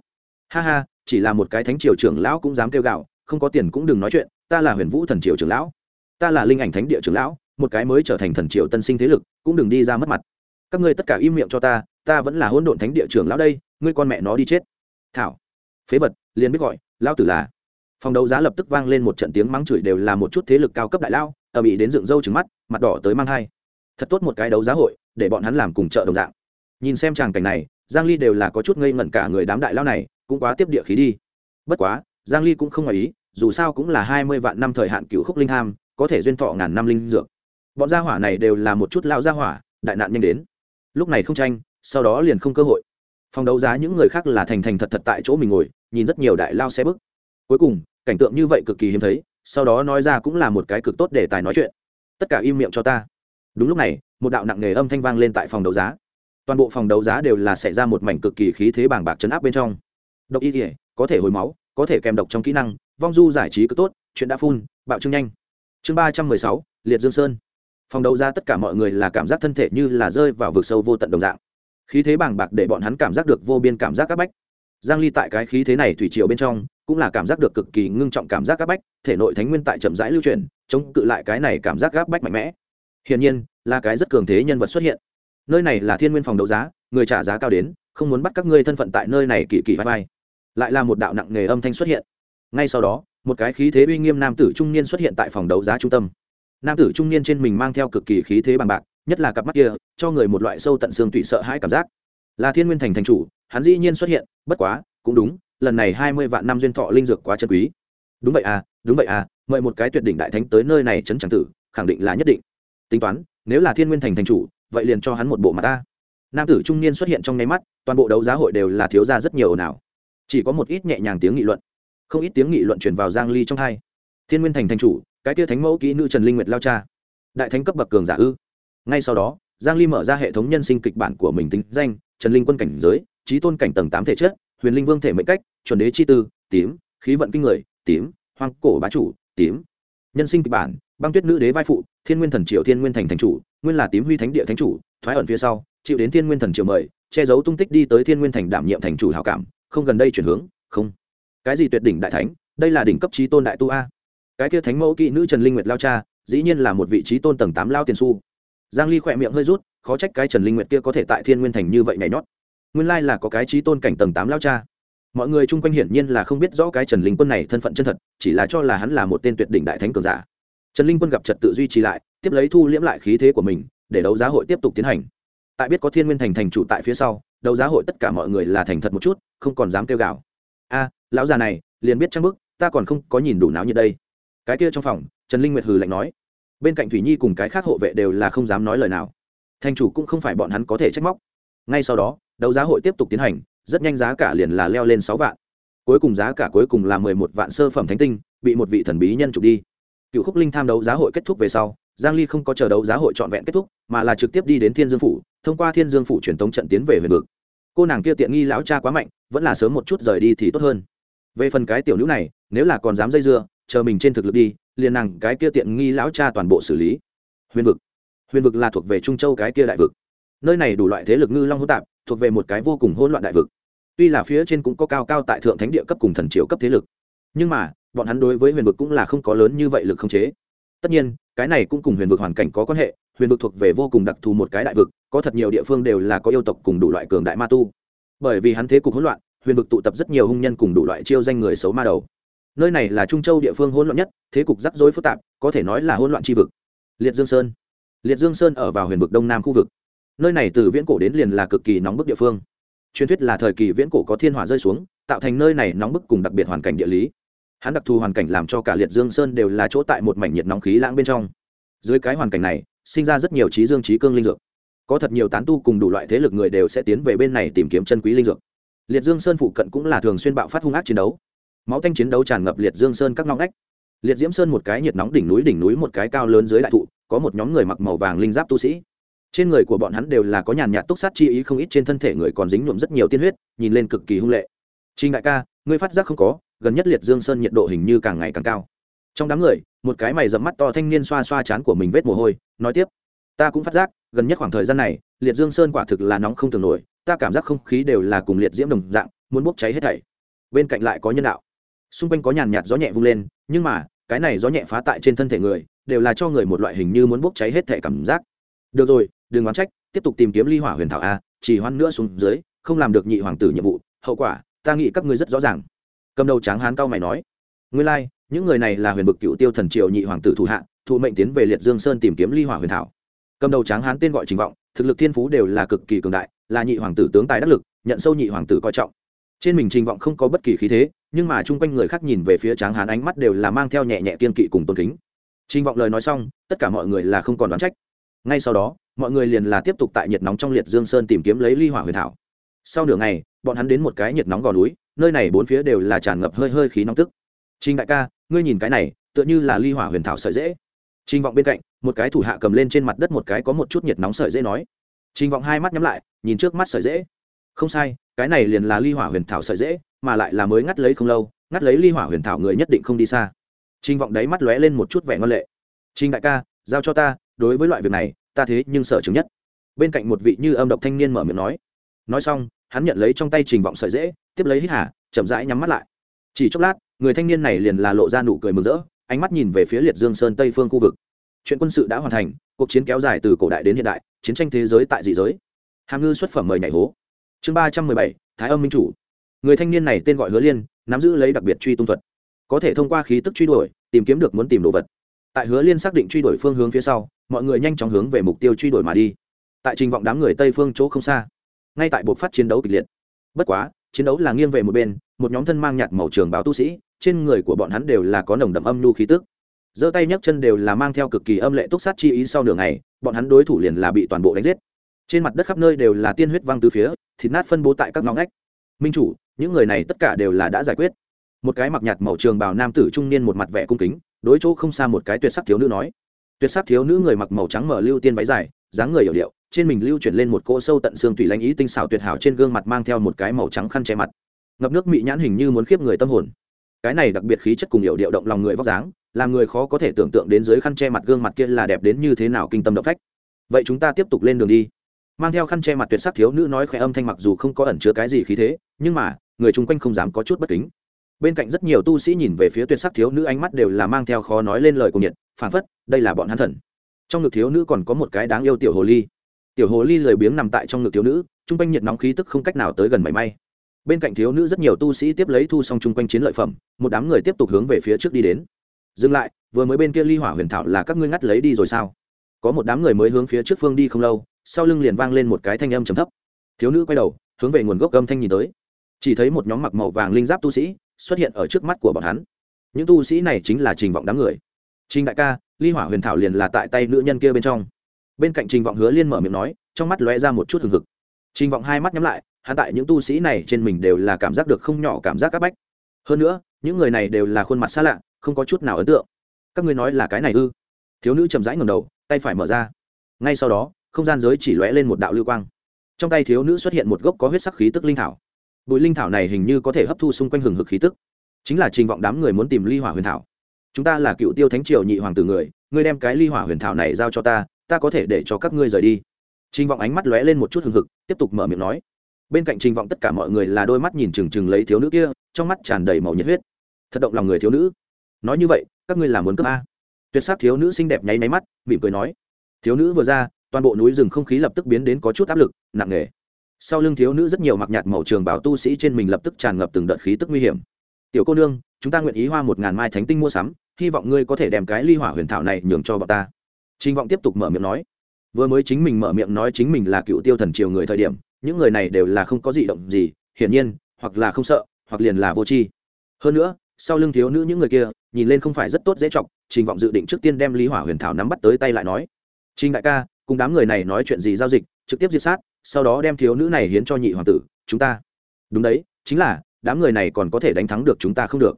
Ha ha, chỉ là một cái thánh triều trưởng lão cũng dám kêu gạo không có tiền cũng đừng nói chuyện, ta là huyền vũ thần triều trưởng lão, ta là linh ảnh thánh địa trưởng lão một cái mới trở thành thần triệu tân sinh thế lực, cũng đừng đi ra mất mặt. Các ngươi tất cả im miệng cho ta ta vẫn là hỗn độn thánh địa trưởng lão đây, ngươi con mẹ nó đi chết. Thảo. Phế vật, liền biết gọi, lão tử là. Phòng đấu giá lập tức vang lên một trận tiếng mắng chửi đều là một chút thế lực cao cấp đại lao ở bị đến dựng râu trứng mắt, mặt đỏ tới mang thai. Thật tốt một cái đấu giá hội, để bọn hắn làm cùng chợ đồng dạng. Nhìn xem tràng cảnh này, giang ly đều là có chút ngây ngẩn cả người đám đại lao này, cũng quá tiếp địa khí đi. Bất quá, giang ly cũng không ngoài ý, dù sao cũng là 20 vạn năm thời hạn cửu khúc linh ham, có thể duyên thọ ngàn năm linh dược bọn gia hỏa này đều là một chút lao gia hỏa, đại nạn nhanh đến. Lúc này không tranh, sau đó liền không cơ hội. Phòng đấu giá những người khác là thành thành thật thật tại chỗ mình ngồi, nhìn rất nhiều đại lao xe bức. Cuối cùng, cảnh tượng như vậy cực kỳ hiếm thấy, sau đó nói ra cũng là một cái cực tốt để tài nói chuyện. Tất cả im miệng cho ta. Đúng lúc này, một đạo nặng nề âm thanh vang lên tại phòng đấu giá. Toàn bộ phòng đấu giá đều là xảy ra một mảnh cực kỳ khí thế bàng bạc chấn áp bên trong. Độc y thể có thể hồi máu, có thể kèm độc trong kỹ năng, vong du giải trí cực tốt, chuyện đã phun bạo trưng nhanh. Chương ba trăm mười sáu, liệt dương sơn phòng đấu giá tất cả mọi người là cảm giác thân thể như là rơi vào vực sâu vô tận đồng dạng. Khí thế bàng bạc để bọn hắn cảm giác được vô biên cảm giác áp bách. Giang ly tại cái khí thế này thủy triều bên trong, cũng là cảm giác được cực kỳ ngưng trọng cảm giác áp bách, thể nội thánh nguyên tại chậm rãi lưu truyền chống cự lại cái này cảm giác áp bách mạnh mẽ. Hiển nhiên, là cái rất cường thế nhân vật xuất hiện. Nơi này là thiên nguyên phòng đấu giá, người trả giá cao đến, không muốn bắt các ngươi thân phận tại nơi này kỳ kỳ vai vai. Lại là một đạo nặng nghề âm thanh xuất hiện. Ngay sau đó, một cái khí thế uy nghiêm nam tử trung niên xuất hiện tại phòng đấu giá trung tâm nam tử trung niên trên mình mang theo cực kỳ khí thế bằng bạc, nhất là cặp mắt kia, cho người một loại sâu tận xương tụy sợ hãi cảm giác. Là thiên nguyên thành thành chủ, hắn dĩ nhiên xuất hiện, bất quá, cũng đúng, lần này hai mươi vạn năm duyên thọ linh dược quá chân quý. Đúng vậy à đúng vậy à mời một cái tuyệt đỉnh đại thánh tới nơi này chấn tràng tử, khẳng định là nhất định. Tính toán, nếu là thiên nguyên thành thành chủ, vậy liền cho hắn một bộ mặt ta. Nam tử trung niên xuất hiện trong nháy mắt, toàn bộ đấu giá hội đều là thiếu ra rất nhiều ồn ào. Chỉ có một ít nhẹ nhàng tiếng nghị luận, không ít tiếng nghị luận truyền vào giang ly trong hai. Thiên nguyên thành thành chủ cái tia thánh mẫu kỹ nữ trần linh nguyệt lao cha. Đại thánh cấp bậc cường giả ư? Ngay sau đó, giang ly mở ra hệ thống nhân sinh kịch bản của mình tính danh, trần linh quân cảnh giới trí tôn cảnh tầng tám thể chất, huyền linh vương thể mệnh cách, chuẩn đế chi tư, tím, khí vận kinh người, tím, hoang cổ bá chủ, tím. Nhân sinh kịch bản, băng tuyết nữ đế vai phụ, thiên nguyên thần triều thiên nguyên thành thành chủ, nguyên là tím huy thánh địa thánh chủ, thoái ẩn phía sau chịu đến thiên nguyên thần triều mời, che giấu tung tích đi tới thiên nguyên thành đảm nhiệm thành chủ hảo cảm, không gần đây chuyển hướng, không. Cái gì tuyệt đỉnh đại thánh, đây là đỉnh cấp trí tôn đại tu a cái kia thánh mẫu kỹ nữ trần linh nguyệt lao cha, dĩ nhiên là một vị trí tôn tầng tám lao tiền su. Giang ly khỏe miệng hơi rút, khó trách cái trần linh nguyệt kia có thể tại thiên nguyên thành như vậy nhảy nhót. Nguyên lai là có cái trí tôn cảnh tầng tám lao cha. Mọi người chung quanh hiển nhiên là không biết rõ cái trần linh quân này thân phận chân thật, chỉ là cho là hắn là một tên tuyệt đỉnh đại thánh cường giả. Trần linh quân gặp trật tự duy trì lại, tiếp lấy thu liễm lại khí thế của mình, để đấu giá hội tiếp tục tiến hành. Tại biết có thiên nguyên thành thành chủ tại phía sau, đấu giá hội tất cả mọi người là thành thật một chút, không còn dám kêu gào. A, lão già này, liền biết trang bức, ta còn không có nhìn đủ náo như đây cái kia trong phòng, trần linh nguyệt hừ lạnh nói. Bên cạnh thủy nhi cùng cái khác hộ vệ đều là không dám nói lời nào. Thành chủ cũng không phải bọn hắn có thể trách móc. Ngay sau đó, đấu giá hội tiếp tục tiến hành, rất nhanh giá cả liền là leo lên sáu vạn. Cuối cùng giá cả cuối cùng là mười một vạn sơ phẩm thánh tinh, bị một vị thần bí nhân trục đi. Cựu khúc linh tham đấu giá hội kết thúc về sau, giang ly không có chờ đấu giá hội trọn vẹn kết thúc, mà là trực tiếp đi đến thiên dương phủ, thông qua thiên dương phủ truyền tống trận tiến về huyền vực. Cô nàng kia tiện nghi lão cha quá mạnh, vẫn là sớm một chút rời đi thì tốt hơn. Về phần cái tiểu nữ này, nếu là còn dám dây dưa chờ mình trên thực lực đi, liền nàng cái kia tiện nghi lão cha toàn bộ xử lý. Huyền vực. Huyền vực là thuộc về trung châu cái kia đại vực. Nơi này đủ loại thế lực ngư long hỗn tạp, thuộc về một cái vô cùng hỗn loạn đại vực. Tuy là phía trên cũng có cao cao tại thượng thánh địa cấp cùng thần triều cấp thế lực, nhưng mà, bọn hắn đối với huyền vực cũng là không có lớn như vậy lực không chế. Tất nhiên, cái này cũng cùng huyền vực hoàn cảnh có quan hệ, huyền vực thuộc về vô cùng đặc thù một cái đại vực, có thật nhiều địa phương đều là có yêu tộc cùng đủ loại cường đại ma tu. Bởi vì hắn thế cục hỗn loạn, huyền vực tụ tập rất nhiều hung nhân cùng đủ loại chiêu danh người xấu ma đầu nơi này là trung châu địa phương hỗn loạn nhất, thế cục rắc rối phức tạp, có thể nói là hỗn loạn tri vực. Liệt dương sơn. Liệt dương sơn ở vào huyền vực đông nam khu vực. Nơi này từ viễn cổ đến liền là cực kỳ nóng bức địa phương. Truyền thuyết là thời kỳ viễn cổ có thiên hỏa rơi xuống, tạo thành nơi này nóng bức cùng đặc biệt hoàn cảnh địa lý. Hắn đặc thù hoàn cảnh làm cho cả liệt dương sơn đều là chỗ tại một mảnh nhiệt nóng khí lãng bên trong. Dưới cái hoàn cảnh này, sinh ra rất nhiều trí dương trí cương linh dược. Có thật nhiều tán tu cùng đủ loại thế lực người đều sẽ tiến về bên này tìm kiếm chân quý linh dược. Liệt dương sơn phụ cận cũng là thường xuyên bạo phát hung ác chiến đấu máu tanh chiến đấu tràn ngập liệt dương sơn các ngõ ngách. Liệt diễm sơn một cái nhiệt nóng đỉnh núi đỉnh núi một cái cao lớn dưới đại thụ, có một nhóm người mặc màu vàng linh giáp tu sĩ. Trên người của bọn hắn đều là có nhàn nhạt túc sát chi ý, không ít trên thân thể người còn dính nhuộm rất nhiều tiên huyết, nhìn lên cực kỳ hung lệ. Trinh đại ca, ngươi phát giác không có, gần nhất liệt dương sơn nhiệt độ hình như càng ngày càng cao. Trong đám người, một cái mày dẫm mắt to thanh niên xoa xoa chán của mình vết mồ hôi, nói tiếp. Ta cũng phát giác, gần nhất khoảng thời gian này, liệt dương sơn quả thực là nóng không thường nổi, ta cảm giác không khí đều là cùng liệt diễm đồng dạng, muốn bốc cháy hết thảy. Bên cạnh lại có nhân đạo xung quanh có nhàn nhạt gió nhẹ vung lên nhưng mà cái này gió nhẹ phá tại trên thân thể người đều là cho người một loại hình như muốn bốc cháy hết thể cảm giác. Được rồi đừng oán trách tiếp tục tìm kiếm ly hỏa huyền thảo a chỉ hoan nữa xuống dưới không làm được nhị hoàng tử nhiệm vụ hậu quả ta nghĩ các ngươi rất rõ ràng. Cầm đầu tráng hán cao mày nói ngươi lai、like, những người này là huyền vực cựu tiêu thần triều nhị hoàng tử thủ hạ thụ mệnh tiến về liệt dương sơn tìm kiếm ly hỏa huyền thảo. Cầm đầu tráng hán tên gọi trình vọng thực lực thiên phú đều là cực kỳ cường đại là nhị hoàng tử tướng tài đắc lực nhận sâu nhị hoàng tử coi trọng trên mình trình vọng không có bất kỳ khí thế, nhưng mà chung quanh người khác nhìn về phía tráng hán ánh mắt đều là mang theo nhẹ nhẹ kiên kỵ cùng tôn kính. Trình vọng lời nói xong, tất cả mọi người là không còn đoán trách. Ngay sau đó, mọi người liền là tiếp tục tại nhiệt nóng trong liệt dương sơn tìm kiếm lấy ly hỏa huyền thảo. Sau nửa ngày, bọn hắn đến một cái nhiệt nóng gò núi, nơi này bốn phía đều là tràn ngập hơi hơi khí nóng tức. Trình đại ca, ngươi nhìn cái này, tựa như là ly hỏa huyền thảo sợi dễ. Trình vọng bên cạnh, một cái thủ hạ cầm lên trên mặt đất một cái có một chút nhiệt nóng sợi dễ nói. Trình vọng hai mắt nhắm lại, nhìn trước mắt sợi dễ không sai, cái này liền là ly hỏa huyền thảo sợi dễ, mà lại là mới ngắt lấy không lâu, ngắt lấy ly hỏa huyền thảo người nhất định không đi xa. Trình vọng đáy mắt lóe lên một chút vẻ ngon lệ. Trình đại ca, giao cho ta, đối với loại việc này, ta thế nhưng sợ chứng nhất. Bên cạnh một vị như âm độc thanh niên mở miệng nói. Nói xong, hắn nhận lấy trong tay trình vọng sợi dễ, tiếp lấy hít hà, chậm rãi nhắm mắt lại. Chỉ chốc lát, người thanh niên này liền là lộ ra nụ cười mừng rỡ, ánh mắt nhìn về phía liệt dương sơn tây phương khu vực. Chuyện quân sự đã hoàn thành, cuộc chiến kéo dài từ cổ đại đến hiện đại, chiến tranh thế giới tại dị giới. Hàm ngư xuất phẩm mời nhảy hố chương ba trăm mười bảy, thái âm minh chủ. Người thanh niên này tên gọi hứa liên, nắm giữ lấy đặc biệt truy tung thuật. Có thể thông qua khí tức truy đuổi, tìm kiếm được muốn tìm đồ vật. Tại hứa liên xác định truy đuổi phương hướng phía sau, mọi người nhanh chóng hướng về mục tiêu truy đuổi mà đi. Tại trình vọng đám người tây phương chỗ không xa, ngay tại buộc phát chiến đấu kịch liệt. Bất quá, chiến đấu là nghiêng về một bên, một nhóm thân mang nhạt màu trường báo tu sĩ, trên người của bọn hắn đều là có nồng đậm âm nhu khí tức. Giơ tay nhấc chân đều là mang theo cực kỳ âm lệ túc sát chi ý sau nửa ngày, bọn hắn đối thủ liền là bị toàn bộ đánh giết trên mặt đất khắp nơi đều là tiên huyết văng từ phía, thịt nát phân bố tại các ngõ ngách. Minh chủ, những người này tất cả đều là đã giải quyết. Một cái mặc nhạt màu trường bào nam tử trung niên một mặt vẻ cung kính, đối chỗ không xa một cái tuyệt sắc thiếu nữ nói. Tuyệt sắc thiếu nữ người mặc màu trắng mở lưu tiên váy dài, dáng người hiểu điệu, trên mình lưu chuyển lên một cỗ sâu tận xương tùy lãnh ý tinh xảo tuyệt hảo trên gương mặt mang theo một cái màu trắng khăn che mặt. Ngập nước mị nhãn hình như muốn khiếp người tâm hồn. Cái này đặc biệt khí chất cùng hiểu điệu động lòng người vóc dáng, làm người khó có thể tưởng tượng đến dưới khăn che mặt gương mặt kia là đẹp đến như thế nào kinh tâm động phách. Vậy chúng ta tiếp tục lên đường đi mang theo khăn che mặt tuyệt sắc thiếu nữ nói khẽ âm thanh mặc dù không có ẩn chứa cái gì khí thế, nhưng mà, người chung quanh không dám có chút bất kính. Bên cạnh rất nhiều tu sĩ nhìn về phía tuyệt sắc thiếu nữ ánh mắt đều là mang theo khó nói lên lời cùng nhiệt phản phất, đây là bọn hắn thần. Trong ngực thiếu nữ còn có một cái đáng yêu tiểu hồ ly. Tiểu hồ ly lười biếng nằm tại trong ngực thiếu nữ, chung quanh nhiệt nóng khí tức không cách nào tới gần mảy may. Bên cạnh thiếu nữ rất nhiều tu sĩ tiếp lấy thu xong chung quanh chiến lợi phẩm, một đám người tiếp tục hướng về phía trước đi đến. Dừng lại, vừa mới bên kia ly hỏa huyền thảo là các ngươi ngắt lấy đi rồi sao? Có một đám người mới hướng phía trước phương đi không lâu sau lưng liền vang lên một cái thanh âm trầm thấp. Thiếu nữ quay đầu, hướng về nguồn gốc âm thanh nhìn tới. Chỉ thấy một nhóm mặc màu vàng linh giáp tu sĩ xuất hiện ở trước mắt của bọn hắn. Những tu sĩ này chính là trình vọng đám người. Trình đại ca, ly hỏa huyền thảo liền là tại tay nữ nhân kia bên trong. Bên cạnh trình vọng hứa liên mở miệng nói, trong mắt lóe ra một chút hừng hực. Trình vọng hai mắt nhắm lại, hắn tại những tu sĩ này trên mình đều là cảm giác được không nhỏ cảm giác áp bách. Hơn nữa, những người này đều là khuôn mặt xa lạ, không có chút nào ấn tượng. Các ngươi nói là cái này ư? Thiếu nữ chậm rãi ngầm đầu, tay phải mở ra. Ngay sau đó không gian giới chỉ lóe lên một đạo lưu quang. Trong tay thiếu nữ xuất hiện một gốc có huyết sắc khí tức linh thảo. Bụi linh thảo này hình như có thể hấp thu xung quanh hừng hực khí tức. Chính là trình vọng đám người muốn tìm ly hỏa huyền thảo. Chúng ta là cựu tiêu thánh triều nhị hoàng tử người, ngươi đem cái ly hỏa huyền thảo này giao cho ta ta có thể để cho các ngươi rời đi. Trình vọng ánh mắt lóe lên một chút hừng hực, tiếp tục mở miệng nói. Bên cạnh trình vọng tất cả mọi người là đôi mắt nhìn trừng trừng lấy thiếu nữ kia, trong mắt tràn đầy màu nhiệt huyết. Thật động lòng người thiếu nữ. Nói như vậy, các ngươi làm muốn cướp a. Tuyệt sắc thiếu nữ xinh đẹp nháy máy mắt, mỉm cười nói. Thiếu nữ vừa ra toàn bộ núi rừng không khí lập tức biến đến có chút áp lực, nặng nề. Sau lưng thiếu nữ rất nhiều mặc nhạt màu trường bảo tu sĩ trên mình lập tức tràn ngập từng đợt khí tức nguy hiểm. Tiểu cô nương, chúng ta nguyện ý hoa một ngàn mai thánh tinh mua sắm, hy vọng ngươi có thể đem cái ly hỏa huyền thảo này nhường cho bọn ta. Trình vọng tiếp tục mở miệng nói. Vừa mới chính mình mở miệng nói chính mình là cựu tiêu thần triều người thời điểm, những người này đều là không có gì động gì, hiển nhiên, hoặc là không sợ, hoặc liền là vô tri. Hơn nữa, sau lưng thiếu nữ những người kia, nhìn lên không phải rất tốt dễ chọc, trình vọng dự định trước tiên đem ly hỏa huyền thảo nắm bắt tới tay lại nói. Trình đại ca cùng đám người này nói chuyện gì giao dịch, trực tiếp diệt sát, sau đó đem thiếu nữ này hiến cho nhị hoàng tử, chúng ta. Đúng đấy, chính là, đám người này còn có thể đánh thắng được chúng ta không được.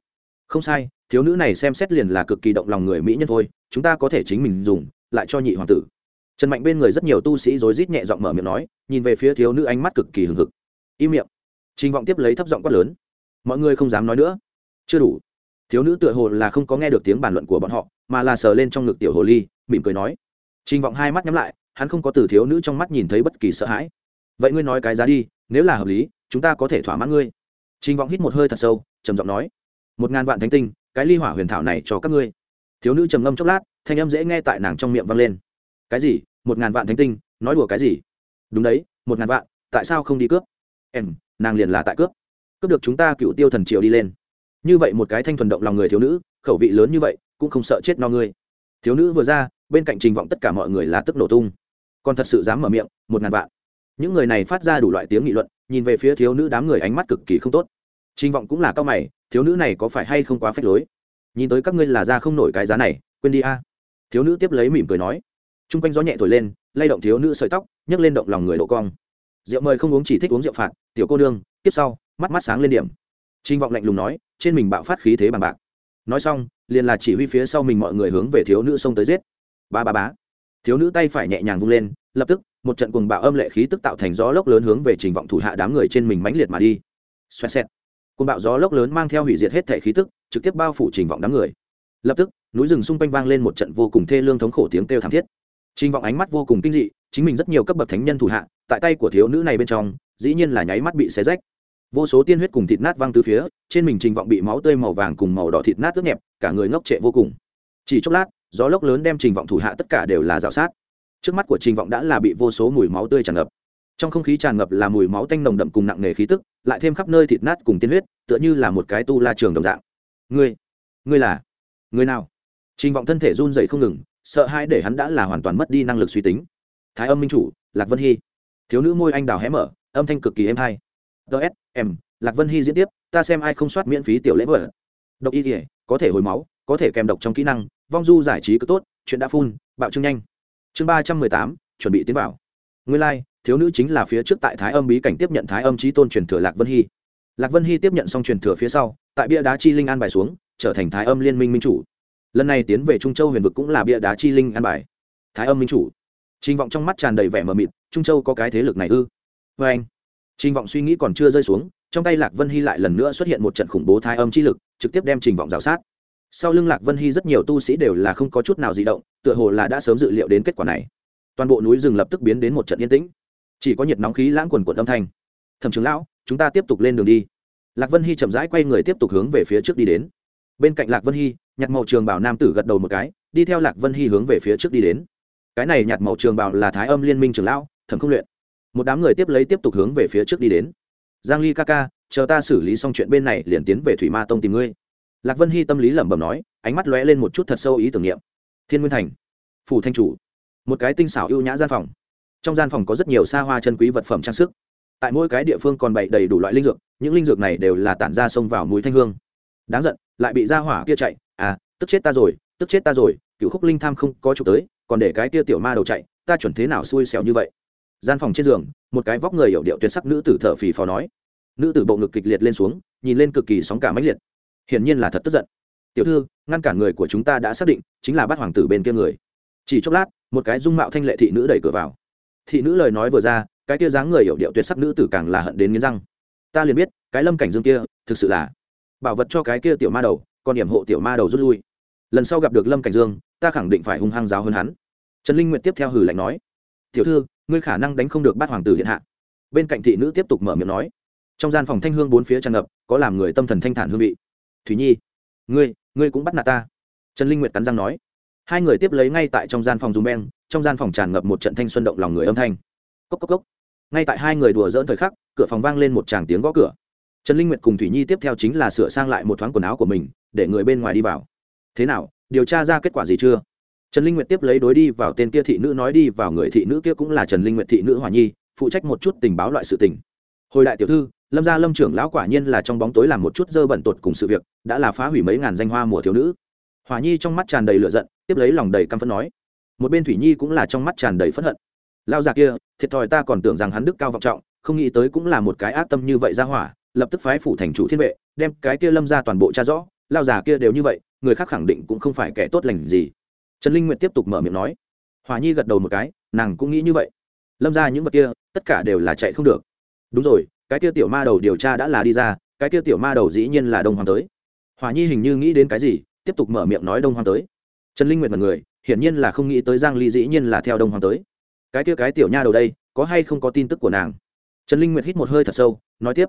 Không sai, thiếu nữ này xem xét liền là cực kỳ động lòng người mỹ nhân thôi, chúng ta có thể chính mình dùng, lại cho nhị hoàng tử. Trần mạnh bên người rất nhiều tu sĩ rối rít nhẹ giọng mở miệng nói, nhìn về phía thiếu nữ ánh mắt cực kỳ hừng hực. Im miệng. Trình vọng tiếp lấy thấp giọng quát lớn. Mọi người không dám nói nữa. Chưa đủ. Thiếu nữ tựa hồ là không có nghe được tiếng bàn luận của bọn họ, mà là sờ lên trong ngực tiểu hồ ly, mỉm cười nói. Trình vọng hai mắt nhắm lại hắn không có từ thiếu nữ trong mắt nhìn thấy bất kỳ sợ hãi. Vậy ngươi nói cái giá đi, nếu là hợp lý, chúng ta có thể thỏa mãn ngươi. Trình vọng hít một hơi thật sâu, trầm giọng nói, một ngàn vạn thánh tinh, cái ly hỏa huyền thảo này cho các ngươi. Thiếu nữ trầm ngâm chốc lát, thanh âm dễ nghe tại nàng trong miệng vang lên. Cái gì? Một ngàn vạn thánh tinh? Nói đùa cái gì? Đúng đấy, một ngàn vạn, tại sao không đi cướp? Em, nàng liền là tại cướp. Cướp được chúng ta cựu tiêu thần triều đi lên. Như vậy một cái thanh thuần động lòng người thiếu nữ, khẩu vị lớn như vậy, cũng không sợ chết no ngươi. Thiếu nữ vừa ra, bên cạnh trình vọng tất cả mọi người là tức nổ tung còn thật sự dám mở miệng, một ngàn vạn. Những người này phát ra đủ loại tiếng nghị luận, nhìn về phía thiếu nữ đám người ánh mắt cực kỳ không tốt. Trình vọng cũng là cao mày, thiếu nữ này có phải hay không quá phép lối? Nhìn tới các ngươi là ra không nổi cái giá này, quên đi a. Thiếu nữ tiếp lấy mỉm cười nói. T r u n g quanh gió nhẹ thổi lên, lay động thiếu nữ sợi tóc, nhấc lên động lòng người độ cong. Rượu mời không uống chỉ thích uống rượu phạt, tiểu cô nương, tiếp sau, mắt mắt sáng lên điểm. Trinh vọng lạnh lùng nói, trên mình bạo phát khí thế bằng bạc. Nói xong, liền là chỉ huy phía sau mình mọi người hướng về thiếu nữ xông tới giết. Ba ba bá thiếu nữ tay phải nhẹ nhàng vung lên, lập tức, một trận cuồng bạo âm lệ khí tức tạo thành gió lốc lớn hướng về trình vọng thủ hạ đám người trên mình mãnh liệt mà đi. Xoẹt xẹt. Cuồng bạo gió lốc lớn mang theo hủy diệt hết thể khí tức, trực tiếp bao phủ trình vọng đám người. Lập tức, núi rừng xung quanh vang lên một trận vô cùng thê lương thống khổ tiếng kêu thảm thiết. Trình vọng ánh mắt vô cùng kinh dị, chính mình rất nhiều cấp bậc thánh nhân thủ hạ, tại tay của thiếu nữ này bên trong, dĩ nhiên là nháy mắt bị xé rách. Vô số tiên huyết cùng thịt nát văng từ phía, trên mình trình vọng bị máu tươi màu vàng cùng màu đỏ thịt nát ướt nhẹp, cả người ngốc trệ vô cùng. Chỉ chốc lát gió lốc lớn đem trình vọng thủ hạ tất cả đều là dạo sát. Trước mắt của trình vọng đã là bị vô số mùi máu tươi tràn ngập. Trong không khí tràn ngập là mùi máu tanh nồng đậm cùng nặng nề khí tức, lại thêm khắp nơi thịt nát cùng tiên huyết, tựa như là một cái tu la trường đồng dạng. Ngươi ngươi là người nào? Trình vọng thân thể run dậy không ngừng, sợ hãi để hắn đã là hoàn toàn mất đi năng lực suy tính. Thái âm minh chủ, lạc vân hy. Thiếu nữ môi anh đào hé mở, âm thanh cực kỳ êm hay. Ts m lạc vân hy diễn tiếp, ta xem ai không soát miễn phí tiểu lễ vợ độc y thể có thể hồi máu, có thể kèm độc trong kỹ năng vong du giải trí cứ tốt chuyện đã phun bạo trương nhanh. Chương ba trăm mười tám chuẩn bị tiến vào. Nguyên lai、like, thiếu nữ chính là phía trước tại thái âm bí cảnh tiếp nhận thái âm trí tôn truyền thừa lạc vân hy. Lạc vân hy tiếp nhận xong truyền thừa phía sau tại bia đá chi linh an bài xuống trở thành thái âm liên minh minh chủ. Lần này tiến về trung châu huyền vực cũng là bia đá chi linh an bài. Thái âm minh chủ. Trình vọng trong mắt tràn đầy vẻ mờ mịt trung châu có cái thế lực này ư? Vê anh. Trình vọng suy nghĩ còn chưa rơi xuống trong tay lạc vân hy lại lần nữa xuất hiện một trận khủng bố thái âm chi lực trực tiếp đem trình vọng rào sát sau lưng lạc vân hy rất nhiều tu sĩ đều là không có chút nào di động, tựa hồ là đã sớm dự liệu đến kết quả này. Toàn bộ núi rừng lập tức biến đến một trận yên tĩnh. Chỉ có nhiệt nóng khí lãng quần quận âm thanh. Thẩm trưởng lão, chúng ta tiếp tục lên đường đi. Lạc vân hy chậm rãi quay người tiếp tục hướng về phía trước đi đến. Bên cạnh lạc vân hy nhặt màu trường bảo nam tử gật đầu một cái, đi theo lạc vân hy hướng về phía trước đi đến. Cái này nhặt màu trường bảo là thái âm liên minh trường lão, thẩm không luyện. Một đám người tiếp lấy tiếp tục hướng về phía trước đi đến. Giang ly ca ca, chờ ta xử lý xong chuyện bên này liền tiến về thủy ma tông tìm ngươi lạc vân hy tâm lý lẩm bẩm nói, ánh mắt lóe lên một chút thật sâu ý tưởng niệm. Thiên nguyên thành, phủ thanh chủ, một cái tinh xảo ưu nhã gian phòng. Trong gian phòng có rất nhiều xa hoa chân quý vật phẩm trang sức. Tại mỗi cái địa phương còn bày đầy đủ loại linh dược, những linh dược này đều là tản ra xông vào mũi thanh hương. Đáng giận, lại bị ra hỏa kia chạy à tức chết ta rồi, tức chết ta rồi cựu khúc linh tham không có chụp tới, còn để cái kia tiểu ma đầu chạy, ta chuẩn thế nào xui xẻo như vậy? Gian phòng trên giường, một cái vóc người hiểu điệu tuyệt sắc nữ tử thở phì phò nói. Nữ tử bộ ngực kịch liệt lên xuống, nhìn lên cực kỳ sóng cả máy liệt hiển nhiên là thật tức giận. Tiểu thư, ngăn cản người của chúng ta đã xác định, chính là bắt hoàng tử bên kia người. Chỉ chốc lát, một cái dung mạo thanh lệ thị nữ đẩy cửa vào. Thị nữ lời nói vừa ra, cái kia dáng người hiểu điệu tuyệt sắc nữ tử càng là hận đến nghiến răng. Ta liền biết, cái lâm cảnh dương kia, thực sự là bảo vật cho cái kia tiểu ma đầu, còn điểm hộ tiểu ma đầu rút lui. Lần sau gặp được lâm cảnh dương, ta khẳng định phải hung hăng giáo hơn hắn. Trần linh nguyện tiếp theo hử lạnh nói, tiểu thư, ngươi khả năng đánh không được bắt hoàng tử điện hạ. Bên cạnh thị nữ tiếp tục mở miệng nói, trong gian phòng thanh hương bốn phía tràn ngập, có làm người tâm thần thanh thản hương vị thủy nhi, ngươi ngươi cũng bắt nạt ta. Trần linh nguyệt cắn răng nói. Hai người tiếp lấy ngay tại trong gian phòng dùng beng, trong gian phòng tràn ngập một trận thanh xuân động lòng người âm thanh. Cốc cốc cốc. Ngay tại hai người đùa dỡn thời khắc, cửa phòng vang lên một tràng tiếng gõ cửa. Trần linh nguyệt cùng thủy nhi tiếp theo chính là sửa sang lại một thoáng quần áo của mình, để người bên ngoài đi vào. Thế nào, điều tra ra kết quả gì chưa? Trần linh nguyệt tiếp lấy đối đi vào tên kia thị nữ nói đi vào người thị nữ kia cũng là trần linh nguyệt thị nữ hòa nhi, phụ trách một chút tình báo loại sự tình hồi đại tiểu thư, lâm gia lâm trưởng lão quả nhiên là trong bóng tối làm một chút dơ bẩn tột cùng sự việc, đã là phá hủy mấy ngàn danh hoa mùa thiếu nữ. Hòa nhi trong mắt tràn đầy lửa giận, tiếp lấy lòng đầy căm phẫn nói. Một bên thủy nhi cũng là trong mắt tràn đầy phẫn hận. Lao già kia, thiệt thòi ta còn tưởng rằng hắn đức cao vọng trọng, không nghĩ tới cũng là một cái ác tâm như vậy ra hỏa, lập tức phái phủ thành chủ thiên vệ, đem cái kia lâm ra toàn bộ cha rõ. Lao già kia đều như vậy, người khác khẳng định cũng không phải kẻ tốt lành gì. Trần linh nguyệt tiếp tục mở miệng nói. Hòa nhi gật đầu một cái, nàng cũng nghĩ như vậy. Lâm ra những vật kia, tất cả đều là chạy không được đúng rồi, cái kia tiểu ma đầu điều tra đã là đi ra, cái kia tiểu ma đầu dĩ nhiên là đông hoàng tới. Hòa nhi hình như nghĩ đến cái gì, tiếp tục mở miệng nói đông hoàng tới. Trần linh nguyệt mật người, hiển nhiên là không nghĩ tới giang ly dĩ nhiên là theo đông hoàng tới. Cái kia cái tiểu nha đầu đây, có hay không có tin tức của nàng? Trần linh nguyệt hít một hơi thật sâu, nói tiếp.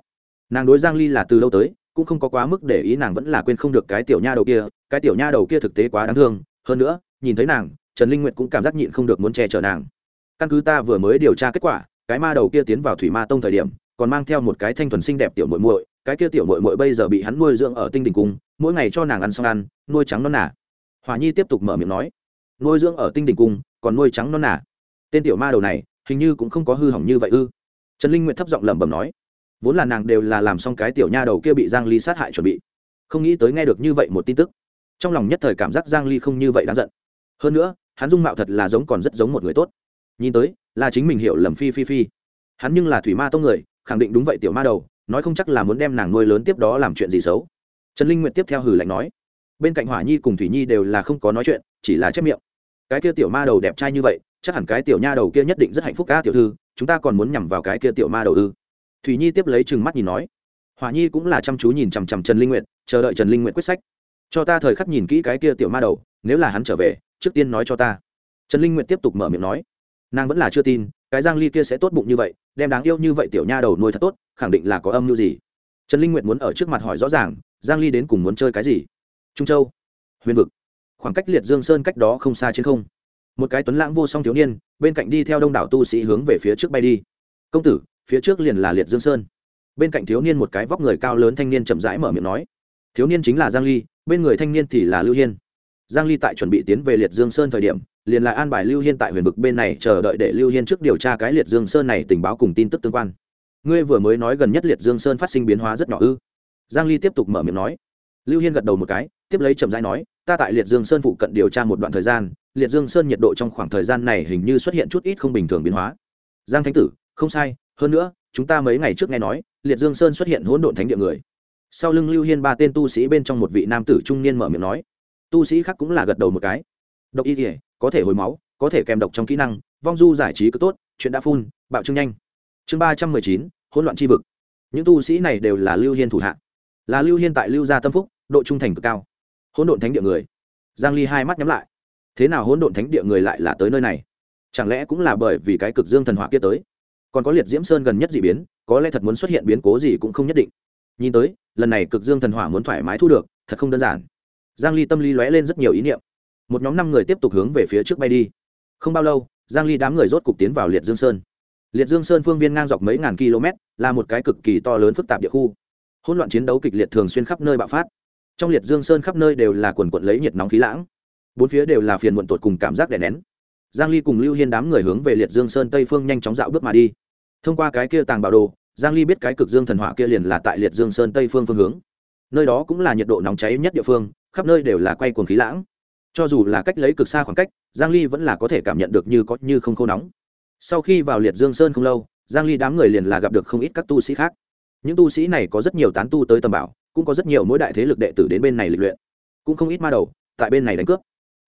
Nàng đối giang ly là từ lâu tới, cũng không có quá mức để ý nàng vẫn là quên không được cái tiểu nha đầu kia, cái tiểu nha đầu kia thực tế quá đáng thương. Hơn nữa, nhìn thấy nàng, trần linh nguyệt cũng cảm giác nhịn không được muốn che chở nàng. Căn cứ ta vừa mới điều tra kết quả cái ma đầu kia tiến vào thủy ma tông thời điểm, còn mang theo một cái thanh thuần xinh đẹp tiểu muội muội, cái kia tiểu muội muội bây giờ bị hắn nuôi dưỡng ở tinh đình cung, mỗi ngày cho nàng ăn xong ăn, nuôi trắng non nà. hòa nhi tiếp tục mở miệng nói, nuôi dưỡng ở tinh đình cung, còn nuôi trắng non nà. tên tiểu ma đầu này, hình như cũng không có hư hỏng như vậy ư? Trần linh nguyệt thấp giọng lẩm bẩm nói, vốn là nàng đều là làm xong cái tiểu nha đầu kia bị giang ly sát hại chuẩn bị. Không nghĩ tới nghe được như vậy một tin tức. Trong lòng nhất thời cảm giác giang ly không như vậy đáng giận. Hơn nữa, hắn dung mạo thật là giống còn rất giống một người tốt nhìn tới, là chính mình hiểu lầm phi phi phi. Hắn nhưng là thủy ma tông người, khẳng định đúng vậy tiểu ma đầu, nói không chắc là muốn đem nàng nuôi lớn tiếp đó làm chuyện gì xấu. Trần linh nguyện tiếp theo hử lạnh nói, bên cạnh hỏa nhi cùng thủy nhi đều là không có nói chuyện, chỉ là chép miệng. Cái kia tiểu ma đầu đẹp trai như vậy, chắc hẳn cái tiểu nha đầu kia nhất định rất hạnh phúc ca tiểu thư, chúng ta còn muốn nhằm vào cái kia tiểu ma đầu ư? Thủy nhi tiếp lấy chừng mắt nhìn nói. Hỏa nhi cũng là chăm chú nhìn chằm chằm trần linh nguyện chờ đợi trần linh nguyện quyết sách. Cho ta thời khắc nhìn kỹ cái kia tiểu ma đầu, nếu là hắn trở về, trước tiên nói cho ta. Trần linh nguyện tiếp tục mở miệng nói nàng vẫn là chưa tin, cái giang ly kia sẽ tốt bụng như vậy, đem đáng yêu như vậy tiểu nha đầu nuôi thật tốt, khẳng định là có âm mưu gì. Trần linh nguyệt muốn ở trước mặt hỏi rõ ràng, giang ly đến cùng muốn chơi cái gì? Trung châu, huyền vực, khoảng cách liệt dương sơn cách đó không xa trên không. Một cái tuấn lãng vô song thiếu niên, bên cạnh đi theo đông đảo tu sĩ hướng về phía trước bay đi. Công tử, phía trước liền là liệt dương sơn. Bên cạnh thiếu niên một cái vóc người cao lớn thanh niên chậm rãi mở miệng nói. Thiếu niên chính là giang ly, bên người thanh niên thì là lưu hiên giang ly tại chuẩn bị tiến về liệt dương sơn thời điểm, liền lại an bài lưu hiên tại huyền vực bên này chờ đợi để lưu hiên trước điều tra cái liệt dương sơn này tình báo cùng tin tức tương quan. Ngươi vừa mới nói gần nhất liệt dương sơn phát sinh biến hóa rất nhỏ ư? Giang ly tiếp tục mở miệng nói. Lưu hiên gật đầu một cái, tiếp lấy chậm rãi nói, ta tại liệt dương sơn phụ cận điều tra một đoạn thời gian, liệt dương sơn nhiệt độ trong khoảng thời gian này hình như xuất hiện chút ít không bình thường biến hóa. Giang thánh tử, không sai, hơn nữa, chúng ta mấy ngày trước nghe nói, liệt dương sơn xuất hiện hỗn độn thánh địa người. Sau lưng lưu hiên ba tên tu sĩ bên trong một vị nam tử trung niên mở miệng nói tu sĩ khác cũng là gật đầu một cái. Độc y thể có thể hồi máu, có thể kèm độc trong kỹ năng, vong du giải trí cứ tốt, chuyện đã phun, bạo trưng nhanh. Chương ba trăm mười chín, hỗn loạn tri vực. Những tu sĩ này đều là lưu hiên thủ hạ. Là lưu hiên tại lưu gia tâm phúc, độ trung thành cực cao. Hỗn độn thánh địa người. Giang ly hai mắt nhắm lại. Thế nào hỗn độn thánh địa người lại là tới nơi này? Chẳng lẽ cũng là bởi vì cái cực dương thần hỏa kia tới? Còn có liệt diễm sơn gần nhất dị biến, có lẽ thật muốn xuất hiện biến cố gì cũng không nhất định. Nhìn tới, lần này cực dương thần hỏa muốn thoải mái thu được, thật không đơn giản giang ly tâm lý lóe lên rất nhiều ý niệm. Một nhóm năm người tiếp tục hướng về phía trước bay đi. Không bao lâu, giang ly đám người rốt cục tiến vào liệt dương sơn. Liệt dương sơn phương viên ngang dọc mấy ngàn km, là một cái cực kỳ to lớn phức tạp địa khu. Hỗn loạn chiến đấu kịch liệt thường xuyên khắp nơi bạo phát. Trong liệt dương sơn khắp nơi đều là quần quận lấy nhiệt nóng khí lãng. Bốn phía đều là phiền muộn tột cùng cảm giác đè nén. Giang ly cùng lưu hiên đám người hướng về liệt dương sơn tây phương nhanh chóng dạo bước mà đi. Thông qua cái kia tàng bảo đồ, giang ly biết cái cực dương thần hỏa kia liền là tại liệt dương sơn tây phương phương hướng. Nơi đó cũng là nhiệt độ nóng cháy nhất địa phương khắp nơi đều là quay cuồng khí lãng. Cho dù là cách lấy cực xa khoảng cách, giang ly vẫn là có thể cảm nhận được như có như không khô nóng. Sau khi vào liệt dương sơn không lâu, giang ly đám người liền là gặp được không ít các tu sĩ khác. Những tu sĩ này có rất nhiều tán tu tới tầm bảo, cũng có rất nhiều mỗi đại thế lực đệ tử đến bên này lịch luyện. Cũng không ít ma đầu, tại bên này đánh cướp.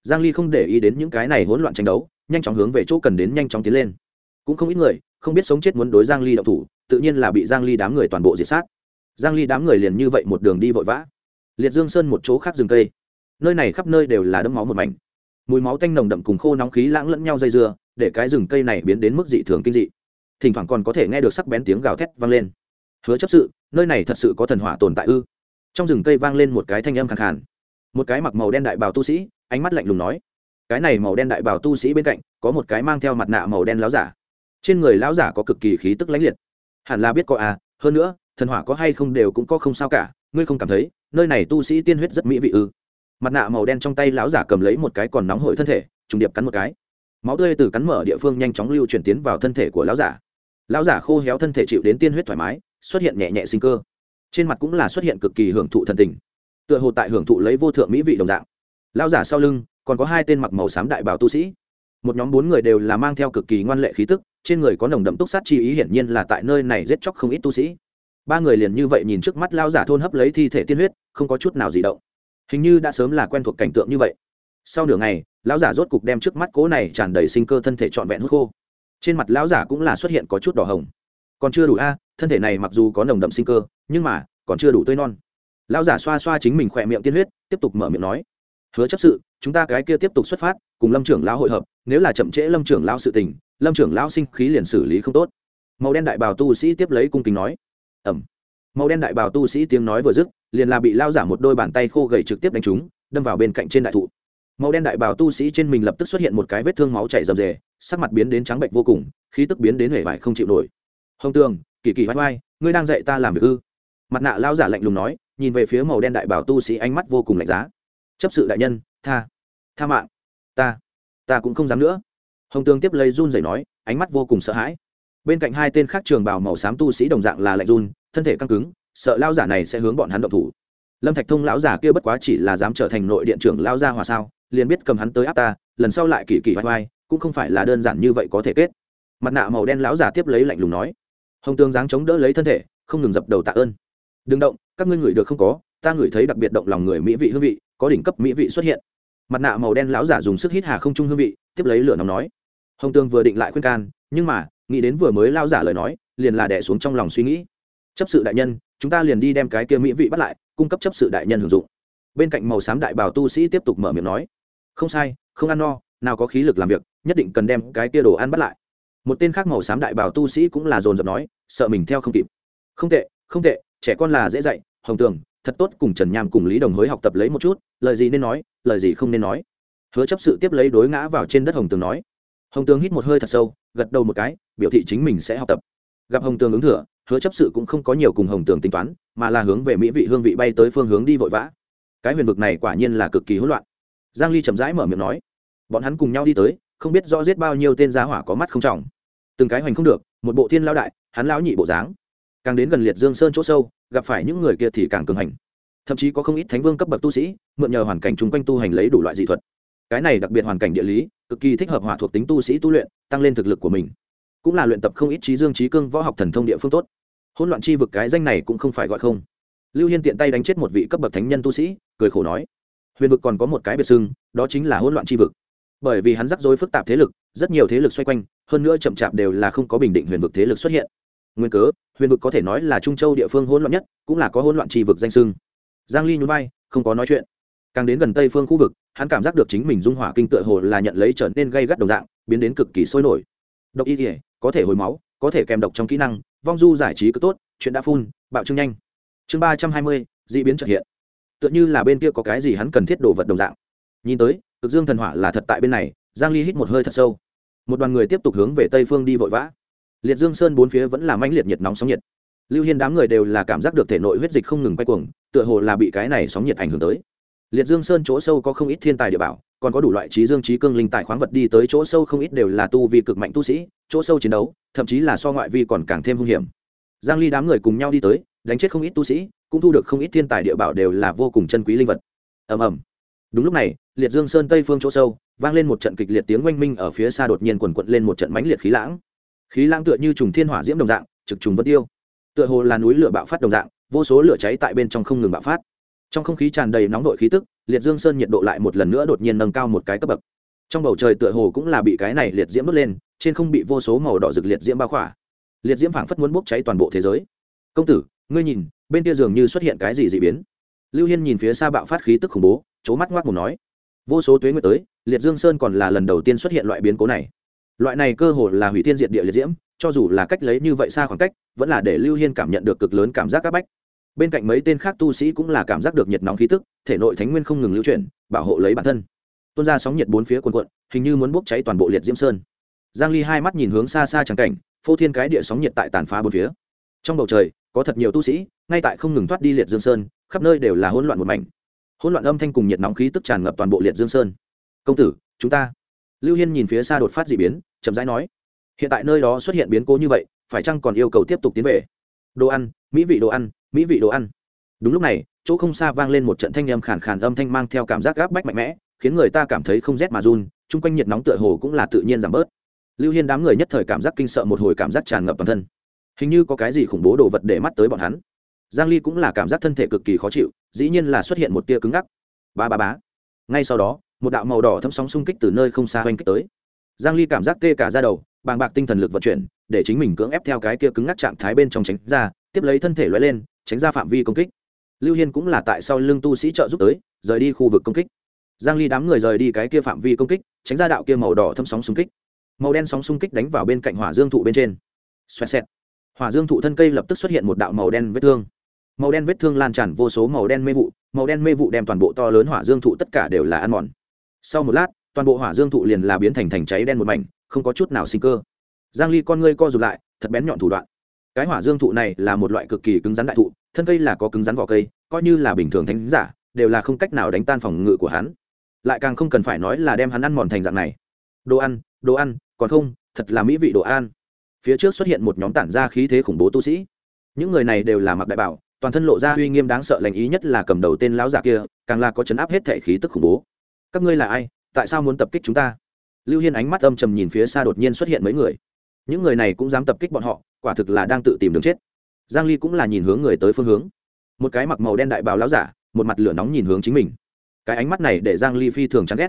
Giang ly không để ý đến những cái này hỗn loạn tranh đấu, nhanh chóng hướng về chỗ cần đến nhanh chóng tiến lên. Cũng không ít người, không biết sống chết muốn đối giang ly động thủ, tự nhiên là bị giang ly đám người toàn bộ diệt sát. Giang ly đám người liền như vậy một đường đi vội vã liệt dương sơn một chỗ khác rừng cây. Nơi này khắp nơi đều là đấm máu một mảnh. Mùi máu tanh nồng đậm cùng khô nóng khí lãng lẫn nhau dây dưa, để cái rừng cây này biến đến mức dị thường kinh dị. Thỉnh thoảng còn có thể nghe được sắc bén tiếng gào thét vang lên. Hứa chấp sự, nơi này thật sự có thần hỏa tồn tại ư? Trong rừng cây vang lên một cái thanh âm khàn khàn. Một cái mặc màu đen đại bào tu sĩ, ánh mắt lạnh lùng nói, cái này màu đen đại bào tu sĩ bên cạnh, có một cái mang theo mặt nạ màu đen láo giả. Trên người láo giả có cực kỳ khí tức lãnh liệt. Hẳn là biết có à hơn nữa, thần hỏa có hay không đều cũng có không sao cả ngươi không cảm thấy nơi này tu sĩ tiên huyết rất mỹ vị ư? Mặt nạ màu đen trong tay lão giả cầm lấy một cái còn nóng hổi thân thể, trùng điệp cắn một cái. Máu tươi từ cắn mở địa phương nhanh chóng lưu chuyển tiến vào thân thể của lão giả. Lão giả khô héo thân thể chịu đến tiên huyết thoải mái, xuất hiện nhẹ nhẹ sinh cơ. Trên mặt cũng là xuất hiện cực kỳ hưởng thụ thần tình, tựa hồ tại hưởng thụ lấy vô thượng mỹ vị đồng dạng. Lão giả sau lưng, còn có hai tên mặc màu xám đại bảo tu sĩ. Một nhóm bốn người đều là mang theo cực kỳ ngoan lệ khí tức, trên người có nồng đậm túc sát chi ý hiển nhiên là tại nơi này giết chóc không ít tu sĩ ba người liền như vậy nhìn trước mắt lao giả thôn hấp lấy thi thể tiên huyết, không có chút nào gì động. Hình như đã sớm là quen thuộc cảnh tượng như vậy. Sau nửa ngày, lão giả rốt cục đem trước mắt cố này tràn đầy sinh cơ thân thể trọn vẹn hút khô. Trên mặt lão giả cũng là xuất hiện có chút đỏ hồng. Còn chưa đủ a, thân thể này mặc dù có nồng đậm sinh cơ, nhưng mà, còn chưa đủ tươi non. Lão giả xoa xoa chính mình khỏe miệng tiên huyết, tiếp tục mở miệng nói. Hứa chấp sự, chúng ta cái kia tiếp tục xuất phát, cùng lâm trưởng lão hội hợp, nếu là chậm trễ lâm trưởng lão sự tình, lâm trưởng lão sinh khí liền xử lý không tốt. Màu đen đại bào tu sĩ tiếp lấy cung kính nói ẩm. Màu đen đại bào tu sĩ tiếng nói vừa dứt, liền là bị lao giả một đôi bàn tay khô gầy trực tiếp đánh trúng, đâm vào bên cạnh trên đại thụ. Màu đen đại bào tu sĩ trên mình lập tức xuất hiện một cái vết thương máu chảy rầm rề, sắc mặt biến đến trắng bệnh vô cùng, khí tức biến đến hể vải không chịu nổi. Hồng tường kỳ kỳ vai vai ngươi đang dạy ta làm việc ư? Mặt nạ lao giả lạnh lùng nói, nhìn về phía màu đen đại bào tu sĩ ánh mắt vô cùng lạnh giá. Chấp sự đại nhân, tha tha mạng, ta ta cũng không dám nữa. Hồng tường tiếp lấy run rẩy nói, ánh mắt vô cùng sợ hãi bên cạnh hai tên khác trường bào màu xám tu sĩ đồng dạng là lạnh run, thân thể căng cứng, sợ lao giả này sẽ hướng bọn hắn động thủ. Lâm thạch thông lão giả kia bất quá chỉ là dám trở thành nội điện trưởng lao gia hòa sao, liền biết cầm hắn tới áp ta, lần sau lại kỳ kỳ vai vai cũng không phải là đơn giản như vậy có thể kết. Mặt nạ màu đen lão giả tiếp lấy lạnh lùng nói, hồng tương dáng chống đỡ lấy thân thể, không ngừng dập đầu tạ ơn. Đừng động, các ngươi ngửi được không có, ta ngửi thấy đặc biệt động lòng người mỹ vị hương vị, có đỉnh cấp mỹ vị xuất hiện. Mặt nạ màu đen lão giả dùng sức hít hà không trung hương vị, tiếp lấy lửa nóng nói, hồng tương vừa định lại khuyên can, nhưng mà nghĩ đến vừa mới lao giả lời nói, liền là đẻ xuống trong lòng suy nghĩ. Chấp sự đại nhân, chúng ta liền đi đem cái kia mỹ vị bắt lại, cung cấp chấp sự đại nhân hưởng dụng. Bên cạnh màu xám đại bào tu sĩ tiếp tục mở miệng nói. Không sai, không ăn no, nào có khí lực làm việc, nhất định cần đem cái kia đồ ăn bắt lại. Một tên khác màu xám đại bào tu sĩ cũng là dồn dập nói, sợ mình theo không kịp. Không tệ không tệ, trẻ con là dễ dạy, hồng tường, thật tốt cùng trần nham cùng lý đồng hối học tập lấy một chút, lời gì nên nói, lời gì không nên nói. Hứa chấp sự tiếp lấy đối ngã vào trên đất hồng tường nói hồng tường hít một hơi thật sâu, gật đầu một cái, biểu thị chính mình sẽ học tập. Gặp hồng tường ứng thừa, hứa chấp sự cũng không có nhiều cùng hồng tường tính toán, mà là hướng về mỹ vị hương vị bay tới phương hướng đi vội vã. Cái huyền vực này quả nhiên là cực kỳ hỗn loạn. Giang ly chậm rãi mở miệng nói, bọn hắn cùng nhau đi tới, không biết rõ giết bao nhiêu tên giá hỏa có mắt không trọng. Từng cái hoành không được, một bộ thiên lão đại, hắn lão nhị bộ dáng. Càng đến gần liệt dương sơn chỗ sâu, gặp phải những người kia thì càng cường hành. Thậm chí có không ít thánh vương cấp bậc tu sĩ, mượn nhờ hoàn cảnh chung quanh tu hành lấy đủ loại dị thuật cái này đặc biệt hoàn cảnh địa lý, cực kỳ thích hợp hỏa thuộc tính tu sĩ tu luyện, tăng lên thực lực của mình. Cũng là luyện tập không ít trí dương trí cương võ học thần thông địa phương tốt. Hỗn loạn chi vực cái danh này cũng không phải gọi không. Lưu hiên tiện tay đánh chết một vị cấp bậc thánh nhân tu sĩ, cười khổ nói, huyền vực còn có một cái biệt xưng, đó chính là hỗn loạn chi vực. Bởi vì hắn rắc rối phức tạp thế lực, rất nhiều thế lực xoay quanh, hơn nữa chậm chạp đều là không có bình định huyền vực thế lực xuất hiện. Nguyên cớ, huyền vực có thể nói là trung châu địa phương hỗn loạn nhất, cũng là có hỗn loạn chi vực danh xưng. Giang ly nhún vai, không có nói chuyện càng đến gần tây phương khu vực, hắn cảm giác được chính mình dung hỏa kinh tựa hồ là nhận lấy trở nên gây gắt đồng dạng, biến đến cực kỳ sôi nổi. Độc y thể có thể hồi máu, có thể kèm độc trong kỹ năng, vong du giải trí cứ tốt, chuyện đã phun, bạo trưng nhanh. Chương ba trăm hai mươi d ị biến trợ hiện. Tựa như là bên kia có cái gì hắn cần thiết đồ vật đồng dạng. Nhìn tới, cực dương thần hỏa là thật tại bên này, giang ly hít một hơi thật sâu. Một đoàn người tiếp tục hướng về tây phương đi vội vã. Liệt dương sơn bốn phía vẫn là mãnh liệt nhiệt nóng sóng nhiệt. Lưu hiên đám người đều là cảm giác được thể nội huyết dịch không ngừng quay cuồng, tựa hồ là bị cái này sóng nhiệt ảnh hưởng tới liệt dương sơn chỗ sâu có không ít thiên tài địa bảo, còn có đủ loại trí dương trí cương linh tài khoáng vật đi tới chỗ sâu không ít đều là tu vi cực mạnh tu sĩ, chỗ sâu chiến đấu, thậm chí là so ngoại vi còn càng thêm hung hiểm. Giang ly đám người cùng nhau đi tới, đánh chết không ít tu sĩ, cũng thu được không ít thiên tài địa bảo đều là vô cùng chân quý linh vật. Ầm ầm. Đúng lúc này, liệt dương sơn tây phương chỗ sâu, vang lên một trận kịch liệt tiếng oanh minh ở phía xa đột nhiên quần quật lên một trận mãnh liệt khí lãng. Khí lãng tựa như trùng thiên hỏa diễm đồng dạng, trực trùng vân tiêu. Tựa hồ là núi lửa bạo phát đồng dạng, vô số lửa cháy tại bên trong không ngừng bạo phát trong không khí tràn đầy nóng vội khí tức, liệt dương sơn nhiệt độ lại một lần nữa đột nhiên nâng cao một cái cấp bậc. Trong bầu trời tựa hồ cũng là bị cái này liệt diễm đốt lên, trên không bị vô số màu đỏ rực liệt diễm bao khỏa. Liệt diễm phảng phất muốn bốc cháy toàn bộ thế giới. Công tử, ngươi nhìn, bên kia dường như xuất hiện cái gì dị biến. Lưu hiên nhìn phía xa bạo phát khí tức khủng bố c mắt ngoác một nói. Vô số tuế nguyệt tới, liệt dương sơn còn là lần đầu tiên xuất hiện loại biến cố này. Loại này cơ hồ là hủy thiên diệt địa liệt diễm, cho dù là cách lấy như vậy xa khoảng cách, vẫn là để lưu hiên cảm nhận được cực lớn cảm giác áp bách bên cạnh mấy tên khác tu sĩ cũng là cảm giác được nhiệt nóng khí tức, thể nội thánh nguyên không ngừng lưu chuyển, bảo hộ lấy bản thân. Tuôn ra sóng nhiệt bốn phía cuồn cuộn, hình như muốn bốc cháy toàn bộ liệt diễm sơn. Giang ly hai mắt nhìn hướng xa xa trắng cảnh, phô thiên cái địa sóng nhiệt tại tàn phá bốn phía. Trong bầu trời, có thật nhiều tu sĩ, ngay tại không ngừng thoát đi liệt dương sơn, khắp nơi đều là hỗn loạn một mảnh. Hỗn loạn âm thanh cùng nhiệt nóng khí tức tràn ngập toàn bộ liệt dương sơn. Công tử, chúng ta. Lưu hiên nhìn phía xa đột phát dị biến, chậm rãi nói, hiện tại nơi đó xuất hiện biến cố như vậy, phải chăng còn yêu cầu tiếp tục tiến về? Đồ ăn, mỹ vị đồ ăn mỹ vị đồ ăn. Đúng lúc này, chỗ không xa vang lên một trận thanh âm khàn khàn âm thanh mang theo cảm giác gáp bách mạnh mẽ, khiến người ta cảm thấy không rét mà run, chung quanh nhiệt nóng tựa hồ cũng là tự nhiên giảm bớt. Lưu hiên đám người nhất thời cảm giác kinh sợ một hồi cảm giác tràn ngập bản thân. Hình như có cái gì khủng bố đồ vật để mắt tới bọn hắn. Giang ly cũng là cảm giác thân thể cực kỳ khó chịu, dĩ nhiên là xuất hiện một tia cứng ngắc. Ba ba bá ngay sau đó, một đạo màu đỏ thâm sóng xung kích từ nơi không xa hoành kích tới. Giang ly cảm giác tê cả da đầu, bàng bạc tinh thần lực vận chuyển, để chính mình cưỡng ép theo cái kia cứng ngắc trạng thái bên trong tránh ra, tiếp lấy thân thể lóe lên tránh ra phạm vi công kích. Lưu hiên cũng là tại sau lưng tu sĩ trợ giúp tới, rời đi khu vực công kích. Giang ly đám người rời đi cái kia phạm vi công kích, tránh ra đạo kia màu đỏ thâm sóng xung kích. Màu đen sóng xung kích đánh vào bên cạnh hỏa dương thụ bên trên. Xoẹt xẹt. Hỏa dương thụ thân cây lập tức xuất hiện một đạo màu đen vết thương. Màu đen vết thương lan tràn vô số màu đen mê vụ, màu đen mê vụ đem toàn bộ to lớn hỏa dương thụ tất cả đều là ăn mòn. Sau một lát, toàn bộ hỏa dương thụ liền là biến thành thành cháy đen một mảnh, không có chút nào sinh cơ. Giang ly con ngươi co rụt lại, thật bén nhọn thủ đoạn cái hỏa dương thụ này là một loại cực kỳ cứng rắn đại thụ, thân cây là có cứng rắn vỏ cây, coi như là bình thường thánh giả, đều là không cách nào đánh tan phòng ngự của hắn. Lại càng không cần phải nói là đem hắn ăn mòn thành dạng này. Đồ ăn đồ ăn, còn không, thật là mỹ vị đồ ăn. Phía trước xuất hiện một nhóm tản ra khí thế khủng bố tu sĩ. Những người này đều là mặc đại bảo, toàn thân lộ ra uy nghiêm đáng sợ lành ý nhất là cầm đầu tên lão giả kia, càng là có chấn áp hết thể khí tức khủng bố. Các ngươi là ai? Tại sao muốn tập kích chúng ta? Lưu hiên ánh mắt âm trầm nhìn phía xa đột nhiên xuất hiện mấy người. Những người này cũng dám tập kích bọn họ quả thực là đang tự tìm đường chết. Giang ly cũng là nhìn hướng người tới phương hướng. Một cái mặc màu đen đại bào lão giả, một mặt lửa nóng nhìn hướng chính mình. Cái ánh mắt này để giang ly phi thường chán ghét.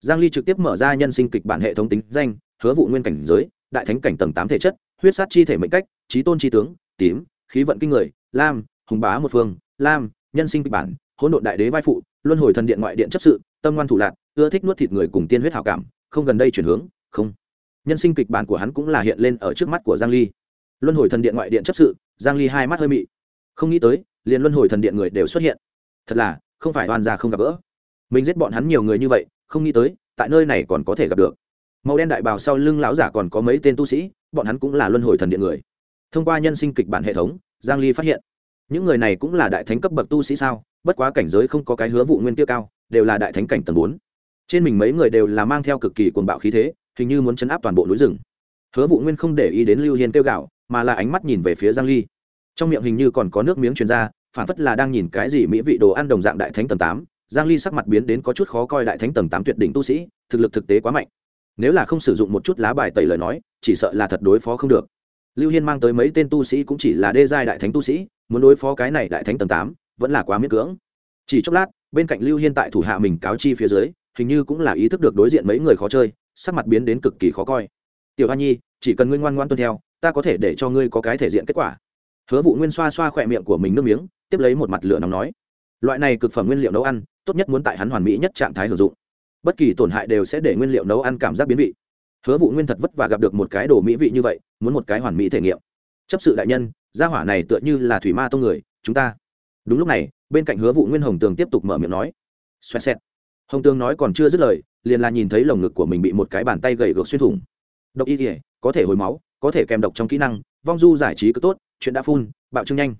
Giang ly trực tiếp mở ra nhân sinh kịch bản hệ thống tính danh, hứa vụ nguyên cảnh giới, đại thánh cảnh tầng tám thể chất, huyết sát chi thể mệnh cách trí tôn chi tướng, tím, khí vận kinh người, lam, hùng bá một phương, lam, nhân sinh kịch bản, hỗn độn đại đế vai phụ, luân hồi thần điện ngoại điện chấp sự, tâm ngoan thủ lạc, ưa thích nuốt thịt người cùng tiên huyết hảo cảm, không gần đây chuyển hướng, không. Nhân sinh kịch bản của hắn cũng là hiện lên ở trước mắt của giang ly luân hồi thần điện ngoại điện chấp sự, giang ly hai mắt hơi mị. Không nghĩ tới, liền luân hồi thần điện người đều xuất hiện. Thật là, không phải oan gia không gặp gỡ. Mình giết bọn hắn nhiều người như vậy, không nghĩ tới, tại nơi này còn có thể gặp được. Màu đen đại bào sau lưng lão giả còn có mấy tên tu sĩ, bọn hắn cũng là luân hồi thần điện người. Thông qua nhân sinh kịch bản hệ thống, giang ly phát hiện, những người này cũng là đại thánh cấp bậc tu sĩ sao, bất quá cảnh giới không có cái hứa vụ nguyên tiêu cao, đều là đại thánh cảnh tầng 4. trên mình mấy người đều là mang theo cực kỳ cuồng bạo khí thế, hình như muốn chấn áp toàn bộ núi rừng. Hứa vụ nguyên không để ý đến lưu hiên tiêu gạo mà là ánh mắt nhìn về phía giang ly. Trong miệng hình như còn có nước miếng truyền ra, phản phất là đang nhìn cái gì mỹ vị đồ ăn đồng dạng đại thánh tầng 8. giang ly sắc mặt biến đến có chút khó coi đại thánh tầng 8 tuyệt đỉnh tu sĩ, thực lực thực tế quá mạnh. Nếu là không sử dụng một chút lá bài tẩy lời nói, chỉ sợ là thật đối phó không được. Lưu hiên mang tới mấy tên tu sĩ cũng chỉ là đê giai đại thánh tu sĩ, muốn đối phó cái này đại thánh tầng tám, vẫn là quá miễn cưỡng. Chỉ chốc lát, bên cạnh lưu hiên tại thủ hạ mình cáo chi phía dưới, hình như cũng là ý thức được đối diện mấy người khó chơi, sắc mặt biến đến cực kỳ khó coi. Tiểu hoa nhi, chỉ cần ngươi ngoan ngoan tuân theo ta có thể để cho ngươi có cái thể diện kết quả. Hứa vụ nguyên xoa xoa khỏe miệng của mình nước miếng, tiếp lấy một mặt lửa nóng nói, loại này cực phẩm nguyên liệu nấu ăn, tốt nhất muốn tại hắn hoàn mỹ nhất trạng thái hưởng dụng. Bất kỳ tổn hại đều sẽ để nguyên liệu nấu ăn cảm giác biến vị. Hứa vụ nguyên thật vất và gặp được một cái đồ mỹ vị như vậy, muốn một cái hoàn mỹ thể nghiệm. Chấp sự đại nhân, gia hỏa này tựa như là thủy ma tông người, chúng ta. Đúng lúc này, bên cạnh hứa vụ nguyên hồng tường tiếp tục mở miệng nói, xoẹt xẹt. Hồng tường nói còn chưa dứt lời, liền là nhìn thấy lồng ngực của mình bị một cái bàn tay gầy gược xuyên thủng. Độc y thể có thể hồi máu có thể kèm độc trong kỹ năng, vong du giải trí cứ tốt, chuyện đã phun bạo trưng nhanh.